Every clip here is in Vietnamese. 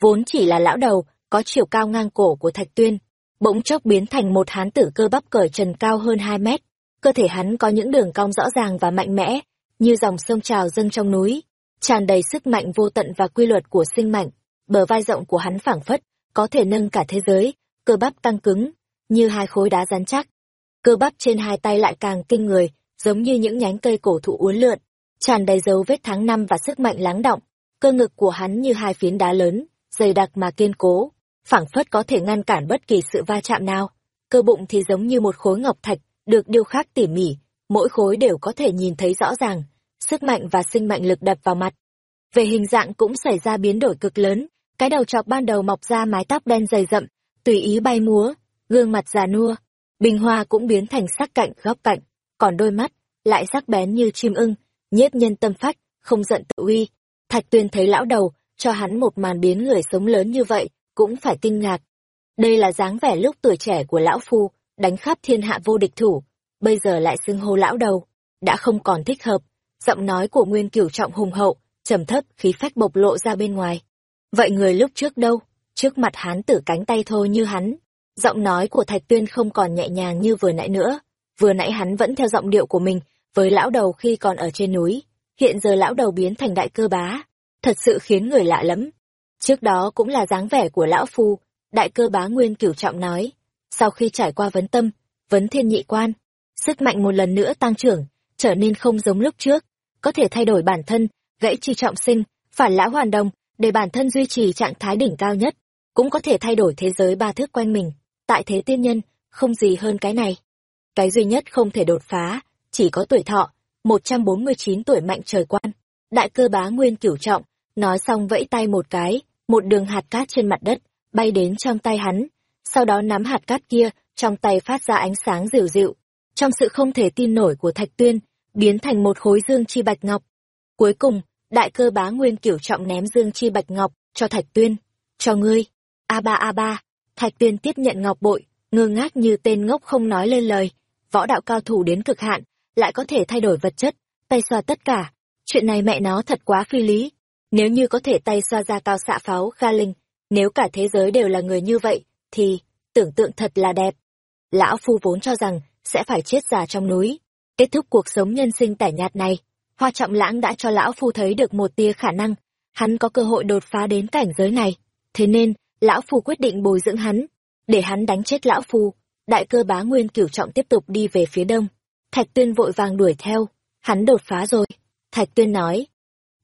vốn chỉ là lão đầu, có chiều cao ngang cổ của Thạch Tuyên, bỗng chốc biến thành một hán tử cơ bắp cởi trần cao hơn 2 mét. Cơ thể hắn có những đường cong rõ ràng và mạnh mẽ, như dòng sông trào dâng trong núi, tràn đầy sức mạnh vô tận và quy luật của sinh mạnh. Bờ vai rộng của hắn phảng phất, có thể nâng cả thế giới, cơ bắp tăng cứng, như hai khối đá rắn chắc. Cơ bắp trên hai tay lại càng kinh người, giống như những nhánh cây cổ thụ uốn lượn, tràn đầy dấu vết tháng năm và sức mạnh lắng động. Cơ ngực của hắn như hai phiến đá lớn, dày đặc mà kiên cố, phảng phất có thể ngăn cản bất kỳ sự va chạm nào. Cơ bụng thì giống như một khối ngọc thạch, được điêu khắc tỉ mỉ, mỗi khối đều có thể nhìn thấy rõ ràng, sức mạnh và sinh mạnh lực đập vào mặt. Về hình dạng cũng xảy ra biến đổi cực lớn, cái đầu chọc ban đầu mọc ra mái tóc đen dày rậm, tùy ý bay múa, gương mặt già nua, bình hoa cũng biến thành sắc cạnh góc cạnh, còn đôi mắt lại sắc bén như chim ưng, nhiếp nhân tâm phách, không giận tự uy. Thạch Tuyên thấy lão đầu, cho hắn một màn biến người sống lớn như vậy, cũng phải kinh ngạc. Đây là dáng vẻ lúc tuổi trẻ của lão phu, đánh khắp thiên hạ vô địch thủ, bây giờ lại xưng hô lão đầu, đã không còn thích hợp. Giọng nói của Nguyên Cửu Trọng hùng hậu, trầm thấp, khí phách bộc lộ ra bên ngoài. Vậy người lúc trước đâu? Trước mặt hắn tử cánh tay thôi như hắn. Giọng nói của Thạch Tuyên không còn nhẹ nhàng như vừa nãy nữa. Vừa nãy hắn vẫn theo giọng điệu của mình, với lão đầu khi còn ở trên núi. Hiện giờ lão đầu biến thành đại cơ bá. Thật sự khiến người lạ lắm. Trước đó cũng là dáng vẻ của lão phu, đại cơ bá Nguyên Cửu Trọng nói. Sau khi trải qua vấn tâm, vấn thiên nhị quan, sức mạnh một lần nữa tăng trưởng, trở nên không giống lúc trước, có thể thay đổi bản thân, gãy chi trọng sinh, phản lão hoàn đồng, để bản thân duy trì trạng thái đỉnh cao nhất, cũng có thể thay đổi thế giới ba thước quanh mình. Tại thế tiên nhân, không gì hơn cái này. Cái duy nhất không thể đột phá, chỉ có tuổi thọ, 149 tuổi mạnh trời quan. Đại cơ bá nguyên cửu trọng, nói xong vẫy tay một cái, một đường hạt cát trên mặt đất, bay đến trong tay hắn, sau đó nắm hạt cát kia, trong tay phát ra ánh sáng dịu dịu. Trong sự không thể tin nổi của Thạch Tuyên, biến thành một khối dương chi bạch ngọc. Cuối cùng, đại cơ bá nguyên kiểu trọng ném dương chi bạch ngọc cho Thạch Tuyên. Cho ngươi. A ba A ba. Thạch Tuyên tiếp nhận ngọc bội, ngơ ngác như tên ngốc không nói lên lời. Võ đạo cao thủ đến cực hạn, lại có thể thay đổi vật chất, tay xoa tất cả. Chuyện này mẹ nó thật quá phi lý. Nếu như có thể tay xoa ra cao xạ pháo, kha linh, nếu cả thế giới đều là người như vậy, thì, tưởng tượng thật là đẹp. Lão Phu vốn cho rằng, sẽ phải chết già trong núi. Kết thúc cuộc sống nhân sinh tẻ nhạt này, Hoa Trọng Lãng đã cho Lão Phu thấy được một tia khả năng, hắn có cơ hội đột phá đến cảnh giới này. Thế nên, Lão Phu quyết định bồi dưỡng hắn, để hắn đánh chết Lão Phu. Đại cơ bá Nguyên Cửu Trọng tiếp tục đi về phía đông. Thạch Tuyên vội vàng đuổi theo, hắn đột phá rồi. Thạch Tuyên nói,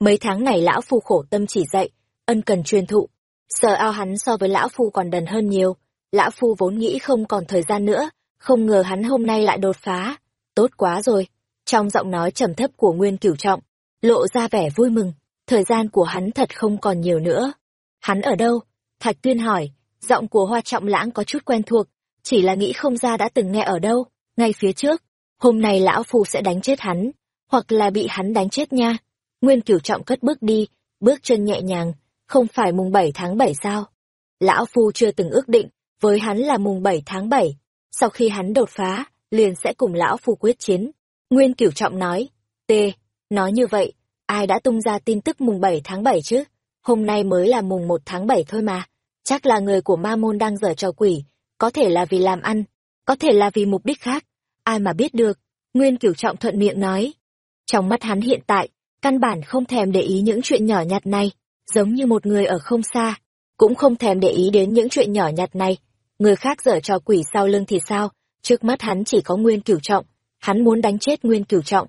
mấy tháng này Lão Phu khổ tâm chỉ dạy, ân cần truyền thụ, Sợ ao hắn so với lão phu còn đần hơn nhiều. Lão phu vốn nghĩ không còn thời gian nữa, không ngờ hắn hôm nay lại đột phá. Tốt quá rồi. Trong giọng nói trầm thấp của Nguyên Cửu Trọng, lộ ra vẻ vui mừng. Thời gian của hắn thật không còn nhiều nữa. Hắn ở đâu? Thạch Tuyên hỏi. Giọng của Hoa Trọng Lãng có chút quen thuộc, chỉ là nghĩ không ra đã từng nghe ở đâu. Ngay phía trước, hôm nay lão phu sẽ đánh chết hắn, hoặc là bị hắn đánh chết nha. Nguyên Cửu Trọng cất bước đi, bước chân nhẹ nhàng, không phải mùng 7 tháng 7 sao? Lão Phu chưa từng ước định, với hắn là mùng 7 tháng 7. Sau khi hắn đột phá, liền sẽ cùng Lão Phu quyết chiến. Nguyên Cửu Trọng nói, T, nói như vậy, ai đã tung ra tin tức mùng 7 tháng 7 chứ? Hôm nay mới là mùng 1 tháng 7 thôi mà. Chắc là người của Ma Môn đang dở trò quỷ, có thể là vì làm ăn, có thể là vì mục đích khác. Ai mà biết được, Nguyên Cửu Trọng thuận miệng nói. Trong mắt hắn hiện tại, căn bản không thèm để ý những chuyện nhỏ nhặt này giống như một người ở không xa, cũng không thèm để ý đến những chuyện nhỏ nhặt này. Người khác dở trò quỷ sau lưng thì sao, trước mắt hắn chỉ có nguyên cửu trọng, hắn muốn đánh chết nguyên cửu trọng.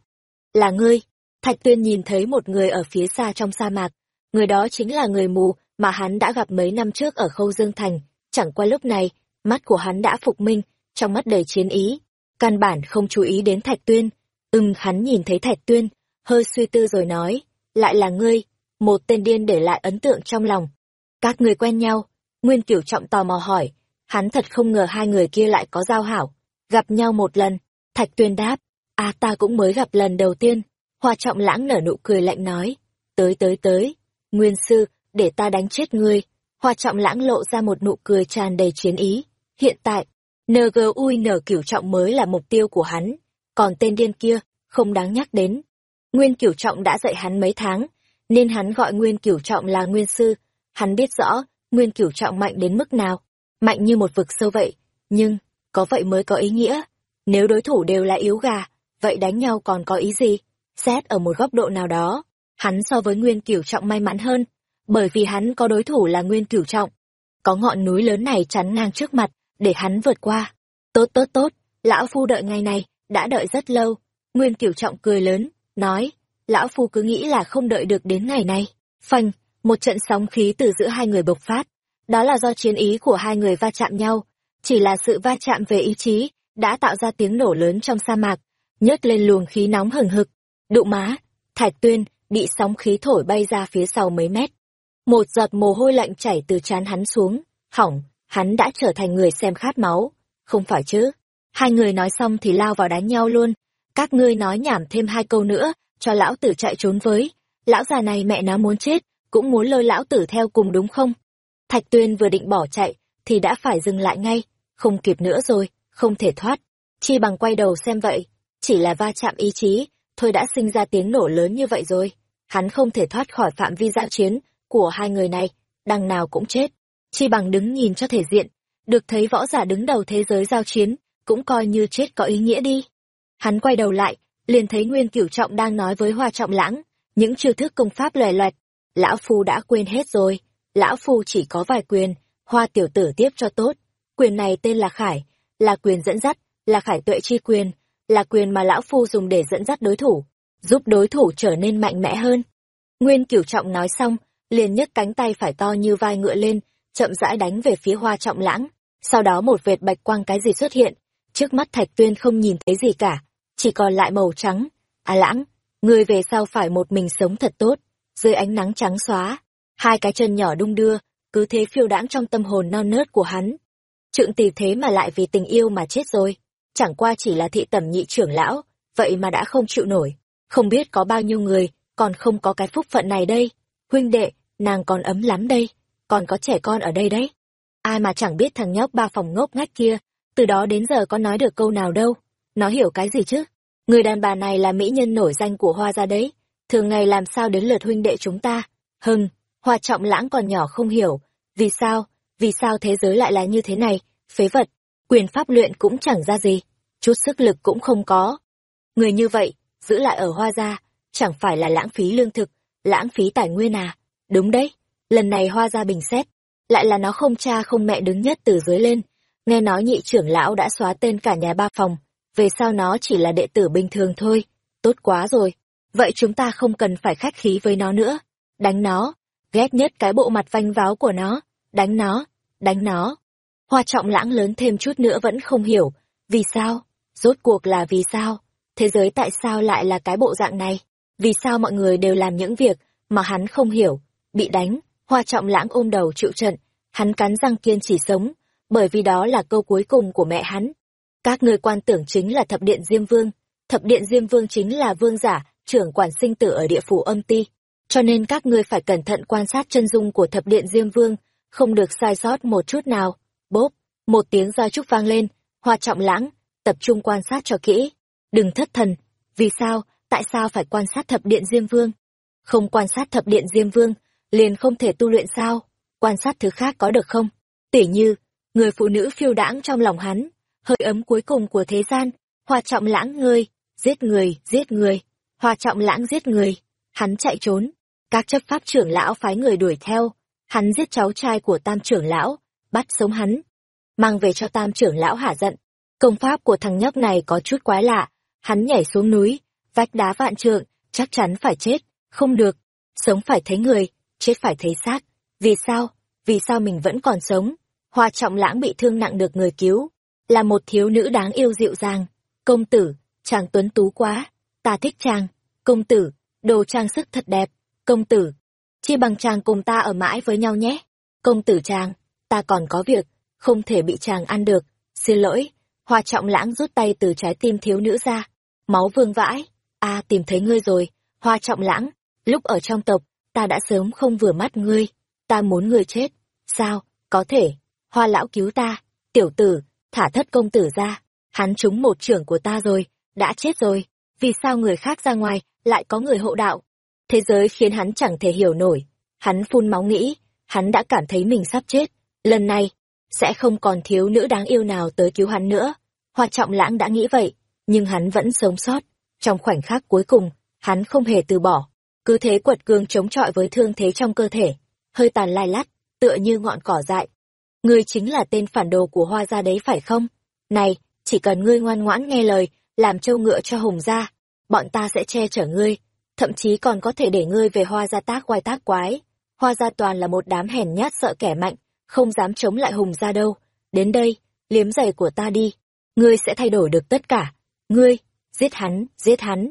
Là ngươi, Thạch Tuyên nhìn thấy một người ở phía xa trong sa mạc, người đó chính là người mù mà hắn đã gặp mấy năm trước ở Khâu Dương Thành, chẳng qua lúc này, mắt của hắn đã phục minh, trong mắt đầy chiến ý, căn bản không chú ý đến Thạch Tuyên. Ừm, hắn nhìn thấy Thạch Tuyên, hơi suy tư rồi nói, lại là ngươi, một tên điên để lại ấn tượng trong lòng. Các người quen nhau, Nguyên Kiểu Trọng tò mò hỏi, hắn thật không ngờ hai người kia lại có giao hảo, gặp nhau một lần, Thạch Tuyên đáp, à ta cũng mới gặp lần đầu tiên, Hoa Trọng lãng nở nụ cười lạnh nói, tới tới tới, Nguyên Sư, để ta đánh chết ngươi, Hoa Trọng lãng lộ ra một nụ cười tràn đầy chiến ý, hiện tại, NGUI nở Cửu Trọng mới là mục tiêu của hắn, còn tên điên kia, không đáng nhắc đến. Nguyên Cửu Trọng đã dạy hắn mấy tháng, nên hắn gọi Nguyên Cửu Trọng là Nguyên Sư. Hắn biết rõ, nguyên cửu trọng mạnh đến mức nào. Mạnh như một vực sâu vậy, nhưng, có vậy mới có ý nghĩa. Nếu đối thủ đều là yếu gà, vậy đánh nhau còn có ý gì? Xét ở một góc độ nào đó, hắn so với nguyên cửu trọng may mắn hơn, bởi vì hắn có đối thủ là nguyên cửu trọng. Có ngọn núi lớn này chắn ngang trước mặt, để hắn vượt qua. Tốt tốt tốt, lão phu đợi ngày này, đã đợi rất lâu. Nguyên cửu trọng cười lớn, nói, lão phu cứ nghĩ là không đợi được đến ngày này. Phanh, một trận sóng khí từ giữa hai người bộc phát. Đó là do chiến ý của hai người va chạm nhau. Chỉ là sự va chạm về ý chí, đã tạo ra tiếng nổ lớn trong sa mạc, nhấc lên luồng khí nóng hừng hực. Đụ má, thạch tuyên, bị sóng khí thổi bay ra phía sau mấy mét. Một giọt mồ hôi lạnh chảy từ trán hắn xuống, hỏng, hắn đã trở thành người xem khát máu. Không phải chứ? Hai người nói xong thì lao vào đánh nhau luôn. Các ngươi nói nhảm thêm hai câu nữa, cho lão tử chạy trốn với. Lão già này mẹ nó muốn chết, cũng muốn lôi lão tử theo cùng đúng không? Thạch tuyên vừa định bỏ chạy, thì đã phải dừng lại ngay, không kịp nữa rồi, không thể thoát. Chi bằng quay đầu xem vậy, chỉ là va chạm ý chí, thôi đã sinh ra tiếng nổ lớn như vậy rồi. Hắn không thể thoát khỏi phạm vi dã chiến của hai người này, đằng nào cũng chết. Chi bằng đứng nhìn cho thể diện, được thấy võ giả đứng đầu thế giới giao chiến, cũng coi như chết có ý nghĩa đi. Hắn quay đầu lại, liền thấy Nguyên Cửu Trọng đang nói với Hoa Trọng Lãng, những chiêu thức công pháp lòe loẹt, lão phu đã quên hết rồi, lão phu chỉ có vài quyền, Hoa tiểu tử tiếp cho tốt, quyền này tên là Khải, là quyền dẫn dắt, là Khải tuệ chi quyền, là quyền mà lão phu dùng để dẫn dắt đối thủ, giúp đối thủ trở nên mạnh mẽ hơn. Nguyên Cửu Trọng nói xong, liền nhấc cánh tay phải to như vai ngựa lên, chậm rãi đánh về phía Hoa Trọng Lãng. Sau đó một vệt bạch quang cái gì xuất hiện, trước mắt Thạch Tuyên không nhìn thấy gì cả, chỉ còn lại màu trắng. À Lãng, người về sau phải một mình sống thật tốt, dưới ánh nắng trắng xóa, hai cái chân nhỏ đung đưa, cứ thế phiêu đãng trong tâm hồn non nớt của hắn. Trượng tỷ thế mà lại vì tình yêu mà chết rồi, chẳng qua chỉ là thị tẩm nhị trưởng lão, vậy mà đã không chịu nổi, không biết có bao nhiêu người còn không có cái phúc phận này đây. Huynh đệ, nàng còn ấm lắm đây, còn có trẻ con ở đây đấy. Ai mà chẳng biết thằng nhóc ba phòng ngốc ngách kia, từ đó đến giờ có nói được câu nào đâu. Nó hiểu cái gì chứ? Người đàn bà này là mỹ nhân nổi danh của hoa gia đấy. Thường ngày làm sao đến lượt huynh đệ chúng ta? Hưng, hoa trọng lãng còn nhỏ không hiểu. Vì sao? Vì sao thế giới lại là như thế này? Phế vật, quyền pháp luyện cũng chẳng ra gì. Chút sức lực cũng không có. Người như vậy, giữ lại ở hoa gia, chẳng phải là lãng phí lương thực, lãng phí tài nguyên à? Đúng đấy, lần này hoa gia bình xét, lại là nó không cha không mẹ đứng nhất từ dưới lên. Nghe nói nhị trưởng lão đã xóa tên cả nhà ba phòng, về sau nó chỉ là đệ tử bình thường thôi. Tốt quá rồi, vậy chúng ta không cần phải khách khí với nó nữa. Đánh nó, ghét nhất cái bộ mặt vanh váo của nó, đánh nó, đánh nó. Hoa trọng lãng lớn thêm chút nữa vẫn không hiểu, vì sao, rốt cuộc là vì sao, thế giới tại sao lại là cái bộ dạng này, vì sao mọi người đều làm những việc mà hắn không hiểu, bị đánh, hoa trọng lãng ôm đầu chịu trận, hắn cắn răng kiên trì sống, bởi vì đó là câu cuối cùng của mẹ hắn. Các ngươi quan tưởng chính là thập điện Diêm Vương, thập điện Diêm Vương chính là vương giả, trưởng quản sinh tử ở địa phủ âm ti. Cho nên các ngươi phải cẩn thận quan sát chân dung của thập điện Diêm Vương, không được sai sót một chút nào. Bốp, một tiếng roi trúc vang lên, hoa trọng lãng, tập trung quan sát cho kỹ. Đừng thất thần, vì sao, tại sao phải quan sát thập điện Diêm Vương? Không quan sát thập điện Diêm Vương, liền không thể tu luyện sao? Quan sát thứ khác có được không? Tỉ như, người phụ nữ phiêu đãng trong lòng hắn, hơi ấm cuối cùng của thế gian, hòa trọng lãng ngươi, giết người, giết người, hòa trọng lãng giết người. Hắn chạy trốn, các chấp pháp trưởng lão phái người đuổi theo, hắn giết cháu trai của tam trưởng lão, bắt sống hắn, mang về cho tam trưởng lão hả giận. Công pháp của thằng nhóc này có chút quái lạ, hắn nhảy xuống núi, vách đá vạn trượng, chắc chắn phải chết, không được, sống phải thấy người, chết phải thấy xác. Vì sao? Vì sao mình vẫn còn sống? Hoa trọng lãng bị thương nặng được người cứu, là một thiếu nữ đáng yêu dịu dàng. Công tử, chàng tuấn tú quá, ta thích chàng. Công tử, đồ trang sức thật đẹp. Công tử, chia bằng chàng cùng ta ở mãi với nhau nhé. Công tử chàng, ta còn có việc, không thể bị chàng ăn được. Xin lỗi, hoa trọng lãng rút tay từ trái tim thiếu nữ ra. Máu vương vãi, a tìm thấy ngươi rồi, hoa trọng lãng, lúc ở trong tộc, ta đã sớm không vừa mắt ngươi, ta muốn ngươi chết. Sao, có thể, hoa lão cứu ta, tiểu tử, thả thất công tử ra, hắn trúng một trưởng của ta rồi, đã chết rồi, vì sao người khác ra ngoài, lại có người hộ đạo. Thế giới khiến hắn chẳng thể hiểu nổi, hắn phun máu nghĩ, hắn đã cảm thấy mình sắp chết. Lần này, sẽ không còn thiếu nữ đáng yêu nào tới cứu hắn nữa. Hoa trọng lãng đã nghĩ vậy, nhưng hắn vẫn sống sót. Trong khoảnh khắc cuối cùng, hắn không hề từ bỏ. Cứ thế quật cường chống chọi với thương thế trong cơ thể, hơi tàn lai lắt, tựa như ngọn cỏ dại. Ngươi chính là tên phản đồ của hoa gia đấy phải không? Này, chỉ cần ngươi ngoan ngoãn nghe lời, làm trâu ngựa cho hùng gia, bọn ta sẽ che chở ngươi, thậm chí còn có thể để ngươi về hoa gia tác quay tác quái. Hoa gia toàn là một đám hèn nhát sợ kẻ mạnh, không dám chống lại hùng gia đâu. Đến đây, liếm giày của ta đi, ngươi sẽ thay đổi được tất cả. Ngươi, giết hắn, giết hắn.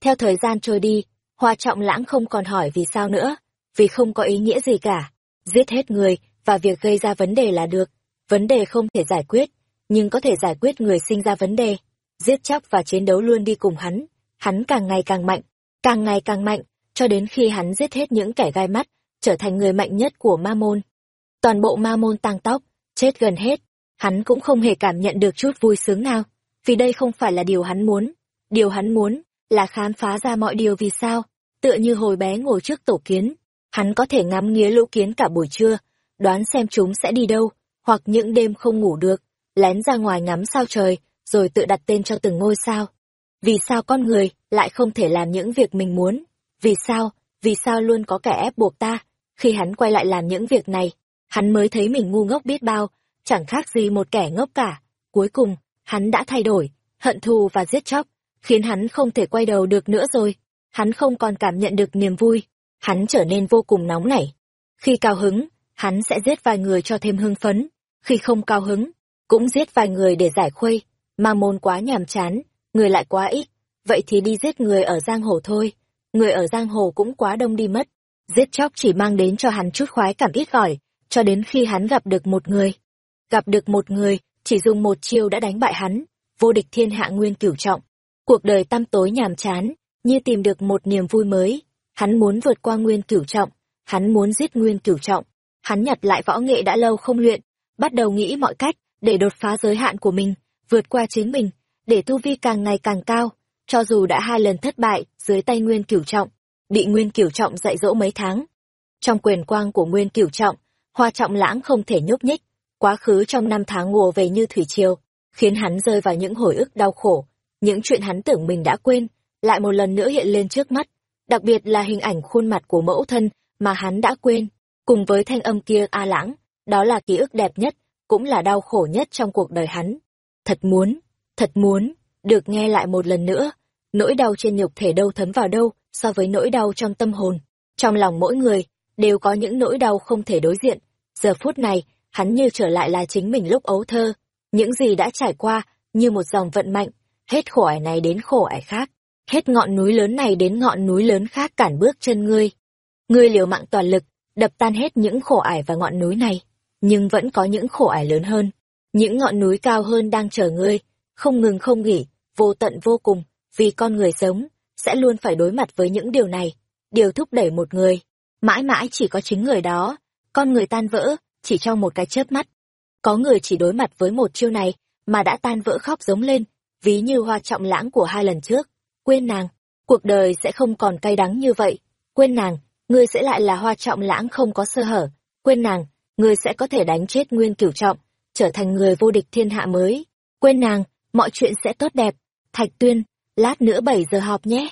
Theo thời gian trôi đi, hoa trọng lãng không còn hỏi vì sao nữa, vì không có ý nghĩa gì cả. Giết hết người, và việc gây ra vấn đề là được. Vấn đề không thể giải quyết, nhưng có thể giải quyết người sinh ra vấn đề. Giết chóc và chiến đấu luôn đi cùng hắn. Hắn càng ngày càng mạnh, càng ngày càng mạnh, cho đến khi hắn giết hết những kẻ gai mắt, trở thành người mạnh nhất của ma môn. Toàn bộ ma môn tăng tóc, chết gần hết, hắn cũng không hề cảm nhận được chút vui sướng nào, vì đây không phải là điều hắn muốn. Điều hắn muốn là khám phá ra mọi điều vì sao, tựa như hồi bé ngồi trước tổ kiến, hắn có thể ngắm nghía lũ kiến cả buổi trưa, đoán xem chúng sẽ đi đâu, hoặc những đêm không ngủ được, lén ra ngoài ngắm sao trời, rồi tự đặt tên cho từng ngôi sao. Vì sao con người lại không thể làm những việc mình muốn? Vì sao, vì sao luôn có kẻ ép buộc ta? Khi hắn quay lại làm những việc này, hắn mới thấy mình ngu ngốc biết bao, chẳng khác gì một kẻ ngốc cả. Cuối cùng, hắn đã thay đổi, hận thù và giết chóc, khiến hắn không thể quay đầu được nữa rồi. Hắn không còn cảm nhận được niềm vui, hắn trở nên vô cùng nóng nảy. Khi cao hứng, hắn sẽ giết vài người cho thêm hưng phấn, khi không cao hứng, cũng giết vài người để giải khuây, mà môn quá nhàm chán, người lại quá ít, vậy thì đi giết người ở giang hồ thôi, người ở giang hồ cũng quá đông đi mất, giết chóc chỉ mang đến cho hắn chút khoái cảm ít ỏi, cho đến khi hắn gặp được một người. Gặp được một người, chỉ dùng một chiêu đã đánh bại hắn, vô địch thiên hạ nguyên cửu trọng. Cuộc đời tăm tối nhàm chán, như tìm được một niềm vui mới, hắn muốn vượt qua nguyên cửu trọng, hắn muốn giết nguyên cửu trọng, hắn nhặt lại võ nghệ đã lâu không luyện, bắt đầu nghĩ mọi cách để đột phá giới hạn của mình, vượt qua chính mình, để tu vi càng ngày càng cao, cho dù đã hai lần thất bại dưới tay Nguyên Cửu Trọng, bị Nguyên Cửu Trọng dạy dỗ mấy tháng. Trong quyền quang của Nguyên Cửu Trọng, Hoa Trọng Lãng không thể nhúc nhích, quá khứ trong năm tháng ngùa về như thủy triều, khiến hắn rơi vào những hồi ức đau khổ, những chuyện hắn tưởng mình đã quên, lại một lần nữa hiện lên trước mắt, đặc biệt là hình ảnh khuôn mặt của mẫu thân mà hắn đã quên, cùng với thanh âm kia A Lãng, đó là ký ức đẹp nhất, cũng là đau khổ nhất trong cuộc đời hắn. Thật muốn, thật muốn, được nghe lại một lần nữa, nỗi đau trên nhục thể đâu thấm vào đâu so với nỗi đau trong tâm hồn. Trong lòng mỗi người, đều có những nỗi đau không thể đối diện. Giờ phút này, hắn như trở lại là chính mình lúc ấu thơ. Những gì đã trải qua, như một dòng vận mạnh, hết khổ ải này đến khổ ải khác. Hết ngọn núi lớn này đến ngọn núi lớn khác cản bước chân ngươi. Ngươi liều mạng toàn lực, đập tan hết những khổ ải và ngọn núi này. Nhưng vẫn có những khổ ải lớn hơn. Những ngọn núi cao hơn đang chờ ngươi, không ngừng không nghỉ, vô tận vô cùng, vì con người sống, sẽ luôn phải đối mặt với những điều này. Điều thúc đẩy một người, mãi mãi chỉ có chính người đó, con người tan vỡ, chỉ trong một cái chớp mắt. Có người chỉ đối mặt với một chiêu này, mà đã tan vỡ khóc giống lên, ví như hoa trọng lãng của hai lần trước. Quên nàng, cuộc đời sẽ không còn cay đắng như vậy. Quên nàng, ngươi sẽ lại là hoa trọng lãng không có sơ hở. Quên nàng, ngươi sẽ có thể đánh chết nguyên cửu trọng, trở thành người vô địch thiên hạ mới. Quên nàng, mọi chuyện sẽ tốt đẹp. Thạch Tuyên, lát nữa 7 giờ họp nhé.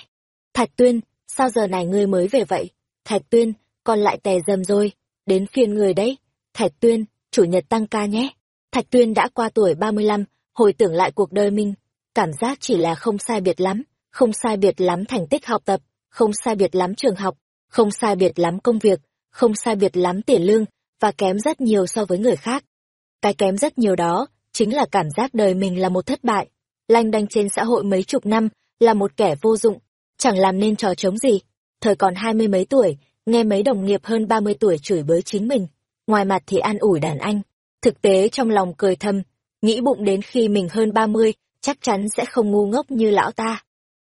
Thạch Tuyên, sao giờ này ngươi mới về vậy? Thạch Tuyên, còn lại tè dầm rồi, đến phiên người đấy. Thạch Tuyên, chủ nhật tăng ca nhé. Thạch Tuyên đã qua tuổi 35, hồi tưởng lại cuộc đời mình, cảm giác chỉ là không sai biệt lắm, không sai biệt lắm thành tích học tập, không sai biệt lắm trường học, không sai biệt lắm công việc, không sai biệt lắm tiền lương, và kém rất nhiều so với người khác. Cái kém rất nhiều đó, chính là cảm giác đời mình là một thất bại, lanh đanh trên xã hội mấy chục năm, là một kẻ vô dụng, chẳng làm nên trò chống gì. Thời còn hai mươi mấy tuổi, nghe mấy đồng nghiệp hơn ba mươi tuổi chửi bới chính mình, ngoài mặt thì an ủi đàn anh, thực tế trong lòng cười thầm, nghĩ bụng đến khi mình hơn ba mươi, chắc chắn sẽ không ngu ngốc như lão ta.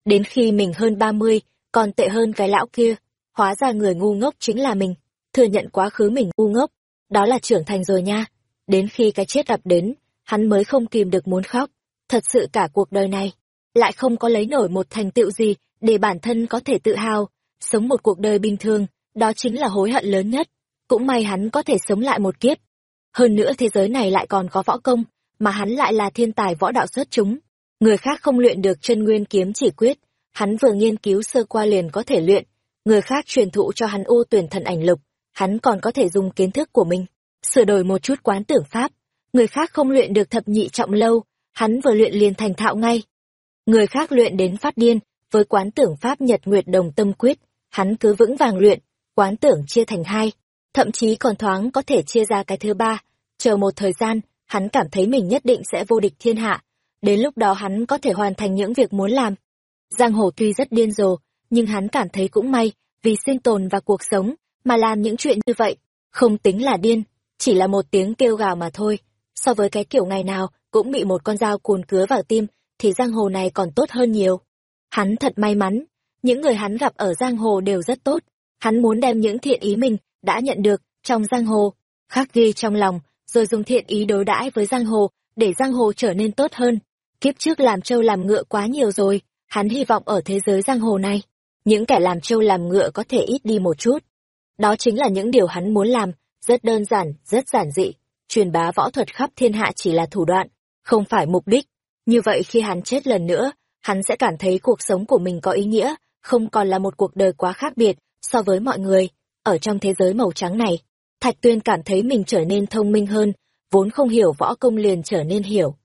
Đến khi mình hơn ba mươi, còn tệ hơn cái lão kia, hóa ra người ngu ngốc chính là mình, thừa nhận quá khứ mình ngu ngốc, đó là trưởng thành rồi nha. Đến khi cái chết ập đến, hắn mới không kìm được muốn khóc. Thật sự cả cuộc đời này, lại không có lấy nổi một thành tựu gì để bản thân có thể tự hào, sống một cuộc đời bình thường, đó chính là hối hận lớn nhất. cũng may hắn có thể sống lại một kiếp. Hơn nữa thế giới này lại còn có võ công, mà hắn lại là thiên tài võ đạo xuất chúng. Người khác không luyện được chân nguyên kiếm chỉ quyết, hắn vừa nghiên cứu sơ qua liền có thể luyện. Người khác truyền thụ cho hắn ô tuyển thần ảnh lục, hắn còn có thể dùng kiến thức của mình, sửa đổi một chút quán tưởng pháp. Người khác không luyện được thập nhị trọng lâu, hắn vừa luyện liền thành thạo ngay. Người khác luyện đến phát điên, với quán tưởng pháp nhật nguyệt đồng tâm quyết, hắn cứ vững vàng luyện, quán tưởng chia thành hai, thậm chí còn thoáng có thể chia ra cái thứ ba. Chờ một thời gian, hắn cảm thấy mình nhất định sẽ vô địch thiên hạ. Đến lúc đó hắn có thể hoàn thành những việc muốn làm. Giang hồ tuy rất điên rồ, nhưng hắn cảm thấy cũng may, vì sinh tồn và cuộc sống, mà làm những chuyện như vậy. Không tính là điên, chỉ là một tiếng kêu gào mà thôi. So với cái kiểu ngày nào cũng bị một con dao cùn cứa vào tim, thì giang hồ này còn tốt hơn nhiều. Hắn thật may mắn, những người hắn gặp ở giang hồ đều rất tốt. Hắn muốn đem những thiện ý mình đã nhận được trong giang hồ, khắc ghi trong lòng, rồi dùng thiện ý đối đãi với giang hồ, để giang hồ trở nên tốt hơn. Kiếp trước làm trâu làm ngựa quá nhiều rồi, hắn hy vọng ở thế giới giang hồ này, những kẻ làm trâu làm ngựa có thể ít đi một chút. Đó chính là những điều hắn muốn làm, rất đơn giản, rất giản dị. Truyền bá võ thuật khắp thiên hạ chỉ là thủ đoạn, không phải mục đích. Như vậy khi hắn chết lần nữa, hắn sẽ cảm thấy cuộc sống của mình có ý nghĩa, không còn là một cuộc đời quá khác biệt so với mọi người. Ở trong thế giới màu trắng này, Thạch Tuyên cảm thấy mình trở nên thông minh hơn, vốn không hiểu võ công liền trở nên hiểu.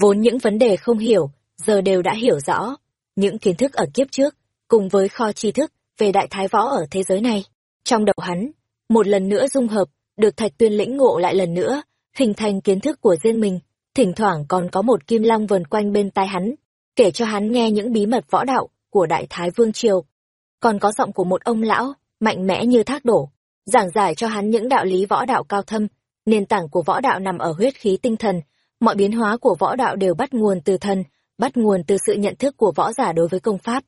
Vốn những vấn đề không hiểu, giờ đều đã hiểu rõ. Những kiến thức ở kiếp trước, cùng với kho tri thức về đại thái võ ở thế giới này. Trong đầu hắn, một lần nữa dung hợp, được Thạch Tuyên lĩnh ngộ lại lần nữa, hình thành kiến thức của riêng mình. Thỉnh thoảng còn có một kim long vần quanh bên tai hắn, kể cho hắn nghe những bí mật võ đạo của Đại Thái Vương Triều. Còn có giọng của một ông lão, mạnh mẽ như thác đổ, giảng giải cho hắn những đạo lý võ đạo cao thâm, nền tảng của võ đạo nằm ở huyết khí tinh thần, mọi biến hóa của võ đạo đều bắt nguồn từ thần, bắt nguồn từ sự nhận thức của võ giả đối với công pháp.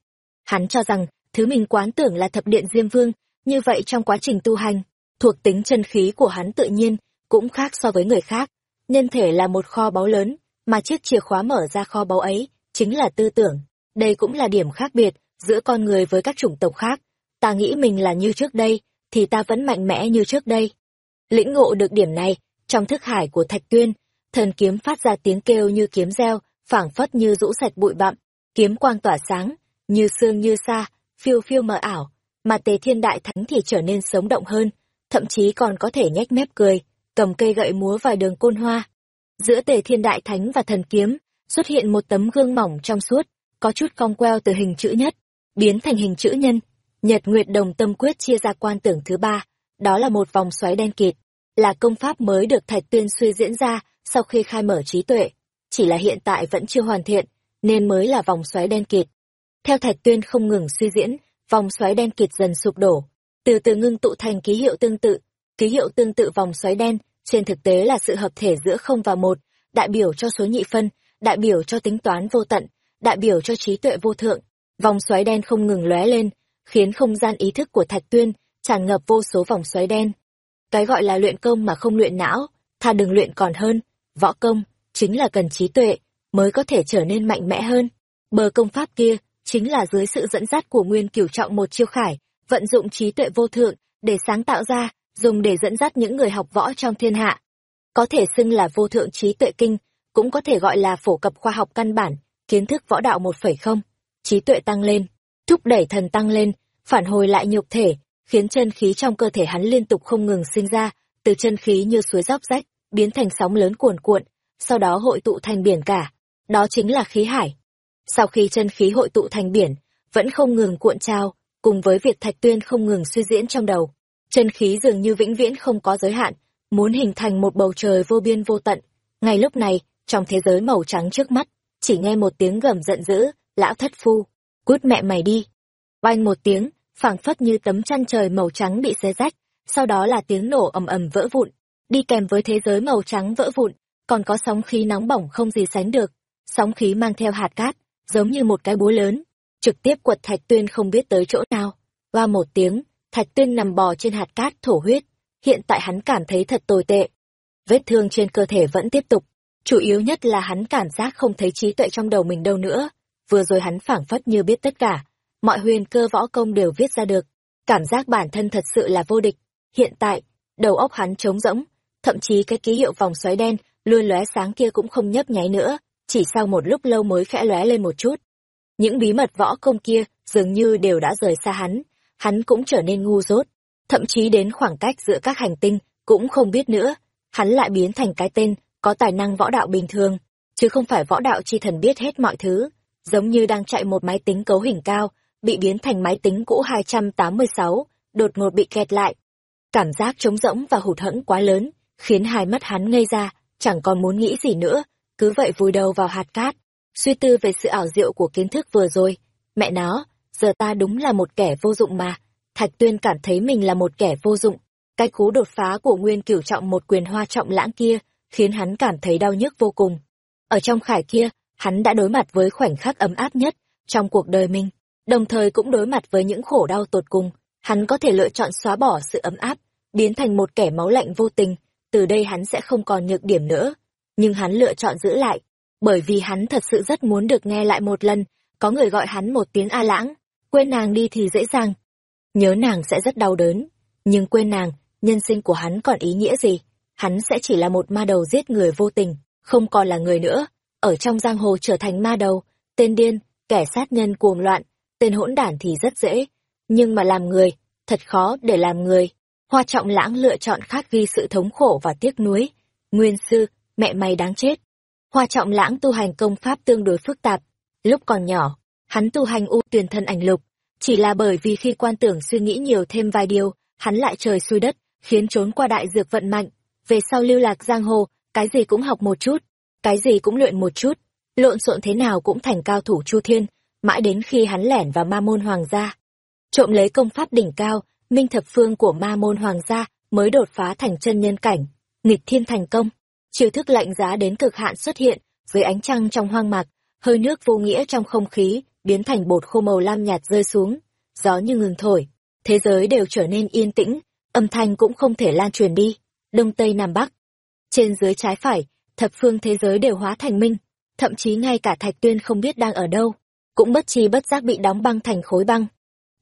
Hắn cho rằng, thứ mình quán tưởng là thập điện Diêm Vương, như vậy trong quá trình tu hành, thuộc tính chân khí của hắn tự nhiên, cũng khác so với người khác. Nhân thể là một kho báu lớn, mà chiếc chìa khóa mở ra kho báu ấy, chính là tư tưởng. Đây cũng là điểm khác biệt giữa con người với các chủng tộc khác. Ta nghĩ mình là như trước đây, thì ta vẫn mạnh mẽ như trước đây. Lĩnh ngộ được điểm này, trong thức hải của Thạch Tuyên, thần kiếm phát ra tiếng kêu như kiếm reo, phảng phất như rũ sạch bụi bặm, kiếm quang tỏa sáng, như xương như sa, phiêu phiêu mờ ảo, mà Tề Thiên Đại Thánh thì trở nên sống động hơn, thậm chí còn có thể nhếch mép cười, cầm cây gậy múa vài đường côn hoa. Giữa Tề Thiên Đại Thánh và thần kiếm, xuất hiện một tấm gương mỏng trong suốt, có chút cong queo từ hình chữ nhất, biến thành hình chữ nhân. Nhật Nguyệt Đồng Tâm Quyết chia ra quan tưởng thứ ba, đó là một vòng xoáy đen kịt, là công pháp mới được Thạch Tuyên suy diễn ra sau khi khai mở trí tuệ, chỉ là hiện tại vẫn chưa hoàn thiện, nên mới là vòng xoáy đen kịt. Theo Thạch Tuyên không ngừng suy diễn, vòng xoáy đen kịt dần sụp đổ, từ từ ngưng tụ thành ký hiệu tương tự, ký hiệu tương tự vòng xoáy đen, trên thực tế là sự hợp thể giữa không và một, đại biểu cho số nhị phân, đại biểu cho tính toán vô tận, đại biểu cho trí tuệ vô thượng. Vòng xoáy đen không ngừng lóe lên, khiến không gian ý thức của Thạch Tuyên tràn ngập vô số vòng xoáy đen. Cái gọi là luyện công mà không luyện não, tha đừng luyện còn hơn, võ công chính là cần trí tuệ mới có thể trở nên mạnh mẽ hơn. Bờ công pháp kia chính là dưới sự dẫn dắt của Nguyên Cửu Trọng một chiêu khải, vận dụng trí tuệ vô thượng để sáng tạo ra, dùng để dẫn dắt những người học võ trong thiên hạ. Có thể xưng là vô thượng trí tuệ kinh, cũng có thể gọi là phổ cập khoa học căn bản, kiến thức võ đạo 1.0, trí tuệ tăng lên, thúc đẩy thần tăng lên, phản hồi lại nhục thể, khiến chân khí trong cơ thể hắn liên tục không ngừng sinh ra, từ chân khí như suối dốc rách, biến thành sóng lớn cuồn cuộn, sau đó hội tụ thành biển cả. Đó chính là khí hải. Sau khi chân khí hội tụ thành biển, vẫn không ngừng cuộn trao, cùng với việc Thạch Tuyên không ngừng suy diễn trong đầu. Chân khí dường như vĩnh viễn không có giới hạn, muốn hình thành một bầu trời vô biên vô tận. Ngay lúc này, trong thế giới màu trắng trước mắt, chỉ nghe một tiếng gầm giận dữ, lão thất phu, cút mẹ mày đi. Oanh một tiếng, phảng phất như tấm chăn trời màu trắng bị xé rách, sau đó là tiếng nổ ầm ầm vỡ vụn, đi kèm với thế giới màu trắng vỡ vụn, còn có sóng khí nóng bỏng không gì sánh được, sóng khí mang theo hạt cát, giống như một cái búa lớn, trực tiếp quật Thạch Tuyên không biết tới chỗ nào. Qua một tiếng, Thạch Tuyên nằm bò trên hạt cát thổ huyết, hiện tại hắn cảm thấy thật tồi tệ. Vết thương trên cơ thể vẫn tiếp tục, chủ yếu nhất là hắn cảm giác không thấy trí tuệ trong đầu mình đâu nữa. Vừa rồi hắn phảng phất như biết tất cả, mọi huyền cơ võ công đều viết ra được, cảm giác bản thân thật sự là vô địch. Hiện tại, đầu óc hắn trống rỗng, thậm chí cái ký hiệu vòng xoáy đen luôn lóe sáng kia cũng không nhấp nháy nữa, chỉ sau một lúc lâu mới khẽ lóe lên một chút. Những bí mật võ công kia dường như đều đã rời xa hắn, hắn cũng trở nên ngu dốt, thậm chí đến khoảng cách giữa các hành tinh cũng không biết nữa, hắn lại biến thành cái tên có tài năng võ đạo bình thường, chứ không phải võ đạo chi thần biết hết mọi thứ, giống như đang chạy một máy tính cấu hình cao, bị biến thành máy tính cũ 286, đột ngột bị kẹt lại. Cảm giác trống rỗng và hụt hẫng quá lớn, khiến hai mắt hắn ngây ra, chẳng còn muốn nghĩ gì nữa, cứ vậy vùi đầu vào hạt cát, suy tư về sự ảo diệu của kiến thức vừa rồi. Mẹ nó, giờ ta đúng là một kẻ vô dụng mà. Thạch Tuyên cảm thấy mình là một kẻ vô dụng. Cái cú đột phá của Nguyên Cửu Trọng một quyền hoa trọng lãng kia, khiến hắn cảm thấy đau nhức vô cùng. Ở trong khải kia, hắn đã đối mặt với khoảnh khắc ấm áp nhất trong cuộc đời mình, đồng thời cũng đối mặt với những khổ đau tột cùng. Hắn có thể lựa chọn xóa bỏ sự ấm áp, biến thành một kẻ máu lạnh vô tình, từ đây hắn sẽ không còn nhược điểm nữa. Nhưng hắn lựa chọn giữ lại, bởi vì hắn thật sự rất muốn được nghe lại một lần, có người gọi hắn một tiếng A lãng, quên nàng đi thì dễ dàng. Nhớ nàng sẽ rất đau đớn, nhưng quên nàng, nhân sinh của hắn còn ý nghĩa gì? Hắn sẽ chỉ là một ma đầu giết người vô tình, không còn là người nữa, ở trong giang hồ trở thành ma đầu, tên điên, kẻ sát nhân cuồng loạn, tên hỗn đản thì rất dễ, nhưng mà làm người, thật khó để làm người. Hoa trọng lãng lựa chọn khác ghi sự thống khổ và tiếc nuối. Nguyên sư, mẹ mày đáng chết. Hoa trọng lãng tu hành công pháp tương đối phức tạp. Lúc còn nhỏ, hắn tu hành u tuyển thân ảnh lục. Chỉ là bởi vì khi quan tưởng suy nghĩ nhiều thêm vài điều, hắn lại trời xuôi đất, khiến trốn qua đại dược vận mạnh. Về sau lưu lạc giang hồ, cái gì cũng học một chút, cái gì cũng luyện một chút, lộn xộn thế nào cũng thành cao thủ chu thiên, mãi đến khi hắn lẻn vào ma môn hoàng gia. Trộm lấy công pháp đỉnh cao, minh thập phương của ma môn hoàng gia mới đột phá thành chân nhân cảnh, nghịch thiên thành công. Chiêu thức lạnh giá đến cực hạn xuất hiện, dưới ánh trăng trong hoang mạc, hơi nước vô nghĩa trong không khí, biến thành bột khô màu lam nhạt rơi xuống, gió như ngừng thổi, thế giới đều trở nên yên tĩnh, âm thanh cũng không thể lan truyền đi, đông tây nam bắc. Trên dưới trái phải, thập phương thế giới đều hóa thành minh, thậm chí ngay cả thạch tuyên không biết đang ở đâu, cũng bất chi bất giác bị đóng băng thành khối băng.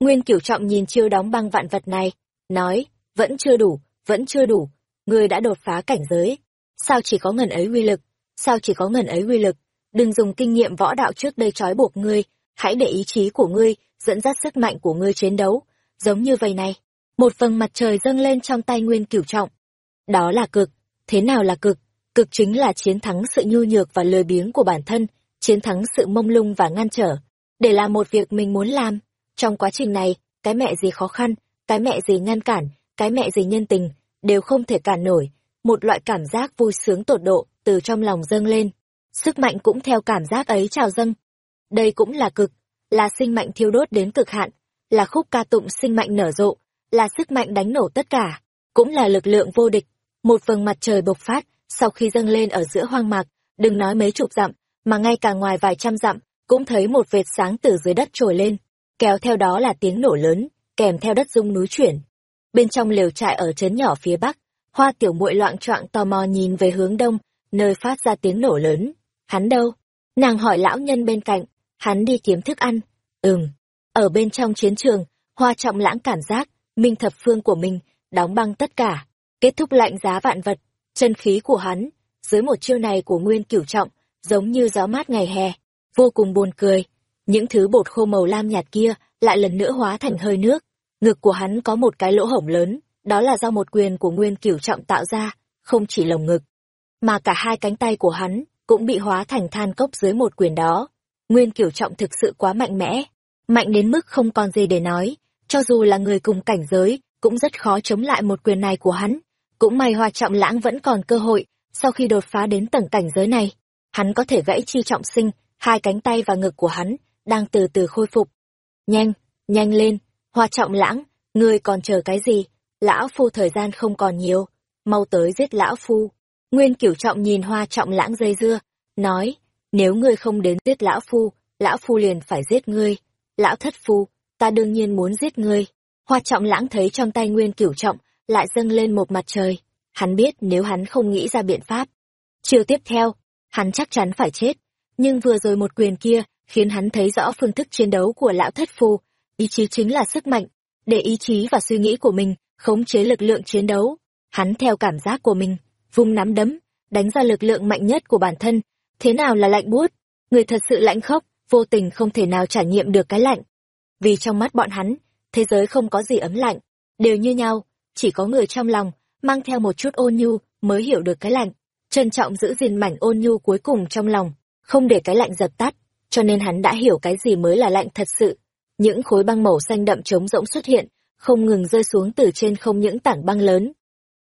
Nguyên Cửu Trọng nhìn chiêu đóng băng vạn vật này, nói, vẫn chưa đủ, vẫn chưa đủ, ngươi đã đột phá cảnh giới. Sao chỉ có ngần ấy uy lực? Sao chỉ có ngần ấy uy lực? Đừng dùng kinh nghiệm võ đạo trước đây trói buộc ngươi, hãy để ý chí của ngươi, dẫn dắt sức mạnh của ngươi chiến đấu. Giống như vậy này, một phần mặt trời dâng lên trong tay Nguyên Cửu Trọng. Đó là cực. Thế nào là cực? Cực chính là chiến thắng sự nhu nhược và lười biếng của bản thân, chiến thắng sự mông lung và ngăn trở, để làm một việc mình muốn làm. Trong quá trình này, cái mẹ gì khó khăn, cái mẹ gì ngăn cản, cái mẹ gì nhân tình, đều không thể cản nổi. Một loại cảm giác vui sướng tột độ từ trong lòng dâng lên. Sức mạnh cũng theo cảm giác ấy trào dâng. Đây cũng là cực, là sinh mạnh thiêu đốt đến cực hạn, là khúc ca tụng sinh mạnh nở rộ, là sức mạnh đánh nổ tất cả, cũng là lực lượng vô địch. Một vầng mặt trời bộc phát, sau khi dâng lên ở giữa hoang mạc, đừng nói mấy chục dặm, mà ngay cả ngoài vài trăm dặm, cũng thấy một vệt sáng từ dưới đất trồi lên kéo theo đó là tiếng nổ lớn, kèm theo đất rung núi chuyển. Bên trong lều trại ở trấn nhỏ phía bắc, Hoa Tiểu Muội loạn choạng tò mò nhìn về hướng đông, nơi phát ra tiếng nổ lớn. Hắn đâu? Nàng hỏi lão nhân bên cạnh, hắn đi kiếm thức ăn. Ừm. Ở bên trong chiến trường, Hoa Trọng lãng cảm giác, minh thập phương của mình, đóng băng tất cả, kết thúc lạnh giá vạn vật, chân khí của hắn, dưới một chiêu này của Nguyên Cửu Trọng, giống như gió mát ngày hè, vô cùng buồn cười những thứ bột khô màu lam nhạt kia lại lần nữa hóa thành hơi nước. Ngực của hắn có một cái lỗ hổng lớn, đó là do một quyền của Nguyên Cửu Trọng tạo ra, không chỉ lồng ngực, mà cả hai cánh tay của hắn cũng bị hóa thành than cốc dưới một quyền đó. Nguyên Cửu Trọng thực sự quá mạnh mẽ, mạnh đến mức không còn gì để nói, cho dù là người cùng cảnh giới, cũng rất khó chống lại một quyền này của hắn. Cũng may Hoa Trọng Lãng vẫn còn cơ hội, sau khi đột phá đến tầng cảnh giới này, hắn có thể gãy chi trọng sinh, hai cánh tay và ngực của hắn đang từ từ khôi phục. Nhanh, nhanh lên, hoa trọng lãng, ngươi còn chờ cái gì? Lão phu thời gian không còn nhiều, mau tới giết lão phu. Nguyên cửu trọng nhìn hoa trọng lãng dây dưa, nói, nếu ngươi không đến giết lão phu, lão phu liền phải giết ngươi. Lão thất phu, ta đương nhiên muốn giết ngươi. Hoa trọng lãng thấy trong tay nguyên cửu trọng, lại dâng lên một mặt trời. Hắn biết nếu hắn không nghĩ ra biện pháp. Chiều tiếp theo, hắn chắc chắn phải chết. Nhưng vừa rồi một quyền kia, khiến hắn thấy rõ phương thức chiến đấu của lão thất phu. Ý chí chính là sức mạnh, để ý chí và suy nghĩ của mình khống chế lực lượng chiến đấu. Hắn theo cảm giác của mình, vung nắm đấm, đánh ra lực lượng mạnh nhất của bản thân. Thế nào là lạnh buốt? Người thật sự lạnh khốc, vô tình không thể nào trải nghiệm được cái lạnh. Vì trong mắt bọn hắn, thế giới không có gì ấm lạnh, đều như nhau, chỉ có người trong lòng, mang theo một chút ôn nhu, mới hiểu được cái lạnh. Trân trọng giữ gìn mảnh ôn nhu cuối cùng trong lòng, không để cái lạnh dập tắt, cho nên hắn đã hiểu cái gì mới là lạnh thật sự. Những khối băng màu xanh đậm trống rỗng xuất hiện, không ngừng rơi xuống từ trên không những tảng băng lớn.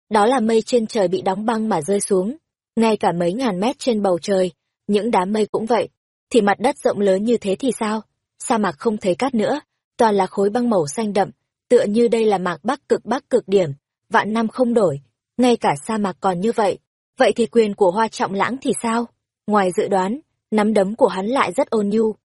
Đó là mây trên trời bị đóng băng mà rơi xuống, ngay cả mấy ngàn mét trên bầu trời, những đám mây cũng vậy. Thì mặt đất rộng lớn như thế thì sao? Sa mạc không thấy cát nữa, toàn là khối băng màu xanh đậm, tựa như đây là mạc bắc cực bắc cực điểm, vạn năm không đổi, ngay cả sa mạc còn như vậy. Vậy thì quyền của hoa trọng lãng thì sao? Ngoài dự đoán, nắm đấm của hắn lại rất ôn nhu.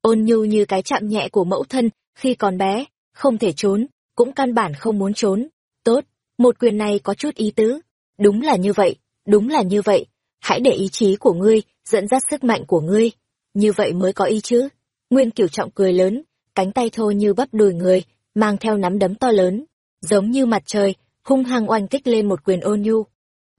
Ôn nhu như cái chạm nhẹ của mẫu thân khi còn bé, không thể trốn, cũng căn bản không muốn trốn. Tốt, một quyền này có chút ý tứ. Đúng là như vậy, đúng là như vậy. Hãy để ý chí của ngươi, dẫn dắt sức mạnh của ngươi. Như vậy mới có ý chứ. Nguyên kiểu trọng cười lớn, cánh tay thô như bắp đùi người, mang theo nắm đấm to lớn, giống như mặt trời, hung hăng oanh kích lên một quyền ôn nhu.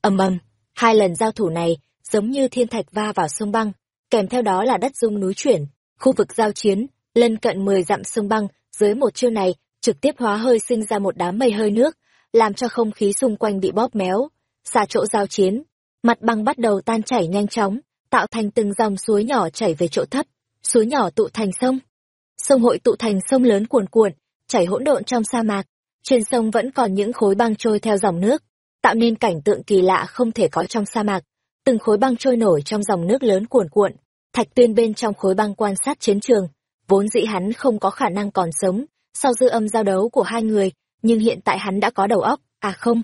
ầm ầm, hai lần giao thủ này giống như thiên thạch va vào sông băng, kèm theo đó là đất rung núi chuyển, khu vực giao chiến, lân cận 10 dặm sông băng, dưới một chiêu này, trực tiếp hóa hơi sinh ra một đám mây hơi nước, làm cho không khí xung quanh bị bóp méo. Xa chỗ giao chiến, mặt băng bắt đầu tan chảy nhanh chóng, tạo thành từng dòng suối nhỏ chảy về chỗ thấp, suối nhỏ tụ thành sông. Sông hội tụ thành sông lớn cuồn cuộn, chảy hỗn độn trong sa mạc. Trên sông vẫn còn những khối băng trôi theo dòng nước, tạo nên cảnh tượng kỳ lạ không thể có trong sa mạc. Từng khối băng trôi nổi trong dòng nước lớn cuồn cuộn, Thạch Tuyên bên trong khối băng quan sát chiến trường, vốn dĩ hắn không có khả năng còn sống sau dư âm giao đấu của hai người, nhưng hiện tại hắn đã có đầu óc, à không,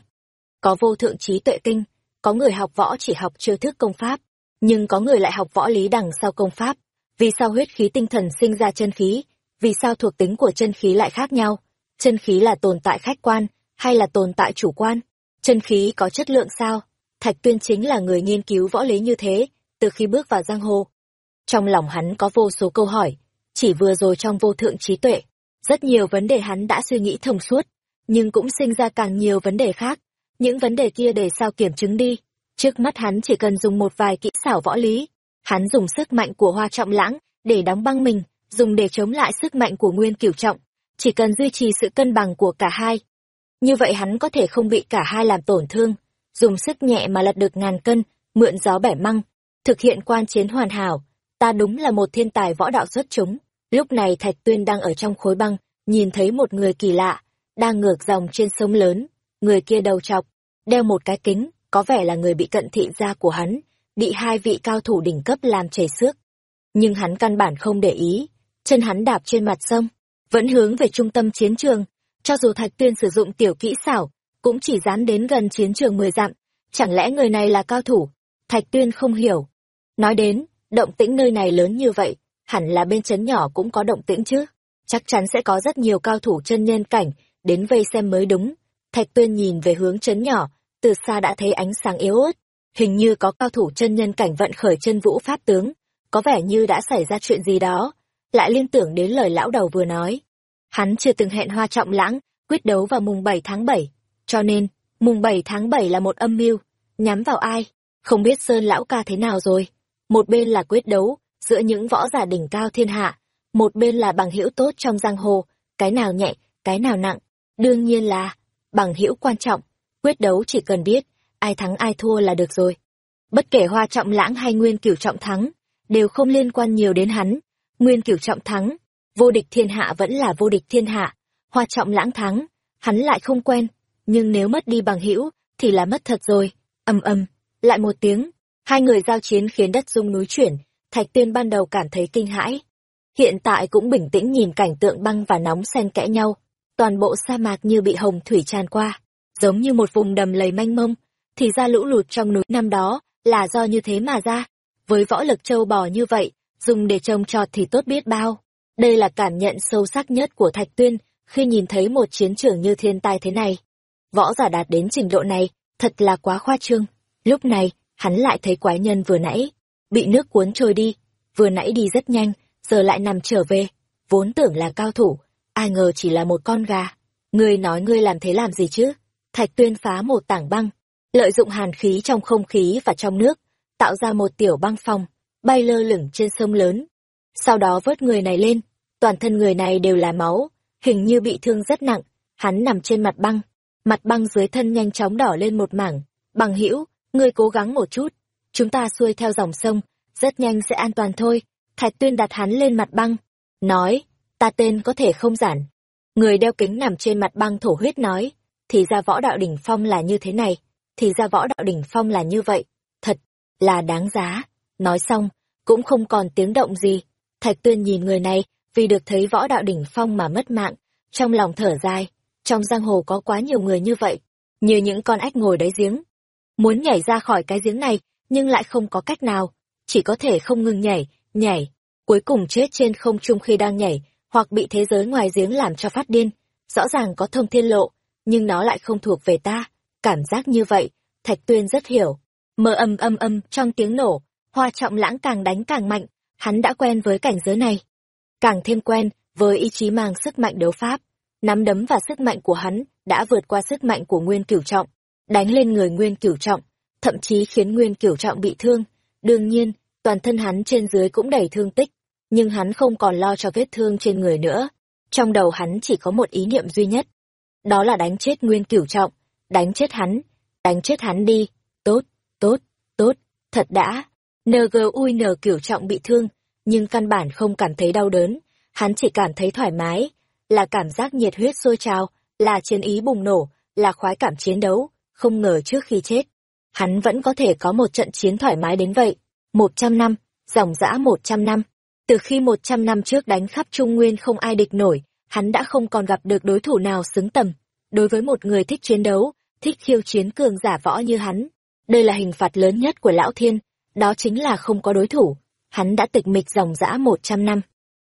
có vô thượng trí tuệ kinh, có người học võ chỉ học chiêu thức công pháp, nhưng có người lại học võ lý đằng sau công pháp. Vì sao huyết khí tinh thần sinh ra chân khí? Vì sao thuộc tính của chân khí lại khác nhau? Chân khí là tồn tại khách quan, hay là tồn tại chủ quan? Chân khí có chất lượng sao? Thạch Tuyên chính là người nghiên cứu võ lý như thế, từ khi bước vào giang hồ. Trong lòng hắn có vô số câu hỏi, chỉ vừa rồi trong vô thượng trí tuệ, rất nhiều vấn đề hắn đã suy nghĩ thông suốt, nhưng cũng sinh ra càng nhiều vấn đề khác. Những vấn đề kia để sao kiểm chứng đi. Trước mắt hắn chỉ cần dùng một vài kỹ xảo võ lý. Hắn dùng sức mạnh của hoa trọng lãng để đóng băng mình, dùng để chống lại sức mạnh của nguyên cửu trọng. Chỉ cần duy trì sự cân bằng của cả hai. Như vậy hắn có thể không bị cả hai làm tổn thương. Dùng sức nhẹ mà lật được ngàn cân, mượn gió bẻ măng. Thực hiện quan chiến hoàn hảo. Ta đúng là một thiên tài võ đạo xuất chúng. Lúc này Thạch Tuyên đang ở trong khối băng, nhìn thấy một người kỳ lạ, đang ngược dòng trên sông lớn. Người kia đầu trọc, đeo một cái kính, có vẻ là người bị cận thị gia của hắn, bị hai vị cao thủ đỉnh cấp làm chảy xước. Nhưng hắn căn bản không để ý, chân hắn đạp trên mặt sông, vẫn hướng về trung tâm chiến trường. Cho dù Thạch Tuyên sử dụng tiểu kỹ xảo, cũng chỉ dám đến gần chiến trường mười dặm. Chẳng lẽ người này là cao thủ? Thạch Tuyên không hiểu. Nói đến, động tĩnh nơi này lớn như vậy, hẳn là bên chấn nhỏ cũng có động tĩnh chứ. Chắc chắn sẽ có rất nhiều cao thủ chân nhân cảnh, đến vây xem mới đúng. Thạch Tuyên nhìn về hướng chấn nhỏ, từ xa đã thấy ánh sáng yếu ớt. Hình như có cao thủ chân nhân cảnh vận khởi chân vũ pháp tướng, có vẻ như đã xảy ra chuyện gì đó. Lại liên tưởng đến lời lão đầu vừa nói. Hắn chưa từng hẹn hoa trọng lãng, quyết đấu vào mùng 7 tháng 7. Cho nên, mùng 7 tháng 7 là một âm mưu. Nhắm vào ai? Không biết Sơn lão ca thế nào rồi. Một bên là quyết đấu, giữa những võ giả đỉnh cao thiên hạ, một bên là bằng hữu tốt trong giang hồ, cái nào nhẹ, cái nào nặng, đương nhiên là bằng hữu quan trọng, quyết đấu chỉ cần biết ai thắng ai thua là được rồi. Bất kể Hoa Trọng Lãng hay Nguyên Cửu Trọng thắng, đều không liên quan nhiều đến hắn. Nguyên Cửu Trọng thắng, vô địch thiên hạ vẫn là vô địch thiên hạ. Hoa Trọng Lãng thắng, hắn lại không quen, nhưng nếu mất đi bằng hữu thì là mất thật rồi. Ầm ầm, lại một tiếng, hai người giao chiến khiến đất rung núi chuyển, Thạch Tuyên ban đầu cảm thấy kinh hãi. Hiện tại cũng bình tĩnh nhìn cảnh tượng băng và nóng xen kẽ nhau, toàn bộ sa mạc như bị hồng thủy tràn qua, giống như một vùng đầm lầy manh mông, thì ra lũ lụt trong núi năm đó là do như thế mà ra. Với võ lực châu bò như vậy, dùng để trồng trọt thì tốt biết bao. Đây là cảm nhận sâu sắc nhất của Thạch Tuyên khi nhìn thấy một chiến trường như thiên tai thế này. Võ giả đạt đến trình độ này, thật là quá khoa trương. Lúc này, hắn lại thấy quái nhân vừa nãy, bị nước cuốn trôi đi, vừa nãy đi rất nhanh, giờ lại nằm trở về, vốn tưởng là cao thủ, ai ngờ chỉ là một con gà. Ngươi nói ngươi làm thế làm gì chứ? Thạch Tuyên phá một tảng băng, lợi dụng hàn khí trong không khí và trong nước, tạo ra một tiểu băng phòng, bay lơ lửng trên sông lớn. Sau đó vớt người này lên, toàn thân người này đều là máu, hình như bị thương rất nặng, hắn nằm trên mặt băng, mặt băng dưới thân nhanh chóng đỏ lên một mảng. Bằng hữu, ngươi cố gắng một chút, chúng ta xuôi theo dòng sông, rất nhanh sẽ an toàn thôi. Thạch Tuyên đặt hắn lên mặt băng, nói, ta tên có thể không giản. Người đeo kính nằm trên mặt băng thổ huyết nói, thì ra võ đạo đỉnh phong là như thế này, thì ra võ đạo đỉnh phong là như vậy, thật là đáng giá. Nói xong, cũng không còn tiếng động gì. Thạch Tuyên nhìn người này, vì được thấy võ đạo đỉnh phong mà mất mạng, trong lòng thở dài, trong giang hồ có quá nhiều người như vậy, như những con ếch ngồi đáy giếng. Muốn nhảy ra khỏi cái giếng này, nhưng lại không có cách nào, chỉ có thể không ngừng nhảy, nhảy, cuối cùng chết trên không trung khi đang nhảy, hoặc bị thế giới ngoài giếng làm cho phát điên. Rõ ràng có thông thiên lộ, nhưng nó lại không thuộc về ta. Cảm giác như vậy, Thạch Tuyên rất hiểu. Mơ âm âm âm trong tiếng nổ, hoa trọng lãng càng đánh càng mạnh, hắn đã quen với cảnh giới này. Càng thêm quen với ý chí mang sức mạnh đấu pháp, nắm đấm và sức mạnh của hắn đã vượt qua sức mạnh của Nguyên Cửu Trọng, đánh lên người Nguyên Cửu Trọng, thậm chí khiến Nguyên Kiểu Trọng bị thương. Đương nhiên, toàn thân hắn trên dưới cũng đầy thương tích, nhưng hắn không còn lo cho vết thương trên người nữa. Trong đầu hắn chỉ có một ý niệm duy nhất, đó là đánh chết Nguyên Cửu Trọng, đánh chết hắn, đánh chết hắn đi, tốt, tốt, tốt, thật đã. NGUN Cửu Trọng bị thương, nhưng căn bản không cảm thấy đau đớn, hắn chỉ cảm thấy thoải mái, là cảm giác nhiệt huyết sôi trào, là chiến ý bùng nổ, là khoái cảm chiến đấu, không ngờ trước khi chết, hắn vẫn có thể có một trận chiến thoải mái đến vậy. Một trăm năm, dòng dã một trăm năm. Từ khi một trăm năm trước đánh khắp Trung Nguyên không ai địch nổi, hắn đã không còn gặp được đối thủ nào xứng tầm. Đối với một người thích chiến đấu, thích khiêu chiến cường giả võ như hắn, đây là hình phạt lớn nhất của Lão Thiên, đó chính là không có đối thủ. Hắn đã tịch mịch dòng dã một trăm năm.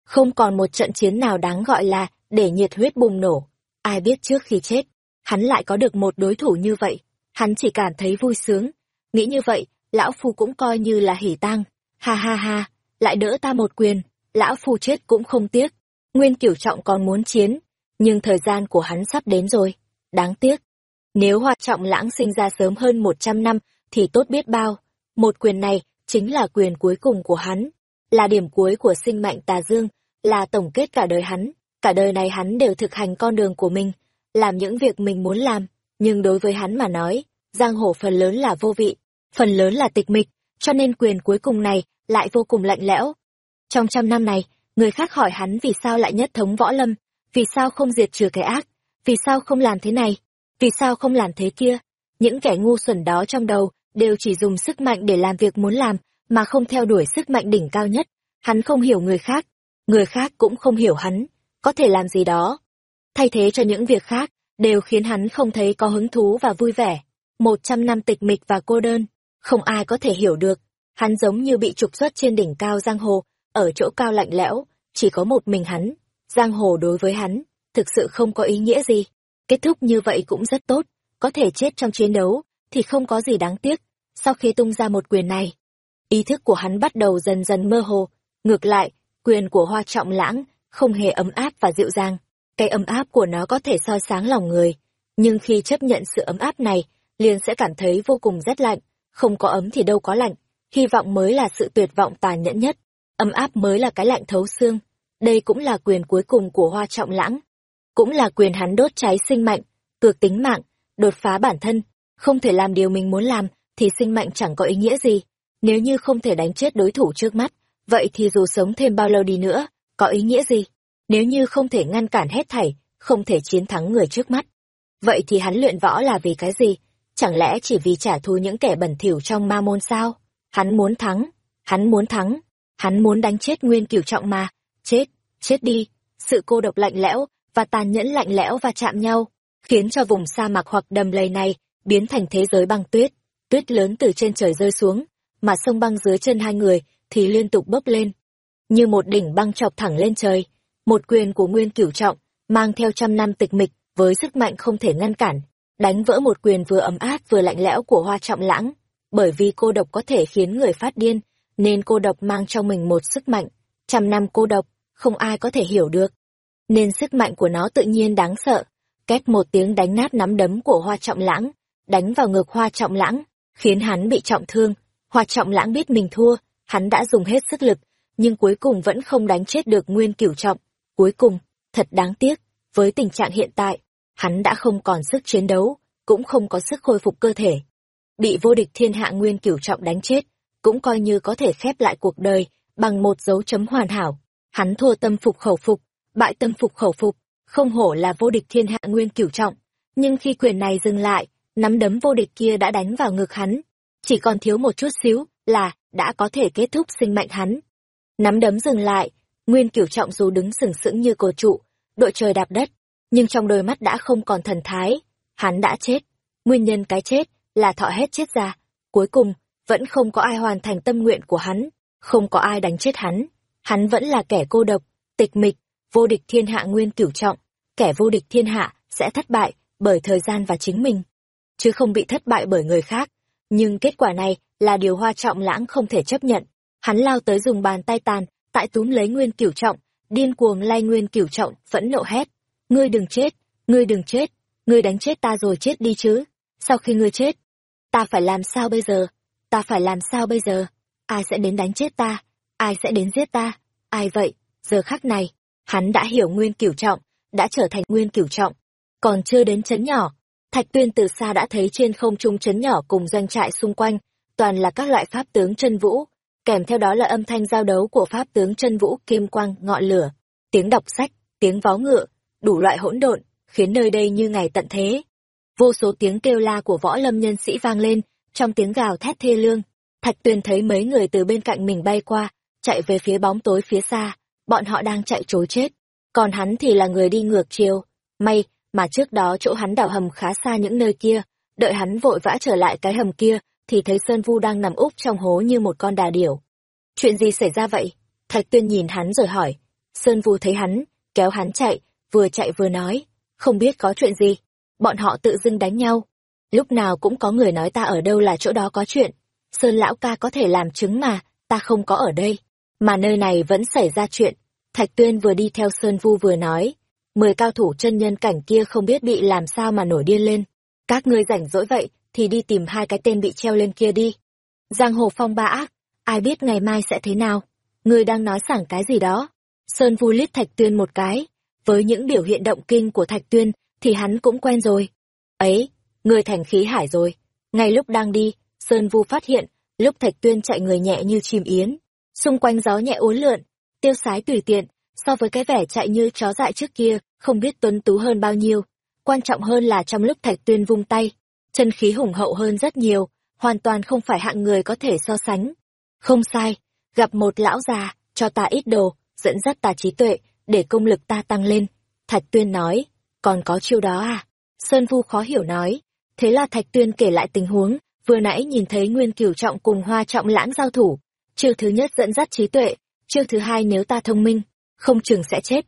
Không còn một trận chiến nào đáng gọi là để nhiệt huyết bùng nổ. Ai biết trước khi chết, hắn lại có được một đối thủ như vậy. Hắn chỉ cảm thấy vui sướng. Nghĩ như vậy, lão phu cũng coi như là hỉ tang. Ha ha ha, lại đỡ ta một quyền, lão phu chết cũng không tiếc. Nguyên Cửu Trọng còn muốn chiến, nhưng thời gian của hắn sắp đến rồi. Đáng tiếc. Nếu Hoa Trọng Lãng sinh ra sớm hơn một trăm năm thì tốt biết bao. Một quyền này chính là quyền cuối cùng của hắn, là điểm cuối của sinh mệnh tà dương, là tổng kết cả đời hắn. Cả đời này hắn đều thực hành con đường của mình, làm những việc mình muốn làm, nhưng đối với hắn mà nói, giang hồ phần lớn là vô vị, phần lớn là tịch mịch, cho nên quyền cuối cùng này lại vô cùng lạnh lẽo. Trong trăm năm này, người khác hỏi hắn vì sao lại nhất thống võ lâm, vì sao không diệt trừ cái ác, vì sao không làm thế này, vì sao không làm thế kia. Những kẻ ngu xuẩn đó trong đầu đều chỉ dùng sức mạnh để làm việc muốn làm, mà không theo đuổi sức mạnh đỉnh cao nhất. Hắn không hiểu người khác, người khác cũng không hiểu hắn, có thể làm gì đó. Thay thế cho những việc khác, đều khiến hắn không thấy có hứng thú và vui vẻ. Một trăm năm tịch mịch và cô đơn, không ai có thể hiểu được. Hắn giống như bị trục xuất trên đỉnh cao giang hồ, ở chỗ cao lạnh lẽo, chỉ có một mình hắn. Giang hồ đối với hắn, thực sự không có ý nghĩa gì. Kết thúc như vậy cũng rất tốt, có thể chết trong chiến đấu, thì không có gì đáng tiếc. Sau khi tung ra một quyền này, ý thức của hắn bắt đầu dần dần mơ hồ. Ngược lại, quyền của hoa trọng lãng không hề ấm áp và dịu dàng. Cái ấm áp của nó có thể soi sáng lòng người, nhưng khi chấp nhận sự ấm áp này, liền sẽ cảm thấy vô cùng rét lạnh, không có ấm thì đâu có lạnh, hy vọng mới là sự tuyệt vọng tàn nhẫn nhất, ấm áp mới là cái lạnh thấu xương. Đây cũng là quyền cuối cùng của hoa trọng lãng, cũng là quyền hắn đốt cháy sinh mệnh, cược tính mạng, đột phá bản thân, không thể làm điều mình muốn làm thì sinh mệnh chẳng có ý nghĩa gì. Nếu như không thể đánh chết đối thủ trước mắt, vậy thì dù sống thêm bao lâu đi nữa, có ý nghĩa gì? Nếu như không thể ngăn cản hết thảy, không thể chiến thắng người trước mắt. Vậy thì hắn luyện võ là vì cái gì? Chẳng lẽ chỉ vì trả thù những kẻ bẩn thỉu trong ma môn sao? Hắn muốn thắng, hắn muốn thắng, hắn muốn đánh chết nguyên cửu trọng mà, chết, chết đi. Sự cô độc lạnh lẽo và tàn nhẫn lạnh lẽo và chạm nhau, khiến cho vùng sa mạc hoặc đầm lầy này biến thành thế giới băng tuyết. Tuyết lớn từ trên trời rơi xuống, mà sông băng dưới chân hai người thì liên tục bốc lên, như một đỉnh băng chọc thẳng lên trời. Một quyền của Nguyên Cửu Trọng, mang theo trăm năm tịch mịch, với sức mạnh không thể ngăn cản, đánh vỡ một quyền vừa ấm áp vừa lạnh lẽo của Hoa Trọng Lãng. Bởi vì cô độc có thể khiến người phát điên, nên cô độc mang trong mình một sức mạnh. Trăm năm cô độc, không ai có thể hiểu được. Nên sức mạnh của nó tự nhiên đáng sợ. két một tiếng đánh nát nắm đấm của Hoa Trọng Lãng, đánh vào ngực Hoa Trọng Lãng, khiến hắn bị trọng thương. Hoa Trọng Lãng biết mình thua, hắn đã dùng hết sức lực, nhưng cuối cùng vẫn không đánh chết được Nguyên Cửu Trọng. Cuối cùng, thật đáng tiếc, với tình trạng hiện tại, hắn đã không còn sức chiến đấu, cũng không có sức khôi phục cơ thể. Bị vô địch thiên hạ Nguyên Cửu Trọng đánh chết, cũng coi như có thể khép lại cuộc đời bằng một dấu chấm hoàn hảo. Hắn thua tâm phục khẩu phục, bại tâm phục khẩu phục, không hổ là vô địch thiên hạ Nguyên Cửu Trọng. Nhưng khi quyền này dừng lại, nắm đấm vô địch kia đã đánh vào ngực hắn. Chỉ còn thiếu một chút xíu là đã có thể kết thúc sinh mệnh hắn. Nắm đấm dừng lại, Nguyên Cửu Trọng dù đứng sừng sững như cột trụ, đội trời đạp đất, nhưng trong đôi mắt đã không còn thần thái. Hắn đã chết. Nguyên nhân cái chết là thọ hết chết ra. Cuối cùng, vẫn không có ai hoàn thành tâm nguyện của hắn, không có ai đánh chết hắn. Hắn vẫn là kẻ cô độc, tịch mịch, vô địch thiên hạ Nguyên Cửu Trọng. Kẻ vô địch thiên hạ sẽ thất bại bởi thời gian và chính mình, chứ không bị thất bại bởi người khác. Nhưng kết quả này là điều hoa trọng lãng không thể chấp nhận. Hắn lao tới dùng bàn tay tàn, tại túm lấy Nguyên Cửu Trọng, điên cuồng lay Nguyên Cửu Trọng, phẫn nộ hét. Ngươi đừng chết, ngươi đừng chết, ngươi đánh chết ta rồi chết đi chứ. Sau khi ngươi chết, ta phải làm sao bây giờ? Ta phải làm sao bây giờ? Ai sẽ đến đánh chết ta? Ai sẽ đến giết ta? Ai vậy? Giờ khắc này, hắn đã hiểu Nguyên Cửu Trọng, đã trở thành Nguyên Cửu Trọng. Còn chưa đến chấn nhỏ, Thạch Tuyên từ xa đã thấy trên không trung chấn nhỏ cùng doanh trại xung quanh, toàn là các loại pháp tướng chân vũ, kèm theo đó là âm thanh giao đấu của pháp tướng chân vũ kim quang ngọn lửa, tiếng đọc sách, tiếng vó ngựa, đủ loại hỗn độn, khiến nơi đây như ngày tận thế. Vô số tiếng kêu la của võ lâm nhân sĩ vang lên, trong tiếng gào thét thê lương, Thạch Tuyên thấy mấy người từ bên cạnh mình bay qua, chạy về phía bóng tối phía xa, bọn họ đang chạy trối chết, còn hắn thì là người đi ngược chiều. May mà trước đó chỗ hắn đào hầm khá xa những nơi kia, đợi hắn vội vã trở lại cái hầm kia, thì thấy Sơn Vu đang nằm úp trong hố như một con đà điểu. Chuyện gì xảy ra vậy? Thạch Tuyên nhìn hắn rồi hỏi. Sơn Vu thấy hắn, kéo hắn chạy, vừa chạy vừa nói, không biết có chuyện gì. Bọn họ tự dưng đánh nhau. Lúc nào cũng có người nói ta ở đâu là chỗ đó có chuyện. Sơn lão ca có thể làm chứng mà, ta không có ở đây. Mà nơi này vẫn xảy ra chuyện. Thạch Tuyên vừa đi theo Sơn Vu vừa nói. Mười cao thủ chân nhân cảnh kia không biết bị làm sao mà nổi điên lên. Các ngươi rảnh rỗi vậy, thì đi tìm hai cái tên bị treo lên kia đi. Giang hồ phong ba ác, ai biết ngày mai sẽ thế nào. Ngươi đang nói sảng cái gì đó. Sơn Vu liếc Thạch Tuyên một cái. Với những biểu hiện động kinh của Thạch Tuyên, thì hắn cũng quen rồi. Ấy, người thành khí hải rồi. Ngay lúc đang đi, Sơn Vu phát hiện, lúc Thạch Tuyên chạy người nhẹ như chim yến. Xung quanh gió nhẹ uốn lượn, tiêu sái tùy tiện, so với cái vẻ chạy như chó dại trước kia, không biết tuấn tú hơn bao nhiêu. Quan trọng hơn là trong lúc Thạch Tuyên vung tay, chân khí hùng hậu hơn rất nhiều, hoàn toàn không phải hạng người có thể so sánh. Không sai, gặp một lão già, cho ta ít đồ, dẫn dắt ta trí tuệ, để công lực ta tăng lên. Thạch Tuyên nói, còn có chiêu đó à? Sơn Vu khó hiểu nói. Thế là Thạch Tuyên kể lại tình huống, vừa nãy nhìn thấy Nguyên Cửu Trọng cùng Hoa Trọng Lãng giao thủ. Chiêu thứ nhất dẫn dắt trí tuệ, chiêu thứ hai nếu ta thông minh, không chừng sẽ chết.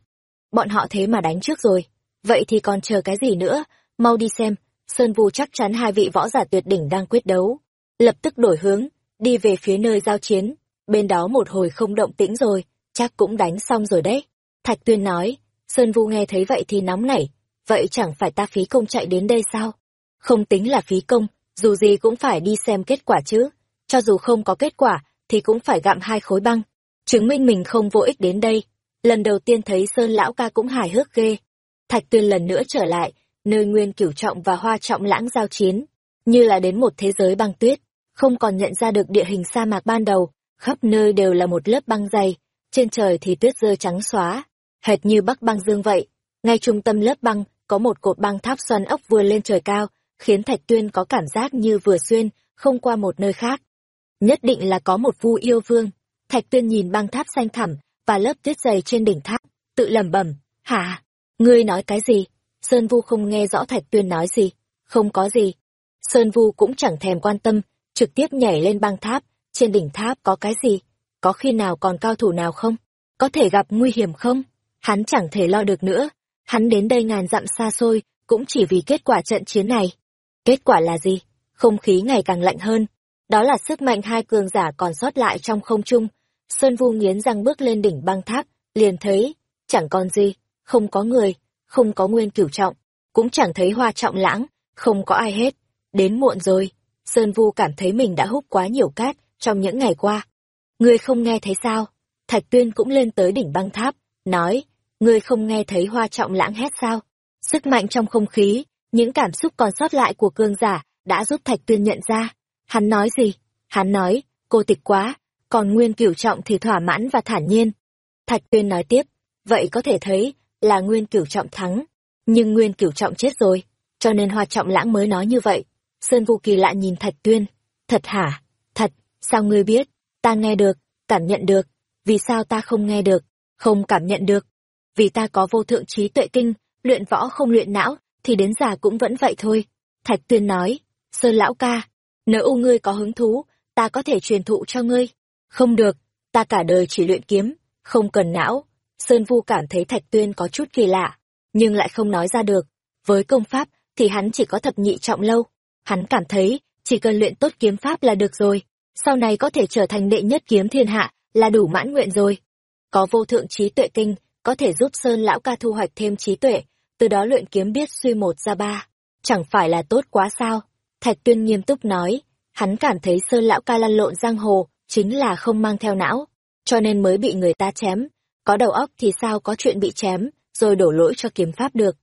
Bọn họ thế mà đánh trước rồi. Vậy thì còn chờ cái gì nữa, mau đi xem, Sơn Vu chắc chắn hai vị võ giả tuyệt đỉnh đang quyết đấu. Lập tức đổi hướng, đi về phía nơi giao chiến. Bên đó một hồi không động tĩnh rồi, chắc cũng đánh xong rồi đấy. Thạch Tuyên nói, Sơn Vu nghe thấy vậy thì nóng nảy. Vậy chẳng phải ta phí công chạy đến đây sao? Không tính là phí công, dù gì cũng phải đi xem kết quả chứ. Cho dù không có kết quả, thì cũng phải gặm hai khối băng. Chứng minh mình không vô ích đến đây. Lần đầu tiên thấy Sơn Lão ca cũng hài hước ghê. Thạch Tuyên lần nữa trở lại, nơi nguyên cửu trọng và hoa trọng lãng giao chiến, như là đến một thế giới băng tuyết, không còn nhận ra được địa hình sa mạc ban đầu, khắp nơi đều là một lớp băng dày, trên trời thì tuyết rơi trắng xóa, hệt như bắc băng dương vậy. Ngay trung tâm lớp băng, có một cột băng tháp xoắn ốc vươn lên trời cao, khiến Thạch Tuyên có cảm giác như vừa xuyên, không qua một nơi khác. Nhất định là có một vu yêu vương. Thạch Tuyên nhìn băng tháp xanh thẳm và lớp tuyết dày trên đỉnh tháp, tự lẩm bẩm, "Hả? Ngươi nói cái gì?" Sơn Vu không nghe rõ Thạch Tuyên nói gì. Không có gì. Sơn Vu cũng chẳng thèm quan tâm, trực tiếp nhảy lên băng tháp. Trên đỉnh tháp có cái gì? Có khi nào còn cao thủ nào không? Có thể gặp nguy hiểm không? Hắn chẳng thể lo được nữa. Hắn đến đây ngàn dặm xa xôi, cũng chỉ vì kết quả trận chiến này. Kết quả là gì? Không khí ngày càng lạnh hơn. Đó là sức mạnh hai cường giả còn sót lại trong không trung. Sơn Vu nghiến răng bước lên đỉnh băng tháp, liền thấy, chẳng còn gì, không có người, không có nguyên cửu trọng, cũng chẳng thấy hoa trọng lãng, không có ai hết. Đến muộn rồi, Sơn Vu cảm thấy mình đã hút quá nhiều cát trong những ngày qua. Ngươi không nghe thấy sao? Thạch Tuyên cũng lên tới đỉnh băng tháp, nói, ngươi không nghe thấy hoa trọng lãng hét sao? Sức mạnh trong không khí, những cảm xúc còn sót lại của cương giả, đã giúp Thạch Tuyên nhận ra. Hắn nói gì? Hắn nói, cô tịch quá, còn Nguyên Cửu Trọng thì thỏa mãn và thản nhiên. Thạch Tuyên nói tiếp, vậy có thể thấy là Nguyên Cửu Trọng thắng, nhưng Nguyên Cửu Trọng chết rồi, cho nên Hoa Trọng Lãng mới nói như vậy. Sơn Vũ Kỳ lạ nhìn Thạch Tuyên, thật hả? Thật, sao ngươi biết? Ta nghe được, cảm nhận được, vì sao ta không nghe được, không cảm nhận được? Vì ta có vô thượng trí tuệ kinh, luyện võ không luyện não, thì đến già cũng vẫn vậy thôi. Thạch Tuyên nói, Sơn Lão ca, nếu u ngươi có hứng thú, ta có thể truyền thụ cho ngươi. Không được, ta cả đời chỉ luyện kiếm, không cần não. Sơn Vu cảm thấy Thạch Tuyên có chút kỳ lạ, nhưng lại không nói ra được. Với công pháp, thì hắn chỉ có thập nhị trọng lâu. Hắn cảm thấy, chỉ cần luyện tốt kiếm pháp là được rồi. Sau này có thể trở thành đệ nhất kiếm thiên hạ, là đủ mãn nguyện rồi. Có vô thượng trí tuệ kinh, có thể giúp Sơn Lão ca thu hoạch thêm trí tuệ, từ đó luyện kiếm biết suy một ra ba. Chẳng phải là tốt quá sao? Thạch Tuyên nghiêm túc nói, hắn cảm thấy Sơn Lão ca lăn lộn giang hồ, chính là không mang theo não, cho nên mới bị người ta chém. Có đầu óc thì sao có chuyện bị chém, rồi đổ lỗi cho kiếm pháp được.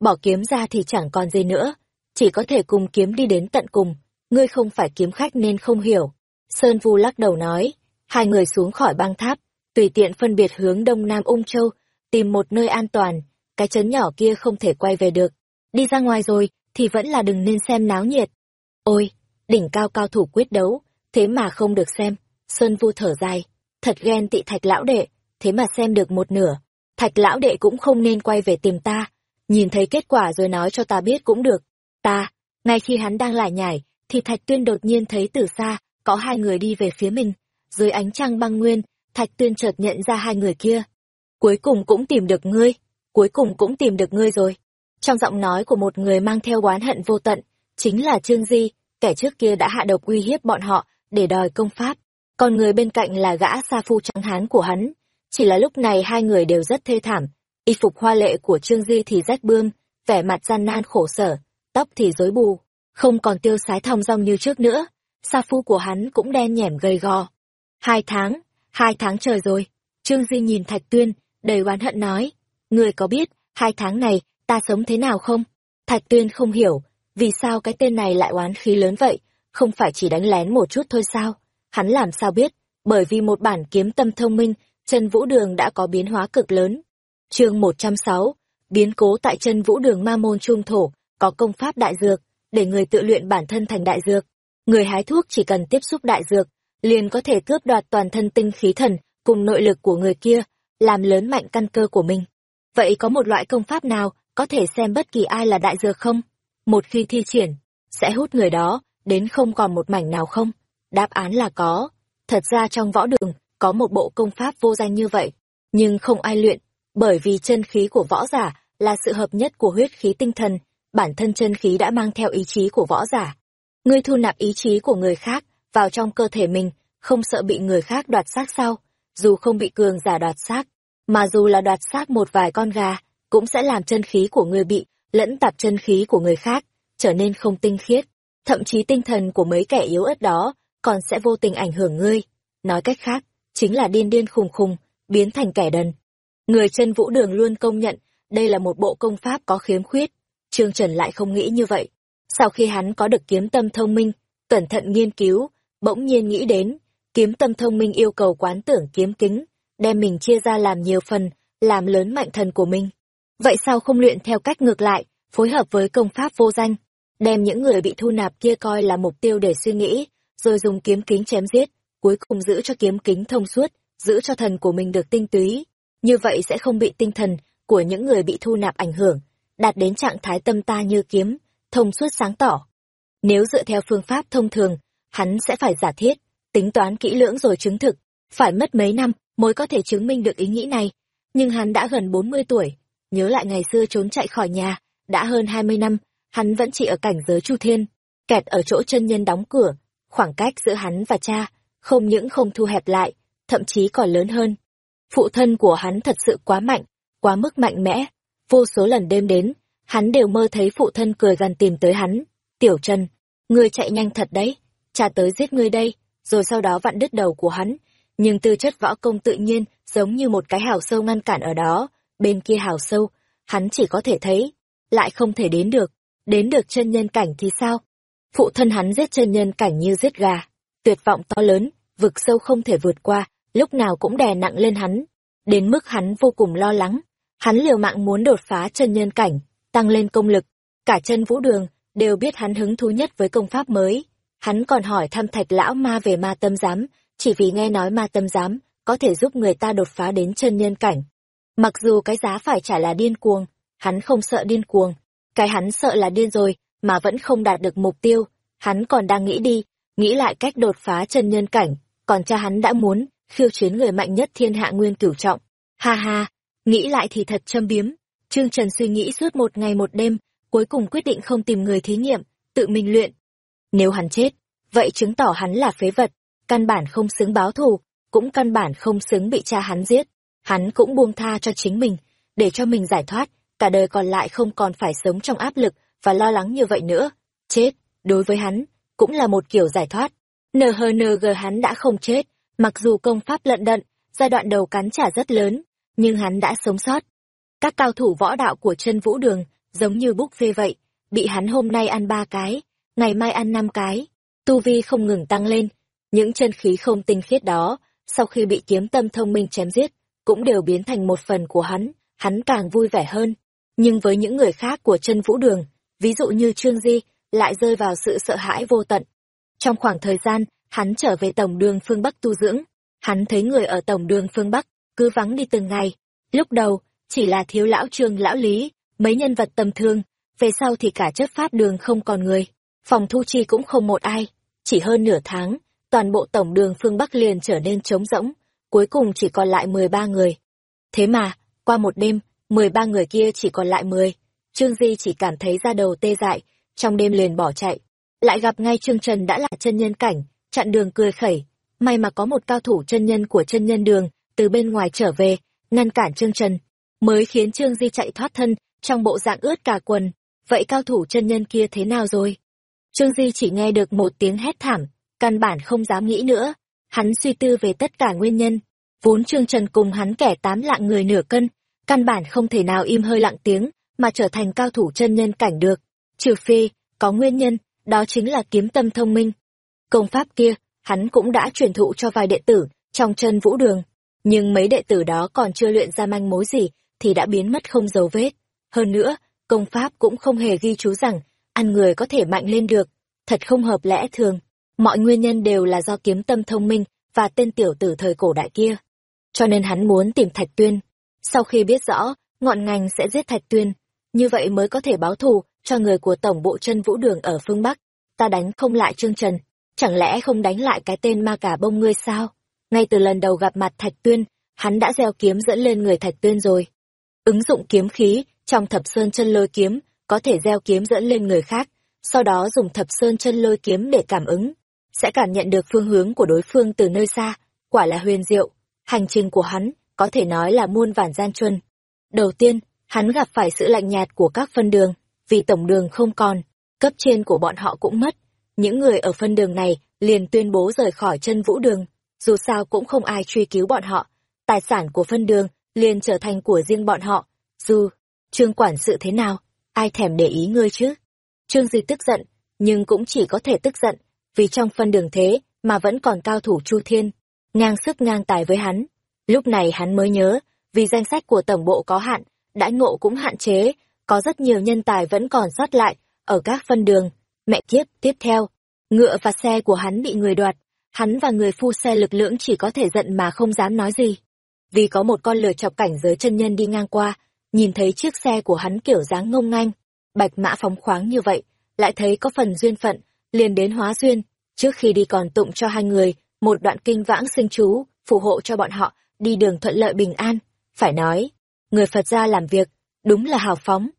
Bỏ kiếm ra thì chẳng còn gì nữa, chỉ có thể cùng kiếm đi đến tận cùng. Ngươi không phải kiếm khách nên không hiểu. Sơn Vu lắc đầu nói, hai người xuống khỏi băng tháp, tùy tiện phân biệt hướng đông nam ung châu, tìm một nơi an toàn, cái chấn nhỏ kia không thể quay về được. Đi ra ngoài rồi, thì vẫn là đừng nên xem náo nhiệt. Ôi, đỉnh cao cao thủ quyết đấu, thế mà không được xem. Sơn Vu thở dài, thật ghen tị thạch lão đệ, thế mà xem được một nửa. Thạch lão đệ cũng không nên quay về tìm ta, nhìn thấy kết quả rồi nói cho ta biết cũng được. Ta, ngay khi hắn đang lải nhải, thì Thạch Tuyên đột nhiên thấy từ xa, có hai người đi về phía mình. Dưới ánh trăng băng nguyên, Thạch Tuyên chợt nhận ra hai người kia. Cuối cùng cũng tìm được ngươi, cuối cùng cũng tìm được ngươi rồi. Trong giọng nói của một người mang theo oán hận vô tận, chính là Trương Di, kẻ trước kia đã hạ độc uy hiếp bọn họ để đòi công pháp còn người bên cạnh là gã sa phu trắng hán của hắn. Chỉ là lúc này hai người đều rất thê thảm, y phục hoa lệ của Trương Di thì rách bươm, vẻ mặt gian nan khổ sở, tóc thì rối bù, không còn tiêu sái thong dong như trước nữa. Sa phu của hắn cũng đen nhẻm gầy gò. Hai tháng, hai tháng trời rồi. Trương Di nhìn Thạch Tuyên, đầy oán hận nói, người có biết, hai tháng này, ta sống thế nào không? Thạch Tuyên không hiểu, vì sao cái tên này lại oán khí lớn vậy, không phải chỉ đánh lén một chút thôi sao? Hắn làm sao biết, bởi vì một bản kiếm tâm thông minh, chân vũ đường đã có biến hóa cực lớn. chương một trăm sáu biến cố tại chân vũ đường ma môn trung thổ, có công pháp đại dược, để người tự luyện bản thân thành đại dược. Người hái thuốc chỉ cần tiếp xúc đại dược, liền có thể cướp đoạt toàn thân tinh khí thần cùng nội lực của người kia, làm lớn mạnh căn cơ của mình. Vậy có một loại công pháp nào có thể xem bất kỳ ai là đại dược không? Một khi thi triển, sẽ hút người đó, đến không còn một mảnh nào không? Đáp án là có. Thật ra trong võ đường, có một bộ công pháp vô danh như vậy, nhưng không ai luyện, bởi vì chân khí của võ giả là sự hợp nhất của huyết khí tinh thần, bản thân chân khí đã mang theo ý chí của võ giả. Ngươi thu nạp ý chí của người khác vào trong cơ thể mình, không sợ bị người khác đoạt xác sao? Dù không bị cường giả đoạt xác, mà dù là đoạt xác một vài con gà, cũng sẽ làm chân khí của người bị lẫn tạp chân khí của người khác, trở nên không tinh khiết. Thậm chí tinh thần của mấy kẻ yếu ớt đó còn sẽ vô tình ảnh hưởng ngươi. Nói cách khác, chính là điên điên khùng khùng, biến thành kẻ đần. Người chân vũ đường luôn công nhận, đây là một bộ công pháp có khiếm khuyết. Trương Trần lại không nghĩ như vậy. Sau khi hắn có được kiếm tâm thông minh, cẩn thận nghiên cứu, bỗng nhiên nghĩ đến, kiếm tâm thông minh yêu cầu quán tưởng kiếm kính, đem mình chia ra làm nhiều phần, làm lớn mạnh thần của mình. Vậy sao không luyện theo cách ngược lại, phối hợp với công pháp vô danh, đem những người bị thu nạp kia coi là mục tiêu để suy nghĩ, rồi dùng kiếm kính chém giết, cuối cùng giữ cho kiếm kính thông suốt, giữ cho thần của mình được tinh túy. Như vậy sẽ không bị tinh thần của những người bị thu nạp ảnh hưởng, đạt đến trạng thái tâm ta như kiếm, thông suốt sáng tỏ. Nếu dựa theo phương pháp thông thường, hắn sẽ phải giả thiết, tính toán kỹ lưỡng rồi chứng thực, phải mất mấy năm mới có thể chứng minh được ý nghĩ này. Nhưng hắn đã gần 40 tuổi, nhớ lại ngày xưa trốn chạy khỏi nhà, đã hơn 20 năm, hắn vẫn chỉ ở cảnh giới chu thiên, kẹt ở chỗ chân nhân đóng cửa, khoảng cách giữa hắn và cha không những không thu hẹp lại, thậm chí còn lớn hơn. Phụ thân của hắn thật sự quá mạnh, quá mức mạnh mẽ, vô số lần đêm đến, hắn đều mơ thấy phụ thân cười gần tìm tới hắn. Tiểu Trần, ngươi chạy nhanh thật đấy, cha tới giết ngươi đây, rồi sau đó vặn đứt đầu của hắn. Nhưng tư chất võ công tự nhiên giống như một cái hào sâu ngăn cản ở đó, bên kia hào sâu, hắn chỉ có thể thấy, lại không thể đến được. Đến được chân nhân cảnh thì sao? Phụ thân hắn giết chân nhân cảnh như giết gà, tuyệt vọng to lớn, vực sâu không thể vượt qua, lúc nào cũng đè nặng lên hắn, đến mức hắn vô cùng lo lắng. Hắn liều mạng muốn đột phá chân nhân cảnh, tăng lên công lực, cả chân vũ đường đều biết hắn hứng thú nhất với công pháp mới. Hắn còn hỏi thăm thạch lão ma về ma tâm giám, chỉ vì nghe nói ma tâm giám có thể giúp người ta đột phá đến chân nhân cảnh. Mặc dù cái giá phải trả là điên cuồng, hắn không sợ điên cuồng, cái hắn sợ là điên rồi, mà vẫn không đạt được mục tiêu, hắn còn đang nghĩ đi, nghĩ lại cách đột phá chân nhân cảnh, còn cha hắn đã muốn khiêu chiến người mạnh nhất thiên hạ nguyên cửu trọng. Ha ha, nghĩ lại thì thật châm biếm. Trương Trần suy nghĩ suốt một ngày một đêm, cuối cùng quyết định không tìm người thí nghiệm, tự mình luyện. Nếu hắn chết, vậy chứng tỏ hắn là phế vật, căn bản không xứng báo thù, cũng căn bản không xứng bị cha hắn giết. Hắn cũng buông tha cho chính mình, để cho mình giải thoát, cả đời còn lại không còn phải sống trong áp lực và lo lắng như vậy nữa. Chết, đối với hắn, cũng là một kiểu giải thoát. NHNG hắn đã không chết, mặc dù công pháp lận đận, giai đoạn đầu cắn trả rất lớn, nhưng hắn đã sống sót. Các cao thủ võ đạo của chân vũ đường, giống như búc phê vậy, bị hắn hôm nay ăn ba cái, ngày mai ăn năm cái, tu vi không ngừng tăng lên. Những chân khí không tinh khiết đó, sau khi bị kiếm tâm thông minh chém giết, cũng đều biến thành một phần của hắn, hắn càng vui vẻ hơn. Nhưng với những người khác của chân vũ đường, ví dụ như Trương Di, lại rơi vào sự sợ hãi vô tận. Trong khoảng thời gian, hắn trở về tổng đường phương Bắc tu dưỡng, hắn thấy người ở tổng đường phương Bắc, cứ vắng đi từng ngày. Lúc đầu, chỉ là thiếu lão trương lão lý, mấy nhân vật tầm thương, về sau thì cả chất pháp đường không còn người. Phòng thu chi cũng không một ai, chỉ hơn nửa tháng, toàn bộ tổng đường phương Bắc liền trở nên trống rỗng, cuối cùng chỉ còn lại 13 người. Thế mà, qua một đêm, 13 người kia chỉ còn lại 10. Trương Di chỉ cảm thấy ra đầu tê dại, trong đêm liền bỏ chạy. Lại gặp ngay Trương Trần đã là chân nhân cảnh, chặn đường cười khẩy. May mà có một cao thủ chân nhân của chân nhân đường, từ bên ngoài trở về, ngăn cản Trương Trần, mới khiến Trương Di chạy thoát thân, trong bộ dạng ướt cả quần. Vậy cao thủ chân nhân kia thế nào rồi? Trương Di chỉ nghe được một tiếng hét thảm, căn bản không dám nghĩ nữa. Hắn suy tư về tất cả nguyên nhân. Vốn Trương Trần cùng hắn kẻ tám lạng người nửa cân, căn bản không thể nào im hơi lặng tiếng, mà trở thành cao thủ chân nhân cảnh được. Trừ phi, có nguyên nhân, đó chính là kiếm tâm thông minh. Công pháp kia, hắn cũng đã truyền thụ cho vài đệ tử, trong chân vũ đường. Nhưng mấy đệ tử đó còn chưa luyện ra manh mối gì, thì đã biến mất không dấu vết. Hơn nữa, công pháp cũng không hề ghi chú rằng, ăn người có thể mạnh lên được. Thật không hợp lẽ thường. Mọi nguyên nhân đều là do kiếm tâm thông minh và tên tiểu tử thời cổ đại kia. Cho nên hắn muốn tìm Thạch Tuyên. Sau khi biết rõ, ngọn ngành sẽ giết Thạch Tuyên, như vậy mới có thể báo thù cho người của tổng bộ chân vũ đường ở phương Bắc. Ta đánh không lại Trương Trần, chẳng lẽ không đánh lại cái tên ma cả bông ngươi sao? Ngay từ lần đầu gặp mặt Thạch Tuyên, hắn đã gieo kiếm dẫn lên người Thạch Tuyên rồi. Ứng dụng kiếm khí trong thập sơn chân lôi kiếm, có thể gieo kiếm dẫn lên người khác, sau đó dùng thập sơn chân lôi kiếm để cảm ứng, sẽ cảm nhận được phương hướng của đối phương từ nơi xa, quả là huyền diệu. Hành trình của hắn, có thể nói là muôn vàn gian truân. Đầu tiên, hắn gặp phải sự lạnh nhạt của các phân đường, vì tổng đường không còn, cấp trên của bọn họ cũng mất. Những người ở phân đường này liền tuyên bố rời khỏi chân vũ đường, dù sao cũng không ai truy cứu bọn họ. Tài sản của phân đường liền trở thành của riêng bọn họ. Dù, trương quản sự thế nào, ai thèm để ý ngươi chứ? Trương Di tức giận, nhưng cũng chỉ có thể tức giận, vì trong phân đường thế mà vẫn còn cao thủ Chu Thiên, ngang sức ngang tài với hắn. Lúc này hắn mới nhớ, vì danh sách của tổng bộ có hạn, đãi ngộ cũng hạn chế, có rất nhiều nhân tài vẫn còn sót lại, ở các phân đường. Mẹ kiếp, tiếp theo, ngựa và xe của hắn bị người đoạt, hắn và người phu xe lực lưỡng chỉ có thể giận mà không dám nói gì. Vì có một con lừa chọc cảnh giới chân nhân đi ngang qua, nhìn thấy chiếc xe của hắn kiểu dáng ngông nganh, bạch mã phóng khoáng như vậy, lại thấy có phần duyên phận, liền đến hóa duyên, trước khi đi còn tụng cho hai người, một đoạn kinh vãng sinh chú, phù hộ cho bọn họ, đi đường thuận lợi bình an. Phải nói, người Phật gia làm việc, đúng là hào phóng.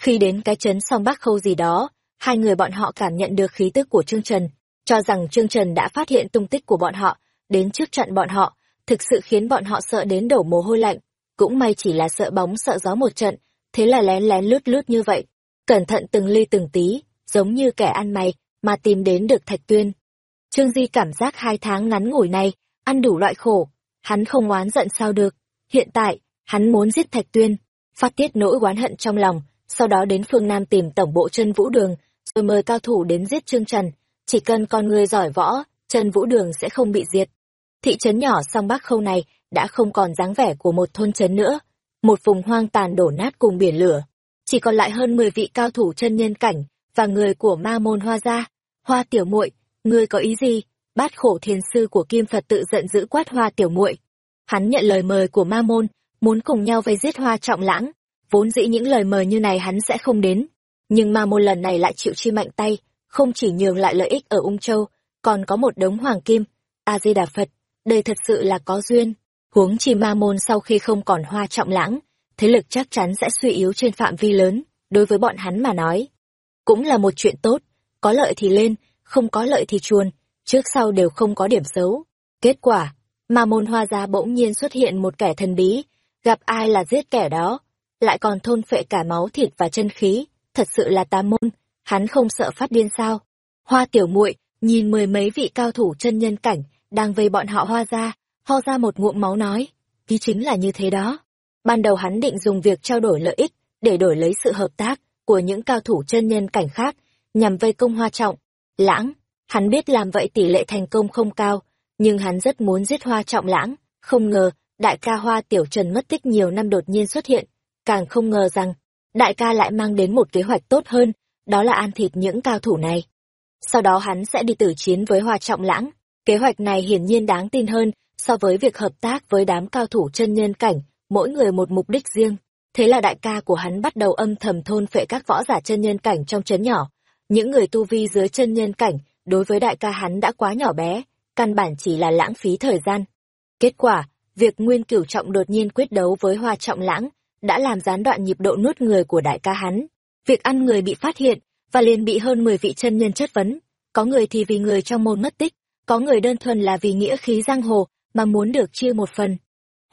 Khi đến cái chấn song bắc khâu gì đó, hai người bọn họ cảm nhận được khí tức của Trương Trần, cho rằng Trương Trần đã phát hiện tung tích của bọn họ, đến trước trận bọn họ, thực sự khiến bọn họ sợ đến đổ mồ hôi lạnh. Cũng may chỉ là sợ bóng sợ gió một trận, thế là lén lén lướt lướt như vậy, cẩn thận từng ly từng tí, giống như kẻ ăn mày, mà tìm đến được Thạch Tuyên. Trương Di cảm giác hai tháng ngắn ngủi này, ăn đủ loại khổ, hắn không oán giận sao được. Hiện tại, hắn muốn giết Thạch Tuyên, phát tiết nỗi oán hận trong lòng, sau đó đến phương Nam tìm tổng bộ chân vũ đường, rồi mời cao thủ đến giết Trương Trần. Chỉ cần con người giỏi võ, chân vũ đường sẽ không bị diệt. Thị trấn nhỏ song Bắc Khâu này đã không còn dáng vẻ của một thôn trấn nữa, một vùng hoang tàn đổ nát cùng biển lửa. Chỉ còn lại hơn 10 vị cao thủ chân nhân cảnh và người của ma môn hoa gia. Hoa tiểu muội, ngươi có ý gì? Bát khổ thiền sư của Kim Phật tự giận dữ quát hoa tiểu muội. Hắn nhận lời mời của ma môn, muốn cùng nhau vây giết hoa trọng lãng. Vốn dĩ những lời mời như này hắn sẽ không đến. Nhưng ma môn lần này lại chịu chi mạnh tay, không chỉ nhường lại lợi ích ở Ung Châu, còn có một đống hoàng kim. A-di-đà Phật, đây thật sự là có duyên. Huống chi ma môn sau khi không còn hoa trọng lãng, thế lực chắc chắn sẽ suy yếu trên phạm vi lớn, đối với bọn hắn mà nói. Cũng là một chuyện tốt, có lợi thì lên, không có lợi thì chuồn, trước sau đều không có điểm xấu. Kết quả, ma môn hoa gia bỗng nhiên xuất hiện một kẻ thần bí, gặp ai là giết kẻ đó, lại còn thôn phệ cả máu thịt và chân khí, thật sự là tà môn, hắn không sợ phát điên sao. Hoa tiểu muội nhìn mười mấy vị cao thủ chân nhân cảnh, đang vây bọn họ hoa ra, ho ra một ngụm máu nói, ký chính là như thế đó. Ban đầu hắn định dùng việc trao đổi lợi ích, để đổi lấy sự hợp tác của những cao thủ chân nhân cảnh khác, nhằm vây công hoa trọng. Lãng, hắn biết làm vậy tỷ lệ thành công không cao, nhưng hắn rất muốn giết hoa trọng lãng, không ngờ, đại ca hoa tiểu trần mất tích nhiều năm đột nhiên xuất hiện, càng không ngờ rằng, đại ca lại mang đến một kế hoạch tốt hơn, đó là ăn thịt những cao thủ này. Sau đó hắn sẽ đi tử chiến với hoa trọng lãng, kế hoạch này hiển nhiên đáng tin hơn so với việc hợp tác với đám cao thủ chân nhân cảnh, mỗi người một mục đích riêng. Thế là đại ca của hắn bắt đầu âm thầm thôn phệ các võ giả chân nhân cảnh trong chấn nhỏ. Những người tu vi dưới chân nhân cảnh, đối với đại ca hắn đã quá nhỏ bé, căn bản chỉ là lãng phí thời gian. Kết quả, việc Nguyên Cửu Trọng đột nhiên quyết đấu với Hoa Trọng Lãng đã làm gián đoạn nhịp độ nuốt người của đại ca hắn. Việc ăn người bị phát hiện, và liền bị hơn 10 vị chân nhân chất vấn. Có người thì vì người trong môn mất tích, có người đơn thuần là vì nghĩa khí giang hồ mà muốn được chia một phần.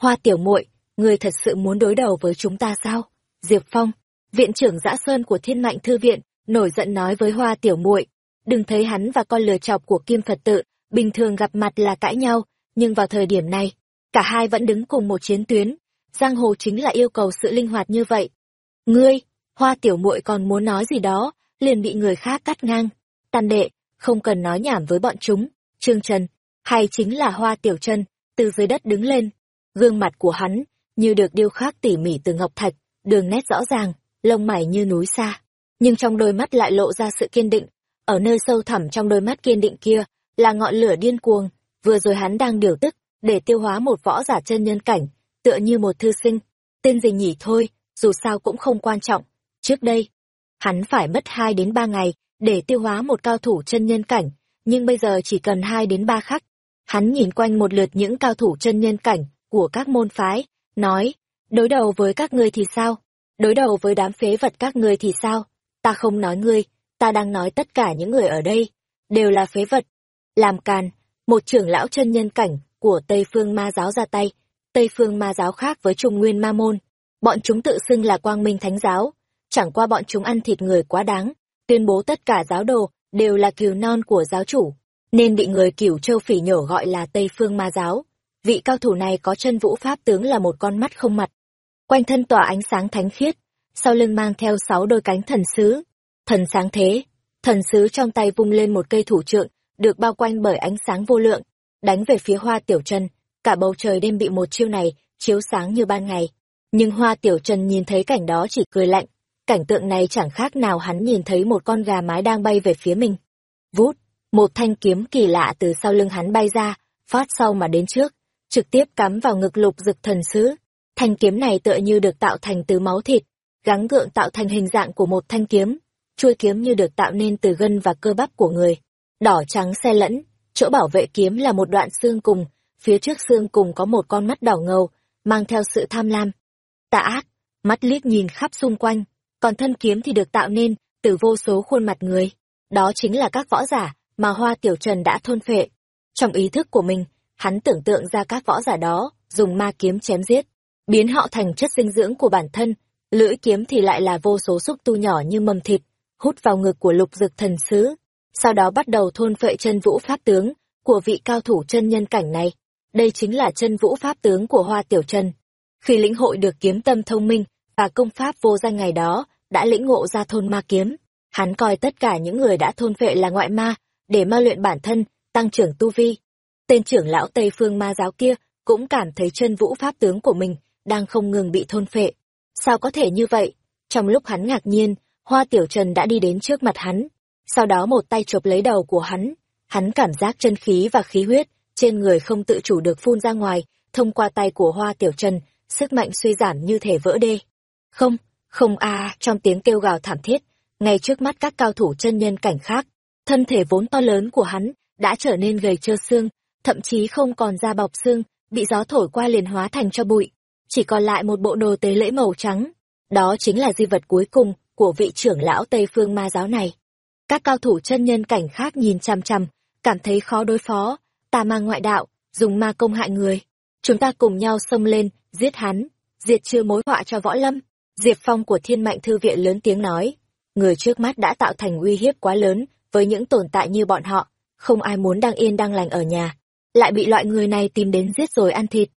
Hoa tiểu muội, người thật sự muốn đối đầu với chúng ta sao? Diệp Phong, viện trưởng Dã Sơn của Thiên Mạnh Thư viện, nổi giận nói với Hoa tiểu muội, đừng thấy hắn và con lừa chọc của Kim Phật tự, bình thường gặp mặt là cãi nhau, nhưng vào thời điểm này, cả hai vẫn đứng cùng một chiến tuyến, giang hồ chính là yêu cầu sự linh hoạt như vậy. Ngươi, Hoa tiểu muội còn muốn nói gì đó, liền bị người khác cắt ngang. Tàn đệ, không cần nói nhảm với bọn chúng, Trương Trần, hay chính là Hoa Tiểu Trân, từ dưới đất đứng lên. Gương mặt của hắn, như được điêu khắc tỉ mỉ từ ngọc thạch, đường nét rõ ràng, lông mày như núi xa. Nhưng trong đôi mắt lại lộ ra sự kiên định, ở nơi sâu thẳm trong đôi mắt kiên định kia, là ngọn lửa điên cuồng, vừa rồi hắn đang điều tức, để tiêu hóa một võ giả chân nhân cảnh, tựa như một thư sinh. Tên gì nhỉ thôi, dù sao cũng không quan trọng. Trước đây, hắn phải mất hai đến ba ngày để tiêu hóa một cao thủ chân nhân cảnh, nhưng bây giờ chỉ cần hai đến ba khắc. Hắn nhìn quanh một lượt những cao thủ chân nhân cảnh của các môn phái, nói, đối đầu với các ngươi thì sao? Đối đầu với đám phế vật các ngươi thì sao? Ta không nói ngươi, ta đang nói tất cả những người ở đây, đều là phế vật. Làm càn, một trưởng lão chân nhân cảnh của Tây Phương Ma Giáo ra tay, Tây Phương Ma Giáo khác với Trung Nguyên Ma Môn. Bọn chúng tự xưng là Quang Minh Thánh Giáo, chẳng qua bọn chúng ăn thịt người quá đáng, tuyên bố tất cả giáo đồ đều là kiều non của giáo chủ, nên bị người cửu châu phỉ nhổ gọi là Tây Phương Ma Giáo. Vị cao thủ này có chân vũ pháp tướng là một con mắt không mặt, quanh thân tỏa ánh sáng thánh khiết, sau lưng mang theo sáu đôi cánh thần sứ. Thần sáng thế, thần sứ trong tay vung lên một cây thủ trượng, được bao quanh bởi ánh sáng vô lượng, đánh về phía hoa tiểu trần. cả bầu trời đêm bị một chiêu này chiếu sáng như ban ngày. Nhưng hoa tiểu trần nhìn thấy cảnh đó chỉ cười lạnh, cảnh tượng này chẳng khác nào hắn nhìn thấy một con gà mái đang bay về phía mình. Vút, một thanh kiếm kỳ lạ từ sau lưng hắn bay ra, phát sau mà đến trước, trực tiếp cắm vào ngực lục dực thần sứ. Thanh kiếm này tựa như được tạo thành từ máu thịt, gắng gượng tạo thành hình dạng của một thanh kiếm. Chuôi kiếm như được tạo nên từ gân và cơ bắp của người. Đỏ trắng xe lẫn, chỗ bảo vệ kiếm là một đoạn xương cùng, phía trước xương cùng có một con mắt đỏ ngầu, mang theo sự tham lam. Tà ác, mắt liếc nhìn khắp xung quanh, còn thân kiếm thì được tạo nên từ vô số khuôn mặt người. Đó chính là các võ giả mà Hoa Tiểu Trần đã thôn phệ. Trong ý thức của mình, hắn tưởng tượng ra các võ giả đó dùng ma kiếm chém giết, biến họ thành chất dinh dưỡng của bản thân, lưỡi kiếm thì lại là vô số xúc tu nhỏ như mầm thịt, hút vào ngực của lục dực thần sứ, sau đó bắt đầu thôn phệ chân vũ pháp tướng của vị cao thủ chân nhân cảnh này. Đây chính là chân vũ pháp tướng của Hoa Tiểu Trần. Khi lĩnh hội được kiếm tâm thông minh và công pháp vô danh ngày đó, đã lĩnh ngộ ra thôn ma kiếm. Hắn coi tất cả những người đã thôn phệ là ngoại ma, để ma luyện bản thân, tăng trưởng tu vi. Tên trưởng lão Tây Phương ma giáo kia cũng cảm thấy chân vũ pháp tướng của mình đang không ngừng bị thôn phệ. Sao có thể như vậy? Trong lúc hắn ngạc nhiên, Hoa Tiểu Trần đã đi đến trước mặt hắn. Sau đó một tay chụp lấy đầu của hắn. Hắn cảm giác chân khí và khí huyết trên người không tự chủ được phun ra ngoài, thông qua tay của Hoa Tiểu Trần, sức mạnh suy giảm như thể vỡ đê. Không, không a trong tiếng kêu gào thảm thiết, ngay trước mắt các cao thủ chân nhân cảnh khác, thân thể vốn to lớn của hắn đã trở nên gầy trơ xương, thậm chí không còn da bọc xương, bị gió thổi qua liền hóa thành cho bụi, chỉ còn lại một bộ đồ tế lễ màu trắng. Đó chính là di vật cuối cùng của vị trưởng lão Tây Phương ma giáo này. Các cao thủ chân nhân cảnh khác nhìn chằm chằm, cảm thấy khó đối phó, tà ma ngoại đạo, dùng ma công hại người. Chúng ta cùng nhau xông lên, giết hắn, diệt chưa mối họa cho võ lâm. Diệp Phong của Thiên Mạnh Thư Viện lớn tiếng nói, người trước mắt đã tạo thành uy hiếp quá lớn với những tồn tại như bọn họ, không ai muốn đang yên đang lành ở nhà, lại bị loại người này tìm đến giết rồi ăn thịt.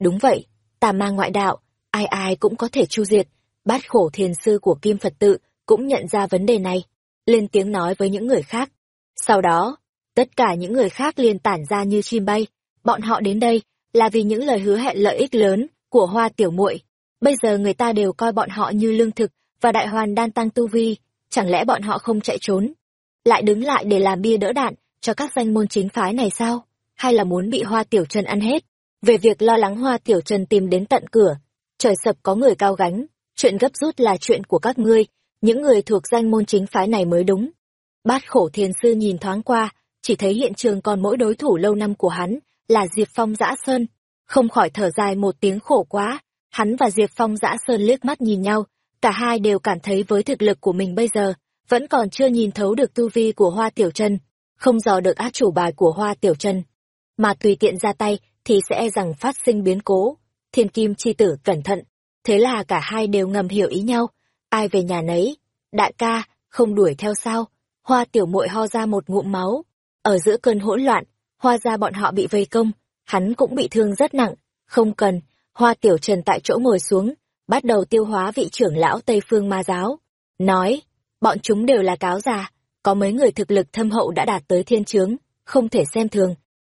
Đúng vậy, tà ma ngoại đạo, ai ai cũng có thể chu diệt, bát khổ thiền sư của Kim Phật tự cũng nhận ra vấn đề này, lên tiếng nói với những người khác. Sau đó, tất cả những người khác liền tản ra như chim bay, bọn họ đến đây là vì những lời hứa hẹn lợi ích lớn của Hoa Tiểu Muội. Bây giờ người ta đều coi bọn họ như lương thực và đại hoàn đan tăng tu vi, chẳng lẽ bọn họ không chạy trốn? Lại đứng lại để làm bia đỡ đạn cho các danh môn chính phái này sao? Hay là muốn bị Hoa Tiểu Trần ăn hết? Về việc lo lắng Hoa Tiểu Trần tìm đến tận cửa, trời sập có người cao gánh, chuyện gấp rút là chuyện của các ngươi, những người thuộc danh môn chính phái này mới đúng. Bát khổ thiền sư nhìn thoáng qua, chỉ thấy hiện trường còn mỗi đối thủ lâu năm của hắn, là Diệp Phong Dã Sơn. Không khỏi thở dài một tiếng khổ quá, hắn và Diệp Phong Dã Sơn liếc mắt nhìn nhau, cả hai đều cảm thấy với thực lực của mình bây giờ, vẫn còn chưa nhìn thấu được tu vi của Hoa Tiểu Trần, không dò được át chủ bài của Hoa Tiểu Trần. Mà tùy tiện ra tay thì sẽ e rằng phát sinh biến cố. Thiên Kim chi tử cẩn thận, thế là cả hai đều ngầm hiểu ý nhau, ai về nhà nấy. Đại ca, không đuổi theo sao? Hoa Tiểu Muội ho ra một ngụm máu, ở giữa cơn hỗn loạn, hoa ra bọn họ bị vây công, hắn cũng bị thương rất nặng, không cần, hoa tiểu trần tại chỗ ngồi xuống, bắt đầu tiêu hóa vị trưởng lão Tây Phương Ma Giáo. Nói, bọn chúng đều là cáo già, có mấy người thực lực thâm hậu đã đạt tới thiên chướng, không thể xem thường.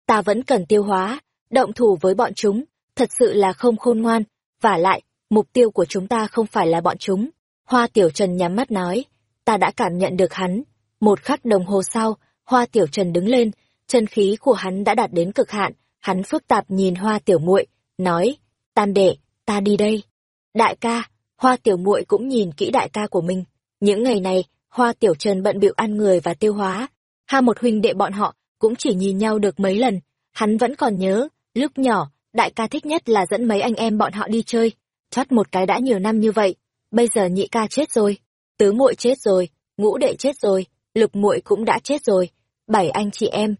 Ta vẫn cần tiêu hóa, động thủ với bọn chúng, thật sự là không khôn ngoan, và lại, mục tiêu của chúng ta không phải là bọn chúng. Hoa Tiểu Trần nhắm mắt nói, ta đã cảm nhận được hắn. Một khắc đồng hồ sau, Hoa Tiểu Trần đứng lên, chân khí của hắn đã đạt đến cực hạn, hắn phức tạp nhìn Hoa Tiểu Muội, nói: "Tam đệ, ta đi đây." Đại ca, Hoa Tiểu Muội cũng nhìn kỹ đại ca của mình. Những ngày này, Hoa Tiểu Trần bận bịu ăn người và tiêu hóa, ha một huynh đệ bọn họ cũng chỉ nhìn nhau được mấy lần, hắn vẫn còn nhớ, lúc nhỏ, đại ca thích nhất là dẫn mấy anh em bọn họ đi chơi, chót một cái đã nhiều năm như vậy, bây giờ nhị ca chết rồi, tứ muội chết rồi, ngũ đệ chết rồi, lục muội cũng đã chết rồi, bảy anh chị em.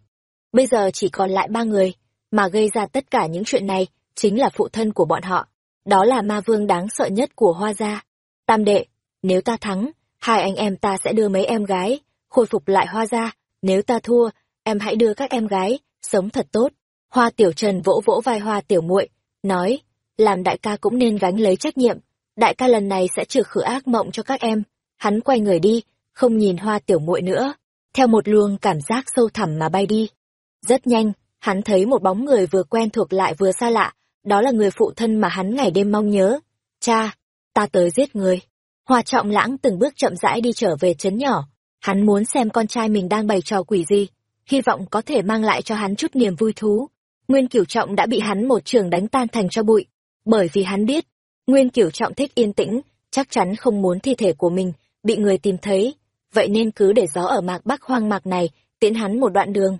Bây giờ chỉ còn lại ba người, mà gây ra tất cả những chuyện này chính là phụ thân của bọn họ. Đó là ma vương đáng sợ nhất của hoa gia. Tam đệ, nếu ta thắng, hai anh em ta sẽ đưa mấy em gái, khôi phục lại hoa gia. Nếu ta thua, em hãy đưa các em gái, sống thật tốt. Hoa tiểu trần vỗ vỗ vai hoa tiểu muội nói, làm đại ca cũng nên gánh lấy trách nhiệm. Đại ca lần này sẽ trừ khử ác mộng cho các em. Hắn quay người đi, không nhìn hoa tiểu muội nữa, theo một luồng cảm giác sâu thẳm mà bay đi. Rất nhanh, hắn thấy một bóng người vừa quen thuộc lại vừa xa lạ, đó là người phụ thân mà hắn ngày đêm mong nhớ. Cha, ta tới giết người. Hoa trọng lãng từng bước chậm rãi đi trở về trấn nhỏ, hắn muốn xem con trai mình đang bày trò quỷ gì, hy vọng có thể mang lại cho hắn chút niềm vui thú. Nguyên Cửu Trọng đã bị hắn một trường đánh tan thành cho bụi, bởi vì hắn biết, Nguyên Cửu Trọng thích yên tĩnh, chắc chắn không muốn thi thể của mình bị người tìm thấy, vậy nên cứ để gió ở mạc bắc hoang mạc này tiễn hắn một đoạn đường.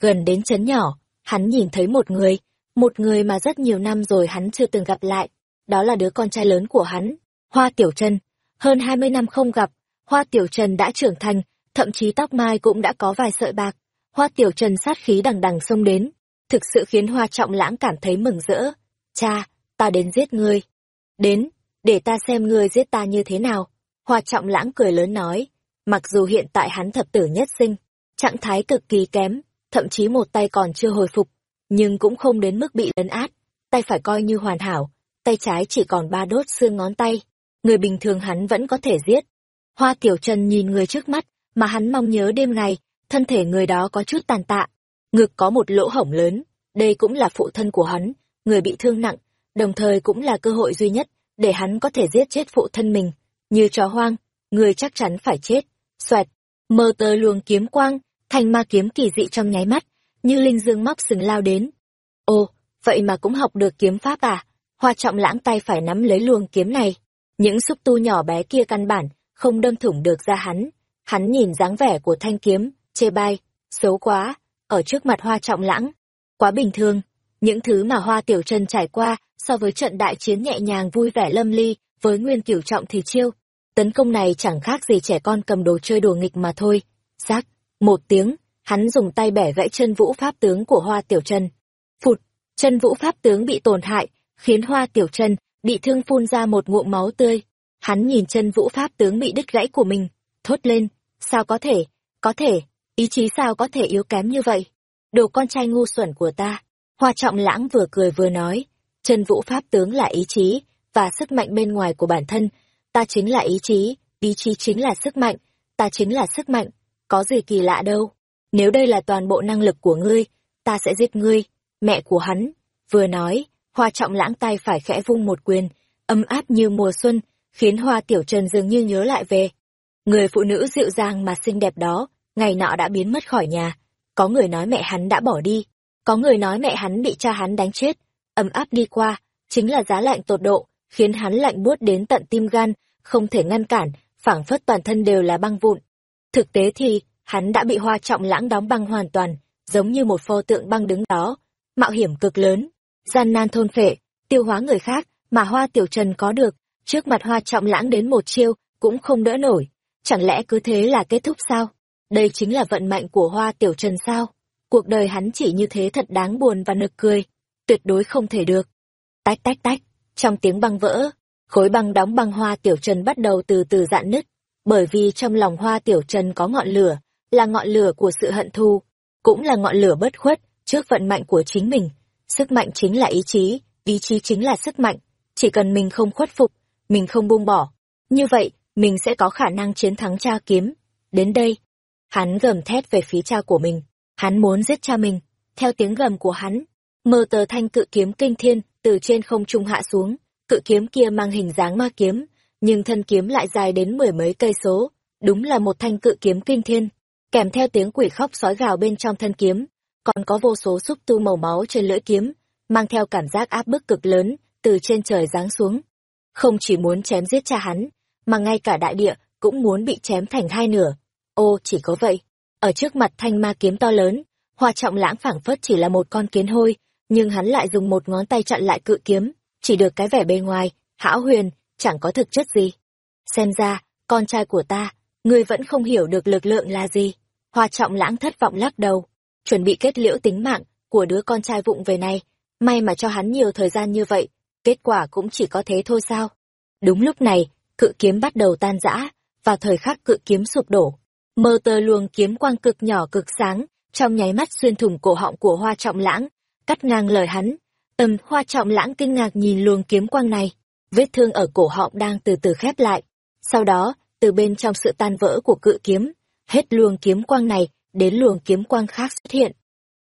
Gần đến chấn nhỏ, hắn nhìn thấy một người, một người mà rất nhiều năm rồi hắn chưa từng gặp lại, đó là đứa con trai lớn của hắn, Hoa Tiểu chân. Hơn hai mươi năm không gặp, Hoa Tiểu Trần đã trưởng thành, thậm chí tóc mai cũng đã có vài sợi bạc. Hoa Tiểu Trần sát khí đằng đằng xông đến, thực sự khiến Hoa Trọng Lãng cảm thấy mừng rỡ. Cha, ta đến giết ngươi. Đến, để ta xem ngươi giết ta như thế nào. Hoa trọng lãng cười lớn nói, mặc dù hiện tại hắn thập tử nhất sinh, trạng thái cực kỳ kém, thậm chí một tay còn chưa hồi phục, nhưng cũng không đến mức bị lấn át, tay phải coi như hoàn hảo, tay trái chỉ còn ba đốt xương ngón tay, người bình thường hắn vẫn có thể giết. Hoa Tiểu Trần nhìn người trước mắt, mà hắn mong nhớ đêm ngày, thân thể người đó có chút tàn tạ, ngực có một lỗ hổng lớn, đây cũng là phụ thân của hắn, người bị thương nặng, đồng thời cũng là cơ hội duy nhất để hắn có thể giết chết phụ thân mình. Như chó hoang, người chắc chắn phải chết. Xoẹt, mơ tơ luồng kiếm quang, thành ma kiếm kỳ dị trong nháy mắt, như linh dương móc sừng lao đến. Ồ, vậy mà cũng học được kiếm pháp à? Hoa trọng lãng tay phải nắm lấy luồng kiếm này. Những xúc tu nhỏ bé kia căn bản, không đâm thủng được ra hắn. Hắn nhìn dáng vẻ của thanh kiếm, chê bai, xấu quá, ở trước mặt hoa trọng lãng. Quá bình thường, những thứ mà hoa tiểu trần trải qua so với trận đại chiến nhẹ nhàng vui vẻ lâm ly với nguyên cửu trọng thì chiêu. Tấn công này chẳng khác gì trẻ con cầm đồ chơi đùa nghịch mà thôi. Giác, một tiếng, hắn dùng tay bẻ gãy chân vũ pháp tướng của hoa tiểu trần. Phụt, chân vũ pháp tướng bị tổn hại, khiến hoa tiểu trần bị thương phun ra một ngụm máu tươi. Hắn nhìn chân vũ pháp tướng bị đứt gãy của mình, thốt lên, sao có thể, có thể, ý chí sao có thể yếu kém như vậy? Đồ con trai ngu xuẩn của ta. Hoa trọng lãng vừa cười vừa nói, chân vũ pháp tướng là ý chí, và sức mạnh bên ngoài của bản thân. Ta chính là ý chí, ý chí chính là sức mạnh, ta chính là sức mạnh, có gì kỳ lạ đâu. Nếu đây là toàn bộ năng lực của ngươi, ta sẽ giết ngươi, mẹ của hắn. Vừa nói, hoa trọng lãng tay phải khẽ vung một quyền, ấm áp như mùa xuân, khiến hoa tiểu trần dường như nhớ lại về. Người phụ nữ dịu dàng mà xinh đẹp đó, ngày nọ đã biến mất khỏi nhà. Có người nói mẹ hắn đã bỏ đi, có người nói mẹ hắn bị cha hắn đánh chết. Ấm áp đi qua, chính là giá lạnh tột độ, khiến hắn lạnh buốt đến tận tim gan, không thể ngăn cản, phảng phất toàn thân đều là băng vụn. Thực tế thì, hắn đã bị hoa trọng lãng đóng băng hoàn toàn, giống như một pho tượng băng đứng đó. Mạo hiểm cực lớn, gian nan thôn phệ, tiêu hóa người khác, mà hoa tiểu trần có được, trước mặt hoa trọng lãng đến một chiêu, cũng không đỡ nổi. Chẳng lẽ cứ thế là kết thúc sao? Đây chính là vận mệnh của hoa tiểu trần sao? Cuộc đời hắn chỉ như thế thật đáng buồn và nực cười. Tuyệt đối không thể được. Tách tách tách, trong tiếng băng vỡ, khối băng đóng băng hoa tiểu trần bắt đầu từ từ dạn nứt. Bởi vì trong lòng hoa tiểu trần có ngọn lửa, là ngọn lửa của sự hận thù, cũng là ngọn lửa bất khuất trước vận mệnh của chính mình. Sức mạnh chính là ý chí, ý chí chính là sức mạnh. Chỉ cần mình không khuất phục, mình không buông bỏ. Như vậy, mình sẽ có khả năng chiến thắng cha kiếm. Đến đây, hắn gầm thét về phía cha của mình. Hắn muốn giết cha mình. Theo tiếng gầm của hắn, mơ tờ thanh cự kiếm kinh thiên từ trên không trung hạ xuống. Cự kiếm kia mang hình dáng ma kiếm, nhưng thân kiếm lại dài đến mười mấy cây số. Đúng là một thanh cự kiếm kinh thiên. Kèm theo tiếng quỷ khóc sói gào bên trong thân kiếm, còn có vô số xúc tu màu máu trên lưỡi kiếm, mang theo cảm giác áp bức cực lớn, từ trên trời giáng xuống. Không chỉ muốn chém giết cha hắn, mà ngay cả đại địa cũng muốn bị chém thành hai nửa. Ô, chỉ có vậy. Ở trước mặt thanh ma kiếm to lớn, hoa trọng lãng phảng phất chỉ là một con kiến hôi, nhưng hắn lại dùng một ngón tay chặn lại cự kiếm, chỉ được cái vẻ bề ngoài, hão huyền, chẳng có thực chất gì. Xem ra, con trai của ta, ngươi vẫn không hiểu được lực lượng là gì. Hoa trọng lãng thất vọng lắc đầu, chuẩn bị kết liễu tính mạng của đứa con trai vụng về này, may mà cho hắn nhiều thời gian như vậy, kết quả cũng chỉ có thế thôi sao. Đúng lúc này, cự kiếm bắt đầu tan rã, và thời khắc cự kiếm sụp đổ. Mơ tơ luồng kiếm quang cực nhỏ cực sáng, trong nháy mắt xuyên thủng cổ họng của hoa trọng lãng, cắt ngang lời hắn. ầm hoa trọng lãng kinh ngạc nhìn luồng kiếm quang này, vết thương ở cổ họng đang từ từ khép lại. Sau đó, từ bên trong sự tan vỡ của cự kiếm, hết luồng kiếm quang này đến luồng kiếm quang khác xuất hiện.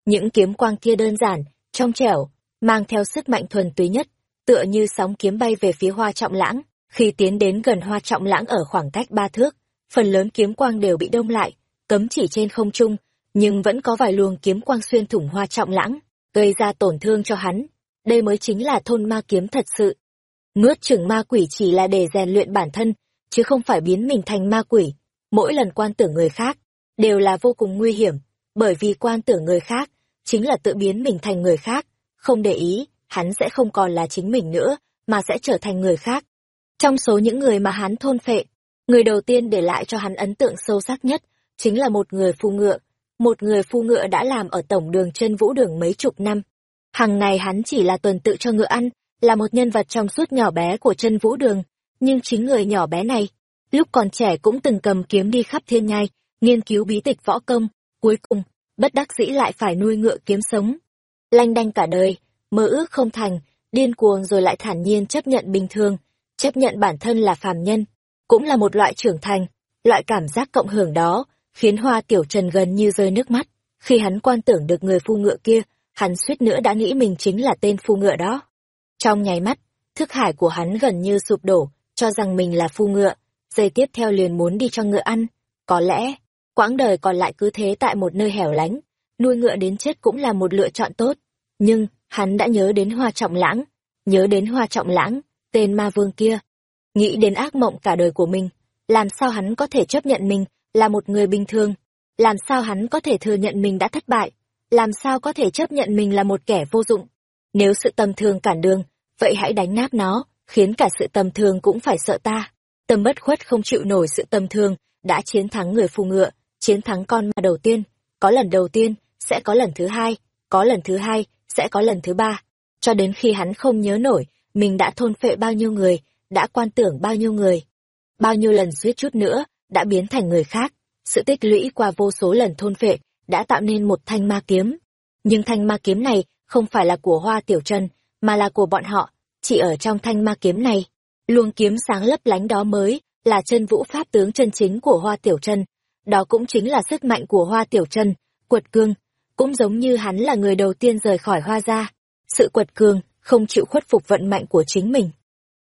Những kiếm quang kia đơn giản, trong trẻo, mang theo sức mạnh thuần túy nhất, tựa như sóng kiếm bay về phía hoa trọng lãng. Khi tiến đến gần hoa trọng lãng ở khoảng cách ba thước, phần lớn kiếm quang đều bị đông lại, cấm chỉ trên không trung, nhưng vẫn có vài luồng kiếm quang xuyên thủng hoa trọng lãng, gây ra tổn thương cho hắn. Đây mới chính là thôn ma kiếm thật sự. Ngước chừng ma quỷ chỉ là để rèn luyện bản thân, chứ không phải biến mình thành ma quỷ. Mỗi lần quan tưởng người khác, đều là vô cùng nguy hiểm, bởi vì quan tưởng người khác, chính là tự biến mình thành người khác, không để ý, hắn sẽ không còn là chính mình nữa, mà sẽ trở thành người khác. Trong số những người mà hắn thôn phệ, người đầu tiên để lại cho hắn ấn tượng sâu sắc nhất, chính là một người phu ngựa. Một người phu ngựa đã làm ở tổng đường chân vũ đường mấy chục năm. Hằng ngày hắn chỉ là tuần tự cho ngựa ăn, là một nhân vật trong suốt nhỏ bé của chân vũ đường, nhưng chính người nhỏ bé này, lúc còn trẻ cũng từng cầm kiếm đi khắp thiên nhai, nghiên cứu bí tịch võ công, cuối cùng, bất đắc dĩ lại phải nuôi ngựa kiếm sống. Lanh đanh cả đời, mơ ước không thành, điên cuồng rồi lại thản nhiên chấp nhận bình thường, chấp nhận bản thân là phàm nhân, cũng là một loại trưởng thành, loại cảm giác cộng hưởng đó, khiến hoa tiểu trần gần như rơi nước mắt. Khi hắn quan tưởng được người phu ngựa kia, hắn suýt nữa đã nghĩ mình chính là tên phu ngựa đó. Trong nháy mắt, thức hải của hắn gần như sụp đổ, cho rằng mình là phu ngựa, giây tiếp theo liền muốn đi cho ngựa ăn. Có lẽ, quãng đời còn lại cứ thế tại một nơi hẻo lánh, nuôi ngựa đến chết cũng là một lựa chọn tốt. Nhưng, hắn đã nhớ đến hoa trọng lãng, nhớ đến hoa trọng lãng, tên ma vương kia. Nghĩ đến ác mộng cả đời của mình, làm sao hắn có thể chấp nhận mình là một người bình thường? Làm sao hắn có thể thừa nhận mình đã thất bại? Làm sao có thể chấp nhận mình là một kẻ vô dụng? Nếu sự tầm thường cản đường, vậy hãy đánh nát nó, khiến cả sự tầm thường cũng phải sợ ta. Tâm bất khuất không chịu nổi sự tầm thường, đã chiến thắng người phù ngựa, chiến thắng con ma đầu tiên. Có lần đầu tiên, sẽ có lần thứ hai, có lần thứ hai, sẽ có lần thứ ba. Cho đến khi hắn không nhớ nổi, mình đã thôn phệ bao nhiêu người, đã quan tưởng bao nhiêu người. Bao nhiêu lần suýt chút nữa, đã biến thành người khác. Sự tích lũy qua vô số lần thôn phệ, đã tạo nên một thanh ma kiếm. Nhưng thanh ma kiếm này không phải là của Hoa Tiểu Trần, mà là của bọn họ, chỉ ở trong thanh ma kiếm này. Luồng kiếm sáng lấp lánh đó mới là chân vũ pháp tướng chân chính của Hoa Tiểu Trần. Đó cũng chính là sức mạnh của Hoa Tiểu Trần, quật cương, cũng giống như hắn là người đầu tiên rời khỏi Hoa gia. Sự quật cương, không chịu khuất phục vận mạnh của chính mình.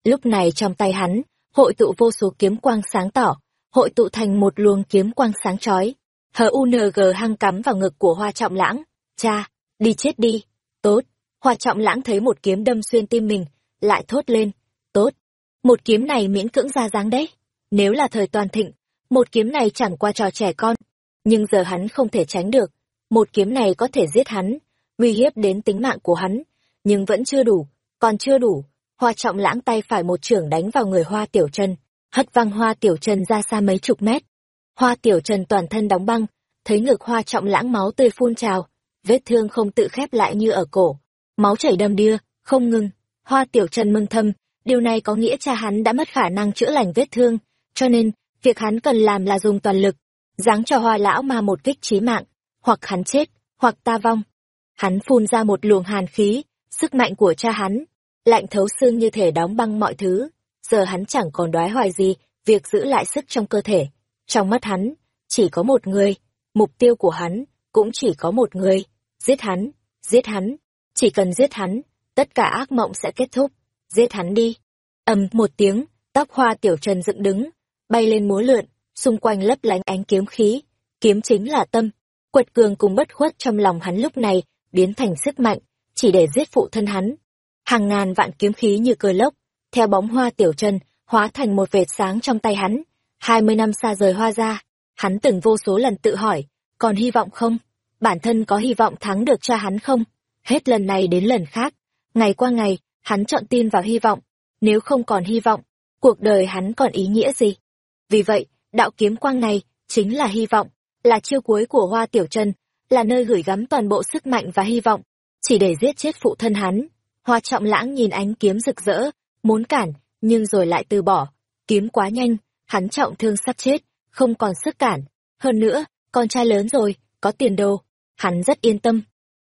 Lúc này trong tay hắn, hội tụ vô số kiếm quang sáng tỏ, hội tụ thành một luồng kiếm quang sáng chói. Hờ UNG hăng cắm vào ngực của Hoa Trọng Lãng. Cha, đi chết đi. Tốt. Hoa Trọng Lãng thấy một kiếm đâm xuyên tim mình, lại thốt lên. Tốt. Một kiếm này miễn cưỡng ra dáng đấy. Nếu là thời toàn thịnh, một kiếm này chẳng qua trò trẻ con. Nhưng giờ hắn không thể tránh được. Một kiếm này có thể giết hắn, uy hiếp đến tính mạng của hắn. Nhưng vẫn chưa đủ, còn chưa đủ. Hoa Trọng Lãng tay phải một trưởng đánh vào người Hoa Tiểu Trần, hất văng Hoa Tiểu Trần ra xa mấy chục mét. Hoa Tiểu Trần toàn thân đóng băng, thấy ngực Hoa Trọng Lãng máu tươi phun trào, vết thương không tự khép lại như ở cổ, máu chảy đầm đìa, không ngừng. Hoa Tiểu Trần mừng thầm, điều này có nghĩa cha hắn đã mất khả năng chữa lành vết thương, cho nên, việc hắn cần làm là dùng toàn lực, giáng cho Hoa lão ma một kích chí mạng, hoặc hắn chết, hoặc ta vong. Hắn phun ra một luồng hàn khí, sức mạnh của cha hắn, lạnh thấu xương như thể đóng băng mọi thứ. Giờ hắn chẳng còn đoái hoài gì, việc giữ lại sức trong cơ thể. Trong mắt hắn, chỉ có một người, mục tiêu của hắn, cũng chỉ có một người. Giết hắn, giết hắn, chỉ cần giết hắn, tất cả ác mộng sẽ kết thúc. Giết hắn đi. ầm một tiếng, tóc hoa tiểu trần dựng đứng, bay lên múa lượn, xung quanh lấp lánh ánh kiếm khí. Kiếm chính là tâm. Quật cường cùng bất khuất trong lòng hắn lúc này, biến thành sức mạnh, chỉ để giết phụ thân hắn. Hàng ngàn vạn kiếm khí như cờ lốc, theo bóng hoa tiểu chân hóa thành một vệt sáng trong tay hắn. Hai mươi năm xa rời hoa ra, hắn từng vô số lần tự hỏi, còn hy vọng không? Bản thân có hy vọng thắng được cha hắn không? Hết lần này đến lần khác, ngày qua ngày, hắn chọn tin vào hy vọng. Nếu không còn hy vọng, cuộc đời hắn còn ý nghĩa gì? Vì vậy, đạo kiếm quang này chính là hy vọng, là chiêu cuối của Hoa Tiểu Trần, là nơi gửi gắm toàn bộ sức mạnh và hy vọng, chỉ để giết chết phụ thân hắn. Hoa Trọng Lãng nhìn ánh kiếm rực rỡ, muốn cản, nhưng rồi lại từ bỏ. Kiếm quá nhanh, hắn trọng thương sắp chết, không còn sức cản. Hơn nữa, con trai lớn rồi, có tiền đồ. Hắn rất yên tâm.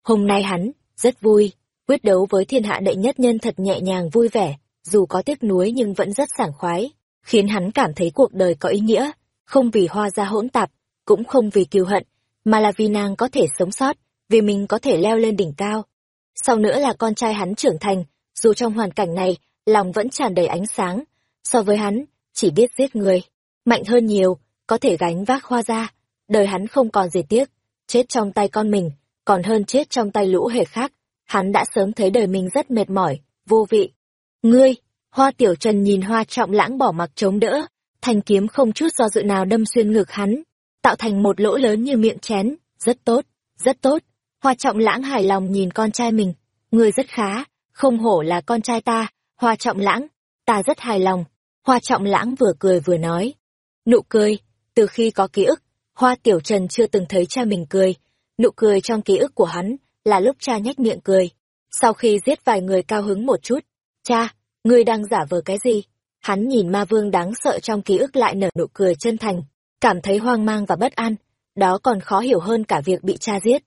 Hôm nay hắn, rất vui, quyết đấu với thiên hạ đệ nhất nhân thật nhẹ nhàng vui vẻ, dù có tiếc nuối nhưng vẫn rất sảng khoái, khiến hắn cảm thấy cuộc đời có ý nghĩa, không vì hoa ra hỗn tạp, cũng không vì kiêu hận, mà là vì nàng có thể sống sót, vì mình có thể leo lên đỉnh cao. Sau nữa là con trai hắn trưởng thành, dù trong hoàn cảnh này, lòng vẫn tràn đầy ánh sáng. So với hắn, chỉ biết giết người, mạnh hơn nhiều, có thể gánh vác hoa ra. Đời hắn không còn gì tiếc, chết trong tay con mình, còn hơn chết trong tay lũ hề khác. Hắn đã sớm thấy đời mình rất mệt mỏi, vô vị. Ngươi, hoa tiểu trần nhìn hoa trọng lãng bỏ mặc chống đỡ, thanh kiếm không chút do dự nào đâm xuyên ngực hắn, tạo thành một lỗ lớn như miệng chén. Rất tốt, rất tốt. Hoa trọng lãng hài lòng nhìn con trai mình. người rất khá, không hổ là con trai ta, hoa trọng lãng, ta rất hài lòng. Hoa trọng lãng vừa cười vừa nói. Nụ cười, từ khi có ký ức, hoa tiểu trần chưa từng thấy cha mình cười. Nụ cười trong ký ức của hắn là lúc cha nhếch miệng cười. Sau khi giết vài người cao hứng một chút, Cha, ngươi đang giả vờ cái gì? Hắn nhìn ma vương đáng sợ trong ký ức lại nở nụ cười chân thành, cảm thấy hoang mang và bất an, đó còn khó hiểu hơn cả việc bị cha giết.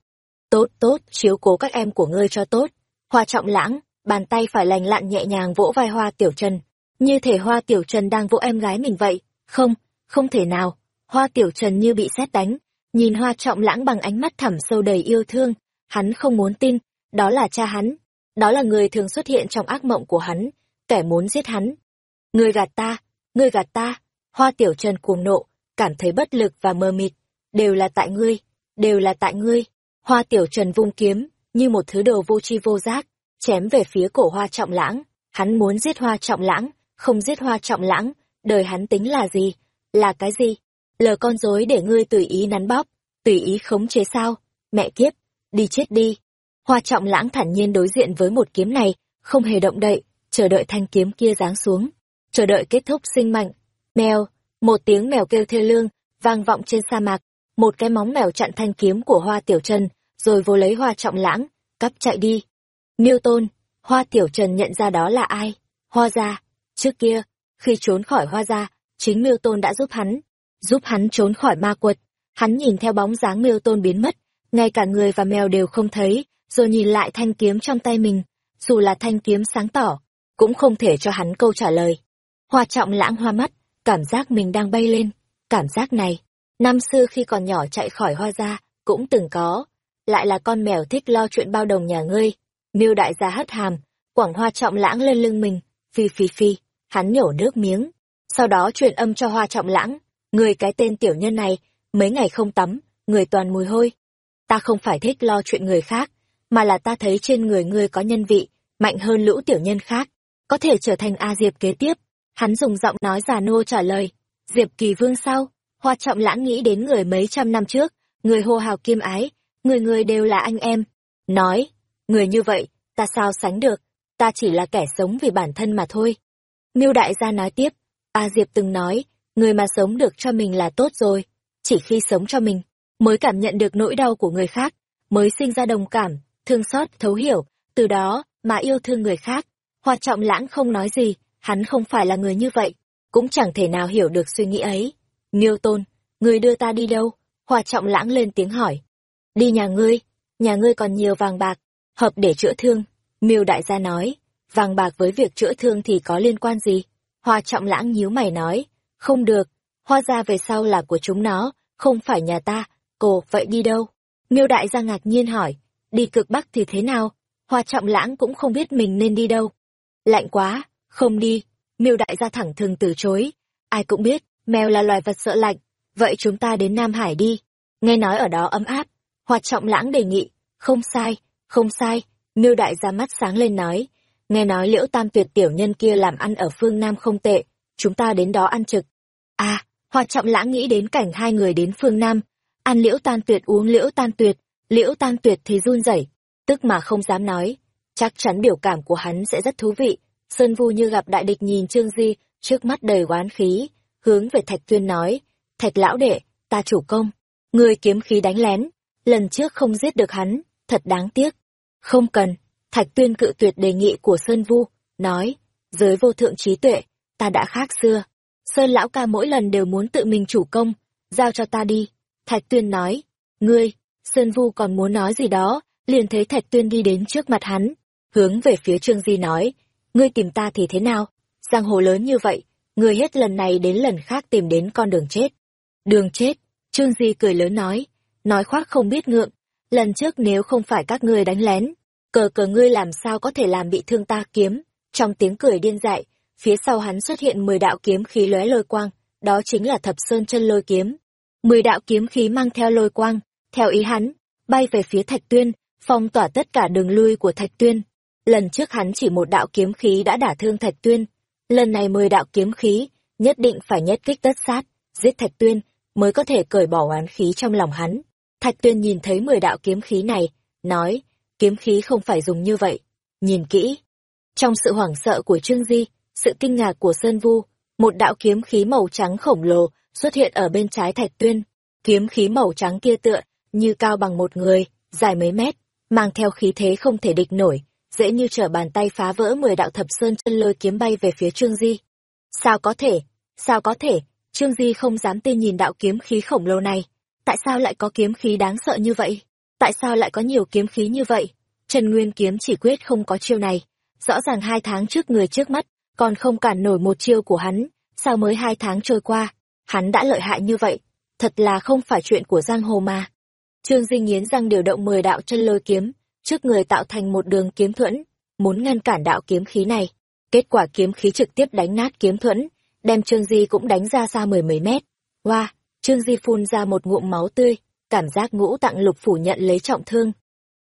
Tốt, tốt, chiếu cố các em của ngươi cho tốt. Hoa trọng lãng, bàn tay phải lành lặn nhẹ nhàng vỗ vai hoa tiểu trần, như thể hoa tiểu trần đang vỗ em gái mình vậy. Không, không thể nào. Hoa tiểu trần như bị xét đánh, nhìn hoa trọng lãng bằng ánh mắt thẳm sâu đầy yêu thương. Hắn không muốn tin, đó là cha hắn. Đó là người thường xuất hiện trong ác mộng của hắn, kẻ muốn giết hắn. Ngươi gạt ta, ngươi gạt ta. Hoa tiểu trần cuồng nộ, cảm thấy bất lực và mơ mịt. Đều là tại ngươi, đều là tại ngươi. Hoa tiểu trần vung kiếm, như một thứ đồ vô tri vô giác, chém về phía cổ hoa trọng lãng. Hắn muốn giết hoa trọng lãng, không giết hoa trọng lãng, đời hắn tính là gì? Là cái gì? Lờ con dối để ngươi tùy ý nắn bóp, tùy ý khống chế sao? Mẹ kiếp, đi chết đi. Hoa trọng lãng thản nhiên đối diện với một kiếm này, không hề động đậy, chờ đợi thanh kiếm kia giáng xuống, chờ đợi kết thúc sinh mệnh. Mèo, một tiếng mèo kêu thê lương, vang vọng trên sa mạc, một cái móng mèo chặn thanh kiếm của hoa tiểu trần, rồi vô lấy hoa trọng lãng, cắp chạy đi. Miêu tôn, hoa tiểu trần nhận ra đó là ai? Hoa gia, trước kia, khi trốn khỏi hoa gia, chính miêu tôn đã giúp hắn, giúp hắn trốn khỏi ma quật. Hắn nhìn theo bóng dáng miêu tôn biến mất, ngay cả người và mèo đều không thấy, rồi nhìn lại thanh kiếm trong tay mình, dù là thanh kiếm sáng tỏ, cũng không thể cho hắn câu trả lời. Hoa trọng lãng hoa mắt, cảm giác mình đang bay lên, cảm giác này, năm xưa khi còn nhỏ chạy khỏi hoa gia, cũng từng có, lại là con mèo thích lo chuyện bao đồng nhà ngươi. Miêu đại gia hất hàm, quảng hoa trọng lãng lên lưng mình, phi phi phi, hắn nhổ nước miếng. Sau đó truyền âm cho hoa trọng lãng, người cái tên tiểu nhân này, mấy ngày không tắm, người toàn mùi hôi. Ta không phải thích lo chuyện người khác, mà là ta thấy trên người ngươi có nhân vị, mạnh hơn lũ tiểu nhân khác, có thể trở thành A Diệp kế tiếp. Hắn dùng giọng nói già nô trả lời, Diệp kỳ vương sau, hoa trọng lãng nghĩ đến người mấy trăm năm trước, người hô hào kim ái, người người đều là anh em. Nói, người như vậy, ta sao sánh được, ta chỉ là kẻ sống vì bản thân mà thôi. Miêu đại gia nói tiếp, A Diệp từng nói, người mà sống được cho mình là tốt rồi, chỉ khi sống cho mình, mới cảm nhận được nỗi đau của người khác, mới sinh ra đồng cảm, thương xót, thấu hiểu, từ đó mà yêu thương người khác. Hoa trọng lãng không nói gì, hắn không phải là người như vậy, cũng chẳng thể nào hiểu được suy nghĩ ấy. Miêu tôn, người đưa ta đi đâu? Hoa trọng lãng lên tiếng hỏi. Đi nhà ngươi, nhà ngươi còn nhiều vàng bạc, hợp để chữa thương. Miêu đại gia nói, vàng bạc với việc chữa thương thì có liên quan gì? Hoa trọng lãng nhíu mày nói, không được, hoa gia về sau là của chúng nó, không phải nhà ta, cô vậy đi đâu? Miêu đại gia ngạc nhiên hỏi, đi cực bắc thì thế nào? Hoa trọng lãng cũng không biết mình nên đi đâu. Lạnh quá, không đi, miêu đại gia thẳng thừng từ chối. Ai cũng biết, mèo là loài vật sợ lạnh, vậy chúng ta đến Nam Hải đi. Nghe nói ở đó ấm áp, Hoa trọng lãng đề nghị, không sai, không sai, miêu đại gia mắt sáng lên nói, nghe nói liễu tam tuyệt tiểu nhân kia làm ăn ở phương Nam không tệ, chúng ta đến đó ăn trực. À, hoa trọng lãng nghĩ đến cảnh hai người đến phương Nam, ăn liễu tam tuyệt uống liễu tam tuyệt, liễu tam tuyệt thì run rẩy, tức mà không dám nói, chắc chắn biểu cảm của hắn sẽ rất thú vị. Sơn Vu như gặp đại địch nhìn Trương Di, trước mắt đầy oán khí, hướng về Thạch Tuyên nói, Thạch lão đệ, ta chủ công, người kiếm khí đánh lén, lần trước không giết được hắn, thật đáng tiếc. Không cần, Thạch Tuyên cự tuyệt đề nghị của Sơn Vu, nói, giới vô thượng trí tuệ, ta đã khác xưa. Sơn lão ca mỗi lần đều muốn tự mình chủ công, giao cho ta đi. Thạch Tuyên nói, ngươi, Sơn Vu còn muốn nói gì đó, liền thấy Thạch Tuyên đi đến trước mặt hắn, hướng về phía Trương Di nói, ngươi tìm ta thì thế nào? Giang hồ lớn như vậy, ngươi hết lần này đến lần khác tìm đến con đường chết. Đường chết, Trương Di cười lớn nói, nói khoác không biết ngượng, lần trước nếu không phải các ngươi đánh lén, cờ cờ ngươi làm sao có thể làm bị thương ta kiếm, trong tiếng cười điên dại, phía sau hắn xuất hiện mười đạo kiếm khí lóe lôi quang, đó chính là thập sơn chân lôi kiếm. Mười đạo kiếm khí mang theo lôi quang, theo ý hắn, bay về phía thạch tuyên, phong tỏa tất cả đường lui của thạch tuyên. Lần trước hắn chỉ một đạo kiếm khí đã đả thương thạch tuyên, lần này mười đạo kiếm khí, nhất định phải nhất kích tất sát, giết thạch tuyên, mới có thể cởi bỏ oán khí trong lòng hắn. Thạch tuyên nhìn thấy mười đạo kiếm khí này, nói, kiếm khí không phải dùng như vậy. Nhìn kỹ. Trong sự hoảng sợ của Trương Di, sự kinh ngạc của Sơn Vu, một đạo kiếm khí màu trắng khổng lồ xuất hiện ở bên trái Thạch Tuyên. Kiếm khí màu trắng kia tựa, như cao bằng một người, dài mấy mét, mang theo khí thế không thể địch nổi, dễ như trở bàn tay phá vỡ mười đạo thập sơn chân lôi kiếm bay về phía Trương Di. Sao có thể? Sao có thể? Trương Di không dám tin nhìn đạo kiếm khí khổng lồ này. Tại sao lại có kiếm khí đáng sợ như vậy? Tại sao lại có nhiều kiếm khí như vậy? Trần Nguyên kiếm chỉ quyết không có chiêu này. Rõ ràng hai tháng trước người trước mắt, còn không cản nổi một chiêu của hắn. Sao mới hai tháng trôi qua, hắn đã lợi hại như vậy? Thật là không phải chuyện của giang hồ mà. Trương Di nghiến răng điều động mười đạo chân lôi kiếm, trước người tạo thành một đường kiếm thuẫn, muốn ngăn cản đạo kiếm khí này. Kết quả kiếm khí trực tiếp đánh nát kiếm thuẫn, đem Trương Di cũng đánh ra xa mười mấy mét. Hoa, wow, Trương Di phun ra một ngụm máu tươi, cảm giác ngũ tạng lục phủ nhận lấy trọng thương.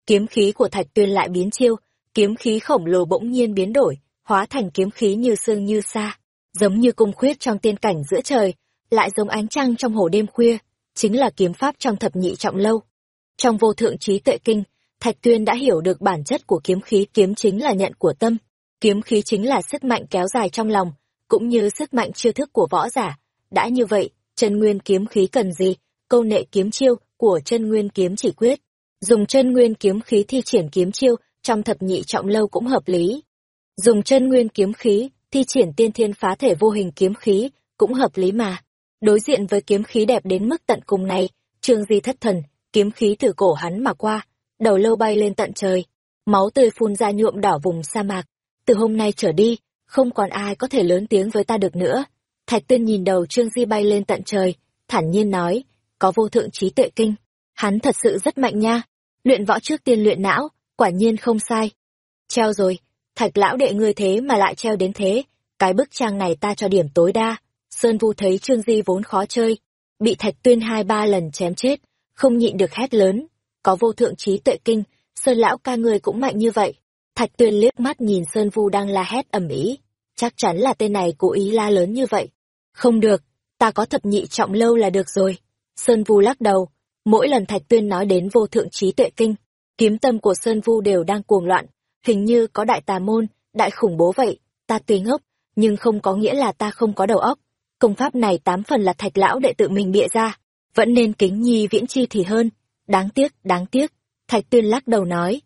Kiếm khí của Thạch Tuyên lại biến chiêu, kiếm khí khổng lồ bỗng nhiên biến đổi, hóa thành kiếm khí như sương như sa, giống như cung khuyết trong tiên cảnh giữa trời, lại giống ánh trăng trong hồ đêm khuya, chính là kiếm pháp trong thập nhị trọng lâu. Trong vô thượng trí tuệ kinh, Thạch Tuyên đã hiểu được bản chất của kiếm khí kiếm chính là nhận của tâm, kiếm khí chính là sức mạnh kéo dài trong lòng, cũng như sức mạnh chiêu thức của võ giả. Đã như vậy, chân nguyên kiếm khí cần gì? Câu nệ kiếm chiêu của chân nguyên kiếm chỉ quyết. Dùng chân nguyên kiếm khí thi triển kiếm chiêu trong thập nhị trọng lâu cũng hợp lý. Dùng chân nguyên kiếm khí thi triển tiên thiên phá thể vô hình kiếm khí cũng hợp lý mà. Đối diện với kiếm khí đẹp đến mức tận cùng này, Trương Di thất thần, kiếm khí từ cổ hắn mà qua, đầu lâu bay lên tận trời, máu tươi phun ra nhuộm đỏ vùng sa mạc. Từ hôm nay trở đi, không còn ai có thể lớn tiếng với ta được nữa. Thạch Tuyên nhìn đầu Trương Di bay lên tận trời, thản nhiên nói, có vô thượng trí tuệ kinh, hắn thật sự rất mạnh nha. Luyện võ trước tiên luyện não, quả nhiên không sai. Treo rồi, thạch lão đệ ngươi thế mà lại treo đến thế, cái bức trang này ta cho điểm tối đa. Sơn Vu thấy Trương Di vốn khó chơi, bị Thạch Tuyên hai ba lần chém chết, không nhịn được hét lớn, có vô thượng trí tuệ kinh, Sơn lão ca ngươi cũng mạnh như vậy. Thạch Tuyên liếc mắt nhìn Sơn Vu đang la hét ầm ĩ, chắc chắn là tên này cố ý la lớn như vậy. Không được, ta có thập nhị trọng lâu là được rồi. Sơn Vu lắc đầu, mỗi lần Thạch Tuyên nói đến vô thượng trí tuệ kinh, kiếm tâm của Sơn Vu đều đang cuồng loạn, hình như có đại tà môn, đại khủng bố vậy, ta tuy ngốc, nhưng không có nghĩa là ta không có đầu óc. Công pháp này tám phần là Thạch lão đệ tự mình bịa ra, vẫn nên kính nhi viễn chi thì hơn. Đáng tiếc, đáng tiếc, Thạch Tuyên lắc đầu nói.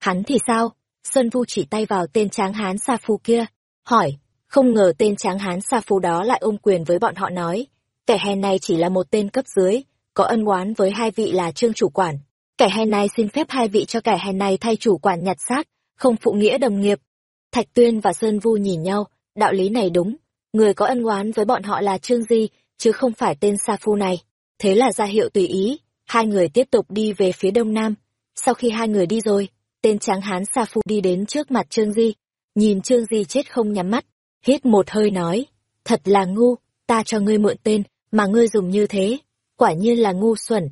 Hắn thì sao? Xuân Vu chỉ tay vào tên tráng hán Sa Phu kia, hỏi, không ngờ tên tráng hán Sa Phu đó lại ôm quyền với bọn họ nói. Kẻ hèn này chỉ là một tên cấp dưới, có ân oán với hai vị là trương chủ quản. Kẻ hèn này xin phép hai vị cho kẻ hèn này thay chủ quản nhặt xác, không phụ nghĩa đồng nghiệp. Thạch Tuyên và Sơn Vu nhìn nhau, đạo lý này đúng. Người có ân oán với bọn họ là Trương Di, chứ không phải tên Sa Phu này. Thế là ra hiệu tùy ý, hai người tiếp tục đi về phía đông nam. Sau khi hai người đi rồi, tên tráng hán Sa Phu đi đến trước mặt Trương Di, nhìn Trương Di chết không nhắm mắt, hít một hơi nói, thật là ngu, ta cho ngươi mượn tên, mà ngươi dùng như thế, quả nhiên là ngu xuẩn.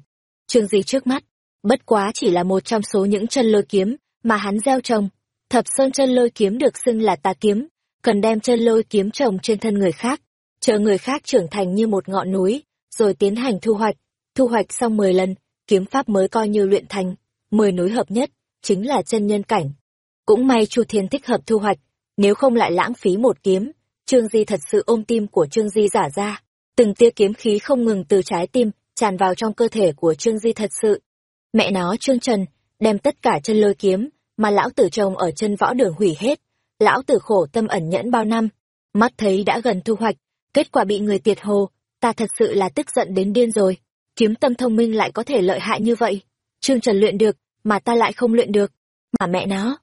Trương Di trước mắt, bất quá chỉ là một trong số những chân lôi kiếm mà hắn gieo trồng. Thập sơn chân lôi kiếm được xưng là tà kiếm, cần đem chân lôi kiếm trồng trên thân người khác, chờ người khác trưởng thành như một ngọn núi, rồi tiến hành thu hoạch. Thu hoạch xong 10 lần, kiếm pháp mới coi như luyện thành. 10 núi hợp nhất, chính là chân nhân cảnh. Cũng may Chu Thiên thích hợp thu hoạch, nếu không lại lãng phí một kiếm. Trương Di thật sự ôm tim của Trương Di giả ra, từng tia kiếm khí không ngừng từ trái tim tràn vào trong cơ thể của Trương Di thật sự. Mẹ nó Trương Trần, đem tất cả chân lôi kiếm mà lão tử trồng ở chân võ đường hủy hết. Lão tử khổ tâm ẩn nhẫn bao năm, mắt thấy đã gần thu hoạch, kết quả bị người tiệt hồ, ta thật sự là tức giận đến điên rồi. Kiếm tâm thông minh lại có thể lợi hại như vậy. Trương Trần luyện được, mà ta lại không luyện được. Mà mẹ nó.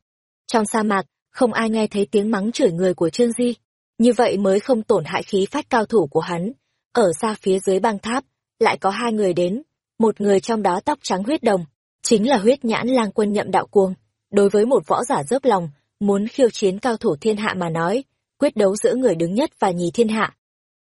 Trong sa mạc, không ai nghe thấy tiếng mắng chửi người của Trương Di. Như vậy mới không tổn hại khí phách cao thủ của hắn. Ở xa phía dưới băng tháp, lại có hai người đến. Một người trong đó tóc trắng huyết đồng, chính là huyết nhãn lang quân nhậm đạo cuồng. Đối với một võ giả dốc lòng, muốn khiêu chiến cao thủ thiên hạ mà nói, quyết đấu giữa người đứng nhất và nhì thiên hạ.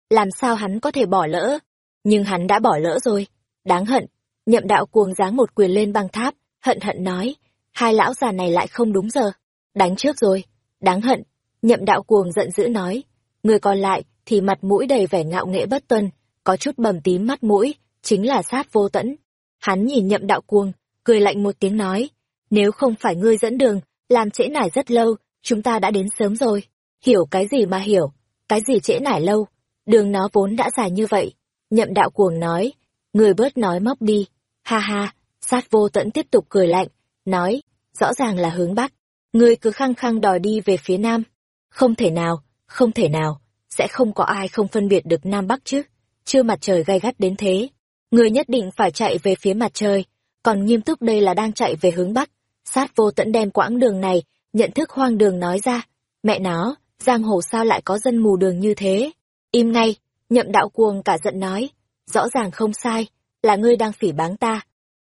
Làm sao hắn có thể bỏ lỡ? Nhưng hắn đã bỏ lỡ rồi. Đáng hận. Nhậm đạo cuồng giáng một quyền lên băng tháp, hận hận nói. Hai lão già này lại không đúng giờ. Đánh trước rồi. Đáng hận. Nhậm đạo cuồng giận dữ nói. Người còn lại thì mặt mũi đầy vẻ ngạo nghễ bất tuân, có chút bầm tím mắt mũi, chính là sát vô tẫn. Hắn nhìn nhậm đạo cuồng, cười lạnh một tiếng nói. Nếu không phải ngươi dẫn đường, làm trễ nải rất lâu, chúng ta đã đến sớm rồi. Hiểu cái gì mà hiểu, cái gì trễ nải lâu, đường nó vốn đã dài như vậy. Nhậm đạo cuồng nói, người bớt nói móc đi. Ha ha, sát vô tẫn tiếp tục cười lạnh, nói, rõ ràng là hướng bắc. người cứ khăng khăng đòi đi về phía nam. Không thể nào, không thể nào, sẽ không có ai không phân biệt được nam bắc chứ. Chưa mặt trời gay gắt đến thế. người nhất định phải chạy về phía mặt trời, còn nghiêm túc đây là đang chạy về hướng bắc. Sát vô tận đem quãng đường này, nhận thức hoang đường nói ra. Mẹ nó, giang hồ sao lại có dân mù đường như thế? Im ngay, nhậm đạo cuồng cả giận nói. Rõ ràng không sai, là ngươi đang phỉ báng ta.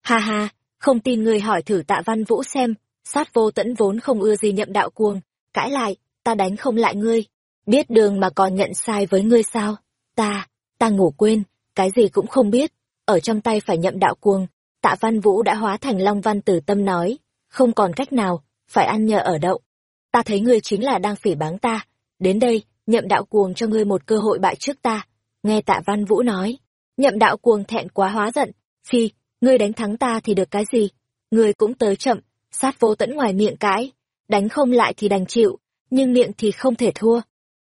Ha ha, không tin ngươi hỏi thử tạ văn vũ xem, sát vô tẫn vốn không ưa gì nhậm đạo cuồng, cãi lại, ta đánh không lại ngươi. Biết đường mà còn nhận sai với ngươi sao? Ta, ta ngủ quên, cái gì cũng không biết, ở trong tay phải nhậm đạo cuồng. Tạ văn vũ đã hóa thành long văn tử tâm nói, không còn cách nào, phải ăn nhờ ở đậu. Ta thấy ngươi chính là đang phỉ báng ta, đến đây, nhậm đạo cuồng cho ngươi một cơ hội bại trước ta. Nghe tạ văn vũ nói, nhậm đạo cuồng thẹn quá hóa giận, phi, ngươi đánh thắng ta thì được cái gì? Ngươi cũng tới chậm, sát vô tẫn ngoài miệng cãi, đánh không lại thì đành chịu, nhưng miệng thì không thể thua.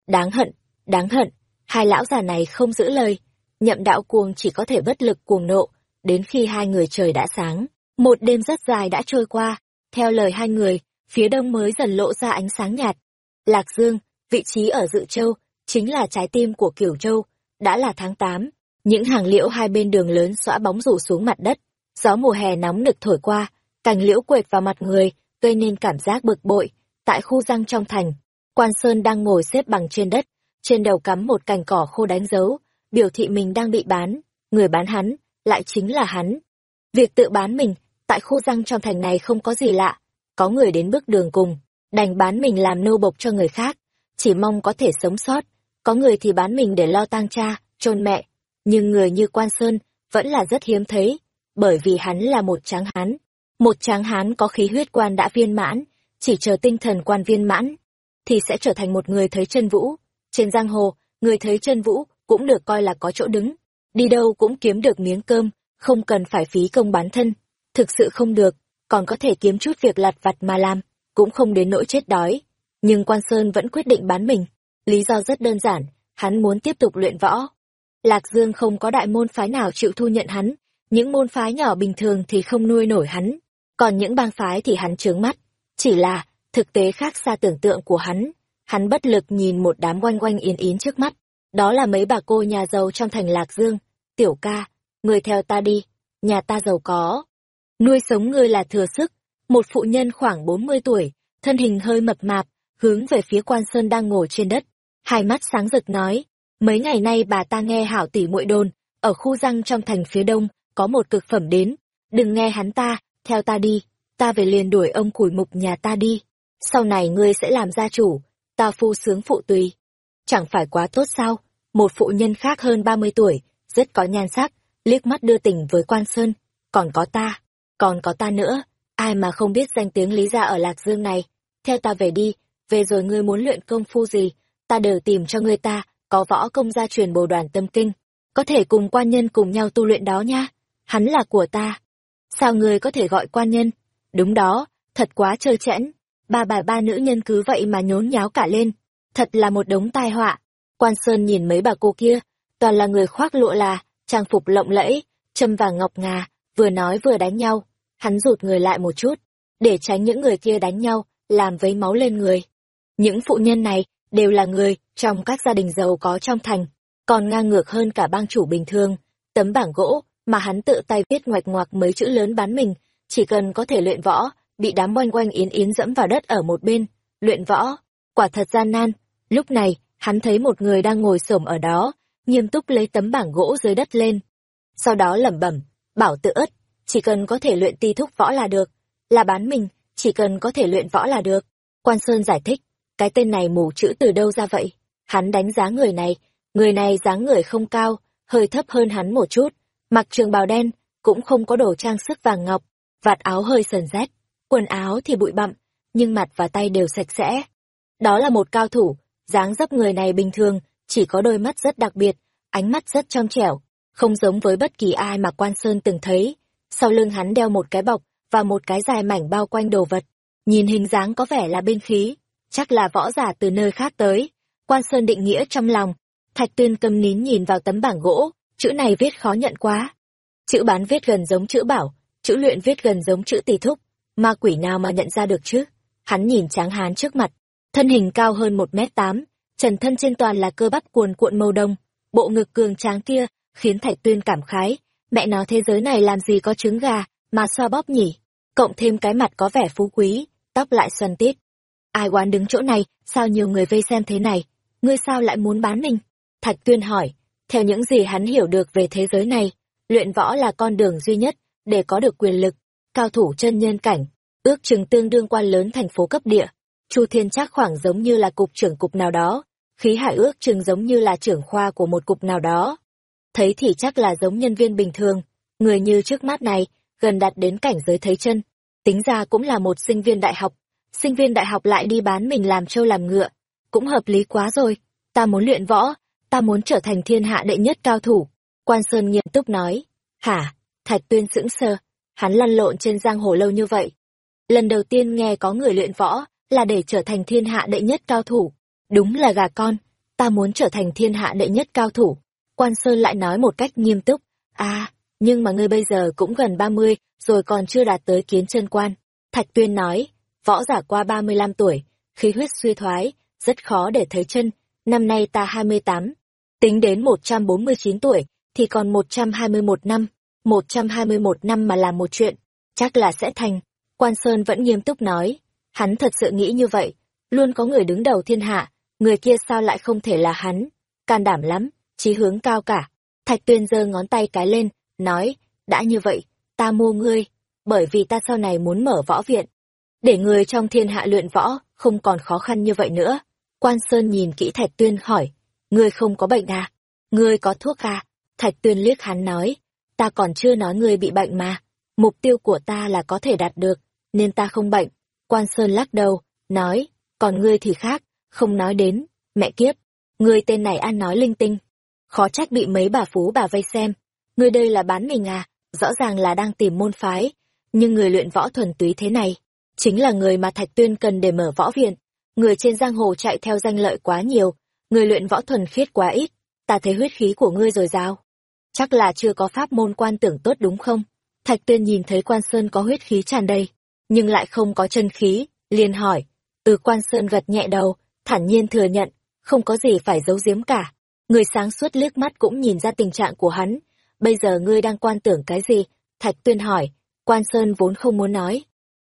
Đáng hận, đáng hận, hai lão già này không giữ lời, nhậm đạo cuồng chỉ có thể bất lực cuồng nộ, đến khi hai người trời đã sáng, một đêm rất dài đã trôi qua, theo lời hai người, phía đông mới dần lộ ra ánh sáng nhạt. Lạc Dương, vị trí ở Dự Châu, chính là trái tim của Cửu Châu, đã là tháng 8, những hàng liễu hai bên đường lớn xõa bóng rủ xuống mặt đất, gió mùa hè nóng nực thổi qua, cành liễu quệt vào mặt người, gây nên cảm giác bực bội. Tại khu răng trong thành, Quan Sơn đang ngồi xếp bằng trên đất, trên đầu cắm một cành cỏ khô đánh dấu, biểu thị mình đang bị bán, người bán hắn, lại chính là hắn. Việc tự bán mình, tại khu răng trong thành này không có gì lạ, có người đến bước đường cùng, đành bán mình làm nô bộc cho người khác, chỉ mong có thể sống sót, có người thì bán mình để lo tang cha, chôn mẹ, nhưng người như Quan Sơn vẫn là rất hiếm thấy, bởi vì hắn là một tráng hán. Một tráng hán có khí huyết quan đã viên mãn, chỉ chờ tinh thần quan viên mãn, thì sẽ trở thành một người thấy chân vũ. Trên giang hồ, người thấy chân vũ cũng được coi là có chỗ đứng, đi đâu cũng kiếm được miếng cơm, không cần phải phí công bán thân. Thực sự không được, còn có thể kiếm chút việc lặt vặt mà làm, cũng không đến nỗi chết đói. Nhưng Quan Sơn vẫn quyết định bán mình. Lý do rất đơn giản, hắn muốn tiếp tục luyện võ. Lạc Dương không có đại môn phái nào chịu thu nhận hắn, những môn phái nhỏ bình thường thì không nuôi nổi hắn, còn những bang phái thì hắn trướng mắt. Chỉ là, thực tế khác xa tưởng tượng của hắn. Hắn bất lực nhìn một đám oanh oanh yên yến trước mắt. Đó là mấy bà cô nhà giàu trong thành Lạc Dương. Tiểu ca, người theo ta đi, nhà ta giàu có. Nuôi sống ngươi là thừa sức. Một phụ nhân khoảng 40 tuổi, thân hình hơi mập mạp, hướng về phía quan sơn đang ngồi trên đất. Hai mắt sáng rực nói, mấy ngày nay bà ta nghe hảo tỷ muội đồn, ở khu răng trong thành phía đông, có một cực phẩm đến, đừng nghe hắn ta, theo ta đi, ta về liền đuổi ông củi mục nhà ta đi, sau này ngươi sẽ làm gia chủ, ta phu sướng phụ tùy. Chẳng phải quá tốt sao, một phụ nhân khác hơn 30 tuổi, rất có nhan sắc, liếc mắt đưa tình với quan sơn, còn có ta, còn có ta nữa, ai mà không biết danh tiếng lý gia ở Lạc Dương này, theo ta về đi, về rồi ngươi muốn luyện công phu gì, ta đều tìm cho ngươi ta, có võ công gia truyền bồ đoàn tâm kinh, có thể cùng quan nhân cùng nhau tu luyện đó nha hắn là của ta. Sao người có thể gọi quan nhân? Đúng đó, thật quá trơ trẽn. Ba bà ba nữ nhân cứ vậy mà nhốn nháo cả lên. Thật là một đống tai họa. Quan Sơn nhìn mấy bà cô kia, toàn là người khoác lụa là, trang phục lộng lẫy, châm vàng ngọc ngà, vừa nói vừa đánh nhau. Hắn rụt người lại một chút, để tránh những người kia đánh nhau, làm vấy máu lên người. Những phụ nhân này đều là người trong các gia đình giàu có trong thành, còn ngang ngược hơn cả bang chủ bình thường. Tấm bảng gỗ, mà hắn tự tay viết ngoạch ngoạc mấy chữ lớn bán mình, chỉ cần có thể luyện võ, bị đám oanh oanh yến yến dẫm vào đất ở một bên, luyện võ, quả thật gian nan. Lúc này, hắn thấy một người đang ngồi xổm ở đó, nghiêm túc lấy tấm bảng gỗ dưới đất lên. Sau đó lẩm bẩm, bảo tự ất, chỉ cần có thể luyện ti thúc võ là được, là bán mình, chỉ cần có thể luyện võ là được. Quan Sơn giải thích, cái tên này mù chữ từ đâu ra vậy? Hắn đánh giá người này, người này dáng người không cao, hơi thấp hơn hắn một chút, mặc trường bào đen, cũng không có đồ trang sức vàng ngọc, vạt áo hơi sần rét, quần áo thì bụi bặm, nhưng mặt và tay đều sạch sẽ. Đó là một cao thủ, dáng dấp người này bình thường, chỉ có đôi mắt rất đặc biệt, ánh mắt rất trong trẻo, không giống với bất kỳ ai mà Quan Sơn từng thấy. Sau lưng hắn đeo một cái bọc và một cái dài mảnh bao quanh đồ vật, nhìn hình dáng có vẻ là binh khí, chắc là võ giả từ nơi khác tới. Quan Sơn định nghĩa trong lòng, Thạch Tuyên cầm nín nhìn vào tấm bảng gỗ, chữ này viết khó nhận quá. Chữ bán viết gần giống chữ bảo, chữ luyện viết gần giống chữ tỷ thúc, ma quỷ nào mà nhận ra được chứ? Hắn nhìn tráng hán trước mặt, thân hình cao hơn một mét tám, trần thân trên toàn là cơ bắp cuồn cuộn màu đông, bộ ngực cường tráng kia, khiến Thạch Tuyên cảm khái, mẹ nó thế giới này làm gì có trứng gà, mà xoa bóp nhỉ, cộng thêm cái mặt có vẻ phú quý, tóc lại xoăn tít. Ai oán đứng chỗ này, sao nhiều người vây xem thế này, ngươi sao lại muốn bán mình? Thạch Tuyên hỏi, theo những gì hắn hiểu được về thế giới này, luyện võ là con đường duy nhất để có được quyền lực, cao thủ chân nhân cảnh, ước chừng tương đương quan lớn thành phố cấp địa. Chu Thiên chắc khoảng giống như là cục trưởng cục nào đó, khí hải ước chừng giống như là trưởng khoa của một cục nào đó. Thấy thì chắc là giống nhân viên bình thường, người như trước mắt này, gần đạt đến cảnh giới thấy chân. Tính ra cũng là một sinh viên đại học, sinh viên đại học lại đi bán mình làm trâu làm ngựa, cũng hợp lý quá rồi. Ta muốn luyện võ, ta muốn trở thành thiên hạ đệ nhất cao thủ. Quan Sơn nghiêm túc nói, hả, Thạch Tuyên sững sờ, hắn lăn lộn trên giang hồ lâu như vậy. Lần đầu tiên nghe có người luyện võ, là để trở thành thiên hạ đệ nhất cao thủ. Đúng là gà con, ta muốn trở thành thiên hạ đệ nhất cao thủ. Quan Sơn lại nói một cách nghiêm túc, à, nhưng mà ngươi bây giờ cũng gần ba mươi, rồi còn chưa đạt tới kiến chân quan. Thạch Tuyên nói, võ giả qua ba mươi lăm tuổi, khí huyết suy thoái, rất khó để thấy chân, năm nay ta hai mươi tám, tính đến một trăm bốn mươi chín tuổi, thì còn một trăm hai mươi một năm, một trăm hai mươi một năm mà làm một chuyện, chắc là sẽ thành. Quan Sơn vẫn nghiêm túc nói, hắn thật sự nghĩ như vậy, luôn có người đứng đầu thiên hạ, người kia sao lại không thể là hắn, can đảm lắm, chí hướng cao cả. Thạch Tuyên giơ ngón tay cái lên, nói, đã như vậy, ta mua ngươi, bởi vì ta sau này muốn mở võ viện. Để người trong thiên hạ luyện võ, không còn khó khăn như vậy nữa. Quan Sơn nhìn kỹ Thạch Tuyên hỏi, ngươi không có bệnh à? Ngươi có thuốc à? Thạch Tuyên liếc hắn nói, ta còn chưa nói ngươi bị bệnh mà. Mục tiêu của ta là có thể đạt được, nên ta không bệnh. Quan Sơn lắc đầu, nói, còn ngươi thì khác, không nói đến, mẹ kiếp. Ngươi tên này ăn nói linh tinh. Khó trách bị mấy bà phú bà vây xem. Ngươi đây là bán mình à, rõ ràng là đang tìm môn phái. Nhưng người luyện võ thuần túy thế này, chính là người mà Thạch Tuyên cần để mở võ viện. Người trên giang hồ chạy theo danh lợi quá nhiều, người luyện võ thuần khiết quá ít. Ta thấy huyết khí của ngươi rồi sao? Chắc là chưa có pháp môn quan tưởng tốt đúng không? Thạch Tuyên nhìn thấy Quan Sơn có huyết khí tràn đầy, nhưng lại không có chân khí, liền hỏi. Từ Quan Sơn gật nhẹ đầu, thản nhiên thừa nhận, không có gì phải giấu giếm cả. Người sáng suốt liếc mắt cũng nhìn ra tình trạng của hắn. Bây giờ ngươi đang quan tưởng cái gì? Thạch Tuyên hỏi. Quan Sơn vốn không muốn nói.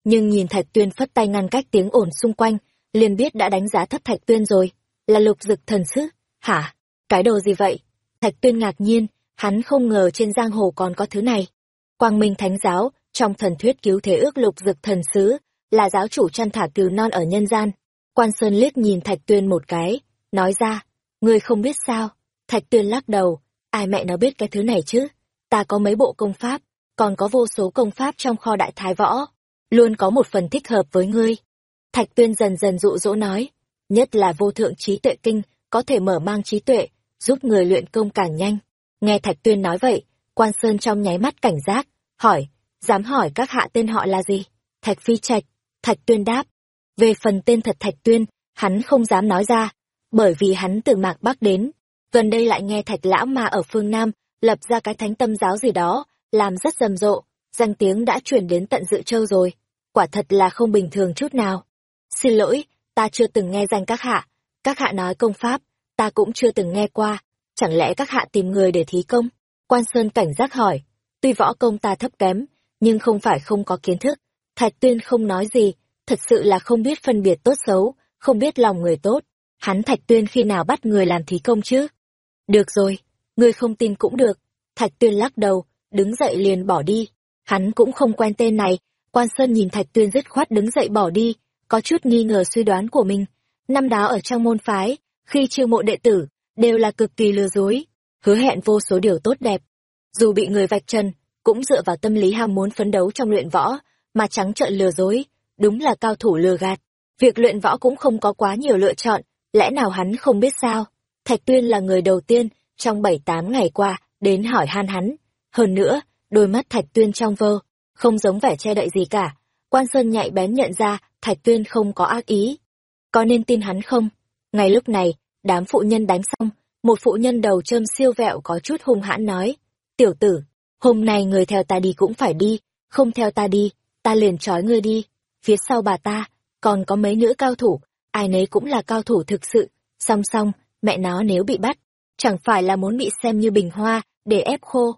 Nhưng nhìn Thạch Tuyên phất tay ngăn cách tiếng ồn xung quanh, liền biết đã đánh giá thấp Thạch Tuyên rồi. Là lục dực thần sứ. Hả? Cái đồ gì vậy? Thạch Tuyên ngạc nhiên, hắn không ngờ trên giang hồ còn có thứ này. Quang Minh Thánh Giáo, trong thần thuyết cứu thế ước lục dực thần sứ, là giáo chủ chăn thả cừu non ở nhân gian. Quan Sơn liếc nhìn Thạch Tuyên một cái, nói ra, ngươi không biết sao. Thạch Tuyên lắc đầu, ai mẹ nó biết cái thứ này chứ? Ta có mấy bộ công pháp, còn có vô số công pháp trong kho đại thái võ. Luôn có một phần thích hợp với ngươi. Thạch Tuyên dần dần dụ dỗ nói, nhất là vô thượng trí tuệ kinh, có thể mở mang trí tuệ, giúp người luyện công càng nhanh. Nghe Thạch Tuyên nói vậy, Quan Sơn trong nháy mắt cảnh giác, hỏi, dám hỏi các hạ tên họ là gì? Thạch Phi Trạch, Thạch Tuyên đáp. Về phần tên thật Thạch Tuyên, hắn không dám nói ra, bởi vì hắn từ Mạc Bắc đến, gần đây lại nghe Thạch Lão Ma ở phương Nam, lập ra cái thánh tâm giáo gì đó, làm rất rầm rộ, danh tiếng đã truyền đến tận dự châu rồi, quả thật là không bình thường chút nào. Xin lỗi, ta chưa từng nghe danh các hạ, các hạ nói công pháp, ta cũng chưa từng nghe qua, chẳng lẽ các hạ tìm người để thí công? Quan Sơn cảnh giác hỏi, tuy võ công ta thấp kém, nhưng không phải không có kiến thức. Thạch Tuyên không nói gì, thật sự là không biết phân biệt tốt xấu, không biết lòng người tốt. Hắn Thạch Tuyên khi nào bắt người làm thí công chứ? Được rồi, ngươi không tin cũng được. Thạch Tuyên lắc đầu, đứng dậy liền bỏ đi. Hắn cũng không quen tên này, Quan Sơn nhìn Thạch Tuyên dứt khoát đứng dậy bỏ đi, có chút nghi ngờ suy đoán của mình. Năm đó ở trong môn phái, khi chiêu mộ đệ tử, đều là cực kỳ lừa dối, hứa hẹn vô số điều tốt đẹp. Dù bị người vạch chân, cũng dựa vào tâm lý ham muốn phấn đấu trong luyện võ, mà trắng trợn lừa dối, đúng là cao thủ lừa gạt. Việc luyện võ cũng không có quá nhiều lựa chọn, lẽ nào hắn không biết sao? Thạch Tuyên là người đầu tiên, trong bảy tám ngày qua, đến hỏi han hắn. Hơn nữa, đôi mắt Thạch Tuyên trong vơ, không giống vẻ che đậy gì cả. Quan Sơn nhạy bén nhận ra, Thạch Tuyên không có ác ý. Có nên tin hắn không? Ngay lúc này, đám phụ nhân đánh xong, một phụ nhân đầu trơm siêu vẹo có chút hung hãn nói. Tiểu tử, hôm nay người theo ta đi cũng phải đi, không theo ta đi, ta liền trói ngươi đi. Phía sau bà ta, còn có mấy nữ cao thủ, ai nấy cũng là cao thủ thực sự, song song, mẹ nó nếu bị bắt, chẳng phải là muốn bị xem như bình hoa, để ép khô.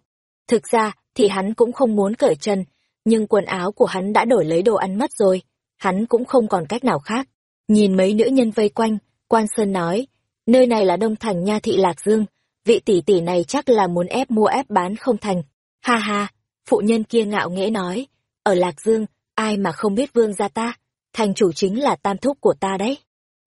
Thực ra, thì hắn cũng không muốn cởi chân, nhưng quần áo của hắn đã đổi lấy đồ ăn mất rồi, hắn cũng không còn cách nào khác. Nhìn mấy nữ nhân vây quanh, quan sơn nói, nơi này là Đông Thành Nha Thị Lạc Dương, vị tỷ tỷ này chắc là muốn ép mua ép bán không thành. Ha ha, phụ nhân kia ngạo nghễ nói, ở Lạc Dương, ai mà không biết vương gia ta, thành chủ chính là tam thúc của ta đấy.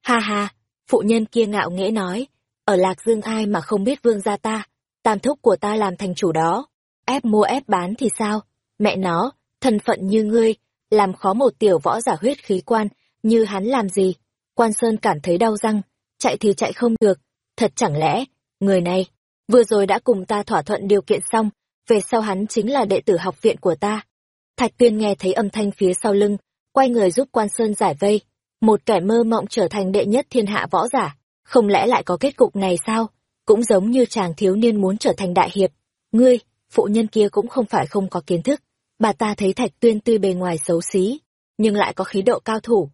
Ha ha, phụ nhân kia ngạo nghễ nói, ở Lạc Dương ai mà không biết vương gia ta, tam thúc của ta làm thành chủ đó, ép mua ép bán thì sao, mẹ nó, thân phận như ngươi, làm khó một tiểu võ giả huyết khí quan, như hắn làm gì, quan sơn cảm thấy đau răng, chạy thì chạy không được, thật chẳng lẽ, người này, vừa rồi đã cùng ta thỏa thuận điều kiện xong, về sau hắn chính là đệ tử học viện của ta. Thạch tuyên nghe thấy âm thanh phía sau lưng, quay người giúp quan sơn giải vây, một kẻ mơ mộng trở thành đệ nhất thiên hạ võ giả, không lẽ lại có kết cục này sao? Cũng giống như chàng thiếu niên muốn trở thành đại hiệp. Ngươi, phụ nhân kia cũng không phải không có kiến thức. Bà ta thấy Thạch Tuyên tuy bề ngoài xấu xí, nhưng lại có khí độ cao thủ.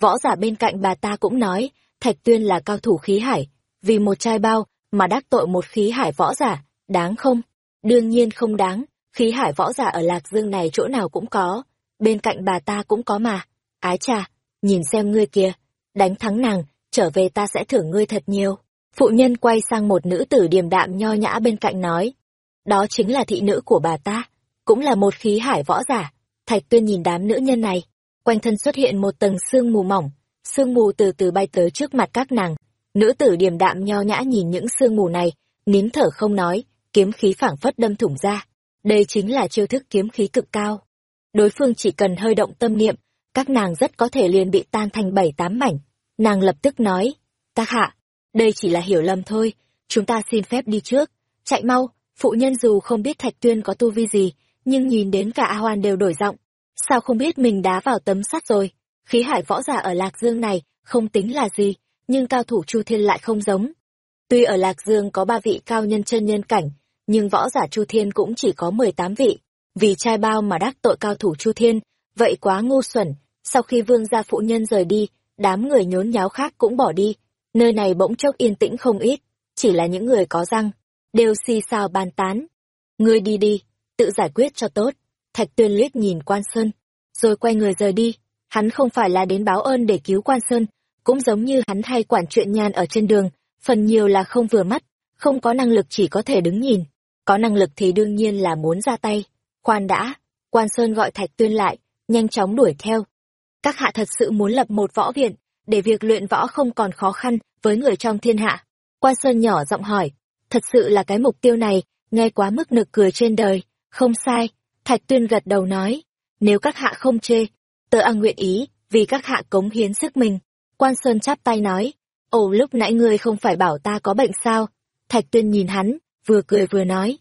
Võ giả bên cạnh bà ta cũng nói, Thạch Tuyên là cao thủ khí hải, vì một chai bao mà đắc tội một khí hải võ giả, đáng không? Đương nhiên không đáng, khí hải võ giả ở Lạc Dương này chỗ nào cũng có, bên cạnh bà ta cũng có mà. Ái chà, nhìn xem ngươi kia, đánh thắng nàng, trở về ta sẽ thưởng ngươi thật nhiều. Phụ nhân quay sang một nữ tử điềm đạm nho nhã bên cạnh nói. Đó chính là thị nữ của bà ta, cũng là một khí hải võ giả. Thạch tuyên nhìn đám nữ nhân này, quanh thân xuất hiện một tầng sương mù mỏng, sương mù từ từ bay tới trước mặt các nàng. Nữ tử điềm đạm nho nhã nhìn những sương mù này, nín thở không nói, kiếm khí phảng phất đâm thủng ra. Đây chính là chiêu thức kiếm khí cực cao. Đối phương chỉ cần hơi động tâm niệm, các nàng rất có thể liền bị tan thành bảy tám mảnh. Nàng lập tức nói, các hạ, đây chỉ là hiểu lầm thôi, chúng ta xin phép đi trước, chạy mau, phụ nhân dù không biết Thạch Tuyên có tu vi gì, nhưng nhìn đến cả A Hoan đều đổi giọng, sao không biết mình đá vào tấm sắt rồi, khí hải võ giả ở Lạc Dương này không tính là gì, nhưng cao thủ Chu Thiên lại không giống. Tuy ở Lạc Dương có ba vị cao nhân chân nhân cảnh, nhưng võ giả Chu Thiên cũng chỉ có 18 vị, vì trai bao mà đắc tội cao thủ Chu Thiên, vậy quá ngu xuẩn, sau khi vương gia phụ nhân rời đi, đám người nhốn nháo khác cũng bỏ đi, nơi này bỗng chốc yên tĩnh không ít, chỉ là những người có răng, đều xì xào bàn tán. Ngươi đi đi, tự giải quyết cho tốt. Thạch tuyên liếc nhìn quan sơn, rồi quay người rời đi. Hắn không phải là đến báo ơn để cứu quan sơn, cũng giống như hắn hay quản chuyện nhàn ở trên đường, phần nhiều là không vừa mắt, không có năng lực chỉ có thể đứng nhìn. Có năng lực thì đương nhiên là muốn ra tay. Khoan đã, quan sơn gọi thạch tuyên lại, nhanh chóng đuổi theo. Các hạ thật sự muốn lập một võ viện, để việc luyện võ không còn khó khăn với người trong thiên hạ. Quan Sơn nhỏ giọng hỏi, thật sự là cái mục tiêu này, nghe quá mức nực cười trên đời, không sai, Thạch Tuyên gật đầu nói, nếu các hạ không chê, tớ ăn nguyện ý, vì các hạ cống hiến sức mình. Quan Sơn chắp tay nói, ồ lúc nãy ngươi không phải bảo ta có bệnh sao? Thạch Tuyên nhìn hắn, vừa cười vừa nói.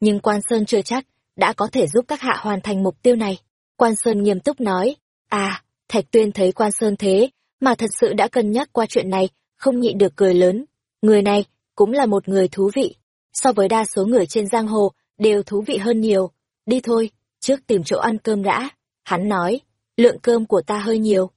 Nhưng Quan Sơn chưa chắc, đã có thể giúp các hạ hoàn thành mục tiêu này. Quan Sơn nghiêm túc nói, à, Thạch Tuyên thấy Quan Sơn thế, mà thật sự đã cân nhắc qua chuyện này, không nhịn được cười lớn. Người này, cũng là một người thú vị. So với đa số người trên giang hồ, đều thú vị hơn nhiều. Đi thôi, trước tìm chỗ ăn cơm đã. Hắn nói, lượng cơm của ta hơi nhiều.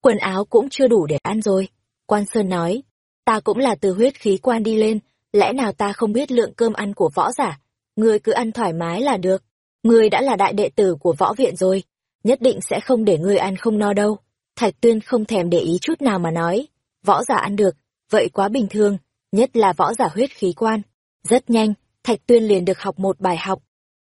Quần áo cũng chưa đủ để ăn rồi. Quan Sơn nói, ta cũng là từ huyết khí quan đi lên, lẽ nào ta không biết lượng cơm ăn của võ giả. Ngươi cứ ăn thoải mái là được. Ngươi đã là đại đệ tử của võ viện rồi, nhất định sẽ không để ngươi ăn không no đâu. Thạch Tuyên không thèm để ý chút nào mà nói, võ giả ăn được, vậy quá bình thường, nhất là võ giả huyết khí quan. Rất nhanh, Thạch Tuyên liền được học một bài học.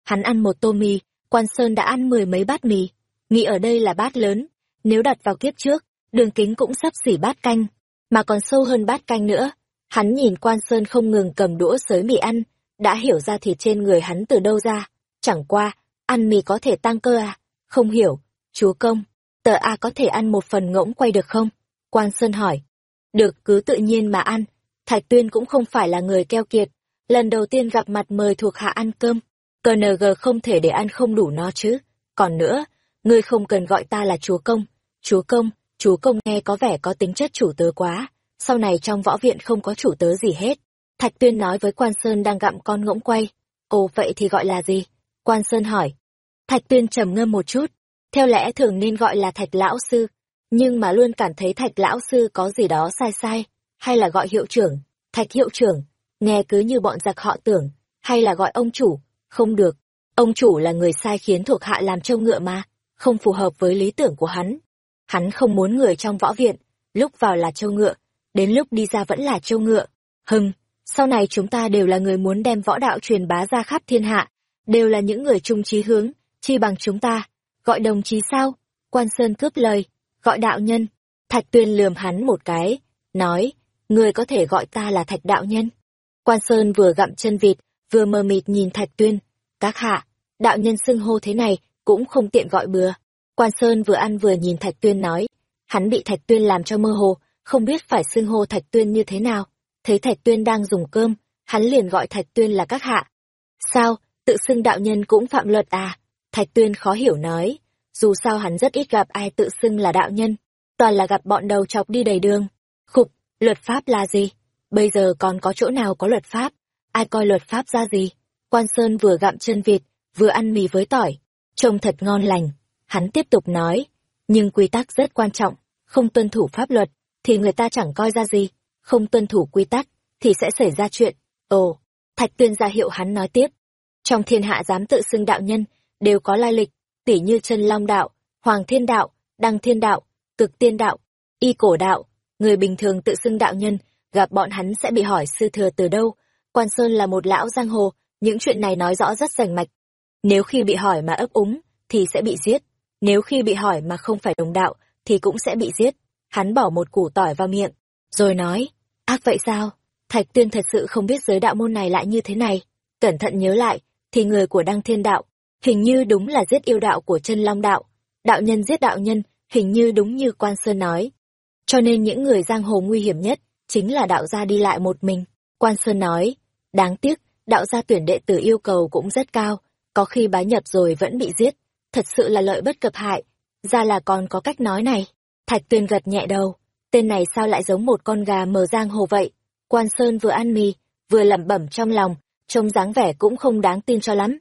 Hắn ăn một tô mì, Quan Sơn đã ăn mười mấy bát mì. Nghĩ ở đây là bát lớn, nếu đặt vào kiếp trước, đường kính cũng sắp xỉ bát canh, mà còn sâu hơn bát canh nữa. Hắn nhìn Quan Sơn không ngừng cầm đũa sới mì ăn, đã hiểu ra thịt trên người hắn từ đâu ra. Chẳng qua, ăn mì có thể tăng cơ à? Không hiểu, chúa công, tờ A có thể ăn một phần ngỗng quay được không? Quan Sơn hỏi. Được cứ tự nhiên mà ăn. Thạch Tuyên cũng không phải là người keo kiệt. Lần đầu tiên gặp mặt mời thuộc hạ ăn cơm. CNG không thể để ăn không đủ no chứ. Còn nữa, ngươi không cần gọi ta là chúa công. Chúa công, chúa công nghe có vẻ có tính chất chủ tớ quá. Sau này trong võ viện không có chủ tớ gì hết. Thạch Tuyên nói với Quan Sơn đang gặm con ngỗng quay. Ồ vậy thì gọi là gì? Quan Sơn hỏi. Thạch Tuyên trầm ngâm một chút, theo lẽ thường nên gọi là thạch lão sư, nhưng mà luôn cảm thấy thạch lão sư có gì đó sai sai, hay là gọi hiệu trưởng, thạch hiệu trưởng, nghe cứ như bọn giặc họ tưởng, hay là gọi ông chủ, không được. Ông chủ là người sai khiến thuộc hạ làm trâu ngựa mà, không phù hợp với lý tưởng của hắn. Hắn không muốn người trong võ viện, lúc vào là trâu ngựa, đến lúc đi ra vẫn là trâu ngựa. Hừm, sau này chúng ta đều là người muốn đem võ đạo truyền bá ra khắp thiên hạ, đều là những người chung chí hướng, chi bằng chúng ta. Gọi đồng chí sao? Quan Sơn cướp lời, gọi đạo nhân. Thạch Tuyên lườm hắn một cái, nói, người có thể gọi ta là Thạch đạo nhân. Quan Sơn vừa gặm chân vịt, vừa mờ mịt nhìn Thạch Tuyên. Các hạ, đạo nhân xưng hô thế này, cũng không tiện gọi bừa. Quan Sơn vừa ăn vừa nhìn Thạch Tuyên nói, hắn bị Thạch Tuyên làm cho mơ hồ, không biết phải xưng hô Thạch Tuyên như thế nào. Thấy Thạch Tuyên đang dùng cơm, hắn liền gọi Thạch Tuyên là các hạ. Sao, tự xưng đạo nhân cũng phạm luật à? Thạch Tuyên khó hiểu nói, dù sao hắn rất ít gặp ai tự xưng là đạo nhân, toàn là gặp bọn đầu chọc đi đầy đường. Khục, luật pháp là gì? Bây giờ còn có chỗ nào có luật pháp? Ai coi luật pháp ra gì? Quan Sơn vừa gặm chân vịt, vừa ăn mì với tỏi, trông thật ngon lành. Hắn tiếp tục nói, nhưng quy tắc rất quan trọng, không tuân thủ pháp luật, thì người ta chẳng coi ra gì, không tuân thủ quy tắc, thì sẽ xảy ra chuyện. Ồ, Thạch Tuyên ra hiệu hắn nói tiếp. Trong thiên hạ dám tự xưng đạo nhân, đều có lai lịch, tỉ như chân long đạo, hoàng thiên đạo, đăng thiên đạo, cực tiên đạo, y cổ đạo. Người bình thường tự xưng đạo nhân, gặp bọn hắn sẽ bị hỏi sư thừa từ đâu. Quan Sơn là một lão giang hồ, những chuyện này nói rõ rất rành mạch. Nếu khi bị hỏi mà ấp úng, thì sẽ bị giết. Nếu khi bị hỏi mà không phải đồng đạo, thì cũng sẽ bị giết. Hắn bỏ một củ tỏi vào miệng, rồi nói, ác vậy sao? Thạch Tuyên thật sự không biết giới đạo môn này lại như thế này. Cẩn thận nhớ lại, thì người của Đăng Thiên Đạo, hình như đúng là giết yêu đạo của chân Long Đạo. Đạo nhân giết đạo nhân, hình như đúng như Quan Sơn nói. Cho nên những người giang hồ nguy hiểm nhất, chính là đạo gia đi lại một mình. Quan Sơn nói, đáng tiếc, đạo gia tuyển đệ tử yêu cầu cũng rất cao, có khi bá nhập rồi vẫn bị giết, thật sự là lợi bất cập hại. Ra là còn có cách nói này. Thạch Tuyên gật nhẹ đầu, tên này sao lại giống một con gà mờ giang hồ vậy? Quan Sơn vừa ăn mì, vừa lẩm bẩm trong lòng, trông dáng vẻ cũng không đáng tin cho lắm.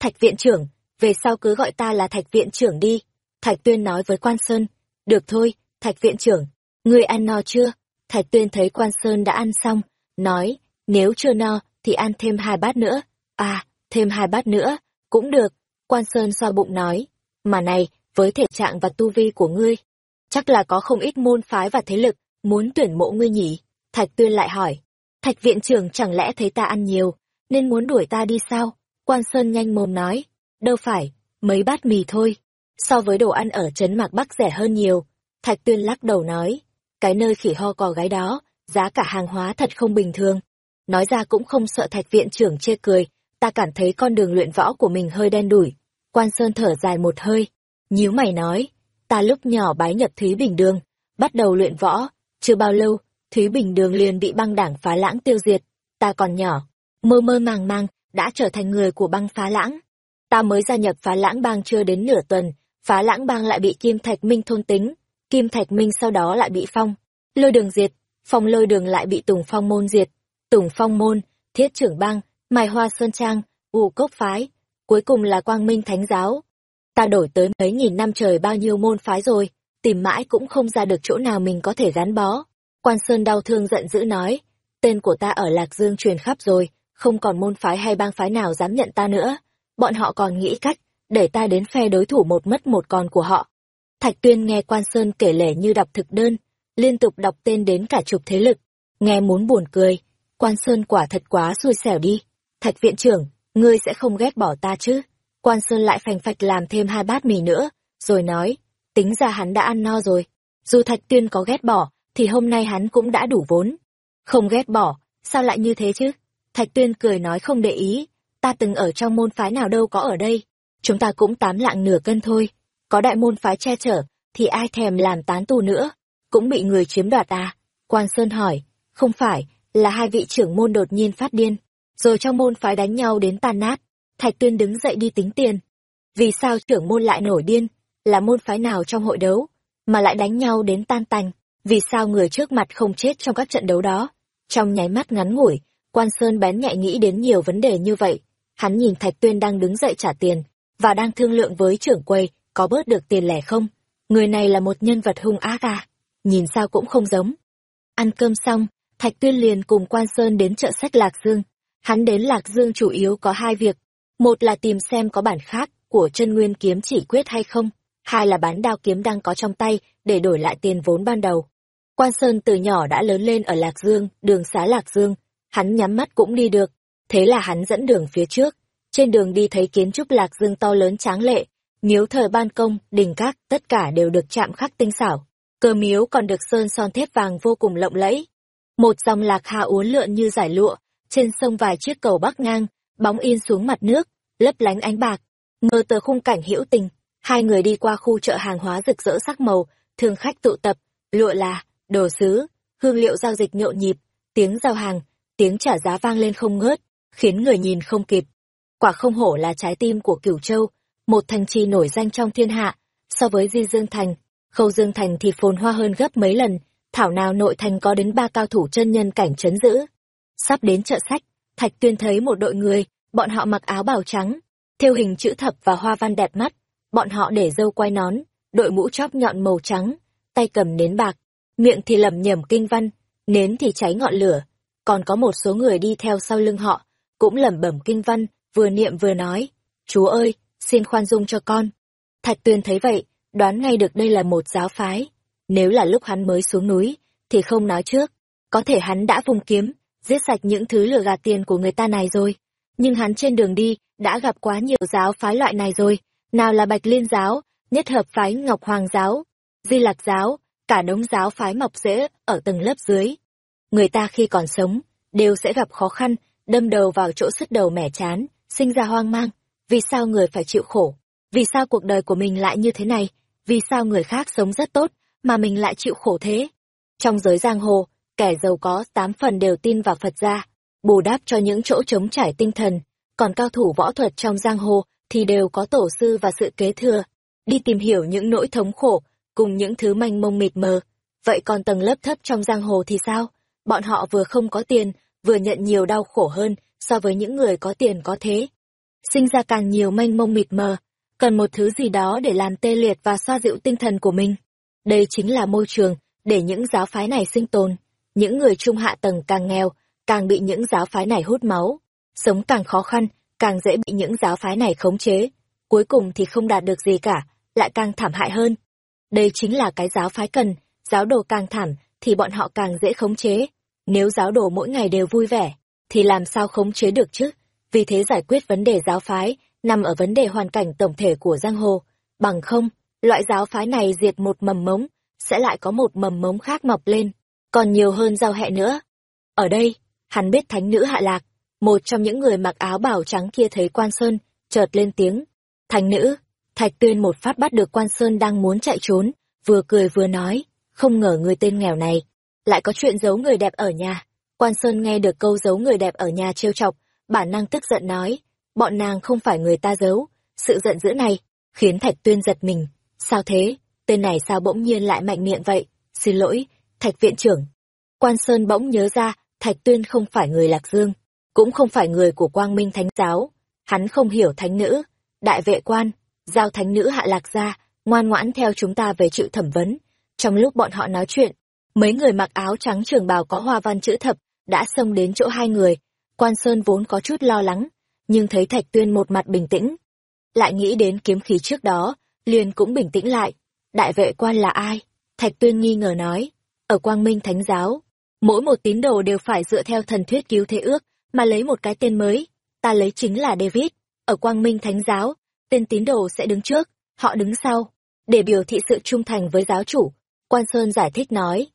Thạch viện trưởng, về sau cứ gọi ta là Thạch viện trưởng đi. Thạch Tuyên nói với Quan Sơn, được thôi, Thạch viện trưởng, ngươi ăn no chưa? Thạch Tuyên thấy Quan Sơn đã ăn xong, nói, nếu chưa no, thì ăn thêm hai bát nữa. À, thêm hai bát nữa, cũng được. Quan Sơn xoa bụng nói, mà này, với thể trạng và tu vi của ngươi, chắc là có không ít môn phái và thế lực, muốn tuyển mộ ngươi nhỉ? Thạch Tuyên lại hỏi, Thạch viện trưởng chẳng lẽ thấy ta ăn nhiều, nên muốn đuổi ta đi sao? Quan Sơn nhanh mồm nói, đâu phải, mấy bát mì thôi. So với đồ ăn ở Trấn Mạc Bắc rẻ hơn nhiều. Thạch Tuyên lắc đầu nói, cái nơi khỉ ho cò gái đó, giá cả hàng hóa thật không bình thường. Nói ra cũng không sợ thạch viện trưởng chê cười, ta cảm thấy con đường luyện võ của mình hơi đen đủi. Quan Sơn thở dài một hơi, nhíu mày nói, ta lúc nhỏ bái nhập Thúy Bình Đường, bắt đầu luyện võ, chưa bao lâu, Thúy Bình Đường liền bị băng đảng phá lãng tiêu diệt, ta còn nhỏ, mơ mơ màng màng, đã trở thành người của băng phá lãng. Ta mới gia nhập phá lãng bang chưa đến nửa tuần, phá lãng bang lại bị Kim Thạch Minh thôn tính, Kim Thạch Minh sau đó lại bị phong, lôi đường diệt, phong lôi đường lại bị Tùng Phong môn diệt, Tùng Phong môn, Thiết trưởng bang, Mai Hoa Sơn Trang, U Cốc Phái, cuối cùng là Quang Minh Thánh Giáo. Ta đổi tới mấy nghìn năm trời bao nhiêu môn phái rồi, tìm mãi cũng không ra được chỗ nào mình có thể gắn bó. Quan Sơn đau thương giận dữ nói, tên của ta ở Lạc Dương truyền khắp rồi, không còn môn phái hay bang phái nào dám nhận ta nữa. Bọn họ còn nghĩ cách, để ta đến phe đối thủ một mất một còn của họ. Thạch Tuyên nghe Quan Sơn kể lể như đọc thực đơn, liên tục đọc tên đến cả chục thế lực, nghe muốn buồn cười. Quan Sơn quả thật quá xui xẻo đi. Thạch viện trưởng, ngươi sẽ không ghét bỏ ta chứ? Quan Sơn lại phành phạch làm thêm hai bát mì nữa, rồi nói, tính ra hắn đã ăn no rồi. Dù Thạch Tuyên có ghét bỏ, thì hôm nay hắn cũng đã đủ vốn. Không ghét bỏ, sao lại như thế chứ? Thạch Tuyên cười nói không để ý, ta từng ở trong môn phái nào đâu có ở đây. Chúng ta cũng tám lạng nửa cân thôi. Có đại môn phái che chở, thì ai thèm làm tán tu nữa. Cũng bị người chiếm đoạt à? Quan Sơn hỏi, không phải, là hai vị trưởng môn đột nhiên phát điên. Rồi trong môn phái đánh nhau đến tan nát. Thạch Tuyên đứng dậy đi tính tiền. Vì sao trưởng môn lại nổi điên? Là môn phái nào trong hội đấu? Mà lại đánh nhau đến tan tành? Vì sao người trước mặt không chết trong các trận đấu đó? Trong nháy mắt ngắn ngủi, Quan Sơn bén nhạy nghĩ đến nhiều vấn đề như vậy. Hắn nhìn Thạch Tuyên đang đứng dậy trả tiền, và đang thương lượng với trưởng quầy, có bớt được tiền lẻ không? người này là một nhân vật hung ác à, nhìn sao cũng không giống. Ăn cơm xong, Thạch Tuyên liền cùng Quan Sơn đến chợ sách Lạc Dương. Hắn đến Lạc Dương chủ yếu có hai việc. Một là tìm xem có bản khác của chân nguyên kiếm chỉ quyết hay không. Hai là bán đao kiếm đang có trong tay để đổi lại tiền vốn ban đầu. Quan Sơn từ nhỏ đã lớn lên ở Lạc Dương, đường xá Lạc Dương. Hắn nhắm mắt cũng đi được. Thế là hắn dẫn đường phía trước. Trên đường đi thấy kiến trúc Lạc Dương to lớn tráng lệ. Miếu thờ ban công, đình các, tất cả đều được chạm khắc tinh xảo. Cờ miếu còn được sơn son thép vàng vô cùng lộng lẫy. Một dòng lạc hà uốn lượn như giải lụa, trên sông vài chiếc cầu bắc ngang, bóng in xuống mặt nước, lấp lánh ánh bạc. Ngờ tờ khung cảnh hữu tình, hai người đi qua khu chợ hàng hóa rực rỡ sắc màu, thương khách tụ tập, lụa là, đồ sứ, hương liệu giao dịch nhộn nhịp, tiếng giao hàng, tiếng trả giá vang lên không ngớt, khiến người nhìn không kịp. Quả không hổ là trái tim của Cửu Châu, một thành trì nổi danh trong thiên hạ, so với Di Dương Thành, Khâu Dương Thành thì phồn hoa hơn gấp mấy lần, thảo nào nội thành có đến ba cao thủ chân nhân cảnh chấn giữ. Sắp đến chợ sách, Thạch Tuyên thấy một đội người, bọn họ mặc áo bào trắng, thêu hình chữ thập và hoa văn đẹp mắt, bọn họ để dâu quai nón, đội mũ chóp nhọn màu trắng, tay cầm nến bạc, miệng thì lẩm nhẩm kinh văn, nến thì cháy ngọn lửa, còn có một số người đi theo sau lưng họ, cũng lẩm bẩm kinh văn, vừa niệm vừa nói, Chúa ơi, xin khoan dung cho con." Thạch Tuyên thấy vậy, đoán ngay được đây là một giáo phái. Nếu là lúc hắn mới xuống núi, thì không nói trước, có thể hắn đã vùng kiếm, giết sạch những thứ lừa gạt tiền của người ta này rồi. Nhưng hắn trên đường đi, đã gặp quá nhiều giáo phái loại này rồi, nào là Bạch Liên giáo, nhất hợp phái Ngọc Hoàng giáo, Di Lạc giáo, cả đống giáo phái mọc rễ ở tầng lớp dưới. Người ta khi còn sống, đều sẽ gặp khó khăn, đâm đầu vào chỗ sứt đầu mẻ chán, sinh ra hoang mang. Vì sao người phải chịu khổ? Vì sao cuộc đời của mình lại như thế này? Vì sao người khác sống rất tốt, mà mình lại chịu khổ thế? Trong giới giang hồ, kẻ giàu có tám phần đều tin vào Phật gia, bù đắp cho những chỗ trống trải tinh thần, còn cao thủ võ thuật trong giang hồ thì đều có tổ sư và sự kế thừa, đi tìm hiểu những nỗi thống khổ cùng những thứ manh mông mịt mờ. Vậy còn tầng lớp thấp trong giang hồ thì sao? Bọn họ vừa không có tiền, vừa nhận nhiều đau khổ hơn so với những người có tiền có thế. Sinh ra càng nhiều manh mông mịt mờ, cần một thứ gì đó để làm tê liệt và xoa dịu tinh thần của mình. Đây chính là môi trường để những giáo phái này sinh tồn. Những người trung hạ tầng càng nghèo, càng bị những giáo phái này hút máu. Sống càng khó khăn, càng dễ bị những giáo phái này khống chế. Cuối cùng thì không đạt được gì cả, lại càng thảm hại hơn. Đây chính là cái giáo phái cần, giáo đồ càng thảm thì bọn họ càng dễ khống chế. Nếu giáo đồ mỗi ngày đều vui vẻ, thì làm sao khống chế được chứ? Vì thế giải quyết vấn đề giáo phái nằm ở vấn đề hoàn cảnh tổng thể của giang hồ. Bằng không, loại giáo phái này diệt một mầm mống, sẽ lại có một mầm mống khác mọc lên, còn nhiều hơn giao hẹ nữa. Ở đây, hắn biết thánh nữ hạ lạc, một trong những người mặc áo bảo trắng kia thấy quan sơn, chợt lên tiếng. Thánh nữ, thạch tuyên một phát bắt được quan sơn đang muốn chạy trốn, vừa cười vừa nói, không ngờ người tên nghèo này, lại có chuyện giấu người đẹp ở nhà. Quan Sơn nghe được câu giấu người đẹp ở nhà trêu chọc, bản năng tức giận nói, bọn nàng không phải người ta giấu. Sự giận dữ này, khiến Thạch Tuyên giật mình. Sao thế? Tên này sao bỗng nhiên lại mạnh miệng vậy? Xin lỗi, Thạch viện trưởng. Quan Sơn bỗng nhớ ra, Thạch Tuyên không phải người Lạc Dương, cũng không phải người của Quang Minh Thánh Giáo. Hắn không hiểu thánh nữ, đại vệ quan, giao thánh nữ hạ lạc ra, ngoan ngoãn theo chúng ta về chịu thẩm vấn. Trong lúc bọn họ nói chuyện, mấy người mặc áo trắng trường bào có hoa văn chữ thập, đã xông đến chỗ hai người. Quan Sơn vốn có chút lo lắng, nhưng thấy Thạch Tuyên một mặt bình tĩnh. Lại nghĩ đến kiếm khí trước đó, liền cũng bình tĩnh lại. Đại vệ quan là ai? Thạch Tuyên nghi ngờ nói. Ở Quang Minh Thánh Giáo, mỗi một tín đồ đều phải dựa theo thần thuyết cứu thế ước, mà lấy một cái tên mới. Ta lấy chính là David. Ở Quang Minh Thánh Giáo, tên tín đồ sẽ đứng trước, họ đứng sau, để biểu thị sự trung thành với giáo chủ. Quan Sơn giải thích nói.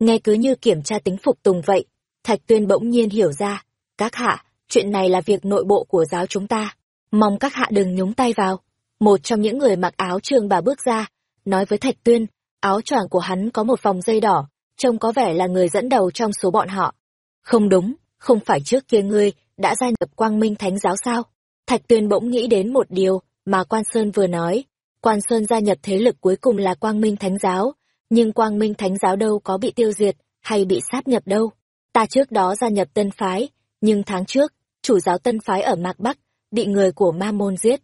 Nghe cứ như kiểm tra tính phục tùng vậy, Thạch Tuyên bỗng nhiên hiểu ra. Các hạ, chuyện này là việc nội bộ của giáo chúng ta. Mong các hạ đừng nhúng tay vào. Một trong những người mặc áo trường bà bước ra, nói với Thạch Tuyên, áo choàng của hắn có một vòng dây đỏ, trông có vẻ là người dẫn đầu trong số bọn họ. Không đúng, không phải trước kia ngươi đã gia nhập quang minh thánh giáo sao? Thạch Tuyên bỗng nghĩ đến một điều mà Quan Sơn vừa nói. Quan Sơn gia nhập thế lực cuối cùng là quang minh thánh giáo, nhưng quang minh thánh giáo đâu có bị tiêu diệt hay bị sát nhập đâu. Ta trước đó gia nhập tân phái, nhưng tháng trước, chủ giáo tân phái ở Mạc Bắc, bị người của Ma Môn giết.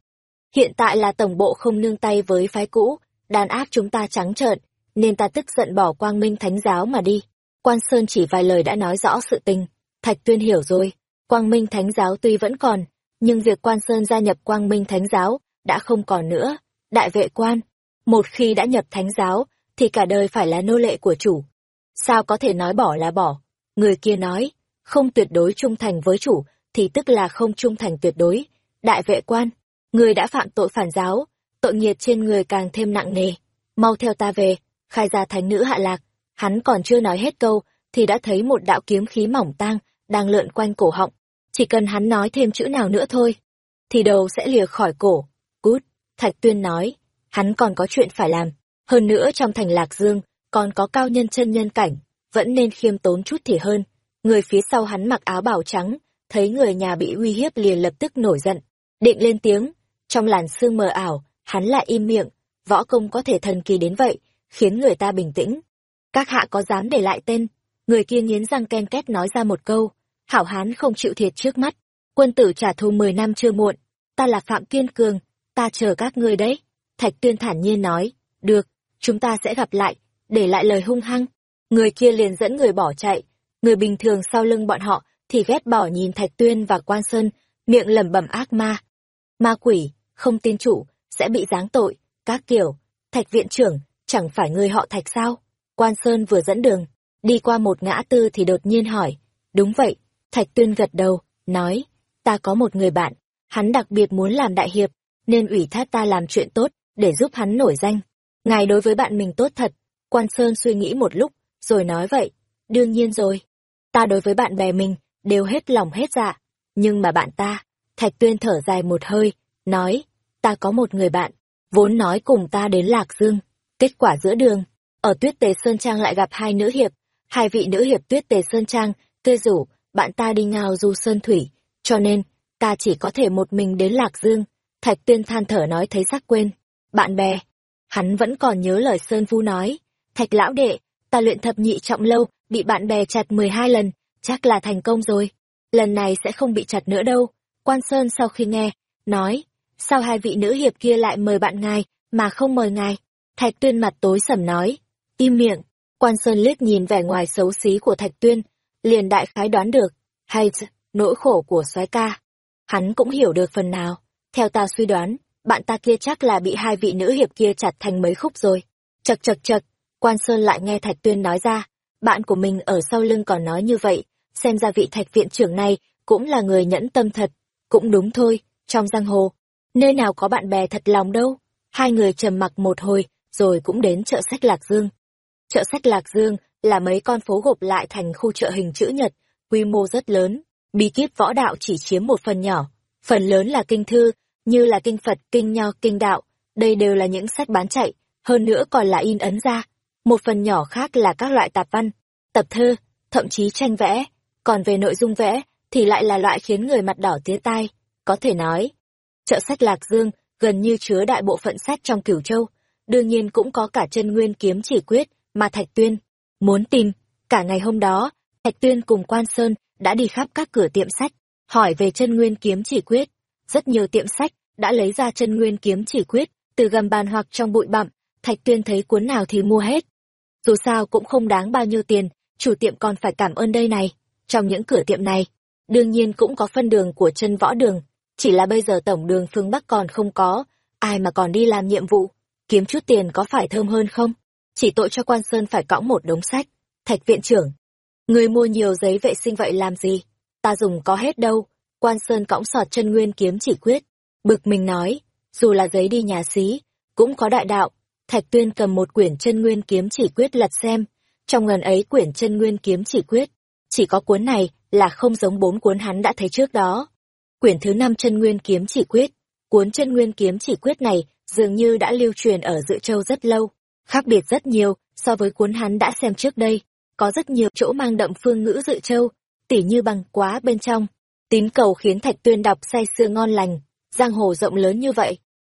Hiện tại là tổng bộ không nương tay với phái cũ, đàn áp chúng ta trắng trợn, nên ta tức giận bỏ quang minh thánh giáo mà đi. Quan Sơn chỉ vài lời đã nói rõ sự tình, Thạch Tuyên hiểu rồi, quang minh thánh giáo tuy vẫn còn, nhưng việc Quan Sơn gia nhập quang minh thánh giáo đã không còn nữa. Đại vệ quan, một khi đã nhập thánh giáo, thì cả đời phải là nô lệ của chủ. Sao có thể nói bỏ là bỏ? Người kia nói, không tuyệt đối trung thành với chủ, thì tức là không trung thành tuyệt đối. Đại vệ quan, người đã phạm tội phản giáo, tội nghiệt trên người càng thêm nặng nề. Mau theo ta về, khai ra thánh nữ hạ lạc. Hắn còn chưa nói hết câu, thì đã thấy một đạo kiếm khí mỏng tang, đang lượn quanh cổ họng. Chỉ cần hắn nói thêm chữ nào nữa thôi, thì đầu sẽ lìa khỏi cổ. Cút, Thạch Tuyên nói, hắn còn có chuyện phải làm. Hơn nữa trong thành Lạc Dương, còn có cao nhân chân nhân cảnh, vẫn nên khiêm tốn chút thì hơn. Người phía sau hắn mặc áo bào trắng, thấy người nhà bị uy hiếp liền lập tức nổi giận, định lên tiếng. Trong làn sương mờ ảo, hắn lại im miệng, võ công có thể thần kỳ đến vậy, khiến người ta bình tĩnh. Các hạ có dám để lại tên? Người kia nghiến răng ken két nói ra một câu, hảo hán không chịu thiệt trước mắt. Quân tử trả thù mười năm chưa muộn, ta là Phạm Kiên Cường, ta chờ các ngươi đấy. Thạch Tuyên thản nhiên nói, được, chúng ta sẽ gặp lại, để lại lời hung hăng. Người kia liền dẫn người bỏ chạy, người bình thường sau lưng bọn họ thì ghét bỏ nhìn Thạch Tuyên và Quan Sơn, miệng lẩm bẩm ác ma. Ma quỷ, không tin chủ, sẽ bị giáng tội, các kiểu. Thạch viện trưởng, chẳng phải người họ Thạch sao? Quan Sơn vừa dẫn đường, đi qua một ngã tư thì đột nhiên hỏi. Đúng vậy, Thạch Tuyên gật đầu, nói, ta có một người bạn, hắn đặc biệt muốn làm đại hiệp, nên ủy thác ta làm chuyện tốt, để giúp hắn nổi danh. Ngài đối với bạn mình tốt thật, Quan Sơn suy nghĩ một lúc, rồi nói vậy, đương nhiên rồi. Ta đối với bạn bè mình, đều hết lòng hết dạ. Nhưng mà bạn ta, Thạch Tuyên thở dài một hơi, nói, ta có một người bạn, vốn nói cùng ta đến Lạc Dương. Kết quả giữa đường, ở Tuyết Tề Sơn Trang lại gặp hai nữ hiệp, hai vị nữ hiệp Tuyết Tề Sơn Trang, tươi rủ, bạn ta đi ngào du sơn thủy, cho nên, ta chỉ có thể một mình đến Lạc Dương. Thạch Tuyên than thở nói thấy sắc quên. Bạn bè, hắn vẫn còn nhớ lời Sơn Phu nói. Thạch lão đệ, ta luyện thập nhị trọng lâu, bị bạn bè chặt 12 lần, chắc là thành công rồi. Lần này sẽ không bị chặt nữa đâu. Quan Sơn sau khi nghe, nói, sao hai vị nữ hiệp kia lại mời bạn ngài, mà không mời ngài? Thạch Tuyên mặt tối sầm nói, im miệng. Quan Sơn liếc nhìn vẻ ngoài xấu xí của Thạch Tuyên, liền đại khái đoán được, hay nỗi khổ của soái ca. Hắn cũng hiểu được phần nào. Theo ta suy đoán, bạn ta kia chắc là bị hai vị nữ hiệp kia chặt thành mấy khúc rồi. Chật chật chật, quan sơn lại nghe Thạch Tuyên nói ra, bạn của mình ở sau lưng còn nói như vậy, xem ra vị Thạch viện trưởng này cũng là người nhẫn tâm thật. Cũng đúng thôi, trong giang hồ, nơi nào có bạn bè thật lòng đâu. Hai người trầm mặc một hồi, rồi cũng đến chợ sách Lạc Dương. Chợ sách Lạc Dương là mấy con phố gộp lại thành khu chợ hình chữ nhật, quy mô rất lớn. Bí kíp võ đạo chỉ chiếm một phần nhỏ, phần lớn là kinh thư, như là kinh Phật, kinh Nho, kinh Đạo, đây đều là những sách bán chạy, hơn nữa còn là in ấn ra. Một phần nhỏ khác là các loại tạp văn, tập thơ, thậm chí tranh vẽ, còn về nội dung vẽ thì lại là loại khiến người mặt đỏ tía tai, có thể nói. Chợ sách Lạc Dương gần như chứa đại bộ phận sách trong Cửu Châu, đương nhiên cũng có cả chân nguyên kiếm chỉ quyết mà Thạch Tuyên muốn tìm. Cả ngày hôm đó, Thạch Tuyên cùng Quan Sơn đã đi khắp các cửa tiệm sách, hỏi về chân nguyên kiếm chỉ quyết. Rất nhiều tiệm sách đã lấy ra chân nguyên kiếm chỉ quyết, từ gầm bàn hoặc trong bụi bặm, Thạch Tuyên thấy cuốn nào thì mua hết. Dù sao cũng không đáng bao nhiêu tiền, chủ tiệm còn phải cảm ơn đây này. Trong những cửa tiệm này, đương nhiên cũng có phân đường của chân võ đường, chỉ là bây giờ tổng đường phương Bắc còn không có, ai mà còn đi làm nhiệm vụ, kiếm chút tiền có phải thơm hơn không? Chỉ tội cho quan sơn phải cõng một đống sách. Thạch viện trưởng, người mua nhiều giấy vệ sinh vậy làm gì? Ta dùng có hết đâu. Quan sơn cõng sọt chân nguyên kiếm chỉ quyết. Bực mình nói, dù là giấy đi nhà xí, cũng có đại đạo. Thạch tuyên cầm một quyển chân nguyên kiếm chỉ quyết lật xem. Trong ngần ấy quyển chân nguyên kiếm chỉ quyết, chỉ có cuốn này là không giống bốn cuốn hắn đã thấy trước đó. Quyển thứ năm chân nguyên kiếm chỉ quyết, cuốn chân nguyên kiếm chỉ quyết này dường như đã lưu truyền ở Dự Châu rất lâu, khác biệt rất nhiều so với cuốn hắn đã xem trước đây, có rất nhiều chỗ mang đậm phương ngữ Dự Châu, tỉ như bằng quá bên trong. Tín cầu khiến Thạch Tuyên đọc say sưa ngon lành, giang hồ rộng lớn như vậy.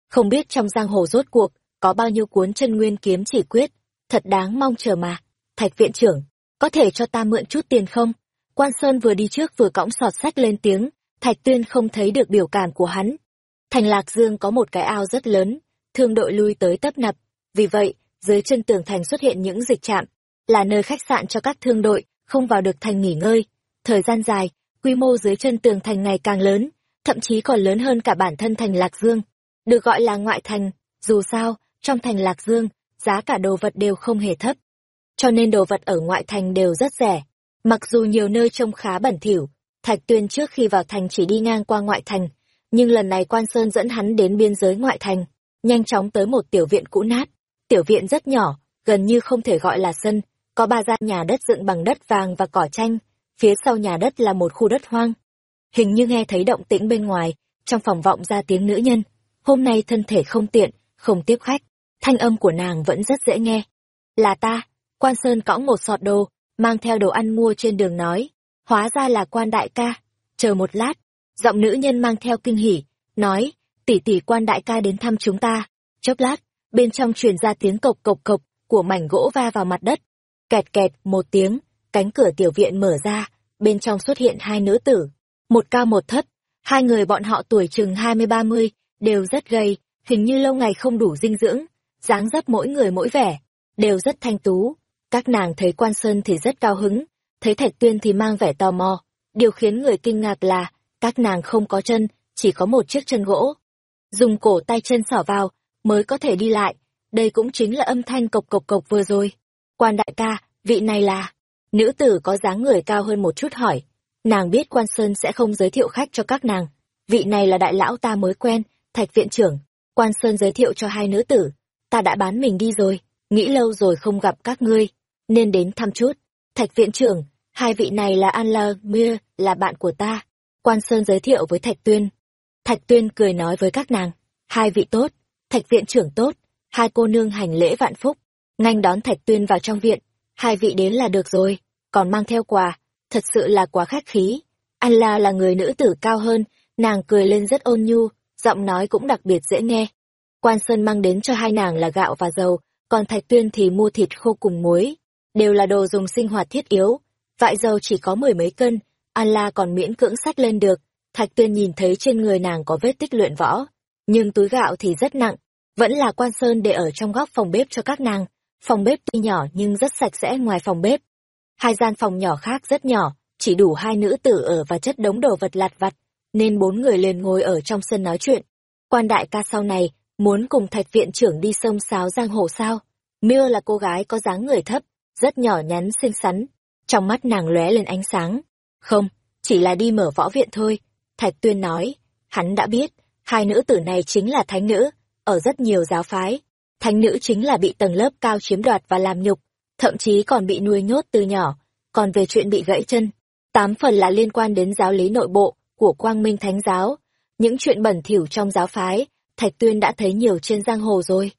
Không biết trong giang hồ rốt cuộc, có bao nhiêu cuốn chân nguyên kiếm chỉ quyết, thật đáng mong chờ mà. Thạch viện trưởng, có thể cho ta mượn chút tiền không? Quan Sơn vừa đi trước vừa cõng sọt sách lên tiếng, Thạch Tuyên không thấy được biểu cảm của hắn. Thành Lạc Dương có một cái ao rất lớn, thương đội lui tới tấp nập, Vì vậy, dưới chân tường thành xuất hiện những dịch trạm, là nơi khách sạn cho các thương đội, không vào được thành nghỉ ngơi. Thời gian dài, quy mô dưới chân tường thành ngày càng lớn, thậm chí còn lớn hơn cả bản thân thành Lạc Dương. Được gọi là ngoại thành, dù sao, trong thành Lạc Dương, giá cả đồ vật đều không hề thấp. Cho nên đồ vật ở ngoại thành đều rất rẻ. Mặc dù nhiều nơi trông khá bẩn thỉu, Thạch Tuyên trước khi vào thành chỉ đi ngang qua ngoại thành, nhưng lần này Quan Sơn dẫn hắn đến biên giới ngoại thành, nhanh chóng tới một tiểu viện cũ nát. Tiểu viện rất nhỏ, gần như không thể gọi là sân, có ba gian nhà đất dựng bằng đất vàng và cỏ tranh, phía sau nhà đất là một khu đất hoang. Hình như nghe thấy động tĩnh bên ngoài, trong phòng vọng ra tiếng nữ nhân. Hôm nay thân thể không tiện, không tiếp khách, thanh âm của nàng vẫn rất dễ nghe. Là ta, quan sơn cõng một sọt đồ, mang theo đồ ăn mua trên đường nói. Hóa ra là quan đại ca, chờ một lát, giọng nữ nhân mang theo kinh hỉ, nói, tỷ tỷ quan đại ca đến thăm chúng ta. Chốc lát, bên trong truyền ra tiếng cộc cộc cộc của mảnh gỗ va vào mặt đất. Kẹt kẹt một tiếng, cánh cửa tiểu viện mở ra, bên trong xuất hiện hai nữ tử, một cao một thấp, hai người bọn họ tuổi chừng hai mươi ba mươi, đều rất gầy, hình như lâu ngày không đủ dinh dưỡng, dáng dấp mỗi người mỗi vẻ, đều rất thanh tú. Các nàng thấy quan sơn thì rất cao hứng, thấy thạch tuyên thì mang vẻ tò mò. Điều khiến người kinh ngạc là, các nàng không có chân, chỉ có một chiếc chân gỗ. Dùng cổ tay chân xỏ vào, mới có thể đi lại. Đây cũng chính là âm thanh cộc cộc cộc vừa rồi. Quan đại ca, vị này là... Nữ tử có dáng người cao hơn một chút hỏi. Nàng biết quan sơn sẽ không giới thiệu khách cho các nàng. Vị này là đại lão ta mới quen, thạch viện trưởng. Quan sơn giới thiệu cho hai nữ tử. Ta đã bán mình đi rồi, nghĩ lâu rồi không gặp các ngươi, nên đến thăm chút. Thạch viện trưởng, hai vị này là An La Mưa, là bạn của ta. Quan Sơn giới thiệu với Thạch Tuyên. Thạch Tuyên cười nói với các nàng, hai vị tốt, Thạch viện trưởng tốt, hai cô nương hành lễ vạn phúc, nhanh đón Thạch Tuyên vào trong viện, hai vị đến là được rồi, còn mang theo quà, thật sự là quá khách khí. An La là người nữ tử cao hơn, nàng cười lên rất ôn nhu, giọng nói cũng đặc biệt dễ nghe. Quan Sơn mang đến cho hai nàng là gạo và dầu, còn Thạch Tuyên thì mua thịt khô cùng muối, đều là đồ dùng sinh hoạt thiết yếu. Vại dầu chỉ có mười mấy cân, An La còn miễn cưỡng sách lên được. Thạch Tuyên nhìn thấy trên người nàng có vết tích luyện võ, nhưng túi gạo thì rất nặng, vẫn là Quan Sơn để ở trong góc phòng bếp cho các nàng. Phòng bếp tuy nhỏ nhưng rất sạch sẽ ngoài phòng bếp. Hai gian phòng nhỏ khác rất nhỏ, chỉ đủ hai nữ tử ở và chất đống đồ vật lặt vặt, nên bốn người liền ngồi ở trong sân nói chuyện. Quan đại ca sau này, muốn cùng thạch viện trưởng đi sông sáo giang hồ sao? Miêu là cô gái có dáng người thấp, rất nhỏ nhắn xinh xắn, trong mắt nàng lóe lên ánh sáng. Không, chỉ là đi mở võ viện thôi. Thạch tuyên nói, hắn đã biết, hai nữ tử này chính là thánh nữ, ở rất nhiều giáo phái. Thánh nữ chính là bị tầng lớp cao chiếm đoạt và làm nhục, thậm chí còn bị nuôi nhốt từ nhỏ. Còn về chuyện bị gãy chân, tám phần là liên quan đến giáo lý nội bộ của quang minh thánh giáo. Những chuyện bẩn thỉu trong giáo phái, Thạch Tuyên đã thấy nhiều trên giang hồ rồi.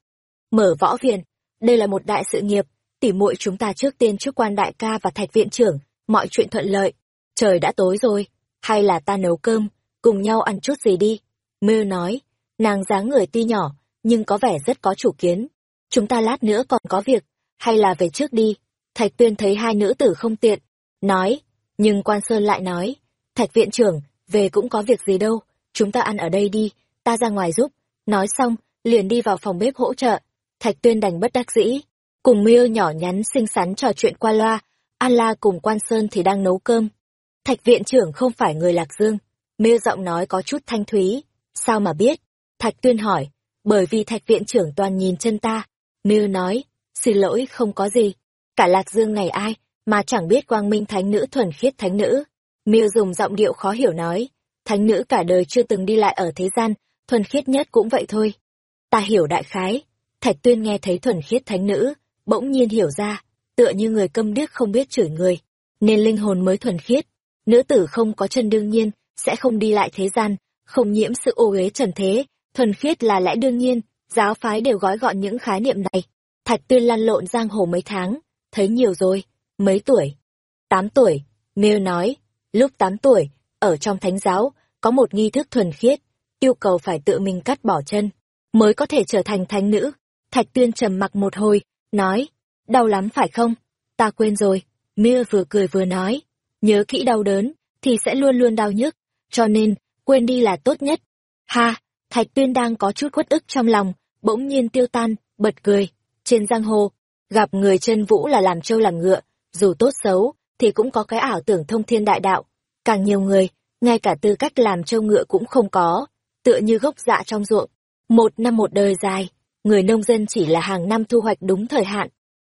Mở võ viện, đây là một đại sự nghiệp, tỉ muội chúng ta trước tiên chúc quan đại ca và Thạch viện trưởng, mọi chuyện thuận lợi. Trời đã tối rồi, hay là ta nấu cơm, cùng nhau ăn chút gì đi. Mơ nói, nàng dáng người tuy nhỏ, nhưng có vẻ rất có chủ kiến. Chúng ta lát nữa còn có việc, hay là về trước đi. Thạch Tuyên thấy hai nữ tử không tiện, nói, nhưng quan sơn lại nói, Thạch viện trưởng, về cũng có việc gì đâu, chúng ta ăn ở đây đi, ta ra ngoài giúp. Nói xong, liền đi vào phòng bếp hỗ trợ. Thạch Tuyên đành bất đắc dĩ. Cùng Miêu nhỏ nhắn xinh xắn trò chuyện qua loa, An La cùng Quan Sơn thì đang nấu cơm. Thạch viện trưởng không phải người Lạc Dương. Miêu giọng nói có chút thanh thúy. Sao mà biết? Thạch Tuyên hỏi. Bởi vì Thạch viện trưởng toàn nhìn chân ta. Miêu nói. Xin lỗi không có gì. Cả Lạc Dương này ai, mà chẳng biết quang minh thánh nữ thuần khiết thánh nữ. Miêu dùng giọng điệu khó hiểu nói. Thánh nữ cả đời chưa từng đi lại ở thế gian, thuần khiết nhất cũng vậy thôi. Ta hiểu đại khái. Thạch Tuyên nghe thấy thuần khiết thánh nữ, bỗng nhiên hiểu ra, tựa như người câm điếc không biết chửi người, nên linh hồn mới thuần khiết. Nữ tử không có chân đương nhiên, sẽ không đi lại thế gian, không nhiễm sự ô uế trần thế, thuần khiết là lẽ đương nhiên, giáo phái đều gói gọn những khái niệm này. Thạch Tuyên lăn lộn giang hồ mấy tháng, thấy nhiều rồi, mấy tuổi? Tám tuổi, Miêu nói, lúc tám tuổi, ở trong thánh giáo, có một nghi thức thuần khiết, yêu cầu phải tự mình cắt bỏ chân, mới có thể trở thành thánh nữ. Thạch Tuyên trầm mặc một hồi, nói, đau lắm phải không? Ta quên rồi. Mia vừa cười vừa nói, nhớ kỹ đau đớn, thì sẽ luôn luôn đau nhức, cho nên, quên đi là tốt nhất. Ha, Thạch Tuyên đang có chút quất ức trong lòng, bỗng nhiên tiêu tan, bật cười. trên giang hồ, gặp người chân vũ là làm trâu làm ngựa, dù tốt xấu, thì cũng có cái ảo tưởng thông thiên đại đạo. Càng nhiều người, ngay cả tư cách làm trâu ngựa cũng không có, tựa như gốc dạ trong ruộng. Một năm một đời dài, người nông dân chỉ là hàng năm thu hoạch đúng thời hạn.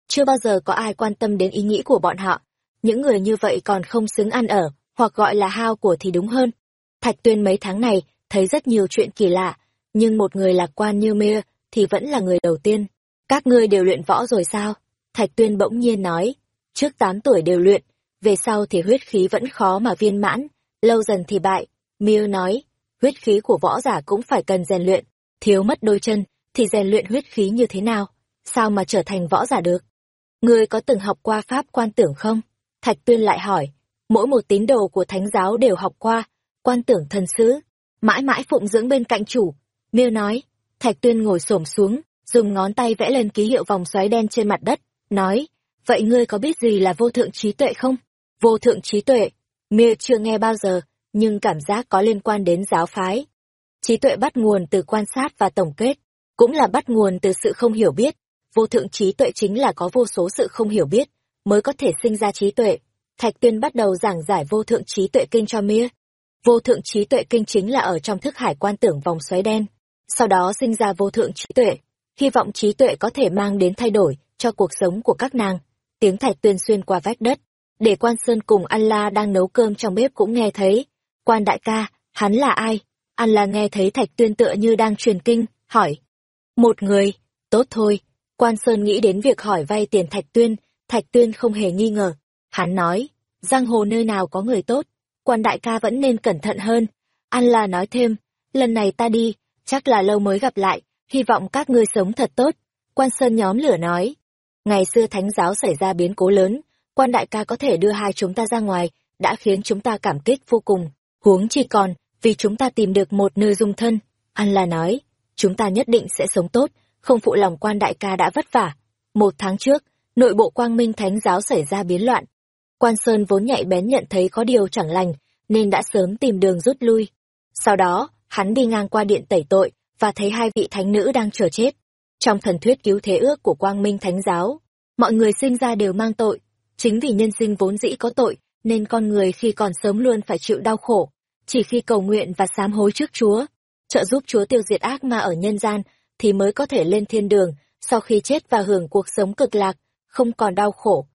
Chưa bao giờ có ai quan tâm đến ý nghĩ của bọn họ. Những người như vậy còn không xứng ăn ở, hoặc gọi là hao của thì đúng hơn. Thạch tuyên mấy tháng này, thấy rất nhiều chuyện kỳ lạ, nhưng một người lạc quan như mê thì vẫn là người đầu tiên. Các ngươi đều luyện võ rồi sao? Thạch tuyên bỗng nhiên nói, trước tám tuổi đều luyện, về sau thì huyết khí vẫn khó mà viên mãn, lâu dần thì bại. Miêu nói, huyết khí của võ giả cũng phải cần rèn luyện, thiếu mất đôi chân, thì rèn luyện huyết khí như thế nào? Sao mà trở thành võ giả được? Ngươi có từng học qua pháp quan tưởng không? Thạch tuyên lại hỏi, mỗi một tín đồ của thánh giáo đều học qua, quan tưởng thần sứ, mãi mãi phụng dưỡng bên cạnh chủ. Miêu nói, Thạch tuyên ngồi xổm xuống, dùng ngón tay vẽ lên ký hiệu vòng xoáy đen trên mặt đất, nói, vậy ngươi có biết gì là vô thượng trí tuệ không? Vô thượng trí tuệ, Miêu chưa nghe bao giờ, nhưng cảm giác có liên quan đến giáo phái. Trí tuệ bắt nguồn từ quan sát và tổng kết, cũng là bắt nguồn từ sự không hiểu biết. Vô thượng trí tuệ chính là có vô số sự không hiểu biết, mới có thể sinh ra trí tuệ. Thạch Tuyên bắt đầu giảng giải vô thượng trí tuệ kinh cho Mia. Vô thượng trí tuệ kinh chính là ở trong thức hải quan tưởng vòng xoáy đen, sau đó sinh ra vô thượng trí tuệ. Hy vọng trí tuệ có thể mang đến thay đổi cho cuộc sống của các nàng. Tiếng Thạch Tuyên xuyên qua vách đất, để quan sơn cùng Allah đang nấu cơm trong bếp cũng nghe thấy. Quan đại ca, hắn là ai? An là nghe thấy Thạch Tuyên tựa như đang truyền kinh, hỏi. Một người, tốt thôi. Quan Sơn nghĩ đến việc hỏi vay tiền Thạch Tuyên, Thạch Tuyên không hề nghi ngờ. Hắn nói, giang hồ nơi nào có người tốt, quan đại ca vẫn nên cẩn thận hơn. An là nói thêm, lần này ta đi, chắc là lâu mới gặp lại, hy vọng các ngươi sống thật tốt. Quan Sơn nhóm lửa nói, ngày xưa thánh giáo xảy ra biến cố lớn, quan đại ca có thể đưa hai chúng ta ra ngoài, đã khiến chúng ta cảm kích vô cùng. Huống chi còn, vì chúng ta tìm được một nơi dung thân. An là nói, chúng ta nhất định sẽ sống tốt, không phụ lòng quan đại ca đã vất vả. Một tháng trước, nội bộ quang minh thánh giáo xảy ra biến loạn. Quan Sơn vốn nhạy bén nhận thấy có điều chẳng lành, nên đã sớm tìm đường rút lui. Sau đó, hắn đi ngang qua điện tẩy tội, và thấy hai vị thánh nữ đang chờ chết. Trong thần thuyết cứu thế ước của quang minh thánh giáo, mọi người sinh ra đều mang tội, Chính vì nhân sinh vốn dĩ có tội, nên con người khi còn sớm luôn phải chịu đau khổ. Chỉ khi cầu nguyện và sám hối trước Chúa, trợ giúp Chúa tiêu diệt ác ma ở nhân gian, thì mới có thể lên thiên đường, sau khi chết và hưởng cuộc sống cực lạc, không còn đau khổ.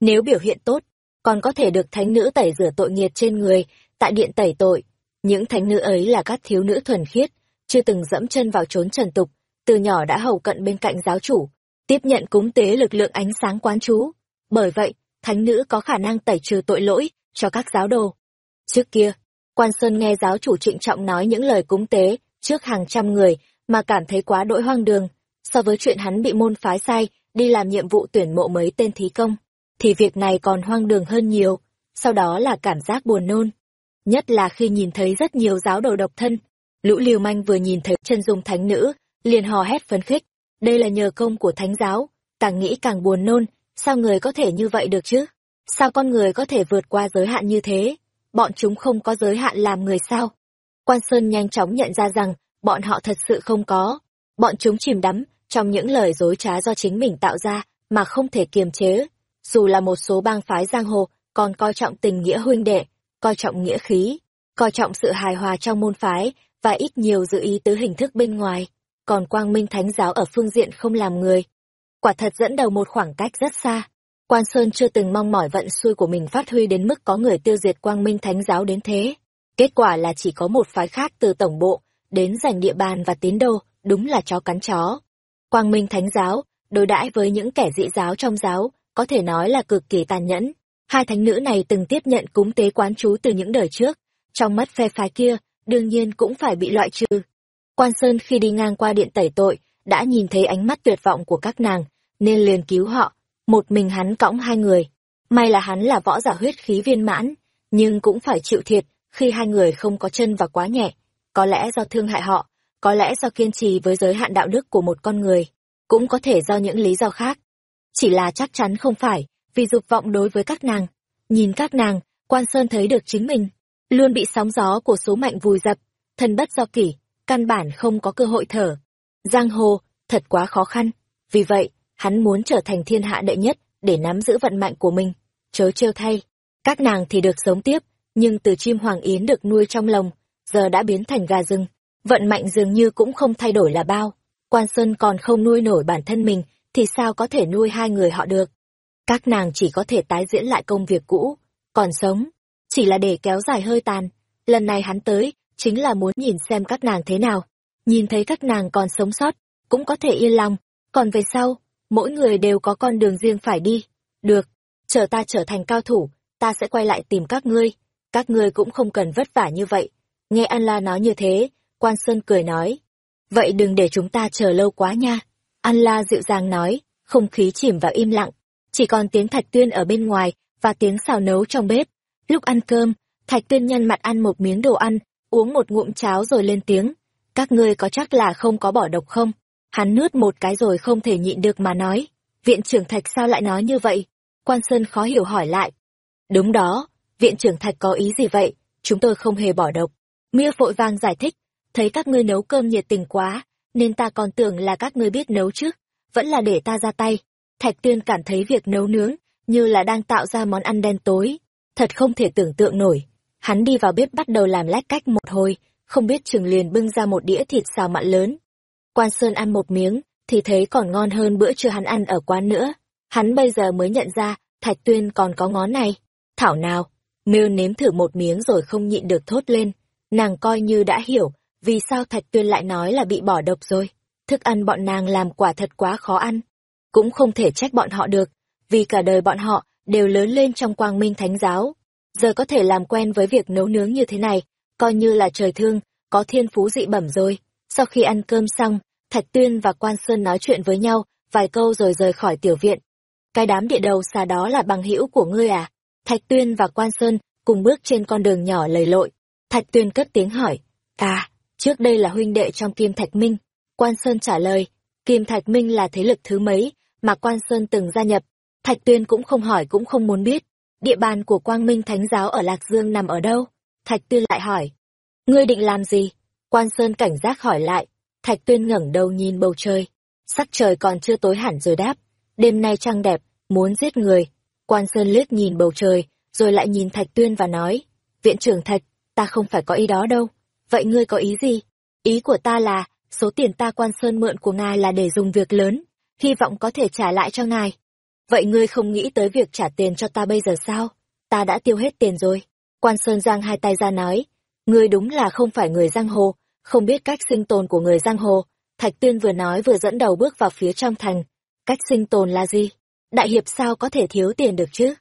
Nếu biểu hiện tốt, còn có thể được thánh nữ tẩy rửa tội nghiệt trên người, tại điện tẩy tội. Những thánh nữ ấy là các thiếu nữ thuần khiết, chưa từng dẫm chân vào trốn trần tục, từ nhỏ đã hầu cận bên cạnh giáo chủ, tiếp nhận cúng tế lực lượng ánh sáng quán chú. Bởi vậy, thánh nữ có khả năng tẩy trừ tội lỗi cho các giáo đồ. Trước kia, Quan Sơn nghe giáo chủ trịnh trọng nói những lời cúng tế trước hàng trăm người mà cảm thấy quá đỗi hoang đường. So với chuyện hắn bị môn phái sai đi làm nhiệm vụ tuyển mộ mấy tên thí công, thì việc này còn hoang đường hơn nhiều. Sau đó là cảm giác buồn nôn. Nhất là khi nhìn thấy rất nhiều giáo đồ độc thân. Lũ liều manh vừa nhìn thấy chân dung thánh nữ, liền hò hét phấn khích. Đây là nhờ công của thánh giáo, càng nghĩ càng buồn nôn, Sao người có thể như vậy được chứ? Sao con người có thể vượt qua giới hạn như thế? Bọn chúng không có giới hạn làm người sao? Quan Sơn nhanh chóng nhận ra rằng, bọn họ thật sự không có. Bọn chúng chìm đắm trong những lời dối trá do chính mình tạo ra, mà không thể kiềm chế. Dù là một số bang phái giang hồ, còn coi trọng tình nghĩa huynh đệ, coi trọng nghĩa khí, coi trọng sự hài hòa trong môn phái, và ít nhiều dự ý tứ hình thức bên ngoài. Còn quang minh thánh giáo ở phương diện không làm người, quả thật dẫn đầu một khoảng cách rất xa. Quan Sơn chưa từng mong mỏi vận xuôi của mình phát huy đến mức có người tiêu diệt quang minh thánh giáo đến thế. Kết quả là chỉ có một phái khác từ tổng bộ, đến giành địa bàn và tín đồ, đúng là chó cắn chó. Quang minh thánh giáo, đối đãi với những kẻ dị giáo trong giáo, có thể nói là cực kỳ tàn nhẫn. Hai thánh nữ này từng tiếp nhận cúng tế quán chú từ những đời trước, trong mắt phe phái kia, đương nhiên cũng phải bị loại trừ. Quan Sơn khi đi ngang qua điện tẩy tội, đã nhìn thấy ánh mắt tuyệt vọng của các nàng, nên liền cứu họ, một mình hắn cõng hai người. May là hắn là võ giả huyết khí viên mãn, nhưng cũng phải chịu thiệt khi hai người không có chân và quá nhẹ. Có lẽ do thương hại họ, có lẽ do kiên trì với giới hạn đạo đức của một con người, cũng có thể do những lý do khác. Chỉ là chắc chắn không phải, vì dục vọng đối với các nàng. Nhìn các nàng, quan sơn thấy được chính mình, luôn bị sóng gió của số mệnh vùi dập, thân bất do kỷ, căn bản không có cơ hội thở. Giang hồ, thật quá khó khăn. Vì vậy, hắn muốn trở thành thiên hạ đệ nhất để nắm giữ vận mạnh của mình. Chớ trêu thay, các nàng thì được sống tiếp, nhưng từ chim hoàng yến được nuôi trong lồng, giờ đã biến thành gà rừng. Vận mạnh dường như cũng không thay đổi là bao. Quan Sơn còn không nuôi nổi bản thân mình, thì sao có thể nuôi hai người họ được? Các nàng chỉ có thể tái diễn lại công việc cũ, còn sống, chỉ là để kéo dài hơi tàn. Lần này hắn tới, chính là muốn nhìn xem các nàng thế nào. Nhìn thấy các nàng còn sống sót, cũng có thể yên lòng. Còn về sau, mỗi người đều có con đường riêng phải đi. Được, chờ ta trở thành cao thủ, ta sẽ quay lại tìm các ngươi. Các ngươi cũng không cần vất vả như vậy. Nghe An La nói như thế, Quan Sơn cười nói. Vậy đừng để chúng ta chờ lâu quá nha. An La dịu dàng nói, không khí chìm vào im lặng. Chỉ còn tiếng thạch tuyên ở bên ngoài và tiếng xào nấu trong bếp. Lúc ăn cơm, thạch tuyên nhân mặt ăn một miếng đồ ăn, uống một ngụm cháo rồi lên tiếng. Các ngươi có chắc là không có bỏ độc không? Hắn nuốt một cái rồi không thể nhịn được mà nói. Viện trưởng Thạch sao lại nói như vậy? Quan Sơn khó hiểu hỏi lại. Đúng đó, viện trưởng Thạch có ý gì vậy? Chúng tôi không hề bỏ độc. Mia vội vàng giải thích. Thấy các ngươi nấu cơm nhiệt tình quá, nên ta còn tưởng là các ngươi biết nấu chứ. Vẫn là để ta ra tay. Thạch Tuyên cảm thấy việc nấu nướng, như là đang tạo ra món ăn đen tối. Thật không thể tưởng tượng nổi. Hắn đi vào bếp bắt đầu làm lách cách một hồi, không biết chừng liền bưng ra một đĩa thịt xào mặn lớn. Quan Sơn ăn một miếng, thì thấy còn ngon hơn bữa trưa hắn ăn ở quán nữa. Hắn bây giờ mới nhận ra, Thạch Tuyên còn có ngón này. Thảo nào, Miêu nếm thử một miếng rồi không nhịn được thốt lên. Nàng coi như đã hiểu, vì sao Thạch Tuyên lại nói là bị bỏ độc rồi. Thức ăn bọn nàng làm quả thật quá khó ăn. Cũng không thể trách bọn họ được, vì cả đời bọn họ đều lớn lên trong quang minh thánh giáo. Giờ có thể làm quen với việc nấu nướng như thế này, coi như là trời thương, có thiên phú dị bẩm rồi. Sau khi ăn cơm xong, Thạch Tuyên và Quan Sơn nói chuyện với nhau, vài câu rồi rời khỏi tiểu viện. Cái đám địa đầu xa đó là bằng hữu của ngươi à? Thạch Tuyên và Quan Sơn cùng bước trên con đường nhỏ lầy lội. Thạch Tuyên cất tiếng hỏi, à, trước đây là huynh đệ trong Kim Thạch Minh. Quan Sơn trả lời, Kim Thạch Minh là thế lực thứ mấy mà Quan Sơn từng gia nhập. Thạch Tuyên cũng không hỏi cũng không muốn biết. Địa bàn của Quang Minh Thánh Giáo ở Lạc Dương nằm ở đâu? Thạch Tuyên lại hỏi. Ngươi định làm gì? Quan Sơn cảnh giác hỏi lại. Thạch Tuyên ngẩng đầu nhìn bầu trời. Sắc trời còn chưa tối hẳn rồi đáp. Đêm nay trăng đẹp, muốn giết người. Quan Sơn liếc nhìn bầu trời, rồi lại nhìn Thạch Tuyên và nói. Viện trưởng Thạch, ta không phải có ý đó đâu. Vậy ngươi có ý gì? Ý của ta là, số tiền ta Quan Sơn mượn của ngài là để dùng việc lớn, hy vọng có thể trả lại cho ngài. Vậy ngươi không nghĩ tới việc trả tiền cho ta bây giờ sao? Ta đã tiêu hết tiền rồi. Quan Sơn giang hai tay ra nói, ngươi đúng là không phải người giang hồ, không biết cách sinh tồn của người giang hồ. Thạch Tuyên vừa nói vừa dẫn đầu bước vào phía trong thành. Cách sinh tồn là gì? Đại hiệp sao có thể thiếu tiền được chứ?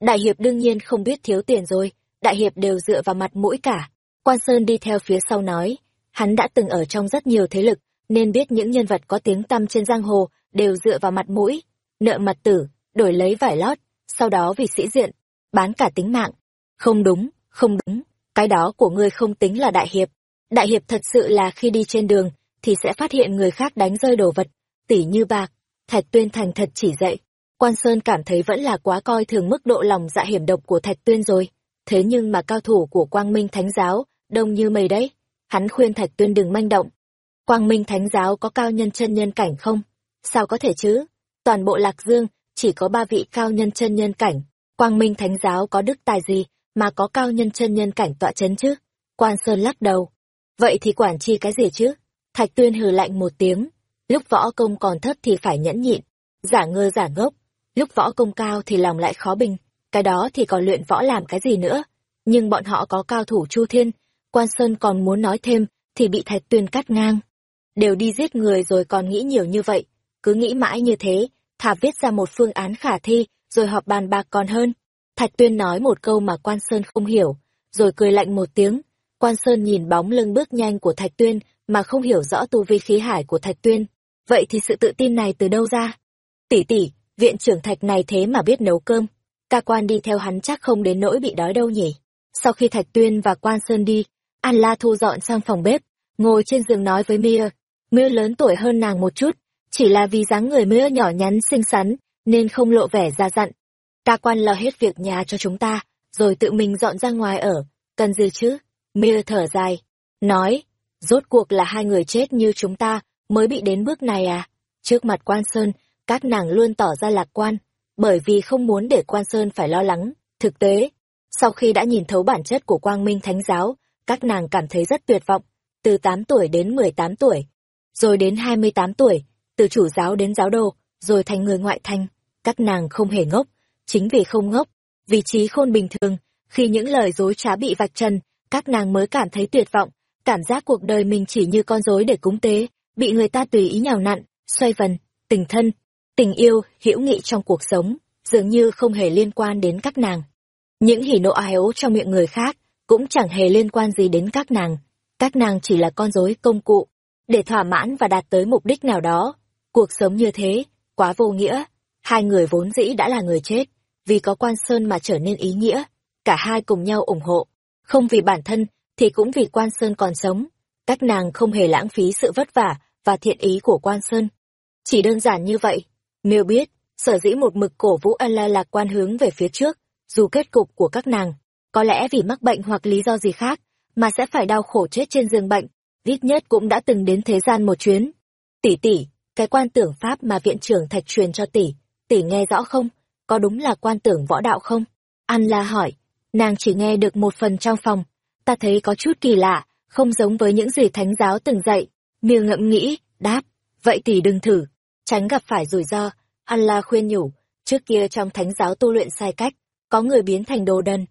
Đại hiệp đương nhiên không biết thiếu tiền rồi, đại hiệp đều dựa vào mặt mũi cả. Quan Sơn đi theo phía sau nói, hắn đã từng ở trong rất nhiều thế lực, nên biết những nhân vật có tiếng tăm trên giang hồ đều dựa vào mặt mũi, nợ mặt tử, đổi lấy vải lót, sau đó vì sĩ diện, bán cả tính mạng. Không đúng, không đúng, cái đó của ngươi không tính là đại hiệp. Đại hiệp thật sự là khi đi trên đường, thì sẽ phát hiện người khác đánh rơi đồ vật, tỉ như bạc. Thạch Tuyên thành thật chỉ dạy. Quan Sơn cảm thấy vẫn là quá coi thường mức độ lòng dạ hiểm độc của Thạch Tuyên rồi. Thế nhưng mà cao thủ của Quang Minh Thánh Giáo, đông như mây đấy. Hắn khuyên Thạch Tuyên đừng manh động. Quang Minh Thánh Giáo có cao nhân chân nhân cảnh không? Sao có thể chứ? Toàn bộ Lạc Dương, chỉ có ba vị cao nhân chân nhân cảnh. Quang Minh Thánh Giáo có đức tài gì mà có cao nhân chân nhân cảnh tọa chấn chứ? Quan Sơn lắc đầu. Vậy thì quản chi cái gì chứ? Thạch Tuyên hừ lạnh một tiếng. Lúc võ công còn thấp thì phải nhẫn nhịn. Giả ngơ giả ngốc. Lúc võ công cao thì lòng lại khó bình. Cái đó thì còn luyện võ làm cái gì nữa? Nhưng bọn họ có cao thủ Chu Thiên. Quan Sơn còn muốn nói thêm thì bị Thạch Tuyên cắt ngang. Đều đi giết người rồi còn nghĩ nhiều như vậy. Cứ nghĩ mãi như thế, thà viết ra một phương án khả thi, rồi họp bàn bạc còn hơn. Thạch Tuyên nói một câu mà Quan Sơn không hiểu, rồi cười lạnh một tiếng. Quan Sơn nhìn bóng lưng bước nhanh của Thạch Tuyên mà không hiểu rõ tu vi khí hải của Thạch Tuyên. Vậy thì sự tự tin này từ đâu ra? Tỷ tỷ, viện trưởng Thạch này thế mà biết nấu cơm. Ca quan đi theo hắn chắc không đến nỗi bị đói đâu nhỉ. Sau khi Thạch Tuyên và Quan Sơn đi, An La thu dọn sang phòng bếp, ngồi trên giường nói với Mia. Mia lớn tuổi hơn nàng một chút, chỉ là vì dáng người Mia nhỏ nhắn xinh xắn, nên không lộ vẻ ra dặn. Ca quan lo hết việc nhà cho chúng ta, rồi tự mình dọn ra ngoài ở, cần gì chứ? Mia thở dài, nói, rốt cuộc là hai người chết như chúng ta mới bị đến bước này à? Trước mặt quan sơn, các nàng luôn tỏ ra lạc quan, bởi vì không muốn để quan sơn phải lo lắng. Thực tế, sau khi đã nhìn thấu bản chất của quang minh thánh giáo, các nàng cảm thấy rất tuyệt vọng, từ 8 tuổi đến 18 tuổi, rồi đến 28 tuổi, từ chủ giáo đến giáo đồ, rồi thành người ngoại thành. Các nàng không hề ngốc, chính vì không ngốc, vị trí khôn bình thường, khi những lời dối trá bị vạch trần, các nàng mới cảm thấy tuyệt vọng, cảm giác cuộc đời mình chỉ như con rối để cúng tế, bị người ta tùy ý nhào nặn, xoay vần, tình thân, tình yêu, hữu nghị trong cuộc sống, dường như không hề liên quan đến các nàng. Những hỉ nộ ai ố trong miệng người khác, cũng chẳng hề liên quan gì đến các nàng. Các nàng chỉ là con rối công cụ, để thỏa mãn và đạt tới mục đích nào đó. Cuộc sống như thế, quá vô nghĩa. Hai người vốn dĩ đã là người chết, vì có quan sơn mà trở nên ý nghĩa. Cả hai cùng nhau ủng hộ, không vì bản thân, thì cũng vì quan sơn còn sống. Các nàng không hề lãng phí sự vất vả và thiện ý của quan sơn. Chỉ đơn giản như vậy, Miêu biết, sở dĩ một mực cổ vũ Allah lạc quan hướng về phía trước, dù kết cục của các nàng, có lẽ vì mắc bệnh hoặc lý do gì khác, mà sẽ phải đau khổ chết trên giường bệnh, ít nhất cũng đã từng đến thế gian một chuyến. Tỷ tỷ, cái quan tưởng pháp mà viện trưởng thạch truyền cho tỷ, tỷ nghe rõ không? Có đúng là quan tưởng võ đạo không? An La hỏi, nàng chỉ nghe được một phần trong phòng, ta thấy có chút kỳ lạ, không giống với những gì thánh giáo từng dạy. Miêu ngẫm nghĩ, đáp, vậy tỷ đừng thử, tránh gặp phải rủi ro. Allah khuyên nhủ, trước kia trong thánh giáo tu luyện sai cách, có người biến thành đồ đần.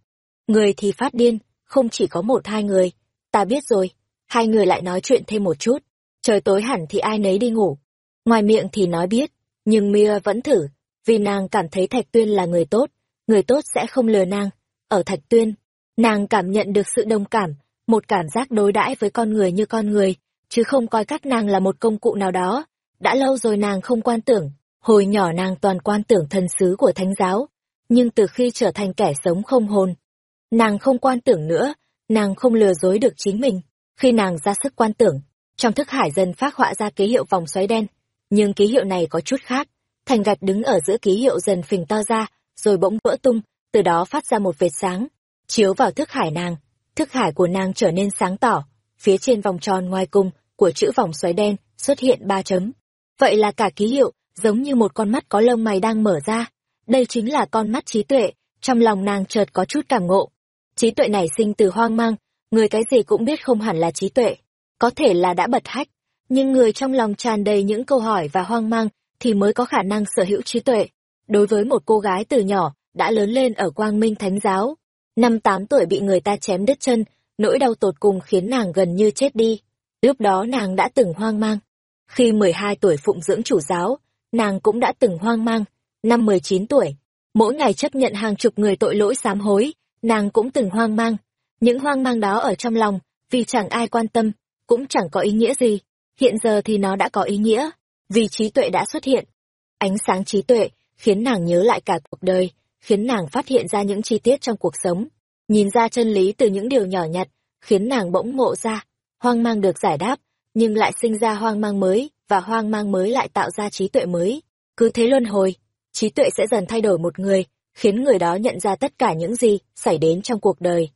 Người thì phát điên, không chỉ có một hai người. Ta biết rồi, hai người lại nói chuyện thêm một chút. Trời tối hẳn thì ai nấy đi ngủ. Ngoài miệng thì nói biết, nhưng Mia vẫn thử, vì nàng cảm thấy Thạch Tuyên là người tốt, người tốt sẽ không lừa nàng. Ở Thạch Tuyên, nàng cảm nhận được sự đồng cảm, một cảm giác đối đãi với con người như con người, chứ không coi các nàng là một công cụ nào đó. Đã lâu rồi nàng không quan tưởng, hồi nhỏ nàng toàn quan tưởng thần sứ của thánh giáo, nhưng từ khi trở thành kẻ sống không hồn, nàng không quan tưởng nữa, nàng không lừa dối được chính mình. Khi nàng ra sức quan tưởng, trong thức hải dần phát họa ra ký hiệu vòng xoáy đen, nhưng ký hiệu này có chút khác. Thành gạch đứng ở giữa ký hiệu dần phình to ra, rồi bỗng vỡ tung, từ đó phát ra một vệt sáng, chiếu vào thức hải nàng. Thức hải của nàng trở nên sáng tỏ, phía trên vòng tròn ngoài cùng của chữ vòng xoáy đen xuất hiện ba chấm. Vậy là cả ký hiệu, giống như một con mắt có lông mày đang mở ra. Đây chính là con mắt trí tuệ, trong lòng nàng chợt có chút cảm ngộ. Trí tuệ này sinh từ hoang mang, người cái gì cũng biết không hẳn là trí tuệ. Có thể là đã bật hách, nhưng người trong lòng tràn đầy những câu hỏi và hoang mang thì mới có khả năng sở hữu trí tuệ. Đối với một cô gái từ nhỏ, đã lớn lên ở Quang Minh Thánh Giáo, năm tám tuổi bị người ta chém đứt chân, nỗi đau tột cùng khiến nàng gần như chết đi. Lúc đó nàng đã từng hoang mang. Khi 12 tuổi phụng dưỡng chủ giáo, nàng cũng đã từng hoang mang. Năm 19 tuổi, mỗi ngày chấp nhận hàng chục người tội lỗi sám hối, nàng cũng từng hoang mang. Những hoang mang đó ở trong lòng, vì chẳng ai quan tâm, cũng chẳng có ý nghĩa gì. Hiện giờ thì nó đã có ý nghĩa, vì trí tuệ đã xuất hiện. Ánh sáng trí tuệ khiến nàng nhớ lại cả cuộc đời, khiến nàng phát hiện ra những chi tiết trong cuộc sống, nhìn ra chân lý từ những điều nhỏ nhặt, khiến nàng bỗng ngộ ra, hoang mang được giải đáp, nhưng lại sinh ra hoang mang mới, và hoang mang mới lại tạo ra trí tuệ mới. Cứ thế luân hồi, trí tuệ sẽ dần thay đổi một người, khiến người đó nhận ra tất cả những gì xảy đến trong cuộc đời.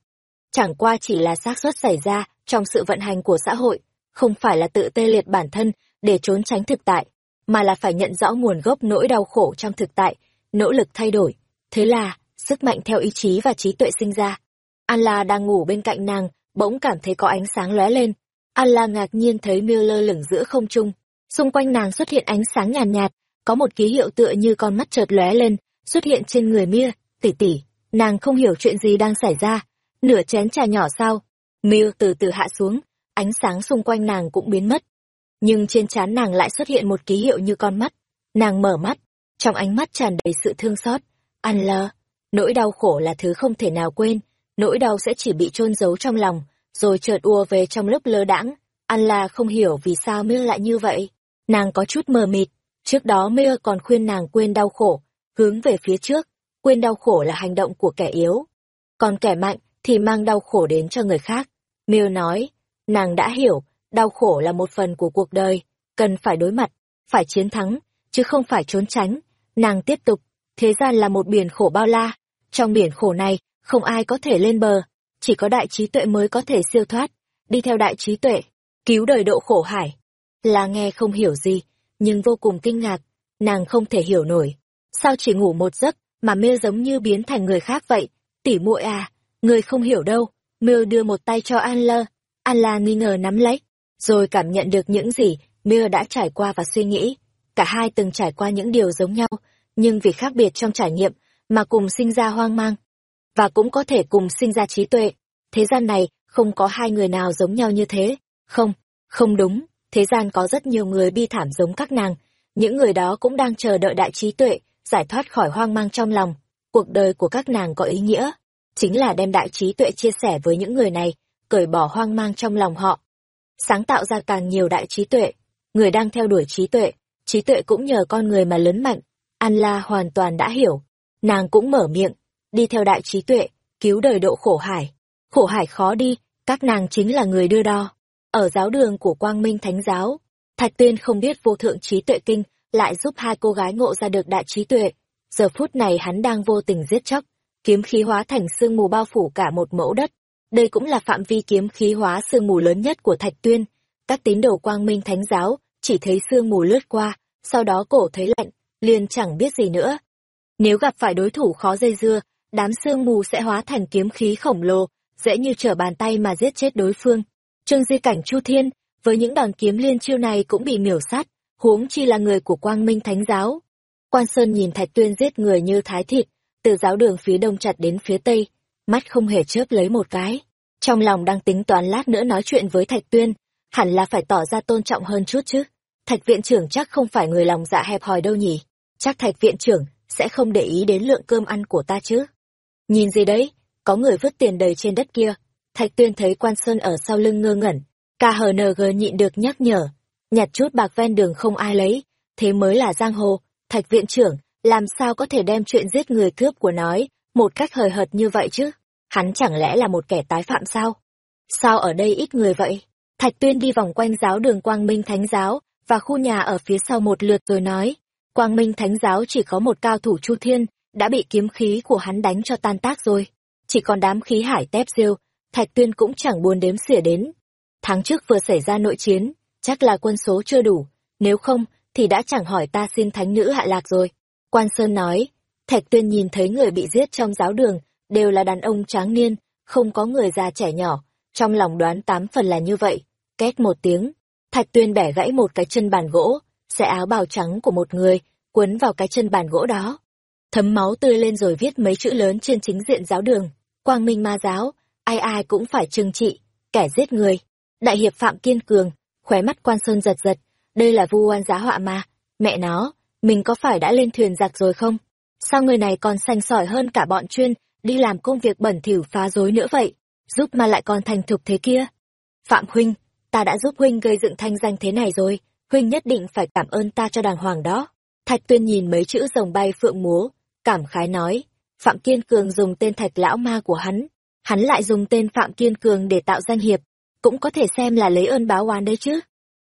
Chẳng qua chỉ là xác suất xảy ra trong sự vận hành của xã hội, không phải là tự tê liệt bản thân để trốn tránh thực tại, mà là phải nhận rõ nguồn gốc nỗi đau khổ trong thực tại, nỗ lực thay đổi. Thế là, sức mạnh theo ý chí và trí tuệ sinh ra. Allah đang ngủ bên cạnh nàng, bỗng cảm thấy có ánh sáng lóe lên. Allah ngạc nhiên thấy miêu lơ lửng giữa không trung. Xung quanh nàng xuất hiện ánh sáng nhàn nhạt, nhạt, có một ký hiệu tựa như con mắt chợt lóe lên, xuất hiện trên người Mia, tỷ tỷ, nàng không hiểu chuyện gì đang xảy ra, nửa chén trà nhỏ sao? Mia từ từ hạ xuống, ánh sáng xung quanh nàng cũng biến mất. Nhưng trên trán nàng lại xuất hiện một ký hiệu như con mắt. Nàng mở mắt, trong ánh mắt tràn đầy sự thương xót. Ăn lơ, nỗi đau khổ là thứ không thể nào quên, nỗi đau sẽ chỉ bị chôn giấu trong lòng, rồi chợt ùa về trong lớp lơ đãng. Ăn là không hiểu vì sao Mia lại như vậy. Nàng có chút mờ mịt, trước đó Mia còn khuyên nàng quên đau khổ, hướng về phía trước, quên đau khổ là hành động của kẻ yếu. Còn kẻ mạnh thì mang đau khổ đến cho người khác. Mia nói, nàng đã hiểu, đau khổ là một phần của cuộc đời, cần phải đối mặt, phải chiến thắng, chứ không phải trốn tránh. Nàng tiếp tục, thế gian là một biển khổ bao la, trong biển khổ này, không ai có thể lên bờ, chỉ có đại trí tuệ mới có thể siêu thoát, đi theo đại trí tuệ, cứu đời độ khổ hải. Là nghe không hiểu gì, nhưng vô cùng kinh ngạc, nàng không thể hiểu nổi. Sao chỉ ngủ một giấc, mà mê giống như biến thành người khác vậy? Tỉ muội à, người không hiểu đâu. mưa đưa một tay cho An Lơ. An La nghi ngờ nắm lấy, rồi cảm nhận được những gì mưa đã trải qua và suy nghĩ. Cả hai từng trải qua những điều giống nhau, nhưng vì khác biệt trong trải nghiệm mà cùng sinh ra hoang mang. Và cũng có thể cùng sinh ra trí tuệ. Thế gian này không có hai người nào giống nhau như thế. Không, không đúng, thế gian có rất nhiều người bi thảm giống các nàng. Những người đó cũng đang chờ đợi đại trí tuệ, giải thoát khỏi hoang mang trong lòng. Cuộc đời của các nàng có ý nghĩa, chính là đem đại trí tuệ chia sẻ với những người này, cởi bỏ hoang mang trong lòng họ. Sáng tạo ra càng nhiều đại trí tuệ, người đang theo đuổi trí tuệ, trí tuệ cũng nhờ con người mà lớn mạnh. An La hoàn toàn đã hiểu, nàng cũng mở miệng, đi theo đại trí tuệ, cứu đời độ khổ hải. Khổ hải khó đi, các nàng chính là người đưa đo. Ở giáo đường của Quang Minh Thánh Giáo, Thạch Tuyên không biết vô thượng trí tuệ kinh lại giúp hai cô gái ngộ ra được đại trí tuệ. Giờ phút này hắn đang vô tình giết chóc, kiếm khí hóa thành sương mù bao phủ cả một mẫu đất. Đây cũng là phạm vi kiếm khí hóa sương mù lớn nhất của Thạch Tuyên. Các tín đồ Quang Minh Thánh Giáo chỉ thấy sương mù lướt qua, sau đó cổ thấy lạnh, liền chẳng biết gì nữa. Nếu gặp phải đối thủ khó dây dưa, đám sương mù sẽ hóa thành kiếm khí khổng lồ, dễ như trở bàn tay mà giết chết đối phương. Trương Di Cảnh Chu Thiên, với những đòn kiếm liên chiêu này cũng bị miểu sát, huống chi là người của Quang Minh Thánh Giáo. Quan Sơn nhìn Thạch Tuyên giết người như thái thịt, từ giáo đường phía đông chặt đến phía tây, mắt không hề chớp lấy một cái. Trong lòng đang tính toán lát nữa nói chuyện với Thạch Tuyên, hẳn là phải tỏ ra tôn trọng hơn chút chứ. Thạch viện trưởng chắc không phải người lòng dạ hẹp hòi đâu nhỉ. Chắc thạch viện trưởng sẽ không để ý đến lượng cơm ăn của ta chứ. Nhìn gì đấy, có người vứt tiền đầy trên đất kia. Thạch tuyên thấy quan sơn ở sau lưng ngơ ngẩn. KHNG nhịn được nhắc nhở. Nhặt chút bạc ven đường không ai lấy. Thế mới là giang hồ. Thạch viện trưởng, làm sao có thể đem chuyện giết người cướp của nói, một cách hời hợt như vậy chứ? Hắn chẳng lẽ là một kẻ tái phạm sao? Sao ở đây ít người vậy? Thạch tuyên đi vòng quanh giáo đường Quang Minh Thánh Giáo, và khu nhà ở phía sau một lượt rồi nói, Quang Minh Thánh Giáo chỉ có một cao thủ Chu Thiên, đã bị kiếm khí của hắn đánh cho tan tác rồi. Chỉ còn đám khí hải tép rêu, Thạch Tuyên cũng chẳng buồn đếm xỉa đến. Tháng trước vừa xảy ra nội chiến, chắc là quân số chưa đủ, nếu không thì đã chẳng hỏi ta xin thánh nữ hạ lạc rồi. Quan Sơn nói, Thạch Tuyên nhìn thấy người bị giết trong giáo đường, đều là đàn ông tráng niên, không có người già trẻ nhỏ, trong lòng đoán tám phần là như vậy. Két một tiếng, Thạch Tuyên bẻ gãy một cái chân bàn gỗ, xẻ áo bào trắng của một người, quấn vào cái chân bàn gỗ đó. Thấm máu tươi lên rồi viết mấy chữ lớn trên chính diện giáo đường. Quang Minh Ma Giáo, ai ai cũng phải trừng trị, kẻ giết người. Đại hiệp Phạm Kiên Cường, khóe mắt quan sơn giật giật, đây là vu oan giá họa mà. Mẹ nó, mình có phải đã lên thuyền giặc rồi không? Sao người này còn xanh sỏi hơn cả bọn chuyên, đi làm công việc bẩn thỉu phá rối nữa vậy? Giúp mà lại còn thành thục thế kia. Phạm Huynh, ta đã giúp huynh gây dựng thanh danh thế này rồi, huynh nhất định phải cảm ơn ta cho đàng hoàng đó. Thạch tuyên nhìn mấy chữ rồng bay phượng múa, cảm khái nói, Phạm Kiên Cường dùng tên thạch lão ma của hắn, hắn lại dùng tên Phạm Kiên Cường để tạo danh hiệp, cũng có thể xem là lấy ơn báo oán đấy chứ.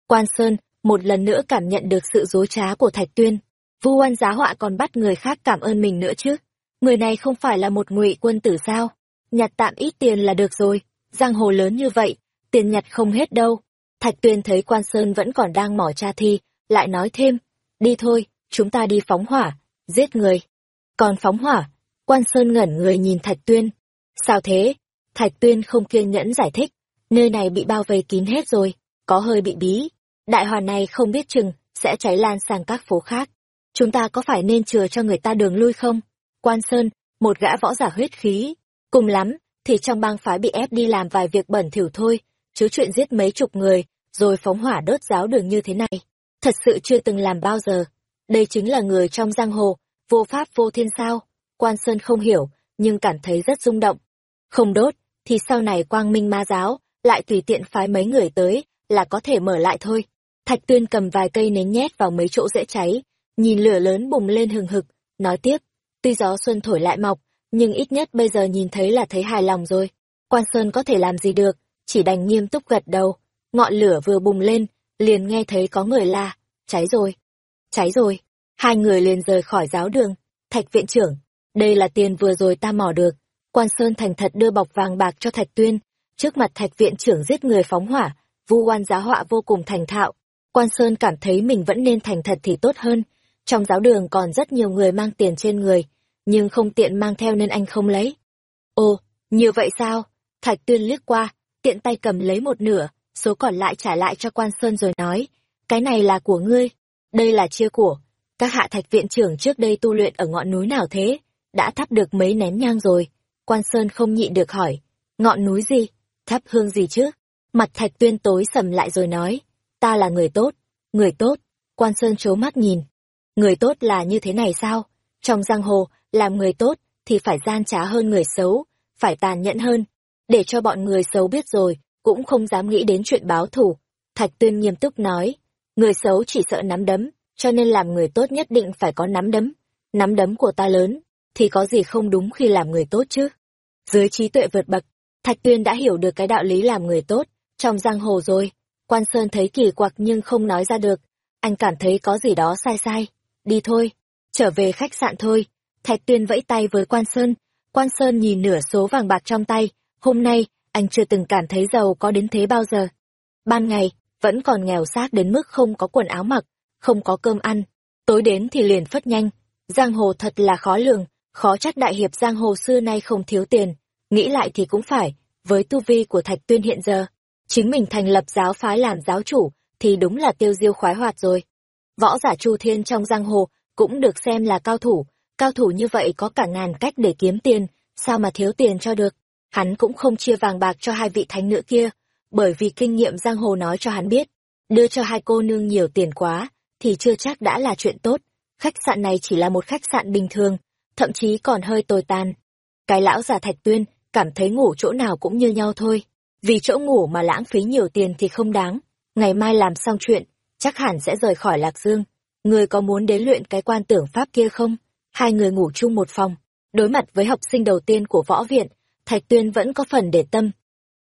Quan Sơn, một lần nữa cảm nhận được sự dối trá của Thạch Tuyên, vu oan giá họa còn bắt người khác cảm ơn mình nữa chứ. Người này không phải là một ngụy quân tử sao? Nhặt tạm ít tiền là được rồi, giang hồ lớn như vậy, tiền nhặt không hết đâu. Thạch Tuyên thấy quan sơn vẫn còn đang mỏ cha thi, lại nói thêm, đi thôi, chúng ta đi phóng hỏa, giết người. Còn phóng hỏa, quan sơn ngẩn người nhìn Thạch Tuyên. Sao thế? Thạch Tuyên không kiên nhẫn giải thích, nơi này bị bao vây kín hết rồi, có hơi bị bí. Đại hỏa này không biết chừng, sẽ cháy lan sang các phố khác. Chúng ta có phải nên chừa cho người ta đường lui không? Quan Sơn, một gã võ giả huyết khí. Cùng lắm, thì trong bang phái bị ép đi làm vài việc bẩn thỉu thôi, chứ chuyện giết mấy chục người, rồi phóng hỏa đốt giáo đường như thế này. Thật sự chưa từng làm bao giờ. Đây chính là người trong giang hồ, vô pháp vô thiên sao. Quan Sơn không hiểu, nhưng cảm thấy rất rung động. Không đốt, thì sau này quang minh ma giáo, lại tùy tiện phái mấy người tới, là có thể mở lại thôi. Thạch Tuyên cầm vài cây nến nhét vào mấy chỗ dễ cháy, nhìn lửa lớn bùng lên hừng hực, nói tiếp, tuy gió xuân thổi lại mọc, nhưng ít nhất bây giờ nhìn thấy là thấy hài lòng rồi. Quan Sơn có thể làm gì được, chỉ đành nghiêm túc gật đầu. Ngọn lửa vừa bùng lên, liền nghe thấy có người la, cháy rồi, cháy rồi. Hai người liền rời khỏi giáo đường. Thạch viện trưởng, đây là tiền vừa rồi ta mò được. Quan Sơn thành thật đưa bọc vàng bạc cho Thạch Tuyên. Trước mặt Thạch viện trưởng giết người phóng hỏa, vu oan giá họa vô cùng thành thạo. Quan Sơn cảm thấy mình vẫn nên thành thật thì tốt hơn. trong giáo đường còn rất nhiều người mang tiền trên người, nhưng không tiện mang theo nên anh không lấy. Ồ, như vậy sao? Thạch Tuyên liếc qua, tiện tay cầm lấy một nửa, số còn lại trả lại cho quan sơn rồi nói, cái này là của ngươi, đây là chia của. Các hạ thạch viện trưởng trước đây tu luyện ở ngọn núi nào thế? Đã thắp được mấy nén nhang rồi. Quan Sơn không nhịn được hỏi, ngọn núi gì? Thắp hương gì chứ? Mặt thạch tuyên tối sầm lại rồi nói, ta là người tốt, người tốt. Quan Sơn chố mắt nhìn, người tốt là như thế này sao? Trong giang hồ, làm người tốt thì phải gian trá hơn người xấu, phải tàn nhẫn hơn. Để cho bọn người xấu biết rồi, cũng không dám nghĩ đến chuyện báo thù. Thạch tuyên nghiêm túc nói, người xấu chỉ sợ nắm đấm, cho nên làm người tốt nhất định phải có nắm đấm. Nắm đấm của ta lớn, thì có gì không đúng khi làm người tốt chứ? Dưới trí tuệ vượt bậc, Thạch Tuyên đã hiểu được cái đạo lý làm người tốt, trong giang hồ rồi. Quan Sơn thấy kỳ quặc nhưng không nói ra được. Anh cảm thấy có gì đó sai sai. Đi thôi, trở về khách sạn thôi. Thạch Tuyên vẫy tay với Quan Sơn. Quan Sơn nhìn nửa số vàng bạc trong tay. Hôm nay, anh chưa từng cảm thấy giàu có đến thế bao giờ. Ban ngày, vẫn còn nghèo xác đến mức không có quần áo mặc, không có cơm ăn. Tối đến thì liền phất nhanh. Giang hồ thật là khó lường, khó trách đại hiệp giang hồ xưa nay không thiếu tiền. Nghĩ lại thì cũng phải, với tu vi của Thạch Tuyên hiện giờ, chính mình thành lập giáo phái làm giáo chủ, thì đúng là tiêu diêu khoái hoạt rồi. Võ giả Chu Thiên trong giang hồ cũng được xem là cao thủ, cao thủ như vậy có cả ngàn cách để kiếm tiền, sao mà thiếu tiền cho được. Hắn cũng không chia vàng bạc cho hai vị thánh nữ kia, bởi vì kinh nghiệm giang hồ nói cho hắn biết, đưa cho hai cô nương nhiều tiền quá, thì chưa chắc đã là chuyện tốt. Khách sạn này chỉ là một khách sạn bình thường, thậm chí còn hơi tồi tàn. Cái lão già Thạch Tuyên cảm thấy ngủ chỗ nào cũng như nhau thôi. Vì chỗ ngủ mà lãng phí nhiều tiền thì không đáng. Ngày mai làm xong chuyện, chắc hẳn sẽ rời khỏi Lạc Dương. Người có muốn đến luyện cái quan tưởng pháp kia không? Hai người ngủ chung một phòng. Đối mặt với học sinh đầu tiên của võ viện, Thạch Tuyên vẫn có phần để tâm.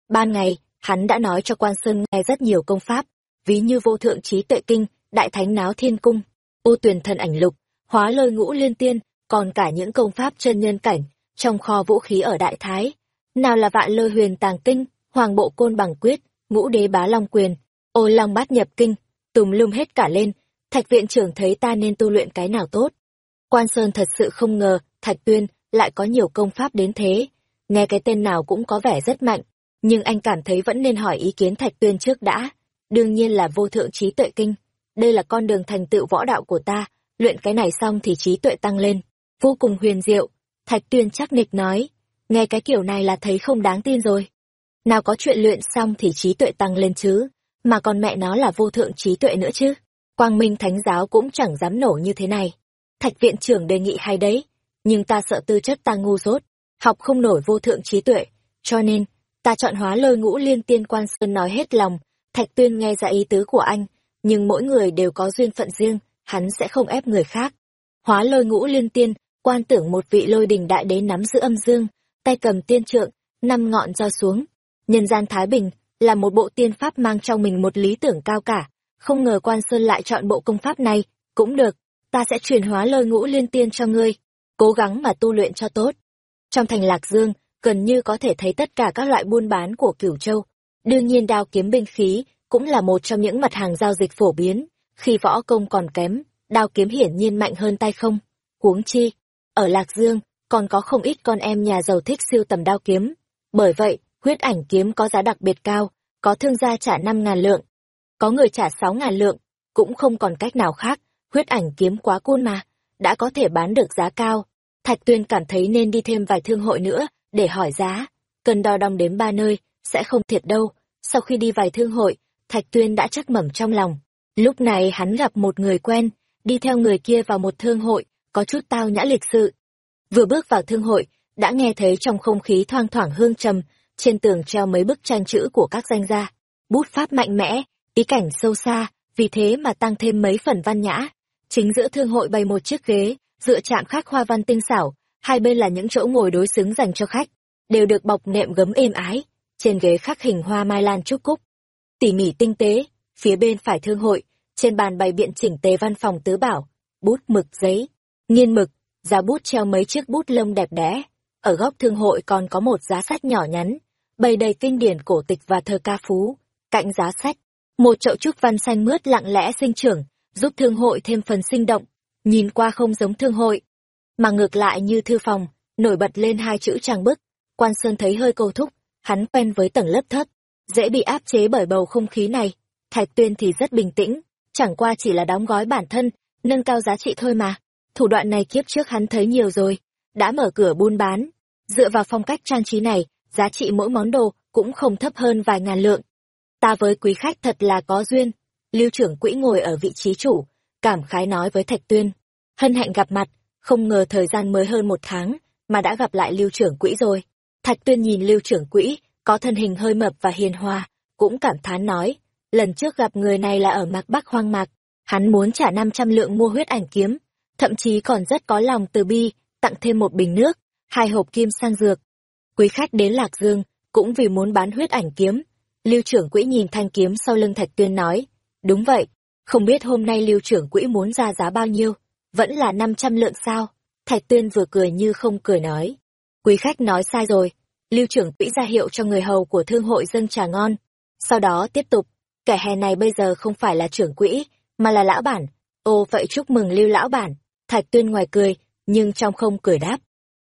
Ban ngày, hắn đã nói cho quan sơn nghe rất nhiều công pháp, ví như vô thượng trí tuệ kinh, đại thánh náo thiên cung, ô tuyền thần ảnh lục, hóa lôi ngũ liên tiên, còn cả những công pháp chân nhân cảnh, trong kho vũ khí ở Đại Thái. Nào là vạn lôi huyền tàng kinh, hoàng bộ côn bằng quyết, ngũ đế bá long quyền, ô long bát nhập kinh, tùm lum hết cả lên, thạch viện trưởng thấy ta nên tu luyện cái nào tốt. Quan Sơn thật sự không ngờ, thạch tuyên, lại có nhiều công pháp đến thế. Nghe cái tên nào cũng có vẻ rất mạnh, nhưng anh cảm thấy vẫn nên hỏi ý kiến thạch tuyên trước đã. Đương nhiên là vô thượng trí tuệ kinh. Đây là con đường thành tựu võ đạo của ta, luyện cái này xong thì trí tuệ tăng lên. Vô cùng huyền diệu, Thạch Tuyên chắc nịch nói, nghe cái kiểu này là thấy không đáng tin rồi. Nào có chuyện luyện xong thì trí tuệ tăng lên chứ, mà còn mẹ nó là vô thượng trí tuệ nữa chứ. Quang Minh Thánh Giáo cũng chẳng dám nổ như thế này. Thạch viện trưởng đề nghị hay đấy, nhưng ta sợ tư chất ta ngu dốt, học không nổi vô thượng trí tuệ, cho nên, ta chọn hóa lôi ngũ liên tiên quan sơn nói hết lòng, Thạch Tuyên nghe ra ý tứ của anh, nhưng mỗi người đều có duyên phận riêng, hắn sẽ không ép người khác. Hóa lôi ngũ liên tiên, quan tưởng một vị lôi đình đại đế nắm giữ âm dương, tay cầm tiên trượng, năm ngọn do xuống. Nhân gian Thái Bình là một bộ tiên pháp mang trong mình một lý tưởng cao cả. Không ngờ quan sơn lại chọn bộ công pháp này, cũng được, ta sẽ truyền hóa lôi ngũ liên tiên cho ngươi. Cố gắng mà tu luyện cho tốt. Trong thành Lạc Dương, gần như có thể thấy tất cả các loại buôn bán của Cửu Châu. Đương nhiên đao kiếm binh khí cũng là một trong những mặt hàng giao dịch phổ biến. Khi võ công còn kém, đao kiếm hiển nhiên mạnh hơn tay không. Huống chi, ở Lạc Dương, còn có không ít con em nhà giàu thích siêu tầm đao kiếm. Bởi vậy, huyết ảnh kiếm có giá đặc biệt cao, có thương gia trả năm ngàn lượng. Có người trả sáu ngàn lượng, cũng không còn cách nào khác, huyết ảnh kiếm quá cool mà, đã có thể bán được giá cao. Thạch Tuyên cảm thấy nên đi thêm vài thương hội nữa, để hỏi giá. Cần đo đong đến ba nơi, sẽ không thiệt đâu. Sau khi đi vài thương hội, Thạch Tuyên đã chắc mẩm trong lòng. Lúc này hắn gặp một người quen, đi theo người kia vào một thương hội, có chút tao nhã lịch sự. Vừa bước vào thương hội, đã nghe thấy trong không khí thoang thoảng hương trầm, trên tường treo mấy bức tranh chữ của các danh gia. Bút pháp mạnh mẽ, ý cảnh sâu xa, vì thế mà tăng thêm mấy phần văn nhã. Chính giữa thương hội bày một chiếc ghế, dựa chạm khắc hoa văn tinh xảo, hai bên là những chỗ ngồi đối xứng dành cho khách, đều được bọc nệm gấm êm ái. Trên ghế khắc hình hoa mai lan trúc cúc, tỉ mỉ tinh tế, phía bên phải thương hội, trên bàn bày biện chỉnh tề văn phòng tứ bảo, bút mực giấy, nghiên mực, giá bút treo mấy chiếc bút lông đẹp đẽ. Ở góc thương hội còn có một giá sách nhỏ nhắn, bày đầy kinh điển cổ tịch và thơ ca phú. Cạnh giá sách, một chậu trúc văn xanh mướt lặng lẽ sinh trưởng, giúp thương hội thêm phần sinh động nhìn qua không giống thương hội, mà ngược lại như thư phòng, nổi bật lên hai chữ trang bức. Quan Sơn thấy hơi cầu thúc, hắn quen với tầng lớp thấp, dễ bị áp chế bởi bầu không khí này. Thạch Tuyên thì rất bình tĩnh, chẳng qua chỉ là đóng gói bản thân, nâng cao giá trị thôi mà. Thủ đoạn này kiếp trước hắn thấy nhiều rồi, đã mở cửa buôn bán. Dựa vào phong cách trang trí này, giá trị mỗi món đồ cũng không thấp hơn vài ngàn lượng. Ta với quý khách thật là có duyên. Lưu trưởng quỹ ngồi ở vị trí chủ, cảm khái nói với Thạch Tuyên. Hân hạnh gặp mặt, không ngờ thời gian mới hơn một tháng, mà đã gặp lại lưu trưởng quỹ rồi. Thạch Tuyên nhìn lưu trưởng quỹ, có thân hình hơi mập và hiền hòa, cũng cảm thán nói, lần trước gặp người này là ở mạc Bắc hoang mạc, hắn muốn trả 500 lượng mua huyết ảnh kiếm, thậm chí còn rất có lòng từ bi, tặng thêm một bình nước, hai hộp kim sang dược. Quý khách đến Lạc Dương, cũng vì muốn bán huyết ảnh kiếm. Lưu trưởng quỹ nhìn thanh kiếm sau lưng Thạch Tuyên nói, đúng vậy, không biết hôm nay lưu trưởng quỹ muốn ra giá bao nhiêu, vẫn là 500 lượng sao? Thạch Tuyên vừa cười như không cười nói. Quý khách nói sai rồi, lưu trưởng quỹ ra hiệu cho người hầu của thương hội dâng trà ngon. Sau đó tiếp tục, kẻ hè này bây giờ không phải là trưởng quỹ, mà là lão bản. Ô vậy chúc mừng lưu lão bản. Thạch Tuyên ngoài cười, nhưng trong không cười đáp.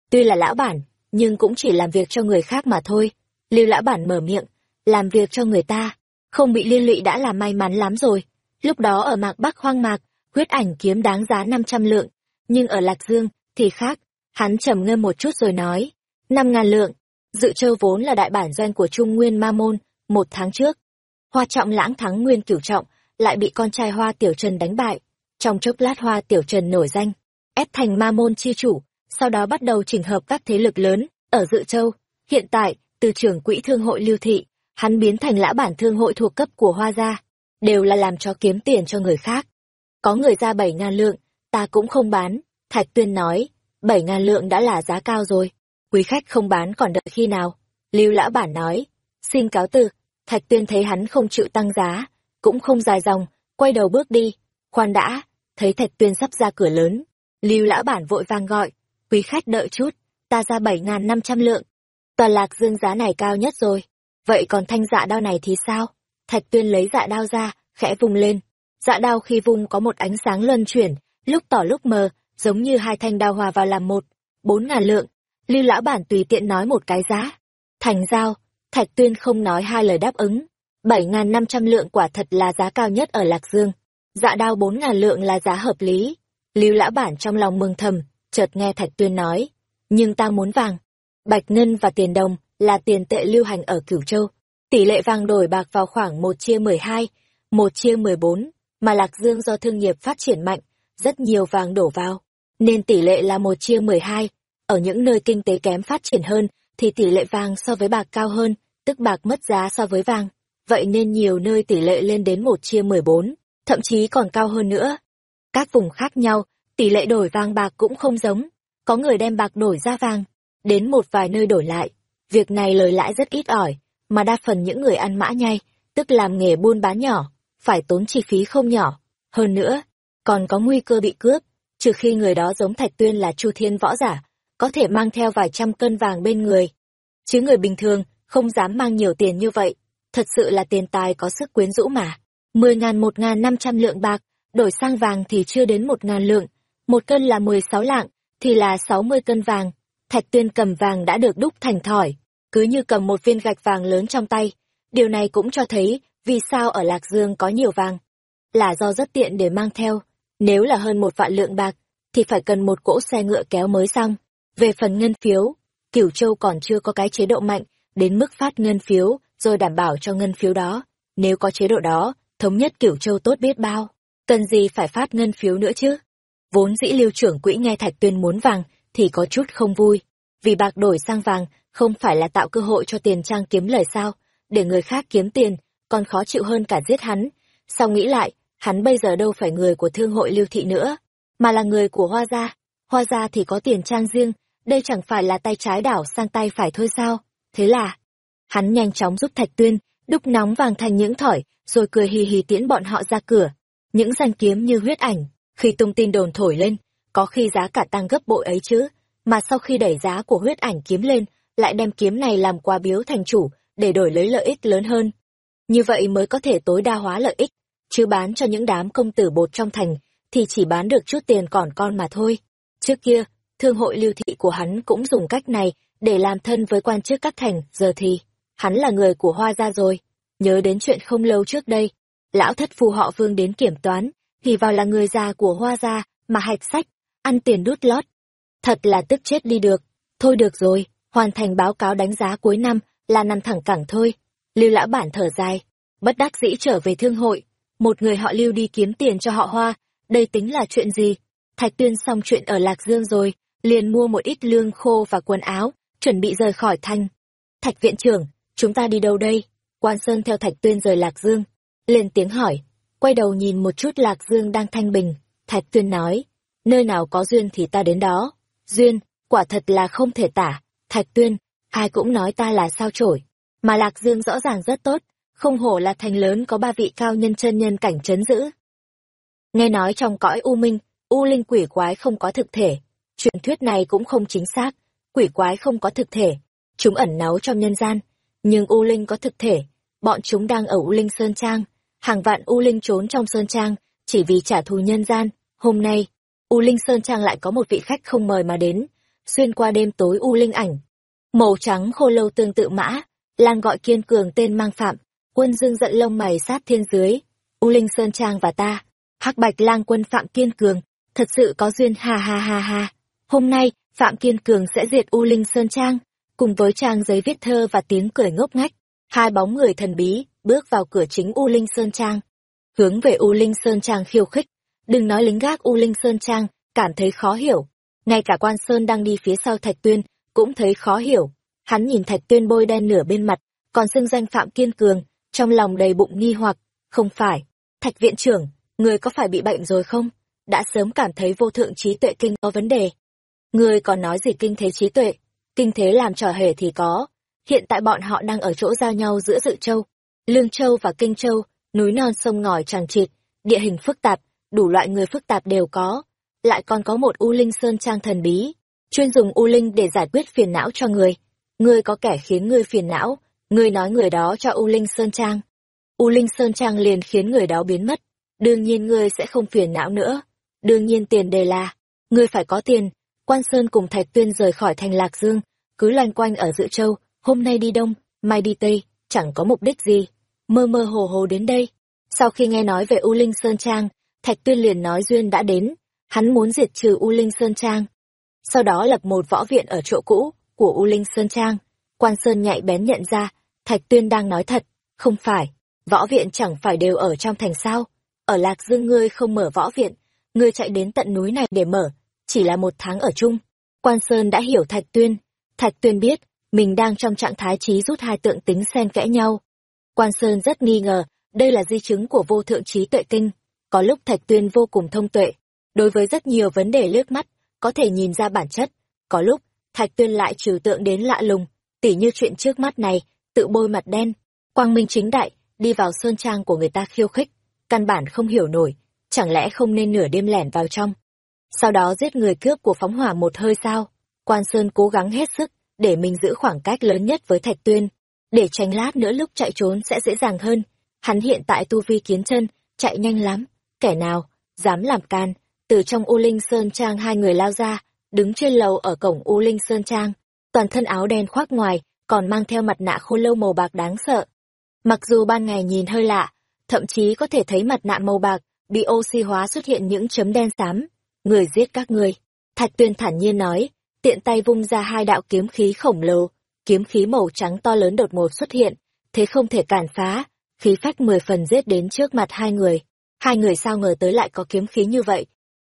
Tuy là lão bản, nhưng cũng chỉ làm việc cho người khác mà thôi. Lưu lão bản mở miệng, làm việc cho người ta, không bị liên lụy đã là may mắn lắm rồi. Lúc đó ở mạc Bắc hoang mạc, huyết ảnh kiếm đáng giá 500 lượng, nhưng ở Lạc Dương thì khác, hắn trầm ngâm một chút rồi nói, năm ngàn lượng, dự châu vốn là đại bản doanh của Trung Nguyên Ma Môn, một tháng trước. Hoa trọng lãng thắng Nguyên Cửu Trọng, lại bị con trai Hoa Tiểu Trần đánh bại. Trong chốc lát Hoa Tiểu Trần nổi danh, ép thành Ma Môn chi chủ, sau đó bắt đầu chỉnh hợp các thế lực lớn ở Dự Châu. Hiện tại, từ trưởng quỹ thương hội lưu thị, hắn biến thành lã bản thương hội thuộc cấp của Hoa gia, đều là làm cho kiếm tiền cho người khác. Có người ra bảy ngàn lượng, ta cũng không bán, Thạch Tuyên nói, bảy ngàn lượng đã là giá cao rồi, quý khách không bán còn đợi khi nào. Lưu Lã Bản nói, xin cáo từ, Thạch Tuyên thấy hắn không chịu tăng giá, cũng không dài dòng, quay đầu bước đi, khoan đã, thấy Thạch Tuyên sắp ra cửa lớn. Lưu Lã Bản vội vang gọi, quý khách đợi chút, ta ra bảy ngàn năm trăm lượng. Toàn lạc dương giá này cao nhất rồi, vậy còn thanh dạ đao này thì sao? Thạch Tuyên lấy dạ đao ra, khẽ vùng lên. Dạ đao khi vung có một ánh sáng luân chuyển, lúc tỏ lúc mờ, giống như hai thanh đao hòa vào làm một. Bốn ngàn lượng. Lưu lão bản tùy tiện nói một cái giá. Thành giao, Thạch Tuyên không nói hai lời đáp ứng. Bảy ngàn năm trăm lượng quả thật là giá cao nhất ở Lạc Dương. Dạ đao bốn ngàn lượng là giá hợp lý. Lưu lão bản trong lòng mừng thầm, chợt nghe Thạch Tuyên nói. Nhưng ta muốn vàng. Bạch ngân và tiền đồng là tiền tệ lưu hành ở Cửu Châu. Tỷ lệ vàng đổi bạc vào khoảng một chia mười hai, một chia mười bốn, mà Lạc Dương do thương nghiệp phát triển mạnh, rất nhiều vàng đổ vào, nên tỷ lệ là một chia mười hai. Ở những nơi kinh tế kém phát triển hơn, thì tỷ lệ vàng so với bạc cao hơn, tức bạc mất giá so với vàng. Vậy nên nhiều nơi tỷ lệ lên đến một chia mười bốn, thậm chí còn cao hơn nữa. Các vùng khác nhau, tỷ lệ đổi vàng bạc cũng không giống. Có người đem bạc đổi ra vàng, đến một vài nơi đổi lại. Việc này lời lãi rất ít ỏi, mà đa phần những người ăn mã nhai, tức làm nghề buôn bán nhỏ, phải tốn chi phí không nhỏ. Hơn nữa, còn có nguy cơ bị cướp, trừ khi người đó giống Thạch Tuyên là Chu Thiên võ giả, có thể mang theo vài trăm cân vàng bên người. Chứ người bình thường không dám mang nhiều tiền như vậy, thật sự là tiền tài có sức quyến rũ mà. Mười ngàn một ngàn năm trăm lượng bạc, đổi sang vàng thì chưa đến một ngàn lượng, một cân là mười sáu lạng, thì là sáu mươi cân vàng. Thạch Tuyên cầm vàng đã được đúc thành thỏi, cứ như cầm một viên gạch vàng lớn trong tay. Điều này cũng cho thấy vì sao ở Lạc Dương có nhiều vàng. Là do rất tiện để mang theo, nếu là hơn một vạn lượng bạc, thì phải cần một cỗ xe ngựa kéo mới xong. Về phần ngân phiếu, Cửu Châu còn chưa có cái chế độ mạnh, đến mức phát ngân phiếu, rồi đảm bảo cho ngân phiếu đó. Nếu có chế độ đó, thống nhất Cửu Châu tốt biết bao. Cần gì phải phát ngân phiếu nữa chứ? Vốn dĩ lưu trưởng quỹ nghe Thạch Tuyên muốn vàng, thì có chút không vui. Vì bạc đổi sang vàng, không phải là tạo cơ hội cho tiền trang kiếm lời sao, để người khác kiếm tiền, còn khó chịu hơn cả giết hắn. Sau nghĩ lại, hắn bây giờ đâu phải người của thương hội lưu thị nữa, mà là người của hoa gia. Hoa gia thì có tiền trang riêng, đây chẳng phải là tay trái đảo sang tay phải thôi sao. Thế là, hắn nhanh chóng giúp Thạch Tuyên, đúc nóng vàng thành những thỏi, rồi cười hì hì tiễn bọn họ ra cửa. Những danh kiếm như huyết ảnh, khi tung tin đồn thổi lên, có khi giá cả tăng gấp bội ấy chứ, mà sau khi đẩy giá của huyết ảnh kiếm lên, lại đem kiếm này làm quà biếu thành chủ, để đổi lấy lợi ích lớn hơn. Như vậy mới có thể tối đa hóa lợi ích chứ bán cho những đám công tử bột trong thành thì chỉ bán được chút tiền còn con mà thôi. Trước kia, thương hội lưu thị của hắn cũng dùng cách này để làm thân với quan chức các thành, giờ thì, hắn là người của hoa gia rồi. Nhớ đến chuyện không lâu trước đây, lão thất phù họ vương đến kiểm toán, thì vào là người già của hoa gia mà hạch sách, ăn tiền đút lót. Thật là tức chết đi được. Thôi được rồi, hoàn thành báo cáo đánh giá cuối năm là nằm thẳng cẳng thôi. Lưu lão bản thở dài, bất đắc dĩ trở về thương hội. Một người họ lưu đi kiếm tiền cho họ hoa, đây tính là chuyện gì? Thạch tuyên xong chuyện ở Lạc Dương rồi, liền mua một ít lương khô và quần áo, chuẩn bị rời khỏi thanh. Thạch viện trưởng, chúng ta đi đâu đây? Quan Sơn theo Thạch tuyên rời Lạc Dương. Lên tiếng hỏi, quay đầu nhìn một chút Lạc Dương đang thanh bình. Thạch tuyên nói, nơi nào có duyên thì ta đến đó. Duyên, quả thật là không thể tả. Thạch tuyên, ai cũng nói ta là sao chổi. Mà Lạc Dương rõ ràng rất tốt, không hổ là thành lớn có ba vị cao nhân chân nhân cảnh chấn giữ. Nghe nói trong cõi U Minh, U Linh quỷ quái không có thực thể. Truyền thuyết này cũng không chính xác, quỷ quái không có thực thể. Chúng ẩn náu trong nhân gian, nhưng U Linh có thực thể. Bọn chúng đang ở U Linh Sơn Trang. Hàng vạn U Linh trốn trong Sơn Trang, chỉ vì trả thù nhân gian. Hôm nay, U Linh Sơn Trang lại có một vị khách không mời mà đến. Xuyên qua đêm tối U Linh ảnh. Màu trắng khô lâu tương tự mã, lang gọi kiên cường tên mang phạm. Quân dương giận lông mày sát thiên dưới. U Linh Sơn Trang và ta hắc bạch lang quân phạm kiên cường thật sự có duyên ha ha ha ha hôm nay phạm kiên cường sẽ diệt u linh sơn trang cùng với trang giấy viết thơ và tiếng cười ngốc ngách hai bóng người thần bí bước vào cửa chính u linh sơn trang hướng về u linh sơn trang khiêu khích đừng nói lính gác u linh sơn trang cảm thấy khó hiểu ngay cả quan sơn đang đi phía sau thạch tuyên cũng thấy khó hiểu hắn nhìn thạch tuyên bôi đen nửa bên mặt còn xưng danh phạm kiên cường trong lòng đầy bụng nghi hoặc không phải thạch viện trưởng người có phải bị bệnh rồi không? Đã sớm cảm thấy vô thượng trí tuệ kinh có vấn đề. Người còn nói gì kinh thế trí tuệ? Kinh thế làm trò hề thì có. Hiện tại bọn họ đang ở chỗ giao nhau giữa Dự Châu, Lương Châu và Kinh Châu, núi non sông ngòi tràng trịt, địa hình phức tạp, đủ loại người phức tạp đều có. Lại còn có một U Linh Sơn Trang thần bí, chuyên dùng U Linh để giải quyết phiền não cho người. Ngươi có kẻ khiến ngươi phiền não, ngươi nói người đó cho U Linh Sơn Trang. U Linh Sơn Trang liền khiến người đó biến mất đương nhiên ngươi sẽ không phiền não nữa. Đương nhiên tiền đề là, ngươi phải có tiền. Quan Sơn cùng Thạch Tuyên rời khỏi thành Lạc Dương, cứ loanh quanh ở Dự Châu, hôm nay đi Đông, mai đi Tây, chẳng có mục đích gì. Mơ mơ hồ hồ đến đây. Sau khi nghe nói về U Linh Sơn Trang, Thạch Tuyên liền nói Duyên đã đến, hắn muốn diệt trừ U Linh Sơn Trang. Sau đó lập một võ viện ở chỗ cũ của U Linh Sơn Trang. Quan Sơn nhạy bén nhận ra, Thạch Tuyên đang nói thật, không phải, võ viện chẳng phải đều ở trong thành sao ở Lạc Dương ngươi không mở võ viện, ngươi chạy đến tận núi này để mở, chỉ là một tháng ở chung. Quan Sơn đã hiểu Thạch Tuyên, Thạch Tuyên biết, mình đang trong trạng thái trí rút hai tượng tính xen kẽ nhau. Quan Sơn rất nghi ngờ, đây là di chứng của vô thượng trí tuệ kinh. Có lúc Thạch Tuyên vô cùng thông tuệ, đối với rất nhiều vấn đề lướt mắt, có thể nhìn ra bản chất. Có lúc, Thạch Tuyên lại trừ tượng đến lạ lùng, tỉ như chuyện trước mắt này, tự bôi mặt đen, quang minh chính đại, đi vào sơn trang của người ta khiêu khích căn bản không hiểu nổi, chẳng lẽ không nên nửa đêm lẻn vào trong. Sau đó giết người cướp của phóng hỏa một hơi sao? Quan Sơn cố gắng hết sức, để mình giữ khoảng cách lớn nhất với Thạch Tuyên, để tránh lát nữa lúc chạy trốn sẽ dễ dàng hơn. Hắn hiện tại tu vi kiến chân, chạy nhanh lắm, kẻ nào, dám làm can, từ trong U Linh Sơn Trang hai người lao ra, đứng trên lầu ở cổng U Linh Sơn Trang, toàn thân áo đen khoác ngoài, còn mang theo mặt nạ khô lâu màu bạc đáng sợ. Mặc dù ban ngày nhìn hơi lạ, thậm chí có thể thấy mặt nạ màu bạc, bị oxy hóa xuất hiện những chấm đen xám. Người giết các ngươi. Thạch tuyên thản nhiên nói, tiện tay vung ra hai đạo kiếm khí khổng lồ, kiếm khí màu trắng to lớn đột ngột xuất hiện, thế không thể cản phá, khí phách mười phần giết đến trước mặt hai người. Hai người sao ngờ tới lại có kiếm khí như vậy.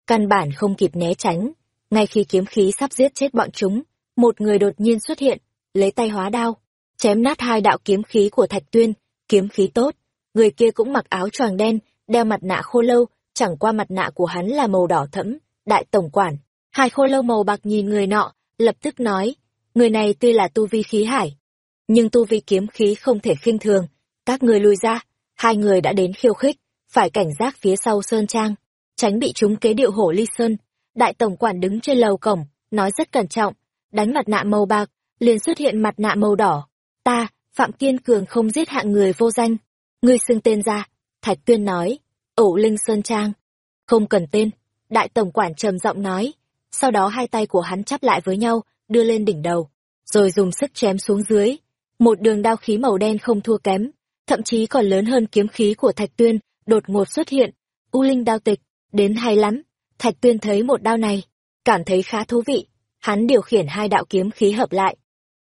Căn bản không kịp né tránh, ngay khi kiếm khí sắp giết chết bọn chúng, một người đột nhiên xuất hiện, lấy tay hóa đao, chém nát hai đạo kiếm khí của Thạch Tuyên, kiếm khí tốt, người kia cũng mặc áo choàng đen, đeo mặt nạ khô lâu, chẳng qua mặt nạ của hắn là màu đỏ thẫm, đại tổng quản. Hai khô lâu màu bạc nhìn người nọ, lập tức nói, người này tuy là tu vi khí hải, nhưng tu vi kiếm khí không thể khinh thường, các người lui ra, hai người đã đến khiêu khích, phải cảnh giác phía sau sơn trang, tránh bị chúng kế điệu hổ ly sơn. Đại tổng quản đứng trên lầu cổng, nói rất cẩn trọng, đánh mặt nạ màu bạc, liền xuất hiện mặt nạ màu đỏ. Ta, Phạm Kiên Cường không giết hạng người vô danh, ngươi xưng tên ra thạch tuyên nói ổ linh sơn trang Không cần tên, đại tổng quản trầm giọng nói. Sau đó hai tay của hắn chắp lại với nhau, đưa lên đỉnh đầu, rồi dùng sức chém xuống dưới. Một đường đao khí màu đen không thua kém, thậm chí còn lớn hơn kiếm khí của Thạch Tuyên, đột ngột xuất hiện. U Linh đao tịch, đến hay lắm. Thạch Tuyên thấy một đao này, cảm thấy khá thú vị. Hắn điều khiển hai đạo kiếm khí hợp lại,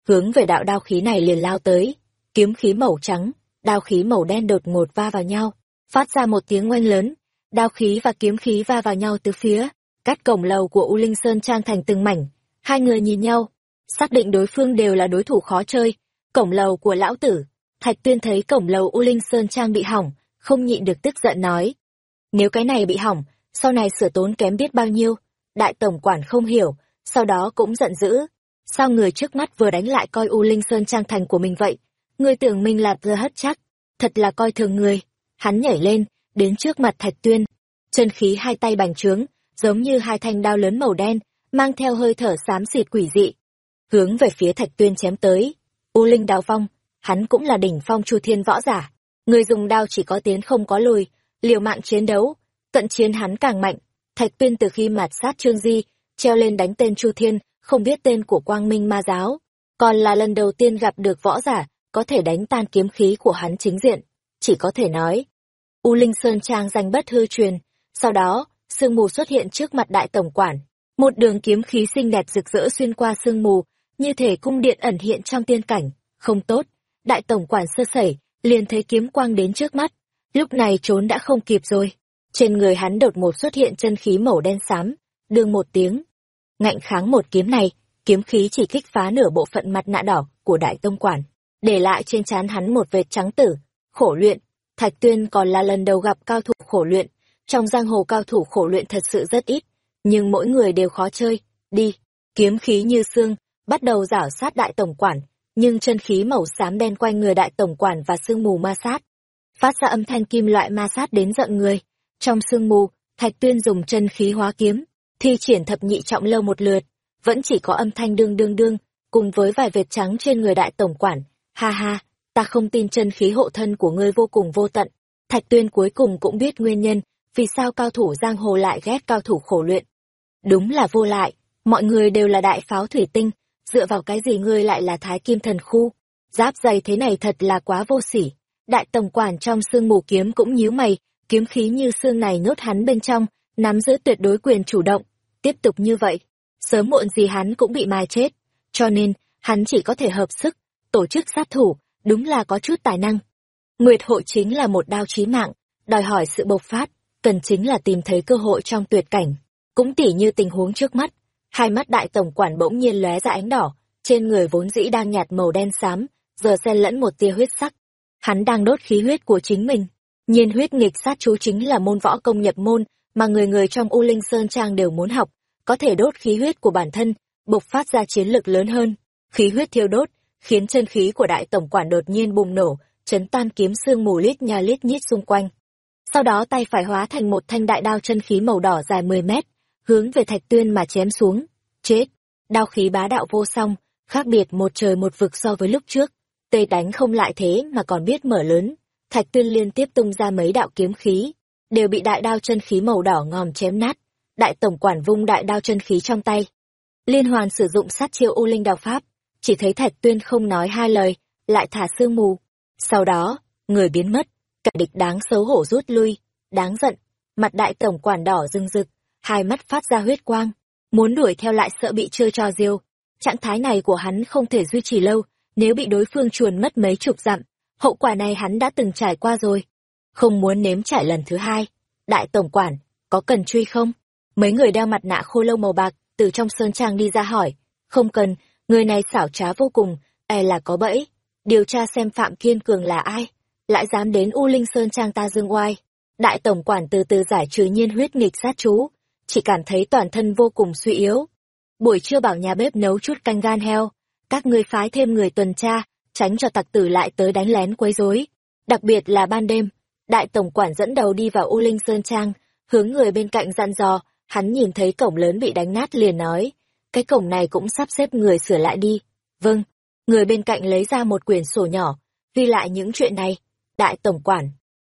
hướng về đạo đao khí này liền lao tới. Kiếm khí màu trắng, đao khí màu đen đột ngột va vào nhau, phát ra một tiếng oanh lớn. Đao khí và kiếm khí va vào nhau từ phía, cắt cổng lầu của U Linh Sơn Trang thành từng mảnh. Hai người nhìn nhau, xác định đối phương đều là đối thủ khó chơi. Cổng lầu của lão tử, Thạch Tuyên thấy cổng lầu U Linh Sơn Trang bị hỏng, không nhịn được tức giận nói. Nếu cái này bị hỏng, sau này sửa tốn kém biết bao nhiêu. Đại tổng quản không hiểu, sau đó cũng giận dữ. Sao người trước mắt vừa đánh lại coi U Linh Sơn Trang thành của mình vậy? Người tưởng mình là vừa hất chắc, thật là coi thường người. Hắn nhảy lên, đến trước mặt Thạch Tuyên. Chân khí hai tay bành trướng, giống như hai thanh đao lớn màu đen, mang theo hơi thở xám xịt quỷ dị. Hướng về phía Thạch Tuyên chém tới. U Linh đào phong, hắn cũng là đỉnh phong chu thiên võ giả. Người dùng đao chỉ có tiến không có lùi, liều mạng chiến đấu, cận chiến hắn càng mạnh. Thạch Tuyên từ khi mạt sát Trương Di, treo lên đánh tên Chu Thiên, không biết tên của Quang Minh Ma Giáo. Còn là lần đầu tiên gặp được võ giả, có thể đánh tan kiếm khí của hắn chính diện. Chỉ có thể nói, U Linh Sơn Trang danh bất hư truyền. Sau đó, sương mù xuất hiện trước mặt đại tổng quản. Một đường kiếm khí xinh đẹp rực rỡ xuyên qua sương mù, như thể cung điện ẩn hiện trong tiên cảnh. Không tốt, đại tổng quản sơ sẩy, liền thấy kiếm quang đến trước mắt. Lúc này trốn đã không kịp rồi. Trên người hắn đột ngột xuất hiện chân khí màu đen xám, đương một tiếng. Ngạnh kháng một kiếm này, kiếm khí chỉ kích phá nửa bộ phận mặt nạ đỏ của đại tông quản, để lại trên trán hắn một vệt trắng tử, khổ luyện. Thạch Tuyên còn là lần đầu gặp cao thủ khổ luyện, trong giang hồ cao thủ khổ luyện thật sự rất ít, nhưng mỗi người đều khó chơi. Đi, kiếm khí như xương, bắt đầu rảo sát đại tổng quản, nhưng chân khí màu xám đen quanh người đại tổng quản và sương mù ma sát. Phát ra âm thanh kim loại ma sát đến giận người. Trong sương mù, Thạch Tuyên dùng chân khí hóa kiếm, thi triển thập nhị trọng lâu một lượt, vẫn chỉ có âm thanh đương đương đương, cùng với vài vệt trắng trên người đại tổng quản. Ha ha, ta không tin chân khí hộ thân của ngươi vô cùng vô tận. Thạch Tuyên cuối cùng cũng biết nguyên nhân, vì sao cao thủ giang hồ lại ghét cao thủ khổ luyện. Đúng là vô lại, mọi người đều là đại pháo thủy tinh, dựa vào cái gì ngươi lại là thái kim thần khu? Giáp dày thế này thật là quá vô sỉ. Đại tổng quản trong sương mù kiếm cũng nhíu mày, kiếm khí như xương này nhốt hắn bên trong, nắm giữ tuyệt đối quyền chủ động. Tiếp tục như vậy, sớm muộn gì hắn cũng bị mai chết. Cho nên, hắn chỉ có thể hợp sức, tổ chức sát thủ, đúng là có chút tài năng. Nguyệt hội chính là một đao chí mạng, đòi hỏi sự bộc phát, cần chính là tìm thấy cơ hội trong tuyệt cảnh. Cũng tỉ như tình huống trước mắt, hai mắt đại tổng quản bỗng nhiên lóe ra ánh đỏ, trên người vốn dĩ đang nhạt màu đen xám, giờ xen lẫn một tia huyết sắc. Hắn đang đốt khí huyết của chính mình. Nhiên huyết nghịch sát chú chính là môn võ công nhập môn mà người người trong U Linh Sơn Trang đều muốn học, có thể đốt khí huyết của bản thân, bộc phát ra chiến lực lớn hơn. Khí huyết thiêu đốt, khiến chân khí của đại tổng quản đột nhiên bùng nổ, chấn tan kiếm xương mù lít nha lít nhít xung quanh. Sau đó tay phải hóa thành một thanh đại đao chân khí màu đỏ dài 10 mét, hướng về Thạch Tuyên mà chém xuống. Chết! Đao khí bá đạo vô song, khác biệt một trời một vực so với lúc trước. Tê đánh không lại thế mà còn biết mở lớn. Thạch Tuyên liên tiếp tung ra mấy đạo kiếm khí, đều bị đại đao chân khí màu đỏ ngòm chém nát. Đại tổng quản vung đại đao chân khí trong tay. Liên hoàn sử dụng sát chiêu U Linh đào pháp, chỉ thấy Thạch Tuyên không nói hai lời, lại thả sương mù. Sau đó, người biến mất, cả địch đáng xấu hổ rút lui, đáng giận, mặt đại tổng quản đỏ rưng rực, hai mắt phát ra huyết quang, muốn đuổi theo lại sợ bị chơi cho diêu. Trạng thái này của hắn không thể duy trì lâu, nếu bị đối phương chuồn mất mấy chục dặm, hậu quả này hắn đã từng trải qua rồi. Không muốn nếm trải lần thứ hai. Đại tổng quản, có cần truy không? Mấy người đeo mặt nạ khô lâu màu bạc, từ trong sơn trang đi ra hỏi. Không cần, người này xảo trá vô cùng, e là có bẫy. Điều tra xem Phạm Kiên Cường là ai, lại dám đến U Linh Sơn Trang ta dương oai. Đại tổng quản từ từ giải trừ nhiên huyết nghịch sát chú, chỉ cảm thấy toàn thân vô cùng suy yếu. Buổi trưa bảo nhà bếp nấu chút canh gan heo, các ngươi phái thêm người tuần tra, tránh cho tặc tử lại tới đánh lén quấy rối. Đặc biệt là ban đêm, đại tổng quản dẫn đầu đi vào U Linh Sơn Trang, hướng người bên cạnh dặn dò, hắn nhìn thấy cổng lớn bị đánh nát liền nói, cái cổng này cũng sắp xếp người sửa lại đi. Vâng, người bên cạnh lấy ra một quyển sổ nhỏ, ghi lại những chuyện này. Đại tổng quản,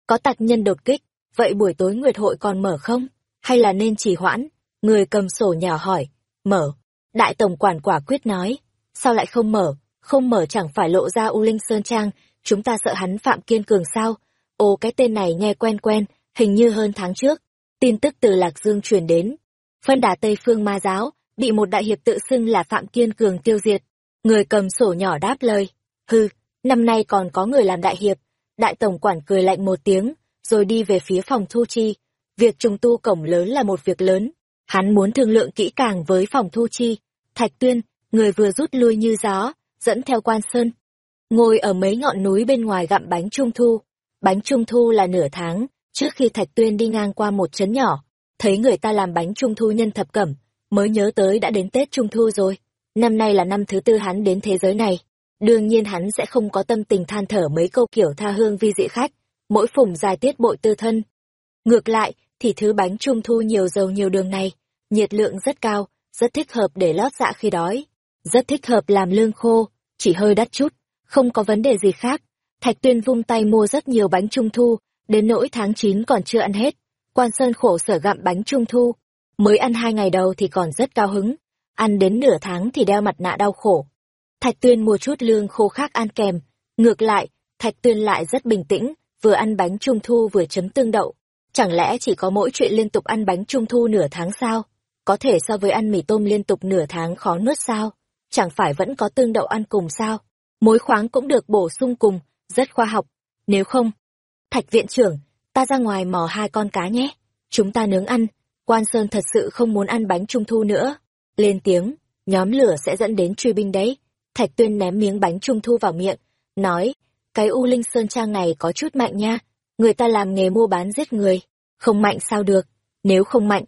có tặc nhân đột kích, vậy buổi tối nguyệt hội còn mở không? hay là nên trì hoãn? Người cầm sổ nhỏ hỏi, mở. Đại tổng quản quả quyết nói, sao lại không mở, không mở chẳng phải lộ ra U Linh Sơn Trang, chúng ta sợ hắn Phạm Kiên Cường sao? Ồ cái tên này nghe quen quen, hình như hơn tháng trước. Tin tức từ Lạc Dương truyền đến. Phân đà Tây Phương Ma Giáo, bị một đại hiệp tự xưng là Phạm Kiên Cường tiêu diệt. Người cầm sổ nhỏ đáp lời. Hừ, năm nay còn có người làm đại hiệp. Đại tổng quản cười lạnh một tiếng, rồi đi về phía phòng thu chi. Việc trùng tu cổng lớn là một việc lớn. Hắn muốn thương lượng kỹ càng với phòng thu chi. Thạch tuyên, người vừa rút lui như gió, dẫn theo quan sơn. Ngồi ở mấy ngọn núi bên ngoài gặm bánh trung thu. Bánh trung thu là nửa tháng, trước khi Thạch Tuyên đi ngang qua một trấn nhỏ, thấy người ta làm bánh trung thu nhân thập cẩm, mới nhớ tới đã đến Tết Trung Thu rồi. Năm nay là năm thứ tư hắn đến thế giới này. Đương nhiên hắn sẽ không có tâm tình than thở mấy câu kiểu tha hương vi dị khách, mỗi phùng dài tiết bội tư thân. Ngược lại, thì thứ bánh trung thu nhiều dầu nhiều đường này, nhiệt lượng rất cao, rất thích hợp để lót dạ khi đói, rất thích hợp làm lương khô, chỉ hơi đắt chút, không có vấn đề gì khác. Thạch Tuyên vung tay mua rất nhiều bánh trung thu, đến nỗi tháng 9 còn chưa ăn hết. Quan Sơn khổ sở gặm bánh trung thu, mới ăn hai ngày đầu thì còn rất cao hứng, ăn đến nửa tháng thì đeo mặt nạ đau khổ. Thạch Tuyên mua chút lương khô khác ăn kèm, ngược lại, Thạch Tuyên lại rất bình tĩnh, vừa ăn bánh trung thu vừa chấm tương đậu. Chẳng lẽ chỉ có mỗi chuyện liên tục ăn bánh trung thu nửa tháng sao? Có thể so với ăn mì tôm liên tục nửa tháng khó nuốt sao? Chẳng phải vẫn có tương đậu ăn cùng sao? Mối khoáng cũng được bổ sung cùng, rất khoa học. Nếu không, Thạch viện trưởng, ta ra ngoài mò hai con cá nhé. Chúng ta nướng ăn. Quan Sơn thật sự không muốn ăn bánh trung thu nữa. Lên tiếng, nhóm lửa sẽ dẫn đến truy binh đấy. Thạch tuyên ném miếng bánh trung thu vào miệng, nói, cái U Linh Sơn Trang này có chút mạnh nha. Người ta làm nghề mua bán giết người. Không mạnh sao được. Nếu không mạnh,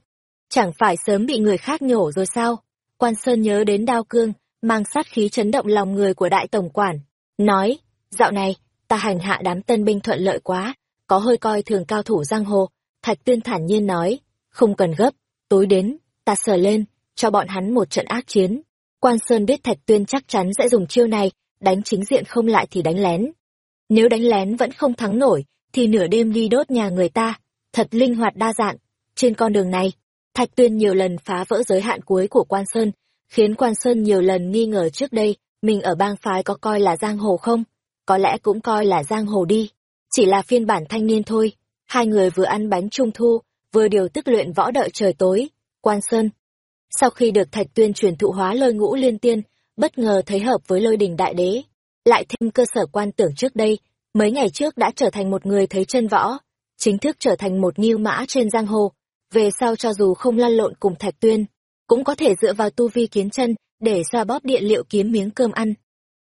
chẳng phải sớm bị người khác nhổ rồi sao? Quan Sơn nhớ đến đao cương, mang sát khí chấn động lòng người của đại tổng quản. Nói, dạo này, ta hành hạ đám tân binh thuận lợi quá, có hơi coi thường cao thủ giang hồ. Thạch tuyên thản nhiên nói, không cần gấp, tối đến, ta sờ lên, cho bọn hắn một trận ác chiến. Quan Sơn biết Thạch tuyên chắc chắn sẽ dùng chiêu này, đánh chính diện không lại thì đánh lén. Nếu đánh lén vẫn không thắng nổi, thì nửa đêm đi đốt nhà người ta, thật linh hoạt đa dạng. Trên con đường này, Thạch tuyên nhiều lần phá vỡ giới hạn cuối của Quan Sơn, khiến Quan Sơn nhiều lần nghi ngờ trước đây, mình ở bang phái có coi là giang hồ không? có lẽ cũng coi là giang hồ đi. Chỉ là phiên bản thanh niên thôi. Hai người vừa ăn bánh trung thu, vừa điều tức luyện võ đợi trời tối. Quan Sơn. Sau khi được Thạch Tuyên truyền thụ hóa lôi ngũ liên tiên, bất ngờ thấy hợp với lôi đình đại đế. Lại thêm cơ sở quan tưởng trước đây, mấy ngày trước đã trở thành một người thấy chân võ, chính thức trở thành một nghiêu mã trên giang hồ. Về sau cho dù không lăn lộn cùng Thạch Tuyên, cũng có thể dựa vào tu vi kiến chân để xoa bóp điện liệu kiếm miếng cơm ăn.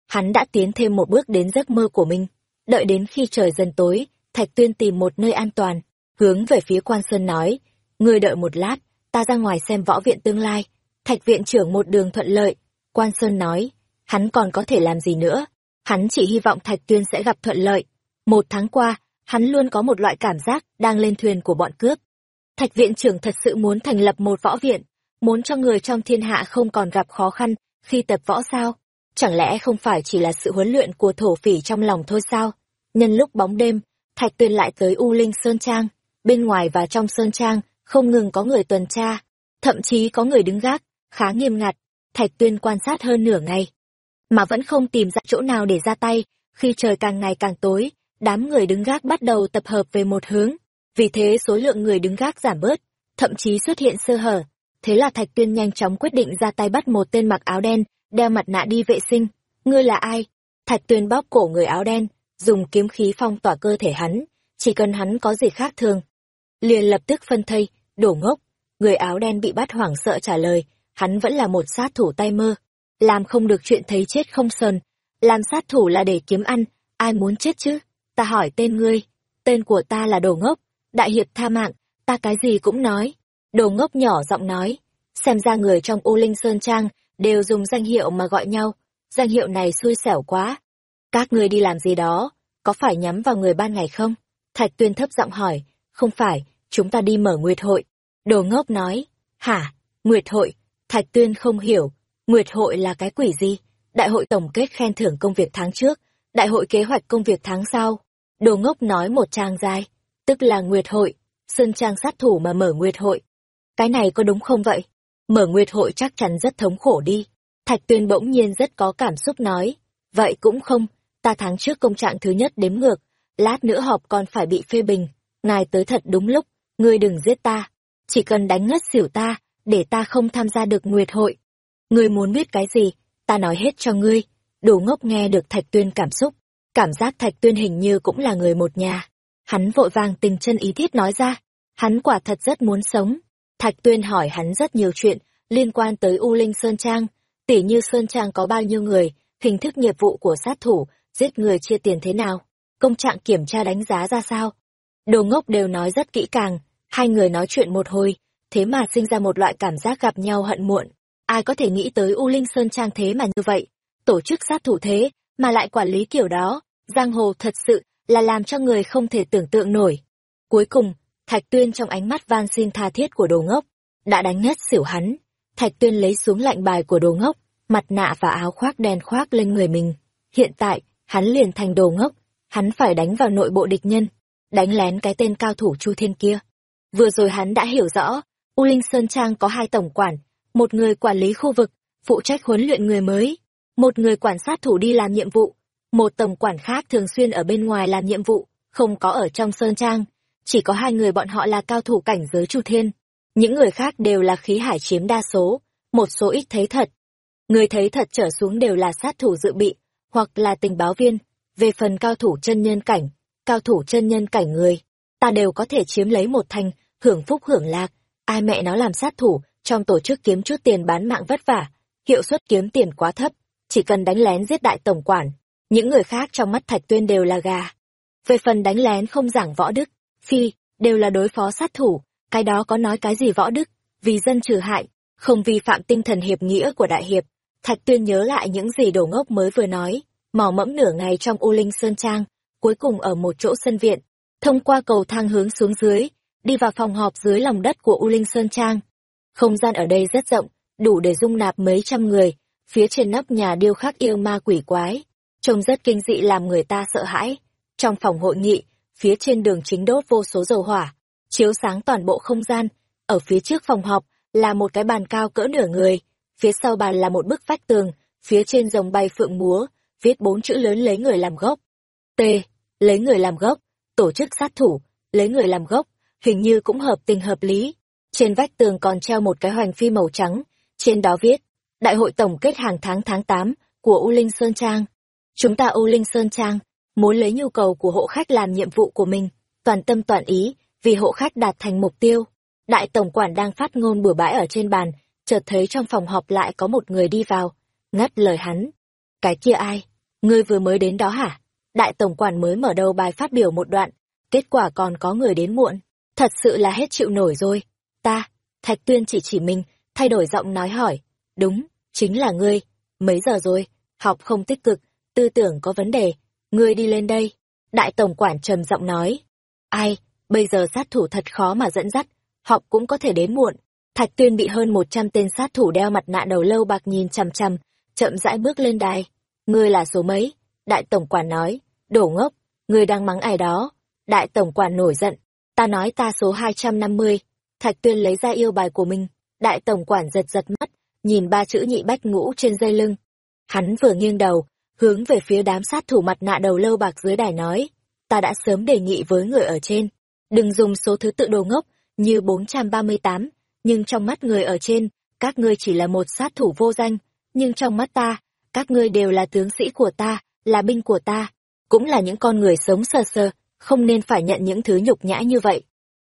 Hắn đã tiến thêm một bước đến giấc mơ của mình. Đợi đến khi trời dần tối, Thạch Tuyên tìm một nơi an toàn, hướng về phía quan sơn nói, ngươi đợi một lát, ta ra ngoài xem võ viện tương lai. Thạch viện trưởng một đường thuận lợi, quan sơn nói, hắn còn có thể làm gì nữa, hắn chỉ hy vọng Thạch Tuyên sẽ gặp thuận lợi. Một tháng qua, hắn luôn có một loại cảm giác đang lên thuyền của bọn cướp. Thạch viện trưởng thật sự muốn thành lập một võ viện, muốn cho người trong thiên hạ không còn gặp khó khăn khi tập võ sao. Chẳng lẽ không phải chỉ là sự huấn luyện của thổ phỉ trong lòng thôi sao? Nhân lúc bóng đêm, Thạch Tuyên lại tới U Linh Sơn Trang. Bên ngoài và trong Sơn Trang, không ngừng có người tuần tra. Thậm chí có người đứng gác, khá nghiêm ngặt. Thạch Tuyên quan sát hơn nửa ngày. Mà vẫn không tìm ra chỗ nào để ra tay. Khi trời càng ngày càng tối, đám người đứng gác bắt đầu tập hợp về một hướng. Vì thế số lượng người đứng gác giảm bớt, thậm chí xuất hiện sơ hở. Thế là Thạch Tuyên nhanh chóng quyết định ra tay bắt một tên mặc áo đen, đeo mặt nạ đi vệ sinh. Ngươi là ai? Thạch tuyên bóp cổ người áo đen, dùng kiếm khí phong tỏa cơ thể hắn, chỉ cần hắn có gì khác thường. Liền lập tức phân thây, đổ ngốc. Người áo đen bị bắt hoảng sợ trả lời, hắn vẫn là một sát thủ tay mơ. Làm không được chuyện thấy chết không sờn. Làm sát thủ là để kiếm ăn, ai muốn chết chứ? Ta hỏi tên ngươi. Tên của ta là Đồ Ngốc, đại hiệp tha mạng, ta cái gì cũng nói. Đồ Ngốc nhỏ giọng nói, xem ra người trong U Linh Sơn Trang đều dùng danh hiệu mà gọi nhau. Danh hiệu này xui xẻo quá. Các ngươi đi làm gì đó, có phải nhắm vào người ban ngày không? Thạch tuyên thấp giọng hỏi, không phải, chúng ta đi mở nguyệt hội. Đồ ngốc nói, hả, nguyệt hội, thạch tuyên không hiểu, nguyệt hội là cái quỷ gì? Đại hội tổng kết khen thưởng công việc tháng trước, đại hội kế hoạch công việc tháng sau. Đồ ngốc nói một trang dài, tức là nguyệt hội, sơn trang sát thủ mà mở nguyệt hội cái này có đúng không vậy? Mở nguyệt hội chắc chắn rất thống khổ đi. Thạch tuyên bỗng nhiên rất có cảm xúc nói. Vậy cũng không, ta tháng trước công trạng thứ nhất đếm ngược, lát nữa họp còn phải bị phê bình. Ngài tới thật đúng lúc, ngươi đừng giết ta. Chỉ cần đánh ngất xỉu ta, để ta không tham gia được nguyệt hội. Ngươi muốn biết cái gì, ta nói hết cho ngươi. Đồ ngốc nghe được Thạch Tuyên cảm xúc. Cảm giác Thạch Tuyên hình như cũng là người một nhà. Hắn vội vàng tình chân ý thiết nói ra. Hắn quả thật rất muốn sống. Thạch Tuyên hỏi hắn rất nhiều chuyện liên quan tới U Linh Sơn Trang. Tỉ như Sơn Trang có bao nhiêu người, hình thức nghiệp vụ của sát thủ, giết người chia tiền thế nào, công trạng kiểm tra đánh giá ra sao. Đồ ngốc đều nói rất kỹ càng, hai người nói chuyện một hồi, thế mà sinh ra một loại cảm giác gặp nhau hận muộn. Ai có thể nghĩ tới U Linh Sơn Trang thế mà như vậy, tổ chức sát thủ thế, mà lại quản lý kiểu đó, giang hồ thật sự là làm cho người không thể tưởng tượng nổi. Cuối cùng, Thạch Tuyên trong ánh mắt van xin tha thiết của đồ ngốc, đã đánh ngất xỉu hắn. Thạch Tuyên lấy xuống lạnh bài của đồ ngốc, mặt nạ và áo khoác đen khoác lên người mình. Hiện tại, hắn liền thành đồ ngốc, hắn phải đánh vào nội bộ địch nhân, đánh lén cái tên cao thủ Chu Thiên kia. Vừa rồi hắn đã hiểu rõ, U Linh Sơn Trang có hai tổng quản, một người quản lý khu vực, phụ trách huấn luyện người mới, một người quản sát thủ đi làm nhiệm vụ, một tổng quản khác thường xuyên ở bên ngoài làm nhiệm vụ, không có ở trong Sơn Trang, chỉ có hai người bọn họ là cao thủ cảnh giới Chu Thiên. Những người khác đều là khí hải chiếm đa số, một số ít thấy thật. Người thấy thật trở xuống đều là sát thủ dự bị, hoặc là tình báo viên. Về phần cao thủ chân nhân cảnh, cao thủ chân nhân cảnh người, ta đều có thể chiếm lấy một thành, hưởng phúc hưởng lạc. Ai mẹ nó làm sát thủ, trong tổ chức kiếm chút tiền bán mạng vất vả, hiệu suất kiếm tiền quá thấp, chỉ cần đánh lén giết đại tổng quản. Những người khác trong mắt Thạch Tuyên đều là gà. Về phần đánh lén không giảng võ đức, phi, đều là đối phó sát thủ, cái đó có nói cái gì võ đức, vì dân trừ hại, không vi phạm tinh thần hiệp nghĩa của đại hiệp. Thạch Tuyên nhớ lại những gì đồ ngốc mới vừa nói, mò mẫm nửa ngày trong U Linh Sơn Trang, cuối cùng ở một chỗ sân viện, thông qua cầu thang hướng xuống dưới, đi vào phòng họp dưới lòng đất của U Linh Sơn Trang. Không gian ở đây rất rộng, đủ để dung nạp mấy trăm người, phía trên nóc nhà điêu khắc yêu ma quỷ quái, trông rất kinh dị làm người ta sợ hãi. Trong phòng hội nghị, phía trên đường chính đốt vô số dầu hỏa, chiếu sáng toàn bộ không gian, ở phía trước phòng họp là một cái bàn cao cỡ nửa người, phía sau bàn là một bức vách tường, phía trên rồng bay phượng múa, viết bốn chữ lớn lấy người làm gốc. T. Lấy người làm gốc, tổ chức sát thủ, lấy người làm gốc, hình như cũng hợp tình hợp lý. Trên vách tường còn treo một cái hoành phi màu trắng, trên đó viết, Đại hội tổng kết hàng tháng tháng 8 của U Linh Sơn Trang. Chúng ta U Linh Sơn Trang, muốn lấy nhu cầu của hộ khách làm nhiệm vụ của mình, toàn tâm toàn ý, vì hộ khách đạt thành mục tiêu. Đại tổng quản đang phát ngôn bừa bãi ở trên bàn, chợt thấy trong phòng họp lại có một người đi vào, ngắt lời hắn. Cái kia ai? Ngươi vừa mới đến đó hả? Đại tổng quản mới mở đầu bài phát biểu một đoạn, kết quả còn có người đến muộn. Thật sự là hết chịu nổi rồi. Ta, Thạch Tuyên chỉ chỉ mình, thay đổi giọng nói hỏi. Đúng, chính là ngươi. Mấy giờ rồi? Học không tích cực, tư tưởng có vấn đề. Ngươi đi lên đây. Đại tổng quản trầm giọng nói. Ai, bây giờ sát thủ thật khó mà dẫn dắt. Học cũng có thể đến muộn. Thạch Tuyên bị hơn một trăm tên sát thủ đeo mặt nạ đầu lâu bạc nhìn chằm chằm, chậm rãi bước lên đài. Ngươi là số mấy? Đại tổng quản nói. Đổ ngốc, ngươi đang mắng ai đó. Đại tổng quản nổi giận. Ta nói ta số hai trăm năm mươi. Thạch Tuyên lấy ra yêu bài của mình. Đại tổng quản giật giật mắt, nhìn ba chữ nhị bách ngũ trên dây lưng. Hắn vừa nghiêng đầu, hướng về phía đám sát thủ mặt nạ đầu lâu bạc dưới đài nói. Ta đã sớm đề nghị với người ở trên. Đừng dùng số thứ tự đồ ngốc, như bốn trăm ba mươi tám nhưng trong mắt người ở trên, các ngươi chỉ là một sát thủ vô danh, nhưng trong mắt ta, các ngươi đều là tướng sĩ của ta, là binh của ta, cũng là những con người sống sờ sờ, không nên phải nhận những thứ nhục nhã như vậy.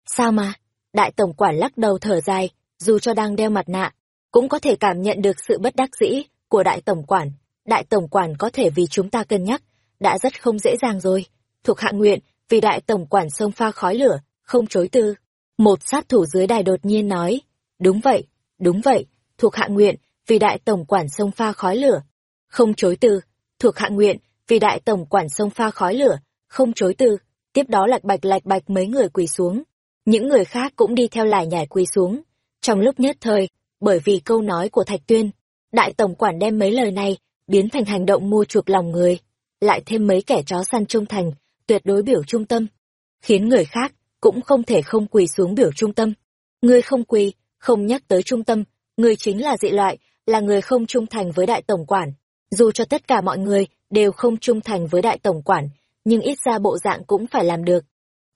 Sao mà? Đại tổng quản lắc đầu thở dài, dù cho đang đeo mặt nạ, cũng có thể cảm nhận được sự bất đắc dĩ của đại tổng quản. Đại tổng quản có thể vì chúng ta cân nhắc, đã rất không dễ dàng rồi. Thuộc hạ nguyện, vì đại tổng quản sông pha khói lửa, không chối từ. Một sát thủ dưới đài đột nhiên nói, đúng vậy, đúng vậy, thuộc hạ nguyện, vì đại tổng quản sông pha khói lửa. Không chối từ, thuộc hạ nguyện, vì đại tổng quản sông pha khói lửa, không chối từ. Tiếp đó lạch bạch lạch bạch mấy người quỳ xuống. Những người khác cũng đi theo lại nhảy quỳ xuống. Trong lúc nhất thời, bởi vì câu nói của Thạch Tuyên, đại tổng quản đem mấy lời này biến thành hành động mua chuộc lòng người, lại thêm mấy kẻ chó săn trung thành, tuyệt đối biểu trung tâm, khiến người khác cũng không thể không quỳ xuống biểu trung tâm. Ngươi không quỳ, không nhắc tới trung tâm, người chính là dị loại, là người không trung thành với đại tổng quản. Dù cho tất cả mọi người đều không trung thành với đại tổng quản, nhưng ít ra bộ dạng cũng phải làm được.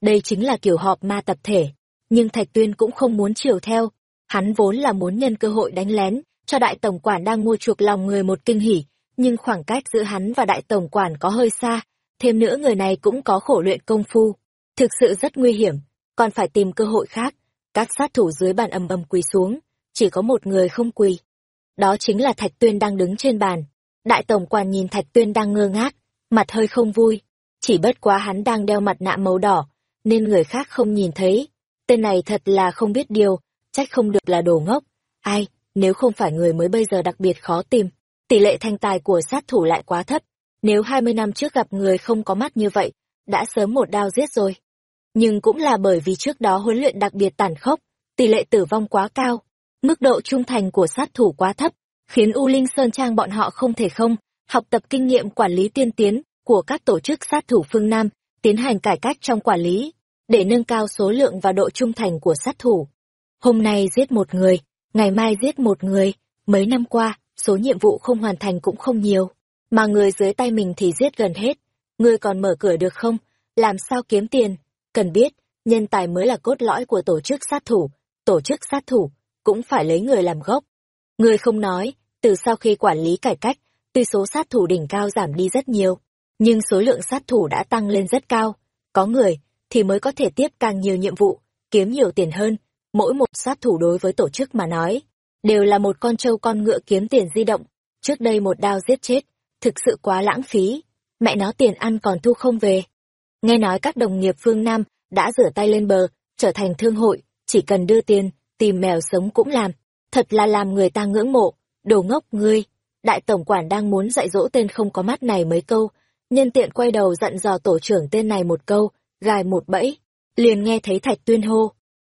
Đây chính là kiểu họp ma tập thể, nhưng Thạch Tuyên cũng không muốn chiều theo. Hắn vốn là muốn nhân cơ hội đánh lén, cho đại tổng quản đang mua chuộc lòng người một kinh hỉ, nhưng khoảng cách giữa hắn và đại tổng quản có hơi xa, thêm nữa người này cũng có khổ luyện công phu. Thực sự rất nguy hiểm, còn phải tìm cơ hội khác. Các sát thủ dưới bàn ầm ầm quỳ xuống, chỉ có một người không quỳ. Đó chính là Thạch Tuyên đang đứng trên bàn. Đại tổng quản nhìn Thạch Tuyên đang ngơ ngác, mặt hơi không vui. Chỉ bất quá hắn đang đeo mặt nạ màu đỏ, nên người khác không nhìn thấy. Tên này thật là không biết điều, trách không được là đồ ngốc. Ai, nếu không phải người mới bây giờ đặc biệt khó tìm, tỷ lệ thanh tài của sát thủ lại quá thấp. Nếu 20 năm trước gặp người không có mắt như vậy, đã sớm một đao giết rồi. Nhưng cũng là bởi vì trước đó huấn luyện đặc biệt tàn khốc, tỷ lệ tử vong quá cao, mức độ trung thành của sát thủ quá thấp, khiến U Linh Sơn Trang bọn họ không thể không học tập kinh nghiệm quản lý tiên tiến của các tổ chức sát thủ phương Nam, tiến hành cải cách trong quản lý, để nâng cao số lượng và độ trung thành của sát thủ. Hôm nay giết một người, ngày mai giết một người, mấy năm qua, số nhiệm vụ không hoàn thành cũng không nhiều, mà người dưới tay mình thì giết gần hết. Ngươi còn mở cửa được không? Làm sao kiếm tiền? Cần biết, nhân tài mới là cốt lõi của tổ chức sát thủ, tổ chức sát thủ cũng phải lấy người làm gốc. Ngươi không nói, từ sau khi quản lý cải cách, tuy số sát thủ đỉnh cao giảm đi rất nhiều, nhưng số lượng sát thủ đã tăng lên rất cao. Có người, thì mới có thể tiếp càng nhiều nhiệm vụ, kiếm nhiều tiền hơn. Mỗi một sát thủ đối với tổ chức mà nói, đều là một con trâu con ngựa kiếm tiền di động. Trước đây một đao giết chết, thực sự quá lãng phí. Mẹ nó tiền ăn còn thu không về. Nghe nói các đồng nghiệp phương Nam đã rửa tay lên bờ, trở thành thương hội, chỉ cần đưa tiền, tìm mèo sống cũng làm. Thật là làm người ta ngưỡng mộ, đồ ngốc ngươi. Đại tổng quản đang muốn dạy dỗ tên không có mắt này mấy câu, nhân tiện quay đầu dặn dò tổ trưởng tên này một câu, gài một bẫy, liền nghe thấy Thạch Tuyên hô.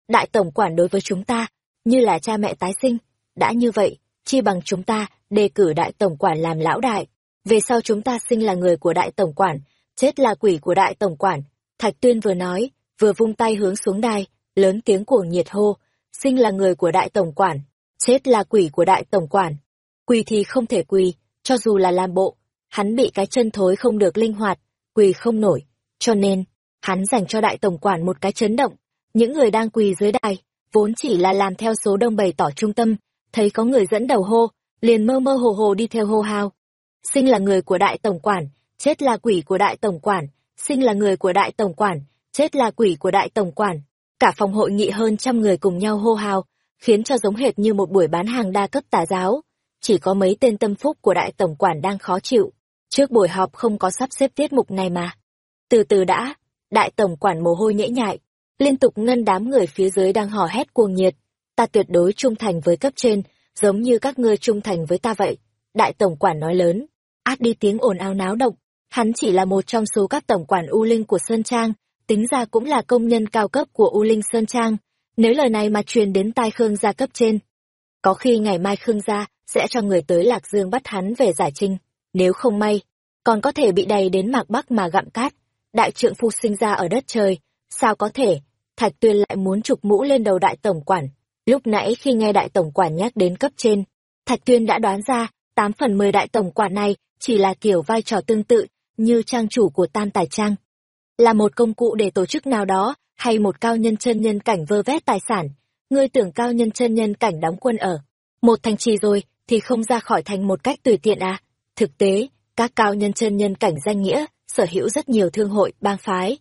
Đại tổng quản đối với chúng ta, như là cha mẹ tái sinh, đã như vậy, chi bằng chúng ta đề cử đại tổng quản làm lão đại. Về sau chúng ta sinh là người của đại tổng quản, chết là quỷ của đại tổng quản. Thạch Tuyên vừa nói, vừa vung tay hướng xuống đài, lớn tiếng cuồng nhiệt hô, sinh là người của đại tổng quản, chết là quỷ của đại tổng quản. Quỳ thì không thể quỳ, cho dù là làm bộ, hắn bị cái chân thối không được linh hoạt, quỳ không nổi, cho nên, hắn dành cho đại tổng quản một cái chấn động. Những người đang quỳ dưới đài, vốn chỉ là làm theo số đông bày tỏ trung tâm, thấy có người dẫn đầu hô, liền mơ mơ hồ hồ đi theo hô hào. Sinh là người của đại tổng quản, chết là quỷ của đại tổng quản, sinh là người của đại tổng quản, chết là quỷ của đại tổng quản. Cả phòng hội nghị hơn trăm người cùng nhau hô hào, khiến cho giống hệt như một buổi bán hàng đa cấp tà giáo. Chỉ có mấy tên tâm phúc của đại tổng quản đang khó chịu. Trước buổi họp không có sắp xếp tiết mục này mà. Từ từ đã, đại tổng quản mồ hôi nhễ nhại, liên tục ngân đám người phía dưới đang hò hét cuồng nhiệt. Ta tuyệt đối trung thành với cấp trên, giống như các ngươi trung thành với ta vậy. Đại tổng quản nói lớn, át đi tiếng ồn ào náo động. Hắn chỉ là một trong số các tổng quản U Linh của Sơn Trang, tính ra cũng là công nhân cao cấp của U Linh Sơn Trang. Nếu lời này mà truyền đến tai Khương gia cấp trên, có khi ngày mai Khương gia sẽ cho người tới Lạc Dương bắt hắn về giải trinh. Nếu không may, còn có thể bị đầy đến mạc bắc mà gặm cát. Đại trượng phu sinh ra ở đất trời, sao có thể? Thạch Tuyên lại muốn trục mũ lên đầu đại tổng quản. Lúc nãy khi nghe đại tổng quản nhắc đến cấp trên, Thạch Tuyên đã đoán ra, tám phần mười đại tổng quản này chỉ là kiểu vai trò tương tự như trang chủ của Tam Tài Trang. Là một công cụ để tổ chức nào đó, hay một cao nhân chân nhân cảnh vơ vét tài sản. Ngươi tưởng cao nhân chân nhân cảnh đóng quân ở một thành trì rồi thì không ra khỏi thành một cách tùy tiện à. Thực tế, các cao nhân chân nhân cảnh danh nghĩa, sở hữu rất nhiều thương hội, bang phái.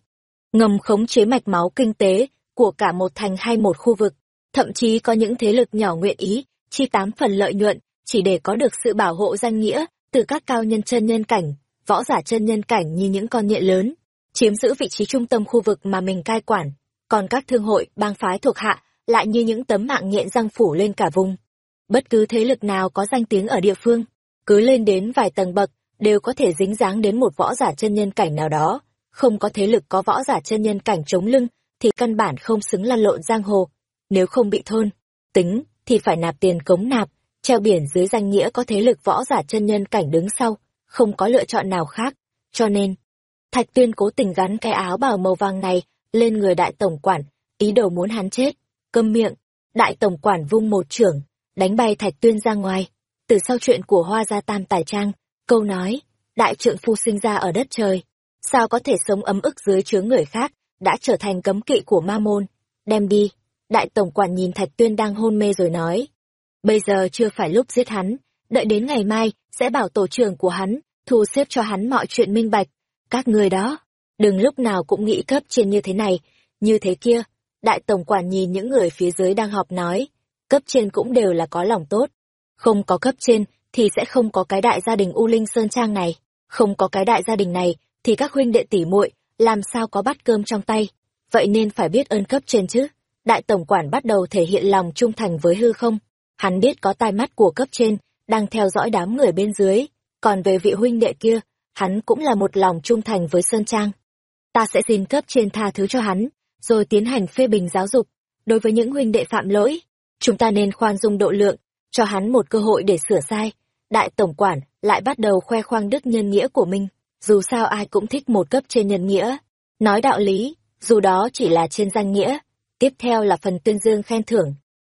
Ngầm khống chế mạch máu kinh tế của cả một thành hay một khu vực. Thậm chí có những thế lực nhỏ nguyện ý, chi tám phần lợi nhuận, chỉ để có được sự bảo hộ danh nghĩa từ các cao nhân chân nhân cảnh, võ giả chân nhân cảnh như những con nhện lớn, chiếm giữ vị trí trung tâm khu vực mà mình cai quản. Còn các thương hội, bang phái thuộc hạ lại như những tấm mạng nhện răng phủ lên cả vùng. Bất cứ thế lực nào có danh tiếng ở địa phương, cứ lên đến vài tầng bậc, đều có thể dính dáng đến một võ giả chân nhân cảnh nào đó. Không có thế lực có võ giả chân nhân cảnh chống lưng, thì căn bản không xứng lăn lộn giang hồ. Nếu không bị thôn, tính, thì phải nạp tiền cống nạp, treo biển dưới danh nghĩa có thế lực võ giả chân nhân cảnh đứng sau, không có lựa chọn nào khác. Cho nên, Thạch Tuyên cố tình gắn cái áo bào màu vàng này lên người đại tổng quản, ý đồ muốn hắn chết. Câm miệng, Đại tổng quản vung một trưởng, đánh bay Thạch Tuyên ra ngoài. Từ sau chuyện của Hoa Gia Tam Tài Trang, câu nói, đại trượng phu sinh ra ở đất trời, sao có thể sống ấm ức dưới chướng người khác, đã trở thành cấm kỵ của ma môn. Đem đi, đại tổng quản nhìn Thạch Tuyên đang hôn mê rồi nói. Bây giờ chưa phải lúc giết hắn, đợi đến ngày mai, sẽ bảo tổ trưởng của hắn, thu xếp cho hắn mọi chuyện minh bạch. Các người đó, đừng lúc nào cũng nghĩ cấp trên như thế này, như thế kia. Đại tổng quản nhìn những người phía dưới đang họp nói, cấp trên cũng đều là có lòng tốt. Không có cấp trên, thì sẽ không có cái đại gia đình U Linh Sơn Trang này. Không có cái đại gia đình này, thì các huynh đệ tỷ muội làm sao có bát cơm trong tay. Vậy nên phải biết ơn cấp trên chứ. Đại tổng quản bắt đầu thể hiện lòng trung thành với hư không. Hắn biết có tai mắt của cấp trên, đang theo dõi đám người bên dưới. Còn về vị huynh đệ kia, hắn cũng là một lòng trung thành với Sơn Trang. Ta sẽ xin cấp trên tha thứ cho hắn, rồi tiến hành phê bình giáo dục. Đối với những huynh đệ phạm lỗi, chúng ta nên khoan dung độ lượng, cho hắn một cơ hội để sửa sai. Đại tổng quản lại bắt đầu khoe khoang đức nhân nghĩa của mình, dù sao ai cũng thích một cấp trên nhân nghĩa. Nói đạo lý, dù đó chỉ là trên danh nghĩa. Tiếp theo là phần tuyên dương khen thưởng.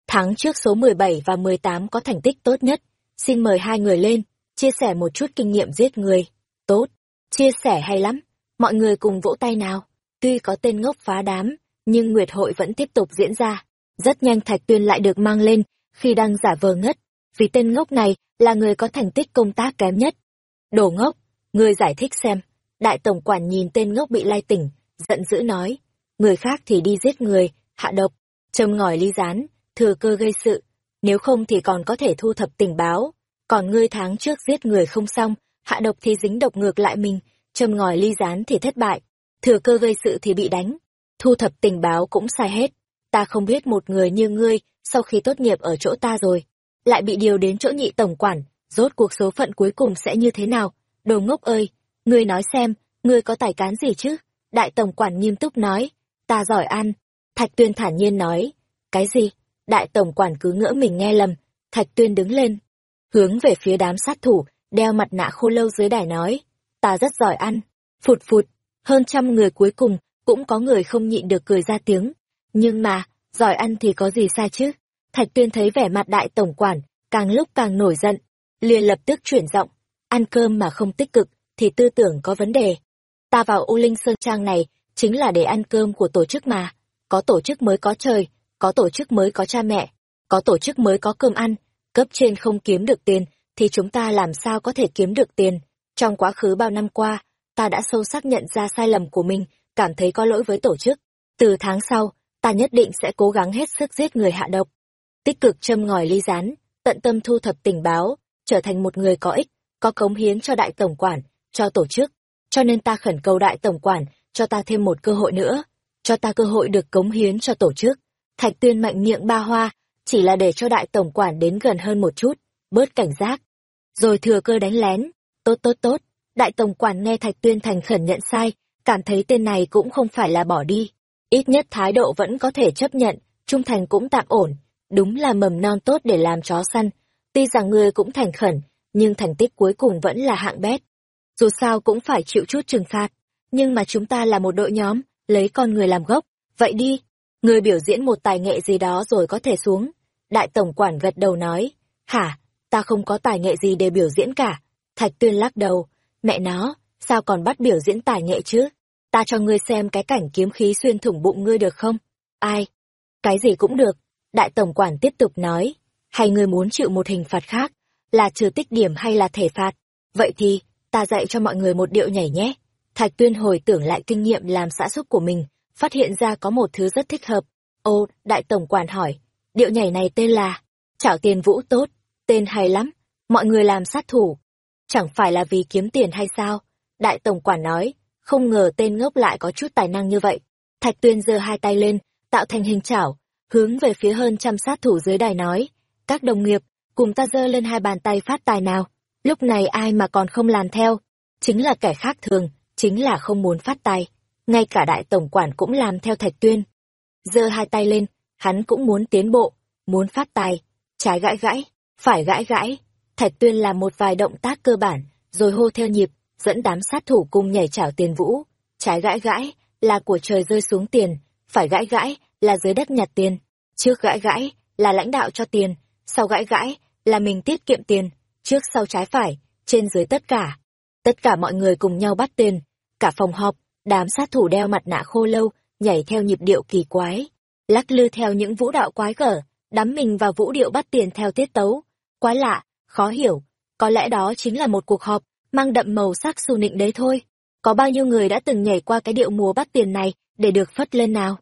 Tháng trước số 17 và 18 có thành tích tốt nhất. Xin mời hai người lên, chia sẻ một chút kinh nghiệm giết người. Tốt, chia sẻ hay lắm. Mọi người cùng vỗ tay nào. Tuy có tên ngốc phá đám, nhưng Nguyệt hội vẫn tiếp tục diễn ra. Rất nhanh Thạch Tuyên lại được mang lên, khi đang giả vờ ngất, vì tên ngốc này là người có thành tích công tác kém nhất. Đồ ngốc, người giải thích xem. Đại tổng quản nhìn tên ngốc bị lai tỉnh, giận dữ nói. Người khác thì đi giết người, hạ độc, châm ngòi ly rán, thừa cơ gây sự. Nếu không thì còn có thể thu thập tình báo. Còn ngươi tháng trước giết người không xong, hạ độc thì dính độc ngược lại mình, châm ngòi ly rán thì thất bại. Thừa cơ gây sự thì bị đánh. Thu thập tình báo cũng sai hết. Ta không biết một người như ngươi, sau khi tốt nghiệp ở chỗ ta rồi, lại bị điều đến chỗ nhị tổng quản, rốt cuộc số phận cuối cùng sẽ như thế nào? Đồ ngốc ơi, ngươi nói xem, ngươi có tài cán gì chứ? Đại tổng quản nghiêm túc nói, ta giỏi ăn. Thạch tuyên thản nhiên nói, cái gì? Đại tổng quản cứ ngỡ mình nghe lầm, thạch tuyên đứng lên, hướng về phía đám sát thủ, đeo mặt nạ khô lâu dưới đài nói, ta rất giỏi ăn. Phụt phụt, hơn trăm người cuối cùng, cũng có người không nhịn được cười ra tiếng. Nhưng mà, giỏi ăn thì có gì sai chứ? Thạch tuyên thấy vẻ mặt đại tổng quản, càng lúc càng nổi giận, liền lập tức chuyển giọng, ăn cơm mà không tích cực, thì tư tưởng có vấn đề. Ta vào U Linh Sơn Trang này, chính là để ăn cơm của tổ chức mà. Có tổ chức mới có trời, có tổ chức mới có cha mẹ, có tổ chức mới có cơm ăn, cấp trên không kiếm được tiền, thì chúng ta làm sao có thể kiếm được tiền. Trong quá khứ bao năm qua, ta đã sâu sắc nhận ra sai lầm của mình, cảm thấy có lỗi với tổ chức. Từ tháng sau, ta nhất định sẽ cố gắng hết sức giết người hạ độc. Tích cực châm ngòi ly rán, tận tâm thu thập tình báo, trở thành một người có ích, có cống hiến cho đại tổng quản, cho tổ chức. Cho nên ta khẩn cầu đại tổng quản, cho ta thêm một cơ hội nữa, cho ta cơ hội được cống hiến cho tổ chức. Thạch tuyên mạnh miệng ba hoa, chỉ là để cho đại tổng quản đến gần hơn một chút, bớt cảnh giác. Rồi thừa cơ đánh lén, tốt tốt tốt, đại tổng quản nghe thạch tuyên thành khẩn nhận sai, cảm thấy tên này cũng không phải là bỏ đi. Ít nhất thái độ vẫn có thể chấp nhận, trung thành cũng tạm ổn, đúng là mầm non tốt để làm chó săn. Tuy rằng người cũng thành khẩn, nhưng thành tích cuối cùng vẫn là hạng bét. Dù sao cũng phải chịu chút trừng phạt, nhưng mà chúng ta là một đội nhóm, lấy con người làm gốc, vậy đi, người biểu diễn một tài nghệ gì đó rồi có thể xuống. Đại tổng quản gật đầu nói, hả, ta không có tài nghệ gì để biểu diễn cả. Thạch tuyên lắc đầu, mẹ nó, sao còn bắt biểu diễn tài nghệ chứ? Ta cho ngươi xem cái cảnh kiếm khí xuyên thủng bụng ngươi được không? Ai? Cái gì cũng được. Đại tổng quản tiếp tục nói, hay ngươi muốn chịu một hình phạt khác, là trừ tích điểm hay là thể phạt? Vậy thì, ta dạy cho mọi người một điệu nhảy nhé. Thạch tuyên hồi tưởng lại kinh nghiệm làm xã xúc của mình, phát hiện ra có một thứ rất thích hợp. Ô, đại tổng quản hỏi, điệu nhảy này tên là, chảo tiền vũ tốt, tên hay lắm, mọi người làm sát thủ. Chẳng phải là vì kiếm tiền hay sao? Đại tổng quản nói, không ngờ tên ngốc lại có chút tài năng như vậy. Thạch tuyên giơ hai tay lên, tạo thành hình chảo, hướng về phía hơn trăm sát thủ dưới đài nói, các đồng nghiệp, cùng ta giơ lên hai bàn tay phát tài nào. Lúc này ai mà còn không làm theo, chính là kẻ khác thường, chính là không muốn phát tài. Ngay cả đại tổng quản cũng làm theo thạch tuyên. giơ hai tay lên, hắn cũng muốn tiến bộ, muốn phát tài, trái gãi gãi, phải gãi gãi. Thạch tuyên làm một vài động tác cơ bản, rồi hô theo nhịp, dẫn đám sát thủ cùng nhảy chảo tiền vũ. Trái gãi gãi là của trời rơi xuống tiền, phải gãi gãi là dưới đất nhặt tiền. Trước gãi gãi là lãnh đạo cho tiền, sau gãi gãi, là mình tiết kiệm tiền, trước sau trái phải, trên dưới tất cả. Tất cả mọi người cùng nhau bắt tiền, cả phòng họp, đám sát thủ đeo mặt nạ khô lâu, nhảy theo nhịp điệu kỳ quái, lắc lư theo những vũ đạo quái gở, đắm mình vào vũ điệu bắt tiền theo tiết tấu. Quái lạ, khó hiểu, có lẽ đó chính là một cuộc họp, mang đậm màu sắc xù nịnh đấy thôi. Có bao nhiêu người đã từng nhảy qua cái điệu múa bắt tiền này để được phất lên nào?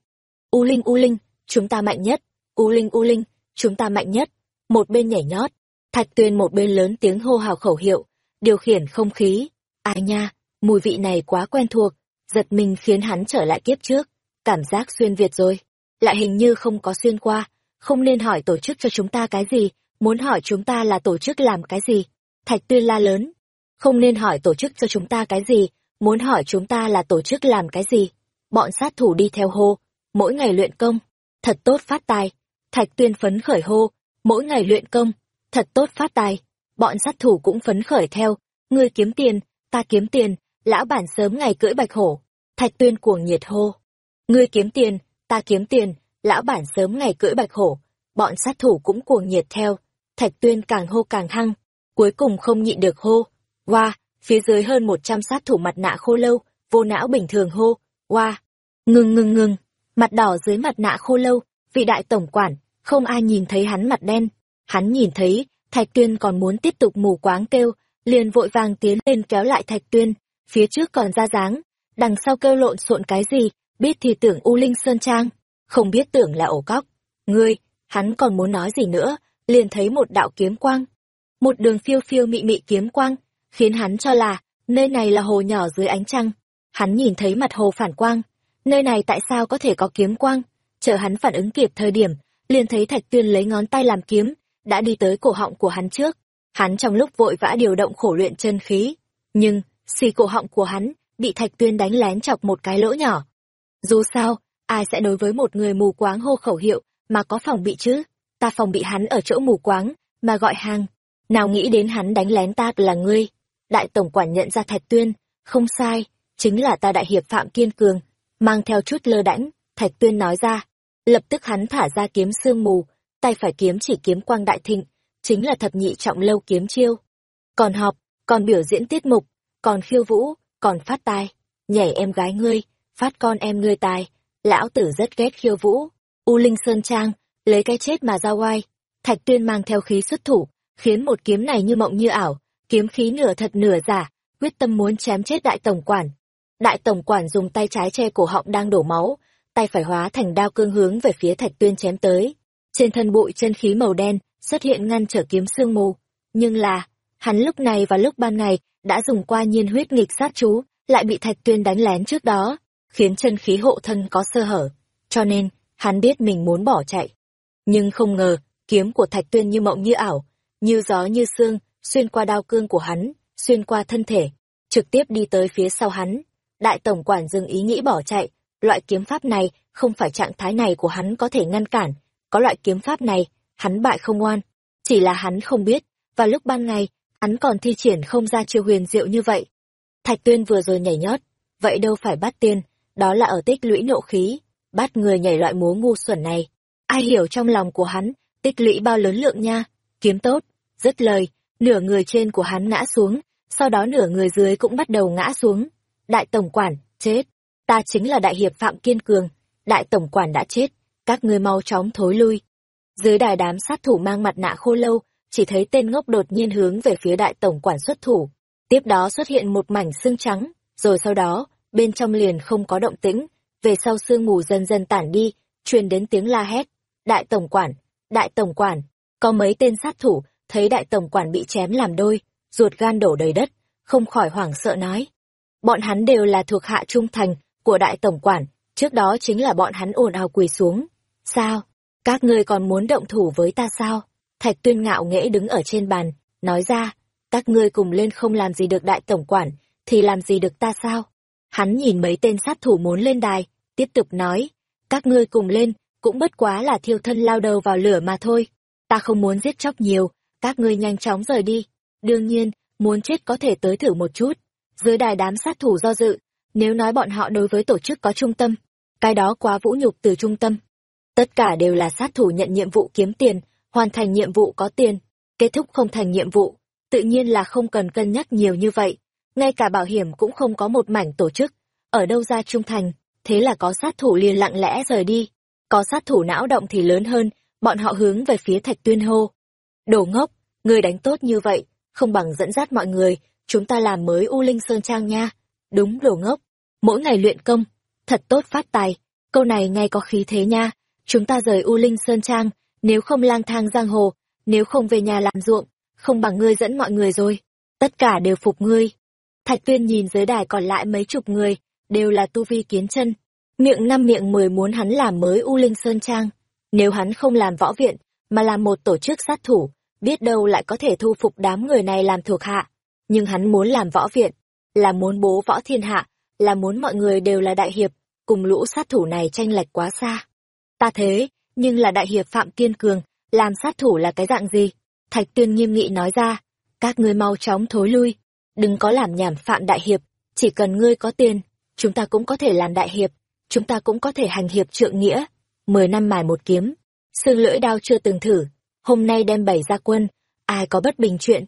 U Linh U Linh, chúng ta mạnh nhất, U Linh U Linh, chúng ta mạnh nhất. Một bên nhảy nhót, Thạch Tuyên một bên lớn tiếng hô hào khẩu hiệu, điều khiển không khí. Ai nha, mùi vị này quá quen thuộc, giật mình khiến hắn trở lại kiếp trước, cảm giác xuyên Việt rồi. Lại hình như không có xuyên qua, không nên hỏi tổ chức cho chúng ta cái gì, muốn hỏi chúng ta là tổ chức làm cái gì. Thạch Tuyên la lớn, không nên hỏi tổ chức cho chúng ta cái gì, muốn hỏi chúng ta là tổ chức làm cái gì. Bọn sát thủ đi theo hô, mỗi ngày luyện công, thật tốt phát tài. Thạch Tuyên phấn khởi hô, mỗi ngày luyện công, thật tốt phát tài. Bọn sát thủ cũng phấn khởi theo, ngươi kiếm tiền, ta kiếm tiền, lão bản sớm ngày cưỡi bạch hổ. Thạch Tuyên cuồng nhiệt hô, ngươi kiếm tiền, ta kiếm tiền, lão bản sớm ngày cưỡi bạch hổ. Bọn sát thủ cũng cuồng nhiệt theo, Thạch Tuyên càng hô càng hăng, cuối cùng không nhịn được hô. Wow, phía dưới hơn một trăm sát thủ mặt nạ khô lâu, vô não bình thường hô. Wow, ngừng ngừng ngừng, mặt đỏ dưới mặt nạ khô lâu, vị đại tổng quản, không ai nhìn thấy hắn mặt đen. Hắn nhìn thấy, Thạch Tuyên còn muốn tiếp tục mù quáng kêu, liền vội vàng tiến lên kéo lại Thạch Tuyên, phía trước còn ra dáng, đằng sau kêu lộn xộn cái gì, biết thì tưởng U Linh Sơn Trang, không biết tưởng là ổ cóc. Ngươi, hắn còn muốn nói gì nữa, liền thấy một đạo kiếm quang. Một đường phiêu phiêu mị mị kiếm quang, khiến hắn cho là, nơi này là hồ nhỏ dưới ánh trăng. Hắn nhìn thấy mặt hồ phản quang, nơi này tại sao có thể có kiếm quang? Chờ hắn phản ứng kịp thời điểm, liền thấy Thạch Tuyên lấy ngón tay làm kiếm, đã đi tới cổ họng của hắn trước. Hắn trong lúc vội vã điều động khổ luyện chân khí, nhưng, xì cổ họng của hắn, bị Thạch Tuyên đánh lén chọc một cái lỗ nhỏ. Dù sao, ai sẽ đối với một người mù quáng hô khẩu hiệu, mà có phòng bị chứ? Ta phòng bị hắn ở chỗ mù quáng, mà gọi hàng. Nào nghĩ đến hắn đánh lén ta là ngươi. Đại tổng quản nhận ra Thạch Tuyên, không sai, chính là ta đại hiệp Phạm Kiên Cường, mang theo chút lơ đãnh, Thạch Tuyên nói ra. Lập tức hắn thả ra kiếm sương mù, tay phải kiếm chỉ kiếm quang đại thịnh, chính là thập nhị trọng lâu kiếm chiêu. Còn họp, còn biểu diễn tiết mục, còn khiêu vũ, còn phát tài, nhảy em gái ngươi, phát con em ngươi tài, lão tử rất ghét khiêu vũ. U Linh Sơn Trang, lấy cái chết mà ra oai. Thạch Tuyên mang theo khí xuất thủ, khiến một kiếm này như mộng như ảo, kiếm khí nửa thật nửa giả, quyết tâm muốn chém chết đại tổng quản. Đại tổng quản dùng tay trái che cổ họng đang đổ máu, tay phải hóa thành đao cương hướng về phía Thạch Tuyên chém tới. Trên thân bụi chân khí màu đen xuất hiện ngăn trở kiếm sương mù, nhưng là, hắn lúc này và lúc ban ngày đã dùng qua nhiên huyết nghịch sát chú, lại bị Thạch Tuyên đánh lén trước đó, khiến chân khí hộ thân có sơ hở, cho nên, hắn biết mình muốn bỏ chạy. Nhưng không ngờ, kiếm của Thạch Tuyên như mộng như ảo, như gió như sương, xuyên qua đao cương của hắn, xuyên qua thân thể, trực tiếp đi tới phía sau hắn. Đại tổng quản dừng ý nghĩ bỏ chạy, loại kiếm pháp này, không phải trạng thái này của hắn có thể ngăn cản, có loại kiếm pháp này, hắn bại không oan. Chỉ là hắn không biết, và lúc ban ngày, hắn còn thi triển không ra chiêu huyền diệu như vậy. Thạch Tuyên vừa rồi nhảy nhót, vậy đâu phải bắt tiên, đó là ở tích lũy nộ khí, bắt người nhảy loại múa ngu xuẩn này. Ai hiểu trong lòng của hắn, tích lũy bao lớn lượng nha, kiếm tốt, dứt lời, nửa người trên của hắn ngã xuống, sau đó nửa người dưới cũng bắt đầu ngã xuống. Đại tổng quản, chết, ta chính là đại hiệp Phạm Kiên Cường, đại tổng quản đã chết, các ngươi mau chóng thối lui. Dưới đài đám sát thủ mang mặt nạ khô lâu, chỉ thấy tên ngốc đột nhiên hướng về phía đại tổng quản xuất thủ. Tiếp đó xuất hiện một mảnh xương trắng, rồi sau đó, bên trong liền không có động tĩnh, về sau sương mù dần dần tản đi, truyền đến tiếng la hét. Đại tổng quản, đại tổng quản, có mấy tên sát thủ, thấy đại tổng quản bị chém làm đôi, ruột gan đổ đầy đất, không khỏi hoảng sợ nói. Bọn hắn đều là thuộc hạ trung thành của đại tổng quản, trước đó chính là bọn hắn ồn ào quỳ xuống. Sao? Các ngươi còn muốn động thủ với ta sao? Thạch tuyên ngạo nghễ đứng ở trên bàn, nói ra, các ngươi cùng lên không làm gì được đại tổng quản, thì làm gì được ta sao? Hắn nhìn mấy tên sát thủ muốn lên đài, tiếp tục nói, các ngươi cùng lên, cũng bất quá là thiêu thân lao đầu vào lửa mà thôi. Ta không muốn giết chóc nhiều, các ngươi nhanh chóng rời đi. Đương nhiên, muốn chết có thể tới thử một chút. Dưới đài đám sát thủ do dự, nếu nói bọn họ đối với tổ chức có trung tâm, cái đó quá vũ nhục từ trung tâm. Tất cả đều là sát thủ nhận nhiệm vụ kiếm tiền, hoàn thành nhiệm vụ có tiền, kết thúc không thành nhiệm vụ, tự nhiên là không cần cân nhắc nhiều như vậy. Ngay cả bảo hiểm cũng không có một mảnh tổ chức, ở đâu ra trung thành, thế là có sát thủ liền lặng lẽ rời đi. Có sát thủ não động thì lớn hơn, bọn họ hướng về phía thạch tuyên hô. Đồ ngốc, người đánh tốt như vậy, không bằng dẫn dắt mọi người, chúng ta làm mới U Linh Sơn Trang nha. Đúng đồ ngốc, mỗi ngày luyện công, thật tốt phát tài, câu này ngay có khí thế nha. Chúng ta rời U Linh Sơn Trang, nếu không lang thang giang hồ, nếu không về nhà làm ruộng, không bằng ngươi dẫn mọi người rồi. Tất cả đều phục ngươi. Thạch tuyên nhìn dưới đài còn lại mấy chục người, đều là tu vi kiến chân. Miệng năm miệng mười muốn hắn làm mới U Linh Sơn Trang. Nếu hắn không làm võ viện, mà làm một tổ chức sát thủ, biết đâu lại có thể thu phục đám người này làm thuộc hạ. Nhưng hắn muốn làm võ viện, là muốn bố võ thiên hạ, là muốn mọi người đều là đại hiệp, cùng lũ sát thủ này tranh lệch quá xa. Ta thế, nhưng là đại hiệp Phạm Kiên Cường, làm sát thủ là cái dạng gì? Thạch Tuyên nghiêm nghị nói ra, các ngươi mau chóng thối lui, đừng có làm nhảm Phạm Đại Hiệp, chỉ cần ngươi có tiền, chúng ta cũng có thể làm Đại Hiệp, chúng ta cũng có thể hành hiệp trượng nghĩa. Mười năm mài một kiếm, xương lưỡi đao chưa từng thử, hôm nay đem bảy ra quân, ai có bất bình chuyện.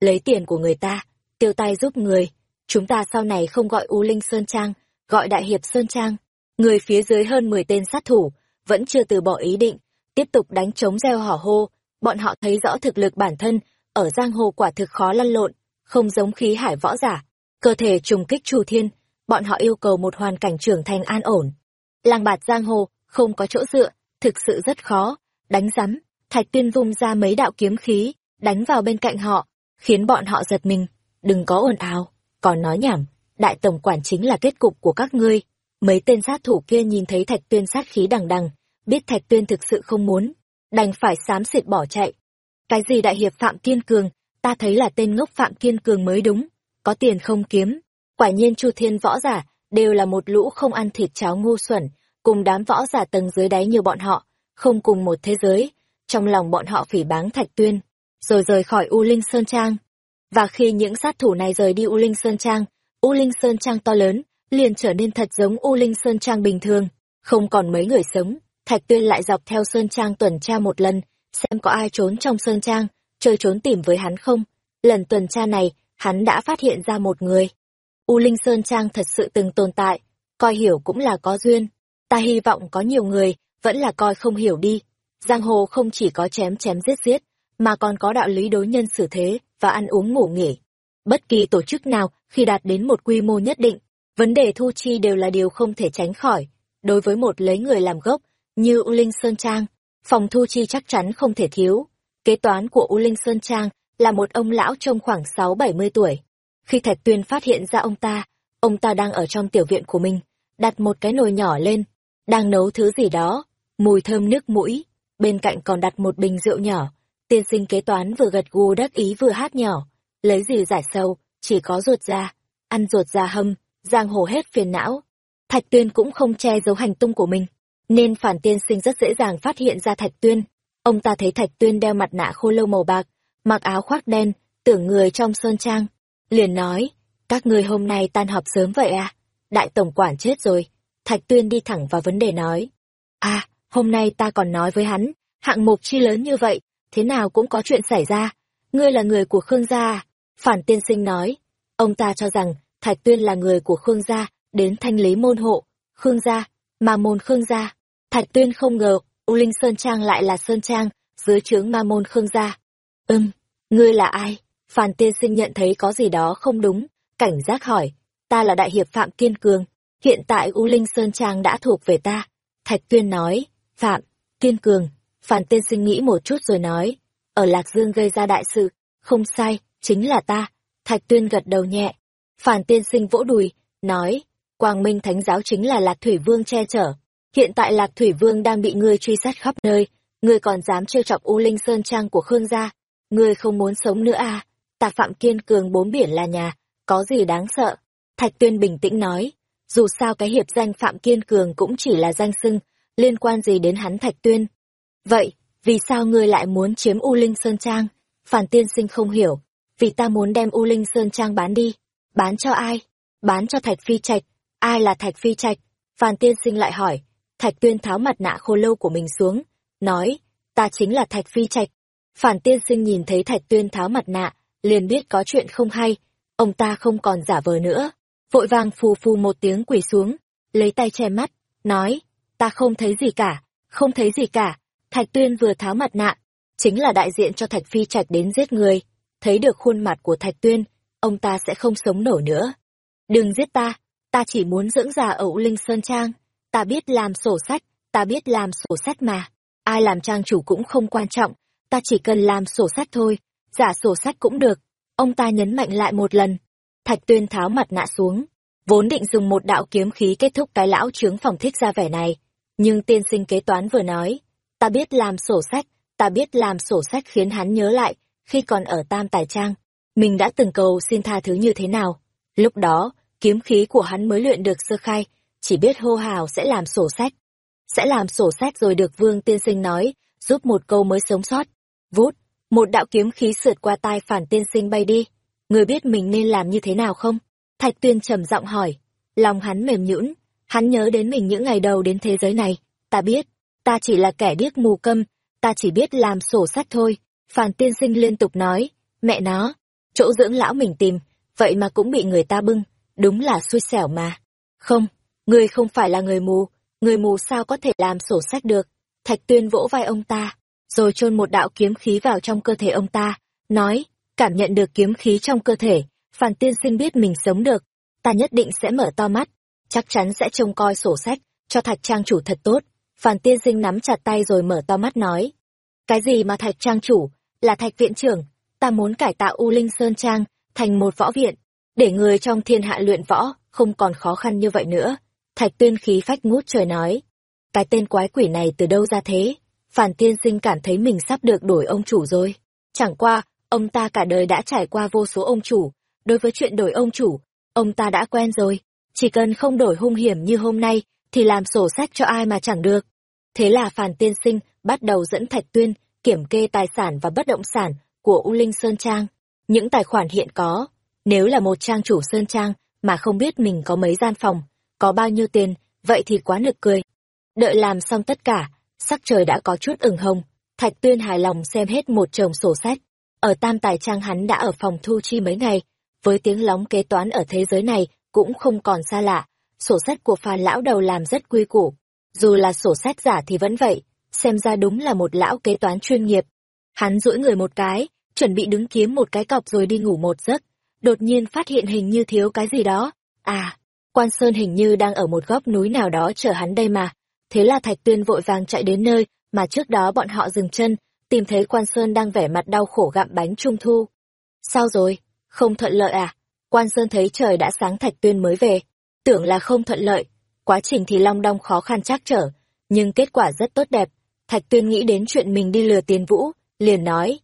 Lấy tiền của người ta, tiêu tay giúp người, chúng ta sau này không gọi U Linh Sơn Trang, gọi Đại Hiệp Sơn Trang. Người phía dưới hơn 10 tên sát thủ, vẫn chưa từ bỏ ý định, tiếp tục đánh chống gieo hỏ hô, bọn họ thấy rõ thực lực bản thân, ở giang hồ quả thực khó lăn lộn, không giống khí hải võ giả, cơ thể trùng kích chủ thiên, bọn họ yêu cầu một hoàn cảnh trưởng thành an ổn. Làng bạt giang hồ, không có chỗ dựa, thực sự rất khó, đánh rắm, thạch tuyên vung ra mấy đạo kiếm khí, đánh vào bên cạnh họ, khiến bọn họ giật mình, đừng có ồn ào, còn nói nhảm, đại tổng quản chính là kết cục của các ngươi. Mấy tên sát thủ kia nhìn thấy thạch tuyên sát khí đằng đằng, biết thạch tuyên thực sự không muốn, đành phải xám xịt bỏ chạy. Cái gì đại hiệp Phạm Kiên Cường, ta thấy là tên ngốc Phạm Kiên Cường mới đúng, có tiền không kiếm. Quả nhiên Chu Thiên võ giả, đều là một lũ không ăn thịt cháo ngu xuẩn, cùng đám võ giả tầng dưới đáy như bọn họ, không cùng một thế giới. Trong lòng bọn họ phỉ báng Thạch Tuyên, rồi rời khỏi U Linh Sơn Trang. Và khi những sát thủ này rời đi U Linh Sơn Trang, U Linh Sơn Trang to lớn, liền trở nên thật giống U Linh Sơn Trang bình thường, không còn mấy người sống. Thạch Tuyên lại dọc theo Sơn Trang tuần tra một lần, xem có ai trốn trong Sơn Trang, chơi trốn tìm với hắn không. Lần tuần tra này, hắn đã phát hiện ra một người. U Linh Sơn Trang thật sự từng tồn tại, coi hiểu cũng là có duyên. Ta hy vọng có nhiều người, vẫn là coi không hiểu đi. Giang hồ không chỉ có chém chém giết giết, mà còn có đạo lý đối nhân xử thế và ăn uống ngủ nghỉ. Bất kỳ tổ chức nào khi đạt đến một quy mô nhất định, vấn đề thu chi đều là điều không thể tránh khỏi. Đối với một lấy người làm gốc, như U Linh Sơn Trang, phòng thu chi chắc chắn không thể thiếu. Kế toán của U Linh Sơn Trang là một ông lão trông khoảng sáu bảy mươi tuổi. Khi Thạch Tuyên phát hiện ra ông ta, ông ta đang ở trong tiểu viện của mình, đặt một cái nồi nhỏ lên, đang nấu thứ gì đó, mùi thơm nước mũi, bên cạnh còn đặt một bình rượu nhỏ. Tiên sinh kế toán vừa gật gù đắc ý vừa hát nhỏ, lấy gì giải sâu, chỉ có ruột ra, ăn ruột ra hâm, giang hồ hết phiền não. Thạch Tuyên cũng không che giấu hành tung của mình, nên phản tiên sinh rất dễ dàng phát hiện ra Thạch Tuyên. Ông ta thấy Thạch Tuyên đeo mặt nạ khô lâu màu bạc, mặc áo khoác đen, tưởng người trong sơn trang. Liền nói, các người hôm nay tan họp sớm vậy à? Đại tổng quản chết rồi. Thạch Tuyên đi thẳng vào vấn đề nói. À, hôm nay ta còn nói với hắn, hạng mục chi lớn như vậy, thế nào cũng có chuyện xảy ra. Ngươi là người của Khương gia à? Phản tiên sinh nói. Ông ta cho rằng, Thạch Tuyên là người của Khương gia, đến thanh lý môn hộ. Khương gia, ma môn Khương gia. Thạch Tuyên không ngờ, U Linh Sơn Trang lại là Sơn Trang, dưới trướng ma môn Khương gia. Ừm, ngươi là ai? Phàn tiên sinh nhận thấy có gì đó không đúng, cảnh giác hỏi. Ta là đại hiệp Phạm Kiên Cường, hiện tại U Linh Sơn Trang đã thuộc về ta. Thạch Tuyên nói, Phạm, Kiên Cường. Phàn tiên sinh nghĩ một chút rồi nói, ở Lạc Dương gây ra đại sự, không sai, chính là ta. Thạch Tuyên gật đầu nhẹ phản tiên sinh vỗ đùi, nói, Quang Minh Thánh giáo chính là Lạc Thủy Vương che chở. Hiện tại Lạc Thủy Vương đang bị ngươi truy sát khắp nơi, ngươi còn dám trêu chọc U Linh Sơn Trang của Khương gia. Ngươi không muốn sống nữa à? tạc Phạm Kiên Cường bốn biển là nhà, có gì đáng sợ? Thạch Tuyên bình tĩnh nói, dù sao cái hiệp danh Phạm Kiên Cường cũng chỉ là danh xưng, liên quan gì đến hắn Thạch Tuyên. Vậy, vì sao ngươi lại muốn chiếm U Linh Sơn Trang? Phản tiên sinh không hiểu, vì ta muốn đem U Linh Sơn Trang bán đi. Bán cho ai? Bán cho Thạch Phi Trạch, Ai là Thạch Phi Trạch? Phan Tiên Sinh lại hỏi. Thạch Tuyên tháo mặt nạ khô lâu của mình xuống, nói, ta chính là Thạch Phi Trạch. Phản tiên sinh nhìn thấy Thạch Tuyên tháo mặt nạ, liền biết có chuyện không hay, ông ta không còn giả vờ nữa. Vội vàng phù phù một tiếng quỳ xuống, lấy tay che mắt, nói, ta không thấy gì cả, không thấy gì cả. Thạch Tuyên vừa tháo mặt nạ, chính là đại diện cho Thạch Phi Trạch đến giết người. Thấy được khuôn mặt của Thạch Tuyên, ông ta sẽ không sống nổi nữa. Đừng giết ta, ta chỉ muốn dưỡng già ở U Linh Sơn Trang. Ta biết làm sổ sách, ta biết làm sổ sách mà. Ai làm trang chủ cũng không quan trọng, ta chỉ cần làm sổ sách thôi, giả sổ sách cũng được. Ông ta nhấn mạnh lại một lần. Thạch Tuyên tháo mặt nạ xuống, vốn định dùng một đạo kiếm khí kết thúc cái lão trướng phòng thích ra vẻ này. Nhưng tiên sinh kế toán vừa nói, ta biết làm sổ sách, ta biết làm sổ sách khiến hắn nhớ lại, khi còn ở Tam Tài Trang, mình đã từng cầu xin tha thứ như thế nào. Lúc đó, kiếm khí của hắn mới luyện được sơ khai, chỉ biết hô hào sẽ làm sổ sách. Sẽ làm sổ sách rồi được Vương Tiên Sinh nói, giúp một câu mới sống sót. Vút, một đạo kiếm khí sượt qua tai phản tiên sinh bay đi. Người biết mình nên làm như thế nào không? Thạch Tuyên trầm giọng hỏi. Lòng hắn mềm nhũn, hắn nhớ đến mình những ngày đầu đến thế giới này. Ta biết, ta chỉ là kẻ điếc mù câm, ta chỉ biết làm sổ sách thôi. Phản tiên sinh liên tục nói, mẹ nó, chỗ dưỡng lão mình tìm, vậy mà cũng bị người ta bưng, đúng là xui xẻo mà. Không, người không phải là người mù, người mù sao có thể làm sổ sách được. Thạch tuyên vỗ vai ông ta, rồi chôn một đạo kiếm khí vào trong cơ thể ông ta, nói, cảm nhận được kiếm khí trong cơ thể, phản tiên sinh biết mình sống được, ta nhất định sẽ mở to mắt, chắc chắn sẽ trông coi sổ sách, cho thạch trang chủ thật tốt. Phản tiên sinh nắm chặt tay rồi mở to mắt nói, cái gì mà thạch trang chủ, là thạch viện trưởng, ta muốn cải tạo U Linh Sơn Trang thành một võ viện, để người trong thiên hạ luyện võ không còn khó khăn như vậy nữa. Thạch tuyên khí phách ngút trời nói, cái tên quái quỷ này từ đâu ra thế? Phản tiên sinh cảm thấy mình sắp được đổi ông chủ rồi. Chẳng qua, ông ta cả đời đã trải qua vô số ông chủ, đối với chuyện đổi ông chủ, ông ta đã quen rồi. Chỉ cần không đổi hung hiểm như hôm nay, thì làm sổ sách cho ai mà chẳng được. Thế là Phản tiên sinh bắt đầu dẫn Thạch Tuyên kiểm kê tài sản và bất động sản của U Linh Sơn Trang. Những tài khoản hiện có, nếu là một trang chủ Sơn Trang mà không biết mình có mấy gian phòng, có bao nhiêu tiền, vậy thì quá nực cười. Đợi làm xong tất cả, sắc trời đã có chút ửng hồng, Thạch Tuyên hài lòng xem hết một chồng sổ sách. Ở Tam Tài Trang hắn đã ở phòng thu chi mấy ngày, với tiếng lóng kế toán ở thế giới này cũng không còn xa lạ, sổ sách của phà lão đầu làm rất quy củ. Dù là sổ sách giả thì vẫn vậy, xem ra đúng là một lão kế toán chuyên nghiệp. Hắn duỗi người một cái, chuẩn bị đứng kiếm một cái cọc rồi đi ngủ một giấc, đột nhiên phát hiện hình như thiếu cái gì đó. À, quan sơn hình như đang ở một góc núi nào đó chờ hắn đây mà. Thế là Thạch Tuyên vội vàng chạy đến nơi mà trước đó bọn họ dừng chân, tìm thấy quan sơn đang vẻ mặt đau khổ gặm bánh trung thu. Sao rồi? Không thuận lợi à? Quan sơn thấy trời đã sáng Thạch Tuyên mới về. Tưởng là không thuận lợi, quá trình thì long đong khó khăn chắc trở, nhưng kết quả rất tốt đẹp. Thạch Tuyên nghĩ đến chuyện mình đi lừa tiền vũ, liền nói.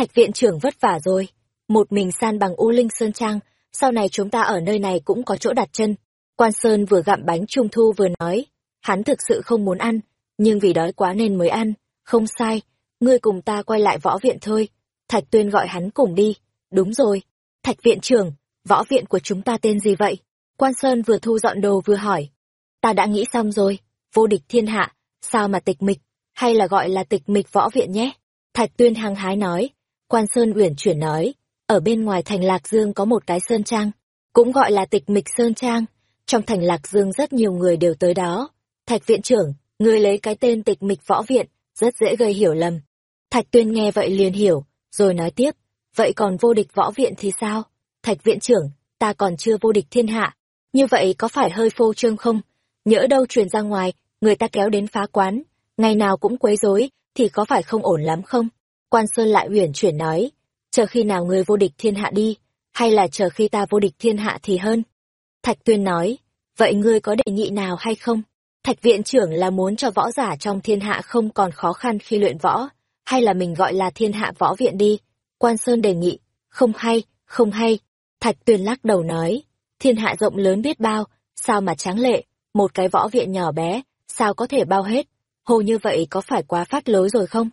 Thạch viện trưởng vất vả rồi, một mình san bằng U Linh Sơn Trang, sau này chúng ta ở nơi này cũng có chỗ đặt chân. Quan Sơn vừa gặm bánh trung thu vừa nói, hắn thực sự không muốn ăn, nhưng vì đói quá nên mới ăn, không sai, ngươi cùng ta quay lại võ viện thôi. Thạch Tuyên gọi hắn cùng đi, đúng rồi, Thạch viện trưởng, võ viện của chúng ta tên gì vậy? Quan Sơn vừa thu dọn đồ vừa hỏi. Ta đã nghĩ xong rồi, vô địch thiên hạ, sao mà tịch mịch, hay là gọi là tịch mịch võ viện nhé? Thạch Tuyên hăng hái nói, Quan Sơn uyển chuyển nói, ở bên ngoài thành Lạc Dương có một cái sơn trang, cũng gọi là tịch mịch sơn trang, trong thành Lạc Dương rất nhiều người đều tới đó. Thạch viện trưởng, người lấy cái tên tịch mịch võ viện, rất dễ gây hiểu lầm. Thạch Tuyên nghe vậy liền hiểu, rồi nói tiếp, vậy còn vô địch võ viện thì sao? Thạch viện trưởng, ta còn chưa vô địch thiên hạ, như vậy có phải hơi phô trương không? Nhỡ đâu truyền ra ngoài, người ta kéo đến phá quán, ngày nào cũng quấy rối, thì có phải không ổn lắm không? Quan Sơn lại uyển chuyển nói, chờ khi nào người vô địch thiên hạ đi, hay là chờ khi ta vô địch thiên hạ thì hơn? Thạch Tuyên nói, vậy ngươi có đề nghị nào hay không? Thạch viện trưởng là muốn cho võ giả trong thiên hạ không còn khó khăn khi luyện võ, hay là mình gọi là thiên hạ võ viện đi? Quan Sơn đề nghị, không hay, không hay. Thạch Tuyên lắc đầu nói, thiên hạ rộng lớn biết bao, sao mà tráng lệ, một cái võ viện nhỏ bé, sao có thể bao hết? Hồ như vậy có phải quá phát lối rồi không?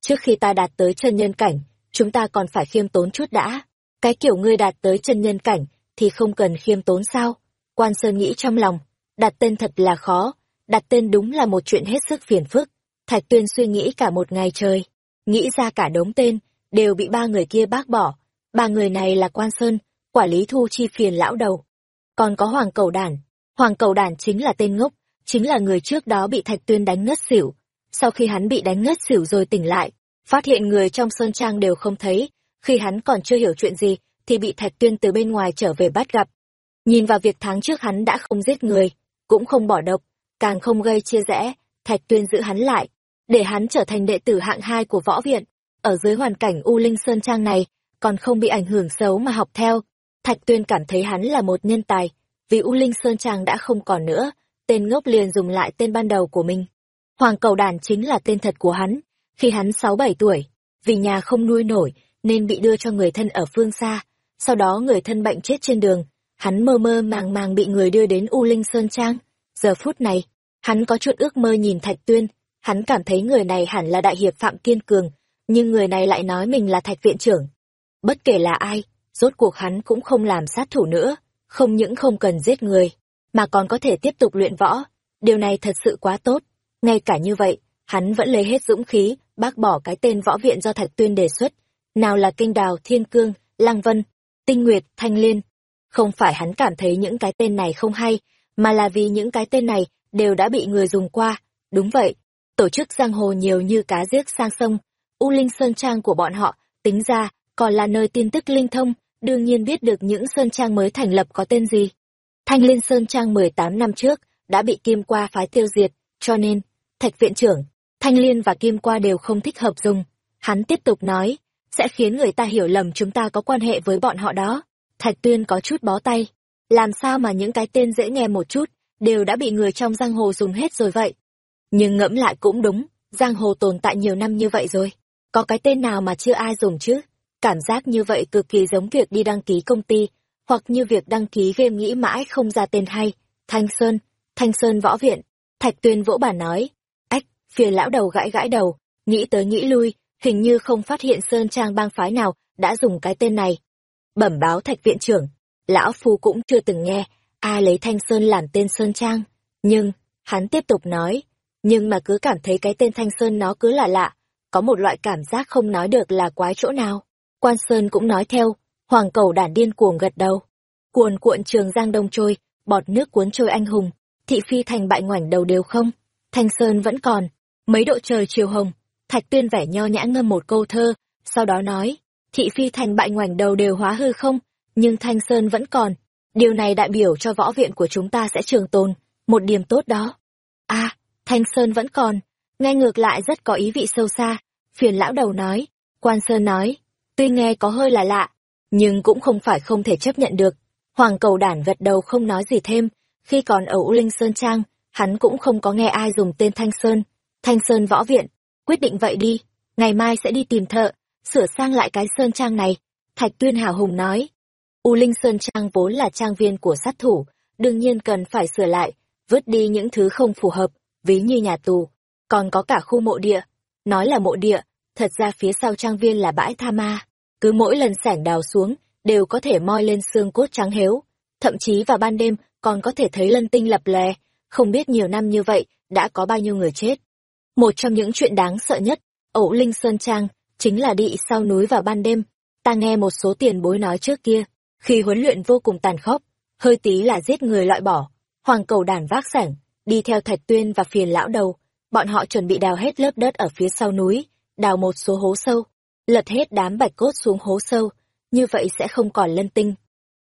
Trước khi ta đạt tới chân nhân cảnh, chúng ta còn phải khiêm tốn chút đã. Cái kiểu ngươi đạt tới chân nhân cảnh, thì không cần khiêm tốn sao? Quan Sơn nghĩ trong lòng, đặt tên thật là khó, đặt tên đúng là một chuyện hết sức phiền phức. Thạch Tuyên suy nghĩ cả một ngày trời, nghĩ ra cả đống tên, đều bị ba người kia bác bỏ. Ba người này là Quan Sơn, quản lý thu chi phiền lão đầu. Còn có Hoàng Cầu Đản. Hoàng Cầu Đản chính là tên ngốc, chính là người trước đó bị Thạch Tuyên đánh ngất xỉu. Sau khi hắn bị đánh ngất xỉu rồi tỉnh lại, phát hiện người trong Sơn Trang đều không thấy. Khi hắn còn chưa hiểu chuyện gì, thì bị Thạch Tuyên từ bên ngoài trở về bắt gặp. Nhìn vào việc tháng trước hắn đã không giết người, cũng không bỏ độc, càng không gây chia rẽ, Thạch Tuyên giữ hắn lại, để hắn trở thành đệ tử hạng hai của võ viện. Ở dưới hoàn cảnh U Linh Sơn Trang này, còn không bị ảnh hưởng xấu mà học theo. Thạch Tuyên cảm thấy hắn là một nhân tài, vì U Linh Sơn Trang đã không còn nữa, tên ngốc liền dùng lại tên ban đầu của mình. Hoàng Cầu Đàn chính là tên thật của hắn, khi hắn sáu bảy tuổi, vì nhà không nuôi nổi nên bị đưa cho người thân ở phương xa, sau đó người thân bệnh chết trên đường, hắn mơ mơ màng màng bị người đưa đến U Linh Sơn Trang. Giờ phút này, hắn có chút ước mơ nhìn Thạch Tuyên, hắn cảm thấy người này hẳn là đại hiệp Phạm Kiên Cường, nhưng người này lại nói mình là Thạch Viện trưởng. Bất kể là ai, rốt cuộc hắn cũng không làm sát thủ nữa, không những không cần giết người, mà còn có thể tiếp tục luyện võ. Điều này thật sự quá tốt. Ngay cả như vậy, hắn vẫn lấy hết dũng khí, bác bỏ cái tên võ viện do Thạch Tuyên đề xuất. Nào là Kinh Đào, Thiên Cương, Lăng Vân, Tinh Nguyệt, Thanh Liên. Không phải hắn cảm thấy những cái tên này không hay, mà là vì những cái tên này đều đã bị người dùng qua. Đúng vậy, tổ chức giang hồ nhiều như cá giết sang sông. U Linh Sơn Trang của bọn họ, tính ra, còn là nơi tin tức linh thông, đương nhiên biết được những Sơn Trang mới thành lập có tên gì. Thanh Liên Sơn Trang 18 năm trước, đã bị Kim Qua phái tiêu diệt, cho nên, Thạch Viện trưởng, Thanh Liên và Kim Qua đều không thích hợp dùng. Hắn tiếp tục nói, sẽ khiến người ta hiểu lầm chúng ta có quan hệ với bọn họ đó. Thạch Tuyên có chút bó tay. Làm sao mà những cái tên dễ nghe một chút, đều đã bị người trong giang hồ dùng hết rồi vậy? Nhưng ngẫm lại cũng đúng, giang hồ tồn tại nhiều năm như vậy rồi. Có cái tên nào mà chưa ai dùng chứ? Cảm giác như vậy cực kỳ giống việc đi đăng ký công ty, hoặc như việc đăng ký game nghĩ mãi không ra tên hay. Thanh Sơn, Thanh Sơn Võ Viện, Thạch Tuyên vỗ bản nói. Phiền phía lão đầu gãi gãi đầu, nghĩ tới nghĩ lui, hình như không phát hiện Sơn Trang bang phái nào đã dùng cái tên này. Bẩm báo Thạch Viện trưởng, lão phu cũng chưa từng nghe, ai lấy Thanh Sơn làm tên Sơn Trang. Nhưng, hắn tiếp tục nói, nhưng mà cứ cảm thấy cái tên Thanh Sơn nó cứ lạ lạ, có một loại cảm giác không nói được là quái chỗ nào. Quan Sơn cũng nói theo, hoàng cầu đản điên cuồng gật đầu. Cuồn cuộn trường giang đông trôi, bọt nước cuốn trôi anh hùng, thị phi thành bại ngoảnh đầu đều không. Thanh Sơn vẫn còn, mấy độ trời chiều hồng, Thạch Tuyên vẻ nho nhã ngâm một câu thơ, sau đó nói, thị phi thành bại ngoảnh đầu đều hóa hư không, nhưng Thanh Sơn vẫn còn. Điều này đại biểu cho võ viện của chúng ta sẽ trường tồn, một điểm tốt đó. a Thanh Sơn vẫn còn, nghe ngược lại rất có ý vị sâu xa, phiền lão đầu nói, quan Sơn nói, tuy nghe có hơi là lạ, nhưng cũng không phải không thể chấp nhận được. Hoàng cầu đản gật đầu không nói gì thêm, khi còn ở U Linh Sơn Trang, hắn cũng không có nghe ai dùng tên Thanh Sơn. Thanh Sơn võ viện, quyết định vậy đi, ngày mai sẽ đi tìm thợ, sửa sang lại cái Sơn Trang này. Thạch Tuyên Hào Hùng nói, U Linh Sơn Trang vốn là trang viên của sát thủ, đương nhiên cần phải sửa lại, vứt đi những thứ không phù hợp, ví như nhà tù, còn có cả khu mộ địa. Nói là mộ địa, thật ra phía sau trang viên là bãi tha ma. Cứ mỗi lần sẻng đào xuống, đều có thể moi lên xương cốt trắng héo. Thậm chí vào ban đêm, còn có thể thấy lân tinh lập lè. Không biết nhiều năm như vậy, đã có bao nhiêu người chết. Một trong những chuyện đáng sợ nhất, ẩu Linh Sơn Trang, chính là đi sau núi vào ban đêm. Ta nghe một số tiền bối nói trước kia, khi huấn luyện vô cùng tàn khốc, hơi tí là giết người loại bỏ. Hoàng cầu đàn vác sảnh, đi theo Thạch Tuyên và phiền lão đầu, bọn họ chuẩn bị đào hết lớp đất ở phía sau núi, đào một số hố sâu, lật hết đám bạch cốt xuống hố sâu, như vậy sẽ không còn lân tinh.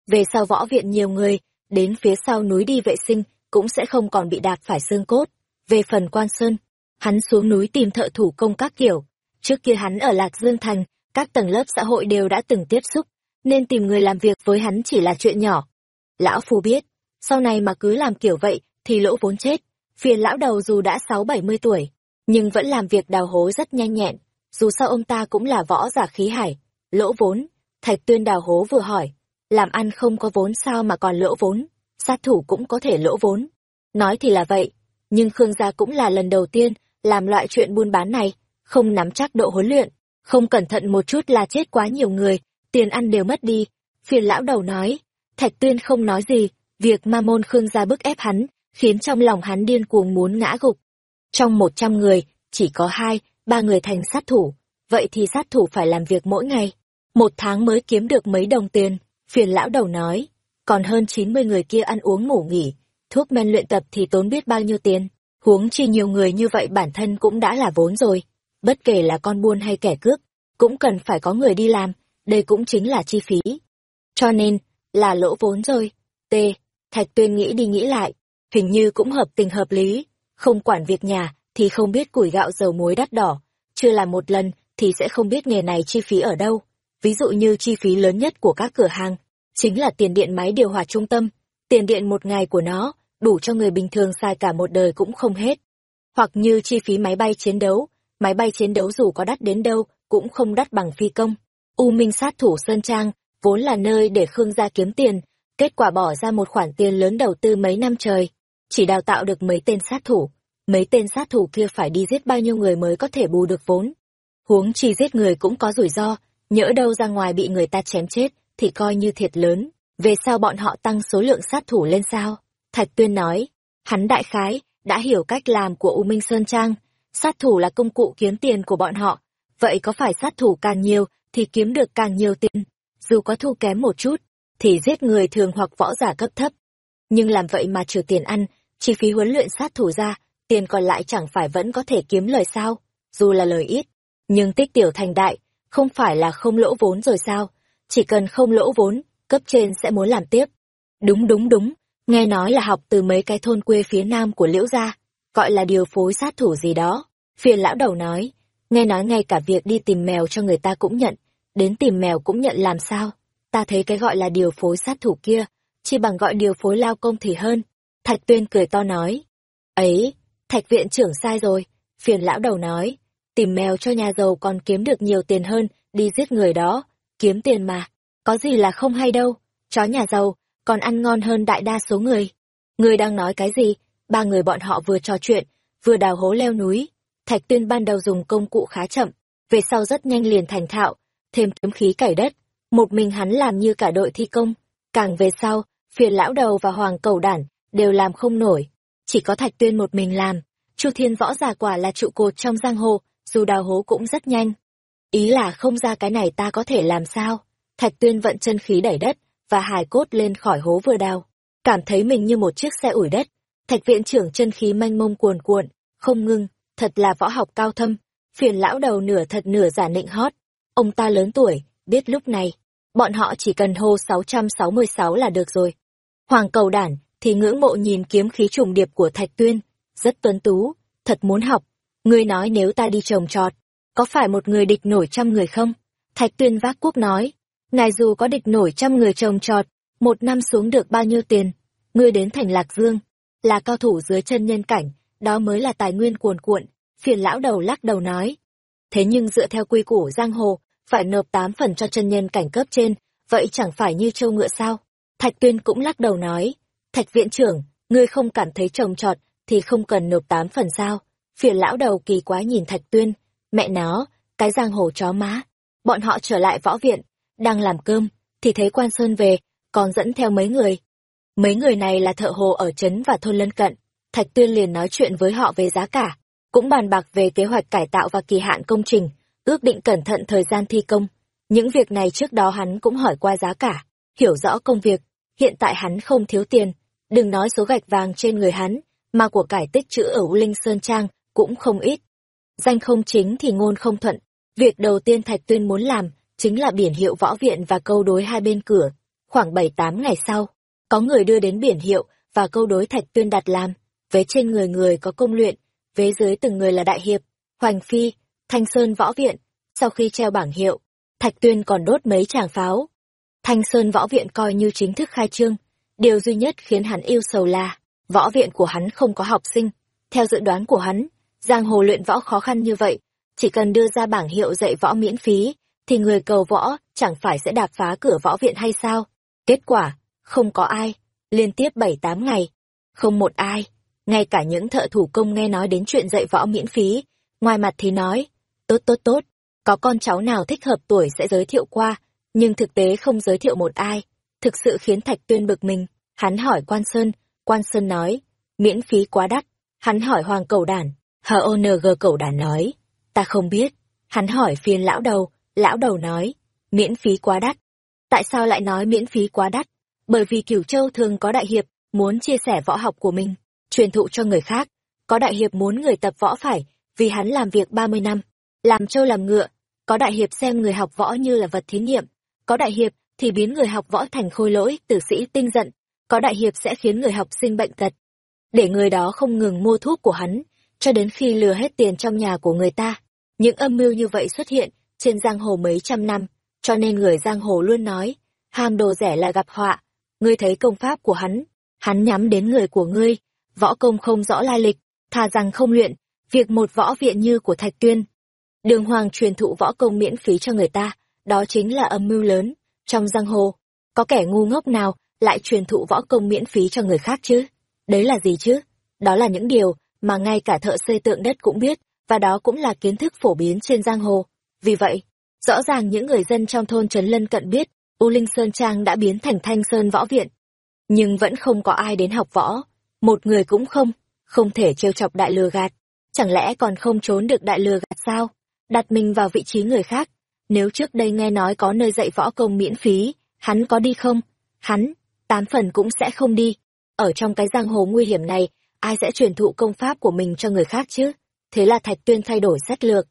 Về sau võ viện nhiều người, đến phía sau núi đi vệ sinh, cũng sẽ không còn bị đạp phải xương cốt. Về phần quan sơn, hắn xuống núi tìm thợ thủ công các kiểu. Trước kia hắn ở Lạc Dương Thành, các tầng lớp xã hội đều đã từng tiếp xúc, nên tìm người làm việc với hắn chỉ là chuyện nhỏ. Lão Phu biết, sau này mà cứ làm kiểu vậy thì lỗ vốn chết. Phiền lão đầu dù đã sáu bảy mươi tuổi, nhưng vẫn làm việc đào hố rất nhanh nhẹn. Dù sao ông ta cũng là võ giả khí hải. Lỗ vốn, Thạch Tuyên đào hố vừa hỏi. Làm ăn không có vốn sao mà còn lỗ vốn, sát thủ cũng có thể lỗ vốn. Nói thì là vậy, nhưng Khương gia cũng là lần đầu tiên làm loại chuyện buôn bán này, không nắm chắc độ huấn luyện, không cẩn thận một chút là chết quá nhiều người, tiền ăn đều mất đi. Phiền lão đầu nói, Thạch Tuyên không nói gì, việc ma môn Khương gia bức ép hắn, khiến trong lòng hắn điên cuồng muốn ngã gục. Trong một trăm người, chỉ có hai, ba người thành sát thủ, vậy thì sát thủ phải làm việc mỗi ngày. Một tháng mới kiếm được mấy đồng tiền, phiền lão đầu nói, còn hơn chín mươi người kia ăn uống ngủ nghỉ, thuốc men luyện tập thì tốn biết bao nhiêu tiền, huống chi nhiều người như vậy bản thân cũng đã là vốn rồi, bất kể là con buôn hay kẻ cướp, cũng cần phải có người đi làm, đây cũng chính là chi phí. Cho nên, là lỗ vốn rồi. T. Thạch Tuyên nghĩ đi nghĩ lại, hình như cũng hợp tình hợp lý, không quản việc nhà thì không biết củi gạo dầu muối đắt đỏ, chưa làm một lần thì sẽ không biết nghề này chi phí ở đâu. Ví dụ như chi phí lớn nhất của các cửa hàng, chính là tiền điện máy điều hòa trung tâm, tiền điện một ngày của nó, đủ cho người bình thường xài cả một đời cũng không hết. Hoặc như chi phí máy bay chiến đấu, máy bay chiến đấu dù có đắt đến đâu, cũng không đắt bằng phi công. U Minh sát thủ Sơn Trang, vốn là nơi để Khương gia kiếm tiền, kết quả bỏ ra một khoản tiền lớn đầu tư mấy năm trời, chỉ đào tạo được mấy tên sát thủ, mấy tên sát thủ kia phải đi giết bao nhiêu người mới có thể bù được vốn. Huống chi giết người cũng có rủi ro, nhỡ đâu ra ngoài bị người ta chém chết, thì coi như thiệt lớn. Về sau bọn họ tăng số lượng sát thủ lên sao? Thạch Tuyên nói, hắn đại khái, đã hiểu cách làm của U Minh Sơn Trang, sát thủ là công cụ kiếm tiền của bọn họ, vậy có phải sát thủ càng nhiều thì kiếm được càng nhiều tiền, dù có thu kém một chút, thì giết người thường hoặc võ giả cấp thấp. Nhưng làm vậy mà trừ tiền ăn, chi phí huấn luyện sát thủ ra, tiền còn lại chẳng phải vẫn có thể kiếm lời sao, dù là lời ít, nhưng tích tiểu thành đại, không phải là không lỗ vốn rồi sao, chỉ cần không lỗ vốn, cấp trên sẽ muốn làm tiếp. Đúng đúng đúng, nghe nói là học từ mấy cái thôn quê phía nam của Liễu Gia, gọi là điều phối sát thủ gì đó. Phiền lão đầu nói, nghe nói ngay cả việc đi tìm mèo cho người ta cũng nhận, đến tìm mèo cũng nhận làm sao. Ta thấy cái gọi là điều phối sát thủ kia, chỉ bằng gọi điều phối lao công thì hơn. Thạch Tuyên cười to nói, ấy, Thạch viện trưởng sai rồi, phiền lão đầu nói, tìm mèo cho nhà giàu còn kiếm được nhiều tiền hơn, đi giết người đó, kiếm tiền mà, có gì là không hay đâu, chó nhà giàu, còn ăn ngon hơn đại đa số người. Người đang nói cái gì? Ba người bọn họ vừa trò chuyện, vừa đào hố leo núi. Thạch tuyên ban đầu dùng công cụ khá chậm, về sau rất nhanh liền thành thạo, thêm kiếm khí cải đất. Một mình hắn làm như cả đội thi công. Càng về sau, phiền lão đầu và hoàng cầu đản đều làm không nổi. Chỉ có thạch tuyên một mình làm. Chu thiên võ giả quả là trụ cột trong giang hồ, dù đào hố cũng rất nhanh. Ý là không ra cái này ta có thể làm sao? Thạch tuyên vận chân khí đẩy đất, và hài cốt lên khỏi hố vừa đào. Cảm thấy mình như một chiếc xe ủi đất. Thạch viện trưởng chân khí manh mông cuồn cuộn, không ngưng, thật là võ học cao thâm. Phiền lão đầu nửa thật nửa giả nịnh hót. Ông ta lớn tuổi, biết lúc này, bọn họ chỉ cần hô 666 là được rồi. Hoàng cầu đản thì ngưỡng mộ nhìn kiếm khí trùng điệp của Thạch Tuyên, rất tuấn tú, thật muốn học. Ngươi nói nếu ta đi trồng trọt, có phải một người địch nổi trăm người không? Thạch Tuyên vác quốc nói, ngài dù có địch nổi trăm người trồng trọt, một năm xuống được bao nhiêu tiền, ngươi đến thành Lạc Dương, là cao thủ dưới chân nhân cảnh, đó mới là tài nguyên cuồn cuộn, phiền lão đầu lắc đầu nói. Thế nhưng dựa theo quy củ giang hồ, phải nộp tám phần cho chân nhân cảnh cấp trên, vậy chẳng phải như châu ngựa sao? Thạch Tuyên cũng lắc đầu nói, Thạch viện trưởng, ngươi không cảm thấy trồng trọt, thì không cần nộp tám phần sao? Phiền lão đầu kỳ quái nhìn Thạch Tuyên, mẹ nó, cái giang hồ chó má. Bọn họ trở lại võ viện, đang làm cơm, thì thấy quan sơn về, còn dẫn theo mấy người. Mấy người này là thợ hồ ở trấn và thôn lân cận. Thạch Tuyên liền nói chuyện với họ về giá cả, cũng bàn bạc về kế hoạch cải tạo và kỳ hạn công trình, ước định cẩn thận thời gian thi công. Những việc này trước đó hắn cũng hỏi qua giá cả, hiểu rõ công việc. Hiện tại hắn không thiếu tiền, đừng nói số gạch vàng trên người hắn, mà của cải tích chữ ở U Linh Sơn Trang cũng không ít. Danh không chính thì ngôn không thuận. Việc đầu tiên Thạch Tuyên muốn làm chính là biển hiệu võ viện và câu đối hai bên cửa. Khoảng bảy tám ngày sau, có người đưa đến biển hiệu và câu đối Thạch Tuyên đặt làm. Vế trên người người có công luyện, vế dưới từng người là đại hiệp, hoành phi, thanh sơn võ viện. Sau khi treo bảng hiệu, Thạch Tuyên còn đốt mấy tràng pháo. Thanh Sơn võ viện coi như chính thức khai trương. Điều duy nhất khiến hắn yêu sầu là, võ viện của hắn không có học sinh. Theo dự đoán của hắn, giang hồ luyện võ khó khăn như vậy, chỉ cần đưa ra bảng hiệu dạy võ miễn phí, thì người cầu võ chẳng phải sẽ đạp phá cửa võ viện hay sao? Kết quả, không có ai, liên tiếp bảy tám ngày, không một ai, ngay cả những thợ thủ công nghe nói đến chuyện dạy võ miễn phí, ngoài mặt thì nói, tốt tốt tốt, có con cháu nào thích hợp tuổi sẽ giới thiệu qua, nhưng thực tế không giới thiệu một ai, thực sự khiến Thạch Tuyên bực mình, hắn hỏi Quan Sơn, Quan Sơn nói, miễn phí quá đắt. Hắn hỏi hoàng cầu đàn, HONG cầu đản nói, ta không biết. Hắn hỏi phiền lão đầu, lão đầu nói, miễn phí quá đắt. Tại sao lại nói miễn phí quá đắt? Bởi vì Cửu Châu thường có đại hiệp muốn chia sẻ võ học của mình, truyền thụ cho người khác. Có đại hiệp muốn người tập võ phải, vì hắn làm việc 30 năm, làm trâu làm ngựa. Có đại hiệp xem người học võ như là vật thí nghiệm. Có đại hiệp thì biến người học võ thành khôi lỗi, tử sĩ tinh giận. Có đại hiệp sẽ khiến người học sinh bệnh tật. Để người đó không ngừng mua thuốc của hắn, cho đến khi lừa hết tiền trong nhà của người ta. Những âm mưu như vậy xuất hiện trên giang hồ mấy trăm năm, cho nên người giang hồ luôn nói, ham đồ rẻ là gặp họa. Ngươi thấy công pháp của hắn, hắn nhắm đến người của ngươi, võ công không rõ lai lịch, thà rằng không luyện, việc một võ viện như của Thạch Tuyên. Đường Hoàng truyền thụ võ công miễn phí cho người ta, đó chính là âm mưu lớn. Trong giang hồ, có kẻ ngu ngốc nào lại truyền thụ võ công miễn phí cho người khác chứ? Đấy là gì chứ? Đó là những điều mà ngay cả thợ xây tượng đất cũng biết, và đó cũng là kiến thức phổ biến trên giang hồ. Vì vậy, rõ ràng những người dân trong thôn Trấn Lân Cận biết, U Linh Sơn Trang đã biến thành Thanh Sơn Võ Viện. Nhưng vẫn không có ai đến học võ, một người cũng không, không thể trêu chọc đại lừa gạt. Chẳng lẽ còn không trốn được đại lừa gạt sao? Đặt mình vào vị trí người khác. Nếu trước đây nghe nói có nơi dạy võ công miễn phí, hắn có đi không? Hắn, tám phần cũng sẽ không đi. Ở trong cái giang hồ nguy hiểm này, ai sẽ truyền thụ công pháp của mình cho người khác chứ? Thế là Thạch Tuyên thay đổi sách lược.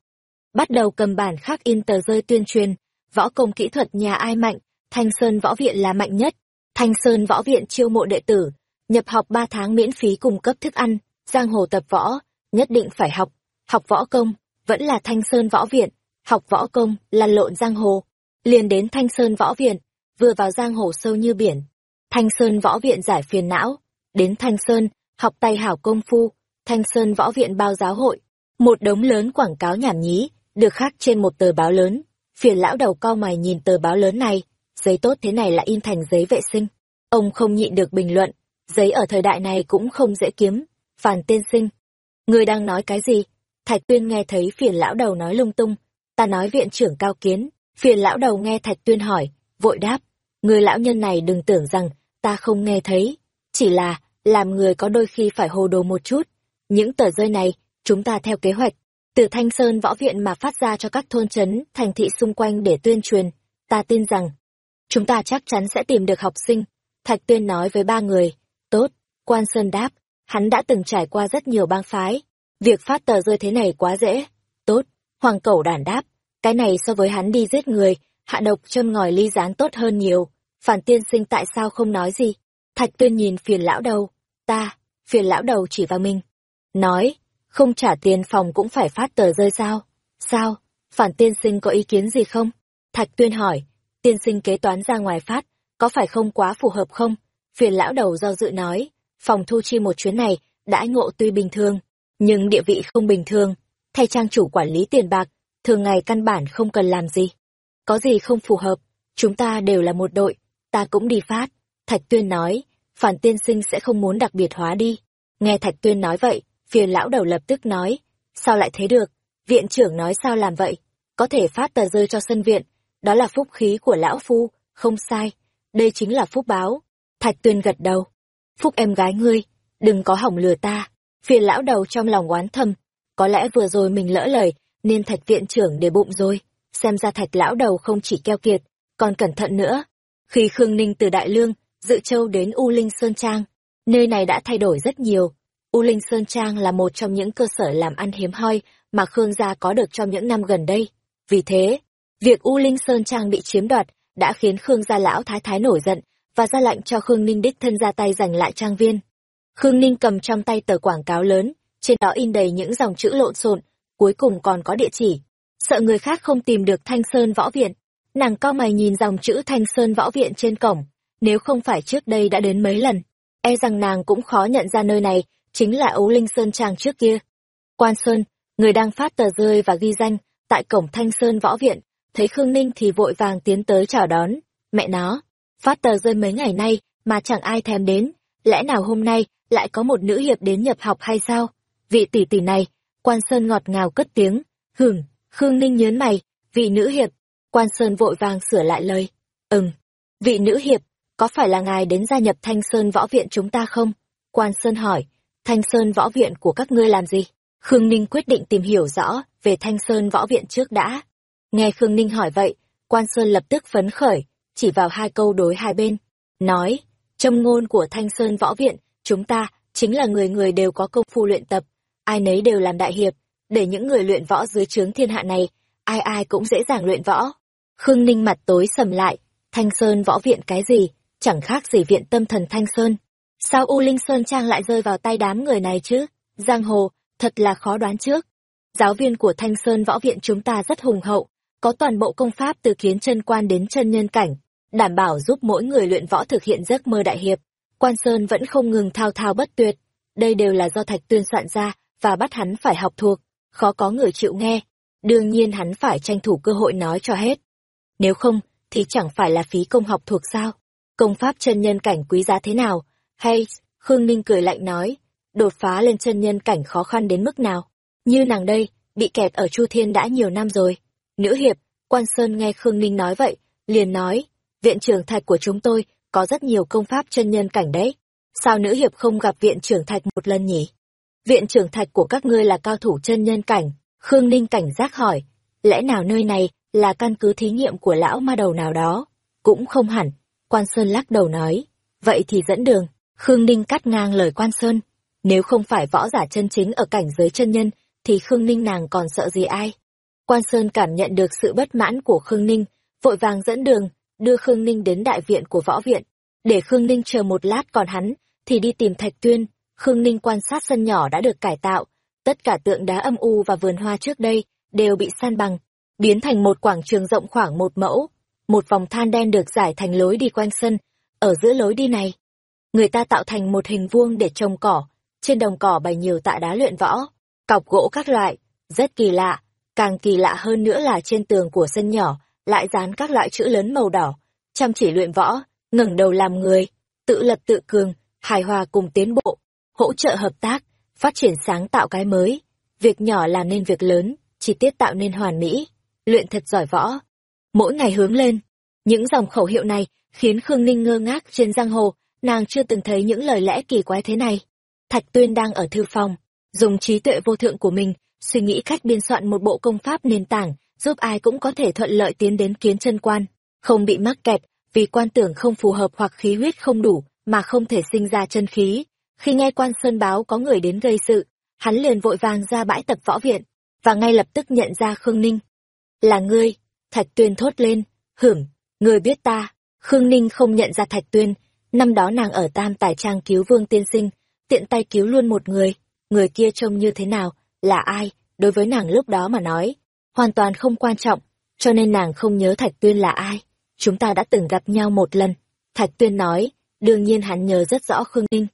Bắt đầu cầm bản khắc in tờ rơi tuyên truyền, võ công kỹ thuật nhà ai mạnh, Thanh Sơn Võ Viện là mạnh nhất. Thanh Sơn Võ Viện chiêu mộ đệ tử, nhập học 3 tháng miễn phí cung cấp thức ăn, giang hồ tập võ, nhất định phải học, học võ công, vẫn là Thanh Sơn Võ Viện, học võ công, lăn lộn giang hồ. Liền đến Thanh Sơn Võ Viện, vừa vào giang hồ sâu như biển. Thanh Sơn Võ Viện giải phiền não, đến Thanh Sơn, học tay hảo công phu, Thanh Sơn Võ Viện bao giáo hội. Một đống lớn quảng cáo nhảm nhí, được khắc trên một tờ báo lớn. Phiền lão đầu cao mày nhìn tờ báo lớn này, giấy tốt thế này là in thành giấy vệ sinh. Ông không nhịn được bình luận, giấy ở thời đại này cũng không dễ kiếm. Phàn tiên sinh, người đang nói cái gì? Thạch Tuyên nghe thấy phiền lão đầu nói lung tung. Ta nói viện trưởng cao kiến. Phiền lão đầu nghe Thạch Tuyên hỏi, vội đáp. Người lão nhân này đừng tưởng rằng ta không nghe thấy. Chỉ là, làm người có đôi khi phải hồ đồ một chút. Những tờ rơi này, chúng ta theo kế hoạch, từ Thanh Sơn Võ Viện mà phát ra cho các thôn trấn, thành thị xung quanh để tuyên truyền. Ta tin rằng, chúng ta chắc chắn sẽ tìm được học sinh. Thạch Tuyên nói với ba người, tốt, Quan Sơn đáp, hắn đã từng trải qua rất nhiều bang phái. Việc phát tờ rơi thế này quá dễ. Tốt, Hoàng Cẩu đản đáp, cái này so với hắn đi giết người, hạ độc châm ngòi ly gián tốt hơn nhiều. Phản tiên sinh tại sao không nói gì? Thạch Tuyên nhìn phiền lão đầu, ta, phiền lão đầu chỉ vào mình. Nói, không trả tiền phòng cũng phải phát tờ rơi sao? Sao? Phản tiên sinh có ý kiến gì không? Thạch tuyên hỏi, tiên sinh kế toán ra ngoài phát, có phải không quá phù hợp không? Phiền lão đầu do dự nói, phòng thu chi một chuyến này, đãi ngộ tuy bình thường, nhưng địa vị không bình thường. Thay trang chủ quản lý tiền bạc, thường ngày căn bản không cần làm gì. Có gì không phù hợp, chúng ta đều là một đội, ta cũng đi phát. Thạch tuyên nói, phản tiên sinh sẽ không muốn đặc biệt hóa đi. Nghe Thạch tuyên nói vậy, phiền lão đầu lập tức nói, sao lại thế được, viện trưởng nói sao làm vậy, có thể phát tờ rơi cho sân viện, đó là phúc khí của lão phu, không sai, đây chính là phúc báo. Thạch tuyên gật đầu, phúc em gái ngươi, đừng có hỏng lừa ta, phiền lão đầu trong lòng oán thầm, có lẽ vừa rồi mình lỡ lời, nên thạch viện trưởng để bụng rồi, xem ra thạch lão đầu không chỉ keo kiệt, còn cẩn thận nữa. Khi Khương Ninh từ Đại Lương, Dự Châu đến U Linh Sơn Trang, nơi này đã thay đổi rất nhiều, U Linh Sơn Trang là một trong những cơ sở làm ăn hiếm hoi mà Khương gia có được trong những năm gần đây. Vì thế, việc U Linh Sơn Trang bị chiếm đoạt đã khiến Khương gia lão thái thái nổi giận và ra lệnh cho Khương Ninh đích thân ra tay giành lại trang viên. Khương Ninh cầm trong tay tờ quảng cáo lớn, trên đó in đầy những dòng chữ lộn xộn, cuối cùng còn có địa chỉ. Sợ người khác không tìm được Thanh Sơn Võ Viện, nàng cao mày nhìn dòng chữ Thanh Sơn Võ Viện trên cổng, nếu không phải trước đây đã đến mấy lần, e rằng nàng cũng khó nhận ra nơi này chính là Ấu Linh Sơn Trang trước kia. Quan Sơn, người đang phát tờ rơi và ghi danh, tại cổng Thanh Sơn Võ Viện, thấy Khương Ninh thì vội vàng tiến tới chào đón. Mẹ nó, phát tờ rơi mấy ngày nay mà chẳng ai thèm đến, lẽ nào hôm nay lại có một nữ hiệp đến nhập học hay sao? Vị tỷ tỷ này, Quan Sơn ngọt ngào cất tiếng, hửng, Khương Ninh nhớn mày, vị nữ hiệp, Quan Sơn vội vàng sửa lại lời. Ừm, vị nữ hiệp, có phải là ngài đến gia nhập Thanh Sơn Võ Viện chúng ta không? Quan Sơn hỏi, Thanh Sơn võ viện của các ngươi làm gì? Khương Ninh quyết định tìm hiểu rõ về Thanh Sơn võ viện trước đã. Nghe Khương Ninh hỏi vậy, Quan Sơn lập tức phấn khởi, chỉ vào hai câu đối hai bên. Nói, châm ngôn của Thanh Sơn võ viện, chúng ta chính là người người đều có công phu luyện tập, ai nấy đều làm đại hiệp, để những người luyện võ dưới trướng thiên hạ này, ai ai cũng dễ dàng luyện võ. Khương Ninh mặt tối sầm lại, Thanh Sơn võ viện cái gì, chẳng khác gì viện tâm thần Thanh Sơn. Sao U Linh Sơn Trang lại rơi vào tay đám người này chứ? Giang hồ, thật là khó đoán trước. Giáo viên của Thanh Sơn võ viện chúng ta rất hùng hậu, có toàn bộ công pháp từ kiến chân quan đến chân nhân cảnh, đảm bảo giúp mỗi người luyện võ thực hiện giấc mơ đại hiệp. Quan Sơn vẫn không ngừng thao thao bất tuyệt, đây đều là do Thạch Tuyên soạn ra và bắt hắn phải học thuộc, khó có người chịu nghe. Đương nhiên hắn phải tranh thủ cơ hội nói cho hết. Nếu không, thì chẳng phải là phí công học thuộc sao? Công pháp chân nhân cảnh quý giá thế nào? Hay, Khương Ninh cười lạnh nói, đột phá lên chân nhân cảnh khó khăn đến mức nào? Như nàng đây, bị kẹt ở Chu Thiên đã nhiều năm rồi. Nữ hiệp, quan Sơn nghe Khương Ninh nói vậy, liền nói, viện trưởng thạch của chúng tôi có rất nhiều công pháp chân nhân cảnh đấy. Sao nữ hiệp không gặp viện trưởng thạch một lần nhỉ? Viện trưởng thạch của các ngươi là cao thủ chân nhân cảnh. Khương Ninh cảnh giác hỏi, lẽ nào nơi này là căn cứ thí nghiệm của lão ma đầu nào đó? Cũng không hẳn. Quan Sơn lắc đầu nói, vậy thì dẫn đường. Khương Ninh cắt ngang lời Quan Sơn. Nếu không phải võ giả chân chính ở cảnh giới chân nhân, thì Khương Ninh nàng còn sợ gì ai? Quan Sơn cảm nhận được sự bất mãn của Khương Ninh, vội vàng dẫn đường, đưa Khương Ninh đến đại viện của võ viện. Để Khương Ninh chờ một lát còn hắn, thì đi tìm Thạch Tuyên. Khương Ninh quan sát sân nhỏ đã được cải tạo, tất cả tượng đá âm u và vườn hoa trước đây đều bị san bằng, biến thành một quảng trường rộng khoảng một mẫu. Một vòng than đen được giải thành lối đi quanh sân, ở giữa lối đi này. Người ta tạo thành một hình vuông để trồng cỏ, trên đồng cỏ bày nhiều tạ đá luyện võ, cọc gỗ các loại, rất kỳ lạ. Càng kỳ lạ hơn nữa là trên tường của sân nhỏ, lại dán các loại chữ lớn màu đỏ, chăm chỉ luyện võ, ngẩng đầu làm người, tự lập tự cường, hài hòa cùng tiến bộ, hỗ trợ hợp tác, phát triển sáng tạo cái mới. Việc nhỏ làm nên việc lớn, chi tiết tạo nên hoàn mỹ, luyện thật giỏi võ. Mỗi ngày hướng lên, những dòng khẩu hiệu này khiến Khương Ninh ngơ ngác trên giang hồ, nàng chưa từng thấy những lời lẽ kỳ quái thế này. Thạch Tuyên đang ở thư phòng, dùng trí tuệ vô thượng của mình, suy nghĩ cách biên soạn một bộ công pháp nền tảng, giúp ai cũng có thể thuận lợi tiến đến kiến chân quan, không bị mắc kẹt vì quan tưởng không phù hợp hoặc khí huyết không đủ mà không thể sinh ra chân khí. Khi nghe quan sơn báo có người đến gây sự, hắn liền vội vàng ra bãi tập võ viện, và ngay lập tức nhận ra Khương Ninh. Là ngươi, Thạch Tuyên thốt lên, hửng, ngươi biết ta. Khương Ninh không nhận ra Thạch Tuyên, năm đó nàng ở Tam Tài Trang cứu Vương Tiên Sinh, tiện tay cứu luôn một người, người kia trông như thế nào, là ai, đối với nàng lúc đó mà nói, hoàn toàn không quan trọng, cho nên nàng không nhớ Thạch Tuyên là ai. Chúng ta đã từng gặp nhau một lần. Thạch Tuyên nói, đương nhiên hắn nhớ rất rõ Khương Ninh.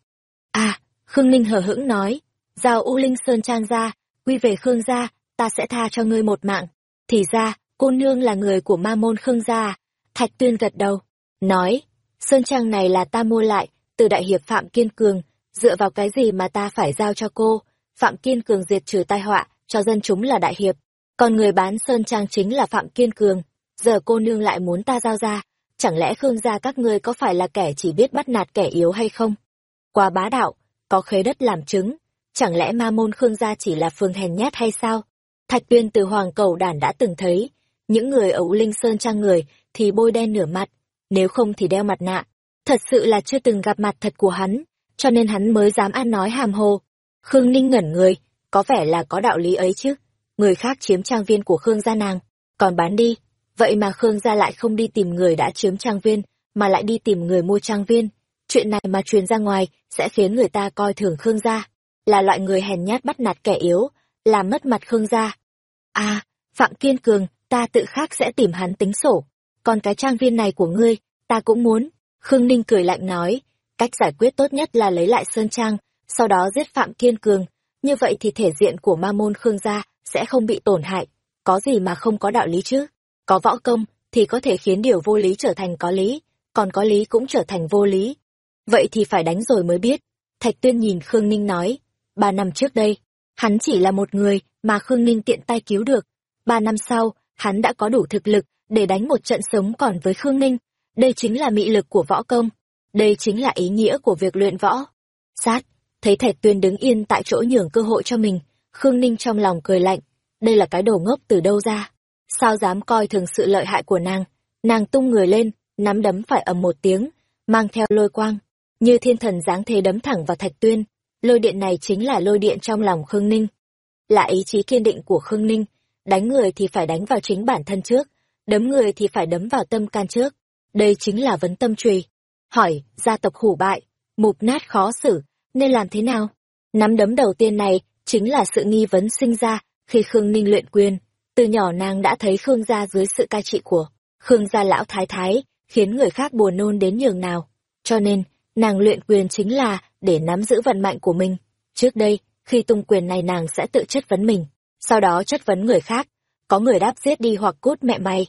À, Khương Ninh hờ hững nói, giao U Linh Sơn Trang ra, quy về Khương gia, ta sẽ tha cho ngươi một mạng. Thì ra, cô nương là người của ma môn Khương gia. À? Thạch Tuyên gật đầu, nói, Sơn Trang này là ta mua lại, từ đại hiệp Phạm Kiên Cường, dựa vào cái gì mà ta phải giao cho cô? Phạm Kiên Cường diệt trừ tai họa, cho dân chúng là đại hiệp, còn người bán Sơn Trang chính là Phạm Kiên Cường. Giờ cô nương lại muốn ta giao ra, chẳng lẽ Khương gia các ngươi có phải là kẻ chỉ biết bắt nạt kẻ yếu hay không? Qua bá đạo, có khế đất làm chứng, chẳng lẽ ma môn Khương gia chỉ là phương hèn nhát hay sao? Thạch tuyên từ Hoàng Cầu Đản đã từng thấy, những người ở U Linh Sơn Trang người thì bôi đen nửa mặt, nếu không thì đeo mặt nạ. Thật sự là chưa từng gặp mặt thật của hắn, cho nên hắn mới dám ăn nói hàm hồ. Khương Ninh ngẩn người, có vẻ là có đạo lý ấy chứ. Người khác chiếm trang viên của Khương gia nàng, còn bán đi, Vậy mà Khương gia lại không đi tìm người đã chiếm trang viên, mà lại đi tìm người mua trang viên. Chuyện này mà truyền ra ngoài sẽ khiến người ta coi thường Khương gia, là loại người hèn nhát bắt nạt kẻ yếu, làm mất mặt Khương gia. À, Phạm Kiên Cường, ta tự khác sẽ tìm hắn tính sổ. Còn cái trang viên này của ngươi, ta cũng muốn. Khương Ninh cười lạnh nói, cách giải quyết tốt nhất là lấy lại Sơn Trang, sau đó giết Phạm Kiên Cường. Như vậy thì thể diện của ma môn Khương gia sẽ không bị tổn hại. Có gì mà không có đạo lý chứ? Có võ công thì có thể khiến điều vô lý trở thành có lý, còn có lý cũng trở thành vô lý. Vậy thì phải đánh rồi mới biết. Thạch Tuyên nhìn Khương Ninh nói, ba năm trước đây, hắn chỉ là một người mà Khương Ninh tiện tay cứu được. Ba năm sau, hắn đã có đủ thực lực để đánh một trận sống còn với Khương Ninh. Đây chính là mị lực của võ công. Đây chính là ý nghĩa của việc luyện võ. Sát, thấy thạch tuyên đứng yên tại chỗ nhường cơ hội cho mình khương ninh trong lòng cười lạnh. Đây là cái đồ ngốc từ đâu ra? Sao dám coi thường sự lợi hại của nàng? Nàng tung người lên nắm đấm phải ầm một tiếng mang theo lôi quang. Như thiên thần giáng thế đấm thẳng vào thạch tuyên. Lôi điện này chính là lôi điện trong lòng khương ninh. Là ý chí kiên định của khương ninh. Đánh người thì phải đánh vào chính bản thân trước đấm người thì phải đấm vào tâm can trước. Đây chính là vấn tâm trùy hỏi, gia tộc hủ bại, mục nát khó xử, nên làm thế nào? Nắm đấm đầu tiên này chính là sự nghi vấn sinh ra khi khương ninh luyện quyền. Từ nhỏ nàng đã thấy khương gia dưới sự cai trị của khương gia lão thái thái, khiến người khác buồn nôn đến nhường nào. Cho nên, nàng luyện quyền chính là để nắm giữ vận mạnh của mình. Trước đây, khi tung quyền này nàng sẽ tự chất vấn mình, sau đó chất vấn người khác có người đáp giết đi hoặc cút mẹ mày.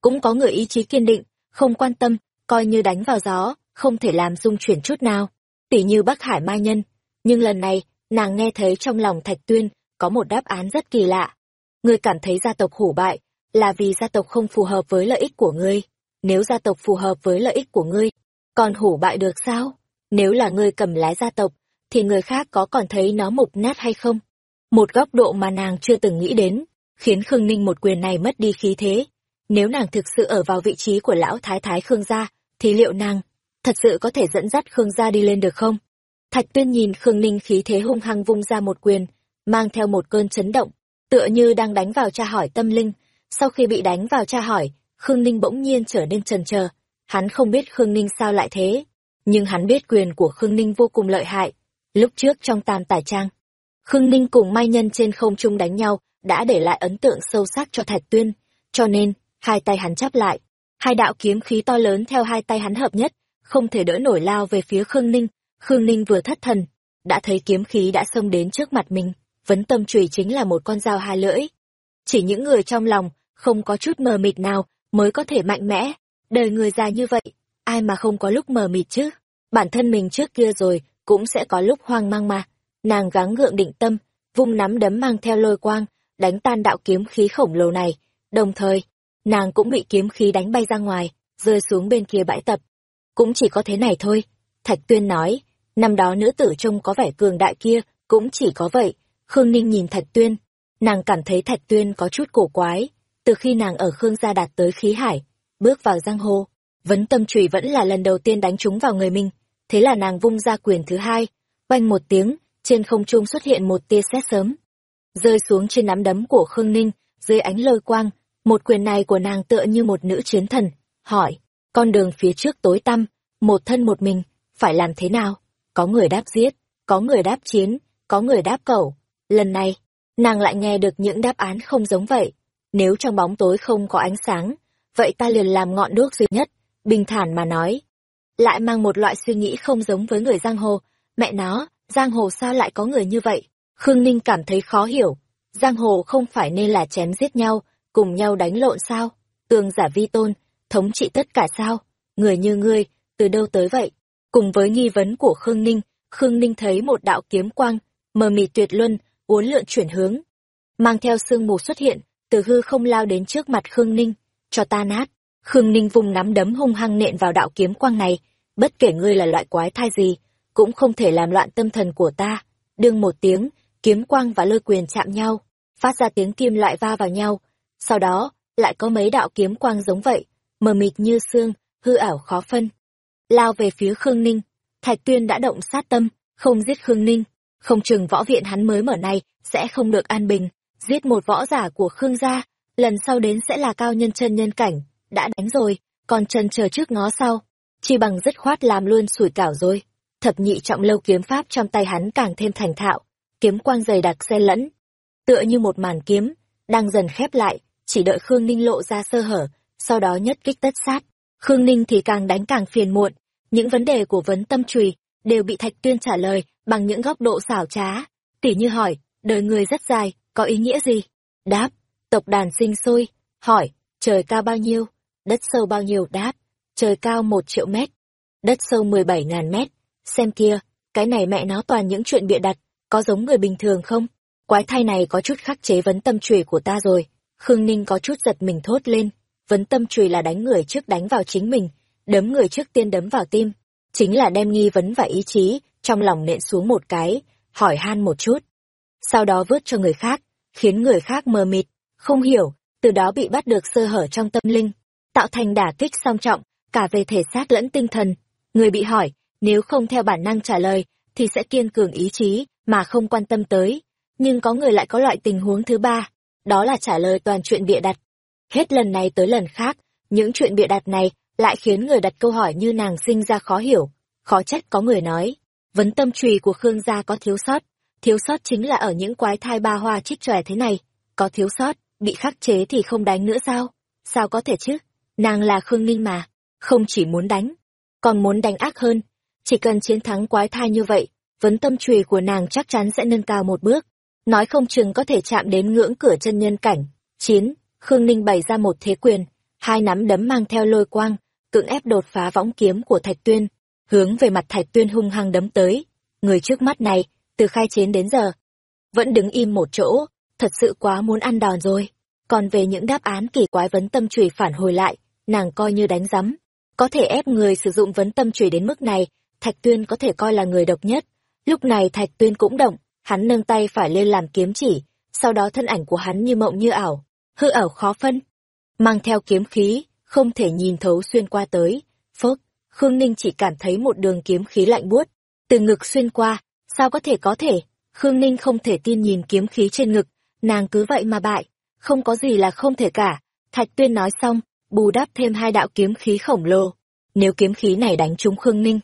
Cũng có người ý chí kiên định, không quan tâm, coi như đánh vào gió, không thể làm dung chuyển chút nào. Tỉ như bắc hải mai nhân, nhưng lần này, nàng nghe thấy trong lòng thạch tuyên có một đáp án rất kỳ lạ. Ngươi cảm thấy gia tộc hủ bại là vì gia tộc không phù hợp với lợi ích của ngươi. Nếu gia tộc phù hợp với lợi ích của ngươi, còn hủ bại được sao? Nếu là ngươi cầm lái gia tộc, thì người khác có còn thấy nó mục nát hay không? Một góc độ mà nàng chưa từng nghĩ đến khiến khương ninh một quyền này mất đi khí thế. Nếu nàng thực sự ở vào vị trí của lão thái thái khương gia, thì liệu nàng thật sự có thể dẫn dắt khương gia đi lên được không? Thạch tuyên nhìn khương ninh khí thế hung hăng vung ra một quyền, mang theo một cơn chấn động, tựa như đang đánh vào tra hỏi tâm linh. Sau khi bị đánh vào tra hỏi, khương ninh bỗng nhiên trở nên trần trờ hắn không biết khương ninh sao lại thế, nhưng hắn biết quyền của khương ninh vô cùng lợi hại. Lúc trước trong tam tải trang, khương ninh cùng mai nhân trên không trung đánh nhau đã để lại ấn tượng sâu sắc cho thạch tuyên, cho nên, hai tay hắn chắp lại. Hai đạo kiếm khí to lớn theo hai tay hắn hợp nhất, không thể đỡ nổi lao về phía khương ninh. Khương ninh vừa thất thần, đã thấy kiếm khí đã xông đến trước mặt mình, vấn tâm trùy chính là một con dao hai lưỡi. Chỉ những người trong lòng, không có chút mờ mịt nào, mới có thể mạnh mẽ. Đời người già như vậy, ai mà không có lúc mờ mịt chứ? Bản thân mình trước kia rồi, cũng sẽ có lúc hoang mang mà. Nàng gắng gượng định tâm, vung nắm đấm mang theo lôi quang đánh tan đạo kiếm khí khổng lồ này. Đồng thời, nàng cũng bị kiếm khí đánh bay ra ngoài, rơi xuống bên kia bãi tập. Cũng chỉ có thế này thôi. Thạch tuyên nói, năm đó nữ tử trông có vẻ cường đại kia cũng chỉ có vậy. Khương ninh nhìn thạch tuyên, nàng cảm thấy thạch tuyên có chút cổ quái. Từ khi nàng ở khương gia đạt tới khí hải, bước vào giang hồ, vấn tâm trùy vẫn là lần đầu tiên đánh trúng vào người mình. Thế là nàng vung ra quyền thứ hai oanh một tiếng, trên không trung xuất hiện một tia sét sớm rơi xuống trên nắm đấm của khương ninh, dưới ánh lôi quang, một quyền này của nàng tựa như một nữ chiến thần, hỏi, con đường phía trước tối tăm, một thân một mình, phải làm thế nào? Có người đáp giết, có người đáp chiến, có người đáp cẩu lần này, nàng lại nghe được những đáp án không giống vậy. Nếu trong bóng tối không có ánh sáng, vậy ta liền làm ngọn đuốc duy nhất, bình thản mà nói. Lại mang một loại suy nghĩ không giống với người giang hồ. Mẹ nó, giang hồ sao lại có người như vậy? Khương ninh cảm thấy khó hiểu. Giang hồ không phải nên là chém giết nhau, cùng nhau đánh lộn sao? Tường giả vi tôn, thống trị tất cả sao? Người như ngươi, từ đâu tới vậy? Cùng với nghi vấn của khương ninh khương ninh thấy một đạo kiếm quang, mờ mịt tuyệt luân, uốn lượn chuyển hướng. Mang theo sương mù xuất hiện, từ hư không lao đến trước mặt khương ninh, cho ta nát. Khương ninh vung nắm đấm hung hăng nện vào đạo kiếm quang này. Bất kể ngươi là loại quái thai gì, cũng không thể làm loạn tâm thần của ta. Đương một tiếng kiếm quang và lôi quyền chạm nhau, phát ra tiếng kim loại va vào nhau. Sau đó, lại có mấy đạo kiếm quang giống vậy, mờ mịt như xương, hư ảo khó phân. Lao về phía khương ninh, thạch tuyên đã động sát tâm, không giết khương ninh. Không chừng võ viện hắn mới mở này sẽ không được an bình. Giết một võ giả của khương gia, lần sau đến sẽ là cao nhân chân nhân cảnh, đã đánh rồi, còn chân chờ trước ngó sau. Chi bằng dứt khoát làm luôn sủi cảo rồi. Thập nhị trọng lâu kiếm pháp trong tay hắn càng thêm thành thạo kiếm quang dày đặc xen lẫn, tựa như một màn kiếm, đang dần khép lại, chỉ đợi khương ninh lộ ra sơ hở, sau đó nhất kích tất sát. Khương ninh thì càng đánh càng phiền muộn, những vấn đề của vấn tâm trùy đều bị thạch tuyên trả lời bằng những góc độ xảo trá. Tỉ như hỏi, đời người rất dài, có ý nghĩa gì? Đáp, tộc đàn sinh sôi. Hỏi, trời cao bao nhiêu? Đất sâu bao nhiêu? Đáp, trời cao một triệu mét. Đất sâu mười bảy ngàn mét. Xem kia, cái này mẹ nó toàn những chuyện bịa đặt có giống người bình thường không? Quái thai này có chút khắc chế vấn tâm chùy của ta rồi. Khương ninh có chút giật mình thốt lên. Vấn tâm chùy là đánh người trước đánh vào chính mình đấm người trước tiên đấm vào tim. Chính là đem nghi vấn và ý chí trong lòng nện xuống một cái, hỏi han một chút. Sau đó vứt cho người khác, khiến người khác mờ mịt, không hiểu, từ đó bị bắt được sơ hở trong tâm linh, tạo thành đả kích song trọng, cả về thể xác lẫn tinh thần. Người bị hỏi, nếu không theo bản năng trả lời, thì sẽ kiên cường ý chí, mà không quan tâm tới. Nhưng có người lại có loại tình huống thứ ba, đó là trả lời toàn chuyện bịa đặt. Hết lần này tới lần khác, những chuyện bịa đặt này lại khiến người đặt câu hỏi như nàng sinh ra khó hiểu. Khó trách có người nói, vấn tâm trùy của Khương gia có thiếu sót. Thiếu sót chính là ở những quái thai ba hoa chích tròe thế này. Có thiếu sót, bị khắc chế thì không đánh nữa sao? Sao có thể chứ? Nàng là Khương Ninh mà, không chỉ muốn đánh, còn muốn đánh ác hơn. Chỉ cần chiến thắng quái thai như vậy, vấn tâm trùy của nàng chắc chắn sẽ nâng cao một bước. Nói không chừng có thể chạm đến ngưỡng cửa chân nhân cảnh. Chiến, Khương Ninh bày ra một thế quyền, hai nắm đấm mang theo lôi quang, cưỡng ép đột phá võng kiếm của Thạch Tuyên, hướng về mặt Thạch Tuyên hung hăng đấm tới. Người trước mắt này, từ khai chiến đến giờ, vẫn đứng im một chỗ, thật sự quá muốn ăn đòn rồi. Còn về những đáp án kỳ quái vấn tâm trùy phản hồi lại, nàng coi như đánh rắm. Có thể ép người sử dụng vấn tâm trùy đến mức này, Thạch Tuyên có thể coi là người độc nhất. Lúc này Thạch Tuyên cũng động, hắn nâng tay phải lên làm kiếm chỉ, sau đó thân ảnh của hắn như mộng như ảo, hư ảo khó phân. Mang theo kiếm khí, không thể nhìn thấu xuyên qua tới. Phốc, Khương Ninh chỉ cảm thấy một đường kiếm khí lạnh buốt, từ ngực xuyên qua, sao có thể có thể? Khương Ninh không thể tin nhìn kiếm khí trên ngực, nàng cứ vậy mà bại, không có gì là không thể cả. Thạch Tuyên nói xong, bù đắp thêm hai đạo kiếm khí khổng lồ. Nếu kiếm khí này đánh trúng Khương Ninh,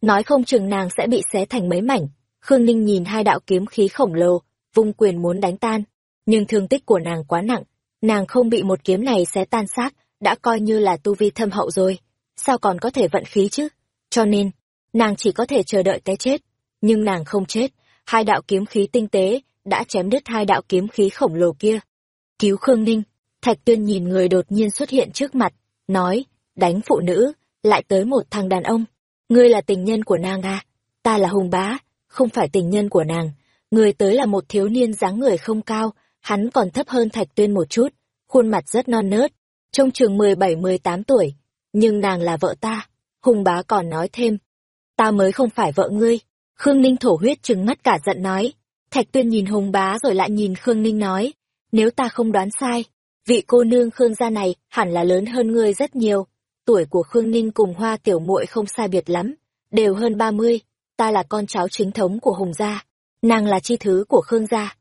nói không chừng nàng sẽ bị xé thành mấy mảnh. Khương Ninh nhìn hai đạo kiếm khí khổng lồ, vung quyền muốn đánh tan, nhưng thương tích của nàng quá nặng, nàng không bị một kiếm này xé tan xác, đã coi như là tu vi thâm hậu rồi, sao còn có thể vận khí chứ? Cho nên, nàng chỉ có thể chờ đợi cái chết, nhưng nàng không chết, hai đạo kiếm khí tinh tế đã chém đứt hai đạo kiếm khí khổng lồ kia. Cứu Khương Ninh, Thạch Tuyên nhìn người đột nhiên xuất hiện trước mặt, nói, đánh phụ nữ, lại tới một thằng đàn ông. Ngươi là tình nhân của nàng à? Ta là Hùng Bá, không phải tình nhân của nàng. Người tới là một thiếu niên dáng người không cao, hắn còn thấp hơn Thạch Tuyên một chút, khuôn mặt rất non nớt, trông chừng 17-18 tuổi. Nhưng nàng là vợ ta. Hùng Bá còn nói thêm, ta mới không phải vợ ngươi. Khương Ninh thổ huyết trừng mắt cả giận nói. Thạch Tuyên nhìn Hùng Bá rồi lại nhìn Khương Ninh nói, nếu ta không đoán sai, vị cô nương Khương gia này hẳn là lớn hơn ngươi rất nhiều. Tuổi của Khương Ninh cùng Hoa Tiểu Muội không sai biệt lắm, đều hơn ba mươi. Ta là con cháu chính thống của Hùng gia, nàng là chi thứ của Khương gia.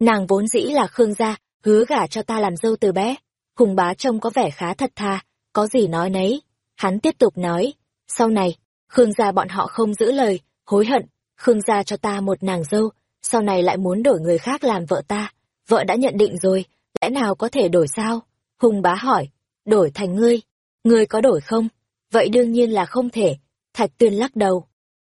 Nàng vốn dĩ là Khương gia, hứa gả cho ta làm dâu từ bé. Hùng bá trông có vẻ khá thật thà, có gì nói nấy. Hắn tiếp tục nói, sau này, Khương gia bọn họ không giữ lời, hối hận, Khương gia cho ta một nàng dâu, sau này lại muốn đổi người khác làm vợ ta. Vợ đã nhận định rồi, lẽ nào có thể đổi sao? Hùng bá hỏi, đổi thành ngươi, ngươi có đổi không? Vậy đương nhiên là không thể, Thạch Tuyên lắc đầu.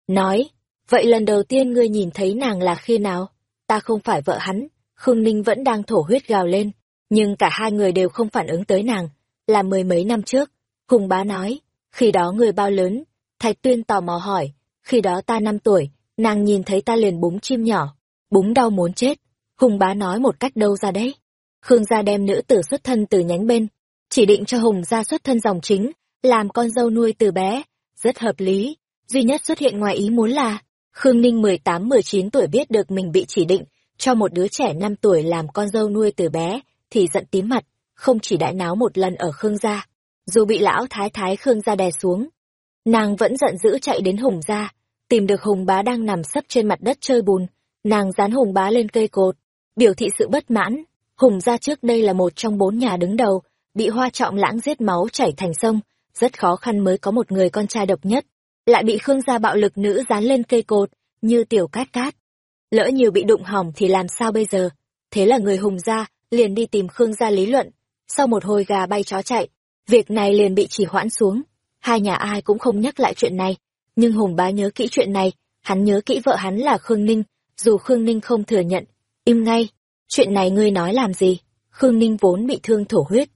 Nói, vậy lần đầu tiên ngươi nhìn thấy nàng là khi nào? Ta không phải vợ hắn, Khương Ninh vẫn đang thổ huyết gào lên, nhưng cả hai người đều không phản ứng tới nàng, là mười mấy năm trước. Hùng bá nói, khi đó người bao lớn? Thạch Tuyên tò mò hỏi, khi đó ta năm tuổi, nàng nhìn thấy ta liền búng chim nhỏ, búng đau muốn chết. Hùng bá nói một cách đâu ra đấy. Khương gia đem nữ tử xuất thân từ nhánh bên, chỉ định cho Hùng gia xuất thân dòng chính, làm con dâu nuôi từ bé, rất hợp lý. Duy nhất xuất hiện ngoài ý muốn là, Khương Ninh mười tám mười chín tuổi biết được mình bị chỉ định cho một đứa trẻ năm tuổi làm con dâu nuôi từ bé, thì giận tím mặt, không chỉ đại náo một lần ở Khương gia, dù bị lão thái thái Khương gia đè xuống. Nàng vẫn giận dữ chạy đến Hùng gia, tìm được Hùng bá đang nằm sấp trên mặt đất chơi bùn, nàng dán Hùng bá lên cây cột, biểu thị sự bất mãn. Hùng gia trước đây là một trong bốn nhà đứng đầu, bị hoa trọng lãng giết máu chảy thành sông, rất khó khăn mới có một người con trai độc nhất, lại bị Khương gia bạo lực nữ dán lên cây cột, như tiểu cát cát. Lỡ nhiều bị đụng hỏng thì làm sao bây giờ? Thế là người Hùng gia liền đi tìm Khương gia lý luận. Sau một hồi gà bay chó chạy, việc này liền bị chỉ hoãn xuống. Hai nhà ai cũng không nhắc lại chuyện này, nhưng Hùng bá nhớ kỹ chuyện này, hắn nhớ kỹ vợ hắn là Khương Ninh, dù Khương Ninh không thừa nhận, im ngay. Chuyện này ngươi nói làm gì? Khương Ninh vốn bị thương thổ huyết.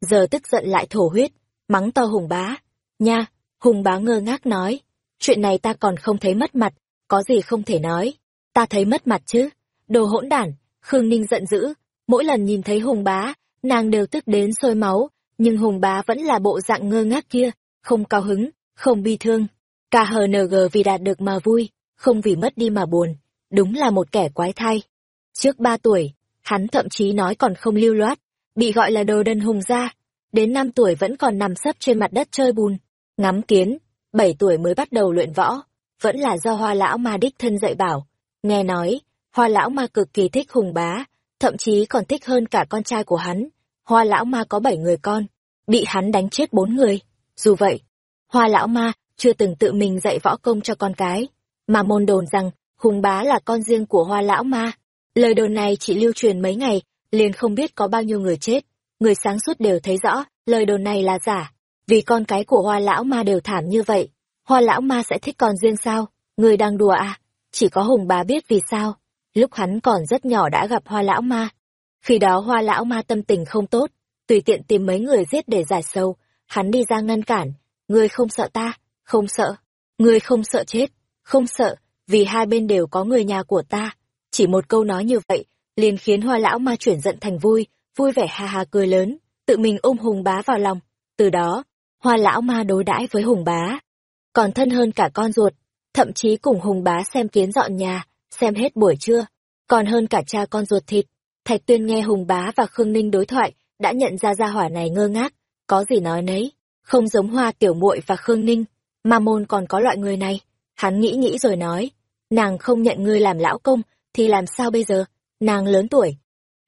Giờ tức giận lại thổ huyết, mắng to Hùng bá. Nha, Hùng bá ngơ ngác nói. Chuyện này ta còn không thấy mất mặt, có gì không thể nói. Ta thấy mất mặt chứ. Đồ hỗn đản, Khương Ninh giận dữ. Mỗi lần nhìn thấy Hùng bá, nàng đều tức đến sôi máu. Nhưng Hùng bá vẫn là bộ dạng ngơ ngác kia, không cao hứng, không bi thương. KHNG vì đạt được mà vui, không vì mất đi mà buồn, đúng là một kẻ quái thai. Trước ba tuổi, hắn thậm chí nói còn không lưu loát, bị gọi là đồ đần hùng gia. Đến năm tuổi vẫn còn nằm sấp trên mặt đất chơi bùn, ngắm kiến, bảy tuổi mới bắt đầu luyện võ, vẫn là do hoa lão ma đích thân dạy bảo. Nghe nói, hoa lão ma cực kỳ thích hùng bá, thậm chí còn thích hơn cả con trai của hắn. Hoa lão ma có bảy người con, bị hắn đánh chết bốn người. Dù vậy, hoa lão ma chưa từng tự mình dạy võ công cho con cái, mà môn đồn rằng hùng bá là con riêng của hoa lão ma. Lời đồn này chỉ lưu truyền mấy ngày, liền không biết có bao nhiêu người chết. Người sáng suốt đều thấy rõ, lời đồn này là giả, vì con cái của hoa lão ma đều thảm như vậy. Hoa lão ma sẽ thích con riêng sao? Người đang đùa à? Chỉ có hùng bá biết vì sao. Lúc hắn còn rất nhỏ đã gặp hoa lão ma. Khi đó hoa lão ma tâm tình không tốt, tùy tiện tìm mấy người giết để giải sâu, hắn đi ra ngăn cản. Người không sợ ta, không sợ. Người không sợ chết, không sợ, vì hai bên đều có người nhà của ta. Chỉ một câu nói như vậy, liền khiến hoa lão ma chuyển giận thành vui, vui vẻ ha ha cười lớn, tự mình ôm hùng bá vào lòng. Từ đó, hoa lão ma đối đãi với hùng bá. Còn thân hơn cả con ruột, thậm chí cùng hùng bá xem kiến dọn nhà, xem hết buổi trưa, còn hơn cả cha con ruột thịt. Thạch tuyên nghe hùng bá và Khương Ninh đối thoại, đã nhận ra gia hỏa này ngơ ngác, có gì nói nấy, không giống hoa tiểu muội và Khương Ninh, mà môn còn có loại người này. Hắn nghĩ nghĩ rồi nói, nàng không nhận ngươi làm lão công, thì làm sao bây giờ, nàng lớn tuổi.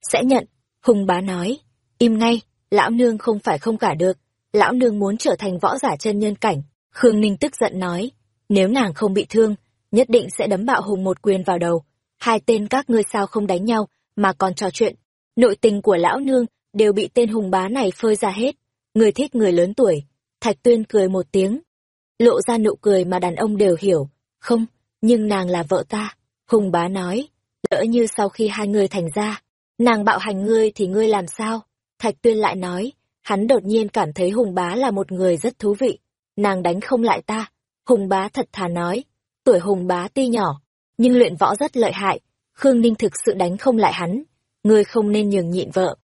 Sẽ nhận, hùng bá nói, im ngay, lão nương không phải không cả được, lão nương muốn trở thành võ giả chân nhân cảnh. Khương Ninh tức giận nói, nếu nàng không bị thương, nhất định sẽ đấm bạo hùng một quyền vào đầu. Hai tên các ngươi sao không đánh nhau, mà còn trò chuyện. Nội tình của lão nương đều bị tên hùng bá này phơi ra hết. Người thích người lớn tuổi. Thạch tuyên cười một tiếng. Lộ ra nụ cười mà đàn ông đều hiểu. Không, nhưng nàng là vợ ta. Hùng bá nói. Lỡ như sau khi hai người thành ra, nàng bạo hành ngươi thì ngươi làm sao? Thạch tuyên lại nói. Hắn đột nhiên cảm thấy hùng bá là một người rất thú vị. Nàng đánh không lại ta. Hùng bá thật thà nói. Tuổi hùng bá tuy nhỏ, nhưng luyện võ rất lợi hại. Khương Ninh thực sự đánh không lại hắn. Ngươi không nên nhường nhịn vợ.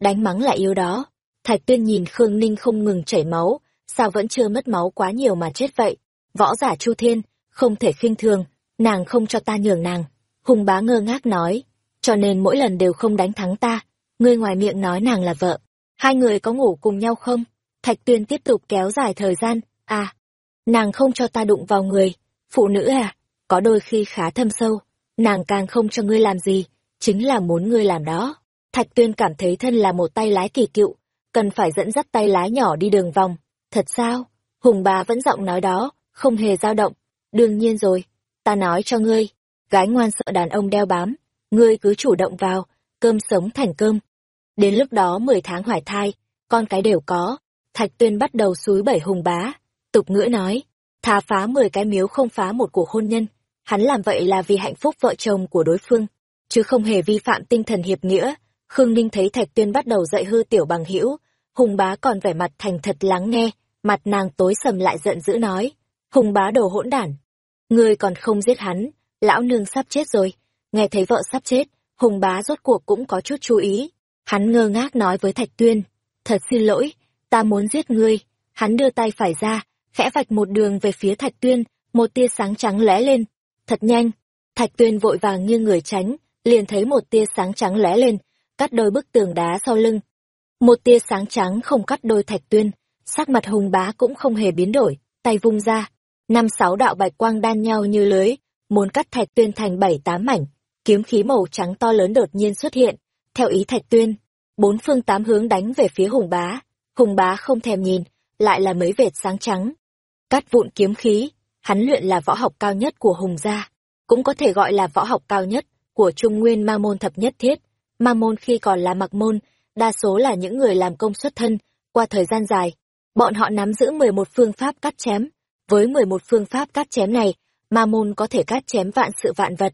Đánh mắng lại yêu đó. Thạch tuyên nhìn Khương Ninh không ngừng chảy máu, sao vẫn chưa mất máu quá nhiều mà chết vậy? Võ giả Chu Thiên, không thể khinh thường, nàng không cho ta nhường nàng. Hùng bá ngơ ngác nói, cho nên mỗi lần đều không đánh thắng ta. Ngươi ngoài miệng nói nàng là vợ. Hai người có ngủ cùng nhau không? Thạch tuyên tiếp tục kéo dài thời gian. À, nàng không cho ta đụng vào người. Phụ nữ à, có đôi khi khá thâm sâu. Nàng càng không cho ngươi làm gì, chính là muốn ngươi làm đó. Thạch tuyên cảm thấy thân là một tay lái kỳ cựu, cần phải dẫn dắt tay lái nhỏ đi đường vòng. Thật sao? Hùng bà vẫn giọng nói đó, không hề dao động. Đương nhiên rồi, ta nói cho ngươi, gái ngoan sợ đàn ông đeo bám, ngươi cứ chủ động vào, cơm sống thành cơm. Đến lúc đó mười tháng hoài thai, con cái đều có, Thạch Tuyên bắt đầu suối bảy hùng bá, tục ngữ nói, thà phá mười cái miếu không phá một cuộc hôn nhân, hắn làm vậy là vì hạnh phúc vợ chồng của đối phương, chứ không hề vi phạm tinh thần hiệp nghĩa. Khương Ninh thấy Thạch Tuyên bắt đầu dạy hư tiểu bằng hữu, hùng bá còn vẻ mặt thành thật lắng nghe, mặt nàng tối sầm lại giận dữ nói, hùng bá đồ hỗn đản, ngươi còn không giết hắn, lão nương sắp chết rồi. Nghe thấy vợ sắp chết, hùng bá rốt cuộc cũng có chút chú ý. Hắn ngơ ngác nói với Thạch Tuyên, thật xin lỗi, ta muốn giết ngươi. Hắn đưa tay phải ra, khẽ vạch một đường về phía Thạch Tuyên, một tia sáng trắng lóe lên. Thật nhanh, Thạch Tuyên vội vàng như người tránh, liền thấy một tia sáng trắng lóe lên, cắt đôi bức tường đá sau lưng. Một tia sáng trắng không cắt đôi Thạch Tuyên, sắc mặt hùng bá cũng không hề biến đổi, tay vung ra, năm sáu đạo bạch quang đan nhau như lưới, muốn cắt Thạch Tuyên thành bảy tám mảnh, kiếm khí màu trắng to lớn đột nhiên xuất hiện, theo ý Thạch Tuyên, bốn phương tám hướng đánh về phía Hùng Bá. Hùng Bá không thèm nhìn, lại là mấy vệt sáng trắng. Cắt vụn kiếm khí, hắn luyện là võ học cao nhất của Hùng gia, cũng có thể gọi là võ học cao nhất của Trung Nguyên Ma môn thập nhất thiết. Ma môn khi còn là mặc môn, đa số là những người làm công xuất thân, qua thời gian dài, bọn họ nắm giữ 11 phương pháp cắt chém, với 11 phương pháp cắt chém này, ma môn có thể cắt chém vạn sự vạn vật.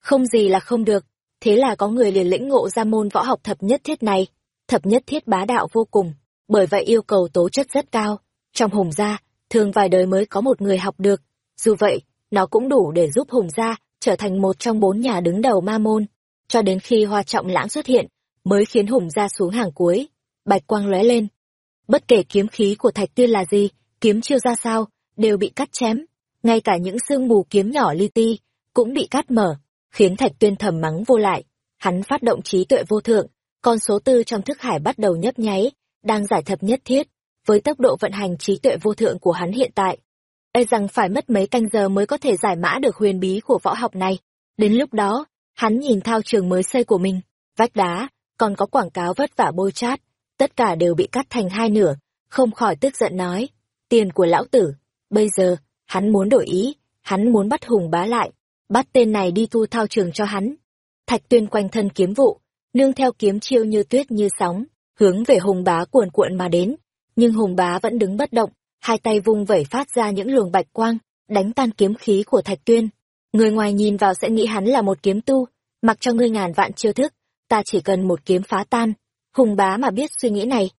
Không gì là không được, thế là có người liền lĩnh ngộ ra môn võ học thập nhất thiết này. Thập nhất thiết bá đạo vô cùng, bởi vậy yêu cầu tố chất rất cao. Trong hùng gia, thường vài đời mới có một người học được. Dù vậy, nó cũng đủ để giúp hùng gia trở thành một trong bốn nhà đứng đầu ma môn. Cho đến khi hoa trọng lãng xuất hiện, mới khiến hùng gia xuống hàng cuối. Bạch quang lóe lên. Bất kể kiếm khí của thạch tuyên là gì, kiếm chiêu ra sao, đều bị cắt chém. Ngay cả những sương mù kiếm nhỏ li ti, cũng bị cắt mở, khiến Thạch Tuyên thầm mắng vô lại. Hắn phát động trí tuệ vô thượng, con số tư trong thức hải bắt đầu nhấp nháy, đang giải thập nhất thiết, với tốc độ vận hành trí tuệ vô thượng của hắn hiện tại. E rằng phải mất mấy canh giờ mới có thể giải mã được huyền bí của võ học này. Đến lúc đó, hắn nhìn thao trường mới xây của mình, vách đá, còn có quảng cáo vất vả bôi chát, tất cả đều bị cắt thành hai nửa, không khỏi tức giận nói, tiền của lão tử, bây giờ, hắn muốn đổi ý, hắn muốn bắt hùng bá lại, bắt tên này đi thu thao trường cho hắn. Thạch tuyên quanh thân kiếm vụ, nương theo kiếm chiêu như tuyết như sóng, hướng về hùng bá cuồn cuộn mà đến, nhưng hùng bá vẫn đứng bất động, hai tay vung vẩy phát ra những luồng bạch quang, đánh tan kiếm khí của thạch tuyên. Người ngoài nhìn vào sẽ nghĩ hắn là một kiếm tu, mặc cho ngươi ngàn vạn chiêu thức, ta chỉ cần một kiếm phá tan. Hùng bá mà biết suy nghĩ này,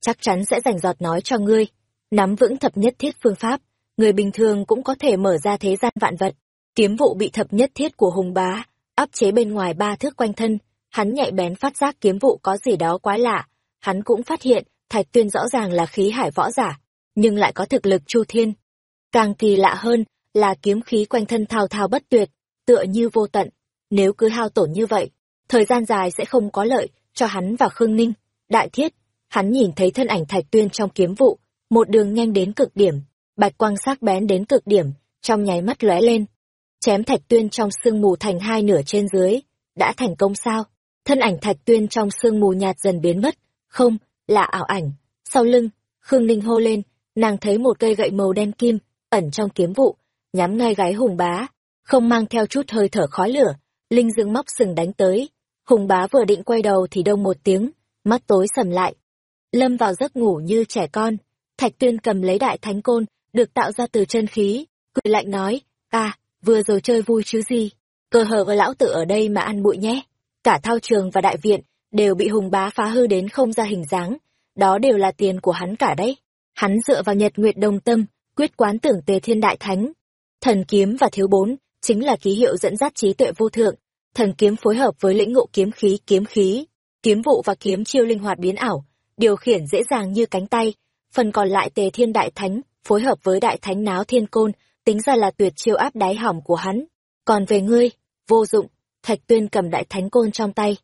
chắc chắn sẽ rảnh giọt nói cho ngươi. Nắm vững thập nhất thiết phương pháp, người bình thường cũng có thể mở ra thế gian vạn vật. Kiếm vụ bị thập nhất thiết của hùng bá, áp chế bên ngoài ba thước quanh thân, hắn nhạy bén phát giác kiếm vụ có gì đó quái lạ. Hắn cũng phát hiện, thạch tuyên rõ ràng là khí hải võ giả, nhưng lại có thực lực chu thiên. Càng kỳ lạ hơn, là kiếm khí quanh thân thao thao bất tuyệt, tựa như vô tận. Nếu cứ hao tổn như vậy, thời gian dài sẽ không có lợi cho hắn và Khương Ninh. Đại thiết, hắn nhìn thấy thân ảnh thạch tuyên trong kiếm vụ, một đường nhanh đến cực điểm, bạch quang sắc bén đến cực điểm, trong nháy mắt lóe lên. Chém thạch tuyên trong sương mù thành hai nửa trên dưới, đã thành công sao? Thân ảnh thạch tuyên trong sương mù nhạt dần biến mất, không, là ảo ảnh. Sau lưng, Khương Ninh hô lên, nàng thấy một cây gậy màu đen kim, ẩn trong kiếm vụ, nhắm ngay gái hùng bá, không mang theo chút hơi thở khói lửa, linh dương móc sừng đánh tới. Hùng bá vừa định quay đầu thì đông một tiếng, mắt tối sầm lại. Lâm vào giấc ngủ như trẻ con, Thạch Tuyên cầm lấy đại thánh côn, được tạo ra từ chân khí, cười lạnh nói, à, vừa rồi chơi vui chứ gì, cơ hờ với lão tử ở đây mà ăn bụi nhé. Cả thao trường và đại viện đều bị hùng bá phá hư đến không ra hình dáng, đó đều là tiền của hắn cả đấy. Hắn dựa vào nhật nguyệt đồng tâm, quyết quán tưởng tề thiên đại thánh. Thần kiếm và thiếu bốn, chính là ký hiệu dẫn dắt trí tuệ vô thượng. Thần kiếm phối hợp với lĩnh ngộ kiếm khí kiếm khí, kiếm vụ và kiếm chiêu linh hoạt biến ảo, điều khiển dễ dàng như cánh tay. Phần còn lại tề thiên đại thánh, phối hợp với đại thánh náo thiên côn, tính ra là tuyệt chiêu áp đáy hỏng của hắn. Còn về ngươi, vô dụng, thạch tuyên cầm đại thánh côn trong tay.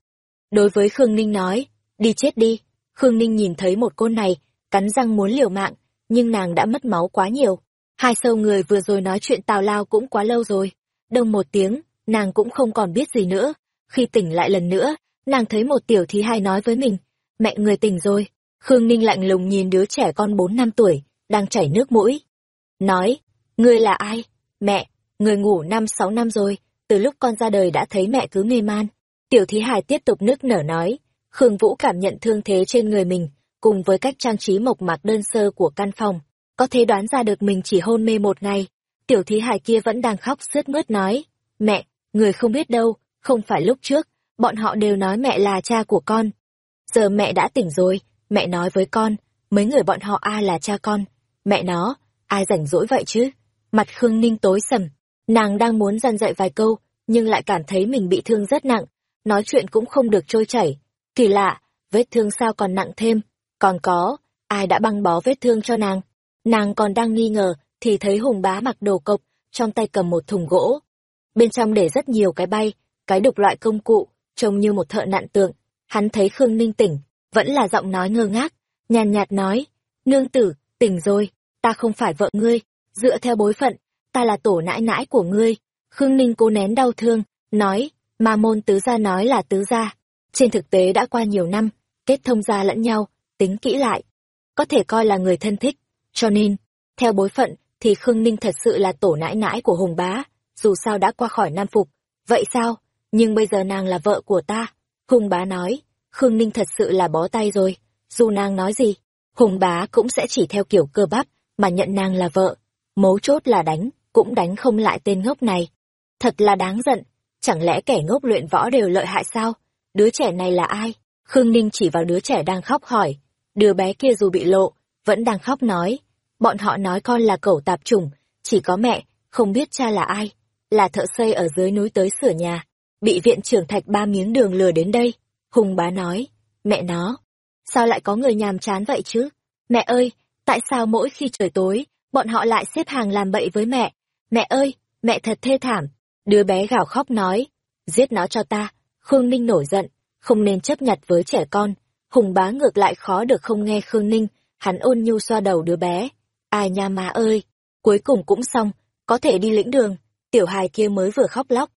Đối với Khương Ninh nói, đi chết đi. Khương Ninh nhìn thấy một côn này, cắn răng muốn liều mạng, nhưng nàng đã mất máu quá nhiều. Hai sâu người vừa rồi nói chuyện tào lao cũng quá lâu rồi. Đông một tiếng, nàng cũng không còn biết gì nữa. Khi tỉnh lại lần nữa, nàng thấy một tiểu thí hai nói với mình, mẹ người tỉnh rồi. Khương Ninh lạnh lùng nhìn đứa trẻ con bốn năm tuổi, đang chảy nước mũi. Nói, ngươi là ai? Mẹ, người ngủ năm sáu năm rồi, từ lúc con ra đời đã thấy mẹ cứ mê man. Tiểu thí hài tiếp tục nức nở nói, Khương Vũ cảm nhận thương thế trên người mình, cùng với cách trang trí mộc mạc đơn sơ của căn phòng, có thể đoán ra được mình chỉ hôn mê một ngày. Tiểu thí hài kia vẫn đang khóc sướt mướt nói, mẹ, người không biết đâu, không phải lúc trước, bọn họ đều nói mẹ là cha của con. Giờ mẹ đã tỉnh rồi, mẹ nói với con, mấy người bọn họ ai là cha con. Mẹ nó, ai rảnh rỗi vậy chứ? Mặt Khương Ninh tối sầm, nàng đang muốn dằn dạy vài câu, nhưng lại cảm thấy mình bị thương rất nặng, nói chuyện cũng không được trôi chảy. Kỳ lạ, vết thương sao còn nặng thêm, còn có, ai đã băng bó vết thương cho nàng. Nàng còn đang nghi ngờ, thì thấy Hùng bá mặc đồ cộc, trong tay cầm một thùng gỗ. Bên trong để rất nhiều cái bay, cái đục loại công cụ, trông như một thợ nặn tượng. Hắn thấy Khương Ninh tỉnh, vẫn là giọng nói ngơ ngác, nhàn nhạt nói, nương tử, tỉnh rồi, ta không phải vợ ngươi, dựa theo bối phận, ta là tổ nãi nãi của ngươi. Khương Ninh cố nén đau thương, nói, mà môn tứ gia nói là tứ gia. Trên thực tế đã qua nhiều năm, kết thông gia lẫn nhau, tính kỹ lại. Có thể coi là người thân thích, cho nên, theo bối phận, thì Khương Ninh thật sự là tổ nãi nãi của Hùng Bá, dù sao đã qua khỏi Nam Phục. Vậy sao? Nhưng bây giờ nàng là vợ của ta. Hùng Bá nói, Khương Ninh thật sự là bó tay rồi. Dù nàng nói gì, Hùng Bá cũng sẽ chỉ theo kiểu cơ bắp, mà nhận nàng là vợ. Mấu chốt là đánh, cũng đánh không lại tên ngốc này. Thật là đáng giận, chẳng lẽ kẻ ngốc luyện võ đều lợi hại sao? Đứa trẻ này là ai? Khương Ninh chỉ vào đứa trẻ đang khóc hỏi. Đứa bé kia dù bị lộ, vẫn đang khóc nói. Bọn họ nói con là cẩu tạp chủng, chỉ có mẹ, không biết cha là ai. Là thợ xây ở dưới núi tới sửa nhà. Bị viện trưởng thạch ba miếng đường lừa đến đây. Hùng bá nói, mẹ nó, sao lại có người nhàm chán vậy chứ? Mẹ ơi, tại sao mỗi khi trời tối, bọn họ lại xếp hàng làm bậy với mẹ? Mẹ ơi, mẹ thật thê thảm. Đứa bé gào khóc nói, giết nó cho ta. Khương Ninh nổi giận, không nên chấp nhặt với trẻ con. Hùng bá ngược lại khó được không nghe Khương Ninh, hắn ôn nhu xoa đầu đứa bé. Ai nha má ơi, cuối cùng cũng xong, có thể đi lĩnh đường. Tiểu hài kia mới vừa khóc lóc.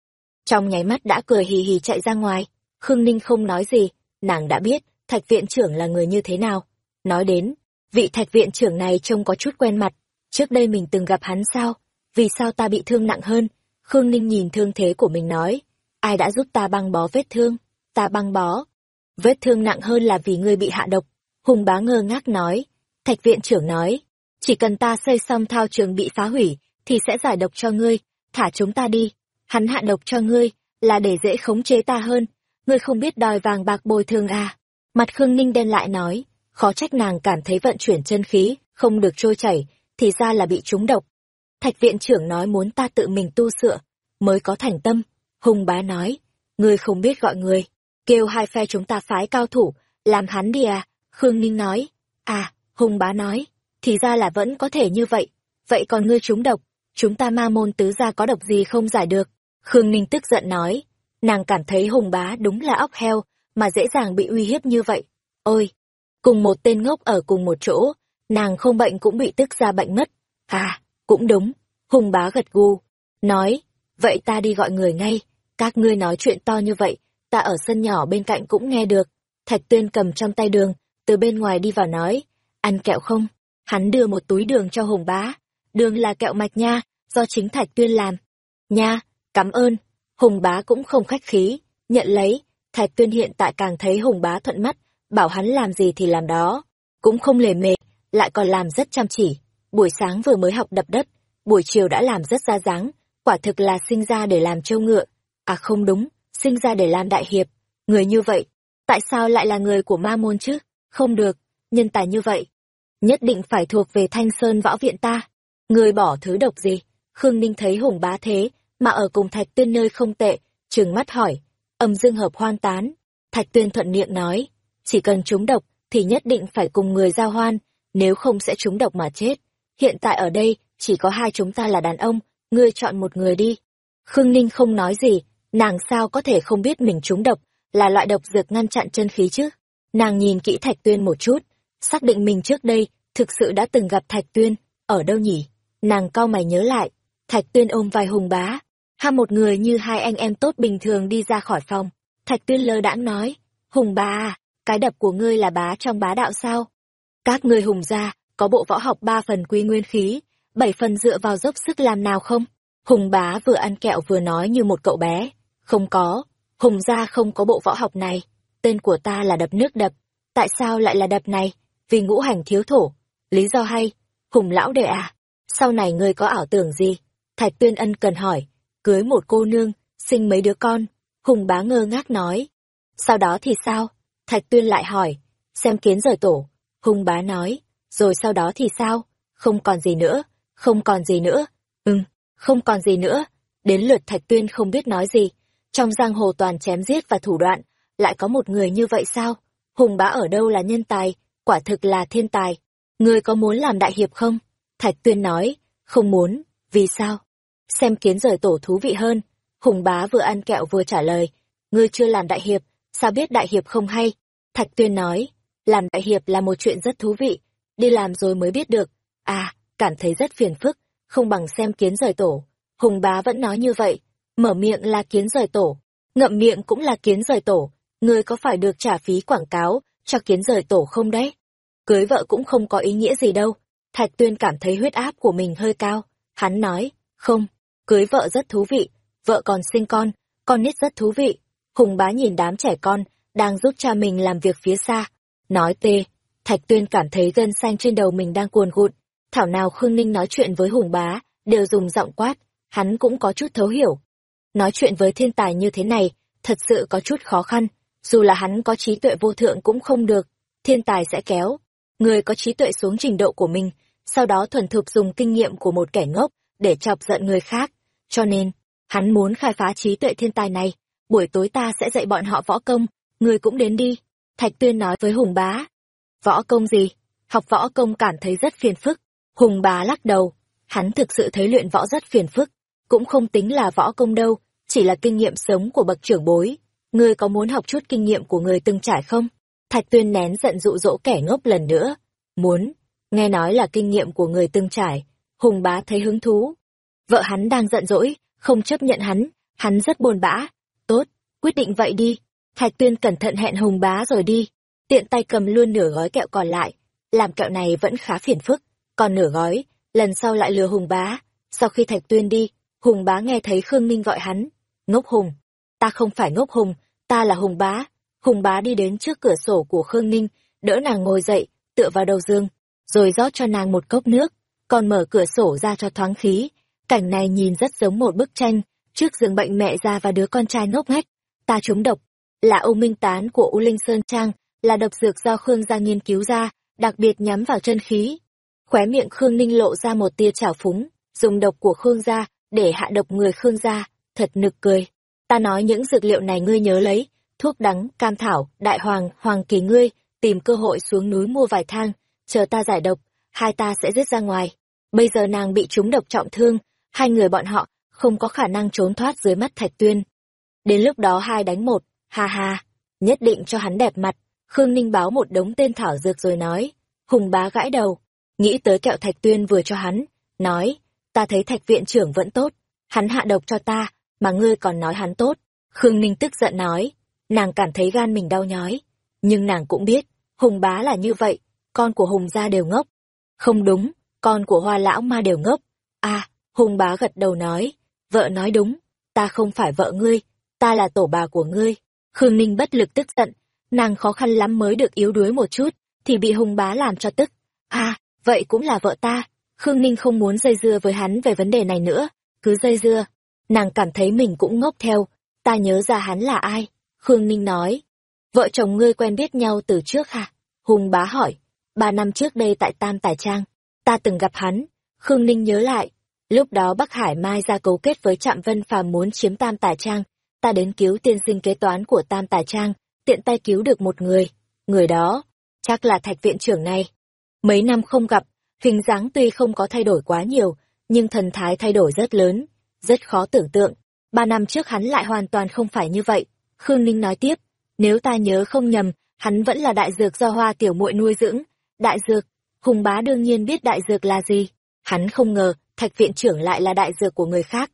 Trong nháy mắt đã cười hì hì chạy ra ngoài. Khương Ninh không nói gì, nàng đã biết, thạch viện trưởng là người như thế nào. Nói đến, vị thạch viện trưởng này trông có chút quen mặt. Trước đây mình từng gặp hắn sao? Vì sao ta bị thương nặng hơn? Khương Ninh nhìn thương thế của mình nói. Ai đã giúp ta băng bó vết thương? Ta băng bó. Vết thương nặng hơn là vì ngươi bị hạ độc. Hùng bá ngơ ngác nói. Thạch viện trưởng nói. Chỉ cần ta xây xong thao trường bị phá hủy, thì sẽ giải độc cho ngươi. Thả chúng ta đi. Hắn hạ độc cho ngươi, là để dễ khống chế ta hơn. Ngươi không biết đòi vàng bạc bồi thường à. Mặt Khương Ninh đen lại nói. Khó trách nàng cảm thấy vận chuyển chân khí, không được trôi chảy, thì ra là bị trúng độc. Thạch viện trưởng nói muốn ta tự mình tu sửa, mới có thành tâm. Hùng bá nói, ngươi không biết gọi người, kêu hai phe chúng ta phái cao thủ, làm hắn đi à, Khương Ninh nói. À, Hùng bá nói, thì ra là vẫn có thể như vậy, vậy còn ngươi trúng độc, chúng ta ma môn tứ gia có độc gì không giải được. Khương Ninh tức giận nói, nàng cảm thấy Hùng bá đúng là óc heo, mà dễ dàng bị uy hiếp như vậy. Ôi, cùng một tên ngốc ở cùng một chỗ, nàng không bệnh cũng bị tức ra bệnh mất. À, cũng đúng, Hùng bá gật gù, nói, vậy ta đi gọi người ngay, các ngươi nói chuyện to như vậy, ta ở sân nhỏ bên cạnh cũng nghe được. Thạch tuyên cầm trong tay đường, từ bên ngoài đi vào nói, ăn kẹo không? Hắn đưa một túi đường cho Hùng bá, đường là kẹo mạch nha, do chính Thạch tuyên làm. Nha, cảm ơn, Hùng bá cũng không khách khí, nhận lấy, Thạch tuyên hiện tại càng thấy Hùng bá thuận mắt, bảo hắn làm gì thì làm đó, cũng không lề mề, lại còn làm rất chăm chỉ. Buổi sáng vừa mới học đập đất, buổi chiều đã làm rất ra dáng, quả thực là sinh ra để làm trâu ngựa. À không đúng, sinh ra để làm đại hiệp. Người như vậy, tại sao lại là người của ma môn chứ? Không được, nhân tài như vậy. Nhất định phải thuộc về thanh sơn võ viện ta. Người bỏ thứ độc gì? Khương Ninh thấy hùng bá thế, mà ở cùng thạch tuyên nơi không tệ, trừng mắt hỏi. Âm dương hợp hoan tán. Thạch tuyên thuận miệng nói, chỉ cần trúng độc, thì nhất định phải cùng người giao hoan, nếu không sẽ trúng độc mà chết. Hiện tại ở đây, chỉ có hai chúng ta là đàn ông, ngươi chọn một người đi. Khương Ninh không nói gì, nàng sao có thể không biết mình trúng độc, là loại độc dược ngăn chặn chân khí chứ. Nàng nhìn kỹ Thạch Tuyên một chút, xác định mình trước đây, thực sự đã từng gặp Thạch Tuyên, ở đâu nhỉ? Nàng cau mày nhớ lại, Thạch Tuyên ôm vai hùng bá, hai một người như hai anh em tốt bình thường đi ra khỏi phòng. Thạch Tuyên lơ đãng nói, hùng bá à, cái đập của ngươi là bá trong bá đạo sao? Các ngươi hùng gia, có bộ võ học ba phần quy nguyên khí, bảy phần dựa vào dốc sức làm nào không? Hùng bá vừa ăn kẹo vừa nói như một cậu bé. Không có, Hùng gia không có bộ võ học này. Tên của ta là đập nước đập. Tại sao lại là đập này? Vì ngũ hành thiếu thổ. Lý do hay? Hùng lão đệ à? Sau này ngươi có ảo tưởng gì? Thạch tuyên ân cần hỏi. Cưới một cô nương, sinh mấy đứa con. Hùng bá ngơ ngác nói. Sau đó thì sao? Thạch tuyên lại hỏi. Xem kiến rời tổ. Hùng bá nói. Rồi sau đó thì sao? Không còn gì nữa không còn gì nữa. Ừm, không còn gì nữa. Đến lượt Thạch Tuyên không biết nói gì. Trong giang hồ toàn chém giết và thủ đoạn, lại có một người như vậy sao? Hùng bá ở đâu là nhân tài, quả thực là thiên tài. Ngươi có muốn làm đại hiệp không? Thạch Tuyên nói, không muốn, vì sao? Xem kiến rời tổ thú vị hơn. Hùng bá vừa ăn kẹo vừa trả lời, ngươi chưa làm đại hiệp, sao biết đại hiệp không hay? Thạch Tuyên nói, làm đại hiệp là một chuyện rất thú vị, đi làm rồi mới biết được. À, cảm thấy rất phiền phức, không bằng xem kiến rời tổ. Hùng bá vẫn nói như vậy, mở miệng là kiến rời tổ, ngậm miệng cũng là kiến rời tổ, ngươi có phải được trả phí quảng cáo cho kiến rời tổ không đấy? Cưới vợ cũng không có ý nghĩa gì đâu. Thạch Tuyên cảm thấy huyết áp của mình hơi cao. Hắn nói, không, cưới vợ rất thú vị, vợ còn sinh con, con nít rất thú vị. Hùng bá nhìn đám trẻ con, đang giúp cha mình làm việc phía xa. Nói tê, Thạch Tuyên cảm thấy gân xanh trên đầu mình đang cuồn cuộn, Thảo nào Khương Ninh nói chuyện với Hùng Bá, đều dùng giọng quát, hắn cũng có chút thấu hiểu. Nói chuyện với thiên tài như thế này, thật sự có chút khó khăn, dù là hắn có trí tuệ vô thượng cũng không được, thiên tài sẽ kéo. Người có trí tuệ xuống trình độ của mình, sau đó thuần thục dùng kinh nghiệm của một kẻ ngốc để chọc giận người khác. Cho nên, hắn muốn khai phá trí tuệ thiên tài này, buổi tối ta sẽ dạy bọn họ võ công, người cũng đến đi. Thạch Tuyên nói với Hùng Bá. Võ công gì? Học võ công cảm thấy rất phiền phức, Hùng bá lắc đầu, hắn thực sự thấy luyện võ rất phiền phức, cũng không tính là võ công đâu, chỉ là kinh nghiệm sống của bậc trưởng bối. Ngươi có muốn học chút kinh nghiệm của người từng trải không? Thạch Tuyên nén giận dụ dỗ kẻ ngốc lần nữa. Muốn, nghe nói là kinh nghiệm của người từng trải. Hùng bá thấy hứng thú. Vợ hắn đang giận dỗi, không chấp nhận hắn, hắn rất buồn bã. Tốt, quyết định vậy đi. Thạch Tuyên cẩn thận hẹn Hùng bá rồi đi. Tiện tay cầm luôn nửa gói kẹo còn lại. Làm kẹo này vẫn khá phiền phức. Còn nửa gói, lần sau lại lừa Hùng bá. Sau khi Thạch Tuyên đi, Hùng bá nghe thấy Khương Ninh gọi hắn. Ngốc Hùng. Ta không phải ngốc Hùng, ta là Hùng bá. Hùng bá đi đến trước cửa sổ của Khương Ninh, đỡ nàng ngồi dậy, tựa vào đầu giường, rồi rót cho nàng một cốc nước, còn mở cửa sổ ra cho thoáng khí. Cảnh này nhìn rất giống một bức tranh, trước giường bệnh mẹ già và đứa con trai ngốc nghếch. Ta trúng độc, là ô Minh Tán của U Linh Sơn Trang, là độc dược do Khương gia nghiên cứu ra, đặc biệt nhắm vào chân khí. Khóe miệng Khương Ninh lộ ra một tia trào phúng, dùng độc của Khương gia để hạ độc người Khương gia, thật nực cười. Ta nói những dược liệu này ngươi nhớ lấy, thuốc đắng, cam thảo, đại hoàng, hoàng kỳ ngươi, tìm cơ hội xuống núi mua vài thang, chờ ta giải độc, hai ta sẽ giết ra ngoài. Bây giờ nàng bị trúng độc trọng thương, hai người bọn họ không có khả năng trốn thoát dưới mắt Thạch Tuyên. Đến lúc đó hai đánh một, ha ha, nhất định cho hắn đẹp mặt. Khương Ninh báo một đống tên thảo dược rồi nói, hùng bá gãi đầu, nghĩ tới kẹo Thạch Tuyên vừa cho hắn, nói, ta thấy Thạch viện trưởng vẫn tốt, hắn hạ độc cho ta, mà ngươi còn nói hắn tốt. Khương Ninh tức giận nói, nàng cảm thấy gan mình đau nhói, nhưng nàng cũng biết, Hùng bá là như vậy, con của Hùng gia đều ngốc. Không đúng, con của hoa lão ma đều ngốc. À, Hùng bá gật đầu nói, vợ nói đúng, ta không phải vợ ngươi, ta là tổ bà của ngươi. Khương Ninh bất lực tức giận, nàng khó khăn lắm mới được yếu đuối một chút, thì bị Hùng bá làm cho tức. À, vậy cũng là vợ ta. Khương Ninh không muốn dây dưa với hắn về vấn đề này nữa, cứ dây dưa. Nàng cảm thấy mình cũng ngốc theo, ta nhớ ra hắn là ai. Khương Ninh nói, vợ chồng ngươi quen biết nhau từ trước hả? Hùng bá hỏi, ba năm trước đây tại Tam Tài Trang, ta từng gặp hắn. Khương Ninh nhớ lại, lúc đó Bắc Hải Mai ra cấu kết với Trạm Vân Phàm muốn chiếm Tam tả Trang, ta đến cứu tiên sinh kế toán của Tam tả Trang, tiện tay cứu được một người. Người đó, chắc là thạch viện trưởng này. Mấy năm không gặp, hình dáng tuy không có thay đổi quá nhiều, nhưng thần thái thay đổi rất lớn, rất khó tưởng tượng. Ba năm trước hắn lại hoàn toàn không phải như vậy. Khương Ninh nói tiếp, nếu ta nhớ không nhầm, hắn vẫn là đại dược do hoa tiểu muội nuôi dưỡng. Đại dược, Hùng bá đương nhiên biết đại dược là gì. Hắn không ngờ, thạch viện trưởng lại là đại dược của người khác.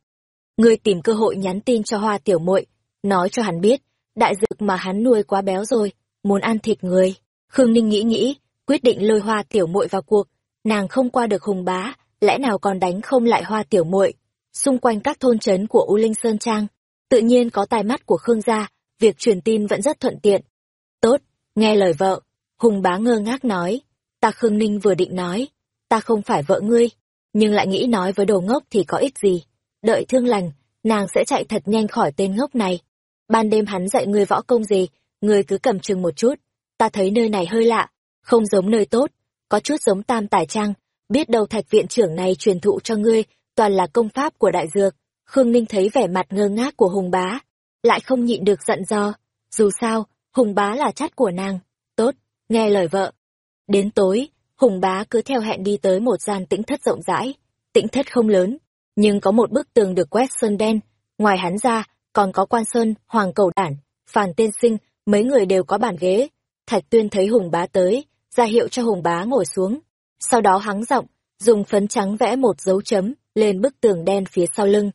Người tìm cơ hội nhắn tin cho hoa tiểu muội nói cho hắn biết, đại dược mà hắn nuôi quá béo rồi, muốn ăn thịt người. Khương Ninh nghĩ nghĩ, quyết định lôi hoa tiểu muội vào cuộc. Nàng không qua được hùng bá, lẽ nào còn đánh không lại hoa tiểu muội Xung quanh các thôn trấn của U Linh Sơn Trang, tự nhiên có tài mắt của Khương gia, việc truyền tin vẫn rất thuận tiện. Tốt, nghe lời vợ, Hùng bá ngơ ngác nói, ta Khương Ninh vừa định nói, ta không phải vợ ngươi, nhưng lại nghĩ nói với đồ ngốc thì có ích gì. Đợi thương lành, nàng sẽ chạy thật nhanh khỏi tên ngốc này. Ban đêm hắn dạy ngươi võ công gì, ngươi cứ cầm chừng một chút. Ta thấy nơi này hơi lạ, không giống nơi tốt, có chút giống tam tài trang, biết đâu thạch viện trưởng này truyền thụ cho ngươi, toàn là công pháp của đại dược. Khương Ninh thấy vẻ mặt ngơ ngác của Hùng bá, lại không nhịn được giận do. Dù sao, Hùng bá là chắt của nàng. Tốt, nghe lời vợ. Đến tối, Hùng bá cứ theo hẹn đi tới một gian tĩnh thất rộng rãi. Tĩnh thất không lớn, nhưng có một bức tường được quét sơn đen. Ngoài hắn ra, còn có quan sơn, hoàng cầu đản, phàn tiên sinh, mấy người đều có bàn ghế. Thạch tuyên thấy Hùng bá tới, ra hiệu cho Hùng bá ngồi xuống. Sau đó hắng giọng, dùng phấn trắng vẽ một dấu chấm lên bức tường đen phía sau lưng.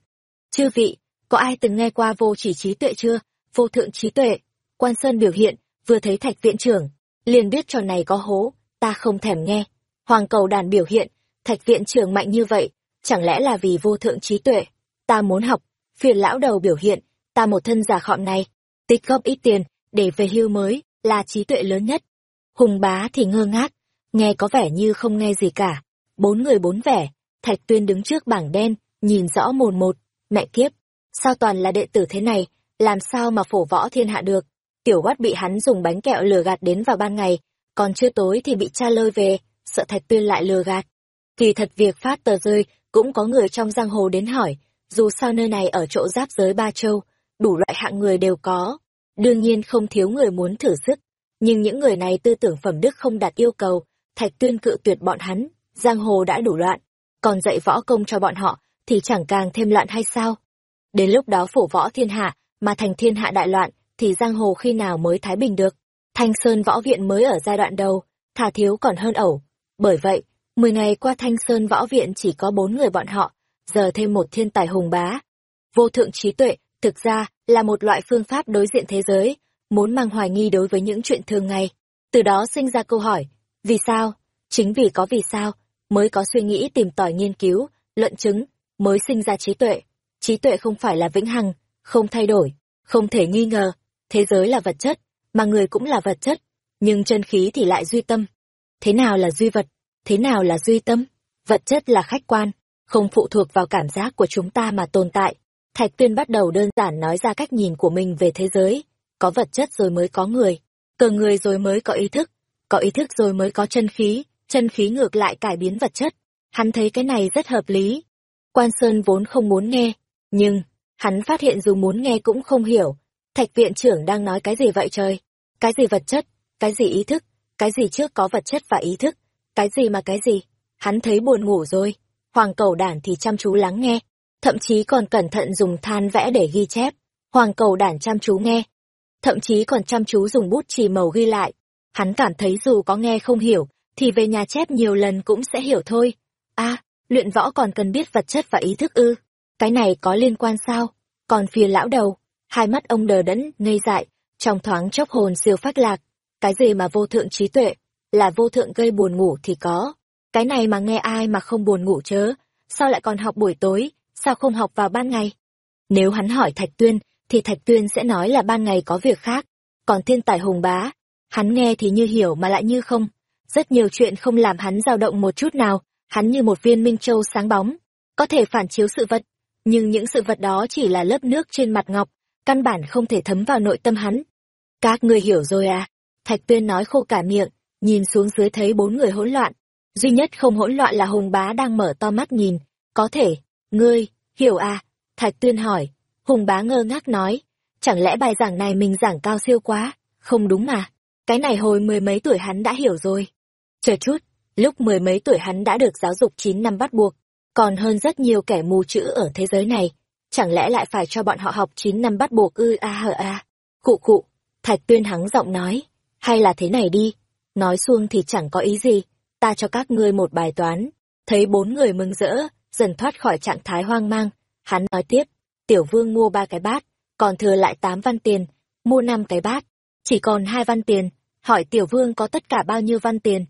Chư vị, có ai từng nghe qua vô chỉ trí tuệ chưa? Vô thượng trí tuệ. Quan Sơn biểu hiện, vừa thấy thạch viện trưởng, liền biết trò này có hố, ta không thèm nghe. Hoàng cầu đàn biểu hiện, thạch viện trưởng mạnh như vậy, chẳng lẽ là vì vô thượng trí tuệ? Ta muốn học, phiền lão đầu biểu hiện, ta một thân giả khọm này, tích góp ít tiền, để về hưu mới, là trí tuệ lớn nhất. Hùng bá thì ngơ ngác, nghe có vẻ như không nghe gì cả. Bốn người bốn vẻ, Thạch Tuyên đứng trước bảng đen, nhìn rõ mồn một, mẹ kiếp, sao toàn là đệ tử thế này, làm sao mà phổ võ thiên hạ được. Tiểu quát bị hắn dùng bánh kẹo lừa gạt đến vào ban ngày, còn chưa tối thì bị cha lôi về, sợ Thạch Tuyên lại lừa gạt. Kỳ thật việc phát tờ rơi, cũng có người trong giang hồ đến hỏi, dù sao nơi này ở chỗ giáp giới Ba Châu, đủ loại hạng người đều có. Đương nhiên không thiếu người muốn thử sức, nhưng những người này tư tưởng phẩm đức không đạt yêu cầu, Thạch Tuyên cự tuyệt bọn hắn, giang hồ đã đủ loạn, còn dạy võ công cho bọn họ thì chẳng càng thêm loạn hay sao? Đến lúc đó phổ võ thiên hạ, mà thành thiên hạ đại loạn, thì giang hồ khi nào mới thái bình được? Thanh Sơn võ viện mới ở giai đoạn đầu, thà thiếu còn hơn ẩu. Bởi vậy, 10 ngày qua Thanh Sơn võ viện chỉ có bốn người bọn họ, giờ thêm một thiên tài hùng bá. Vô thượng trí tuệ, thực ra, là một loại phương pháp đối diện thế giới, muốn mang hoài nghi đối với những chuyện thường ngày. Từ đó sinh ra câu hỏi, vì sao? Chính vì có vì sao, mới có suy nghĩ tìm tòi nghiên cứu, luận chứng, mới sinh ra trí tuệ. Trí tuệ không phải là vĩnh hằng, không thay đổi, không thể nghi ngờ. Thế giới là vật chất, mà người cũng là vật chất, nhưng chân khí thì lại duy tâm. Thế nào là duy vật? Thế nào là duy tâm? Vật chất là khách quan, không phụ thuộc vào cảm giác của chúng ta mà tồn tại. Thạch Tuyên bắt đầu đơn giản nói ra cách nhìn của mình về thế giới. Có vật chất rồi mới có người, cờ người rồi mới có ý thức, có ý thức rồi mới có chân khí, chân khí ngược lại cải biến vật chất. Hắn thấy cái này rất hợp lý. Quan Sơn vốn không muốn nghe, nhưng, hắn phát hiện dù muốn nghe cũng không hiểu. Thạch viện trưởng đang nói cái gì vậy trời? Cái gì vật chất? Cái gì ý thức? Cái gì trước có vật chất và ý thức? Cái gì mà cái gì? Hắn thấy buồn ngủ rồi. Hoàng cầu đản thì chăm chú lắng nghe, thậm chí còn cẩn thận dùng than vẽ để ghi chép. Hoàng cầu đản chăm chú nghe, thậm chí còn chăm chú dùng bút chì màu ghi lại. Hắn cảm thấy dù có nghe không hiểu, thì về nhà chép nhiều lần cũng sẽ hiểu thôi. a luyện võ còn cần biết vật chất và ý thức ư. Cái này có liên quan sao? Còn phía lão đầu, hai mắt ông đờ đẫn, ngây dại, trong thoáng chốc hồn siêu phách lạc. Cái gì mà vô thượng trí tuệ, là vô thượng gây buồn ngủ thì có. Cái này mà nghe ai mà không buồn ngủ chớ, sao lại còn học buổi tối, sao không học vào ban ngày? Nếu hắn hỏi Thạch Tuyên, thì Thạch Tuyên sẽ nói là ban ngày có việc khác. Còn thiên tài hùng bá, hắn nghe thì như hiểu mà lại như không. Rất nhiều chuyện không làm hắn dao động một chút nào, hắn như một viên minh châu sáng bóng, có thể phản chiếu sự vật. Nhưng những sự vật đó chỉ là lớp nước trên mặt ngọc, căn bản không thể thấm vào nội tâm hắn. Các người hiểu rồi à? Thạch Tuyên nói khô cả miệng, nhìn xuống dưới thấy bốn người hỗn loạn. Duy nhất không hỗn loạn là Hùng Bá đang mở to mắt nhìn. Có thể, ngươi, hiểu à? Thạch Tuyên hỏi. Hùng Bá ngơ ngác nói. Chẳng lẽ bài giảng này mình giảng cao siêu quá? Không đúng mà. Cái này hồi mười mấy tuổi hắn đã hiểu rồi. Chờ chút, lúc mười mấy tuổi hắn đã được giáo dục chín năm bắt buộc. Còn hơn rất nhiều kẻ mù chữ ở thế giới này. Chẳng lẽ lại phải cho bọn họ học chín năm bắt buộc ư a hờ a. Cụ cụ, Thạch Tuyên hắng giọng nói. Hay là thế này đi, nói xuông thì chẳng có ý gì, ta cho các ngươi một bài toán. Thấy bốn người mừng rỡ, dần thoát khỏi trạng thái hoang mang, hắn nói tiếp, tiểu vương mua ba cái bát, còn thừa lại tám văn tiền, mua năm cái bát, chỉ còn hai văn tiền, hỏi tiểu vương có tất cả bao nhiêu văn tiền.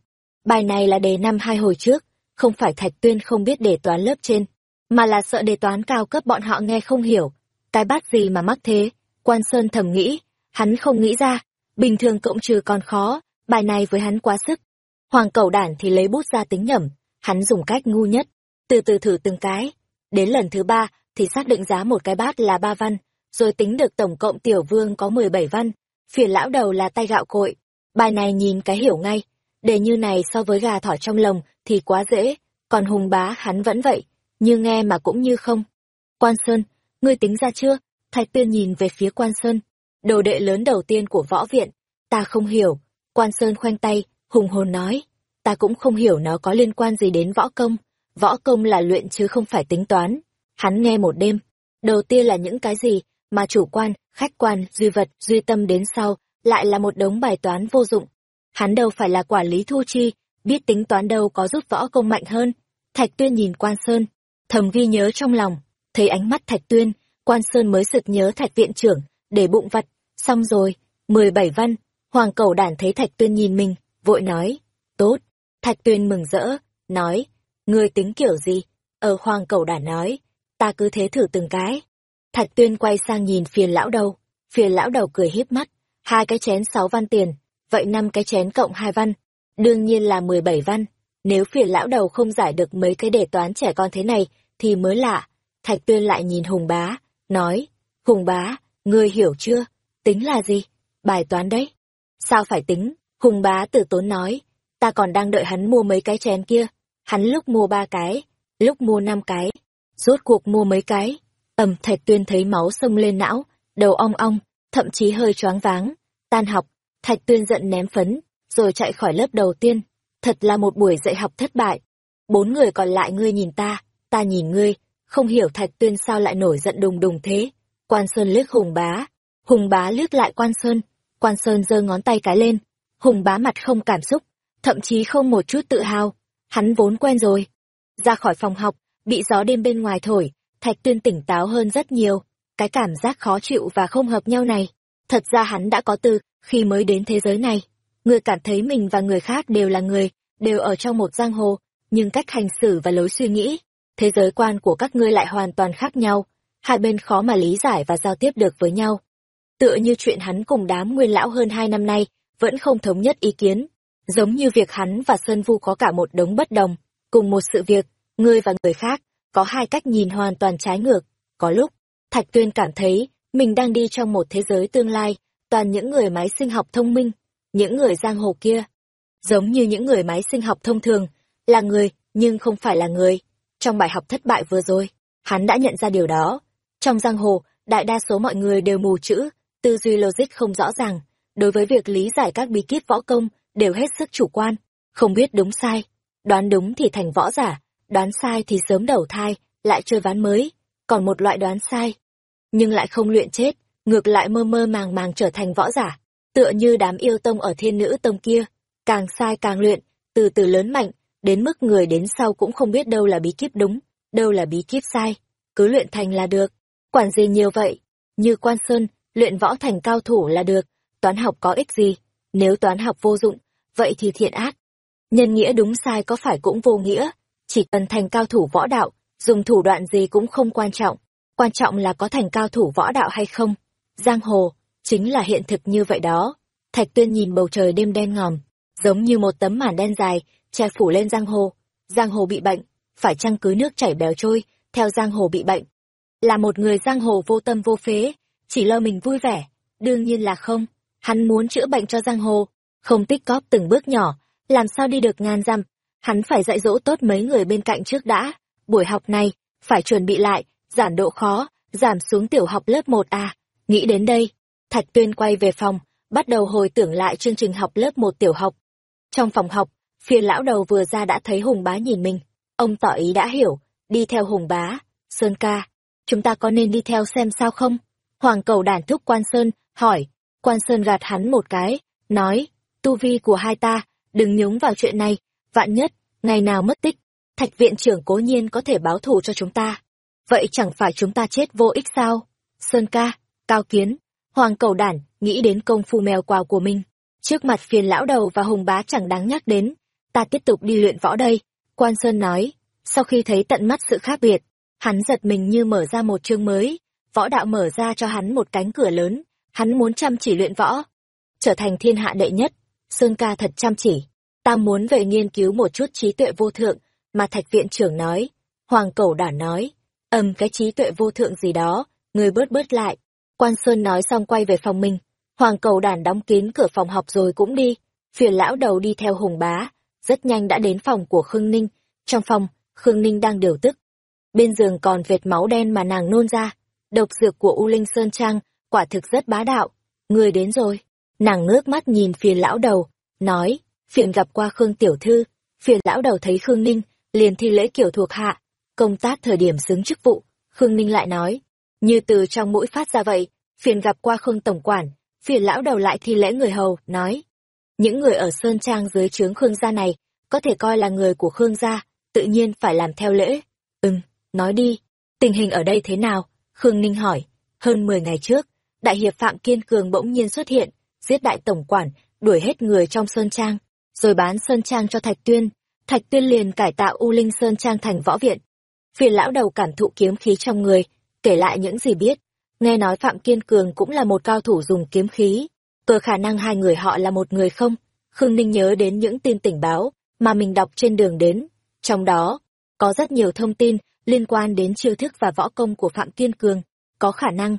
Bài này là đề năm hai hồi trước, không phải thạch tuyên không biết đề toán lớp trên, mà là sợ đề toán cao cấp bọn họ nghe không hiểu. Cái bát gì mà mắc thế, quan sơn thầm nghĩ, hắn không nghĩ ra, bình thường cộng trừ còn khó, bài này với hắn quá sức. Hoàng cầu đản thì lấy bút ra tính nhẩm, hắn dùng cách ngu nhất, từ từ thử từng cái. Đến lần thứ ba thì xác định giá một cái bát là ba văn, rồi tính được tổng cộng tiểu vương có mười bảy văn, phiền lão đầu là tay gạo cội. Bài này nhìn cái hiểu ngay, đề như này so với gà thỏ trong lồng thì quá dễ, còn hùng bá hắn vẫn vậy, như nghe mà cũng như không. Quan Sơn, ngươi tính ra chưa? Thạch tuyên nhìn về phía Quan Sơn, đồ đệ lớn đầu tiên của võ viện, ta không hiểu. Quan Sơn khoanh tay, hùng hồn nói, ta cũng không hiểu nó có liên quan gì đến võ công. Võ công là luyện chứ không phải tính toán. Hắn nghe một đêm, đầu tiên là những cái gì mà chủ quan, khách quan, duy vật, duy tâm đến sau, lại là một đống bài toán vô dụng. Hắn đâu phải là quản lý thu chi, biết tính toán đâu có giúp võ công mạnh hơn. Thạch Tuyên nhìn Quan Sơn, thầm ghi nhớ trong lòng, thấy ánh mắt Thạch Tuyên, Quan Sơn mới sực nhớ Thạch viện trưởng, để bụng vặt, xong rồi, mười bảy văn, Hoàng cầu đản thấy Thạch Tuyên nhìn mình, vội nói, tốt. Thạch Tuyên mừng rỡ, nói, ngươi tính kiểu gì? Ở Hoàng cầu đản nói, ta cứ thế thử từng cái. Thạch Tuyên quay sang nhìn phiền lão đầu, phiền lão đầu cười hiếp mắt, hai cái chén sáu văn tiền, vậy năm cái chén cộng hai văn, đương nhiên là mười bảy văn. Nếu phiền lão đầu không giải được mấy cái đề toán trẻ con thế này, thì mới lạ. Thạch Tuyên lại nhìn Hùng Bá, nói, Hùng Bá, ngươi hiểu chưa? Tính là gì? Bài toán đấy. Sao phải tính? Hùng bá tử tốn nói. Ta còn đang đợi hắn mua mấy cái chén kia. Hắn lúc mua ba cái, lúc mua năm cái. Rốt cuộc mua mấy cái. Ẩm thạch tuyên thấy máu sông lên não, đầu ong ong, thậm chí hơi choáng váng. Tan học, thạch tuyên giận ném phấn, rồi chạy khỏi lớp đầu tiên. Thật là một buổi dạy học thất bại. Bốn người còn lại ngươi nhìn ta, ta nhìn ngươi, không hiểu Thạch Tuyên sao lại nổi giận đùng đùng thế. Quan Sơn liếc Hùng Bá, Hùng Bá liếc lại Quan Sơn, Quan Sơn giơ ngón tay cái lên, Hùng Bá mặt không cảm xúc, thậm chí không một chút tự hào, hắn vốn quen rồi. Ra khỏi phòng học, bị gió đêm bên ngoài thổi, Thạch Tuyên tỉnh táo hơn rất nhiều, cái cảm giác khó chịu và không hợp nhau này, thật ra hắn đã có từ khi mới đến thế giới này. Người cảm thấy mình và người khác đều là người, đều ở trong một giang hồ, nhưng cách hành xử và lối suy nghĩ, thế giới quan của các ngươi lại hoàn toàn khác nhau, hai bên khó mà lý giải và giao tiếp được với nhau. Tựa như chuyện hắn cùng đám nguyên lão hơn hai năm nay, vẫn không thống nhất ý kiến, giống như việc hắn và Sơn Vu có cả một đống bất đồng, cùng một sự việc, ngươi và người khác, có hai cách nhìn hoàn toàn trái ngược. Có lúc, Thạch Tuyên cảm thấy mình đang đi trong một thế giới tương lai, toàn những người máy sinh học thông minh, những người giang hồ kia. Giống như những người máy sinh học thông thường, là người, nhưng không phải là người. Trong bài học thất bại vừa rồi, hắn đã nhận ra điều đó. Trong giang hồ, đại đa số mọi người đều mù chữ, tư duy logic không rõ ràng, đối với việc lý giải các bí kíp võ công, đều hết sức chủ quan, không biết đúng sai. Đoán đúng thì thành võ giả, đoán sai thì sớm đầu thai, lại chơi ván mới. Còn một loại đoán sai, nhưng lại không luyện chết, ngược lại mơ mơ màng màng trở thành võ giả, tựa như đám yêu tông ở thiên nữ tông kia, càng sai càng luyện, từ từ lớn mạnh, đến mức người đến sau cũng không biết đâu là bí kíp đúng, đâu là bí kíp sai, cứ luyện thành là được. Quản gì nhiều vậy? Như Quan Sơn, luyện võ thành cao thủ là được, toán học có ích gì? Nếu toán học vô dụng, vậy thì thiện ác. Nhân nghĩa đúng sai có phải cũng vô nghĩa, chỉ cần thành cao thủ võ đạo, dùng thủ đoạn gì cũng không quan trọng, quan trọng là có thành cao thủ võ đạo hay không. Giang hồ, chính là hiện thực như vậy đó. Thạch tuyên nhìn bầu trời đêm đen ngòm, giống như một tấm màn đen dài, che phủ lên giang hồ. Giang hồ bị bệnh, phải chăng cứ nước chảy bèo trôi, theo giang hồ bị bệnh. Là một người giang hồ vô tâm vô phế, chỉ lo mình vui vẻ, đương nhiên là không. Hắn muốn chữa bệnh cho giang hồ, không tích cóp từng bước nhỏ, làm sao đi được ngàn dặm. Hắn phải dạy dỗ tốt mấy người bên cạnh trước đã. Buổi học này, phải chuẩn bị lại, giảm độ khó, giảm xuống tiểu học lớp 1A. À. Nghĩ đến đây, Thạch Tuyên quay về phòng, bắt đầu hồi tưởng lại chương trình học lớp 1 tiểu học. Trong phòng học, phiền lão đầu vừa ra đã thấy Hùng Bá nhìn mình. Ông tỏ ý đã hiểu, đi theo Hùng Bá. Sơn ca, chúng ta có nên đi theo xem sao không? Hoàng cầu đản thúc Quan Sơn, hỏi. Quan Sơn gạt hắn một cái, nói, tu vi của hai ta, đừng nhúng vào chuyện này, vạn nhất, ngày nào mất tích, thạch viện trưởng cố nhiên có thể báo thù cho chúng ta. Vậy chẳng phải chúng ta chết vô ích sao? Sơn ca, cao kiến, hoàng cầu đản, nghĩ đến công phu mèo quào của mình. Trước mặt phiền lão đầu và hùng bá chẳng đáng nhắc đến, ta tiếp tục đi luyện võ đây. Quan Sơn nói, sau khi thấy tận mắt sự khác biệt, hắn giật mình như mở ra một chương mới, võ đạo mở ra cho hắn một cánh cửa lớn, hắn muốn chăm chỉ luyện võ, trở thành thiên hạ đệ nhất. Sơn ca thật chăm chỉ, ta muốn về nghiên cứu một chút trí tuệ vô thượng, mà thạch viện trưởng nói. Hoàng cẩu đản nói, ầm cái trí tuệ vô thượng gì đó, người bớt bớt lại. Quan Sơn nói xong quay về phòng mình, Hoàng cầu đản đóng kín cửa phòng học rồi cũng đi, phiền lão đầu đi theo hùng bá, rất nhanh đã đến phòng của Khương Ninh, trong phòng, Khương Ninh đang điều tức. Bên giường còn vệt máu đen mà nàng nôn ra, độc dược của U Linh Sơn Trang, quả thực rất bá đạo, người đến rồi. Nàng ngước mắt nhìn phiền lão đầu, nói, phiền gặp qua Khương Tiểu Thư, phiền lão đầu thấy Khương Ninh, liền thi lễ kiểu thuộc hạ, công tác thời điểm xứng chức vụ, Khương Ninh lại nói, như từ trong mũi phát ra vậy, phiền gặp qua Khương Tổng Quản, phiền lão đầu lại thi lễ người hầu, nói, những người ở Sơn Trang dưới trướng Khương gia này, có thể coi là người của Khương gia, tự nhiên phải làm theo lễ. Ừm, nói đi, tình hình ở đây thế nào? Khương Ninh hỏi, hơn 10 ngày trước, đại hiệp Phạm Kiên Cường bỗng nhiên xuất hiện, giết đại tổng quản, đuổi hết người trong Sơn Trang, rồi bán Sơn Trang cho Thạch Tuyên. Thạch Tuyên liền cải tạo U Linh Sơn Trang thành võ viện, Phiền lão đầu cảm thụ kiếm khí trong người, kể lại những gì biết. Nghe nói Phạm Kiên Cường cũng là một cao thủ dùng kiếm khí. Cơ khả năng hai người họ là một người không? Khương Ninh nhớ đến những tin tình báo mà mình đọc trên đường đến. Trong đó, có rất nhiều thông tin liên quan đến chiêu thức và võ công của Phạm Kiên Cường. Có khả năng,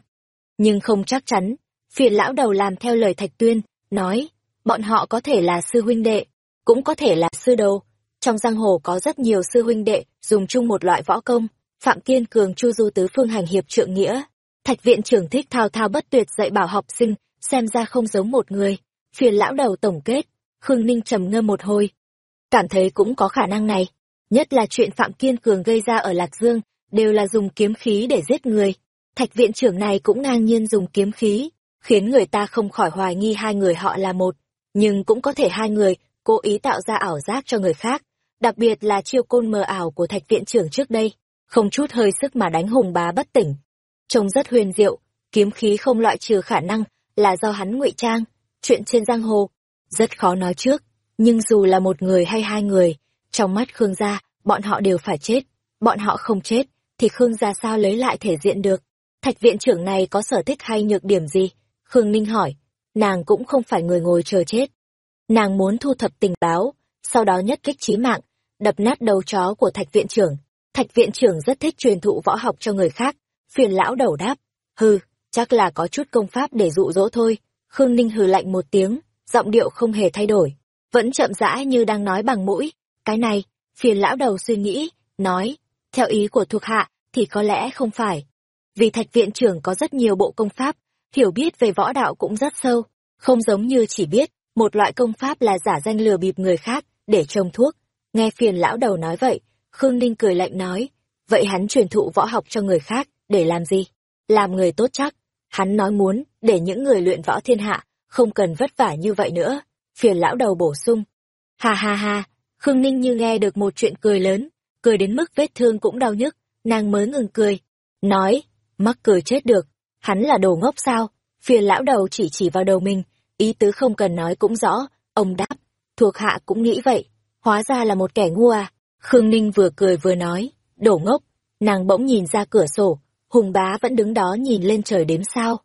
nhưng không chắc chắn. Phiền lão đầu làm theo lời Thạch Tuyên, nói, bọn họ có thể là sư huynh đệ, cũng có thể là sư đồ, trong giang hồ có rất nhiều sư huynh đệ dùng chung một loại võ công, Phạm Kiên Cường chu du tứ phương hành hiệp trượng nghĩa. Thạch viện trưởng thích thao thao bất tuyệt dạy bảo học sinh, xem ra không giống một người. Phiền lão đầu tổng kết, Khương Ninh trầm ngâm một hồi. Cảm thấy cũng có khả năng này, nhất là chuyện Phạm Kiên Cường gây ra ở Lạc Dương, đều là dùng kiếm khí để giết người. Thạch viện trưởng này cũng ngang nhiên dùng kiếm khí, khiến người ta không khỏi hoài nghi hai người họ là một, nhưng cũng có thể hai người cố ý tạo ra ảo giác cho người khác, đặc biệt là chiêu côn mờ ảo của thạch viện trưởng trước đây, không chút hơi sức mà đánh hùng bá bất tỉnh. Trông rất huyền diệu, kiếm khí không loại trừ khả năng là do hắn ngụy trang, chuyện trên giang hồ, rất khó nói trước, nhưng dù là một người hay hai người, trong mắt Khương gia, bọn họ đều phải chết, bọn họ không chết, thì Khương gia sao lấy lại thể diện được. Thạch viện trưởng này có sở thích hay nhược điểm gì? Khương Ninh hỏi, nàng cũng không phải người ngồi chờ chết. Nàng muốn thu thập tình báo, sau đó nhất kích trí mạng, đập nát đầu chó của thạch viện trưởng. Thạch viện trưởng rất thích truyền thụ võ học cho người khác, phiền lão đầu đáp. Hừ, chắc là có chút công pháp để dụ dỗ thôi. Khương Ninh hừ lạnh một tiếng, giọng điệu không hề thay đổi. Vẫn chậm rãi như đang nói bằng mũi. Cái này, phiền lão đầu suy nghĩ, nói, theo ý của thuộc hạ, thì có lẽ không phải. Vì thạch viện trưởng có rất nhiều bộ công pháp, hiểu biết về võ đạo cũng rất sâu, không giống như chỉ biết, một loại công pháp là giả danh lừa bịp người khác, để trồng thuốc. Nghe phiền lão đầu nói vậy, Khương Ninh cười lạnh nói, vậy hắn truyền thụ võ học cho người khác, để làm gì? Làm người tốt chắc. Hắn nói muốn, để những người luyện võ thiên hạ, không cần vất vả như vậy nữa. Phiền lão đầu bổ sung. Ha ha ha, Khương Ninh như nghe được một chuyện cười lớn, cười đến mức vết thương cũng đau nhức, nàng mới ngừng cười. Nói, mắc cười chết được, hắn là đồ ngốc sao? Phiền lão đầu chỉ chỉ vào đầu mình, ý tứ không cần nói cũng rõ, ông đáp, thuộc hạ cũng nghĩ vậy, hóa ra là một kẻ ngu à. Khương Ninh vừa cười vừa nói, đổ ngốc, nàng bỗng nhìn ra cửa sổ, hùng bá vẫn đứng đó nhìn lên trời đếm sao.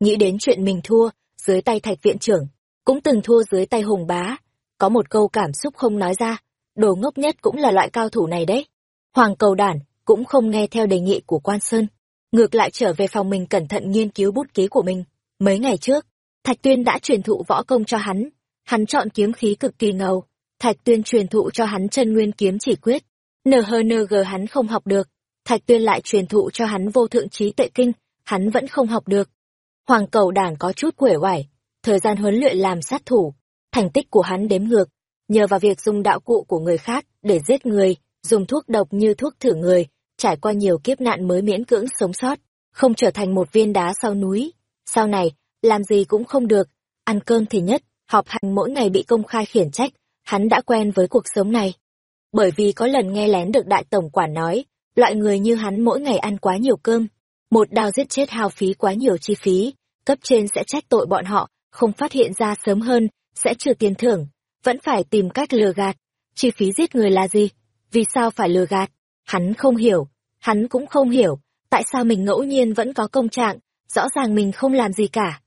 Nghĩ đến chuyện mình thua, dưới tay thạch viện trưởng, cũng từng thua dưới tay hùng bá, có một câu cảm xúc không nói ra, đồ ngốc nhất cũng là loại cao thủ này đấy. Hoàng cầu đản, cũng không nghe theo đề nghị của quan sơn, ngược lại trở về phòng mình cẩn thận nghiên cứu bút ký của mình. Mấy ngày trước, Thạch Tuyên đã truyền thụ võ công cho hắn, hắn chọn kiếm khí cực kỳ ngầu, Thạch Tuyên truyền thụ cho hắn chân nguyên kiếm chỉ quyết, NHNG hắn không học được, Thạch Tuyên lại truyền thụ cho hắn vô thượng trí tệ kinh, hắn vẫn không học được. Hoàng cầu đảng có chút quể oải, thời gian huấn luyện làm sát thủ, thành tích của hắn đếm ngược, nhờ vào việc dùng đạo cụ của người khác để giết người, dùng thuốc độc như thuốc thử người, trải qua nhiều kiếp nạn mới miễn cưỡng sống sót, không trở thành một viên đá sau núi. Sau này, làm gì cũng không được, ăn cơm thì nhất, họp hành mỗi ngày bị công khai khiển trách, hắn đã quen với cuộc sống này. Bởi vì có lần nghe lén được đại tổng quản nói, loại người như hắn mỗi ngày ăn quá nhiều cơm, một đao giết chết hao phí quá nhiều chi phí, cấp trên sẽ trách tội bọn họ, không phát hiện ra sớm hơn, sẽ trừ tiền thưởng, vẫn phải tìm cách lừa gạt. Chi phí giết người là gì? Vì sao phải lừa gạt? Hắn không hiểu, hắn cũng không hiểu, tại sao mình ngẫu nhiên vẫn có công trạng, rõ ràng mình không làm gì cả.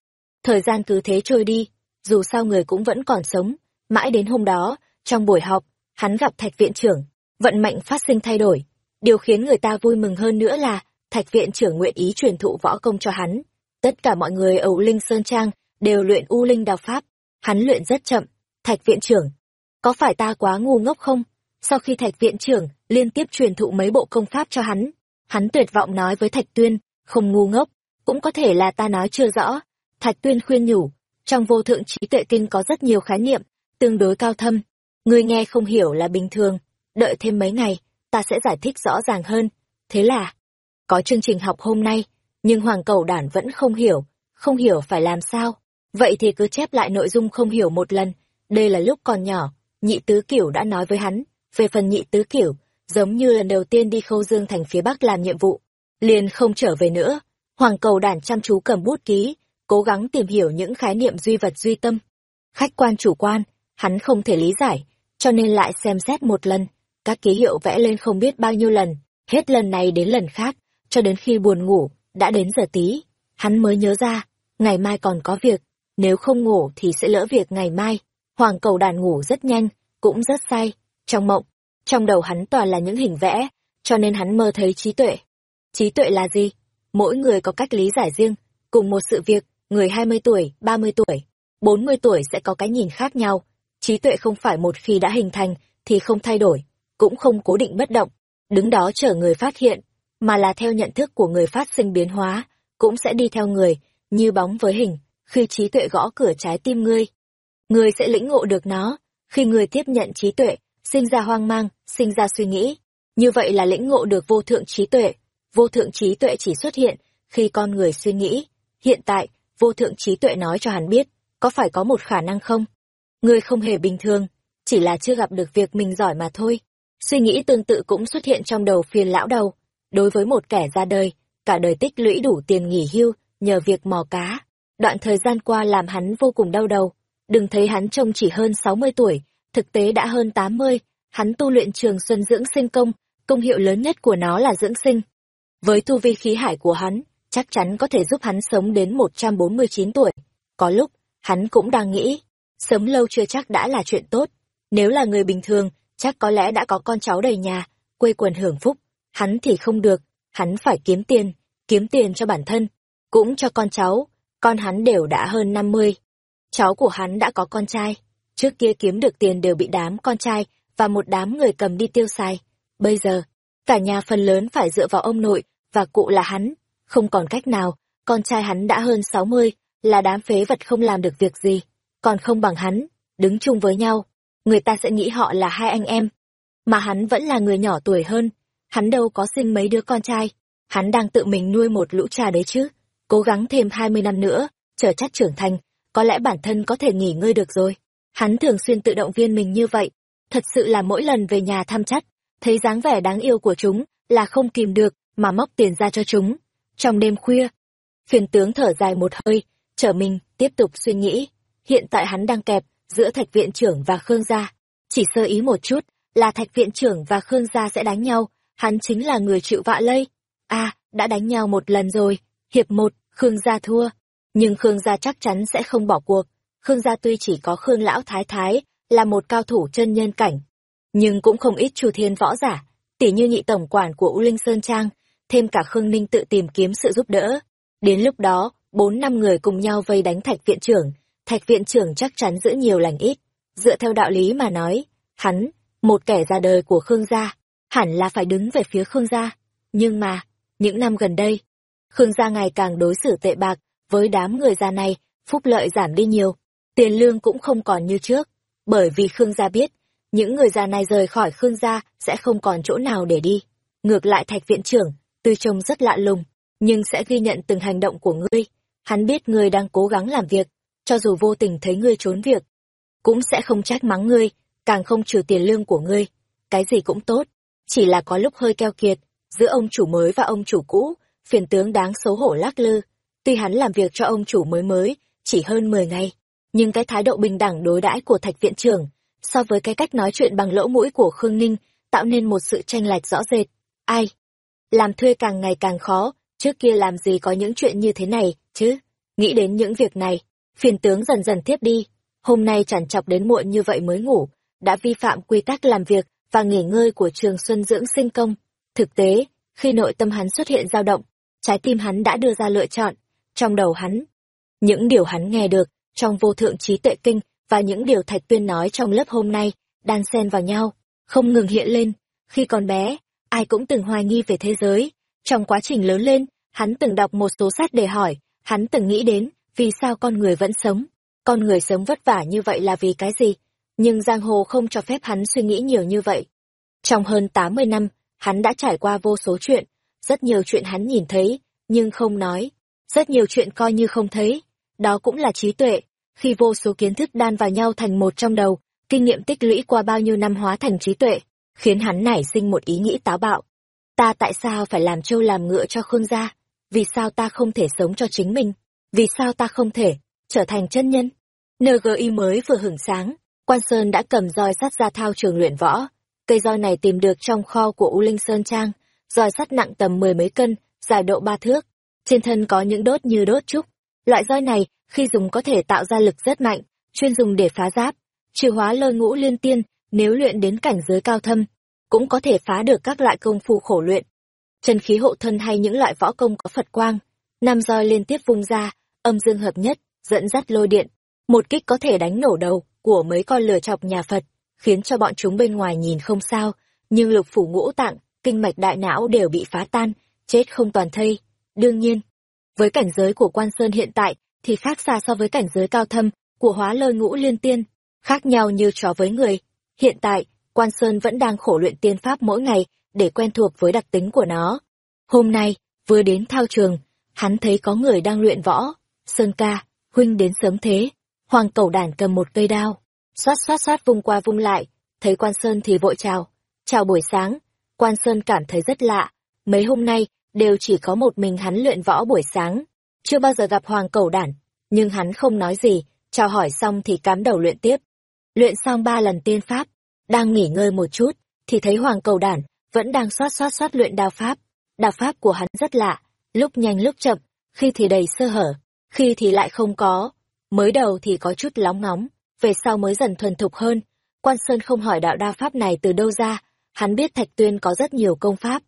Thời gian cứ thế trôi đi, dù sao người cũng vẫn còn sống, mãi đến hôm đó, trong buổi họp, hắn gặp thạch viện trưởng, vận mệnh phát sinh thay đổi. Điều khiến người ta vui mừng hơn nữa là, thạch viện trưởng nguyện ý truyền thụ võ công cho hắn. Tất cả mọi người ở U Linh Sơn Trang đều luyện U Linh Đào Pháp, hắn luyện rất chậm. Thạch viện trưởng, có phải ta quá ngu ngốc không? Sau khi thạch viện trưởng liên tiếp truyền thụ mấy bộ công pháp cho hắn, hắn tuyệt vọng nói với thạch tuyên, không ngu ngốc, cũng có thể là ta nói chưa rõ. Thạch tuyên khuyên nhủ, trong vô thượng trí tuệ kinh có rất nhiều khái niệm, tương đối cao thâm. Người nghe không hiểu là bình thường, đợi thêm mấy ngày, ta sẽ giải thích rõ ràng hơn. Thế là, có chương trình học hôm nay, nhưng Hoàng Cầu Đản vẫn không hiểu, không hiểu phải làm sao. Vậy thì cứ chép lại nội dung không hiểu một lần, đây là lúc còn nhỏ, nhị tứ kiểu đã nói với hắn, về phần nhị tứ kiểu, giống như lần đầu tiên đi khâu dương thành phía Bắc làm nhiệm vụ, liền không trở về nữa. Hoàng cầu đản chăm chú cầm bút ký, cố gắng tìm hiểu những khái niệm duy vật duy tâm. Khách quan chủ quan, hắn không thể lý giải, cho nên lại xem xét một lần, các ký hiệu vẽ lên không biết bao nhiêu lần, hết lần này đến lần khác, cho đến khi buồn ngủ, đã đến giờ tí, hắn mới nhớ ra, ngày mai còn có việc, nếu không ngủ thì sẽ lỡ việc ngày mai. Hoàng cầu đàn ngủ rất nhanh, cũng rất say, trong mộng, trong đầu hắn toàn là những hình vẽ, cho nên hắn mơ thấy trí tuệ. Trí tuệ là gì? Mỗi người có cách lý giải riêng, cùng một sự việc, người 20 tuổi, 30 tuổi, 40 tuổi sẽ có cái nhìn khác nhau. Trí tuệ không phải một khi đã hình thành thì không thay đổi, cũng không cố định bất động, đứng đó chờ người phát hiện, mà là theo nhận thức của người phát sinh biến hóa, cũng sẽ đi theo người, như bóng với hình, khi trí tuệ gõ cửa trái tim ngươi. Ngươi sẽ lĩnh ngộ được nó, khi người tiếp nhận trí tuệ, sinh ra hoang mang, sinh ra suy nghĩ. Như vậy là lĩnh ngộ được vô thượng trí tuệ, vô thượng trí tuệ chỉ xuất hiện khi con người suy nghĩ. Hiện tại, vô thượng trí tuệ nói cho hắn biết, có phải có một khả năng không? Ngươi không hề bình thường, chỉ là chưa gặp được việc mình giỏi mà thôi. Suy nghĩ tương tự cũng xuất hiện trong đầu phiền lão đầu. Đối với một kẻ ra đời, cả đời tích lũy đủ tiền nghỉ hưu, nhờ việc mò cá. Đoạn thời gian qua làm hắn vô cùng đau đầu. Đừng thấy hắn trông chỉ hơn 60 tuổi, thực tế đã hơn 80, hắn tu luyện trường xuân dưỡng sinh công, công hiệu lớn nhất của nó là dưỡng sinh. Với tu vi khí hải của hắn, chắc chắn có thể giúp hắn sống đến 149 tuổi. Có lúc, hắn cũng đang nghĩ, sống lâu chưa chắc đã là chuyện tốt. Nếu là người bình thường, chắc có lẽ đã có con cháu đầy nhà, quê quần hưởng phúc. Hắn thì không được, hắn phải kiếm tiền, kiếm tiền cho bản thân, cũng cho con cháu. Con hắn đều đã hơn 50. Cháu của hắn đã có con trai. Trước kia kiếm được tiền đều bị đám con trai và một đám người cầm đi tiêu xài. Bây giờ, cả nhà phần lớn phải dựa vào ông nội và cụ là hắn. Không còn cách nào, con trai hắn đã hơn 60, là đám phế vật không làm được việc gì. Còn không bằng hắn, đứng chung với nhau, người ta sẽ nghĩ họ là hai anh em. Mà hắn vẫn là người nhỏ tuổi hơn, hắn đâu có sinh mấy đứa con trai. Hắn đang tự mình nuôi một lũ cha đấy chứ. Cố gắng thêm 20 năm nữa, chờ chắc trưởng thành, có lẽ bản thân có thể nghỉ ngơi được rồi. Hắn thường xuyên tự động viên mình như vậy. Thật sự là mỗi lần về nhà thăm chắc, thấy dáng vẻ đáng yêu của chúng là không kìm được mà móc tiền ra cho chúng. Trong đêm khuya, phiền tướng thở dài một hơi, trở mình, tiếp tục suy nghĩ. Hiện tại hắn đang kẹp giữa thạch viện trưởng và Khương gia. Chỉ sơ ý một chút là thạch viện trưởng và Khương gia sẽ đánh nhau, hắn chính là người chịu vạ lây. À, đã đánh nhau một lần rồi, hiệp một, Khương gia thua. Nhưng Khương gia chắc chắn sẽ không bỏ cuộc. Khương gia tuy chỉ có Khương lão thái thái, là một cao thủ chân nhân cảnh, nhưng cũng không ít chu thiên võ giả, tỉ như nhị tổng quản của U Linh Sơn Trang, thêm cả Khương Ninh tự tìm kiếm sự giúp đỡ. Đến lúc đó, bốn năm người cùng nhau vây đánh thạch viện trưởng, thạch viện trưởng chắc chắn giữ nhiều lành ít. Dựa theo đạo lý mà nói, hắn, một kẻ ra đời của Khương gia, hẳn là phải đứng về phía Khương gia. Nhưng mà, những năm gần đây, Khương gia ngày càng đối xử tệ bạc với đám người già này, phúc lợi giảm đi nhiều, tiền lương cũng không còn như trước, bởi vì Khương gia biết, những người già này rời khỏi Khương gia sẽ không còn chỗ nào để đi. Ngược lại thạch viện trưởng, tuy trông rất lạ lùng, nhưng sẽ ghi nhận từng hành động của ngươi. Hắn biết ngươi đang cố gắng làm việc, cho dù vô tình thấy ngươi trốn việc, cũng sẽ không trách mắng ngươi, càng không trừ tiền lương của ngươi. Cái gì cũng tốt, chỉ là có lúc hơi keo kiệt, giữa ông chủ mới và ông chủ cũ, phiền tướng đáng xấu hổ lắc lư. Tuy hắn làm việc cho ông chủ mới mới, chỉ hơn 10 ngày, nhưng cái thái độ bình đẳng đối đãi của thạch viện trưởng, so với cái cách nói chuyện bằng lỗ mũi của Khương Ninh, tạo nên một sự tranh lệch rõ rệt. Ai? Làm thuê càng ngày càng khó, trước kia làm gì có những chuyện như thế này, chứ? Nghĩ đến những việc này, phiền tướng dần dần tiếp đi. Hôm nay chẳng chọc đến muộn như vậy mới ngủ, đã vi phạm quy tắc làm việc và nghỉ ngơi của trường Xuân Dưỡng Sinh Công. Thực tế, khi nội tâm hắn xuất hiện dao động, trái tim hắn đã đưa ra lựa chọn, trong đầu hắn. Những điều hắn nghe được, trong vô thượng trí tuệ kinh và những điều Thạch Tuyên nói trong lớp hôm nay, đan xen vào nhau, không ngừng hiện lên. Khi còn bé, ai cũng từng hoài nghi về thế giới. Trong quá trình lớn lên, hắn từng đọc một số sách để hỏi, hắn từng nghĩ đến, vì sao con người vẫn sống? Con người sống vất vả như vậy là vì cái gì? Nhưng giang hồ không cho phép hắn suy nghĩ nhiều như vậy. Trong hơn 80 năm, hắn đã trải qua vô số chuyện, rất nhiều chuyện hắn nhìn thấy, nhưng không nói, rất nhiều chuyện coi như không thấy. Đó cũng là trí tuệ, khi vô số kiến thức đan vào nhau thành một trong đầu, kinh nghiệm tích lũy qua bao nhiêu năm hóa thành trí tuệ, khiến hắn nảy sinh một ý nghĩ táo bạo. Ta tại sao phải làm trâu làm ngựa cho Khương gia? Vì sao ta không thể sống cho chính mình? Vì sao ta không thể trở thành chân nhân? NGI mới vừa hưởng sáng, Quan Sơn đã cầm roi sắt ra thao trường luyện võ. Cây roi này tìm được trong kho của U Linh Sơn Trang, roi sắt nặng tầm mười mấy cân, dài độ ba thước. Trên thân có những đốt như đốt trúc. Loại roi này, khi dùng có thể tạo ra lực rất mạnh, chuyên dùng để phá giáp. Trừ hóa lôi ngũ liên tiên, nếu luyện đến cảnh giới cao thâm, cũng có thể phá được các loại công phu khổ luyện. Chân khí hộ thân hay những loại võ công có Phật quang, năm roi liên tiếp vung ra, âm dương hợp nhất, dẫn dắt lôi điện. Một kích có thể đánh nổ đầu của mấy con lửa chọc nhà Phật, khiến cho bọn chúng bên ngoài nhìn không sao, nhưng lục phủ ngũ tạng, kinh mạch đại não đều bị phá tan, chết không toàn thây. Đương nhiên, với cảnh giới của quan sơn hiện tại thì khác xa so với cảnh giới cao thâm của hóa lôi ngũ liên tiên, khác nhau như chó với người. Hiện tại, quan sơn vẫn đang khổ luyện tiên pháp mỗi ngày để quen thuộc với đặc tính của nó. Hôm nay, vừa đến thao trường, hắn thấy có người đang luyện võ. Sơn ca, huynh đến sớm thế. Hoàng cẩu đản cầm một cây đao, xoát xoát xoát vung qua vung lại, thấy quan sơn thì vội chào. Chào buổi sáng, quan sơn cảm thấy rất lạ, mấy hôm nay đều chỉ có một mình hắn luyện võ buổi sáng, chưa bao giờ gặp hoàng cẩu đản, nhưng hắn không nói gì, chào hỏi xong thì cắm đầu luyện tiếp. Luyện xong ba lần tiên pháp, đang nghỉ ngơi một chút, thì thấy hoàng cầu đản vẫn đang xoát xoát xoát luyện đao pháp. Đao pháp của hắn rất lạ, lúc nhanh lúc chậm, khi thì đầy sơ hở, khi thì lại không có. Mới đầu thì có chút lóng ngóng, về sau mới dần thuần thục hơn. Quan Sơn không hỏi đạo đa pháp này từ đâu ra, hắn biết Thạch Tuyên có rất nhiều công pháp.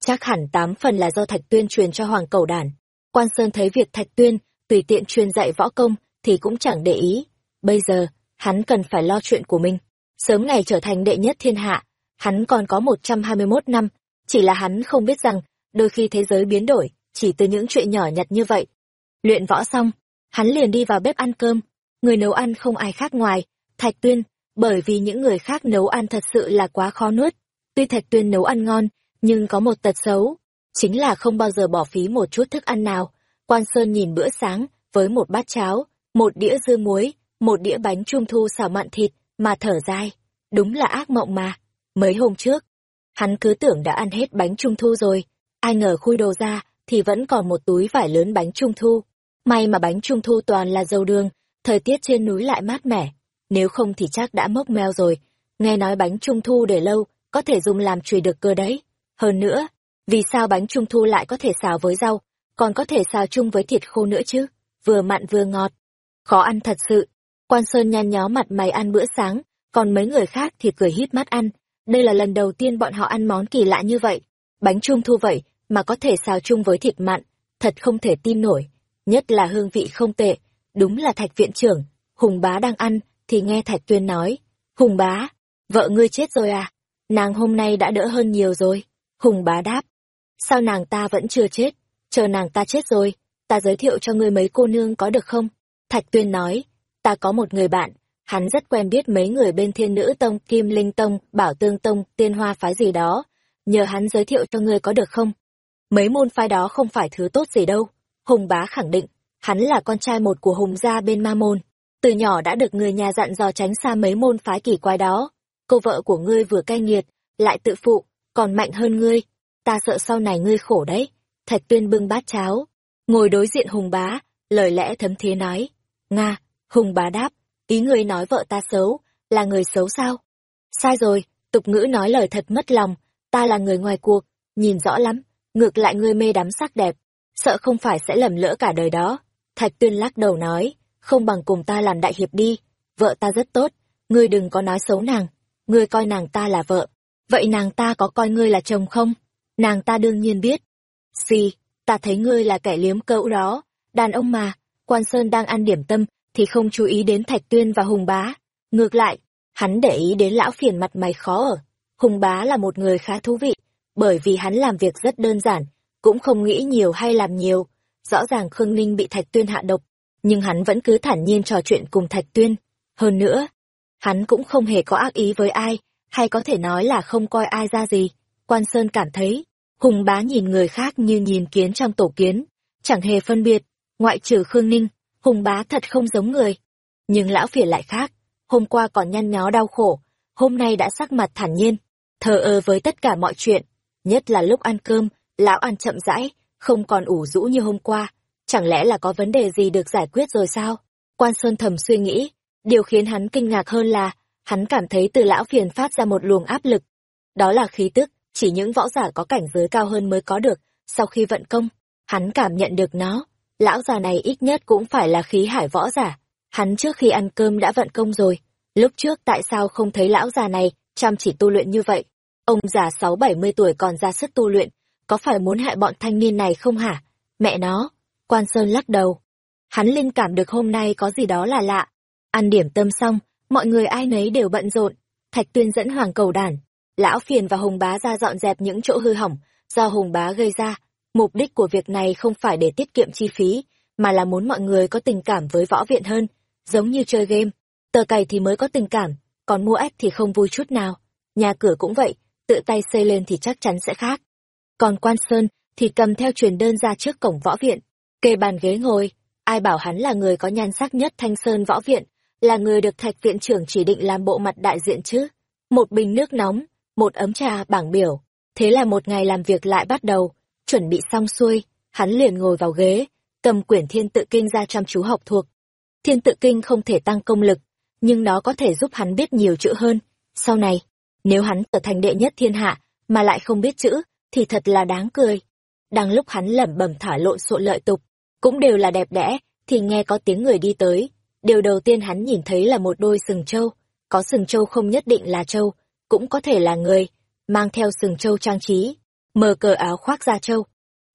Chắc hẳn tám phần là do Thạch Tuyên truyền cho Hoàng Cầu Đản. Quan Sơn thấy việc Thạch Tuyên tùy tiện truyền dạy võ công thì cũng chẳng để ý. Bây giờ, hắn cần phải lo chuyện của mình. Sớm ngày trở thành đệ nhất thiên hạ, hắn còn có 121 năm, chỉ là hắn không biết rằng, đôi khi thế giới biến đổi, chỉ từ những chuyện nhỏ nhặt như vậy. Luyện võ xong, hắn liền đi vào bếp ăn cơm, người nấu ăn không ai khác ngoài, Thạch Tuyên, bởi vì những người khác nấu ăn thật sự là quá khó nuốt. Tuy Thạch Tuyên nấu ăn ngon, nhưng có một tật xấu, chính là không bao giờ bỏ phí một chút thức ăn nào. Quan Sơn nhìn bữa sáng, với một bát cháo, một đĩa dưa muối, một đĩa bánh trung thu xào mặn thịt, mà thở dài. Đúng là ác mộng mà. Mấy hôm trước, hắn cứ tưởng đã ăn hết bánh trung thu rồi, ai ngờ khui đồ ra thì vẫn còn một túi vải lớn bánh trung thu. May mà bánh trung thu toàn là dầu đường, thời tiết trên núi lại mát mẻ, nếu không thì chắc đã mốc meo rồi. Nghe nói bánh trung thu để lâu, có thể dùng làm chùy được cơ đấy. Hơn nữa, vì sao bánh trung thu lại có thể xào với rau, còn có thể xào chung với thịt khô nữa chứ? Vừa mặn vừa ngọt. Khó ăn thật sự. Quan Sơn nhăn nhó mặt mày ăn bữa sáng, còn mấy người khác thì cười hít mắt ăn. Đây là lần đầu tiên bọn họ ăn món kỳ lạ như vậy. Bánh trung thu vậy mà có thể xào chung với thịt mặn, thật không thể tin nổi. Nhất là hương vị không tệ, đúng là thạch viện trưởng. Hùng bá đang ăn, thì nghe thạch tuyên nói. Hùng bá, vợ ngươi chết rồi à? Nàng hôm nay đã đỡ hơn nhiều rồi. Hùng bá đáp. Sao nàng ta vẫn chưa chết? Chờ nàng ta chết rồi, ta giới thiệu cho ngươi mấy cô nương có được không? Thạch tuyên nói. Ta có một người bạn, hắn rất quen biết mấy người bên thiên nữ tông, kim linh tông, bảo tương tông, tiên hoa phái gì đó. Nhờ hắn giới thiệu cho ngươi có được không? Mấy môn phái đó không phải thứ tốt gì đâu. Hùng bá khẳng định, hắn là con trai một của hùng gia bên ma môn. Từ nhỏ đã được người nhà dặn dò tránh xa mấy môn phái kỳ quái đó. Cô vợ của ngươi vừa cay nghiệt, lại tự phụ, còn mạnh hơn ngươi. Ta sợ sau này ngươi khổ đấy. Thạch tuyên bưng bát cháo. Ngồi đối diện hùng bá, lời lẽ thấm thía nói. Nga, hùng bá đáp, ý ngươi nói vợ ta xấu, là người xấu sao? Sai rồi, tục ngữ nói lời thật mất lòng, ta là người ngoài cuộc, nhìn rõ lắm, ngược lại ngươi mê đắm sắc đẹp, sợ không phải sẽ lầm lỡ cả đời đó. Thạch tuyên lắc đầu nói, không bằng cùng ta làm đại hiệp đi, vợ ta rất tốt, ngươi đừng có nói xấu nàng, ngươi coi nàng ta là vợ, vậy nàng ta có coi ngươi là chồng không? Nàng ta đương nhiên biết. Xì, ta thấy ngươi là kẻ liếm cậu đó, đàn ông mà, quan sơn đang ăn điểm tâm, thì không chú ý đến Thạch Tuyên và Hùng Bá. Ngược lại, hắn để ý đến lão phiền mặt mày khó ở. Hùng Bá là một người khá thú vị, bởi vì hắn làm việc rất đơn giản, cũng không nghĩ nhiều hay làm nhiều. Rõ ràng Khương Ninh bị Thạch Tuyên hạ độc, nhưng hắn vẫn cứ thản nhiên trò chuyện cùng Thạch Tuyên. Hơn nữa, hắn cũng không hề có ác ý với ai, hay có thể nói là không coi ai ra gì. Quan Sơn cảm thấy, Hùng Bá nhìn người khác như nhìn kiến trong tổ kiến, chẳng hề phân biệt, ngoại trừ Khương Ninh, Hùng Bá thật không giống người. Nhưng lão phiền lại khác, hôm qua còn nhăn nhó đau khổ, hôm nay đã sắc mặt thản nhiên, thờ ơ với tất cả mọi chuyện, nhất là lúc ăn cơm, lão ăn chậm rãi, không còn ủ rũ như hôm qua, chẳng lẽ là có vấn đề gì được giải quyết rồi sao? Quan Sơn thầm suy nghĩ, điều khiến hắn kinh ngạc hơn là, hắn cảm thấy từ lão phiền phát ra một luồng áp lực. Đó là khí tức, chỉ những võ giả có cảnh giới cao hơn mới có được, sau khi vận công, hắn cảm nhận được nó. Lão già này ít nhất cũng phải là khí hải võ giả, hắn trước khi ăn cơm đã vận công rồi. Lúc trước tại sao không thấy lão già này chăm chỉ tu luyện như vậy? Ông già sáu bảy mươi tuổi còn ra sức tu luyện, có phải muốn hại bọn thanh niên này không hả? Mẹ nó, quan sơn lắc đầu. Hắn linh cảm được hôm nay có gì đó là lạ. Ăn điểm tâm xong, mọi người ai nấy đều bận rộn. Thạch tuyên dẫn hoàng cầu đản, Lão phiền và hùng bá ra dọn dẹp những chỗ hư hỏng, do hùng bá gây ra. Mục đích của việc này không phải để tiết kiệm chi phí, mà là muốn mọi người có tình cảm với võ viện hơn, giống như chơi game. Tờ cày thì mới có tình cảm, còn mua ép thì không vui chút nào. Nhà cửa cũng vậy, tự tay xây lên thì chắc chắn sẽ khác. Còn Quan Sơn thì cầm theo truyền đơn ra trước cổng võ viện, kê bàn ghế ngồi, ai bảo hắn là người có nhan sắc nhất Thanh Sơn võ viện, là người được thạch viện trưởng chỉ định làm bộ mặt đại diện chứ. Một bình nước nóng, một ấm trà bảng biểu. Thế là một ngày làm việc lại bắt đầu, chuẩn bị xong xuôi, hắn liền ngồi vào ghế, cầm quyển thiên tự kinh ra chăm chú học thuộc. Thiên tự kinh không thể tăng công lực, nhưng nó có thể giúp hắn biết nhiều chữ hơn. Sau này, nếu hắn trở thành đệ nhất thiên hạ, mà lại không biết chữ, thì thật là đáng cười. Đang lúc hắn lẩm bẩm thả lộn xộn lợi tục, cũng đều là đẹp đẽ, thì nghe có tiếng người đi tới. Điều đầu tiên hắn nhìn thấy là một đôi sừng trâu, có sừng trâu không nhất định là trâu, cũng có thể là người, mang theo sừng trâu trang trí, mờ cờ áo khoác da trâu.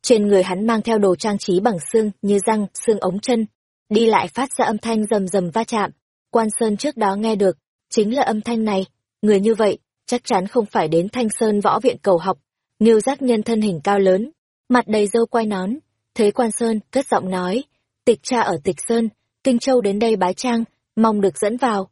Trên người hắn mang theo đồ trang trí bằng xương như răng, xương ống chân, đi lại phát ra âm thanh rầm rầm va chạm. Quan Sơn trước đó nghe được, chính là âm thanh này, người như vậy, chắc chắn không phải đến Thanh Sơn võ viện cầu học. Nghiêu giác nhân thân hình cao lớn, mặt đầy râu quai nón, thấy Quan Sơn cất giọng nói, tịch cha ở tịch Sơn, Kinh Châu đến đây bái trang, mong được dẫn vào.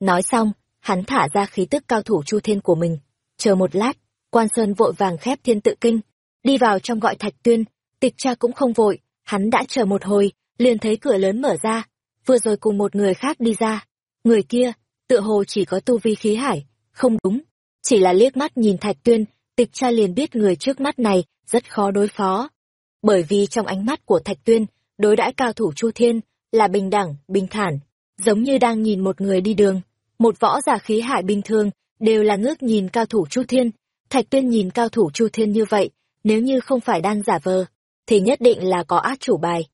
Nói xong, hắn thả ra khí tức cao thủ chu thiên của mình. Chờ một lát, Quan Sơn vội vàng khép thiên tự kinh, đi vào trong gọi thạch tuyên, tịch cha cũng không vội, hắn đã chờ một hồi, liền thấy cửa lớn mở ra, vừa rồi cùng một người khác đi ra. Người kia, tựa hồ chỉ có tu vi khí hải, không đúng, chỉ là liếc mắt nhìn thạch tuyên, tịch cha liền biết người trước mắt này rất khó đối phó. Bởi vì trong ánh mắt của thạch tuyên, đối đãi cao thủ chu thiên là bình đẳng, bình thản, giống như đang nhìn một người đi đường. Một võ giả khí hải bình thường, đều là ngước nhìn cao thủ chu thiên. Thạch tuyên nhìn cao thủ chu thiên như vậy, nếu như không phải đang giả vờ, thì nhất định là có ác chủ bài.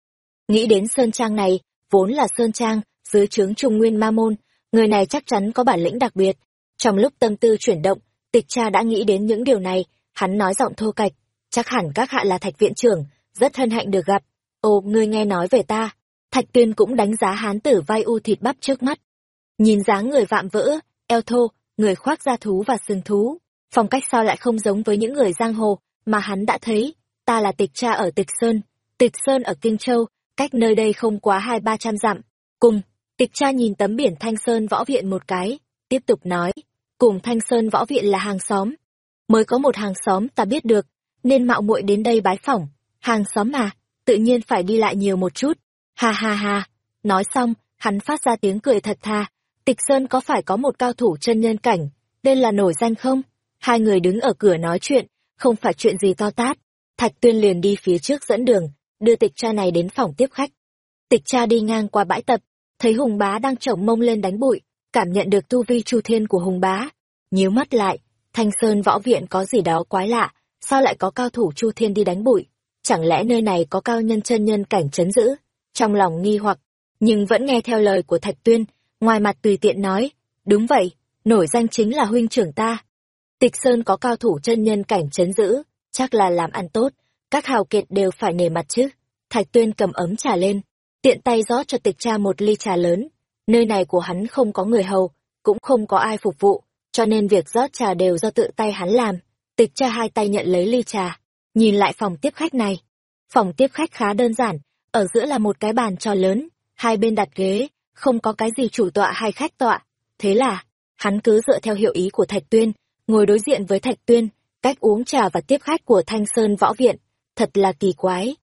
Nghĩ đến Sơn Trang này, vốn là Sơn Trang, dưới trướng Trung Nguyên Ma Môn, người này chắc chắn có bản lĩnh đặc biệt. Trong lúc tâm tư chuyển động, tịch cha đã nghĩ đến những điều này, hắn nói giọng thô cạch, chắc hẳn các hạ là thạch viện trưởng, rất hân hạnh được gặp. Ồ, ngươi nghe nói về ta. Thạch tuyên cũng đánh giá hán tử vai u thịt bắp trước mắt. Nhìn dáng người vạm vỡ, eo thô, người khoác da thú và sừng thú. Phong cách sao lại không giống với những người giang hồ mà hắn đã thấy. Ta là tịch cha ở tịch Sơn, tịch Sơn ở Kinh Châu, cách nơi đây không quá hai ba trăm dặm. Cùng, tịch cha nhìn tấm biển Thanh Sơn võ viện một cái, tiếp tục nói, cùng Thanh Sơn võ viện là hàng xóm. Mới có một hàng xóm ta biết được, nên mạo muội đến đây bái phỏng. Hàng xóm mà, tự nhiên phải đi lại nhiều một chút. Ha ha ha. Nói xong, hắn phát ra tiếng cười thật tha. Tịch Sơn có phải có một cao thủ chân nhân cảnh, tên là nổi danh không? Hai người đứng ở cửa nói chuyện, không phải chuyện gì to tát. Thạch Tuyên liền đi phía trước dẫn đường, đưa tịch cha này đến phòng tiếp khách. Tịch cha đi ngang qua bãi tập, thấy Hùng Bá đang chổng mông lên đánh bụi, cảm nhận được tu vi chu thiên của Hùng Bá. Nhíu mắt lại, Thanh Sơn võ viện có gì đó quái lạ, sao lại có cao thủ chu thiên đi đánh bụi? Chẳng lẽ nơi này có cao nhân chân nhân cảnh chấn giữ? Trong lòng nghi hoặc, nhưng vẫn nghe theo lời của Thạch Tuyên, ngoài mặt tùy tiện nói, đúng vậy, nổi danh chính là huynh trưởng ta. Tịch Sơn có cao thủ chân nhân cảnh chấn giữ, chắc là làm ăn tốt, các hào kiệt đều phải nể mặt chứ. Thạch Tuyên cầm ấm trà lên, tiện tay rót cho tịch cha một ly trà lớn. Nơi này của hắn không có người hầu, cũng không có ai phục vụ, cho nên việc rót trà đều do tự tay hắn làm. Tịch cha hai tay nhận lấy ly trà, nhìn lại phòng tiếp khách này. Phòng tiếp khách khá đơn giản, ở giữa là một cái bàn tròn lớn, hai bên đặt ghế, không có cái gì chủ tọa hay khách tọa. Thế là, hắn cứ dựa theo hiệu ý của Thạch Tuyên, ngồi đối diện với Thạch Tuyên, cách uống trà và tiếp khách của Thanh Sơn Võ Viện, thật là kỳ quái.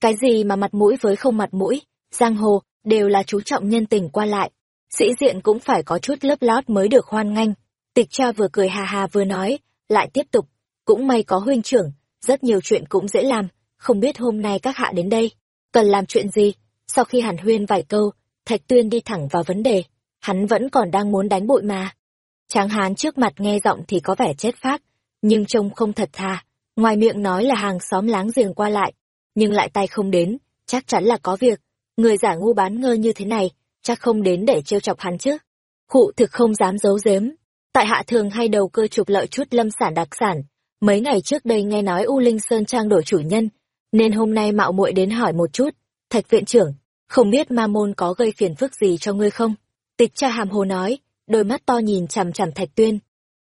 Cái gì mà mặt mũi với không mặt mũi, giang hồ, đều là chú trọng nhân tình qua lại. Sĩ diện cũng phải có chút lớp lót mới được hoan nghênh. Tịch cha vừa cười hà hà vừa nói, lại tiếp tục, cũng may có huynh trưởng, rất nhiều chuyện cũng dễ làm, không biết hôm nay các hạ đến đây, cần làm chuyện gì? Sau khi hàn huyên vài câu, Thạch Tuyên đi thẳng vào vấn đề, hắn vẫn còn đang muốn đánh bụi mà. Tráng hán trước mặt nghe giọng thì có vẻ chết phác, nhưng trông không thật thà, ngoài miệng nói là hàng xóm láng giềng qua lại, nhưng lại tay không đến, chắc chắn là có việc, người giả ngu bán ngơ như thế này, chắc không đến để trêu chọc hắn chứ. Khụ thực không dám giấu giếm, tại hạ thường hay đầu cơ trục lợi chút lâm sản đặc sản, mấy ngày trước đây nghe nói U Linh Sơn Trang đổi chủ nhân, nên hôm nay mạo muội đến hỏi một chút, thạch viện trưởng, không biết ma môn có gây phiền phức gì cho ngươi không? Tịch cha hàm hồ nói, đôi mắt to nhìn chằm chằm thạch tuyên.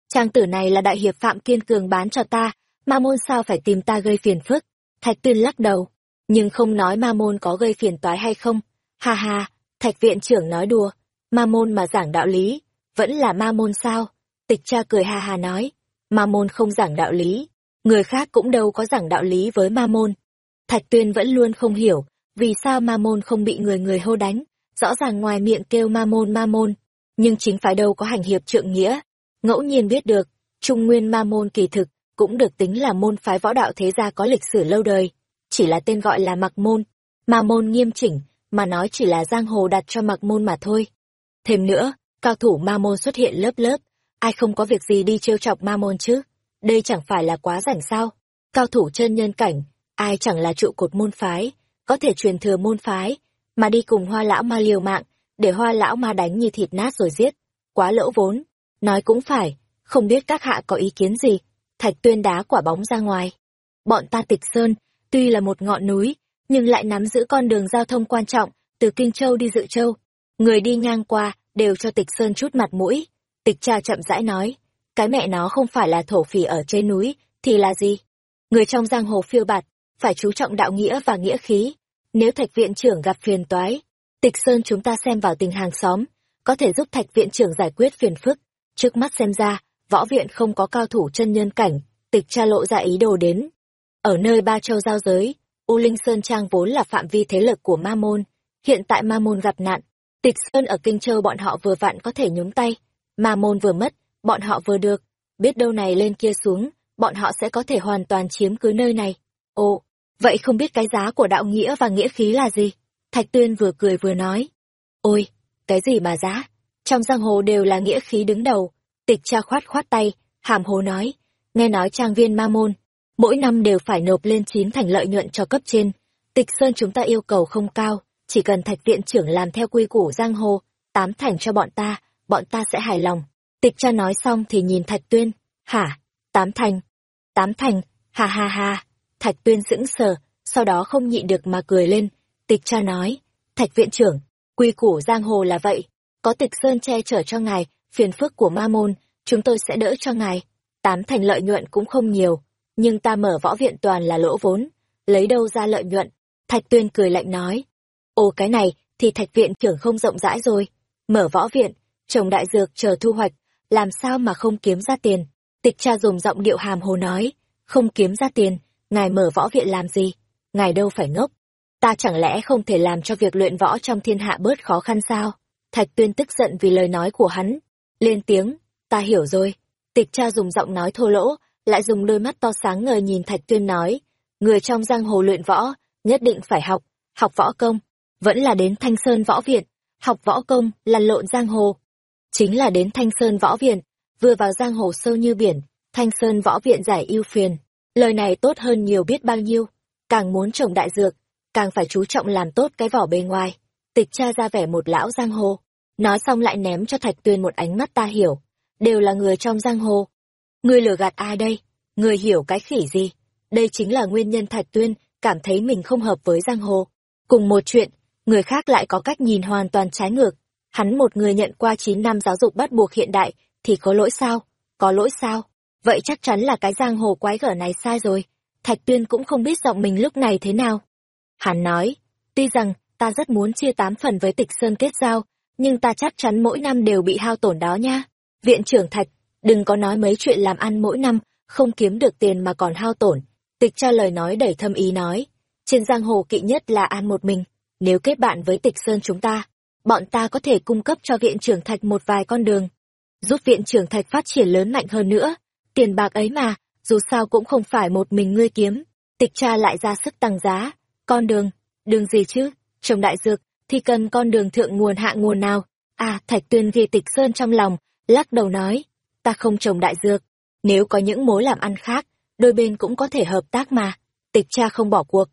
Trang tử này là đại hiệp Phạm Kiên Cường bán cho ta, ma môn sao phải tìm ta gây phiền phức? Thạch tuyên lắc đầu, nhưng không nói ma môn có gây phiền toái hay không. Ha ha, thạch viện trưởng nói đùa, ma môn mà giảng đạo lý, vẫn là ma môn sao? Tịch cha cười ha ha nói, ma môn không giảng đạo lý, người khác cũng đâu có giảng đạo lý với ma môn. Thạch tuyên vẫn luôn không hiểu, vì sao ma môn không bị người người hô đánh, rõ ràng ngoài miệng kêu ma môn ma môn, nhưng chính phải đâu có hành hiệp trượng nghĩa. Ngẫu nhiên biết được, Trung Nguyên ma môn kỳ thực, cũng được tính là môn phái võ đạo thế gia có lịch sử lâu đời, chỉ là tên gọi là mặc môn, mà môn nghiêm chỉnh, mà nói chỉ là giang hồ đặt cho mặc môn mà thôi. Thêm nữa, cao thủ ma môn xuất hiện lớp lớp, ai không có việc gì đi trêu chọc ma môn chứ? Đây chẳng phải là quá rảnh sao? Cao thủ chân nhân cảnh, ai chẳng là trụ cột môn phái, có thể truyền thừa môn phái, mà đi cùng hoa lão ma liều mạng, để hoa lão ma đánh như thịt nát rồi giết. Quá lỗ vốn. Nói cũng phải, không biết các hạ có ý kiến gì. Thạch tuyên đá quả bóng ra ngoài. Bọn ta tịch sơn, tuy là một ngọn núi, nhưng lại nắm giữ con đường giao thông quan trọng, từ Kinh Châu đi Dự Châu. Người đi ngang qua, đều cho tịch sơn chút mặt mũi. Tịch cha chậm rãi nói, cái mẹ nó không phải là thổ phỉ ở trên núi, thì là gì? Người trong giang hồ phiêu bạt, phải chú trọng đạo nghĩa và nghĩa khí. Nếu thạch viện trưởng gặp phiền toái, tịch sơn chúng ta xem vào tình hàng xóm, có thể giúp thạch viện trưởng giải quyết phiền phức. Trước mắt xem ra, võ viện không có cao thủ chân nhân cảnh, tịch cha lộ ra ý đồ đến. Ở nơi ba châu giao giới, U Linh Sơn Trang vốn là phạm vi thế lực của Ma Môn, hiện tại Ma Môn gặp nạn, tịch Sơn ở Kinh Châu bọn họ vừa vặn có thể nhúng tay, Ma Môn vừa mất, bọn họ vừa được, biết đâu này lên kia xuống, bọn họ sẽ có thể hoàn toàn chiếm cứ nơi này. Ồ, vậy không biết cái giá của đạo nghĩa và nghĩa khí là gì? Thạch Tuyên vừa cười vừa nói. Ôi, cái gì mà giá? Trong giang hồ đều là nghĩa khí đứng đầu. Tịch cha khoát khoát tay, hàm hồ nói. Nghe nói trang viên ma môn, mỗi năm đều phải nộp lên chín thành lợi nhuận cho cấp trên. Tịch Sơn chúng ta yêu cầu không cao, chỉ cần thạch viện trưởng làm theo quy củ giang hồ, tám thành cho bọn ta, bọn ta sẽ hài lòng. Tịch cha nói xong thì nhìn Thạch Tuyên, hả, tám thành, tám thành, ha ha ha, Thạch Tuyên sững sờ, sau đó không nhịn được mà cười lên, tịch cha nói, Thạch viện trưởng, quy củ giang hồ là vậy, có tịch sơn che chở cho ngài, phiền phức của ma môn, chúng tôi sẽ đỡ cho ngài, tám thành lợi nhuận cũng không nhiều, nhưng ta mở võ viện toàn là lỗ vốn, lấy đâu ra lợi nhuận, Thạch Tuyên cười lạnh nói, ồ cái này thì Thạch viện trưởng không rộng rãi rồi, mở võ viện, trồng đại dược chờ thu hoạch, làm sao mà không kiếm ra tiền. Tịch cha dùng giọng điệu hàm hồ nói, không kiếm ra tiền, ngài mở võ viện làm gì, ngài đâu phải ngốc. Ta chẳng lẽ không thể làm cho việc luyện võ trong thiên hạ bớt khó khăn sao? Thạch tuyên tức giận vì lời nói của hắn. Lên tiếng, ta hiểu rồi. Tịch cha dùng giọng nói thô lỗ, lại dùng đôi mắt to sáng ngời nhìn Thạch tuyên nói, người trong giang hồ luyện võ, nhất định phải học, học võ công, vẫn là đến thanh sơn võ viện, học võ công, lăn lộn giang hồ, chính là đến Thanh Sơn Võ Viện, vừa vào giang hồ sâu như biển, Thanh Sơn Võ Viện giải ưu phiền. Lời này tốt hơn nhiều biết bao nhiêu, càng muốn trồng đại dược, càng phải chú trọng làm tốt cái vỏ bề ngoài. Tịch cha ra vẻ một lão giang hồ, nói xong lại ném cho Thạch Tuyên một ánh mắt ta hiểu, đều là người trong giang hồ. Ngươi lừa gạt ai đây? Ngươi hiểu cái khỉ gì? Đây chính là nguyên nhân Thạch Tuyên cảm thấy mình không hợp với giang hồ. Cùng một chuyện, người khác lại có cách nhìn hoàn toàn trái ngược, Hắn một người nhận qua 9 năm giáo dục bắt buộc hiện đại, thì có lỗi sao? Có lỗi sao? Vậy chắc chắn là cái giang hồ quái gở này sai rồi. Thạch Tuyên cũng không biết giọng mình lúc này thế nào. Hắn nói, tuy rằng ta rất muốn chia tám phần với tịch sơn kết giao, nhưng ta chắc chắn mỗi năm đều bị hao tổn đó nha. Viện trưởng Thạch, đừng có nói mấy chuyện làm ăn mỗi năm, không kiếm được tiền mà còn hao tổn. Tịch cha lời nói đầy thâm ý nói, trên giang hồ kỵ nhất là an một mình, nếu kết bạn với tịch sơn chúng ta, bọn ta có thể cung cấp cho viện trưởng thạch một vài con đường, giúp viện trưởng thạch phát triển lớn mạnh hơn nữa. Tiền bạc ấy mà, dù sao cũng không phải một mình ngươi kiếm. Tịch cha lại ra sức tăng giá. Con đường, đường gì chứ? Trồng đại dược, thì cần con đường thượng nguồn hạ nguồn nào? À, thạch tuyên ghi tịch sơn trong lòng, lắc đầu nói, ta không trồng đại dược. Nếu có những mối làm ăn khác, đôi bên cũng có thể hợp tác mà. Tịch cha không bỏ cuộc.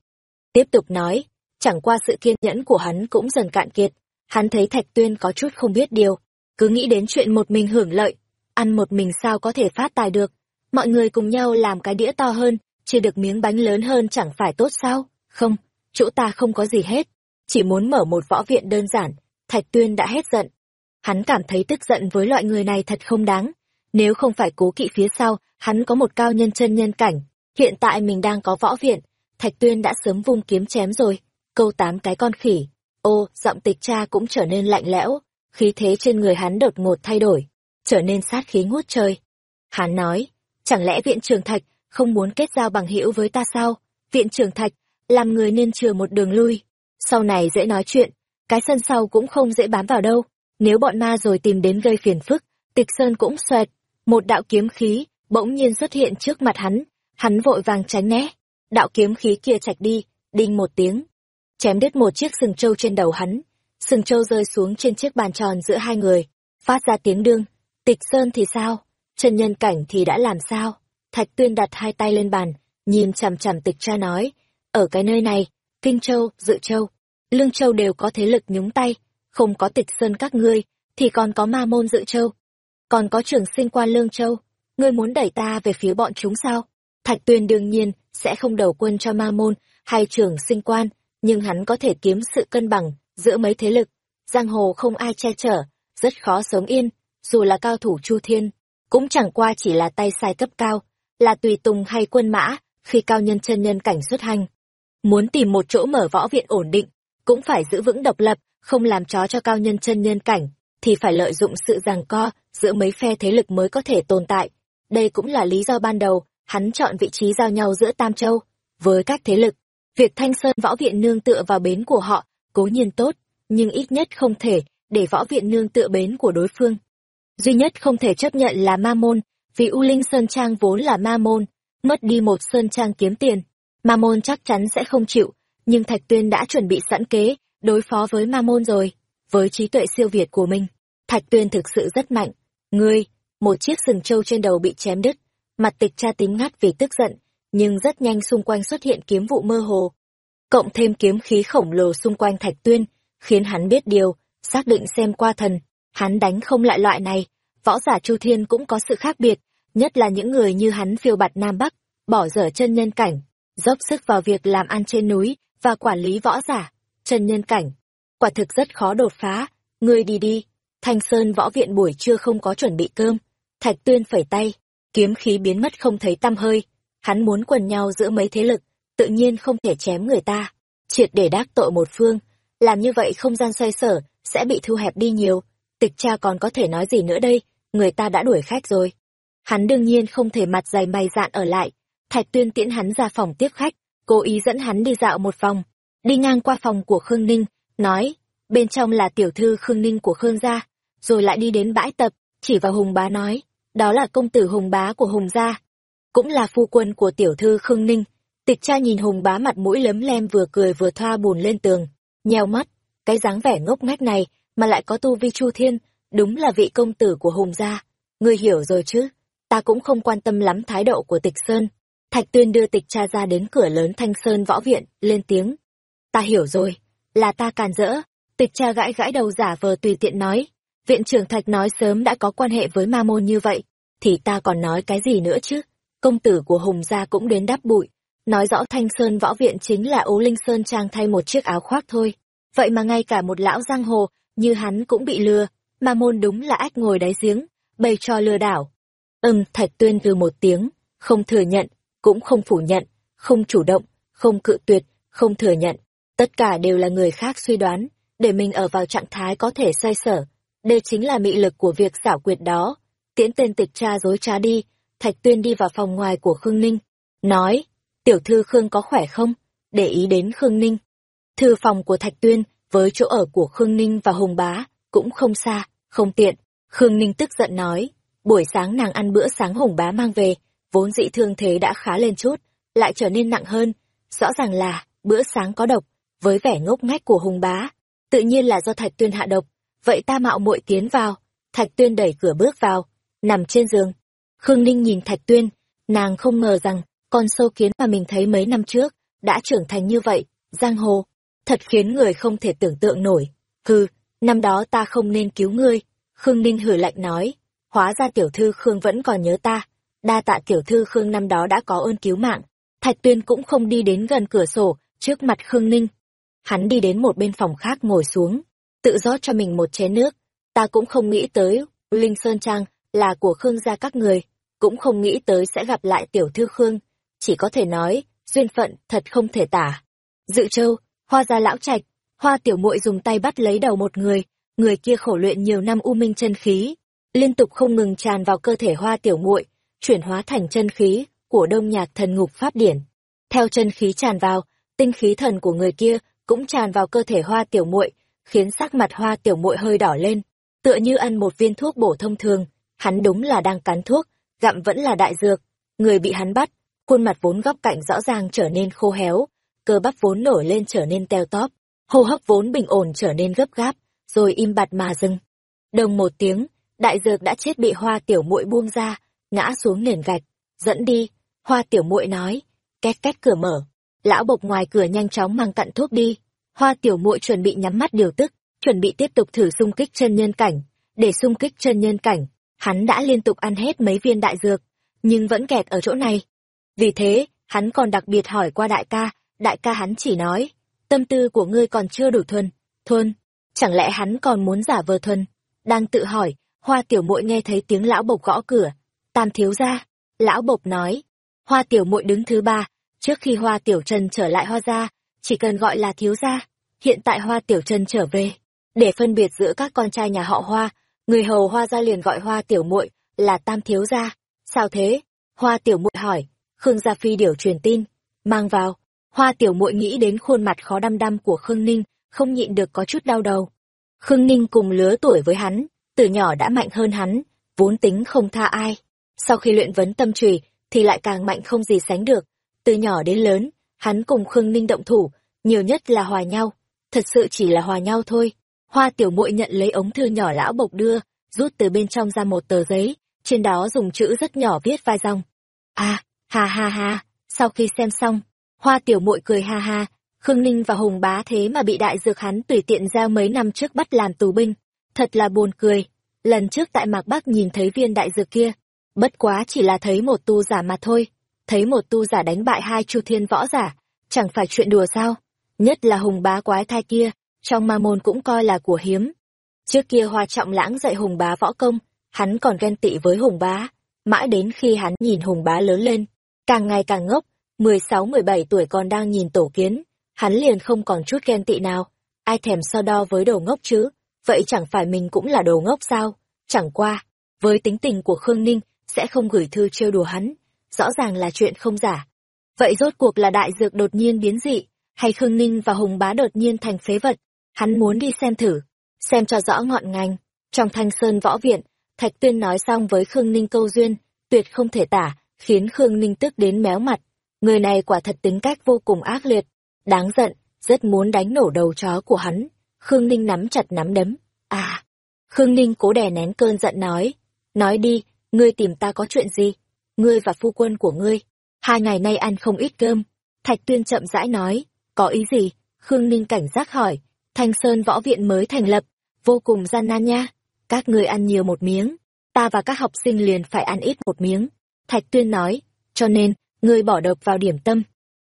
Tiếp tục nói, chẳng qua sự kiên nhẫn của hắn cũng dần cạn kiệt Hắn thấy Thạch Tuyên có chút không biết điều, cứ nghĩ đến chuyện một mình hưởng lợi, ăn một mình sao có thể phát tài được. Mọi người cùng nhau làm cái đĩa to hơn, chia được miếng bánh lớn hơn chẳng phải tốt sao? Không, chỗ ta không có gì hết, chỉ muốn mở một võ viện đơn giản, Thạch Tuyên đã hết giận. Hắn cảm thấy tức giận với loại người này thật không đáng. Nếu không phải cố kỵ phía sau, hắn có một cao nhân chân nhân cảnh. Hiện tại mình đang có võ viện, Thạch Tuyên đã sớm vung kiếm chém rồi, câu tám cái con khỉ, Ô, giọng tịch cha cũng trở nên lạnh lẽo, khí thế trên người hắn đột ngột thay đổi, trở nên sát khí ngút trời. Hắn nói, chẳng lẽ viện trường thạch không muốn kết giao bằng hữu với ta sao? Viện trưởng Thạch, làm người nên chừa một đường lui. Sau này dễ nói chuyện, cái sân sau cũng không dễ bám vào đâu. Nếu bọn ma rồi tìm đến gây phiền phức, tịch sơn cũng xoẹt. Một đạo kiếm khí, bỗng nhiên xuất hiện trước mặt hắn. Hắn vội vàng tránh né. Đạo kiếm khí kia chạch đi, đinh một tiếng. Chém đứt một chiếc sừng trâu trên đầu hắn. Sừng trâu rơi xuống trên chiếc bàn tròn giữa hai người. Phát ra tiếng đương. Tịch sơn thì sao? Chân nhân cảnh thì đã làm sao? Thạch tuyên đặt hai tay lên bàn, nhìn chằm chằm tịch cha nói. Ở cái nơi này, Kinh Châu, Dự Châu, Lương Châu đều có thế lực nhúng tay, không có tịch sơn các ngươi, thì còn có ma môn Dự Châu. Còn có trưởng sinh quan Lương Châu, ngươi muốn đẩy ta về phía bọn chúng sao? Thạch tuyên đương nhiên sẽ không đầu quân cho ma môn hay trưởng sinh quan, nhưng hắn có thể kiếm sự cân bằng giữa mấy thế lực. Giang hồ không ai che chở, rất khó sống yên, dù là cao thủ Chu Thiên, cũng chẳng qua chỉ là tay sai cấp cao, là tùy tùng hay quân mã, khi cao nhân chân nhân cảnh xuất hành. Muốn tìm một chỗ mở võ viện ổn định, cũng phải giữ vững độc lập, không làm chó cho cao nhân chân nhân cảnh, thì phải lợi dụng sự giằng co giữa mấy phe thế lực mới có thể tồn tại. Đây cũng là lý do ban đầu, hắn chọn vị trí giao nhau giữa Tam Châu. Với các thế lực, việc Thanh Sơn võ viện nương tựa vào bến của họ, cố nhiên tốt, nhưng ít nhất không thể để võ viện nương tựa bến của đối phương. Duy nhất không thể chấp nhận là ma môn, vì U Linh Sơn Trang vốn là ma môn, mất đi một Sơn Trang kiếm tiền. Ma môn chắc chắn sẽ không chịu, nhưng Thạch Tuyên đã chuẩn bị sẵn kế, đối phó với ma môn rồi. Với trí tuệ siêu việt của mình, Thạch Tuyên thực sự rất mạnh. Ngươi, một chiếc sừng trâu trên đầu bị chém đứt, mặt tịch cha tím ngắt vì tức giận, nhưng rất nhanh xung quanh xuất hiện kiếm vụ mơ hồ. Cộng thêm kiếm khí khổng lồ xung quanh Thạch Tuyên, khiến hắn biết điều, xác định xem qua thần, hắn đánh không lại loại này, võ giả Chu Thiên cũng có sự khác biệt, nhất là những người như hắn phiêu bạt Nam Bắc, bỏ dở chân nhân cảnh, dốc sức vào việc làm ăn trên núi và quản lý võ giả, chân nhân cảnh. Quả thực rất khó đột phá, ngươi đi đi, Thanh Sơn võ viện buổi trưa không có chuẩn bị cơm, Thạch Tuyên phẩy tay, kiếm khí biến mất không thấy tăm hơi, hắn muốn quần nhau giữa mấy thế lực, tự nhiên không thể chém người ta, triệt để đắc tội một phương, làm như vậy không gian xoay sở sẽ bị thu hẹp đi nhiều, tịch cha còn có thể nói gì nữa đây, người ta đã đuổi khách rồi. Hắn đương nhiên không thể mặt dày mày dạn ở lại, Thạch Tuyên tiễn hắn ra phòng tiếp khách, cố ý dẫn hắn đi dạo một vòng, đi ngang qua phòng của Khương Ninh, nói, bên trong là tiểu thư Khương Ninh của Khương gia, rồi lại đi đến bãi tập, chỉ vào Hùng Bá nói, đó là công tử Hùng Bá của Hùng gia, cũng là phu quân của tiểu thư Khương Ninh. Tịch cha nhìn Hùng Bá mặt mũi lấm lem vừa cười vừa thoa bùn lên tường, nheo mắt, cái dáng vẻ ngốc nghếch này mà lại có tu vi chu thiên, đúng là vị công tử của Hùng gia. Ngươi hiểu rồi chứ, ta cũng không quan tâm lắm thái độ của tịch Sơn. Thạch Tuyên đưa tịch cha ra đến cửa lớn Thanh Sơn võ viện, lên tiếng. Ta hiểu rồi, là ta càn rỡ. Tịch cha gãi gãi đầu giả vờ tùy tiện nói. Viện trưởng Thạch nói sớm đã có quan hệ với ma môn như vậy, thì ta còn nói cái gì nữa chứ? Công tử của Hùng gia cũng đến đáp bụi, nói rõ Thanh Sơn võ viện chính là Ố Linh Sơn trang thay một chiếc áo khoác thôi. Vậy mà ngay cả một lão giang hồ như hắn cũng bị lừa, ma môn đúng là ách ngồi đáy giếng, bày trò lừa đảo. Ừm, Thạch Tuyên từ một tiếng, không thừa nhận, cũng không phủ nhận, không chủ động, không cự tuyệt, không thừa nhận. Tất cả đều là người khác suy đoán, để mình ở vào trạng thái có thể xoay sở. Đây chính là mị lực của việc xảo quyệt đó. Tiễn tên tịch cha dối trá đi, Thạch Tuyên đi vào phòng ngoài của Khương Ninh, nói, tiểu thư Khương có khỏe không? Để ý đến Khương Ninh. Thư phòng của Thạch Tuyên với chỗ ở của Khương Ninh và Hùng Bá cũng không xa, không tiện. Khương Ninh tức giận nói, buổi sáng nàng ăn bữa sáng Hùng Bá mang về, vốn dị thương thế đã khá lên chút, lại trở nên nặng hơn. Rõ ràng là, bữa sáng có độc, với vẻ ngốc nghếch của Hùng Bá. Tự nhiên là do Thạch Tuyên hạ độc, vậy ta mạo muội tiến vào. Thạch Tuyên đẩy cửa bước vào, nằm trên giường. Khương Ninh nhìn Thạch Tuyên, nàng không ngờ rằng, con sâu kiến mà mình thấy mấy năm trước, đã trưởng thành như vậy, giang hồ, thật khiến người không thể tưởng tượng nổi. Hừ, năm đó ta không nên cứu ngươi. Khương Ninh hử lạnh nói, hóa ra tiểu thư Khương vẫn còn nhớ ta. Đa tạ tiểu thư Khương năm đó đã có ơn cứu mạng. Thạch Tuyên cũng không đi đến gần cửa sổ, trước mặt Khương Ninh. Hắn đi đến một bên phòng khác ngồi xuống, tự rót cho mình một chén nước. Ta cũng không nghĩ tới, Linh Sơn Trang là của Khương gia các người, cũng không nghĩ tới sẽ gặp lại tiểu thư Khương. Chỉ có thể nói, duyên phận thật không thể tả. Dự châu, hoa gia lão trạch, hoa tiểu muội dùng tay bắt lấy đầu một người, người kia khổ luyện nhiều năm u minh chân khí, liên tục không ngừng tràn vào cơ thể hoa tiểu muội, chuyển hóa thành chân khí của đông nhạc thần ngục pháp điển. Theo chân khí tràn vào, tinh khí thần của người kia cũng tràn vào cơ thể hoa tiểu muội khiến sắc mặt hoa tiểu muội hơi đỏ lên, tựa như ăn một viên thuốc bổ thông thường, hắn đúng là đang cắn thuốc, gặm vẫn là đại dược. Người bị hắn bắt, khuôn mặt vốn góc cạnh rõ ràng trở nên khô héo, cơ bắp vốn nổi lên trở nên teo tóp, hô hấp vốn bình ổn trở nên gấp gáp, rồi im bặt mà dừng. Đồng một tiếng, đại dược đã chết bị hoa tiểu muội buông ra, ngã xuống nền gạch, dẫn đi, hoa tiểu muội nói, két két cửa mở, lão bộc ngoài cửa nhanh chóng mang cặn thuốc đi, hoa tiểu muội chuẩn bị nhắm mắt điều tức, chuẩn bị tiếp tục thử xung kích chân nhân cảnh, để xung kích chân nhân cảnh, hắn đã liên tục ăn hết mấy viên đại dược, nhưng vẫn kẹt ở chỗ này. Vì thế, hắn còn đặc biệt hỏi qua đại ca, đại ca hắn chỉ nói, tâm tư của ngươi còn chưa đủ thuần, thuần, chẳng lẽ hắn còn muốn giả vờ thuần? Đang tự hỏi, hoa tiểu muội nghe thấy tiếng lão bộc gõ cửa, tam thiếu ra, lão bộc nói, hoa tiểu muội đứng thứ ba, trước khi hoa tiểu trần trở lại hoa gia, chỉ cần gọi là thiếu gia, hiện tại hoa tiểu trần trở về, để phân biệt giữa các con trai nhà họ hoa, người hầu hoa gia liền gọi hoa tiểu muội là tam thiếu gia, sao thế? Hoa tiểu muội hỏi, Khương Gia Phi điều truyền tin, mang vào. Hoa tiểu muội nghĩ đến khuôn mặt khó đăm đăm của Khương Ninh, không nhịn được có chút đau đầu. Khương Ninh cùng lứa tuổi với hắn, từ nhỏ đã mạnh hơn hắn, vốn tính không tha ai. Sau khi luyện vấn tâm trùy, thì lại càng mạnh không gì sánh được. Từ nhỏ đến lớn, hắn cùng Khương Ninh động thủ, nhiều nhất là hòa nhau. Thật sự chỉ là hòa nhau thôi. Hoa tiểu muội nhận lấy ống thư nhỏ lão bộc đưa, rút từ bên trong ra một tờ giấy, trên đó dùng chữ rất nhỏ viết vài dòng. À, ha ha ha, sau khi xem xong, hoa tiểu muội cười ha ha, Khương Ninh và Hùng bá thế mà bị đại dược hắn tùy tiện ra mấy năm trước bắt làm tù binh, thật là buồn cười. Lần trước tại Mạc Bắc nhìn thấy viên đại dược kia, bất quá chỉ là thấy một tu giả mà thôi, thấy một tu giả đánh bại hai chu thiên võ giả, chẳng phải chuyện đùa sao, nhất là Hùng bá quái thai kia, trong ma môn cũng coi là của hiếm. Trước kia Hoa Trọng Lãng dạy Hùng bá võ công, hắn còn ghen tị với Hùng bá, mãi đến khi hắn nhìn Hùng bá lớn lên, càng ngày càng ngốc, 16-17 tuổi còn đang nhìn tổ kiến, hắn liền không còn chút ghen tị nào, ai thèm so đo với đồ ngốc chứ, vậy chẳng phải mình cũng là đồ ngốc sao, chẳng qua, với tính tình của Khương Ninh, sẽ không gửi thư trêu đùa hắn, rõ ràng là chuyện không giả. Vậy rốt cuộc là đại dược đột nhiên biến dị, hay Khương Ninh và Hùng Bá đột nhiên thành phế vật, hắn muốn đi xem thử, xem cho rõ ngọn ngành. Trong thanh sơn võ viện, Thạch Tuyên nói xong với Khương Ninh câu duyên, tuyệt không thể tả, khiến Khương Ninh tức đến méo mặt. Người này quả thật tính cách vô cùng ác liệt, đáng giận, rất muốn đánh nổ đầu chó của hắn. Khương Ninh nắm chặt nắm đấm. À! Khương Ninh cố đè nén cơn giận nói. Nói đi, ngươi tìm ta có chuyện gì? Ngươi và phu quân của ngươi. Hai ngày nay ăn không ít cơm. Thạch Tuyên chậm rãi nói. Có ý gì? Khương Ninh cảnh giác hỏi. Thanh Sơn võ viện mới thành lập, vô cùng gian nan nha. Các ngươi ăn nhiều một miếng, ta và các học sinh liền phải ăn ít một miếng. Thạch Tuyên nói, cho nên, ngươi bỏ độc vào điểm tâm.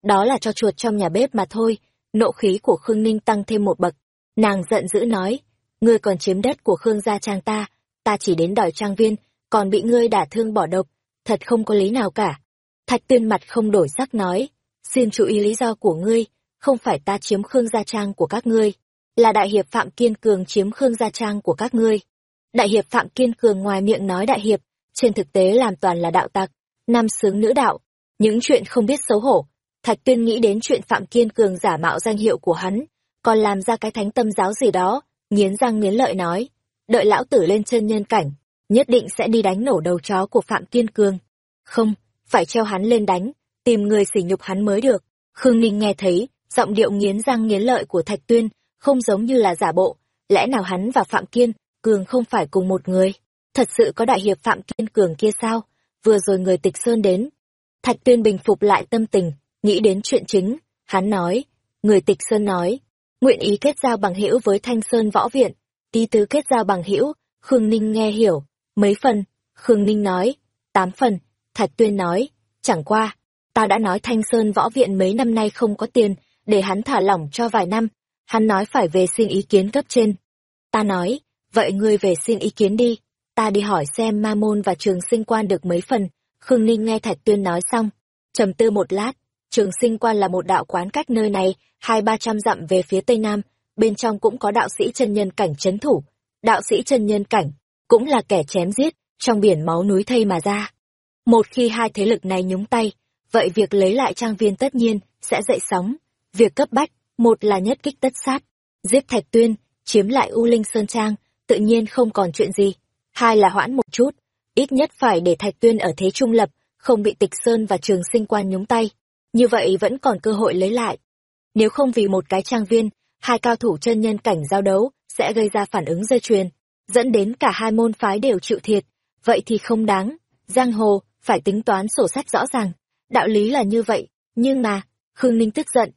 Đó là cho chuột trong nhà bếp mà thôi. Nộ khí của Khương Ninh tăng thêm một bậc. Nàng giận dữ nói, ngươi còn chiếm đất của Khương gia trang ta, ta chỉ đến đòi trang viên, còn bị ngươi đả thương bỏ độc, thật không có lý nào cả. Thạch Tuyên mặt không đổi sắc nói, xin chú ý lý do của ngươi, không phải ta chiếm Khương gia trang của các ngươi, là đại hiệp Phạm Kiên Cường chiếm Khương gia trang của các ngươi. Đại hiệp Phạm Kiên Cường ngoài miệng nói đại hiệp, trên thực tế làm toàn là đạo tặc, nam sướng nữ đạo, những chuyện không biết xấu hổ. Thạch Tuyên nghĩ đến chuyện Phạm Kiên Cường giả mạo danh hiệu của hắn, còn làm ra cái thánh tâm giáo gì đó, nghiến răng nghiến lợi nói, đợi lão tử lên chân nhân cảnh, nhất định sẽ đi đánh nổ đầu chó của Phạm Kiên Cường. Không, phải treo hắn lên đánh, tìm người sỉ nhục hắn mới được. Khương Ninh nghe thấy, giọng điệu nghiến răng nghiến lợi của Thạch Tuyên, không giống như là giả bộ, lẽ nào hắn và Phạm Kiên Cường không phải cùng một người? Thật sự có đại hiệp Phạm Kiên Cường kia sao? Vừa rồi người tịch sơn đến. Thạch Tuyên bình phục lại tâm tình, nghĩ đến chuyện chính, hắn nói, người tịch sơn nói, nguyện ý kết giao bằng hữu với Thanh Sơn Võ Viện, tí tứ kết giao bằng hữu, Khương Ninh nghe hiểu, mấy phần, Khương Ninh nói, tám phần, Thạch Tuyên nói, chẳng qua, ta đã nói Thanh Sơn Võ Viện mấy năm nay không có tiền, để hắn thả lỏng cho vài năm, hắn nói phải về xin ý kiến cấp trên. Ta nói, vậy ngươi về xin ý kiến đi, ta đi hỏi xem ma môn và trường sinh quan được mấy phần. Khương Ninh nghe Thạch Tuyên nói xong, trầm tư một lát, trường sinh quan là một đạo quán cách nơi này, hai ba trăm dặm về phía tây nam, bên trong cũng có đạo sĩ chân nhân cảnh chấn thủ. Đạo sĩ chân nhân cảnh, cũng là kẻ chém giết, trong biển máu núi thây mà ra. Một khi hai thế lực này nhúng tay, vậy việc lấy lại trang viên tất nhiên sẽ dậy sóng. Việc cấp bách, một là nhất kích tất sát, giết Thạch Tuyên, chiếm lại U Linh Sơn Trang, tự nhiên không còn chuyện gì. Hai là hoãn một chút, ít nhất phải để Thạch Tuyên ở thế trung lập, không bị Tịch Sơn và Trường Sinh Quan nhúng tay. Như vậy vẫn còn cơ hội lấy lại. Nếu không vì một cái trang viên, hai cao thủ chân nhân cảnh giao đấu sẽ gây ra phản ứng dây chuyền, dẫn đến cả hai môn phái đều chịu thiệt, vậy thì không đáng. Giang hồ, phải tính toán sổ sách rõ ràng. Đạo lý là như vậy, nhưng mà, Khương Ninh tức giận.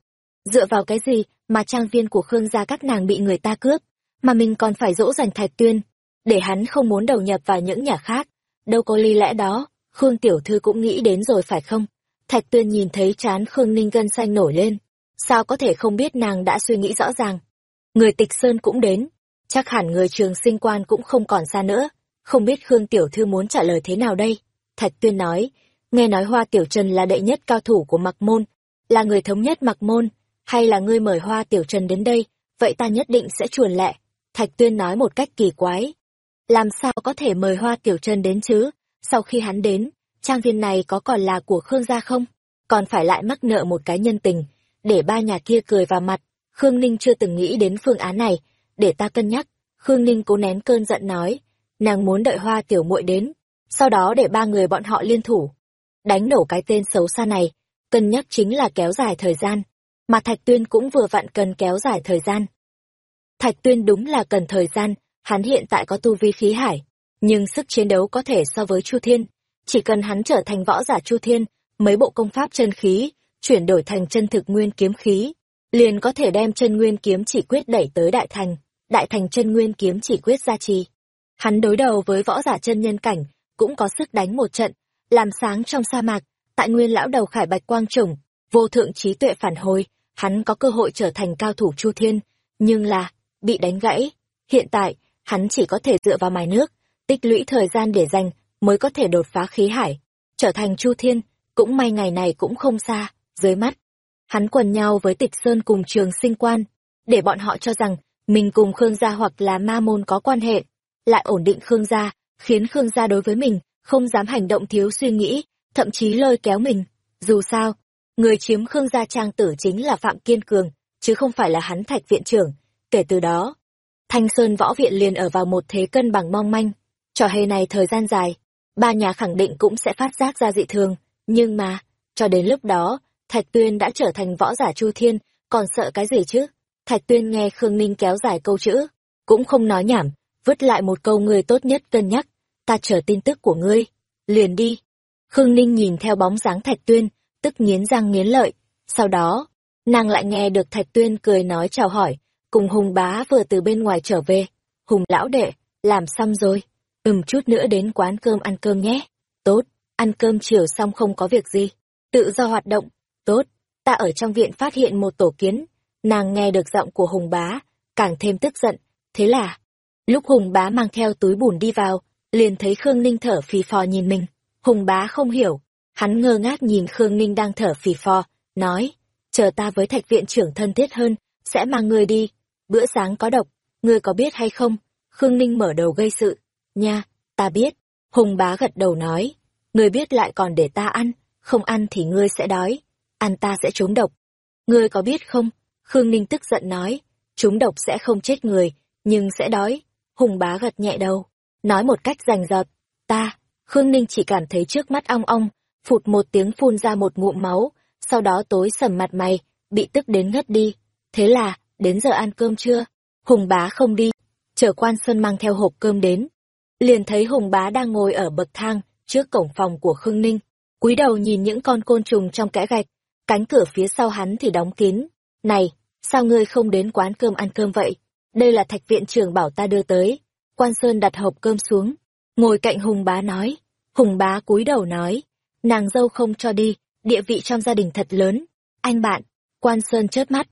Dựa vào cái gì mà trang viên của Khương gia các nàng bị người ta cướp, mà mình còn phải dỗ dành Thạch Tuyên, để hắn không muốn đầu nhập vào những nhà khác. Đâu có lý lẽ đó, Khương Tiểu Thư cũng nghĩ đến rồi phải không? Thạch Tuyên nhìn thấy chán Khương Ninh gân xanh nổi lên. Sao có thể không biết nàng đã suy nghĩ rõ ràng? Người tịch sơn cũng đến. Chắc hẳn người trường sinh quan cũng không còn xa nữa. Không biết Khương Tiểu Thư muốn trả lời thế nào đây? Thạch Tuyên nói, nghe nói Hoa Tiểu Trần là đệ nhất cao thủ của Mặc Môn, là người thống nhất Mặc Môn, hay là ngươi mời Hoa Tiểu Trần đến đây, vậy ta nhất định sẽ chuồn lẹ. Thạch Tuyên nói một cách kỳ quái. Làm sao có thể mời Hoa Tiểu Trần đến chứ? Sau khi hắn đến, trang viên này có còn là của Khương gia không? Còn phải lại mắc nợ một cái nhân tình, để ba nhà kia cười vào mặt. Khương Ninh chưa từng nghĩ đến phương án này, để ta cân nhắc. Khương Ninh cố nén cơn giận nói, nàng muốn đợi Hoa Tiểu muội đến, sau đó để ba người bọn họ liên thủ. Đánh nổ cái tên xấu xa này, cân nhắc chính là kéo dài thời gian, mà Thạch Tuyên cũng vừa vặn cần kéo dài thời gian. Thạch Tuyên đúng là cần thời gian, hắn hiện tại có tu vi khí hải, nhưng sức chiến đấu có thể so với Chu Thiên. Chỉ cần hắn trở thành võ giả Chu Thiên, mấy bộ công pháp chân khí, chuyển đổi thành chân thực nguyên kiếm khí, liền có thể đem chân nguyên kiếm chỉ quyết đẩy tới đại thành, đại thành chân nguyên kiếm chỉ quyết gia trì. Hắn đối đầu với võ giả chân nhân cảnh, cũng có sức đánh một trận, làm sáng trong sa mạc, tại nguyên lão đầu khải bạch quang trùng, vô thượng trí tuệ phản hồi, hắn có cơ hội trở thành cao thủ Chu Thiên, nhưng là, bị đánh gãy. Hiện tại, hắn chỉ có thể dựa vào mài nước, tích lũy thời gian để dành, mới có thể đột phá khí hải, trở thành Chu Thiên, cũng may ngày này cũng không xa, dưới mắt. Hắn quần nhau với tịch sơn cùng trường sinh quan, để bọn họ cho rằng mình cùng Khương gia hoặc là ma môn có quan hệ, lại ổn định Khương gia, khiến Khương gia đối với mình không dám hành động thiếu suy nghĩ, thậm chí lôi kéo mình. Dù sao, người chiếm Khương gia trang tử chính là Phạm Kiên Cường, chứ không phải là hắn thạch viện trưởng. Kể từ đó, Thanh Sơn Võ Viện liền ở vào một thế cân bằng mong manh. Trò hề này thời gian dài, ba nhà khẳng định cũng sẽ phát giác ra dị thường, nhưng mà, cho đến lúc đó, Thạch Tuyên đã trở thành võ giả Chu Thiên, còn sợ cái gì chứ? Thạch Tuyên nghe Khương Ninh kéo dài câu chữ, cũng không nói nhảm, vứt lại một câu người tốt nhất cân nhắc, ta chờ tin tức của ngươi, liền đi. Khương Ninh nhìn theo bóng dáng Thạch Tuyên, tức nghiến răng nghiến lợi, sau đó, nàng lại nghe được Thạch Tuyên cười nói chào hỏi, cùng Hùng bá vừa từ bên ngoài trở về. Hùng lão đệ, làm xong rồi, ừm chút nữa đến quán cơm ăn cơm nhé. Tốt, ăn cơm chiều xong không có việc gì. Tự do hoạt động, tốt, ta ở trong viện phát hiện một tổ kiến. Nàng nghe được giọng của Hùng bá, càng thêm tức giận, thế là... Lúc Hùng bá mang theo túi bùn đi vào, liền thấy Khương Ninh thở phì phò nhìn mình. Hùng bá không hiểu, hắn ngơ ngác nhìn Khương Ninh đang thở phì phò, nói, chờ ta với thạch viện trưởng thân thiết hơn, sẽ mang ngươi đi, bữa sáng có độc, ngươi có biết hay không? Khương Ninh mở đầu gây sự. Nha, ta biết. Hùng bá gật đầu nói. Ngươi biết lại còn để ta ăn, không ăn thì ngươi sẽ đói. Ăn ta sẽ trúng độc. Ngươi có biết không? Khương Ninh tức giận nói. Chúng độc sẽ không chết người, nhưng sẽ đói. Hùng bá gật nhẹ đầu. Nói một cách rành rọt. Ta, Khương Ninh chỉ cảm thấy trước mắt ong ong, phụt một tiếng phun ra một ngụm máu, sau đó tối sầm mặt mày, bị tức đến ngất đi. Thế là, đến giờ ăn cơm chưa? Hùng bá không đi, chờ quan Sơn mang theo hộp cơm đến. Liền thấy Hùng bá đang ngồi ở bậc thang, trước cổng phòng của Khương Ninh, cúi đầu nhìn những con côn trùng trong kẽ gạch, cánh cửa phía sau hắn thì đóng kín. Này, sao ngươi không đến quán cơm ăn cơm vậy? Đây là thạch viện trưởng bảo ta đưa tới. Quan Sơn đặt hộp cơm xuống, ngồi cạnh Hùng bá nói. Hùng bá cúi đầu nói, nàng dâu không cho đi, địa vị trong gia đình thật lớn. Anh bạn, Quan Sơn chớp mắt,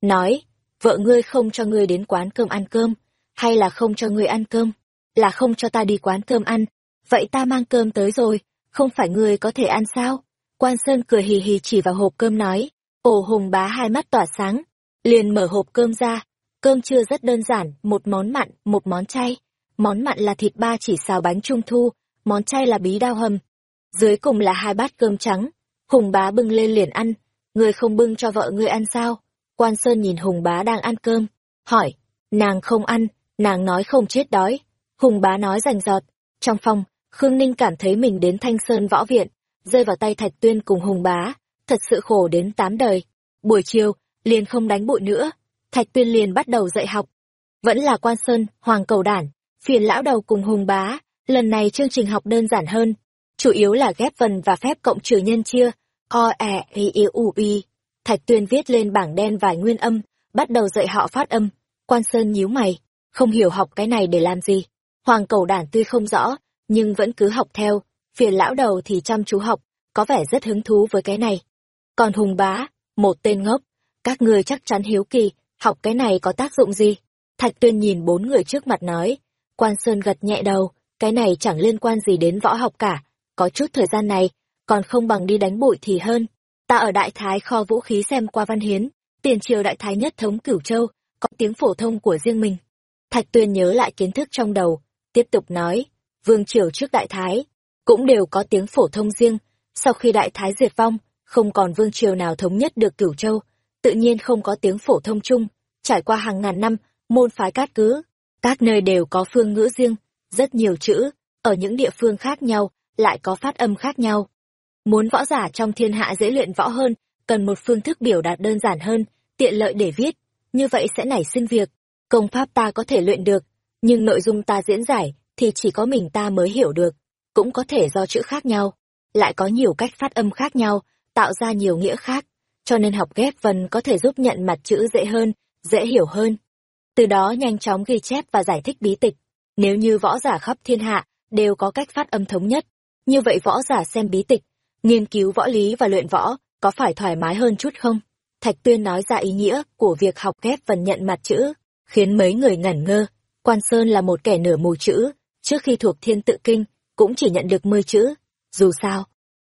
nói, vợ ngươi không cho ngươi đến quán cơm ăn cơm, hay là không cho ngươi ăn cơm, là không cho ta đi quán cơm ăn, vậy ta mang cơm tới rồi, không phải ngươi có thể ăn sao? Quan Sơn cười hì hì chỉ vào hộp cơm nói, ồ hùng bá hai mắt tỏa sáng, liền mở hộp cơm ra, cơm trưa rất đơn giản, một món mặn, một món chay, món mặn là thịt ba chỉ xào bánh trung thu, món chay là bí đao hầm. dưới cùng là hai bát cơm trắng. Hùng bá bưng lên liền ăn, người không bưng cho vợ ngươi ăn sao? Quan Sơn nhìn Hùng bá đang ăn cơm, hỏi, nàng không ăn, nàng nói không chết đói. Hùng bá nói rành giọt, trong phòng, Khương Ninh cảm thấy mình đến Thanh Sơn võ viện, rơi vào tay Thạch Tuyên cùng Hùng bá, thật sự khổ đến tám đời. Buổi chiều, liền không đánh bụi nữa, Thạch Tuyên liền bắt đầu dạy học. Vẫn là Quan Sơn, Hoàng Cầu Đản, phiền lão đầu cùng Hùng bá, lần này chương trình học đơn giản hơn, chủ yếu là ghép vần và phép cộng trừ nhân chia, o e i i u i. Thạch Tuyên viết lên bảng đen vài nguyên âm, bắt đầu dạy họ phát âm. Quan Sơn nhíu mày, không hiểu học cái này để làm gì. Hoàng cầu đản tuy không rõ, nhưng vẫn cứ học theo, phiền lão đầu thì chăm chú học, có vẻ rất hứng thú với cái này. Còn Hùng Bá, một tên ngốc, các người chắc chắn hiếu kỳ, học cái này có tác dụng gì? Thạch Tuyên nhìn bốn người trước mặt nói, Quan Sơn gật nhẹ đầu, cái này chẳng liên quan gì đến võ học cả, có chút thời gian này, còn không bằng đi đánh bụi thì hơn. Ta ở Đại Thái kho vũ khí xem qua văn hiến, tiền triều Đại Thái nhất thống Cửu Châu, có tiếng phổ thông của riêng mình. Thạch Tuyên nhớ lại kiến thức trong đầu, tiếp tục nói, vương triều trước Đại Thái, cũng đều có tiếng phổ thông riêng, sau khi Đại Thái diệt vong, không còn vương triều nào thống nhất được Cửu Châu, tự nhiên không có tiếng phổ thông chung, trải qua hàng ngàn năm, môn phái cát cứ, các nơi đều có phương ngữ riêng, rất nhiều chữ, ở những địa phương khác nhau, lại có phát âm khác nhau. Muốn võ giả trong thiên hạ dễ luyện võ hơn, cần một phương thức biểu đạt đơn giản hơn, tiện lợi để viết, như vậy sẽ nảy sinh việc. Công pháp ta có thể luyện được, nhưng nội dung ta diễn giải thì chỉ có mình ta mới hiểu được, cũng có thể do chữ khác nhau, lại có nhiều cách phát âm khác nhau, tạo ra nhiều nghĩa khác, cho nên học ghép vần có thể giúp nhận mặt chữ dễ hơn, dễ hiểu hơn. Từ đó nhanh chóng ghi chép và giải thích bí tịch. Nếu như võ giả khắp thiên hạ đều có cách phát âm thống nhất, như vậy võ giả xem bí tịch, nghiên cứu võ lý và luyện võ, có phải thoải mái hơn chút không? Thạch Tuyên nói ra ý nghĩa của việc học ghép vần nhận mặt chữ, khiến mấy người ngẩn ngơ. Quan Sơn là một kẻ nửa mù chữ, trước khi thuộc thiên tự kinh, cũng chỉ nhận được mười chữ. Dù sao,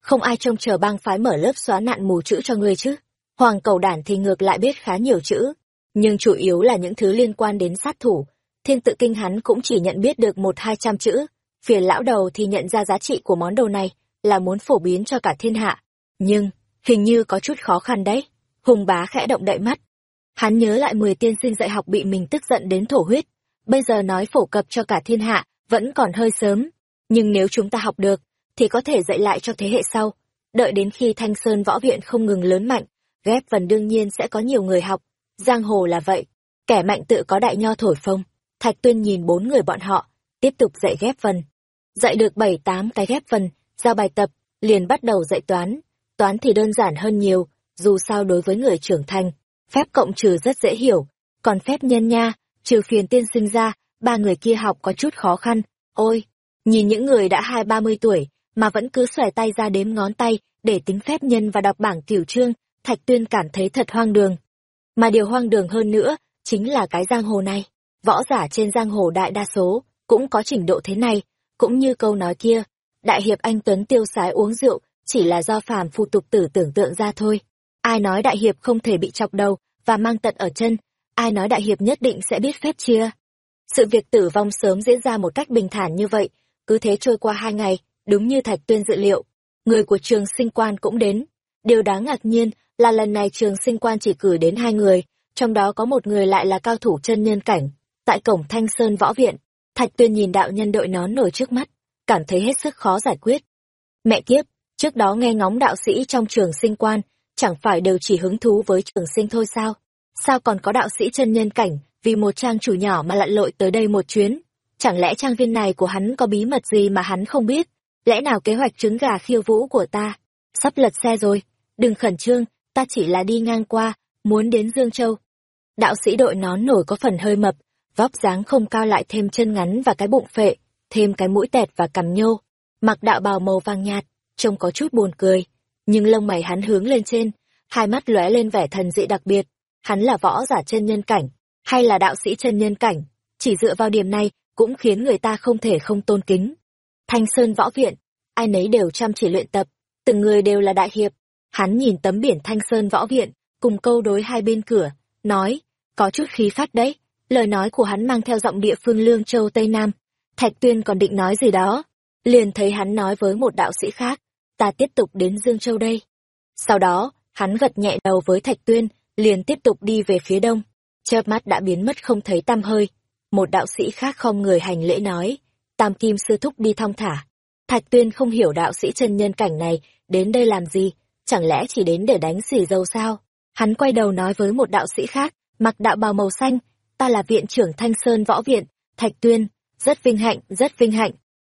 không ai trông chờ bang phái mở lớp xóa nạn mù chữ cho ngươi chứ. Hoàng cầu đản thì ngược lại biết khá nhiều chữ, nhưng chủ yếu là những thứ liên quan đến sát thủ. Thiên tự kinh hắn cũng chỉ nhận biết được một hai trăm chữ, phiền lão đầu thì nhận ra giá trị của món đồ này là muốn phổ biến cho cả thiên hạ. Nhưng, hình như có chút khó khăn đấy. Hùng bá khẽ động đậy mắt. Hắn nhớ lại mười tiên sinh dạy học bị mình tức giận đến thổ huyết. Bây giờ nói phổ cập cho cả thiên hạ, vẫn còn hơi sớm. Nhưng nếu chúng ta học được, thì có thể dạy lại cho thế hệ sau. Đợi đến khi Thanh Sơn Võ Viện không ngừng lớn mạnh, ghép vần đương nhiên sẽ có nhiều người học. Giang hồ là vậy. Kẻ mạnh tự có đại nho thổi phông. Thạch Tuyên nhìn bốn người bọn họ, tiếp tục dạy ghép vần. Dạy được bảy tám cái ghép vần, giao bài tập, liền bắt đầu dạy toán. Toán thì đơn giản hơn nhiều, dù sao đối với người trưởng thành, phép cộng trừ rất dễ hiểu, còn phép nhân nha, trừ phiền tiên sinh ra, ba người kia học có chút khó khăn. Ôi, nhìn những người đã hai ba mươi tuổi, mà vẫn cứ xòe tay ra đếm ngón tay để tính phép nhân và đọc bảng cửu trương, Thạch Tuyên cảm thấy thật hoang đường. Mà điều hoang đường hơn nữa, chính là cái giang hồ này. Võ giả trên giang hồ đại đa số, cũng có trình độ thế này, cũng như câu nói kia, đại hiệp anh Tuấn tiêu sái uống rượu, chỉ là do phàm phu tục tử tưởng tượng ra thôi. Ai nói đại hiệp không thể bị chọc đầu và mang tật ở chân, ai nói đại hiệp nhất định sẽ biết phép chia. Sự việc tử vong sớm diễn ra một cách bình thản như vậy, cứ thế trôi qua hai ngày, đúng như Thạch Tuyên dự liệu. Người của trường sinh quan cũng đến. Điều đáng ngạc nhiên là lần này trường sinh quan chỉ cử đến hai người, trong đó có một người lại là cao thủ chân nhân cảnh. Tại cổng Thanh Sơn Võ Viện, Thạch Tuyên nhìn đạo nhân đội nón nổi trước mắt, cảm thấy hết sức khó giải quyết. Mẹ kiếp, trước đó nghe ngóng đạo sĩ trong trường sinh quan, chẳng phải đều chỉ hứng thú với trường sinh thôi sao? Sao còn có đạo sĩ chân nhân cảnh, vì một trang chủ nhỏ mà lặn lội tới đây một chuyến? Chẳng lẽ trang viên này của hắn có bí mật gì mà hắn không biết? Lẽ nào kế hoạch trứng gà khiêu vũ của ta? Sắp lật xe rồi, đừng khẩn trương, ta chỉ là đi ngang qua, muốn đến Dương Châu. Đạo sĩ đội nón nổi có phần hơi mập, vóc dáng không cao lại thêm chân ngắn và cái bụng phệ, thêm cái mũi tẹt và cằm nhô, mặc đạo bào màu vàng nhạt, trông có chút buồn cười, nhưng lông mày hắn hướng lên trên, hai mắt lóe lên vẻ thần dị đặc biệt, hắn là võ giả chân nhân cảnh, hay là đạo sĩ chân nhân cảnh, chỉ dựa vào điểm này cũng khiến người ta không thể không tôn kính. Thanh Sơn Võ Viện, ai nấy đều chăm chỉ luyện tập, từng người đều là đại hiệp. Hắn nhìn tấm biển Thanh Sơn Võ Viện, cùng câu đối hai bên cửa, nói, có chút khí phát đấy. Lời nói của hắn mang theo giọng địa phương Lương Châu Tây Nam. Thạch Tuyên còn định nói gì đó. liền thấy hắn nói với một đạo sĩ khác, ta tiếp tục đến Dương Châu đây. Sau đó, hắn gật nhẹ đầu với Thạch Tuyên, liền tiếp tục đi về phía đông. Chớp mắt đã biến mất không thấy tăm hơi. Một đạo sĩ khác không người hành lễ nói, Tam Kim Sư Thúc đi thong thả. Thạch Tuyên không hiểu đạo sĩ chân nhân cảnh này, đến đây làm gì, chẳng lẽ chỉ đến để đánh xỉ dầu sao? Hắn quay đầu nói với một đạo sĩ khác, mặc đạo bào màu xanh, ta là viện trưởng Thanh Sơn Võ Viện, Thạch Tuyên, rất vinh hạnh, rất vinh hạnh.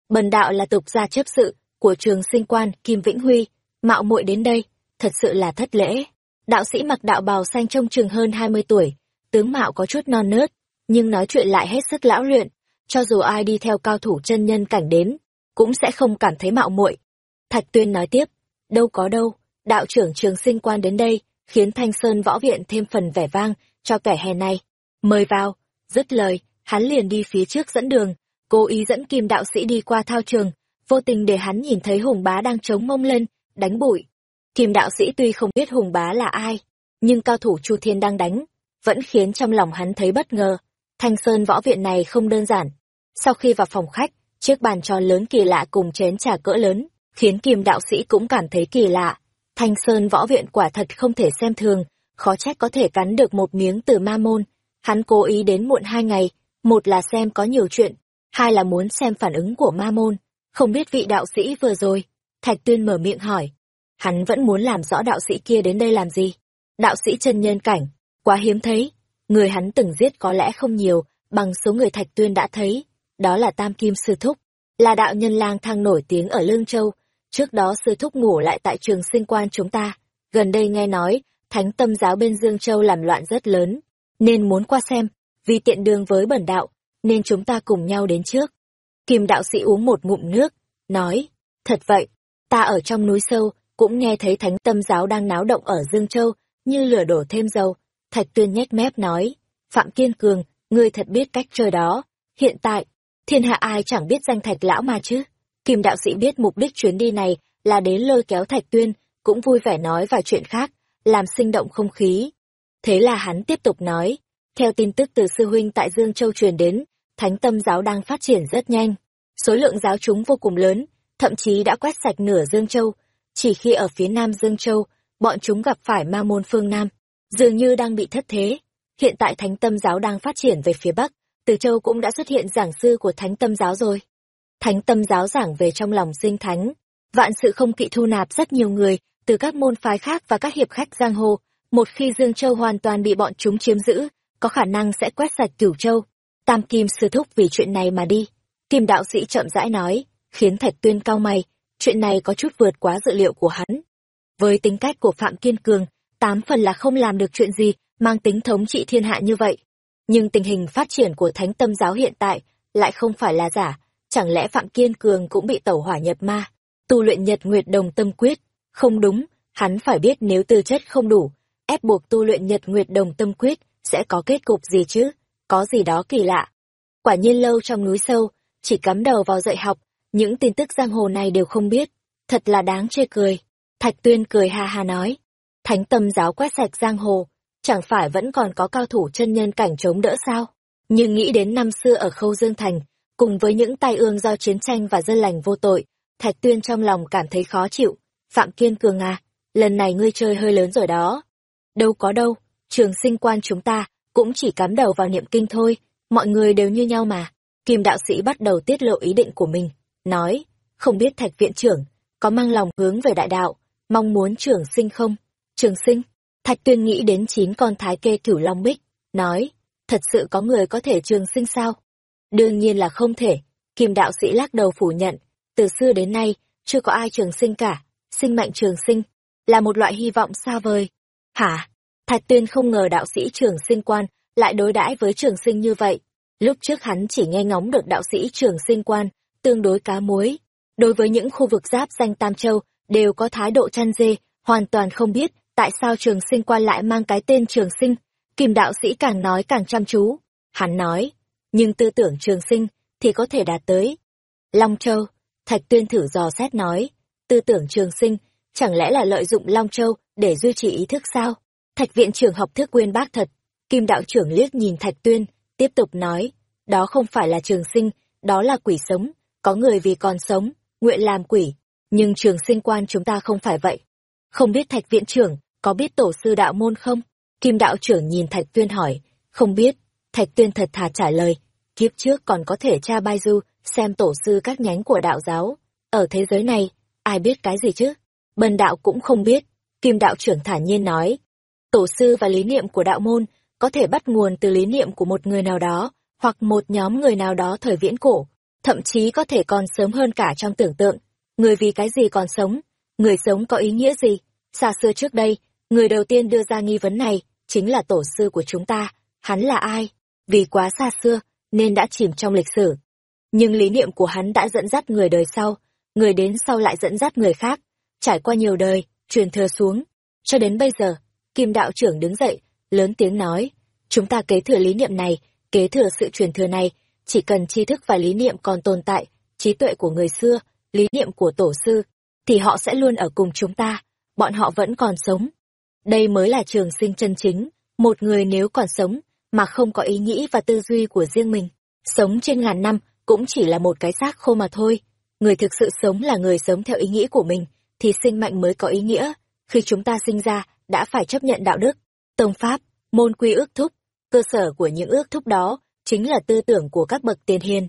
Bần đạo là tục gia chấp sự của trường sinh quan Kim Vĩnh Huy, mạo muội đến đây, thật sự là thất lễ. Đạo sĩ mặc đạo bào xanh trông trường hơn 20 tuổi, tướng mạo có chút non nớt, nhưng nói chuyện lại hết sức lão luyện, cho dù ai đi theo cao thủ chân nhân cảnh đến, cũng sẽ không cảm thấy mạo muội. Thạch Tuyên nói tiếp, đâu có đâu, đạo trưởng trường sinh quan đến đây, khiến Thanh Sơn võ viện thêm phần vẻ vang cho kẻ hè này. Mời vào, dứt lời, hắn liền đi phía trước dẫn đường, cố ý dẫn kim đạo sĩ đi qua thao trường, vô tình để hắn nhìn thấy Hùng Bá đang chống mông lên, đánh bụi. Kim đạo sĩ tuy không biết Hùng Bá là ai, nhưng cao thủ Chu Thiên đang đánh, vẫn khiến trong lòng hắn thấy bất ngờ. Thanh Sơn võ viện này không đơn giản. Sau khi vào phòng khách, chiếc bàn tròn lớn kỳ lạ cùng chén trà cỡ lớn, khiến Kim đạo sĩ cũng cảm thấy kỳ lạ. Thanh Sơn võ viện quả thật không thể xem thường, khó trách có thể cắn được một miếng từ ma môn. Hắn cố ý đến muộn hai ngày, một là xem có nhiều chuyện, hai là muốn xem phản ứng của ma môn. Không biết vị đạo sĩ vừa rồi, Thạch Tuyên mở miệng hỏi. Hắn vẫn muốn làm rõ đạo sĩ kia đến đây làm gì. Đạo sĩ chân nhân cảnh, quá hiếm thấy. Người hắn từng giết có lẽ không nhiều, bằng số người Thạch Tuyên đã thấy. Đó là Tam Kim Sư Thúc, là đạo nhân lang thang nổi tiếng ở Lương Châu. Trước đó Sư Thúc ngủ lại tại trường sinh quan chúng ta. Gần đây nghe nói, thánh tâm giáo bên Dương Châu làm loạn rất lớn, nên muốn qua xem, vì tiện đường với bẩn đạo, nên chúng ta cùng nhau đến trước. Kim đạo sĩ uống một ngụm nước, nói, thật vậy, ta ở trong núi sâu, cũng nghe thấy thánh tâm giáo đang náo động ở Dương Châu, như lửa đổ thêm dầu. Thạch tuyên nhét mép nói, Phạm Kiên Cường, ngươi thật biết cách chơi đó. Hiện tại, thiên hạ ai chẳng biết danh thạch lão mà chứ. Kim đạo sĩ biết mục đích chuyến đi này là đến lôi kéo thạch tuyên, cũng vui vẻ nói vài chuyện khác, làm sinh động không khí. Thế là hắn tiếp tục nói, theo tin tức từ sư huynh tại Dương Châu truyền đến, thánh tâm giáo đang phát triển rất nhanh. Số lượng giáo chúng vô cùng lớn, thậm chí đã quét sạch nửa Dương Châu. Chỉ khi ở phía nam Dương Châu, bọn chúng gặp phải ma môn phương Nam, dường như đang bị thất thế. Hiện tại thánh tâm giáo đang phát triển về phía Bắc, từ Châu cũng đã xuất hiện giảng sư của thánh tâm giáo rồi. Thánh tâm giáo giảng về trong lòng sinh thánh, vạn sự không kỵ thu nạp rất nhiều người, từ các môn phái khác và các hiệp khách giang hồ. Một khi Dương Châu hoàn toàn bị bọn chúng chiếm giữ, có khả năng sẽ quét sạch cửu châu. Tam Kim sư thúc vì chuyện này mà đi. Kim đạo sĩ chậm rãi nói, khiến Thạch Tuyên cao mày, chuyện này có chút vượt quá dự liệu của hắn. Với tính cách của Phạm Kiên Cường, tám phần là không làm được chuyện gì mang tính thống trị thiên hạ như vậy. Nhưng tình hình phát triển của Thánh Tâm giáo hiện tại lại không phải là giả, chẳng lẽ Phạm Kiên Cường cũng bị tẩu hỏa nhập ma, tu luyện Nhật Nguyệt Đồng Tâm Quyết? Không đúng, hắn phải biết nếu tư chất không đủ, ép buộc tu luyện Nhật Nguyệt Đồng Tâm Quyết sẽ có kết cục gì chứ? Có gì đó kỳ lạ. Quả nhiên lâu trong núi sâu, chỉ cắm đầu vào dạy học, những tin tức giang hồ này đều không biết. Thật là đáng chê cười. Thạch Tuyên cười ha ha nói. Thánh tâm giáo quét sạch giang hồ, chẳng phải vẫn còn có cao thủ chân nhân cảnh chống đỡ sao? Nhưng nghĩ đến năm xưa ở Khâu Dương Thành, cùng với những tai ương do chiến tranh và dân lành vô tội, Thạch Tuyên trong lòng cảm thấy khó chịu. Phạm Kiên Cường à, lần này ngươi chơi hơi lớn rồi đó. Đâu có đâu, trường sinh quan chúng ta cũng chỉ cắm đầu vào niệm kinh thôi, mọi người đều như nhau mà. Kim đạo sĩ bắt đầu tiết lộ ý định của mình, nói, không biết thạch viện trưởng, có mang lòng hướng về đại đạo, mong muốn trường sinh không? Trường sinh, thạch tuyên nghĩ đến chín con thái kê cửu long bích, nói, thật sự có người có thể trường sinh sao? Đương nhiên là không thể, kim đạo sĩ lắc đầu phủ nhận, từ xưa đến nay, chưa có ai trường sinh cả, sinh mệnh trường sinh, là một loại hy vọng xa vời. Hả? Thạch tuyên không ngờ đạo sĩ trường sinh quan lại đối đãi với trường sinh như vậy. Lúc trước hắn chỉ nghe ngóng được đạo sĩ trường sinh quan, tương đối cá muối. Đối với những khu vực giáp danh Tam Châu, đều có thái độ chăn dê, hoàn toàn không biết tại sao trường sinh quan lại mang cái tên trường sinh. Kim đạo sĩ càng nói càng chăm chú. Hắn nói, nhưng tư tưởng trường sinh thì có thể đạt tới. Long Châu, Thạch Tuyên thử dò xét nói, tư tưởng trường sinh, chẳng lẽ là lợi dụng Long Châu để duy trì ý thức sao? Thạch viện trưởng học thức quyên bác thật. Kim đạo trưởng liếc nhìn Thạch Tuyên, tiếp tục nói, đó không phải là trường sinh, đó là quỷ sống, có người vì còn sống, nguyện làm quỷ, nhưng trường sinh quan chúng ta không phải vậy. Không biết thạch viện trưởng, có biết tổ sư đạo môn không? Kim đạo trưởng nhìn thạch tuyên hỏi, không biết. Thạch tuyên thật thà trả lời, kiếp trước còn có thể tra bai du, xem tổ sư các nhánh của đạo giáo. Ở thế giới này, ai biết cái gì chứ? Bần đạo cũng không biết. Kim đạo trưởng thả nhiên nói, tổ sư và lý niệm của đạo môn có thể bắt nguồn từ lý niệm của một người nào đó, hoặc một nhóm người nào đó thời viễn cổ, thậm chí có thể còn sớm hơn cả trong tưởng tượng. Người vì cái gì còn sống? Người sống có ý nghĩa gì? Xa xưa trước đây, người đầu tiên đưa ra nghi vấn này chính là tổ sư của chúng ta. Hắn là ai? Vì quá xa xưa, nên đã chìm trong lịch sử. Nhưng lý niệm của hắn đã dẫn dắt người đời sau, người đến sau lại dẫn dắt người khác, trải qua nhiều đời, truyền thừa xuống. Cho đến bây giờ, Kim đạo trưởng đứng dậy, lớn tiếng nói, chúng ta kế thừa lý niệm này, kế thừa sự truyền thừa này, chỉ cần tri thức và lý niệm còn tồn tại, trí tuệ của người xưa, lý niệm của tổ sư, thì họ sẽ luôn ở cùng chúng ta, bọn họ vẫn còn sống. Đây mới là trường sinh chân chính, một người nếu còn sống, mà không có ý nghĩ và tư duy của riêng mình, sống trên ngàn năm cũng chỉ là một cái xác khô mà thôi. Người thực sự sống là người sống theo ý nghĩ của mình, thì sinh mạnh mới có ý nghĩa. Khi chúng ta sinh ra, đã phải chấp nhận đạo đức, tông pháp, môn quy ước thúc. Cơ sở của những ước thúc đó chính là tư tưởng của các bậc tiền hiền.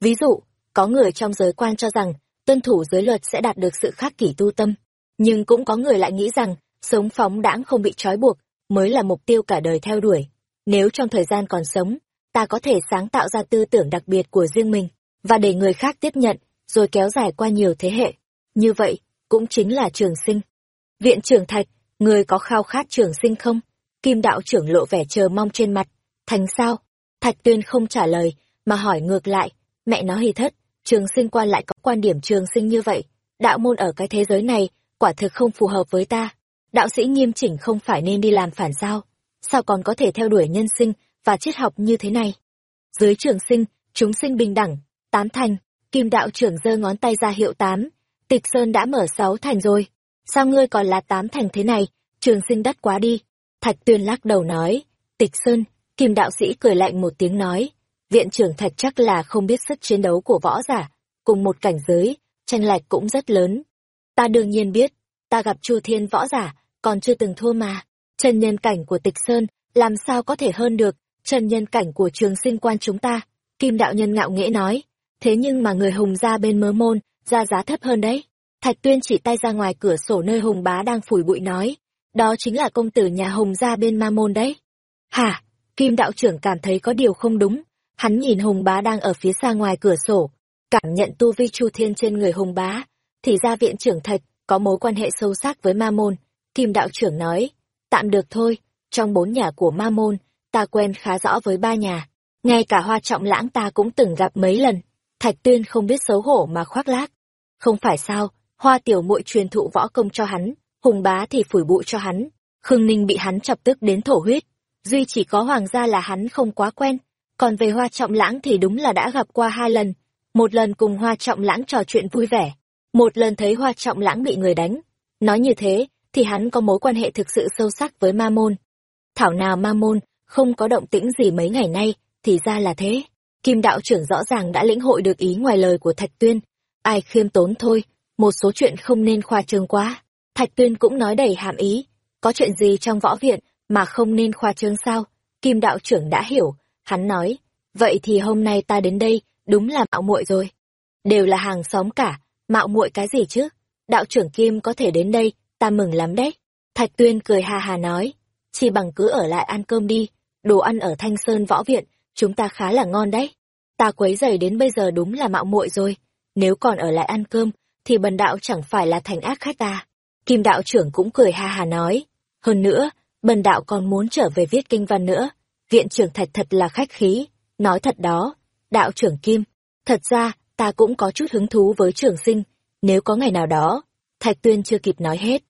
Ví dụ, có người trong giới quan cho rằng tuân thủ giới luật sẽ đạt được sự khắc kỷ tu tâm, nhưng cũng có người lại nghĩ rằng sống phóng đãng không bị trói buộc mới là mục tiêu cả đời theo đuổi. Nếu trong thời gian còn sống, ta có thể sáng tạo ra tư tưởng đặc biệt của riêng mình và để người khác tiếp nhận, rồi kéo dài qua nhiều thế hệ. Như vậy, cũng chính là trường sinh. Viện trưởng Thạch, người có khao khát trường sinh không? Kim đạo trưởng lộ vẻ chờ mong trên mặt. Thành sao? Thạch tuyên không trả lời, mà hỏi ngược lại. Mẹ nó hi thất, trường sinh quan lại có quan điểm trường sinh như vậy. Đạo môn ở cái thế giới này, quả thực không phù hợp với ta. Đạo sĩ nghiêm chỉnh không phải nên đi làm phản sao? Sao còn có thể theo đuổi nhân sinh và triết học như thế này? Dưới trường sinh, chúng sinh bình đẳng, tám thành, kim đạo trưởng giơ ngón tay ra hiệu tám. Tịch Sơn đã mở sáu thành rồi. Sao ngươi còn là tám thành thế này? Trường sinh đắt quá đi. Thạch tuyên lắc đầu nói. Tịch Sơn, kim đạo sĩ cười lạnh một tiếng nói. Viện trưởng Thạch chắc là không biết sức chiến đấu của võ giả. Cùng một cảnh giới, tranh lệch cũng rất lớn. Ta đương nhiên biết, ta gặp Chu Thiên võ giả, còn chưa từng thua mà. Chân nhân cảnh của Tịch Sơn, làm sao có thể hơn được, chân nhân cảnh của trường sinh quan chúng ta. Kim đạo nhân ngạo nghễ nói. Thế nhưng mà người hùng ra bên mớ môn, ra giá thấp hơn đấy. Thạch Tuyên chỉ tay ra ngoài cửa sổ nơi Hùng Bá đang phủi bụi nói, đó chính là công tử nhà Hùng gia bên Ma Môn đấy. Hả? Kim đạo trưởng cảm thấy có điều không đúng, hắn nhìn Hùng Bá đang ở phía xa ngoài cửa sổ, cảm nhận tu vi Chu Thiên trên người Hùng Bá, thì ra viện trưởng Thạch có mối quan hệ sâu sắc với Ma Môn. Kim đạo trưởng nói, tạm được thôi, trong bốn nhà của Ma Môn, ta quen khá rõ với ba nhà, ngay cả Hoa Trọng Lãng ta cũng từng gặp mấy lần. Thạch Tuyên không biết xấu hổ mà khoác lác. Không phải sao, hoa tiểu muội truyền thụ võ công cho hắn, hùng bá thì phủi bụi cho hắn. Khương Ninh bị hắn chọc tức đến thổ huyết. Duy chỉ có hoàng gia là hắn không quá quen. Còn về hoa trọng lãng thì đúng là đã gặp qua hai lần. Một lần cùng hoa trọng lãng trò chuyện vui vẻ. Một lần thấy hoa trọng lãng bị người đánh. Nói như thế, thì hắn có mối quan hệ thực sự sâu sắc với ma môn. Thảo nào ma môn, không có động tĩnh gì mấy ngày nay, thì ra là thế. Kim đạo trưởng rõ ràng đã lĩnh hội được ý ngoài lời của Thạch Tuyên. Ai khiêm tốn thôi, một số chuyện không nên khoa trương quá. Thạch Tuyên cũng nói đầy hàm ý, có chuyện gì trong võ viện mà không nên khoa trương sao? Kim đạo trưởng đã hiểu, hắn nói, vậy thì hôm nay ta đến đây, đúng là mạo muội rồi. Đều là hàng xóm cả, mạo muội cái gì chứ? Đạo trưởng Kim có thể đến đây, ta mừng lắm đấy. Thạch Tuyên cười hà hà nói, chỉ bằng cứ ở lại ăn cơm đi, đồ ăn ở Thanh Sơn võ viện, chúng ta khá là ngon đấy. Ta quấy rầy đến bây giờ đúng là mạo muội rồi, nếu còn ở lại ăn cơm, thì bần đạo chẳng phải là thành ác khách ta. Kim đạo trưởng cũng cười ha hà nói. Hơn nữa, bần đạo còn muốn trở về viết kinh văn nữa. Viện trưởng thạch thật là khách khí. Nói thật đó, đạo trưởng Kim. Thật ra, ta cũng có chút hứng thú với trường sinh. Nếu có ngày nào đó, thạch tuyên chưa kịp nói hết.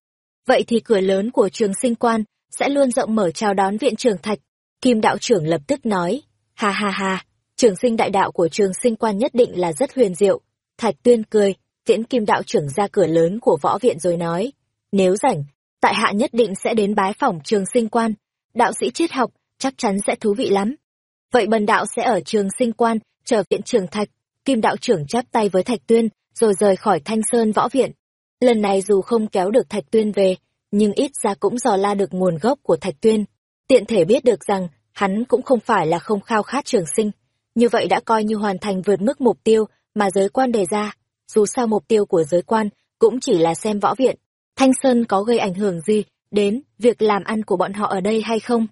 Vậy thì cửa lớn của trường sinh quan sẽ luôn rộng mở chào đón viện trưởng thạch. Kim đạo trưởng lập tức nói. Ha ha ha, trường sinh đại đạo của trường sinh quan nhất định là rất huyền diệu. Thạch tuyên cười, tiễn kim đạo trưởng ra cửa lớn của võ viện rồi nói, nếu rảnh, tại hạ nhất định sẽ đến bái phỏng trường sinh quan, đạo sĩ triết học, chắc chắn sẽ thú vị lắm. Vậy bần đạo sẽ ở trường sinh quan, chờ viện trưởng thạch, Kim đạo trưởng chắp tay với Thạch Tuyên, rồi rời khỏi Thanh Sơn võ viện. Lần này dù không kéo được Thạch Tuyên về, nhưng ít ra cũng dò la được nguồn gốc của Thạch Tuyên. Tiện thể biết được rằng, hắn cũng không phải là không khao khát trường sinh. Như vậy đã coi như hoàn thành vượt mức mục tiêu mà giới quan đề ra. Dù sao mục tiêu của giới quan cũng chỉ là xem võ viện. Thanh Sơn có gây ảnh hưởng gì đến việc làm ăn của bọn họ ở đây hay không?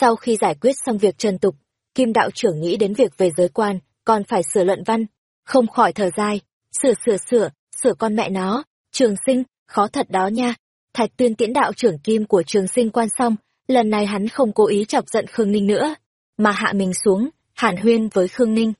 Sau khi giải quyết xong việc trần tục, Kim đạo trưởng nghĩ đến việc về giới quan, còn phải sửa luận văn, không khỏi thở dài, sửa sửa sửa, sửa con mẹ nó, trường sinh, khó thật đó nha. Thạch tuyên tiễn đạo trưởng Kim của trường sinh quan xong, lần này hắn không cố ý chọc giận Khương Ninh nữa, mà hạ mình xuống, hàn huyên với Khương Ninh.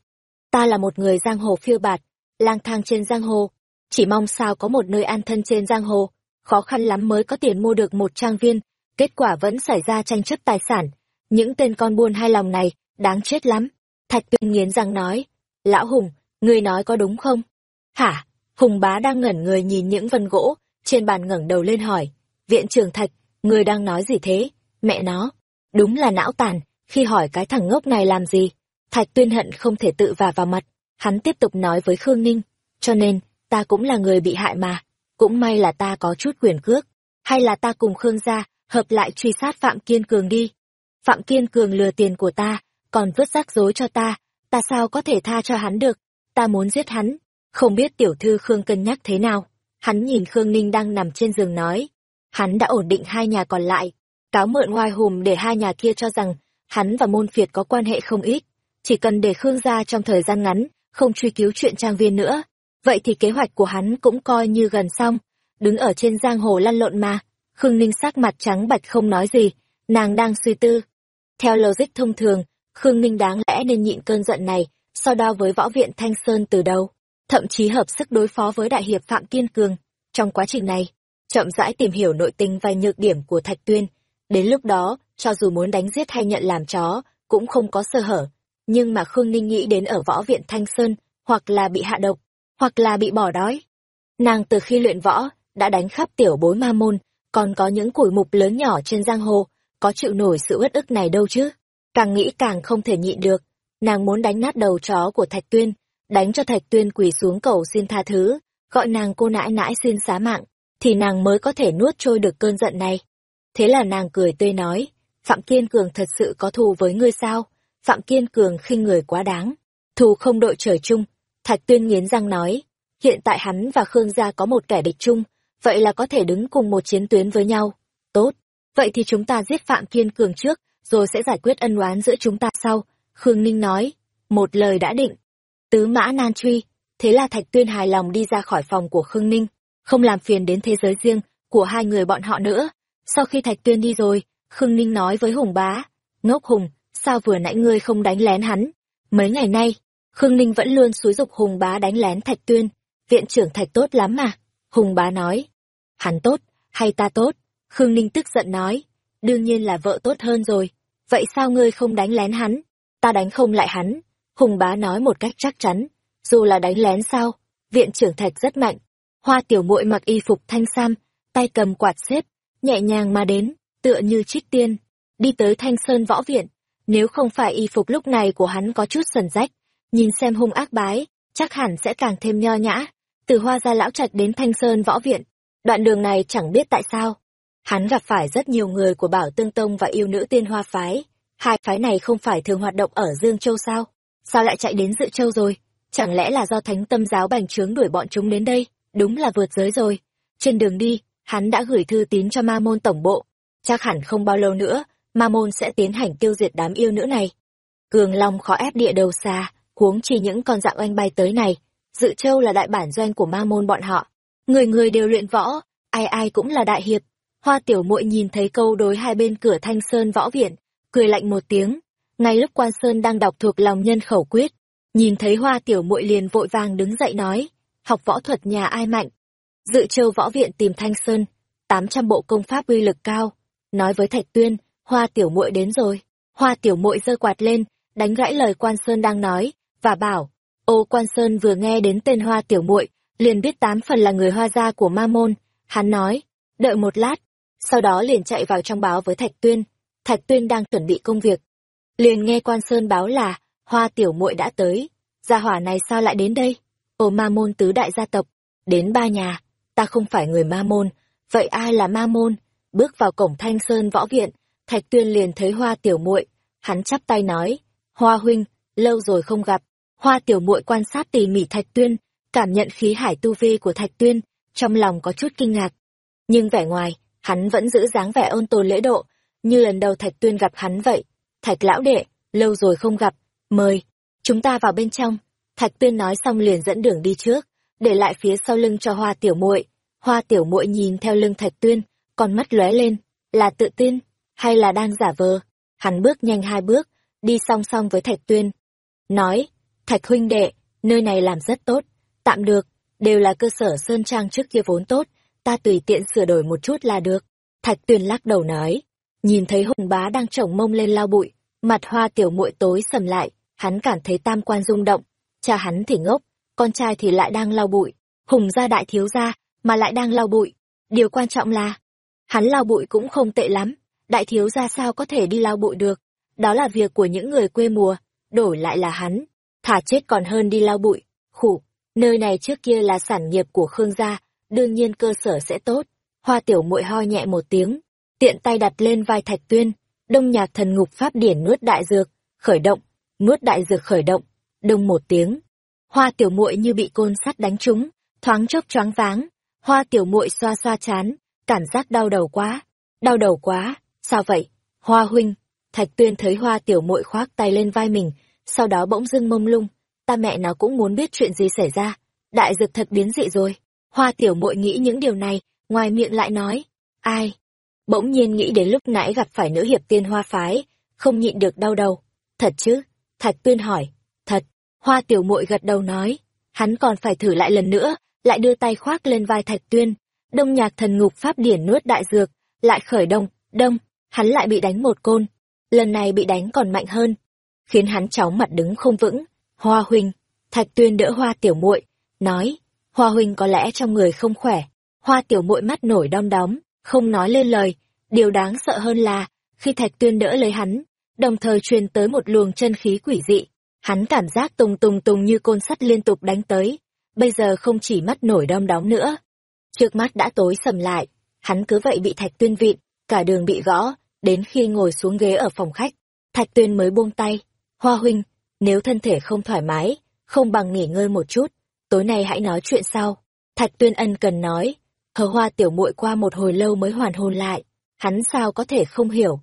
Ta là một người giang hồ phiêu bạt, lang thang trên giang hồ, chỉ mong sao có một nơi an thân trên giang hồ, khó khăn lắm mới có tiền mua được một trang viên, kết quả vẫn xảy ra tranh chấp tài sản. Những tên con buôn hai lòng này, đáng chết lắm. Thạch tuyên nghiến răng nói, Lão Hùng, người nói có đúng không? Hả? Hùng bá đang ngẩn người nhìn những vân gỗ, trên bàn ngẩng đầu lên hỏi, viện trưởng Thạch, người đang nói gì thế? Mẹ nó, đúng là não tàn, khi hỏi cái thằng ngốc này làm gì? Thạch tuyên hận không thể tự vả vào mặt, hắn tiếp tục nói với Khương Ninh, cho nên, ta cũng là người bị hại mà, cũng may là ta có chút quyền cước, hay là ta cùng Khương gia, hợp lại truy sát Phạm Kiên Cường đi. Phạm Kiên Cường lừa tiền của ta, còn vứt rắc rối cho ta, ta sao có thể tha cho hắn được, ta muốn giết hắn, không biết tiểu thư Khương cân nhắc thế nào. Hắn nhìn Khương Ninh đang nằm trên giường nói, hắn đã ổn định hai nhà còn lại, cáo mượn oai hùm để hai nhà kia cho rằng hắn và môn phiệt có quan hệ không ít, chỉ cần để Khương gia trong thời gian ngắn, không truy cứu chuyện trang viên nữa, vậy thì kế hoạch của hắn cũng coi như gần xong, đứng ở trên giang hồ lăn lộn mà. Khương Ninh sắc mặt trắng bạch không nói gì, nàng đang suy tư. Theo logic thông thường, Khương Ninh đáng lẽ nên nhịn cơn giận này, so đo với võ viện Thanh Sơn từ đầu, thậm chí hợp sức đối phó với đại hiệp Phạm Kiên Cường. Trong quá trình này, chậm rãi tìm hiểu nội tình và nhược điểm của Thạch Tuyên. Đến lúc đó, cho dù muốn đánh giết hay nhận làm chó, cũng không có sơ hở. Nhưng mà Khương Ninh nghĩ đến ở võ viện Thanh Sơn, hoặc là bị hạ độc, hoặc là bị bỏ đói. Nàng từ khi luyện võ, đã đánh khắp tiểu bối ma môn, còn có những củi mục lớn nhỏ trên giang hồ, có chịu nổi sự uất ức này đâu chứ. Càng nghĩ càng không thể nhịn được, nàng muốn đánh nát đầu chó của Thạch Tuyên, đánh cho Thạch Tuyên quỳ xuống cầu xin tha thứ, gọi nàng cô nãi nãi xin xá mạng, thì nàng mới có thể nuốt trôi được cơn giận này. Thế là nàng cười tươi nói, Phạm Kiên Cường thật sự có thù với ngươi sao? Phạm Kiên Cường khinh người quá đáng, thù không đội trời chung. Thạch Tuyên nghiến răng nói, hiện tại hắn và Khương gia có một kẻ địch chung, vậy là có thể đứng cùng một chiến tuyến với nhau. Tốt, vậy thì chúng ta giết Phạm Kiên Cường trước, rồi sẽ giải quyết ân oán giữa chúng ta sau. Khương Ninh nói, một lời đã định. Tứ mã nan truy, thế là Thạch Tuyên hài lòng đi ra khỏi phòng của Khương Ninh, không làm phiền đến thế giới riêng của hai người bọn họ nữa. Sau khi Thạch Tuyên đi rồi, Khương Ninh nói với Hùng bá, ngốc Hùng, sao vừa nãy ngươi không đánh lén hắn? Mấy ngày nay, Khương Ninh vẫn luôn xúi dục Hùng bá đánh lén Thạch Tuyên, viện trưởng Thạch tốt lắm mà. Hùng bá nói, hắn tốt, hay ta tốt? Khương Ninh tức giận nói, đương nhiên là vợ tốt hơn rồi, vậy sao ngươi không đánh lén hắn? Ta đánh không lại hắn. Hùng bá nói một cách chắc chắn, dù là đánh lén sao, viện trưởng Thạch rất mạnh. Hoa tiểu muội mặc y phục thanh sam, tay cầm quạt xếp, nhẹ nhàng mà đến, tựa như trích tiên, đi tới thanh sơn võ viện. Nếu không phải y phục lúc này của hắn có chút sần rách, nhìn xem hung ác bái, chắc hẳn sẽ càng thêm nho nhã. Từ hoa gia lão trạch đến thanh sơn võ viện, đoạn đường này chẳng biết tại sao. Hắn gặp phải rất nhiều người của bảo tương tông và yêu nữ tiên hoa phái. Hai phái này không phải thường hoạt động ở Dương Châu sao? Sao lại chạy đến Dự Châu rồi? Chẳng lẽ là do thánh tâm giáo bành trướng đuổi bọn chúng đến đây? Đúng là vượt giới rồi. Trên đường đi, hắn đã gửi thư tín cho ma môn tổng bộ. Chắc hẳn không bao lâu nữa, ma môn sẽ tiến hành tiêu diệt đám yêu nữ này. Cường Long khó ép địa đầu xa, huống chỉ những con dạng oanh bay tới này. Dự Châu là đại bản doanh của ma môn bọn họ. Người người đều luyện võ, ai ai cũng là đại hiệp. Hoa tiểu muội nhìn thấy câu đối hai bên cửa thanh sơn võ viện, cười lạnh một tiếng. Ngay lúc quan sơn đang đọc thuộc lòng nhân khẩu quyết, nhìn thấy hoa tiểu muội liền vội vàng đứng dậy nói, học võ thuật nhà ai mạnh. Dự châu võ viện tìm thanh sơn, tám trăm bộ công pháp uy lực cao. Nói với thạch tuyên, hoa tiểu muội đến rồi. Hoa tiểu muội giơ quạt lên, đánh gãy lời quan sơn đang nói, và bảo, ô quan sơn vừa nghe đến tên hoa tiểu muội liền biết tám phần là người hoa gia của ma môn. Hắn nói, đợi một lát, sau đó liền chạy vào trong báo với thạch tuyên Thạch Tuyên đang chuẩn bị công việc. Liền nghe quan sơn báo là, hoa tiểu muội đã tới. gia hỏa này sao lại đến đây? Ồ ma môn tứ đại gia tộc, đến ba nhà, ta không phải người ma môn, vậy ai là ma môn? Bước vào cổng thanh sơn võ viện, Thạch Tuyên liền thấy hoa tiểu muội hắn chắp tay nói, hoa huynh, lâu rồi không gặp. Hoa tiểu muội quan sát tỉ mỉ Thạch Tuyên, cảm nhận khí hải tu vi của Thạch Tuyên, trong lòng có chút kinh ngạc. Nhưng vẻ ngoài, hắn vẫn giữ dáng vẻ ôn tồn lễ độ, như lần đầu Thạch Tuyên gặp hắn vậy. Thạch lão đệ, lâu rồi không gặp, mời, chúng ta vào bên trong. Thạch Tuyên nói xong liền dẫn đường đi trước, để lại phía sau lưng cho Hoa Tiểu Muội. Hoa Tiểu Muội nhìn theo lưng Thạch Tuyên, con mắt lóe lên, là tự tin hay là đang giả vờ? Hắn bước nhanh hai bước, đi song song với Thạch Tuyên. Nói, Thạch huynh đệ, nơi này làm rất tốt, tạm được, đều là cơ sở sơn trang trước kia vốn tốt, ta tùy tiện sửa đổi một chút là được. Thạch Tuyên lắc đầu nói, nhìn thấy Hùng Bá đang trồng mông lên lao bụi, mặt hoa tiểu muội tối sầm lại, hắn cảm thấy tam quan rung động, cha hắn thì ngốc, con trai thì lại đang lau bụi, Hùng gia đại thiếu gia mà lại đang lau bụi. Điều quan trọng là, hắn lau bụi cũng không tệ lắm, đại thiếu gia sao có thể đi lau bụi được, đó là việc của những người quê mùa, đổi lại là hắn, thả chết còn hơn đi lau bụi, khủ, nơi này trước kia là sản nghiệp của Khương gia, đương nhiên cơ sở sẽ tốt. Hoa tiểu muội ho nhẹ một tiếng, tiện tay đặt lên vai Thạch Tuyên, đông nhạc thần ngục pháp điển nuốt đại dược, khởi động, nuốt đại dược khởi động, đông một tiếng. Hoa tiểu muội như bị côn sắt đánh trúng, thoáng chốc choáng váng, hoa tiểu muội xoa xoa chán, cảm giác đau đầu quá, đau đầu quá, sao vậy? Hoa huynh, Thạch Tuyên thấy hoa tiểu muội khoác tay lên vai mình, sau đó bỗng dưng mông lung, ta mẹ nó cũng muốn biết chuyện gì xảy ra, đại dược thật biến dị rồi. Hoa tiểu muội nghĩ những điều này, ngoài miệng lại nói, ai? Bỗng nhiên nghĩ đến lúc nãy gặp phải nữ hiệp tiên hoa phái, không nhịn được đau đầu. Thật chứ? Thạch Tuyên hỏi. Thật. Hoa tiểu muội gật đầu nói. Hắn còn phải thử lại lần nữa, lại đưa tay khoác lên vai Thạch Tuyên. Đông nhạc thần ngục pháp điển nuốt đại dược, lại khởi động, đông, hắn lại bị đánh một côn. Lần này bị đánh còn mạnh hơn, khiến hắn chóng mặt đứng không vững. Hoa huynh, Thạch Tuyên đỡ Hoa tiểu muội, nói, Hoa huynh có lẽ trong người không khỏe. Hoa tiểu muội mắt nổi đom đóm, không nói lên lời. Điều đáng sợ hơn là, khi Thạch Tuyên đỡ lấy hắn, đồng thời truyền tới một luồng chân khí quỷ dị. Hắn cảm giác tùng tùng tùng như côn sắt liên tục đánh tới. Bây giờ không chỉ mắt nổi đom đóm nữa. Trước mắt đã tối sầm lại, hắn cứ vậy bị Thạch Tuyên vịn, cả đường bị gõ, đến khi ngồi xuống ghế ở phòng khách. Thạch Tuyên mới buông tay. Hoa huynh, nếu thân thể không thoải mái, không bằng nghỉ ngơi một chút, tối nay hãy nói chuyện sau. Thạch Tuyên ân cần nói, hờ hoa tiểu muội qua một hồi lâu mới hoàn hồn lại, hắn sao có thể không hiểu.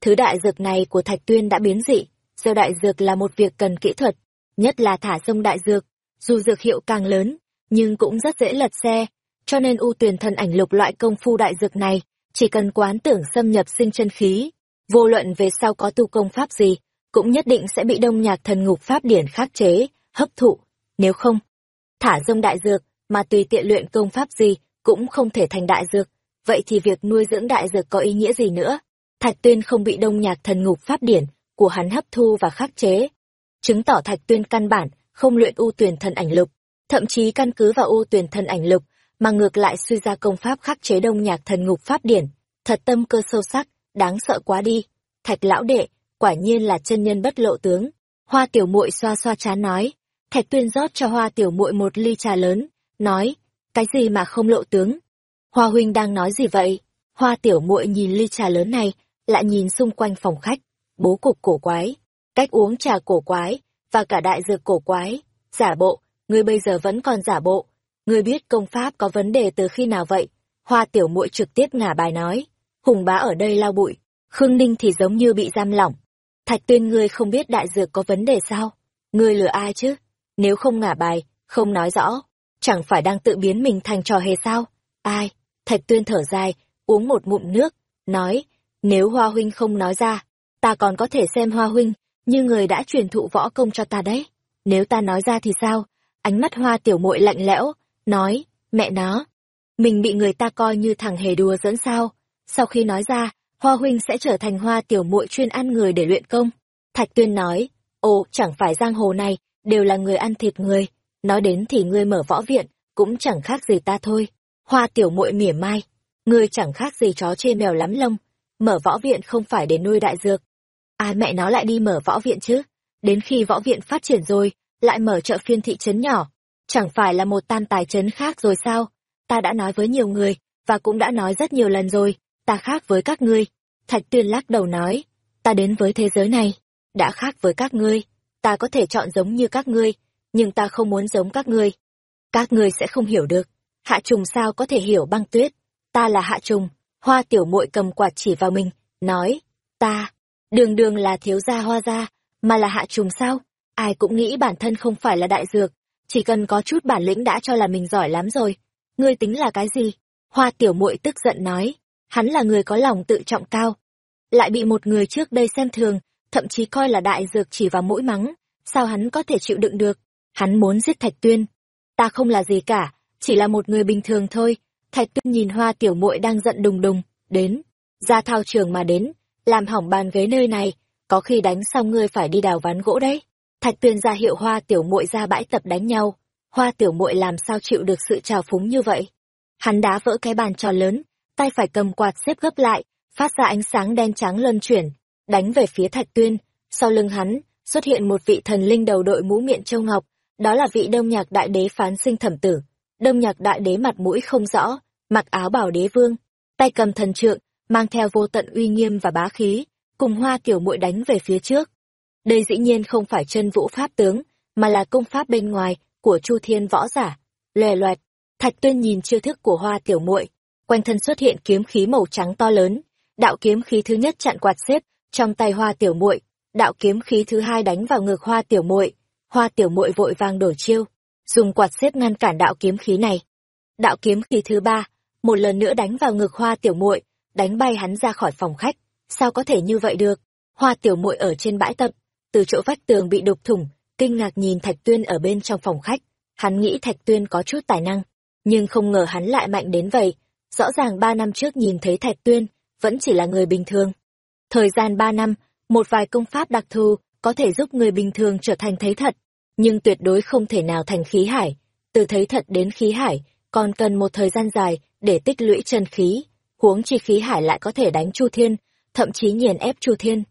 Thứ đại dược này của Thạch Tuyên đã biến dị, gieo đại dược là một việc cần kỹ thuật, nhất là thả sông đại dược, dù dược hiệu càng lớn, nhưng cũng rất dễ lật xe, cho nên ưu tuyển thần ảnh lục loại công phu đại dược này, chỉ cần quán tưởng xâm nhập sinh chân khí, vô luận về sau có tu công pháp gì, cũng nhất định sẽ bị đông nhạc thần ngục pháp điển khắc chế, hấp thụ, nếu không, thả rông đại dược, mà tùy tiện luyện công pháp gì, cũng không thể thành đại dược, vậy thì việc nuôi dưỡng đại dược có ý nghĩa gì nữa? Thạch Tuyên không bị đông nhạc thần ngục pháp điển của hắn hấp thu và khắc chế, chứng tỏ Thạch Tuyên căn bản không luyện u tuyền thần ảnh lục, thậm chí căn cứ vào u tuyền thần ảnh lục mà ngược lại suy ra công pháp khắc chế đông nhạc thần ngục pháp điển, thật tâm cơ sâu sắc, đáng sợ quá đi. Thạch lão đệ, quả nhiên là chân nhân bất lộ tướng. Hoa tiểu muội xoa xoa chán nói, Thạch Tuyên rót cho Hoa tiểu muội một ly trà lớn, nói, cái gì mà không lộ tướng? Hoa huynh đang nói gì vậy? Hoa tiểu muội nhìn ly trà lớn này, lại nhìn xung quanh phòng khách, bố cục cổ quái, cách uống trà cổ quái, và cả đại dược cổ quái, giả bộ, ngươi bây giờ vẫn còn giả bộ. Ngươi biết công pháp có vấn đề từ khi nào vậy? Hoa tiểu muội trực tiếp ngả bài nói, hùng bá ở đây lao bụi, Khương Ninh thì giống như bị giam lỏng. Thạch tuyên ngươi không biết đại dược có vấn đề sao? Ngươi lừa ai chứ? Nếu không ngả bài, không nói rõ, chẳng phải đang tự biến mình thành trò hề sao? Ai? Thạch tuyên thở dài, uống một ngụm nước, nói, nếu Hoa Huynh không nói ra, ta còn có thể xem Hoa Huynh như người đã truyền thụ võ công cho ta đấy. Nếu ta nói ra thì sao? Ánh mắt Hoa tiểu muội lạnh lẽo, nói, mẹ nó, mình bị người ta coi như thằng hề đùa dẫn sao? Sau khi nói ra, Hoa Huynh sẽ trở thành Hoa tiểu muội chuyên ăn người để luyện công. Thạch Tuyên nói, ồ, chẳng phải giang hồ này, đều là người ăn thịt người. Nói đến thì ngươi mở võ viện, cũng chẳng khác gì ta thôi. Hoa tiểu muội mỉa mai, ngươi chẳng khác gì chó chê mèo lắm lông. Mở võ viện không phải để nuôi đại dược. Ai mẹ nó lại đi mở võ viện chứ? Đến khi võ viện phát triển rồi, lại mở chợ phiên thị trấn nhỏ. Chẳng phải là một tam tài trấn khác rồi sao? Ta đã nói với nhiều người, và cũng đã nói rất nhiều lần rồi, ta khác với các ngươi. Thạch tuyên lắc đầu nói, ta đến với thế giới này, đã khác với các ngươi. Ta có thể chọn giống như các ngươi, nhưng ta không muốn giống các ngươi. Các ngươi sẽ không hiểu được. Hạ trùng sao có thể hiểu băng tuyết? Ta là hạ trùng. Hoa tiểu muội cầm quạt chỉ vào mình, nói, ta, đường đường là thiếu gia hoa gia, mà là hạ trùng sao? Ai cũng nghĩ bản thân không phải là đại dược, chỉ cần có chút bản lĩnh đã cho là mình giỏi lắm rồi. Ngươi tính là cái gì? Hoa tiểu muội tức giận nói, hắn là người có lòng tự trọng cao. Lại bị một người trước đây xem thường, thậm chí coi là đại dược chỉ vào mũi mắng, sao hắn có thể chịu đựng được? Hắn muốn giết Thạch Tuyên. Ta không là gì cả, chỉ là một người bình thường thôi. Thạch Tuyên nhìn hoa tiểu muội đang giận đùng đùng, đến, ra thao trường mà đến, làm hỏng bàn ghế nơi này, có khi đánh xong ngươi phải đi đào ván gỗ đấy. Thạch Tuyên ra hiệu hoa tiểu muội ra bãi tập đánh nhau, hoa tiểu muội làm sao chịu được sự trào phúng như vậy. Hắn đá vỡ cái bàn tròn lớn, tay phải cầm quạt xếp gấp lại, phát ra ánh sáng đen trắng luân chuyển, đánh về phía Thạch Tuyên. Sau lưng hắn, xuất hiện một vị thần linh đầu đội mũ miệng châu ngọc, đó là vị đông nhạc đại đế phán sinh thẩm tử. Đông nhạc đại đế mặt mũi không rõ, mặc áo bảo đế vương, tay cầm thần trượng, mang theo vô tận uy nghiêm và bá khí, cùng hoa kiểu muội đánh về phía trước. Đây dĩ nhiên không phải chân vũ pháp tướng, mà là công pháp bên ngoài của Chu Thiên võ giả. Lòe loẹt, Thạch Tuyên nhìn chiêu thức của Hoa Tiểu Muội, quanh thân xuất hiện kiếm khí màu trắng to lớn, đạo kiếm khí thứ nhất chặn quạt xếp trong tay Hoa Tiểu Muội, đạo kiếm khí thứ hai đánh vào ngực Hoa Tiểu Muội. Hoa Tiểu Muội vội vàng đổi chiêu, dùng quạt xếp ngăn cản đạo kiếm khí này. Đạo kiếm khí thứ ba, một lần nữa đánh vào ngực Hoa Tiểu Muội, đánh bay hắn ra khỏi phòng khách. Sao có thể như vậy được? Hoa Tiểu Muội ở trên bãi tập, từ chỗ vách tường bị đục thủng, kinh ngạc nhìn Thạch Tuyên ở bên trong phòng khách. Hắn nghĩ Thạch Tuyên có chút tài năng, nhưng không ngờ hắn lại mạnh đến vậy. Rõ ràng ba năm trước nhìn thấy Thạch Tuyên, vẫn chỉ là người bình thường. Thời gian ba năm, một vài công pháp đặc thù có thể giúp người bình thường trở thành thấy thật, nhưng tuyệt đối không thể nào thành khí hải. Từ thấy thật đến khí hải, còn cần một thời gian dài để tích lũy chân khí, huống chi khí hải lại có thể đánh Chu Thiên, thậm chí nghiền ép Chu Thiên.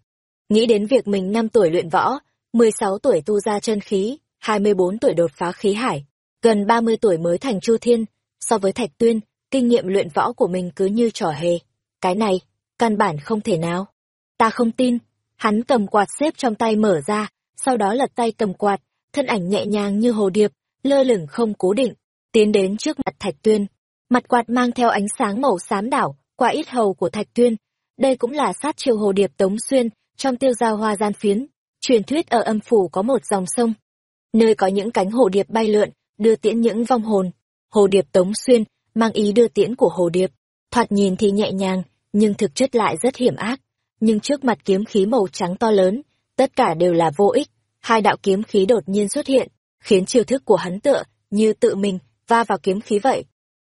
Nghĩ đến việc mình năm tuổi luyện võ, 16 tuổi tu ra chân khí, 24 tuổi đột phá khí hải, gần 30 tuổi mới thành Chu Thiên, so với Thạch Tuyên, kinh nghiệm luyện võ của mình cứ như trò hề. Cái này, căn bản không thể nào. Ta không tin. Hắn cầm quạt xếp trong tay mở ra, sau đó lật tay cầm quạt, thân ảnh nhẹ nhàng như hồ điệp, lơ lửng không cố định, tiến đến trước mặt Thạch Tuyên. Mặt quạt mang theo ánh sáng màu xám đảo, qua ít hầu của Thạch Tuyên. Đây cũng là sát chiêu hồ điệp tống xuyên, trong tiêu giao hoa gian phiến. Truyền thuyết ở âm phủ có một dòng sông, nơi có những cánh hồ điệp bay lượn, đưa tiễn những vong hồn. Hồ điệp tống xuyên, mang ý đưa tiễn của hồ điệp. Thoạt nhìn thì nhẹ nhàng, nhưng thực chất lại rất hiểm ác. Nhưng trước mặt kiếm khí màu trắng to lớn, tất cả đều là vô ích. Hai đạo kiếm khí đột nhiên xuất hiện, khiến chiêu thức của hắn tựa, như tự mình, va vào kiếm khí vậy.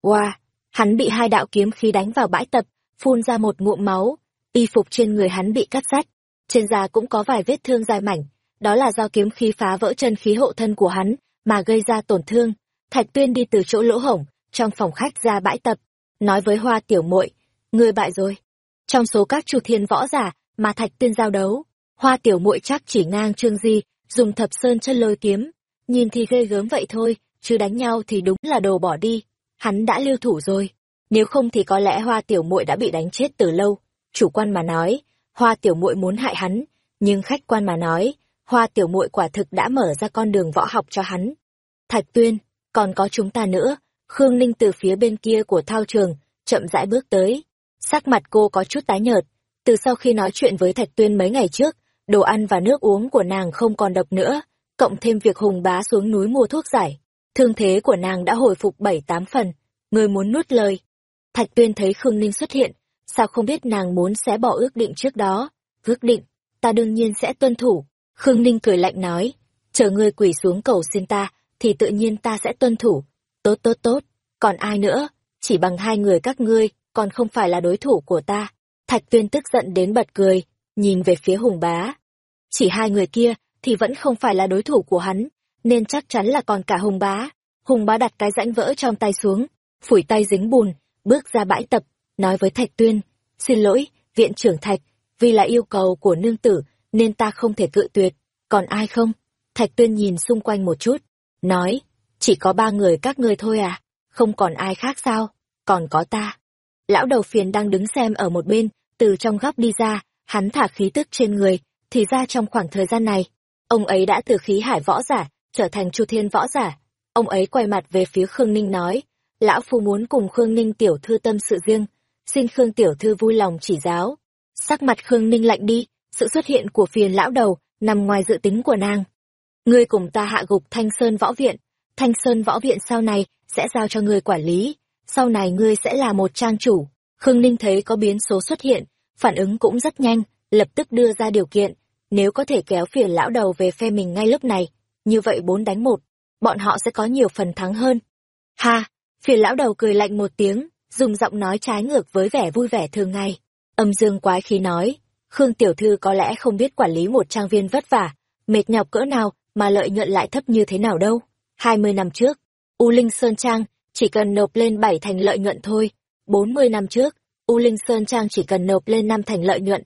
Wow! Hắn bị hai đạo kiếm khí đánh vào bãi tập, phun ra một ngụm máu, y phục trên người hắn bị cắt rách, trên da cũng có vài vết thương dài mảnh, đó là do kiếm khí phá vỡ chân khí hộ thân của hắn mà gây ra tổn thương. Thạch Tuyên đi từ chỗ lỗ hổng trong phòng khách ra bãi tập, nói với Hoa Tiểu Muội, "Ngươi bại rồi." Trong số các chu thiên võ giả mà Thạch Tuyên giao đấu, Hoa Tiểu Muội chắc chỉ ngang Trương Di, dùng thập sơn chân lôi kiếm, nhìn thì ghê gớm vậy thôi, chứ đánh nhau thì đúng là đồ bỏ đi. Hắn đã lưu thủ rồi, nếu không thì có lẽ Hoa Tiểu Muội đã bị đánh chết từ lâu. Chủ quan mà nói, Hoa Tiểu Muội muốn hại hắn, nhưng khách quan mà nói, Hoa Tiểu Muội quả thực đã mở ra con đường võ học cho hắn. Thạch Tuyên, còn có chúng ta nữa. Khương Ninh từ phía bên kia của thao trường, chậm rãi bước tới. Sắc mặt cô có chút tái nhợt. Từ sau khi nói chuyện với Thạch Tuyên mấy ngày trước, đồ ăn và nước uống của nàng không còn độc nữa, cộng thêm việc hùng bá xuống núi mua thuốc giải. Thương thế của nàng đã hồi phục bảy tám phần, người muốn nuốt lời. Thạch Tuyên thấy Khương Ninh xuất hiện, sao không biết nàng muốn sẽ bỏ ước định trước đó. Ước định, ta đương nhiên sẽ tuân thủ. Khương Ninh cười lạnh nói, chờ ngươi quỳ xuống cầu xin ta, thì tự nhiên ta sẽ tuân thủ. Tốt tốt tốt, còn ai nữa, chỉ bằng hai người các ngươi, còn không phải là đối thủ của ta. Thạch tuyên tức giận đến bật cười, nhìn về phía hùng bá. Chỉ hai người kia, thì vẫn không phải là đối thủ của hắn, nên chắc chắn là còn cả hùng bá. Hùng bá đặt cái rãnh vỡ trong tay xuống, phủi tay dính bùn, bước ra bãi tập, nói với Thạch Tuyên, xin lỗi, viện trưởng Thạch, vì là yêu cầu của nương tử, nên ta không thể cự tuyệt, còn ai không? Thạch Tuyên nhìn xung quanh một chút, nói, chỉ có ba người các ngươi thôi à, không còn ai khác sao, còn có ta. Lão đầu phiền đang đứng xem ở một bên, từ trong góc đi ra, hắn thả khí tức trên người, thì ra trong khoảng thời gian này, ông ấy đã từ khí hải võ giả, trở thành chu thiên võ giả. Ông ấy quay mặt về phía Khương Ninh nói, lão phu muốn cùng Khương Ninh tiểu thư tâm sự riêng, xin Khương tiểu thư vui lòng chỉ giáo. Sắc mặt Khương Ninh lạnh đi, sự xuất hiện của phiền lão đầu, nằm ngoài dự tính của nàng. Ngươi cùng ta hạ gục Thanh Sơn Võ Viện, Thanh Sơn Võ Viện sau này sẽ giao cho ngươi quản lý, sau này ngươi sẽ là một trang chủ. Khương Ninh thấy có biến số xuất hiện, phản ứng cũng rất nhanh, lập tức đưa ra điều kiện, nếu có thể kéo phiền lão đầu về phe mình ngay lúc này, như vậy bốn đánh một, bọn họ sẽ có nhiều phần thắng hơn. Ha, phiền lão đầu cười lạnh một tiếng, dùng giọng nói trái ngược với vẻ vui vẻ thường ngày. Âm dương quái khí nói, Khương Tiểu Thư có lẽ không biết quản lý một trang viên vất vả, mệt nhọc cỡ nào mà lợi nhuận lại thấp như thế nào đâu. Hai mươi năm trước, U Linh Sơn Trang chỉ cần nộp lên bảy thành lợi nhuận thôi. Bốn mươi năm trước, U Linh Sơn Trang chỉ cần nộp lên năm thành lợi nhuận.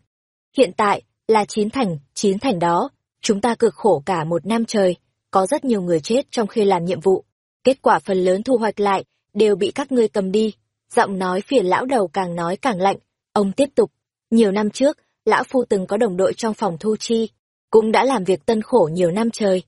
Hiện tại, là chín thành, chín thành đó, chúng ta cực khổ cả một năm trời, có rất nhiều người chết trong khi làm nhiệm vụ. Kết quả phần lớn thu hoạch lại, đều bị các ngươi cầm đi. Giọng nói phiền lão đầu càng nói càng lạnh, ông tiếp tục. Nhiều năm trước, lão phu từng có đồng đội trong phòng thu chi, cũng đã làm việc tân khổ nhiều năm trời.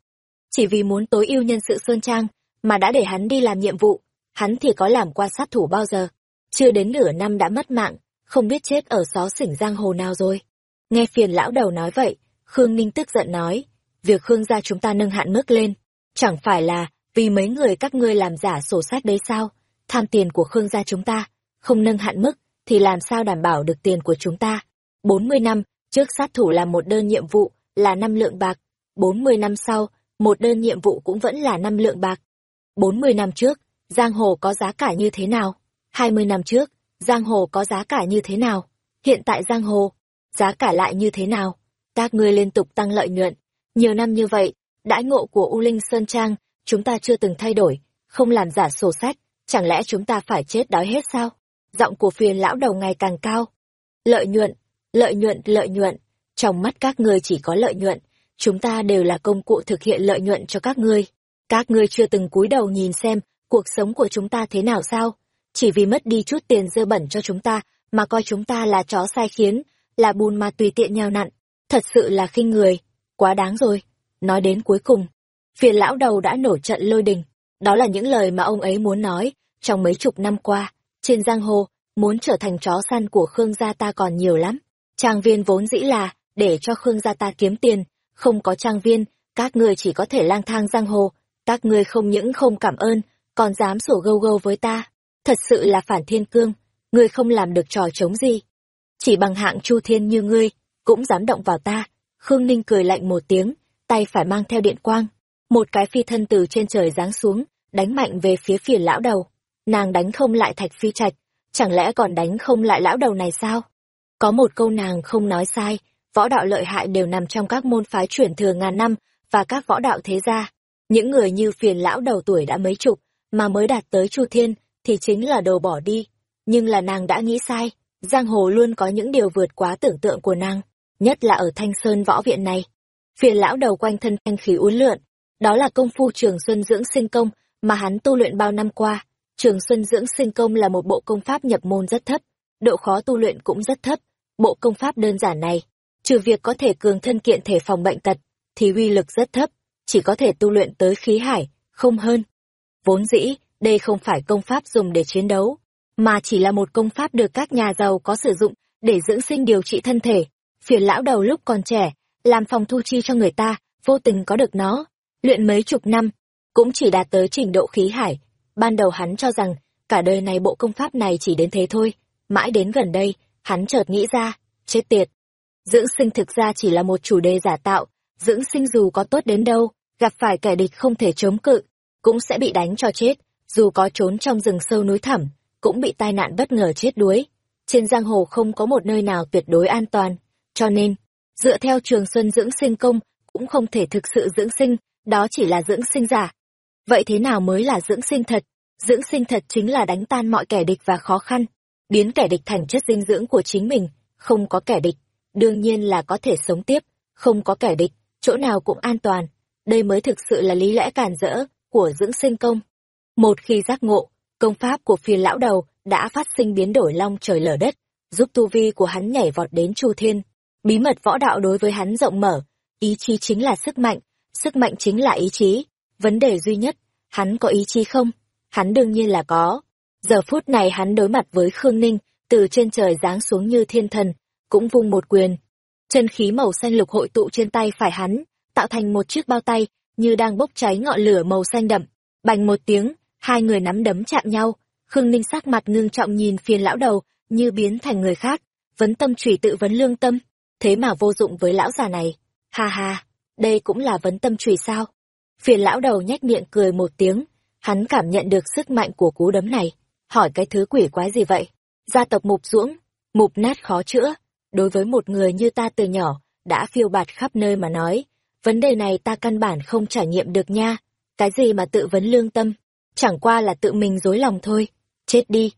Chỉ vì muốn tối ưu nhân sự Sơn Trang, mà đã để hắn đi làm nhiệm vụ, hắn thì có làm qua sát thủ bao giờ. Chưa đến nửa năm đã mất mạng, không biết chết ở xó xỉnh giang hồ nào rồi. Nghe phiền lão đầu nói vậy, Khương Ninh tức giận nói, việc Khương gia chúng ta nâng hạn mức lên, chẳng phải là vì mấy người các ngươi làm giả sổ sách đấy sao? Tham tiền của Khương gia chúng ta, không nâng hạn mức, thì làm sao đảm bảo được tiền của chúng ta? 40 năm, trước sát thủ làm một đơn nhiệm vụ, là năm lượng bạc. 40 năm sau, một đơn nhiệm vụ cũng vẫn là năm lượng bạc. 40 năm trước, giang hồ có giá cả như thế nào? 20 năm trước, giang hồ có giá cả như thế nào? Hiện tại giang hồ, giá cả lại như thế nào? Các ngươi liên tục tăng lợi nhuận. Nhiều năm như vậy, đãi ngộ của U Linh Sơn Trang, chúng ta chưa từng thay đổi, không làm giả sổ sách, chẳng lẽ chúng ta phải chết đói hết sao? Giọng của phiền lão đầu ngày càng cao. Lợi nhuận, lợi nhuận, lợi nhuận, trong mắt các ngươi chỉ có lợi nhuận, chúng ta đều là công cụ thực hiện lợi nhuận cho các ngươi. Các ngươi chưa từng cúi đầu nhìn xem cuộc sống của chúng ta thế nào sao? Chỉ vì mất đi chút tiền dơ bẩn cho chúng ta mà coi chúng ta là chó sai khiến, là bùn mà tùy tiện nhào nặn, thật sự là khinh người, quá đáng rồi. Nói đến cuối cùng, phiền lão đầu đã nổi trận lôi đình. Đó là những lời mà ông ấy muốn nói trong mấy chục năm qua. Trên giang hồ, muốn trở thành chó săn của Khương gia ta còn nhiều lắm. Trang viên vốn dĩ là để cho Khương gia ta kiếm tiền, không có trang viên, các người chỉ có thể lang thang giang hồ, các người không những không cảm ơn, còn dám sổ gâu gâu với ta. Thật sự là phản thiên cương, ngươi không làm được trò chống gì. Chỉ bằng hạng chu thiên như ngươi, cũng dám động vào ta. Khương Ninh cười lạnh một tiếng, tay phải mang theo điện quang. Một cái phi thân từ trên trời giáng xuống, đánh mạnh về phía phiền lão đầu. Nàng đánh không lại thạch phi trạch, chẳng lẽ còn đánh không lại lão đầu này sao? Có một câu nàng không nói sai, võ đạo lợi hại đều nằm trong các môn phái chuyển thừa ngàn năm và các võ đạo thế gia. Những người như phiền lão đầu tuổi đã mấy chục, mà mới đạt tới chu thiên, thì chính là đồ bỏ đi. Nhưng là nàng đã nghĩ sai, giang hồ luôn có những điều vượt quá tưởng tượng của nàng, nhất là ở thanh sơn võ viện này. Phiền lão đầu quanh thân thanh khí uốn lượn, đó là công phu trường xuân dưỡng sinh công mà hắn tu luyện bao năm qua. Trường xuân dưỡng sinh công là một bộ công pháp nhập môn rất thấp, độ khó tu luyện cũng rất thấp. Bộ công pháp đơn giản này, trừ việc có thể cường thân kiện thể phòng bệnh tật, thì uy lực rất thấp, chỉ có thể tu luyện tới khí hải, không hơn. Vốn dĩ, đây không phải công pháp dùng để chiến đấu, mà chỉ là một công pháp được các nhà giàu có sử dụng để dưỡng sinh điều trị thân thể. Phiền lão đầu lúc còn trẻ, làm phòng thu chi cho người ta, vô tình có được nó, luyện mấy chục năm, cũng chỉ đạt tới trình độ khí hải. Ban đầu hắn cho rằng, cả đời này bộ công pháp này chỉ đến thế thôi, mãi đến gần đây, hắn chợt nghĩ ra, chết tiệt. Dưỡng sinh thực ra chỉ là một chủ đề giả tạo, dưỡng sinh dù có tốt đến đâu, gặp phải kẻ địch không thể chống cự, cũng sẽ bị đánh cho chết, dù có trốn trong rừng sâu núi thẳm, cũng bị tai nạn bất ngờ chết đuối. Trên giang hồ không có một nơi nào tuyệt đối an toàn, cho nên, dựa theo trường xuân dưỡng sinh công, cũng không thể thực sự dưỡng sinh, đó chỉ là dưỡng sinh giả. Vậy thế nào mới là dưỡng sinh thật? Dưỡng sinh thật chính là đánh tan mọi kẻ địch và khó khăn, biến kẻ địch thành chất dinh dưỡng của chính mình, không có kẻ địch, đương nhiên là có thể sống tiếp, không có kẻ địch, chỗ nào cũng an toàn. đây mới thực sự là lý lẽ cản rỡ của dưỡng sinh công. Một khi giác ngộ, công pháp của phiền lão đầu đã phát sinh biến đổi long trời lở đất, giúp tu vi của hắn nhảy vọt đến chu thiên. Bí mật võ đạo đối với hắn rộng mở, ý chí chính là sức mạnh, sức mạnh chính là ý chí. Vấn đề duy nhất, hắn có ý chí không? Hắn đương nhiên là có. Giờ phút này hắn đối mặt với Khương Ninh, từ trên trời giáng xuống như thiên thần, cũng vung một quyền. Chân khí màu xanh lục hội tụ trên tay phải hắn, tạo thành một chiếc bao tay, như đang bốc cháy ngọn lửa màu xanh đậm. Bành một tiếng, hai người nắm đấm chạm nhau, Khương Ninh sắc mặt ngưng trọng nhìn phiền lão đầu, như biến thành người khác, vấn tâm trùy tự vấn lương tâm, thế mà vô dụng với lão già này. Ha ha, đây cũng là vấn tâm trùy sao? Phiền lão đầu nhếch miệng cười một tiếng, hắn cảm nhận được sức mạnh của cú đấm này, hỏi cái thứ quỷ quái gì vậy? Gia tộc mục dũng, mục nát khó chữa, đối với một người như ta từ nhỏ, đã phiêu bạt khắp nơi mà nói, vấn đề này ta căn bản không trải nghiệm được nha, cái gì mà tự vấn lương tâm, chẳng qua là tự mình dối lòng thôi, chết đi.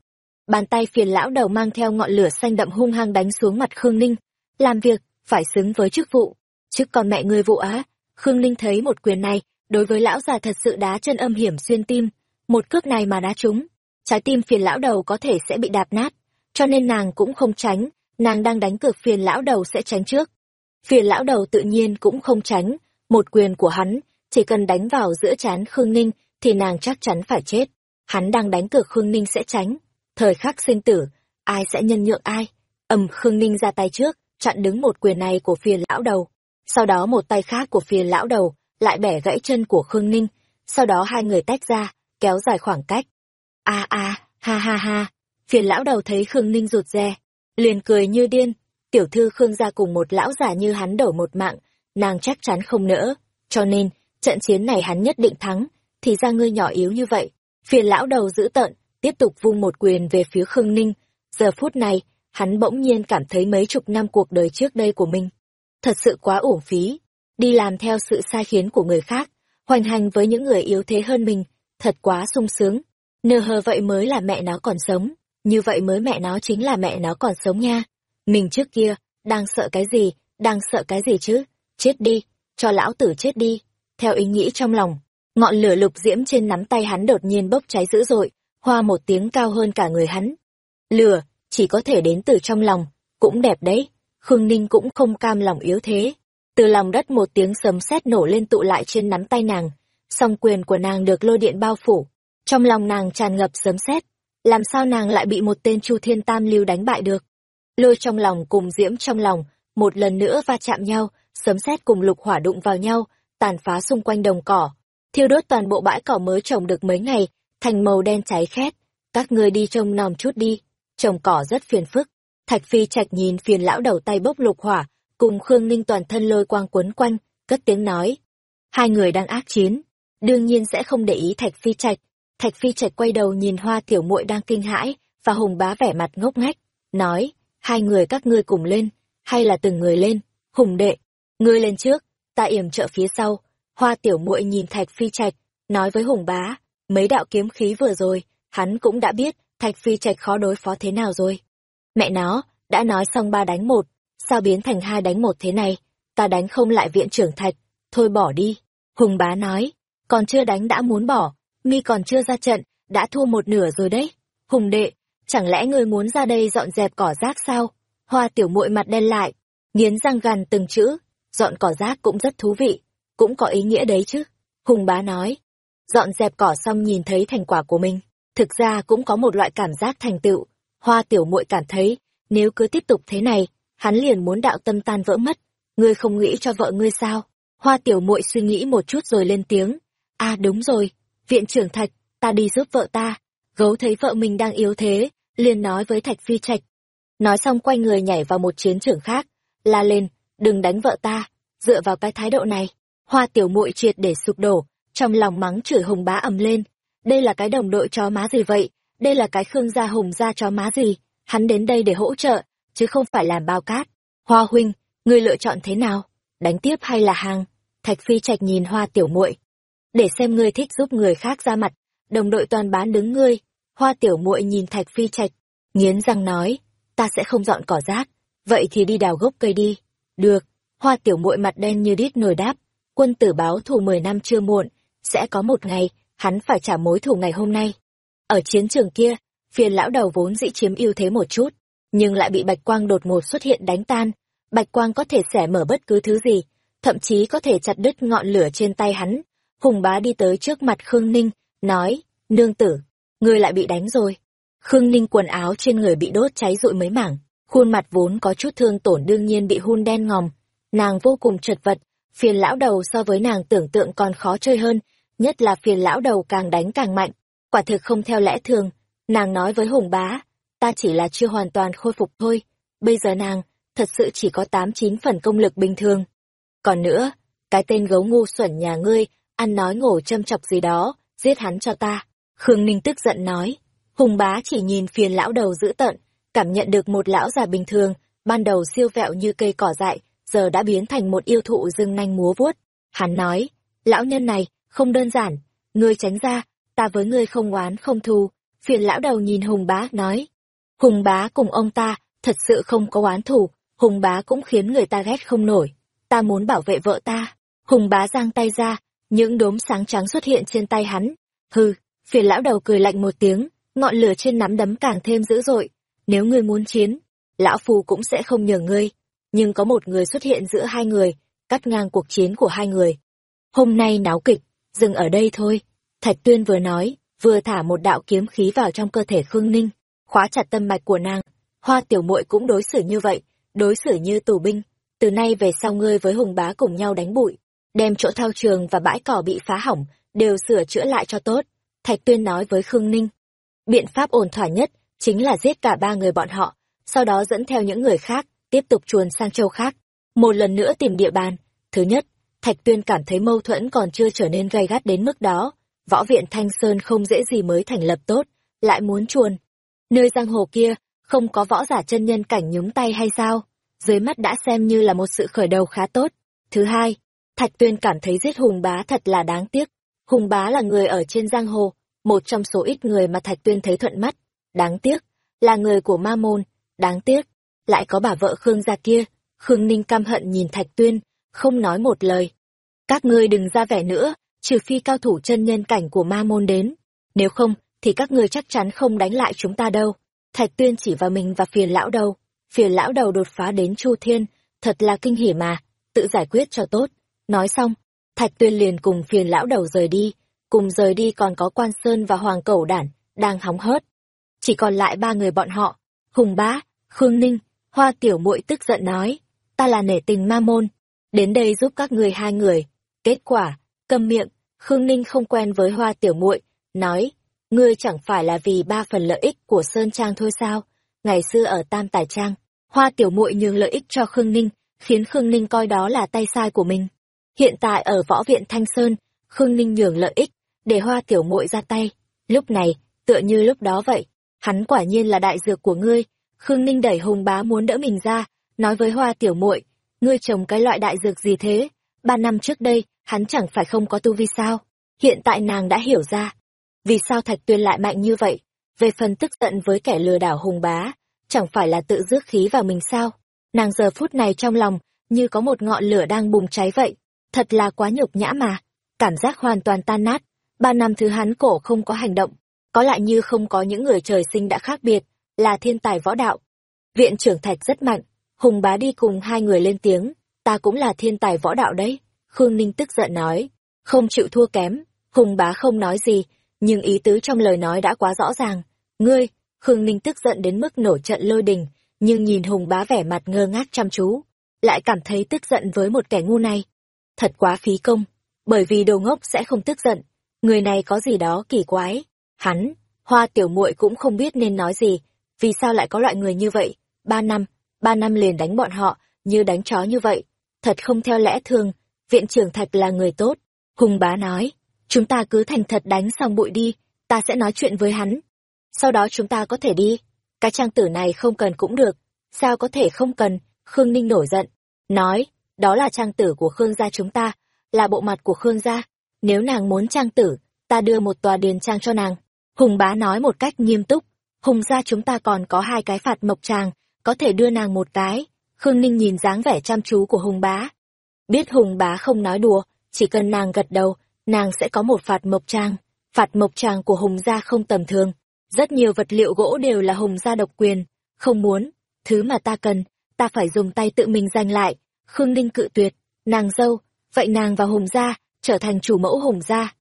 Bàn tay phiền lão đầu mang theo ngọn lửa xanh đậm hung hăng đánh xuống mặt Khương Ninh, làm việc, phải xứng với chức vụ, chứ còn mẹ người vụ á, Khương Ninh thấy một quyền này, đối với lão già thật sự đá chân âm hiểm xuyên tim, một cước này mà đá trúng, trái tim phiền lão đầu có thể sẽ bị đạp nát, cho nên nàng cũng không tránh, nàng đang đánh cược phiền lão đầu sẽ tránh trước. Phiền lão đầu tự nhiên cũng không tránh, một quyền của hắn, chỉ cần đánh vào giữa chán Khương Ninh thì nàng chắc chắn phải chết. Hắn đang đánh cược Khương Ninh sẽ tránh. Thời khắc sinh tử, ai sẽ nhân nhượng ai? ầm Khương Ninh ra tay trước, chặn đứng một quyền này của phiền lão đầu. Sau đó một tay khác của phiền lão đầu, lại bẻ gãy chân của Khương Ninh. Sau đó hai người tách ra, kéo dài khoảng cách. a a ha ha ha. Phiền lão đầu thấy Khương Ninh rụt rè, liền cười như điên. Tiểu thư Khương ra cùng một lão già như hắn đổ một mạng, nàng chắc chắn không nỡ. Cho nên, trận chiến này hắn nhất định thắng, thì ra ngươi nhỏ yếu như vậy. Phiền lão đầu giữ tợn, tiếp tục vung một quyền về phía Khương Ninh. Giờ phút này, hắn bỗng nhiên cảm thấy mấy chục năm cuộc đời trước đây của mình. Thật sự quá uổng phí. Đi làm theo sự sai khiến của người khác, hoành hành với những người yếu thế hơn mình, thật quá sung sướng. Nờ hờ vậy mới là mẹ nó còn sống, như vậy mới mẹ nó chính là mẹ nó còn sống nha. Mình trước kia, đang sợ cái gì, đang sợ cái gì chứ? Chết đi, cho lão tử chết đi. Theo ý nghĩ trong lòng, ngọn lửa lục diễm trên nắm tay hắn đột nhiên bốc cháy dữ dội, hoa một tiếng cao hơn cả người hắn. Lửa, chỉ có thể đến từ trong lòng, cũng đẹp đấy. Khương Ninh cũng không cam lòng yếu thế. Từ lòng đất một tiếng sấm sét nổ lên tụ lại trên nắm tay nàng, song quyền của nàng được lôi điện bao phủ. Trong lòng nàng tràn ngập sấm sét, làm sao nàng lại bị một tên Chu Thiên Tam Lưu đánh bại được? Lôi trong lòng cùng diễm trong lòng, một lần nữa va chạm nhau, sấm sét cùng lục hỏa đụng vào nhau, tàn phá xung quanh đồng cỏ, thiêu đốt toàn bộ bãi cỏ mới trồng được mấy ngày, thành màu đen cháy khét. Các ngươi đi trông nòng chút đi, trồng cỏ rất phiền phức. Thạch Phi Trạch nhìn phiền lão đầu tay bốc lục hỏa, cùng Khương Ninh toàn thân lôi quang quấn quanh, cất tiếng nói. Hai người đang ác chiến, đương nhiên sẽ không để ý Thạch Phi Trạch. Thạch Phi Trạch quay đầu nhìn Hoa Tiểu Muội đang kinh hãi, và Hùng Bá vẻ mặt ngốc nghếch, nói: "Hai người các ngươi cùng lên, hay là từng người lên? Hùng đệ, ngươi lên trước, ta yểm trợ phía sau." Hoa Tiểu Muội nhìn Thạch Phi Trạch, nói với Hùng Bá: "Mấy đạo kiếm khí vừa rồi, hắn cũng đã biết Thạch Phi Trạch khó đối phó thế nào rồi." Mẹ nó, đã nói xong ba đánh một, sao biến thành hai đánh một thế này? Ta đánh không lại viện trưởng Thạch, thôi bỏ đi. Hùng bá nói, còn chưa đánh đã muốn bỏ, mi còn chưa ra trận, đã thua một nửa rồi đấy. Hùng đệ, chẳng lẽ ngươi muốn ra đây dọn dẹp cỏ rác sao? Hoa tiểu muội mặt đen lại, nghiến răng gằn từng chữ, dọn cỏ rác cũng rất thú vị, cũng có ý nghĩa đấy chứ. Hùng bá nói, dọn dẹp cỏ xong nhìn thấy thành quả của mình, thực ra cũng có một loại cảm giác thành tựu. Hoa tiểu muội cảm thấy, nếu cứ tiếp tục thế này, hắn liền muốn đạo tâm tan vỡ mất. Ngươi không nghĩ cho vợ ngươi sao? Hoa tiểu muội suy nghĩ một chút rồi lên tiếng. À đúng rồi, viện trưởng Thạch, ta đi giúp vợ ta. Gấu thấy vợ mình đang yếu thế, liền nói với Thạch Phi Trạch. Nói xong quay người nhảy vào một chiến trường khác, la lên, đừng đánh vợ ta. Dựa vào cái thái độ này, hoa tiểu muội triệt để sụp đổ, trong lòng mắng chửi hùng bá ầm lên. Đây là cái đồng đội chó má gì vậy? Đây là cái khương gia hùng gia chó má gì? Hắn đến đây để hỗ trợ, chứ không phải làm bao cát. Hoa huynh, ngươi lựa chọn thế nào? Đánh tiếp hay là hàng? Thạch Phi Trạch nhìn Hoa Tiểu Muội, để xem ngươi thích giúp người khác ra mặt, đồng đội toàn bán đứng ngươi. Hoa Tiểu Muội nhìn Thạch Phi Trạch, nghiến răng nói, ta sẽ không dọn cỏ rác, vậy thì đi đào gốc cây đi. Được. Hoa Tiểu Muội mặt đen như đít nổi đáp, quân tử báo thù mười năm chưa muộn, sẽ có một ngày, hắn phải trả mối thù ngày hôm nay. Ở chiến trường kia, phiền lão đầu vốn dĩ chiếm ưu thế một chút, nhưng lại bị bạch quang đột ngột xuất hiện đánh tan. Bạch quang có thể xẻ mở bất cứ thứ gì, thậm chí có thể chặt đứt ngọn lửa trên tay hắn. Hùng bá đi tới trước mặt Khương Ninh, nói, nương tử, ngươi lại bị đánh rồi. Khương Ninh quần áo trên người bị đốt cháy rụi mấy mảng, khuôn mặt vốn có chút thương tổn đương nhiên bị hun đen ngòm. Nàng vô cùng chật vật, phiền lão đầu so với nàng tưởng tượng còn khó chơi hơn, nhất là phiền lão đầu càng đánh càng mạnh, quả thực không theo lẽ thường. Nàng nói với Hùng bá, ta chỉ là chưa hoàn toàn khôi phục thôi, bây giờ nàng, thật sự chỉ có tám chín phần công lực bình thường. Còn nữa, cái tên gấu ngu xuẩn nhà ngươi, ăn nói ngổ châm chọc gì đó, giết hắn cho ta. Khương Ninh tức giận nói, Hùng bá chỉ nhìn phiền lão đầu dữ tợn, cảm nhận được một lão già bình thường, ban đầu siêu vẹo như cây cỏ dại, giờ đã biến thành một yêu thụ rừng nanh múa vuốt. Hắn nói, lão nhân này, không đơn giản, ngươi tránh ra, ta với ngươi không oán không thù. Phiền lão đầu nhìn Hùng bá nói, Hùng bá cùng ông ta, thật sự không có oán thù, Hùng bá cũng khiến người ta ghét không nổi. Ta muốn bảo vệ vợ ta. Hùng bá giang tay ra, những đốm sáng trắng xuất hiện trên tay hắn. Hừ, phiền lão đầu cười lạnh một tiếng, ngọn lửa trên nắm đấm càng thêm dữ dội. Nếu ngươi muốn chiến, lão phù cũng sẽ không nhờ ngươi. Nhưng có một người xuất hiện giữa hai người, cắt ngang cuộc chiến của hai người. Hôm nay náo kịch, dừng ở đây thôi. Thạch Tuyên vừa nói, vừa thả một đạo kiếm khí vào trong cơ thể Khương Ninh, khóa chặt tâm mạch của nàng. Hoa tiểu muội cũng đối xử như vậy, đối xử như tù binh. Từ nay về sau ngươi với Hùng Bá cùng nhau đánh bụi, đem chỗ thao trường và bãi cỏ bị phá hỏng, đều sửa chữa lại cho tốt. Thạch Tuyên nói với Khương Ninh. Biện pháp ổn thỏa nhất, chính là giết cả ba người bọn họ, sau đó dẫn theo những người khác, tiếp tục chuồn sang châu khác. Một lần nữa tìm địa bàn. Thứ nhất, Thạch Tuyên cảm thấy mâu thuẫn còn chưa trở nên gay gắt đến mức đó. Võ viện Thanh Sơn không dễ gì mới thành lập tốt, lại muốn chuồn. Nơi giang hồ kia, không có võ giả chân nhân cảnh nhúng tay hay sao? Dưới mắt đã xem như là một sự khởi đầu khá tốt. Thứ hai, Thạch Tuyên cảm thấy giết Hùng Bá thật là đáng tiếc. Hùng Bá là người ở trên giang hồ, một trong số ít người mà Thạch Tuyên thấy thuận mắt. Đáng tiếc, là người của ma môn. Đáng tiếc, lại có bà vợ Khương gia kia. Khương Ninh căm hận nhìn Thạch Tuyên, không nói một lời. Các ngươi đừng ra vẻ nữa, trừ phi cao thủ chân nhân cảnh của ma môn đến. Nếu không, thì các ngươi chắc chắn không đánh lại chúng ta đâu. Thạch Tuyên chỉ vào mình và phiền lão đầu. Phiền lão đầu đột phá đến Chu Thiên, thật là kinh hỉ mà, tự giải quyết cho tốt. Nói xong, Thạch Tuyên liền cùng phiền lão đầu rời đi, cùng rời đi còn có Quan Sơn và Hoàng Cẩu Đản, đang hóng hớt. Chỉ còn lại ba người bọn họ, Hùng Bá, Khương Ninh, Hoa Tiểu muội tức giận nói, ta là nể tình ma môn, đến đây giúp các người hai người. Kết quả, câm miệng, Khương Ninh không quen với Hoa Tiểu muội nói, ngươi chẳng phải là vì ba phần lợi ích của Sơn Trang thôi sao? Ngày xưa ở Tam Tài Trang, Hoa Tiểu muội nhường lợi ích cho Khương Ninh, khiến Khương Ninh coi đó là tay sai của mình. Hiện tại ở Võ Viện Thanh Sơn, Khương Ninh nhường lợi ích, để Hoa Tiểu muội ra tay. Lúc này, tựa như lúc đó vậy, hắn quả nhiên là đại dược của ngươi. Khương Ninh đẩy Hùng Bá muốn đỡ mình ra, nói với Hoa Tiểu muội, ngươi trồng cái loại đại dược gì thế? Ba năm trước đây, hắn chẳng phải không có tu vi sao? Hiện tại nàng đã hiểu ra, vì sao Thạch Tuyên lại mạnh như vậy? Về phần tức giận với kẻ lừa đảo hùng bá, chẳng phải là tự rước khí vào mình sao? Nàng giờ phút này trong lòng, như có một ngọn lửa đang bùng cháy vậy. Thật là quá nhục nhã mà. Cảm giác hoàn toàn tan nát. Ba năm thứ hắn cổ không có hành động. Có lại như không có những người trời sinh đã khác biệt, là thiên tài võ đạo. Viện trưởng Thạch rất mạnh. Hùng bá đi cùng hai người lên tiếng. Ta cũng là thiên tài võ đạo đấy. Khương Ninh tức giận nói. Không chịu thua kém. Hùng bá không nói gì, nhưng ý tứ trong lời nói đã quá rõ ràng. Ngươi, Khương Ninh tức giận đến mức nổi trận lôi đình, nhưng nhìn Hùng bá vẻ mặt ngơ ngác chăm chú, lại cảm thấy tức giận với một kẻ ngu này. Thật quá phí công, bởi vì đồ ngốc sẽ không tức giận, người này có gì đó kỳ quái. Hắn, hoa tiểu muội cũng không biết nên nói gì, vì sao lại có loại người như vậy, ba năm, ba năm liền đánh bọn họ, như đánh chó như vậy, thật không theo lẽ thường, viện trưởng thạch là người tốt, Hùng bá nói chúng ta cứ thành thật đánh xong bụi đi, ta sẽ nói chuyện với hắn. Sau đó chúng ta có thể đi. Cái trang tử này không cần cũng được. Sao có thể không cần? Khương Ninh nổi giận. Nói, đó là trang tử của Khương gia chúng ta, là bộ mặt của Khương gia. Nếu nàng muốn trang tử, ta đưa một tòa điền trang cho nàng. Hùng bá nói một cách nghiêm túc. Hùng gia chúng ta còn có hai cái phạt mộc tràng, có thể đưa nàng một cái. Khương Ninh nhìn dáng vẻ chăm chú của Hùng bá. Biết Hùng bá không nói đùa, chỉ cần nàng gật đầu, nàng sẽ có một phạt mộc trang. Phạt mộc trang của Hùng gia không tầm thường. Rất nhiều vật liệu gỗ đều là Hùng gia độc quyền. Không muốn, thứ mà ta cần, ta phải dùng tay tự mình giành lại. Khương Ninh cự tuyệt, nàng dâu, vậy nàng vào Hùng gia, trở thành chủ mẫu Hùng gia.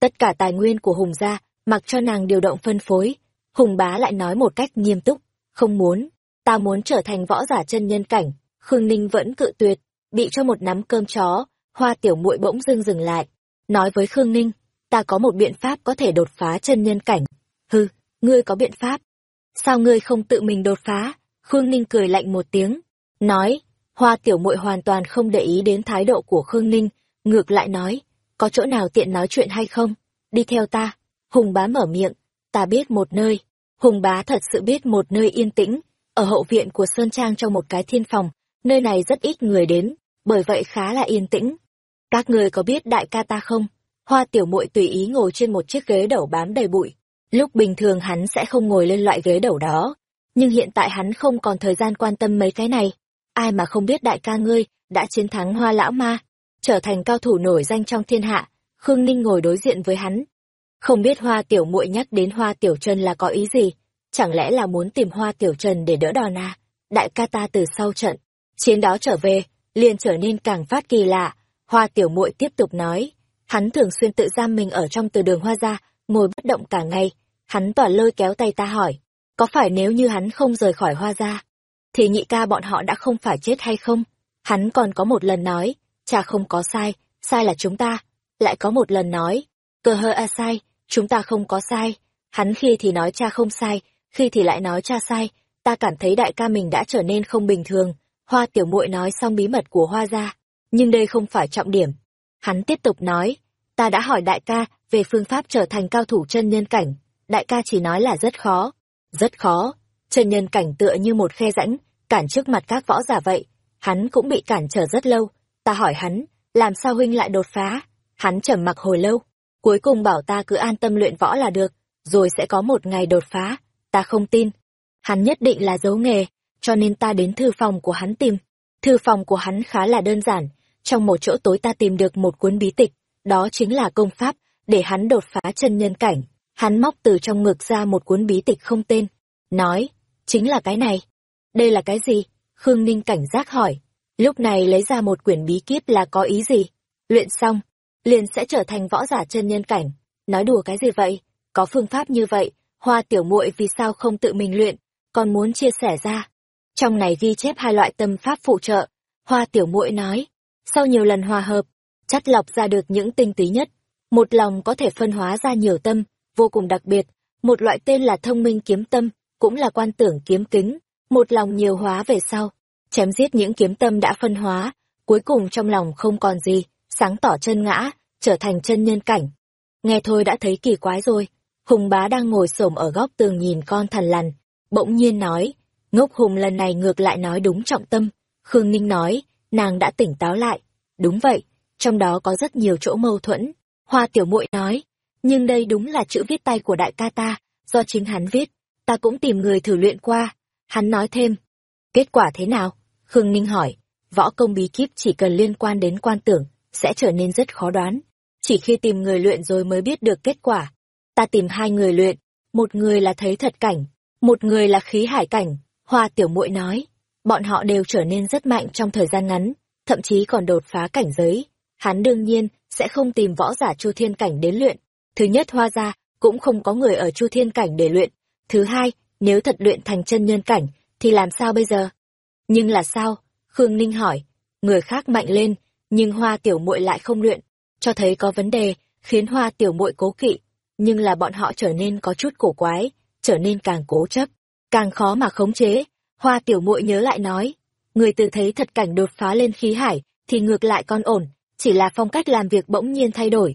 Tất cả tài nguyên của Hùng gia, mặc cho nàng điều động phân phối. Hùng bá lại nói một cách nghiêm túc, không muốn, ta muốn trở thành võ giả chân nhân cảnh. Khương Ninh vẫn cự tuyệt, bị cho một nắm cơm chó, hoa tiểu muội bỗng dưng dừng lại. Nói với Khương Ninh, ta có một biện pháp có thể đột phá chân nhân cảnh. Hừ, ngươi có biện pháp. Sao ngươi không tự mình đột phá? Khương Ninh cười lạnh một tiếng, nói, hoa tiểu muội hoàn toàn không để ý đến thái độ của Khương Ninh, ngược lại nói, có chỗ nào tiện nói chuyện hay không? Đi theo ta. Hùng bá mở miệng, ta biết một nơi. Hùng bá thật sự biết một nơi yên tĩnh, ở hậu viện của Sơn Trang trong một cái thiên phòng, nơi này rất ít người đến, bởi vậy khá là yên tĩnh. Các người có biết đại ca ta không? Hoa tiểu muội tùy ý ngồi trên một chiếc ghế đầu bám đầy bụi. Lúc bình thường hắn sẽ không ngồi lên loại ghế đầu đó, nhưng hiện tại hắn không còn thời gian quan tâm mấy cái này. Ai mà không biết đại ca ngươi đã chiến thắng hoa lão ma, trở thành cao thủ nổi danh trong thiên hạ. Khương Ninh ngồi đối diện với hắn. Không biết hoa tiểu muội nhắc đến hoa tiểu trần là có ý gì? Chẳng lẽ là muốn tìm hoa tiểu trần để đỡ đòn à? Đại ca ta từ sau trận, chiến đó trở về, liền trở nên càng phát kỳ lạ. Hoa tiểu muội tiếp tục nói, hắn thường xuyên tự giam mình ở trong từ đường hoa ra, ngồi bất động cả ngày. Hắn tỏa lôi kéo tay ta hỏi, có phải nếu như hắn không rời khỏi hoa ra, thì nhị ca bọn họ đã không phải chết hay không? Hắn còn có một lần nói, cha không có sai, sai là chúng ta. Lại có một lần nói, cơ hơ a sai, chúng ta không có sai. Hắn khi thì nói cha không sai, khi thì lại nói cha sai. Ta cảm thấy đại ca mình đã trở nên không bình thường. Hoa tiểu muội nói xong bí mật của hoa ra. Nhưng đây không phải trọng điểm. Hắn tiếp tục nói, ta đã hỏi đại ca về phương pháp trở thành cao thủ chân nhân cảnh. Đại ca chỉ nói là rất khó. Rất khó. Chân nhân cảnh tựa như một khe rãnh, cản trước mặt các võ giả vậy. Hắn cũng bị cản trở rất lâu Ta hỏi hắn, làm sao huynh lại đột phá? Hắn trầm mặc hồi lâu, cuối cùng bảo ta cứ an tâm luyện võ là được, rồi sẽ có một ngày đột phá. Ta không tin. Hắn nhất định là giấu nghề, cho nên ta đến thư phòng của hắn tìm. Thư phòng của hắn khá là đơn giản, trong một chỗ tối ta tìm được một cuốn bí tịch, đó chính là công pháp, để hắn đột phá chân nhân cảnh. Hắn móc từ trong ngực ra một cuốn bí tịch không tên, nói, chính là cái này. Đây là cái gì? Khương Ninh cảnh giác hỏi. Lúc này lấy ra một quyển bí kíp là có ý gì? Luyện xong, liền sẽ trở thành võ giả chân nhân cảnh. Nói đùa cái gì vậy? Có phương pháp như vậy, hoa tiểu muội vì sao không tự mình luyện, còn muốn chia sẻ ra. Trong này ghi chép hai loại tâm pháp phụ trợ. Hoa tiểu muội nói, sau nhiều lần hòa hợp, chắt lọc ra được những tinh túy nhất. Một lòng có thể phân hóa ra nhiều tâm, vô cùng đặc biệt. Một loại tên là thông minh kiếm tâm, cũng là quan tưởng kiếm kính. Một lòng nhiều hóa về sau, chém giết những kiếm tâm đã phân hóa, cuối cùng trong lòng không còn gì, sáng tỏ chân ngã, trở thành chân nhân cảnh. Nghe thôi đã thấy kỳ quái rồi, Hùng bá đang ngồi xổm ở góc tường nhìn con thần lằn, bỗng nhiên nói, ngốc Hùng lần này ngược lại nói đúng trọng tâm, Khương Ninh nói, nàng đã tỉnh táo lại, đúng vậy, trong đó có rất nhiều chỗ mâu thuẫn, Hoa Tiểu muội nói, nhưng đây đúng là chữ viết tay của đại ca ta, do chính hắn viết, ta cũng tìm người thử luyện qua, hắn nói thêm, kết quả thế nào? Khương Ninh hỏi, võ công bí kíp chỉ cần liên quan đến quan tưởng, sẽ trở nên rất khó đoán. Chỉ khi tìm người luyện rồi mới biết được kết quả. Ta tìm hai người luyện, một người là thấy thật cảnh, một người là khí hải cảnh, hoa tiểu muội nói. Bọn họ đều trở nên rất mạnh trong thời gian ngắn, thậm chí còn đột phá cảnh giới. Hắn đương nhiên sẽ không tìm võ giả chu thiên cảnh đến luyện. Thứ nhất hoa ra, cũng không có người ở chu thiên cảnh để luyện. Thứ hai, nếu thật luyện thành chân nhân cảnh, thì làm sao bây giờ? Nhưng là sao? Khương Ninh hỏi. Người khác mạnh lên, nhưng hoa tiểu muội lại không luyện, cho thấy có vấn đề, khiến hoa tiểu muội cố kỵ. Nhưng là bọn họ trở nên có chút cổ quái, trở nên càng cố chấp, càng khó mà khống chế. Hoa tiểu muội nhớ lại nói, người tự thấy thật cảnh đột phá lên khí hải, thì ngược lại con ổn, chỉ là phong cách làm việc bỗng nhiên thay đổi.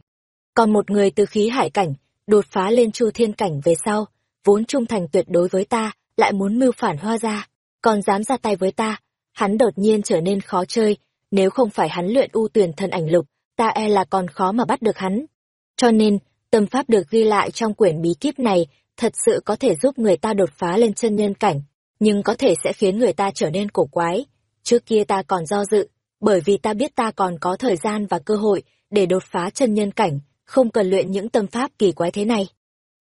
Còn một người từ khí hải cảnh, đột phá lên chu thiên cảnh về sau, vốn trung thành tuyệt đối với ta, lại muốn mưu phản hoa ra còn dám ra tay với ta, hắn đột nhiên trở nên khó chơi, nếu không phải hắn luyện u tuyển thân ảnh lục, ta e là còn khó mà bắt được hắn. Cho nên, tâm pháp được ghi lại trong quyển bí kíp này thật sự có thể giúp người ta đột phá lên chân nhân cảnh, nhưng có thể sẽ khiến người ta trở nên cổ quái. Trước kia ta còn do dự, bởi vì ta biết ta còn có thời gian và cơ hội để đột phá chân nhân cảnh, không cần luyện những tâm pháp kỳ quái thế này.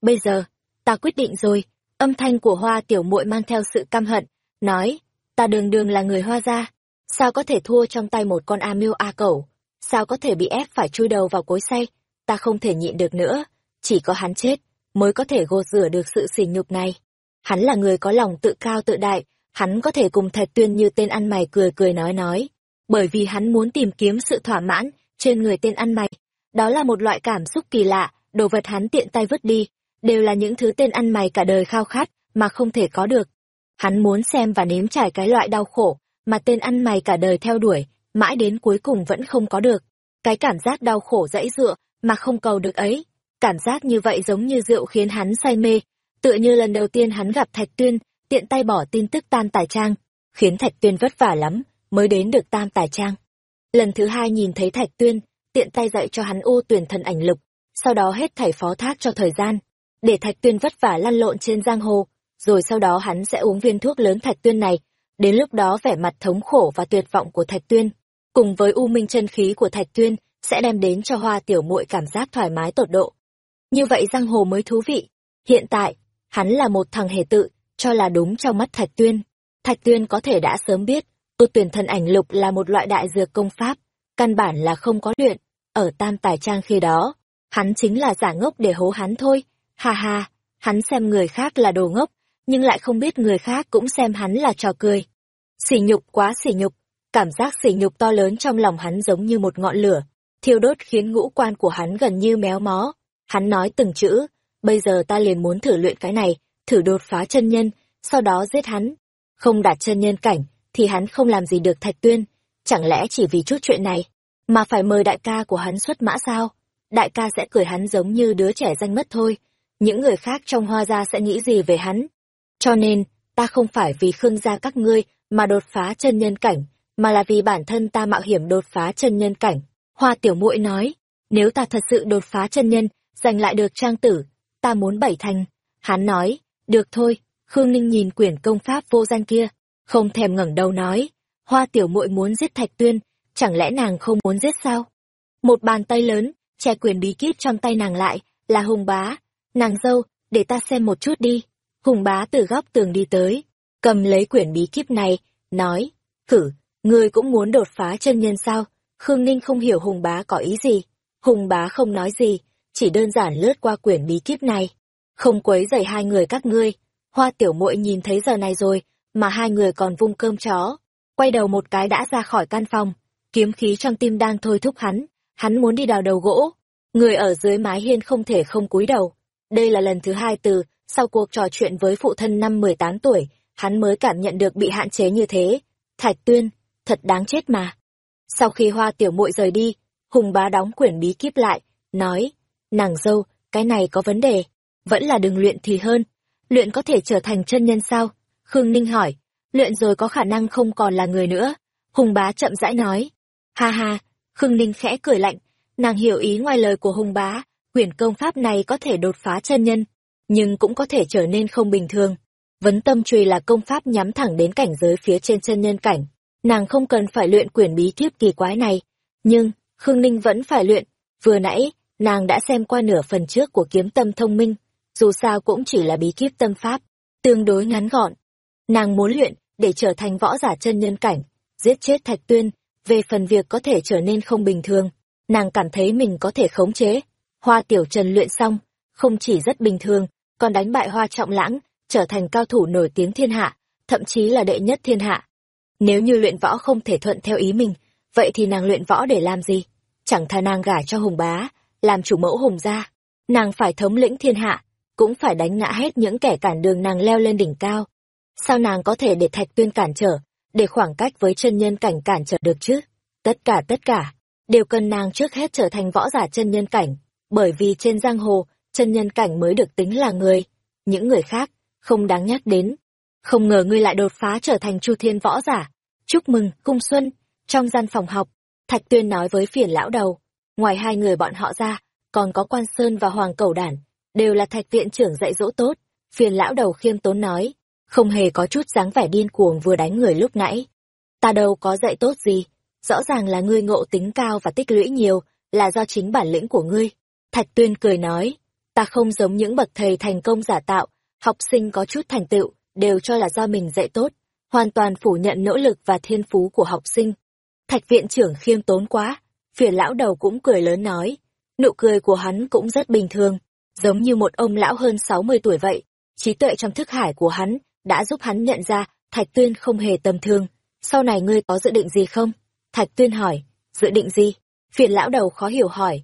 Bây giờ, ta quyết định rồi, âm thanh của hoa tiểu muội mang theo sự căm hận, nói, ta đường đường là người hoa gia, sao có thể thua trong tay một con a miêu a cẩu, sao có thể bị ép phải chui đầu vào cối xay, ta không thể nhịn được nữa, chỉ có hắn chết, mới có thể gột rửa được sự sỉ nhục này. Hắn là người có lòng tự cao tự đại, hắn có thể cùng thạch tuyên như tên ăn mày cười cười nói nói, bởi vì hắn muốn tìm kiếm sự thỏa mãn trên người tên ăn mày. Đó là một loại cảm xúc kỳ lạ, đồ vật hắn tiện tay vứt đi, đều là những thứ tên ăn mày cả đời khao khát mà không thể có được. Hắn muốn xem và nếm trải cái loại đau khổ mà tên ăn mày cả đời theo đuổi, mãi đến cuối cùng vẫn không có được. Cái cảm giác đau khổ dãy dựa mà không cầu được ấy, cảm giác như vậy giống như rượu khiến hắn say mê, tựa như lần đầu tiên hắn gặp Thạch Tuyên, tiện tay bỏ tin tức tam tài trang, khiến Thạch Tuyên vất vả lắm mới đến được tam tài trang. Lần thứ hai nhìn thấy Thạch Tuyên, tiện tay dạy cho hắn ô tuyển thần ảnh lục, sau đó hết thảy phó thác cho thời gian, để Thạch Tuyên vất vả lăn lộn trên giang hồ, rồi sau đó hắn sẽ uống viên thuốc lớn Thạch Tuyên này, đến lúc đó vẻ mặt thống khổ và tuyệt vọng của Thạch Tuyên, cùng với u minh chân khí của Thạch Tuyên, sẽ đem đến cho Hoa Tiểu Muội cảm giác thoải mái tột độ. Như vậy giang hồ mới thú vị. Hiện tại, hắn là một thằng hề tự, cho là đúng trong mắt Thạch Tuyên. Thạch Tuyên có thể đã sớm biết, tu tuyển thần ảnh lục là một loại đại dược công pháp, căn bản là không có luyện, ở tam tài trang khi đó, hắn chính là giả ngốc để hố hắn thôi, ha ha, hắn xem người khác là đồ ngốc, nhưng lại không biết người khác cũng xem hắn là trò cười. Sỉ nhục quá sỉ nhục, cảm giác sỉ nhục to lớn trong lòng hắn giống như một ngọn lửa, thiêu đốt khiến ngũ quan của hắn gần như méo mó. Hắn nói từng chữ, bây giờ ta liền muốn thử luyện cái này, thử đột phá chân nhân, sau đó giết hắn. Không đạt chân nhân cảnh, thì hắn không làm gì được thạch tuyên, chẳng lẽ chỉ vì chút chuyện này, mà phải mời đại ca của hắn xuất mã sao? Đại ca sẽ cười hắn giống như đứa trẻ danh mất thôi, những người khác trong hoa gia sẽ nghĩ gì về hắn. Cho nên, ta không phải vì khương gia các ngươi mà đột phá chân nhân cảnh, mà là vì bản thân ta mạo hiểm đột phá chân nhân cảnh. Hoa tiểu muội nói, nếu ta thật sự đột phá chân nhân, giành lại được trang tử, ta muốn bảy thành. Hắn nói, được thôi, Khương Ninh nhìn quyển công pháp vô danh kia, không thèm ngẩng đầu nói, hoa tiểu muội muốn giết thạch tuyên, chẳng lẽ nàng không muốn giết sao? Một bàn tay lớn, che quyền bí kíp trong tay nàng lại, là hùng bá. Nàng dâu, để ta xem một chút đi. Hùng bá từ góc tường đi tới, cầm lấy quyển bí kíp này, nói, thử, người cũng muốn đột phá chân nhân sao? Khương Ninh không hiểu Hùng bá có ý gì. Hùng bá không nói gì, chỉ đơn giản lướt qua quyển bí kíp này. Không quấy rầy hai người các ngươi. Hoa tiểu muội nhìn thấy giờ này rồi, mà hai người còn vung cơm chó. Quay đầu một cái đã ra khỏi căn phòng, kiếm khí trong tim đang thôi thúc hắn, hắn muốn đi đào đầu gỗ. Người ở dưới mái hiên không thể không cúi đầu. Đây là lần thứ hai từ, sau cuộc trò chuyện với phụ thân năm 18 tuổi, hắn mới cảm nhận được bị hạn chế như thế. Thạch tuyên, thật đáng chết mà. Sau khi hoa tiểu muội rời đi, Hùng bá đóng quyển bí kíp lại, nói, nàng dâu, cái này có vấn đề, vẫn là đừng luyện thì hơn. Luyện có thể trở thành chân nhân sao? Khương Ninh hỏi, luyện rồi có khả năng không còn là người nữa. Hùng bá chậm rãi nói. Ha ha, Khương Ninh khẽ cười lạnh, nàng hiểu ý ngoài lời của Hùng bá, quyển công pháp này có thể đột phá chân nhân, nhưng cũng có thể trở nên không bình thường. Vấn tâm truy là công pháp nhắm thẳng đến cảnh giới phía trên chân nhân cảnh. Nàng không cần phải luyện quyển bí kíp kỳ quái này. Nhưng, Khương Ninh vẫn phải luyện. Vừa nãy, nàng đã xem qua nửa phần trước của kiếm tâm thông minh. Dù sao cũng chỉ là bí kíp tâm pháp, tương đối ngắn gọn. Nàng muốn luyện để trở thành võ giả chân nhân cảnh, giết chết Thạch Tuyên, về phần việc có thể trở nên không bình thường, nàng cảm thấy mình có thể khống chế. Hoa Tiểu Trần luyện xong, không chỉ rất bình thường, còn đánh bại Hoa Trọng Lãng, trở thành cao thủ nổi tiếng thiên hạ, thậm chí là đệ nhất thiên hạ. Nếu như luyện võ không thể thuận theo ý mình, vậy thì nàng luyện võ để làm gì? Chẳng thà nàng gả cho Hùng Bá, làm chủ mẫu Hùng gia, nàng phải thống lĩnh thiên hạ, cũng phải đánh ngã hết những kẻ cản đường nàng leo lên đỉnh cao. Sao nàng có thể để Thạch Tuyên cản trở, để khoảng cách với chân nhân cảnh cản trở được chứ? Tất cả tất cả, đều cần nàng trước hết trở thành võ giả chân nhân cảnh, bởi vì trên giang hồ, chân nhân cảnh mới được tính là người. Những người khác, không đáng nhắc đến. Không ngờ ngươi lại đột phá trở thành chu thiên võ giả. Chúc mừng, cung xuân. Trong gian phòng học, Thạch Tuyên nói với phiền lão đầu. Ngoài hai người bọn họ ra, còn có quan sơn và hoàng cầu đản, đều là thạch viện trưởng dạy dỗ tốt. Phiền lão đầu khiêm tốn nói, không hề có chút dáng vẻ điên cuồng vừa đánh người lúc nãy. Ta đâu có dạy tốt gì, rõ ràng là ngươi ngộ tính cao và tích lũy nhiều, là do chính bản lĩnh của ngươi. Thạch Tuyên cười nói, ta không giống những bậc thầy thành công giả tạo, học sinh có chút thành tựu, đều cho là do mình dạy tốt, hoàn toàn phủ nhận nỗ lực và thiên phú của học sinh. Thạch viện trưởng khiêm tốn quá, phiền lão đầu cũng cười lớn nói, nụ cười của hắn cũng rất bình thường, giống như một ông lão hơn 60 tuổi vậy. Trí tuệ trong thức hải của hắn đã giúp hắn nhận ra Thạch Tuyên không hề tầm thường. Sau này ngươi có dự định gì không? Thạch Tuyên hỏi, dự định gì? Phiền lão đầu khó hiểu hỏi.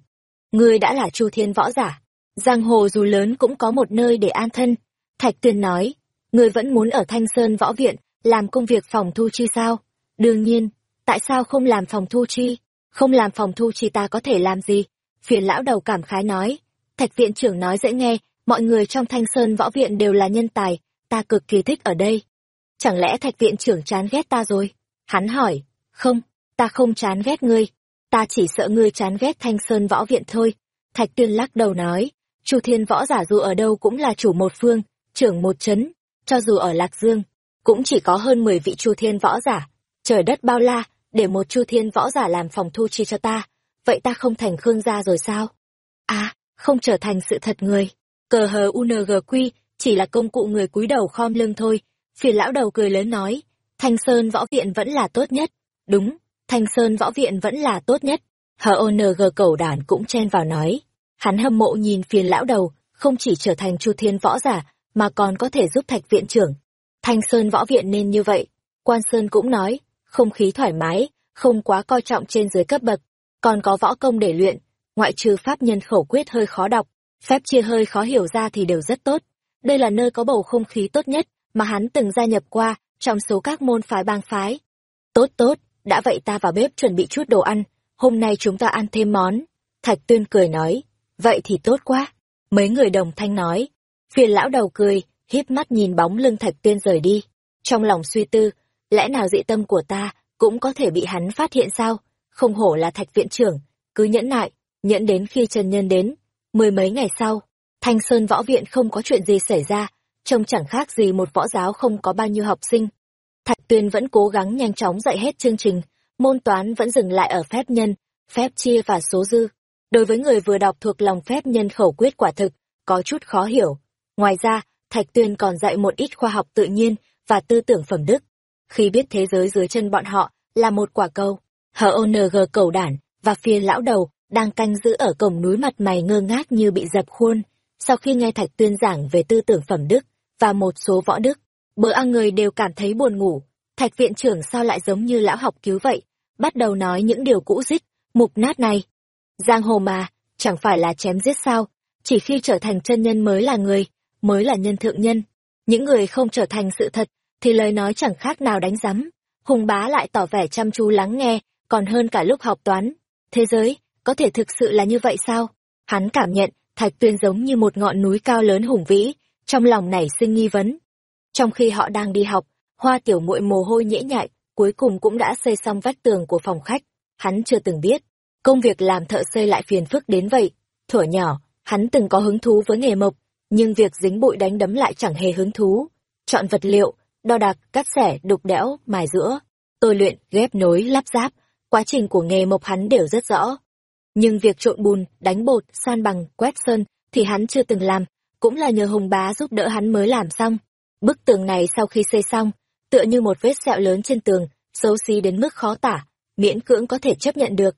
Ngươi đã là Chu Thiên võ giả, giang hồ dù lớn cũng có một nơi để an thân. Thạch Tuyên nói, ngươi vẫn muốn ở Thanh Sơn võ viện làm công việc phòng thu chi sao? Đương nhiên, tại sao không làm phòng thu chi? Không làm phòng thu chi ta có thể làm gì? Phiền lão đầu cảm khái nói. Thạch viện trưởng nói dễ nghe, mọi người trong Thanh Sơn võ viện đều là nhân tài, ta cực kỳ thích ở đây. Chẳng lẽ thạch viện trưởng chán ghét ta rồi? Hắn hỏi, không, ta không chán ghét ngươi, ta chỉ sợ ngươi chán ghét Thanh Sơn võ viện thôi. Thạch tuyên lắc đầu nói, Chu Thiên võ giả dù ở đâu cũng là chủ một phương, trưởng một chấn, cho dù ở Lạc Dương, cũng chỉ có hơn 10 vị Chu Thiên võ giả. Trời đất bao la, để một Chu Thiên võ giả làm phòng thu chi cho ta, vậy ta không thành Khương gia rồi sao? À, không trở thành sự thật người. Cờ hờ UNGQ chỉ là công cụ người cúi đầu khom lưng thôi. Phiền lão đầu cười lớn nói, Thanh Sơn võ viện vẫn là tốt nhất. Đúng, Thanh Sơn võ viện vẫn là tốt nhất. Hờ ONG cầu đản cũng chen vào nói. Hắn hâm mộ nhìn phiền lão đầu, không chỉ trở thành chu thiên võ giả, mà còn có thể giúp thạch viện trưởng. Thanh Sơn võ viện nên như vậy. Quan Sơn cũng nói, không khí thoải mái, không quá coi trọng trên dưới cấp bậc, còn có võ công để luyện, ngoại trừ pháp nhân khẩu quyết hơi khó đọc, phép chia hơi khó hiểu ra thì đều rất tốt. Đây là nơi có bầu không khí tốt nhất mà hắn từng gia nhập qua trong số các môn phái bang phái. Tốt tốt, đã vậy ta vào bếp chuẩn bị chút đồ ăn, hôm nay chúng ta ăn thêm món. Thạch Tuyên cười nói, vậy thì tốt quá. Mấy người đồng thanh nói, phiền lão đầu cười, híp mắt nhìn bóng lưng Thạch Tuyên rời đi. Trong lòng suy tư, lẽ nào dị tâm của ta cũng có thể bị hắn phát hiện sao? Không hổ là Thạch Viện trưởng, cứ nhẫn nại, nhẫn đến khi Trần Nhân đến. Mười mấy ngày sau, Thanh Sơn Võ Viện không có chuyện gì xảy ra, trông chẳng khác gì một võ giáo không có bao nhiêu học sinh. Tuyên vẫn cố gắng nhanh chóng dạy hết chương trình, môn toán vẫn dừng lại ở phép nhân, phép chia và số dư. Đối với người vừa đọc thuộc lòng phép nhân khẩu quyết quả thực, có chút khó hiểu. Ngoài ra, Thạch Tuyên còn dạy một ít khoa học tự nhiên và tư tưởng phẩm đức. Khi biết thế giới dưới chân bọn họ là một quả cầu, HONG cầu đản và phía lão đầu đang canh giữ ở cổng núi mặt mày ngơ ngác như bị dập khuôn. Sau khi nghe Thạch Tuyên giảng về tư tưởng phẩm đức và một số võ đức, bữa ăn người đều cảm thấy buồn ngủ. Thạch viện trưởng sao lại giống như lão học cứu vậy, bắt đầu nói những điều cũ dích, mục nát này. Giang hồ mà, chẳng phải là chém giết sao, chỉ khi trở thành chân nhân mới là người, mới là nhân thượng nhân. Những người không trở thành sự thật, thì lời nói chẳng khác nào đánh giấm. Hùng bá lại tỏ vẻ chăm chú lắng nghe, còn hơn cả lúc học toán. Thế giới, có thể thực sự là như vậy sao? Hắn cảm nhận, Thạch Tuyên giống như một ngọn núi cao lớn hùng vĩ, trong lòng nảy sinh nghi vấn. Trong khi họ đang đi học, hoa tiểu muội mồ hôi nhễ nhại, cuối cùng cũng đã xây xong vách tường của phòng khách. Hắn chưa từng biết, công việc làm thợ xây lại phiền phức đến vậy. Thở nhỏ, hắn từng có hứng thú với nghề mộc, nhưng việc dính bụi đánh đấm lại chẳng hề hứng thú. Chọn vật liệu, đo đạc, cắt xẻ, đục đẽo, mài giữa, tôi luyện, ghép nối, lắp ráp, quá trình của nghề mộc hắn đều rất rõ. Nhưng việc trộn bùn, đánh bột, san bằng, quét sơn thì hắn chưa từng làm, cũng là nhờ Hùng Bá giúp đỡ hắn mới làm xong. Bức tường này sau khi xây xong, tựa như một vết sẹo lớn trên tường, xấu xí đến mức khó tả, miễn cưỡng có thể chấp nhận được.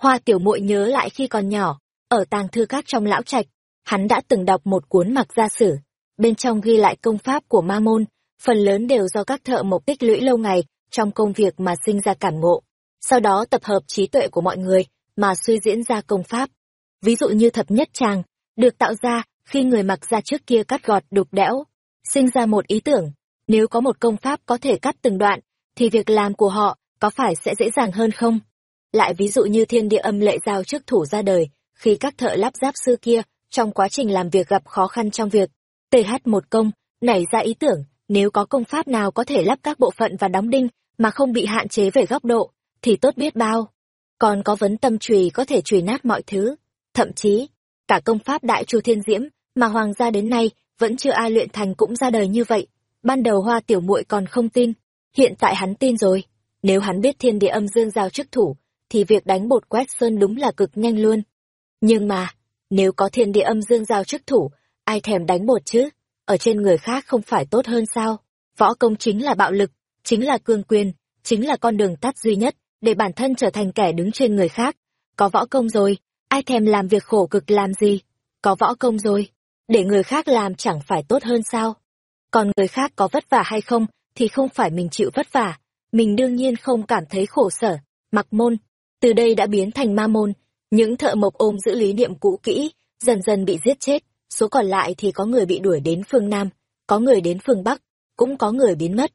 Hoa tiểu muội nhớ lại khi còn nhỏ, ở tàng thư các trong lão trạch, hắn đã từng đọc một cuốn mặc gia sử, bên trong ghi lại công pháp của ma môn, phần lớn đều do các thợ mộc tích lũy lâu ngày trong công việc mà sinh ra cảm ngộ. Sau đó tập hợp trí tuệ của mọi người mà suy diễn ra công pháp. Ví dụ như thập nhất tràng, được tạo ra khi người mặc ra trước kia cắt gọt đục đẽo, sinh ra một ý tưởng, nếu có một công pháp có thể cắt từng đoạn, thì việc làm của họ có phải sẽ dễ dàng hơn không? Lại ví dụ như thiên địa âm lệ giao trước thủ ra đời, khi các thợ lắp ráp sư kia, trong quá trình làm việc gặp khó khăn trong việc, TH một công, nảy ra ý tưởng, nếu có công pháp nào có thể lắp các bộ phận và đóng đinh mà không bị hạn chế về góc độ, thì tốt biết bao. Còn có vấn tâm trùy có thể trùy nát mọi thứ, thậm chí, cả công pháp đại chu thiên diễm mà hoàng gia đến nay vẫn chưa ai luyện thành cũng ra đời như vậy. Ban đầu hoa tiểu muội còn không tin, hiện tại hắn tin rồi. Nếu hắn biết thiên địa âm dương giao chức thủ, thì việc đánh bột quét sơn đúng là cực nhanh luôn. Nhưng mà, nếu có thiên địa âm dương giao chức thủ, ai thèm đánh bột chứ? Ở trên người khác không phải tốt hơn sao? Võ công chính là bạo lực, chính là cương quyền, chính là con đường tắt duy nhất để bản thân trở thành kẻ đứng trên người khác. Có võ công rồi, ai thèm làm việc khổ cực làm gì? Có võ công rồi, để người khác làm chẳng phải tốt hơn sao? Còn người khác có vất vả hay không thì không phải mình chịu vất vả, mình đương nhiên không cảm thấy khổ sở. Mặc môn, từ đây đã biến thành ma môn, những thợ mộc ôm giữ lý niệm cũ kỹ, dần dần bị giết chết, số còn lại thì có người bị đuổi đến phương Nam, có người đến phương Bắc, cũng có người biến mất.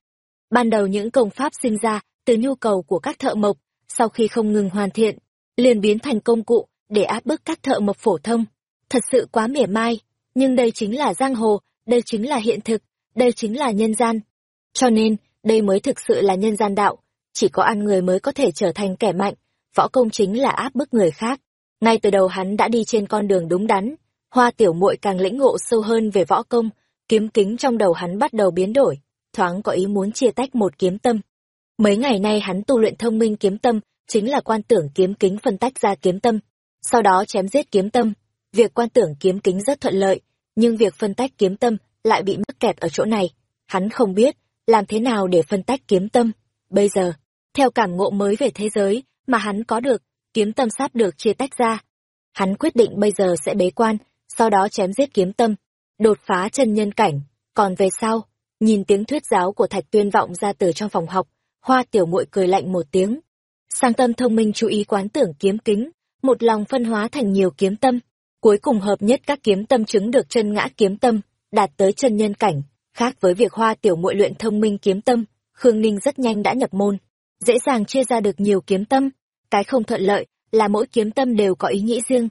Ban đầu những công pháp sinh ra từ nhu cầu của các thợ mộc, sau khi không ngừng hoàn thiện, liền biến thành công cụ để áp bức các thợ mộc phổ thông. Thật sự quá mỉa mai, nhưng đây chính là giang hồ, đây chính là hiện thực, đây chính là nhân gian. Cho nên, đây mới thực sự là nhân gian đạo, chỉ có ăn người mới có thể trở thành kẻ mạnh, võ công chính là áp bức người khác. Ngay từ đầu hắn đã đi trên con đường đúng đắn, hoa tiểu muội càng lĩnh ngộ sâu hơn về võ công, kiếm kính trong đầu hắn bắt đầu biến đổi, thoáng có ý muốn chia tách một kiếm tâm. Mấy ngày nay hắn tu luyện thông minh kiếm tâm, chính là quan tưởng kiếm kính phân tách ra kiếm tâm, sau đó chém giết kiếm tâm. Việc quan tưởng kiếm kính rất thuận lợi, nhưng việc phân tách kiếm tâm lại bị mắc kẹt ở chỗ này. Hắn không biết làm thế nào để phân tách kiếm tâm. Bây giờ, theo cảm ngộ mới về thế giới mà hắn có được, kiếm tâm sắp được chia tách ra. Hắn quyết định bây giờ sẽ bế quan, sau đó chém giết kiếm tâm, đột phá chân nhân cảnh. Còn về sau, nhìn tiếng thuyết giáo của Thạch Tuyên vọng ra từ trong phòng học, Hoa Tiểu Muội cười lạnh một tiếng. Sang tâm thông minh chú ý quán tưởng kiếm kính, một lòng phân hóa thành nhiều kiếm tâm, cuối cùng hợp nhất các kiếm tâm chứng được chân ngã kiếm tâm, đạt tới chân nhân cảnh. Khác với việc Hoa Tiểu Muội luyện thông minh kiếm tâm, Khương Ninh rất nhanh đã nhập môn, dễ dàng chia ra được nhiều kiếm tâm. Cái không thuận lợi là mỗi kiếm tâm đều có ý nghĩ riêng.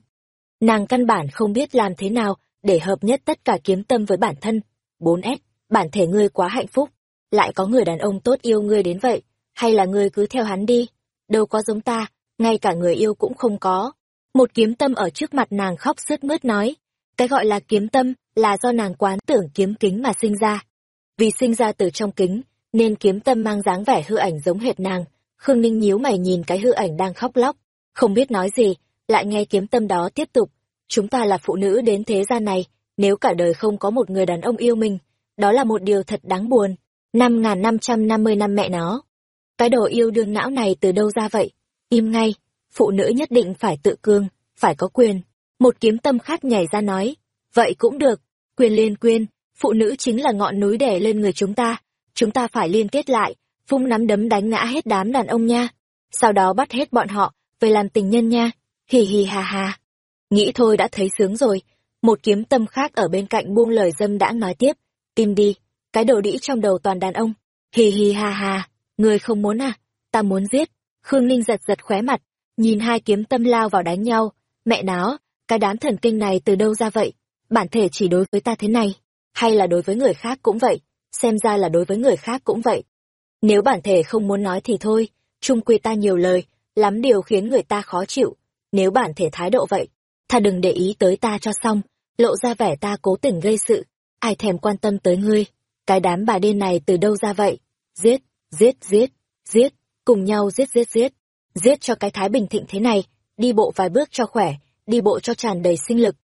Nàng căn bản không biết làm thế nào để hợp nhất tất cả kiếm tâm với bản thân. 4S, bản thể ngươi quá hạnh phúc, lại có người đàn ông tốt yêu ngươi đến vậy, hay là ngươi cứ theo hắn đi, đâu có giống ta, ngay cả người yêu cũng không có. Một kiếm tâm ở trước mặt nàng khóc sướt mướt nói, cái gọi là kiếm tâm là do nàng quán tưởng kiếm kính mà sinh ra. Vì sinh ra từ trong kính, nên kiếm tâm mang dáng vẻ hư ảnh giống hệt nàng. Khương Ninh nhíu mày nhìn cái hư ảnh đang khóc lóc, không biết nói gì, lại nghe kiếm tâm đó tiếp tục. Chúng ta là phụ nữ đến thế gian này, nếu cả đời không có một người đàn ông yêu mình, đó là một điều thật đáng buồn. Năm ngàn năm trăm năm mươi năm mẹ nó. Cái đồ yêu đương não này từ đâu ra vậy? Im ngay, phụ nữ nhất định phải tự cương, phải có quyền. Một kiếm tâm khác nhảy ra nói, vậy cũng được, quyền liên quyên, phụ nữ chính là ngọn núi đè lên người chúng ta, chúng ta phải liên kết lại, phung nắm đấm đánh ngã hết đám đàn ông nha, sau đó bắt hết bọn họ, về làm tình nhân nha, hì hì hà hà. Nghĩ thôi đã thấy sướng rồi, một kiếm tâm khác ở bên cạnh buông lời dâm đã nói tiếp, tìm đi, cái đồ đĩ trong đầu toàn đàn ông, hì hì hà hà, người không muốn à, ta muốn giết, Khương Ninh giật giật khóe mặt, nhìn hai kiếm tâm lao vào đánh nhau, mẹ nó, cái đám thần kinh này từ đâu ra vậy, bản thể chỉ đối với ta thế này, hay là đối với người khác cũng vậy, xem ra là đối với người khác cũng vậy. Nếu bản thể không muốn nói thì thôi, Trung quy ta nhiều lời, lắm điều khiến người ta khó chịu, nếu bản thể thái độ vậy, tha đừng để ý tới ta cho xong, lộ ra vẻ ta cố tình gây sự, ai thèm quan tâm tới ngươi, cái đám bà điên này từ đâu ra vậy, giết, giết, giết, giết, cùng nhau giết giết giết, giết cho cái thái bình thịnh thế này, đi bộ vài bước cho khỏe, đi bộ cho tràn đầy sinh lực,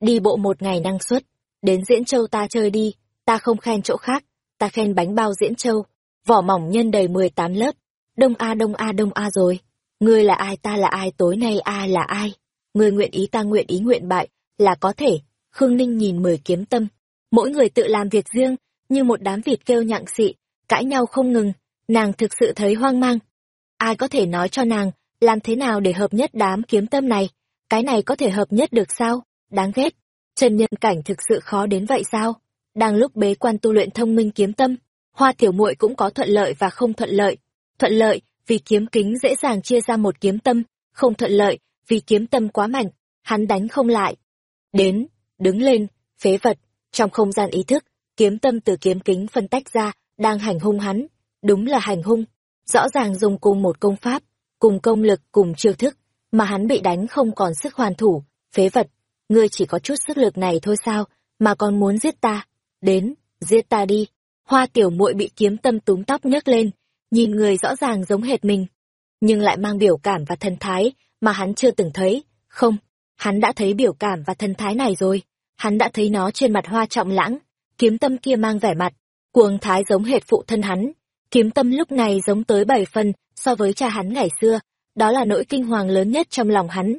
đi bộ một ngày năng suất, đến Diễn Châu ta chơi đi, ta không khen chỗ khác, ta khen bánh bao Diễn Châu, vỏ mỏng nhân đầy 18 lớp, đông a đông a đông a rồi, ngươi là ai ta là ai tối nay ai là ai, ngươi nguyện ý ta nguyện ý nguyện bại, là có thể, Khương Ninh nhìn mười kiếm tâm, mỗi người tự làm việc riêng, như một đám vịt kêu nhặng xị, cãi nhau không ngừng, nàng thực sự thấy hoang mang. Ai có thể nói cho nàng, làm thế nào để hợp nhất đám kiếm tâm này, cái này có thể hợp nhất được sao? Đáng ghét. Trần nhân cảnh thực sự khó đến vậy sao? Đang lúc bế quan tu luyện thông minh kiếm tâm, hoa tiểu muội cũng có thuận lợi và không thuận lợi. Thuận lợi, vì kiếm kính dễ dàng chia ra một kiếm tâm, không thuận lợi, vì kiếm tâm quá mạnh, hắn đánh không lại. Đến, đứng lên, phế vật, trong không gian ý thức, kiếm tâm từ kiếm kính phân tách ra, đang hành hung hắn. Đúng là hành hung, rõ ràng dùng cùng một công pháp, cùng công lực, cùng chiêu thức, mà hắn bị đánh không còn sức hoàn thủ, phế vật, ngươi chỉ có chút sức lực này thôi sao, mà còn muốn giết ta, đến, giết ta đi. Hoa tiểu muội bị kiếm tâm túm tóc nhấc lên, nhìn người rõ ràng giống hệt mình. nhưng lại mang biểu cảm và thần thái mà hắn chưa từng thấy. Không, hắn đã thấy biểu cảm và thần thái này rồi. Hắn đã thấy nó trên mặt hoa trọng lãng, kiếm tâm kia mang vẻ mặt, cuồng thái giống hệt phụ thân hắn. Kiếm tâm lúc này giống tới bảy phần so với cha hắn ngày xưa, đó là nỗi kinh hoàng lớn nhất trong lòng hắn.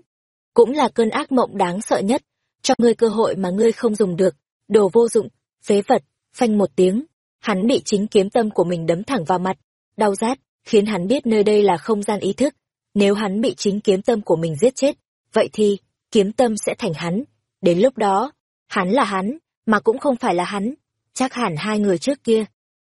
Cũng là cơn ác mộng đáng sợ nhất, cho ngươi cơ hội mà ngươi không dùng được, đồ vô dụng, phế vật, phanh một tiếng, hắn bị chính kiếm tâm của mình đấm thẳng vào mặt, đau rát, khiến hắn biết nơi đây là không gian ý thức. Nếu hắn bị chính kiếm tâm của mình giết chết, vậy thì, kiếm tâm sẽ thành hắn. Đến lúc đó, hắn là hắn, mà cũng không phải là hắn. Chắc hẳn hai người trước kia,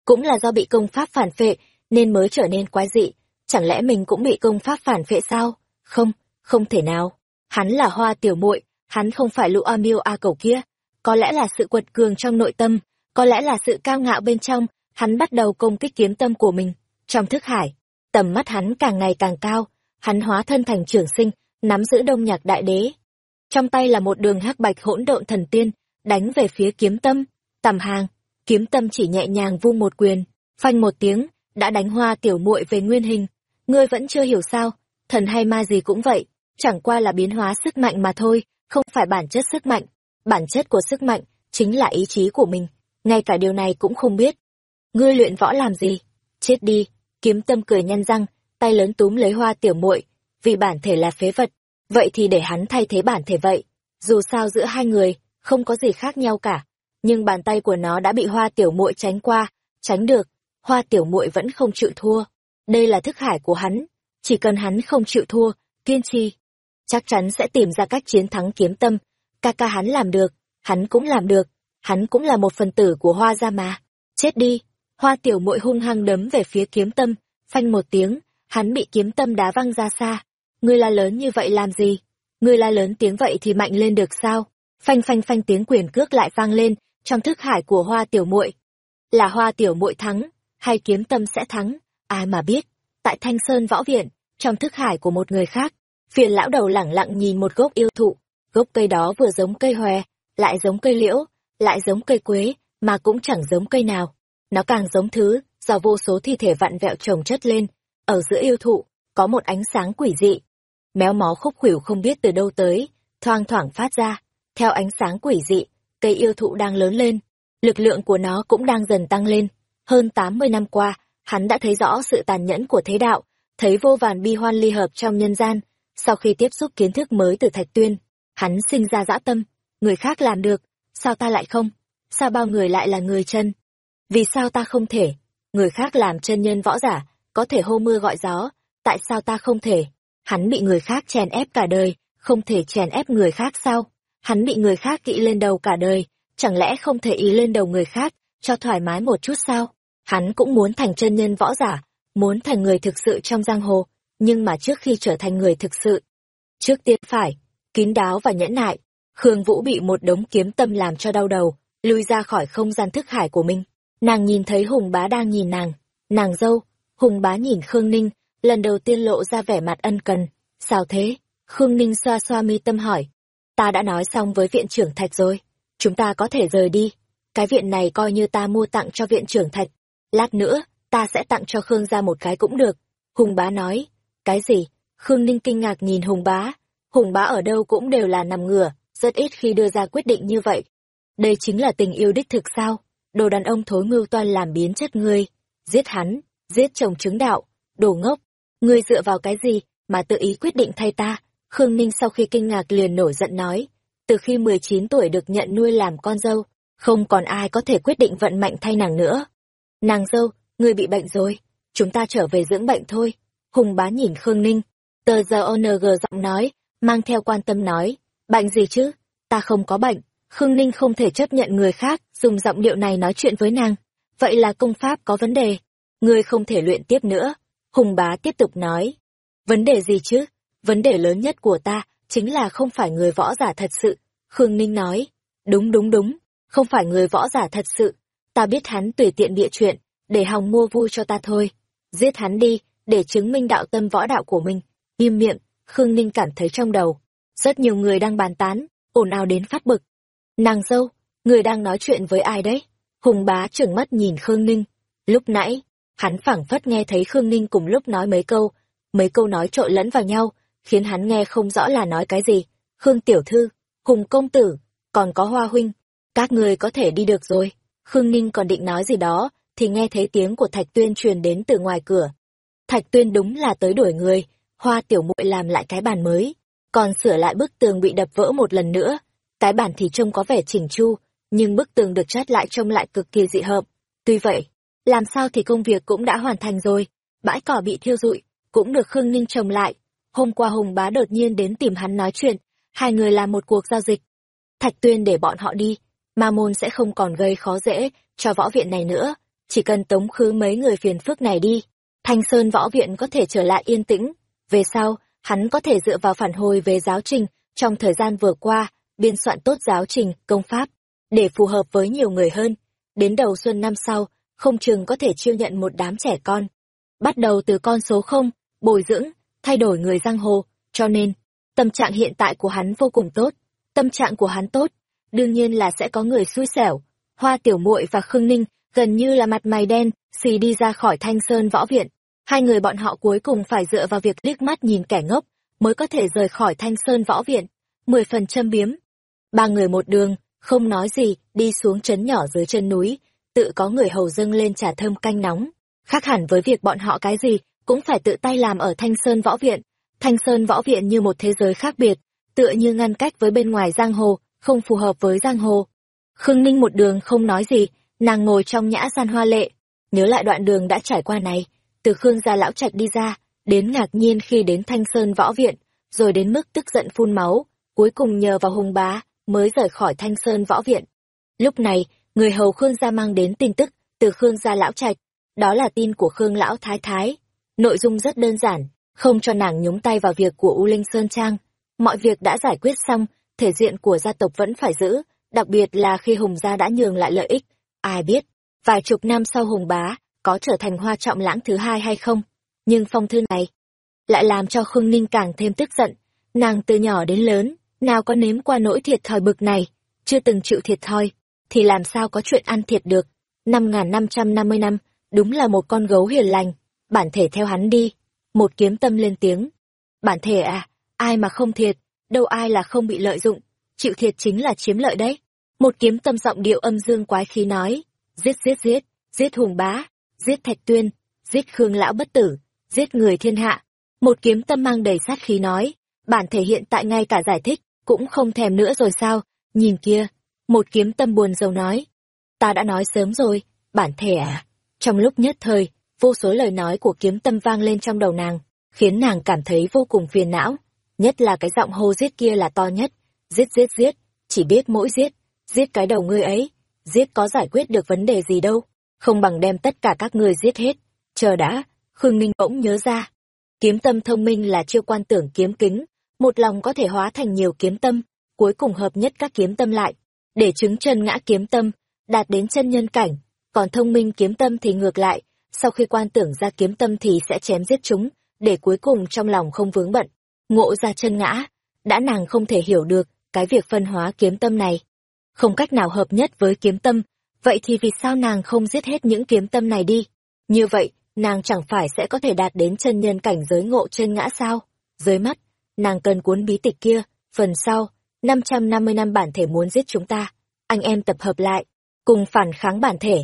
cũng là do bị công pháp phản phệ, nên mới trở nên quái dị. Chẳng lẽ mình cũng bị công pháp phản vệ sao? Không, không thể nào. Hắn là hoa tiểu muội hắn không phải lũ Amiêu A cầu kia. Có lẽ là sự quật cường trong nội tâm, có lẽ là sự cao ngạo bên trong, hắn bắt đầu công kích kiếm tâm của mình. Trong thức hải, tầm mắt hắn càng ngày càng cao, hắn hóa thân thành trưởng sinh, nắm giữ đông nhạc đại đế. Trong tay là một đường hắc bạch hỗn độn thần tiên, đánh về phía kiếm tâm, tầm hàng, kiếm tâm chỉ nhẹ nhàng vung một quyền, phanh một tiếng, đã đánh hoa tiểu muội về nguyên hình. Ngươi vẫn chưa hiểu sao, thần hay ma gì cũng vậy, chẳng qua là biến hóa sức mạnh mà thôi, không phải bản chất sức mạnh. Bản chất của sức mạnh chính là ý chí của mình, ngay cả điều này cũng không biết. Ngươi luyện võ làm gì? Chết đi, kiếm tâm cười nhăn răng, tay lớn túm lấy hoa tiểu muội, vì bản thể là phế vật, vậy thì để hắn thay thế bản thể vậy. Dù sao giữa hai người, không có gì khác nhau cả, nhưng bàn tay của nó đã bị hoa tiểu muội tránh qua, tránh được, hoa tiểu muội vẫn không chịu thua. Đây là thức hải của hắn, chỉ cần hắn không chịu thua, kiên trì, chắc chắn sẽ tìm ra cách chiến thắng kiếm tâm. Ca ca hắn làm được, hắn cũng làm được, hắn cũng là một phần tử của hoa gia mà. Chết đi, hoa tiểu muội hung hăng đấm về phía kiếm tâm, phanh một tiếng, hắn bị kiếm tâm đá văng ra xa. Ngươi la lớn như vậy làm gì? Ngươi la lớn tiếng vậy thì mạnh lên được sao? Phanh phanh phanh tiếng quyền cước lại vang lên, trong thức hải của hoa tiểu muội Là hoa tiểu muội thắng, hay kiếm tâm sẽ thắng, ai mà biết. Tại Thanh Sơn Võ Viện, trong thức hải của một người khác, phiền lão đầu lẳng lặng nhìn một gốc yêu thụ, gốc cây đó vừa giống cây hòe, lại giống cây liễu, lại giống cây quế, mà cũng chẳng giống cây nào. Nó càng giống thứ, do vô số thi thể vặn vẹo chồng chất lên, ở giữa yêu thụ, có một ánh sáng quỷ dị. Méo mó khúc khuỷu không biết từ đâu tới, thoang thoảng phát ra. Theo ánh sáng quỷ dị, cây yêu thụ đang lớn lên, lực lượng của nó cũng đang dần tăng lên. Hơn 80 năm qua, hắn đã thấy rõ sự tàn nhẫn của thế đạo, thấy vô vàn bi hoan ly hợp trong nhân gian. Sau khi tiếp xúc kiến thức mới từ Thạch Tuyên, hắn sinh ra dã tâm, người khác làm được, sao ta lại không? Sao bao người lại là người chân? Vì sao ta không thể? Người khác làm chân nhân võ giả, có thể hô mưa gọi gió, tại sao ta không thể? Hắn bị người khác chèn ép cả đời, không thể chèn ép người khác sao? Hắn bị người khác kỵ lên đầu cả đời, chẳng lẽ không thể ý lên đầu người khác, cho thoải mái một chút sao? Hắn cũng muốn thành chân nhân võ giả, muốn thành người thực sự trong giang hồ, nhưng mà trước khi trở thành người thực sự, trước tiên phải, kín đáo và nhẫn nại, Khương Vũ bị một đống kiếm tâm làm cho đau đầu, lui ra khỏi không gian thức hải của mình. Nàng nhìn thấy Hùng Bá đang nhìn nàng, nàng dâu, Hùng Bá nhìn Khương Ninh, lần đầu tiên lộ ra vẻ mặt ân cần. Sao thế? Khương Ninh xoa xoa mi tâm hỏi. Ta đã nói xong với viện trưởng Thạch rồi, chúng ta có thể rời đi. Cái viện này coi như ta mua tặng cho viện trưởng Thạch. Lát nữa, ta sẽ tặng cho Khương ra một cái cũng được. Hùng Bá nói. Cái gì? Khương Ninh kinh ngạc nhìn Hùng Bá. Hùng Bá ở đâu cũng đều là nằm ngửa, rất ít khi đưa ra quyết định như vậy. Đây chính là tình yêu đích thực sao? Đồ đàn ông thối mưu toan làm biến chất ngươi. Giết hắn, giết chồng chứng đạo, đồ ngốc. Ngươi dựa vào cái gì mà tự ý quyết định thay ta? Khương Ninh sau khi kinh ngạc liền nổi giận nói. Từ khi 19 tuổi được nhận nuôi làm con dâu, không còn ai có thể quyết định vận mệnh thay nàng nữa. Nàng dâu, ngươi bị bệnh rồi, chúng ta trở về dưỡng bệnh thôi. Hùng bá nhìn Khương Ninh, tờ giờ ONG giọng nói, mang theo quan tâm nói, bệnh gì chứ, ta không có bệnh. Khương Ninh không thể chấp nhận người khác dùng giọng điệu này nói chuyện với nàng. Vậy là công pháp có vấn đề. Ngươi không thể luyện tiếp nữa. Hùng bá tiếp tục nói. Vấn đề gì chứ? Vấn đề lớn nhất của ta chính là không phải người võ giả thật sự. Khương Ninh nói. Đúng đúng đúng, không phải người võ giả thật sự. Ta biết hắn tùy tiện địa chuyện, để hòng mua vui cho ta thôi. Giết hắn đi, để chứng minh đạo tâm võ đạo của mình. Im miệng, Khương Ninh cảm thấy trong đầu. Rất nhiều người đang bàn tán, ồn ào đến phát bực. Nàng dâu, người đang nói chuyện với ai đấy? Hùng bá trừng mắt nhìn Khương Ninh. Lúc nãy, hắn phảng phất nghe thấy Khương Ninh cùng lúc nói mấy câu. mấy câu nói trộn lẫn vào nhau, khiến hắn nghe không rõ là nói cái gì. Khương Tiểu Thư, Hùng Công Tử, còn có Hoa Huynh, các người có thể đi được rồi. Khương Ninh còn định nói gì đó, thì nghe thấy tiếng của Thạch Tuyên truyền đến từ ngoài cửa. Thạch Tuyên đúng là tới đuổi người, Hoa Tiểu Muội làm lại cái bàn mới, còn sửa lại bức tường bị đập vỡ một lần nữa. Cái bàn thì trông có vẻ chỉnh chu, nhưng bức tường được chát lại trông lại cực kỳ dị hợp. Tuy vậy, làm sao thì công việc cũng đã hoàn thành rồi, bãi cỏ bị thiêu rụi, cũng được Khương Ninh trồng lại. Hôm qua Hùng Bá đột nhiên đến tìm hắn nói chuyện, hai người làm một cuộc giao dịch. Thạch Tuyên để bọn họ đi, Ma Môn sẽ không còn gây khó dễ cho võ viện này nữa, chỉ cần tống khứ mấy người phiền phức này đi. Thanh Sơn võ viện có thể trở lại yên tĩnh, về sau, hắn có thể dựa vào phản hồi về giáo trình trong thời gian vừa qua, biên soạn tốt giáo trình, công pháp, để phù hợp với nhiều người hơn. Đến đầu xuân năm sau, không chừng có thể chiêu nhận một đám trẻ con. Bắt đầu từ con số không, bồi dưỡng, thay đổi người giang hồ, cho nên, tâm trạng hiện tại của hắn vô cùng tốt. Tâm trạng của hắn tốt, đương nhiên là sẽ có người xui xẻo. Hoa Tiểu muội và Khương Ninh gần như là mặt mày đen, xì đi ra khỏi Thanh Sơn võ viện. Hai người bọn họ cuối cùng phải dựa vào việc liếc mắt nhìn kẻ ngốc, mới có thể rời khỏi Thanh Sơn võ viện. Mười phần châm biếm. Ba người một đường, không nói gì, đi xuống trấn nhỏ dưới chân núi, tự có người hầu dâng lên trà thơm canh nóng. Khác hẳn với việc bọn họ cái gì, cũng phải tự tay làm ở Thanh Sơn Võ Viện. Thanh Sơn Võ Viện như một thế giới khác biệt, tựa như ngăn cách với bên ngoài giang hồ, không phù hợp với giang hồ. Khương Ninh một đường không nói gì, nàng ngồi trong nhã gian hoa lệ, nhớ lại đoạn đường đã trải qua này, từ Khương gia lão trạch đi ra, đến ngạc nhiên khi đến Thanh Sơn Võ Viện, rồi đến mức tức giận phun máu, cuối cùng nhờ vào hùng bá, mới rời khỏi Thanh Sơn Võ Viện. Lúc này, người hầu Khương gia mang đến tin tức từ Khương gia lão trạch, đó là tin của Khương lão thái thái. Nội dung rất đơn giản, không cho nàng nhúng tay vào việc của U Linh Sơn Trang. Mọi việc đã giải quyết xong, thể diện của gia tộc vẫn phải giữ, đặc biệt là khi Hùng gia đã nhường lại lợi ích. Ai biết, vài chục năm sau Hùng bá, có trở thành hoa trọng lãng thứ hai hay không? Nhưng phong thư này lại làm cho Khương Ninh càng thêm tức giận. Nàng từ nhỏ đến lớn, nào có nếm qua nỗi thiệt thòi bực này, chưa từng chịu thiệt thòi, thì làm sao có chuyện ăn thiệt được. Năm ngàn năm trăm năm mươi năm, đúng là một con gấu hiền lành, bản thể theo hắn đi. Một kiếm tâm lên tiếng. Bản thể à, ai mà không thiệt, đâu ai là không bị lợi dụng, chịu thiệt chính là chiếm lợi đấy. Một kiếm tâm giọng điệu âm dương quái khí nói, giết giết giết, giết hùng bá, giết thạch tuyên, giết khương lão bất tử, giết người thiên hạ. Một kiếm tâm mang đầy sát khí nói, bản thể hiện tại ngay cả giải thích, cũng không thèm nữa rồi sao, nhìn kia, một kiếm tâm buồn rầu nói. Ta đã nói sớm rồi, bản thể à. Trong lúc nhất thời, vô số lời nói của kiếm tâm vang lên trong đầu nàng, khiến nàng cảm thấy vô cùng phiền não. Nhất là cái giọng hô giết kia là to nhất. Giết giết giết, chỉ biết mỗi giết, giết cái đầu ngươi ấy. Giết có giải quyết được vấn đề gì đâu, không bằng đem tất cả các ngươi giết hết. Chờ đã, Khương Ninh bỗng nhớ ra. Kiếm tâm thông minh là chiêu quan tưởng kiếm kính, một lòng có thể hóa thành nhiều kiếm tâm, cuối cùng hợp nhất các kiếm tâm lại, để chứng chân ngã kiếm tâm, đạt đến chân nhân cảnh, còn thông minh kiếm tâm thì ngược lại, sau khi quan tưởng ra kiếm tâm thì sẽ chém giết chúng, để cuối cùng trong lòng không vướng bận, ngộ ra chân ngã, đã nàng không thể hiểu được cái việc phân hóa kiếm tâm này. Không cách nào hợp nhất với kiếm tâm, vậy thì vì sao nàng không giết hết những kiếm tâm này đi? Như vậy, nàng chẳng phải sẽ có thể đạt đến chân nhân cảnh giới ngộ chân ngã sao? Dưới mắt, nàng cần cuốn bí tịch kia, phần sau, 550 năm bản thể muốn giết chúng ta, anh em tập hợp lại, cùng phản kháng bản thể.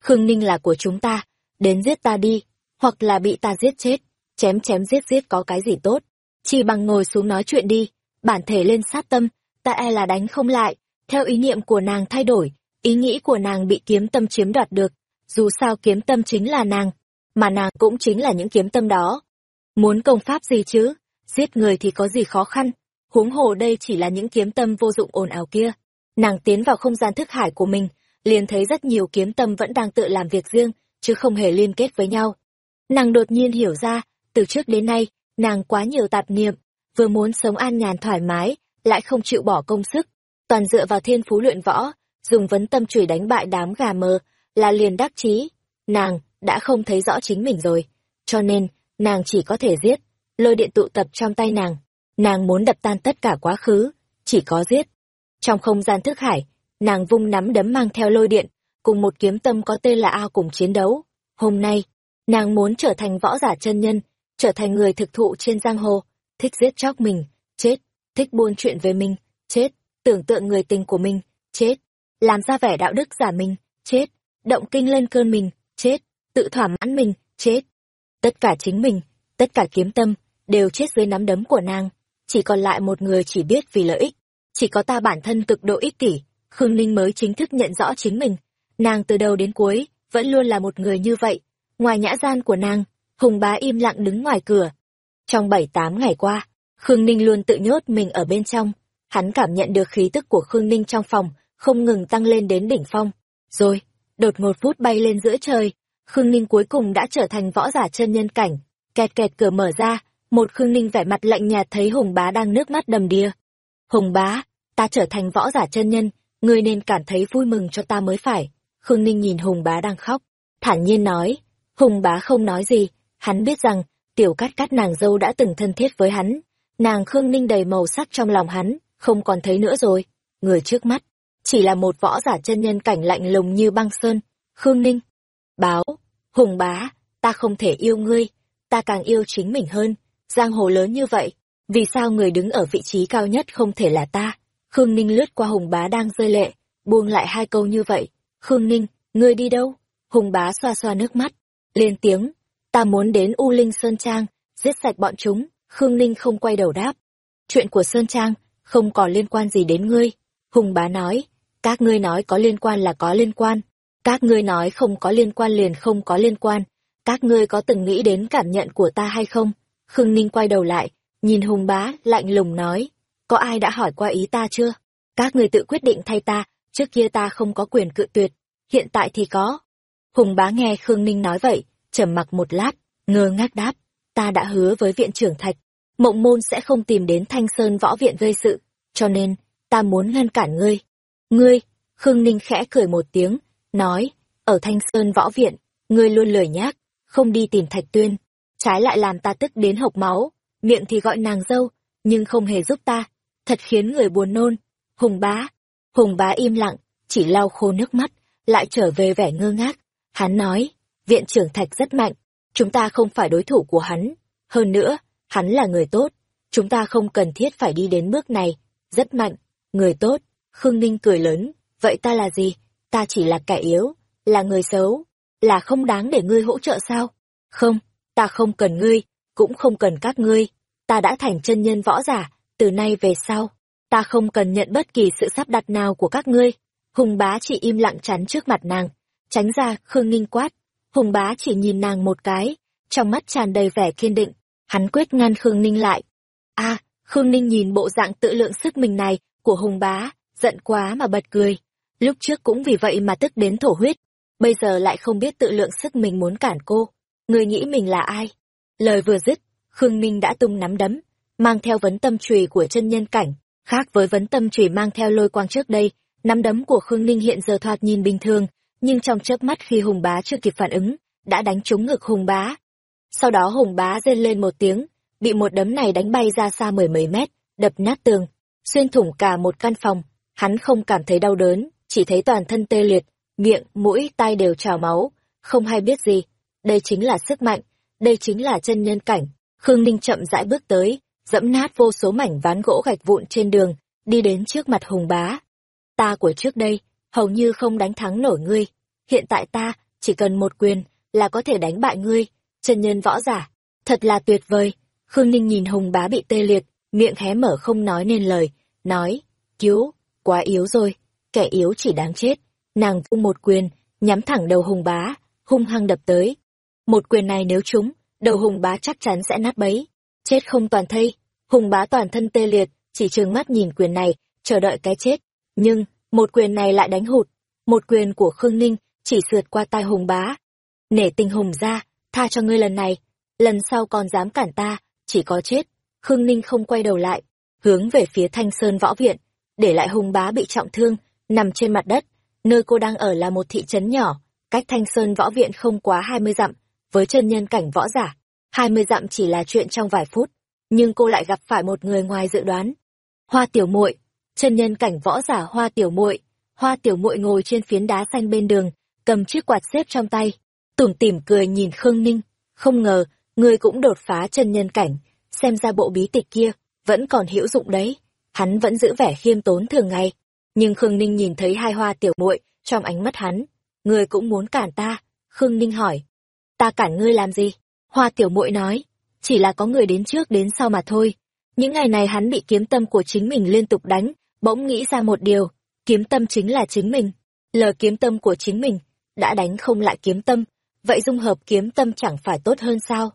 Khương Ninh là của chúng ta, đến giết ta đi, hoặc là bị ta giết chết, chém chém giết giết có cái gì tốt. Chỉ bằng ngồi xuống nói chuyện đi, bản thể lên sát tâm, ta e là đánh không lại, theo ý niệm của nàng thay đổi, ý nghĩ của nàng bị kiếm tâm chiếm đoạt được, dù sao kiếm tâm chính là nàng, mà nàng cũng chính là những kiếm tâm đó. Muốn công pháp gì chứ, giết người thì có gì khó khăn, huống hồ đây chỉ là những kiếm tâm vô dụng ồn ào kia. Nàng tiến vào không gian thức hải của mình, liền thấy rất nhiều kiếm tâm vẫn đang tự làm việc riêng, chứ không hề liên kết với nhau. Nàng đột nhiên hiểu ra, từ trước đến nay, nàng quá nhiều tạp niệm, vừa muốn sống an nhàn thoải mái, lại không chịu bỏ công sức, toàn dựa vào thiên phú luyện võ, dùng vấn tâm chửi đánh bại đám gà mờ, là liền đắc chí. Nàng, đã không thấy rõ chính mình rồi, cho nên, nàng chỉ có thể giết, lôi điện tụ tập trong tay nàng. Nàng muốn đập tan tất cả quá khứ, chỉ có giết. Trong không gian thức hải, nàng vung nắm đấm mang theo lôi điện, cùng một kiếm tâm có tên là Ao cùng chiến đấu. Hôm nay, nàng muốn trở thành võ giả chân nhân, trở thành người thực thụ trên giang hồ, thích giết chóc mình, chết, thích buôn chuyện về mình, chết, tưởng tượng người tình của mình, chết, làm ra vẻ đạo đức giả mình, chết, động kinh lên cơn mình, chết, tự thỏa mãn mình, chết. Tất cả chính mình, tất cả kiếm tâm, đều chết dưới nắm đấm của nàng, chỉ còn lại một người chỉ biết vì lợi ích. Chỉ có ta bản thân cực độ ích kỷ, Khương Ninh mới chính thức nhận rõ chính mình. Nàng từ đầu đến cuối, vẫn luôn là một người như vậy. Ngoài nhã gian của nàng, Hùng bá im lặng đứng ngoài cửa. Trong bảy tám ngày qua, Khương Ninh luôn tự nhốt mình ở bên trong. Hắn cảm nhận được khí tức của Khương Ninh trong phòng, không ngừng tăng lên đến đỉnh phong. Rồi, đột ngột vút bay lên giữa trời, Khương Ninh cuối cùng đã trở thành võ giả chân nhân cảnh. Kẹt kẹt cửa mở ra, một Khương Ninh vẻ mặt lạnh nhạt thấy Hùng bá đang nước mắt đầm đìa. Hùng bá, ta trở thành võ giả chân nhân, ngươi nên cảm thấy vui mừng cho ta mới phải. Khương Ninh nhìn Hùng bá đang khóc, thản nhiên nói. Hùng bá không nói gì, hắn biết rằng, tiểu cát cát nàng dâu đã từng thân thiết với hắn. Nàng Khương Ninh đầy màu sắc trong lòng hắn, không còn thấy nữa rồi. Người trước mắt, chỉ là một võ giả chân nhân cảnh lạnh lùng như băng sơn. Khương Ninh, báo, Hùng bá, ta không thể yêu ngươi, ta càng yêu chính mình hơn. Giang hồ lớn như vậy, vì sao người đứng ở vị trí cao nhất không thể là ta? Khương Ninh lướt qua Hùng bá đang rơi lệ, buông lại hai câu như vậy. Khương Ninh, ngươi đi đâu? Hùng bá xoa xoa nước mắt, lên tiếng, ta muốn đến U Linh Sơn Trang, giết sạch bọn chúng, Khương Ninh không quay đầu đáp. Chuyện của Sơn Trang, không còn liên quan gì đến ngươi. Hùng bá nói, các ngươi nói có liên quan là có liên quan, các ngươi nói không có liên quan liền không có liên quan, các ngươi có từng nghĩ đến cảm nhận của ta hay không? Khương Ninh quay đầu lại, nhìn Hùng bá, lạnh lùng nói, có ai đã hỏi qua ý ta chưa? Các ngươi tự quyết định thay ta, trước kia ta không có quyền cự tuyệt, hiện tại thì có. Hùng bá nghe Khương Ninh nói vậy, trầm mặc một lát, ngơ ngác đáp, ta đã hứa với viện trưởng Thạch, mộng môn sẽ không tìm đến Thanh Sơn võ viện gây sự, cho nên, ta muốn ngăn cản ngươi. Ngươi, Khương Ninh khẽ cười một tiếng, nói, ở Thanh Sơn võ viện, ngươi luôn lười nhác, không đi tìm Thạch Tuyên, trái lại làm ta tức đến hộc máu, miệng thì gọi nàng dâu, nhưng không hề giúp ta, thật khiến người buồn nôn. Hùng bá, Hùng bá im lặng, chỉ lau khô nước mắt, lại trở về vẻ ngơ ngác. Hắn nói, viện trưởng Thạch rất mạnh, chúng ta không phải đối thủ của hắn. Hơn nữa, hắn là người tốt, chúng ta không cần thiết phải đi đến bước này. Rất mạnh, người tốt. Khương Ninh cười lớn, vậy ta là gì? Ta chỉ là kẻ yếu, là người xấu, là không đáng để ngươi hỗ trợ sao? Không, ta không cần ngươi, cũng không cần các ngươi. Ta đã thành chân nhân võ giả, từ nay về sau, ta không cần nhận bất kỳ sự sắp đặt nào của các ngươi. Hùng bá chỉ im lặng chắn trước mặt nàng, tránh ra, Khương Ninh quát. Hùng bá chỉ nhìn nàng một cái, trong mắt tràn đầy vẻ kiên định, hắn quyết ngăn Khương Ninh lại. a Khương Ninh nhìn bộ dạng tự lượng sức mình này của Hùng bá, giận quá mà bật cười. Lúc trước cũng vì vậy mà tức đến thổ huyết, bây giờ lại không biết tự lượng sức mình muốn cản cô. Người nghĩ mình là ai? Lời vừa dứt, Khương Ninh đã tung nắm đấm, mang theo vấn tâm trùy của chân nhân cảnh, khác với vấn tâm trùy mang theo lôi quang trước đây, nắm đấm của Khương Ninh hiện giờ thoạt nhìn bình thường, nhưng trong chớp mắt khi Hùng Bá chưa kịp phản ứng, đã đánh trúng ngực Hùng Bá. Sau đó Hùng Bá rên lên một tiếng, bị một đấm này đánh bay ra xa mười mấy mét, đập nát tường, xuyên thủng cả một căn phòng. Hắn không cảm thấy đau đớn, chỉ thấy toàn thân tê liệt, miệng, mũi, tai đều trào máu, không hay biết gì. Đây chính là sức mạnh, đây chính là chân nhân cảnh. Khương Ninh chậm rãi bước tới, dẫm nát vô số mảnh ván gỗ gạch vụn trên đường, đi đến trước mặt Hùng Bá. Ta của trước đây, hầu như không đánh thắng nổi ngươi. Hiện tại ta, chỉ cần một quyền, là có thể đánh bại ngươi. Chân nhân võ giả, thật là tuyệt vời. Khương Ninh nhìn Hùng Bá bị tê liệt, miệng hé mở không nói nên lời, nói, cứu, quá yếu rồi, kẻ yếu chỉ đáng chết. Nàng vung một quyền, nhắm thẳng đầu Hùng Bá, hung hăng đập tới. Một quyền này nếu trúng, đầu Hùng Bá chắc chắn sẽ nát bấy, chết không toàn thây. Hùng Bá toàn thân tê liệt, chỉ trừng mắt nhìn quyền này, chờ đợi cái chết. Nhưng, một quyền này lại đánh hụt. Một quyền của Khương Ninh chỉ sượt qua tai Hùng Bá. Nể tình Hùng ra, tha cho ngươi lần này. Lần sau còn dám cản ta, chỉ có chết. Khương Ninh không quay đầu lại, hướng về phía Thanh Sơn Võ Viện, để lại Hùng Bá bị trọng thương, nằm trên mặt đất. Nơi cô đang ở là một thị trấn nhỏ, cách Thanh Sơn Võ Viện không quá hai mươi dặm, với chân nhân cảnh võ giả. hai mươi dặm chỉ là chuyện trong vài phút, nhưng cô lại gặp phải một người ngoài dự đoán. Hoa Tiểu Muội, chân nhân cảnh võ giả Hoa Tiểu Muội, Hoa Tiểu Muội ngồi trên phiến đá xanh bên đường, cầm chiếc quạt xếp trong tay, tủm tỉm cười nhìn Khương Ninh, không ngờ ngươi cũng đột phá chân nhân cảnh, xem ra bộ bí tịch kia vẫn còn hữu dụng đấy. Hắn vẫn giữ vẻ khiêm tốn thường ngày, nhưng Khương Ninh nhìn thấy hai hoa tiểu muội trong ánh mắt hắn, ngươi cũng muốn cản ta? Khương Ninh hỏi. Ta cản ngươi làm gì? Hoa tiểu muội nói, chỉ là có người đến trước đến sau mà thôi. Những ngày này hắn bị kiếm tâm của chính mình liên tục đánh, bỗng nghĩ ra một điều, kiếm tâm chính là chính mình. Lờ kiếm tâm của chính mình, đã đánh không lại kiếm tâm, vậy dung hợp kiếm tâm chẳng phải tốt hơn sao?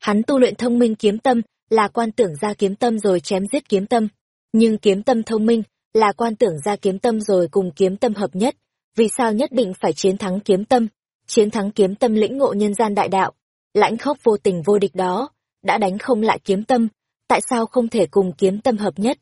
Hắn tu luyện thông minh kiếm tâm, là quan tưởng ra kiếm tâm rồi chém giết kiếm tâm. Nhưng kiếm tâm thông minh, là quan tưởng ra kiếm tâm rồi cùng kiếm tâm hợp nhất. Vì sao nhất định phải chiến thắng kiếm tâm? Chiến thắng kiếm tâm lĩnh ngộ nhân gian đại đạo. Lãnh khốc vô tình vô địch đó, đã đánh không lại kiếm tâm. Tại sao không thể cùng kiếm tâm hợp nhất?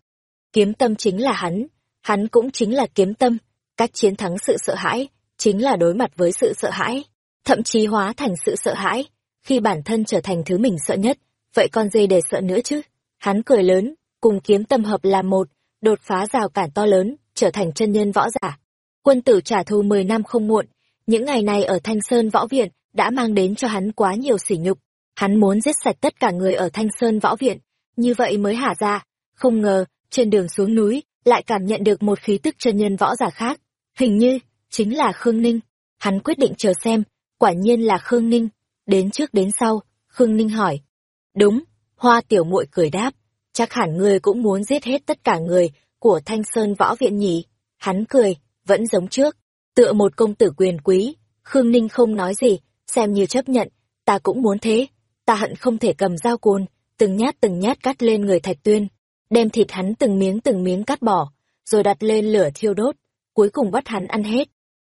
Kiếm tâm chính là hắn, hắn cũng chính là kiếm tâm. Cách chiến thắng sự sợ hãi, chính là đối mặt với sự sợ hãi, thậm chí hóa thành sự sợ hãi, khi bản thân trở thành thứ mình sợ nhất, vậy con dê để sợ nữa chứ. Hắn cười lớn, cùng kiếm tâm hợp làm một, đột phá rào cản to lớn, trở thành chân nhân võ giả. Quân tử trả thù 10 năm không muộn, những ngày này ở Thanh Sơn Võ Viện đã mang đến cho hắn quá nhiều sỉ nhục. Hắn muốn giết sạch tất cả người ở Thanh Sơn Võ Viện, như vậy mới hả ra. Không ngờ, trên đường xuống núi, lại cảm nhận được một khí tức chân nhân võ giả khác. Hình như, chính là Khương Ninh. Hắn quyết định chờ xem, quả nhiên là Khương Ninh. Đến trước đến sau, Khương Ninh hỏi. Đúng, Hoa Tiểu muội cười đáp, chắc hẳn ngươi cũng muốn giết hết tất cả người của Thanh Sơn Võ Viện nhỉ. Hắn cười, vẫn giống trước, tựa một công tử quyền quý. Khương Ninh không nói gì, xem như chấp nhận, ta cũng muốn thế. Ta hận không thể cầm dao côn, từng nhát từng nhát cắt lên người Thạch Tuyên, đem thịt hắn từng miếng từng miếng cắt bỏ, rồi đặt lên lửa thiêu đốt, cuối cùng bắt hắn ăn hết.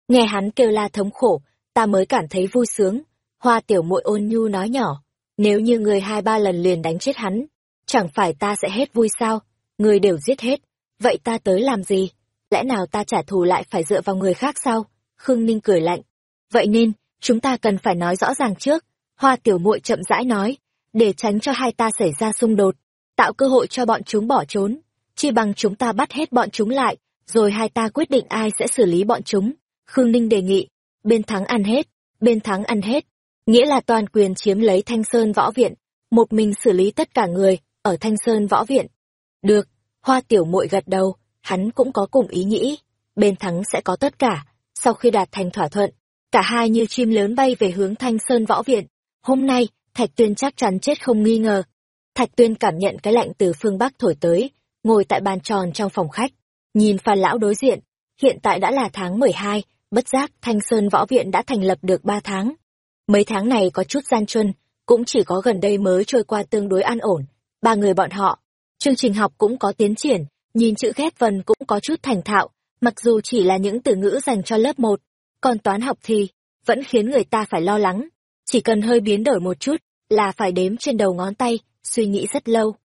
Nghe hắn kêu la thống khổ, ta mới cảm thấy vui sướng. Hoa tiểu muội ôn nhu nói nhỏ, nếu như người hai ba lần liền đánh chết hắn, chẳng phải ta sẽ hết vui sao? Người đều giết hết, vậy ta tới làm gì? Lẽ nào ta trả thù lại phải dựa vào người khác sao? Khương Ninh cười lạnh. Vậy nên, chúng ta cần phải nói rõ ràng trước. Hoa tiểu muội chậm rãi nói, để tránh cho hai ta xảy ra xung đột, tạo cơ hội cho bọn chúng bỏ trốn. chi bằng chúng ta bắt hết bọn chúng lại, rồi hai ta quyết định ai sẽ xử lý bọn chúng. Khương Ninh đề nghị, bên thắng ăn hết, bên thắng ăn hết, nghĩa là toàn quyền chiếm lấy Thanh Sơn Võ Viện, một mình xử lý tất cả người ở Thanh Sơn Võ Viện. Được, Hoa Tiểu Muội gật đầu, hắn cũng có cùng ý nghĩ, bên thắng sẽ có tất cả. Sau khi đạt thành thỏa thuận, cả hai như chim lớn bay về hướng Thanh Sơn Võ Viện. Hôm nay, Thạch Tuyên chắc chắn chết không nghi ngờ. Thạch Tuyên cảm nhận cái lạnh từ phương Bắc thổi tới, ngồi tại bàn tròn trong phòng khách, nhìn Phan lão đối diện, hiện tại đã là tháng 12, bất giác Thanh Sơn Võ Viện đã thành lập được 3 tháng. Mấy tháng này có chút gian truân, cũng chỉ có gần đây mới trôi qua tương đối an ổn. Ba người bọn họ, chương trình học cũng có tiến triển, nhìn chữ ghép vần cũng có chút thành thạo, mặc dù chỉ là những từ ngữ dành cho lớp 1, còn toán học thì vẫn khiến người ta phải lo lắng. Chỉ cần hơi biến đổi một chút là phải đếm trên đầu ngón tay, suy nghĩ rất lâu.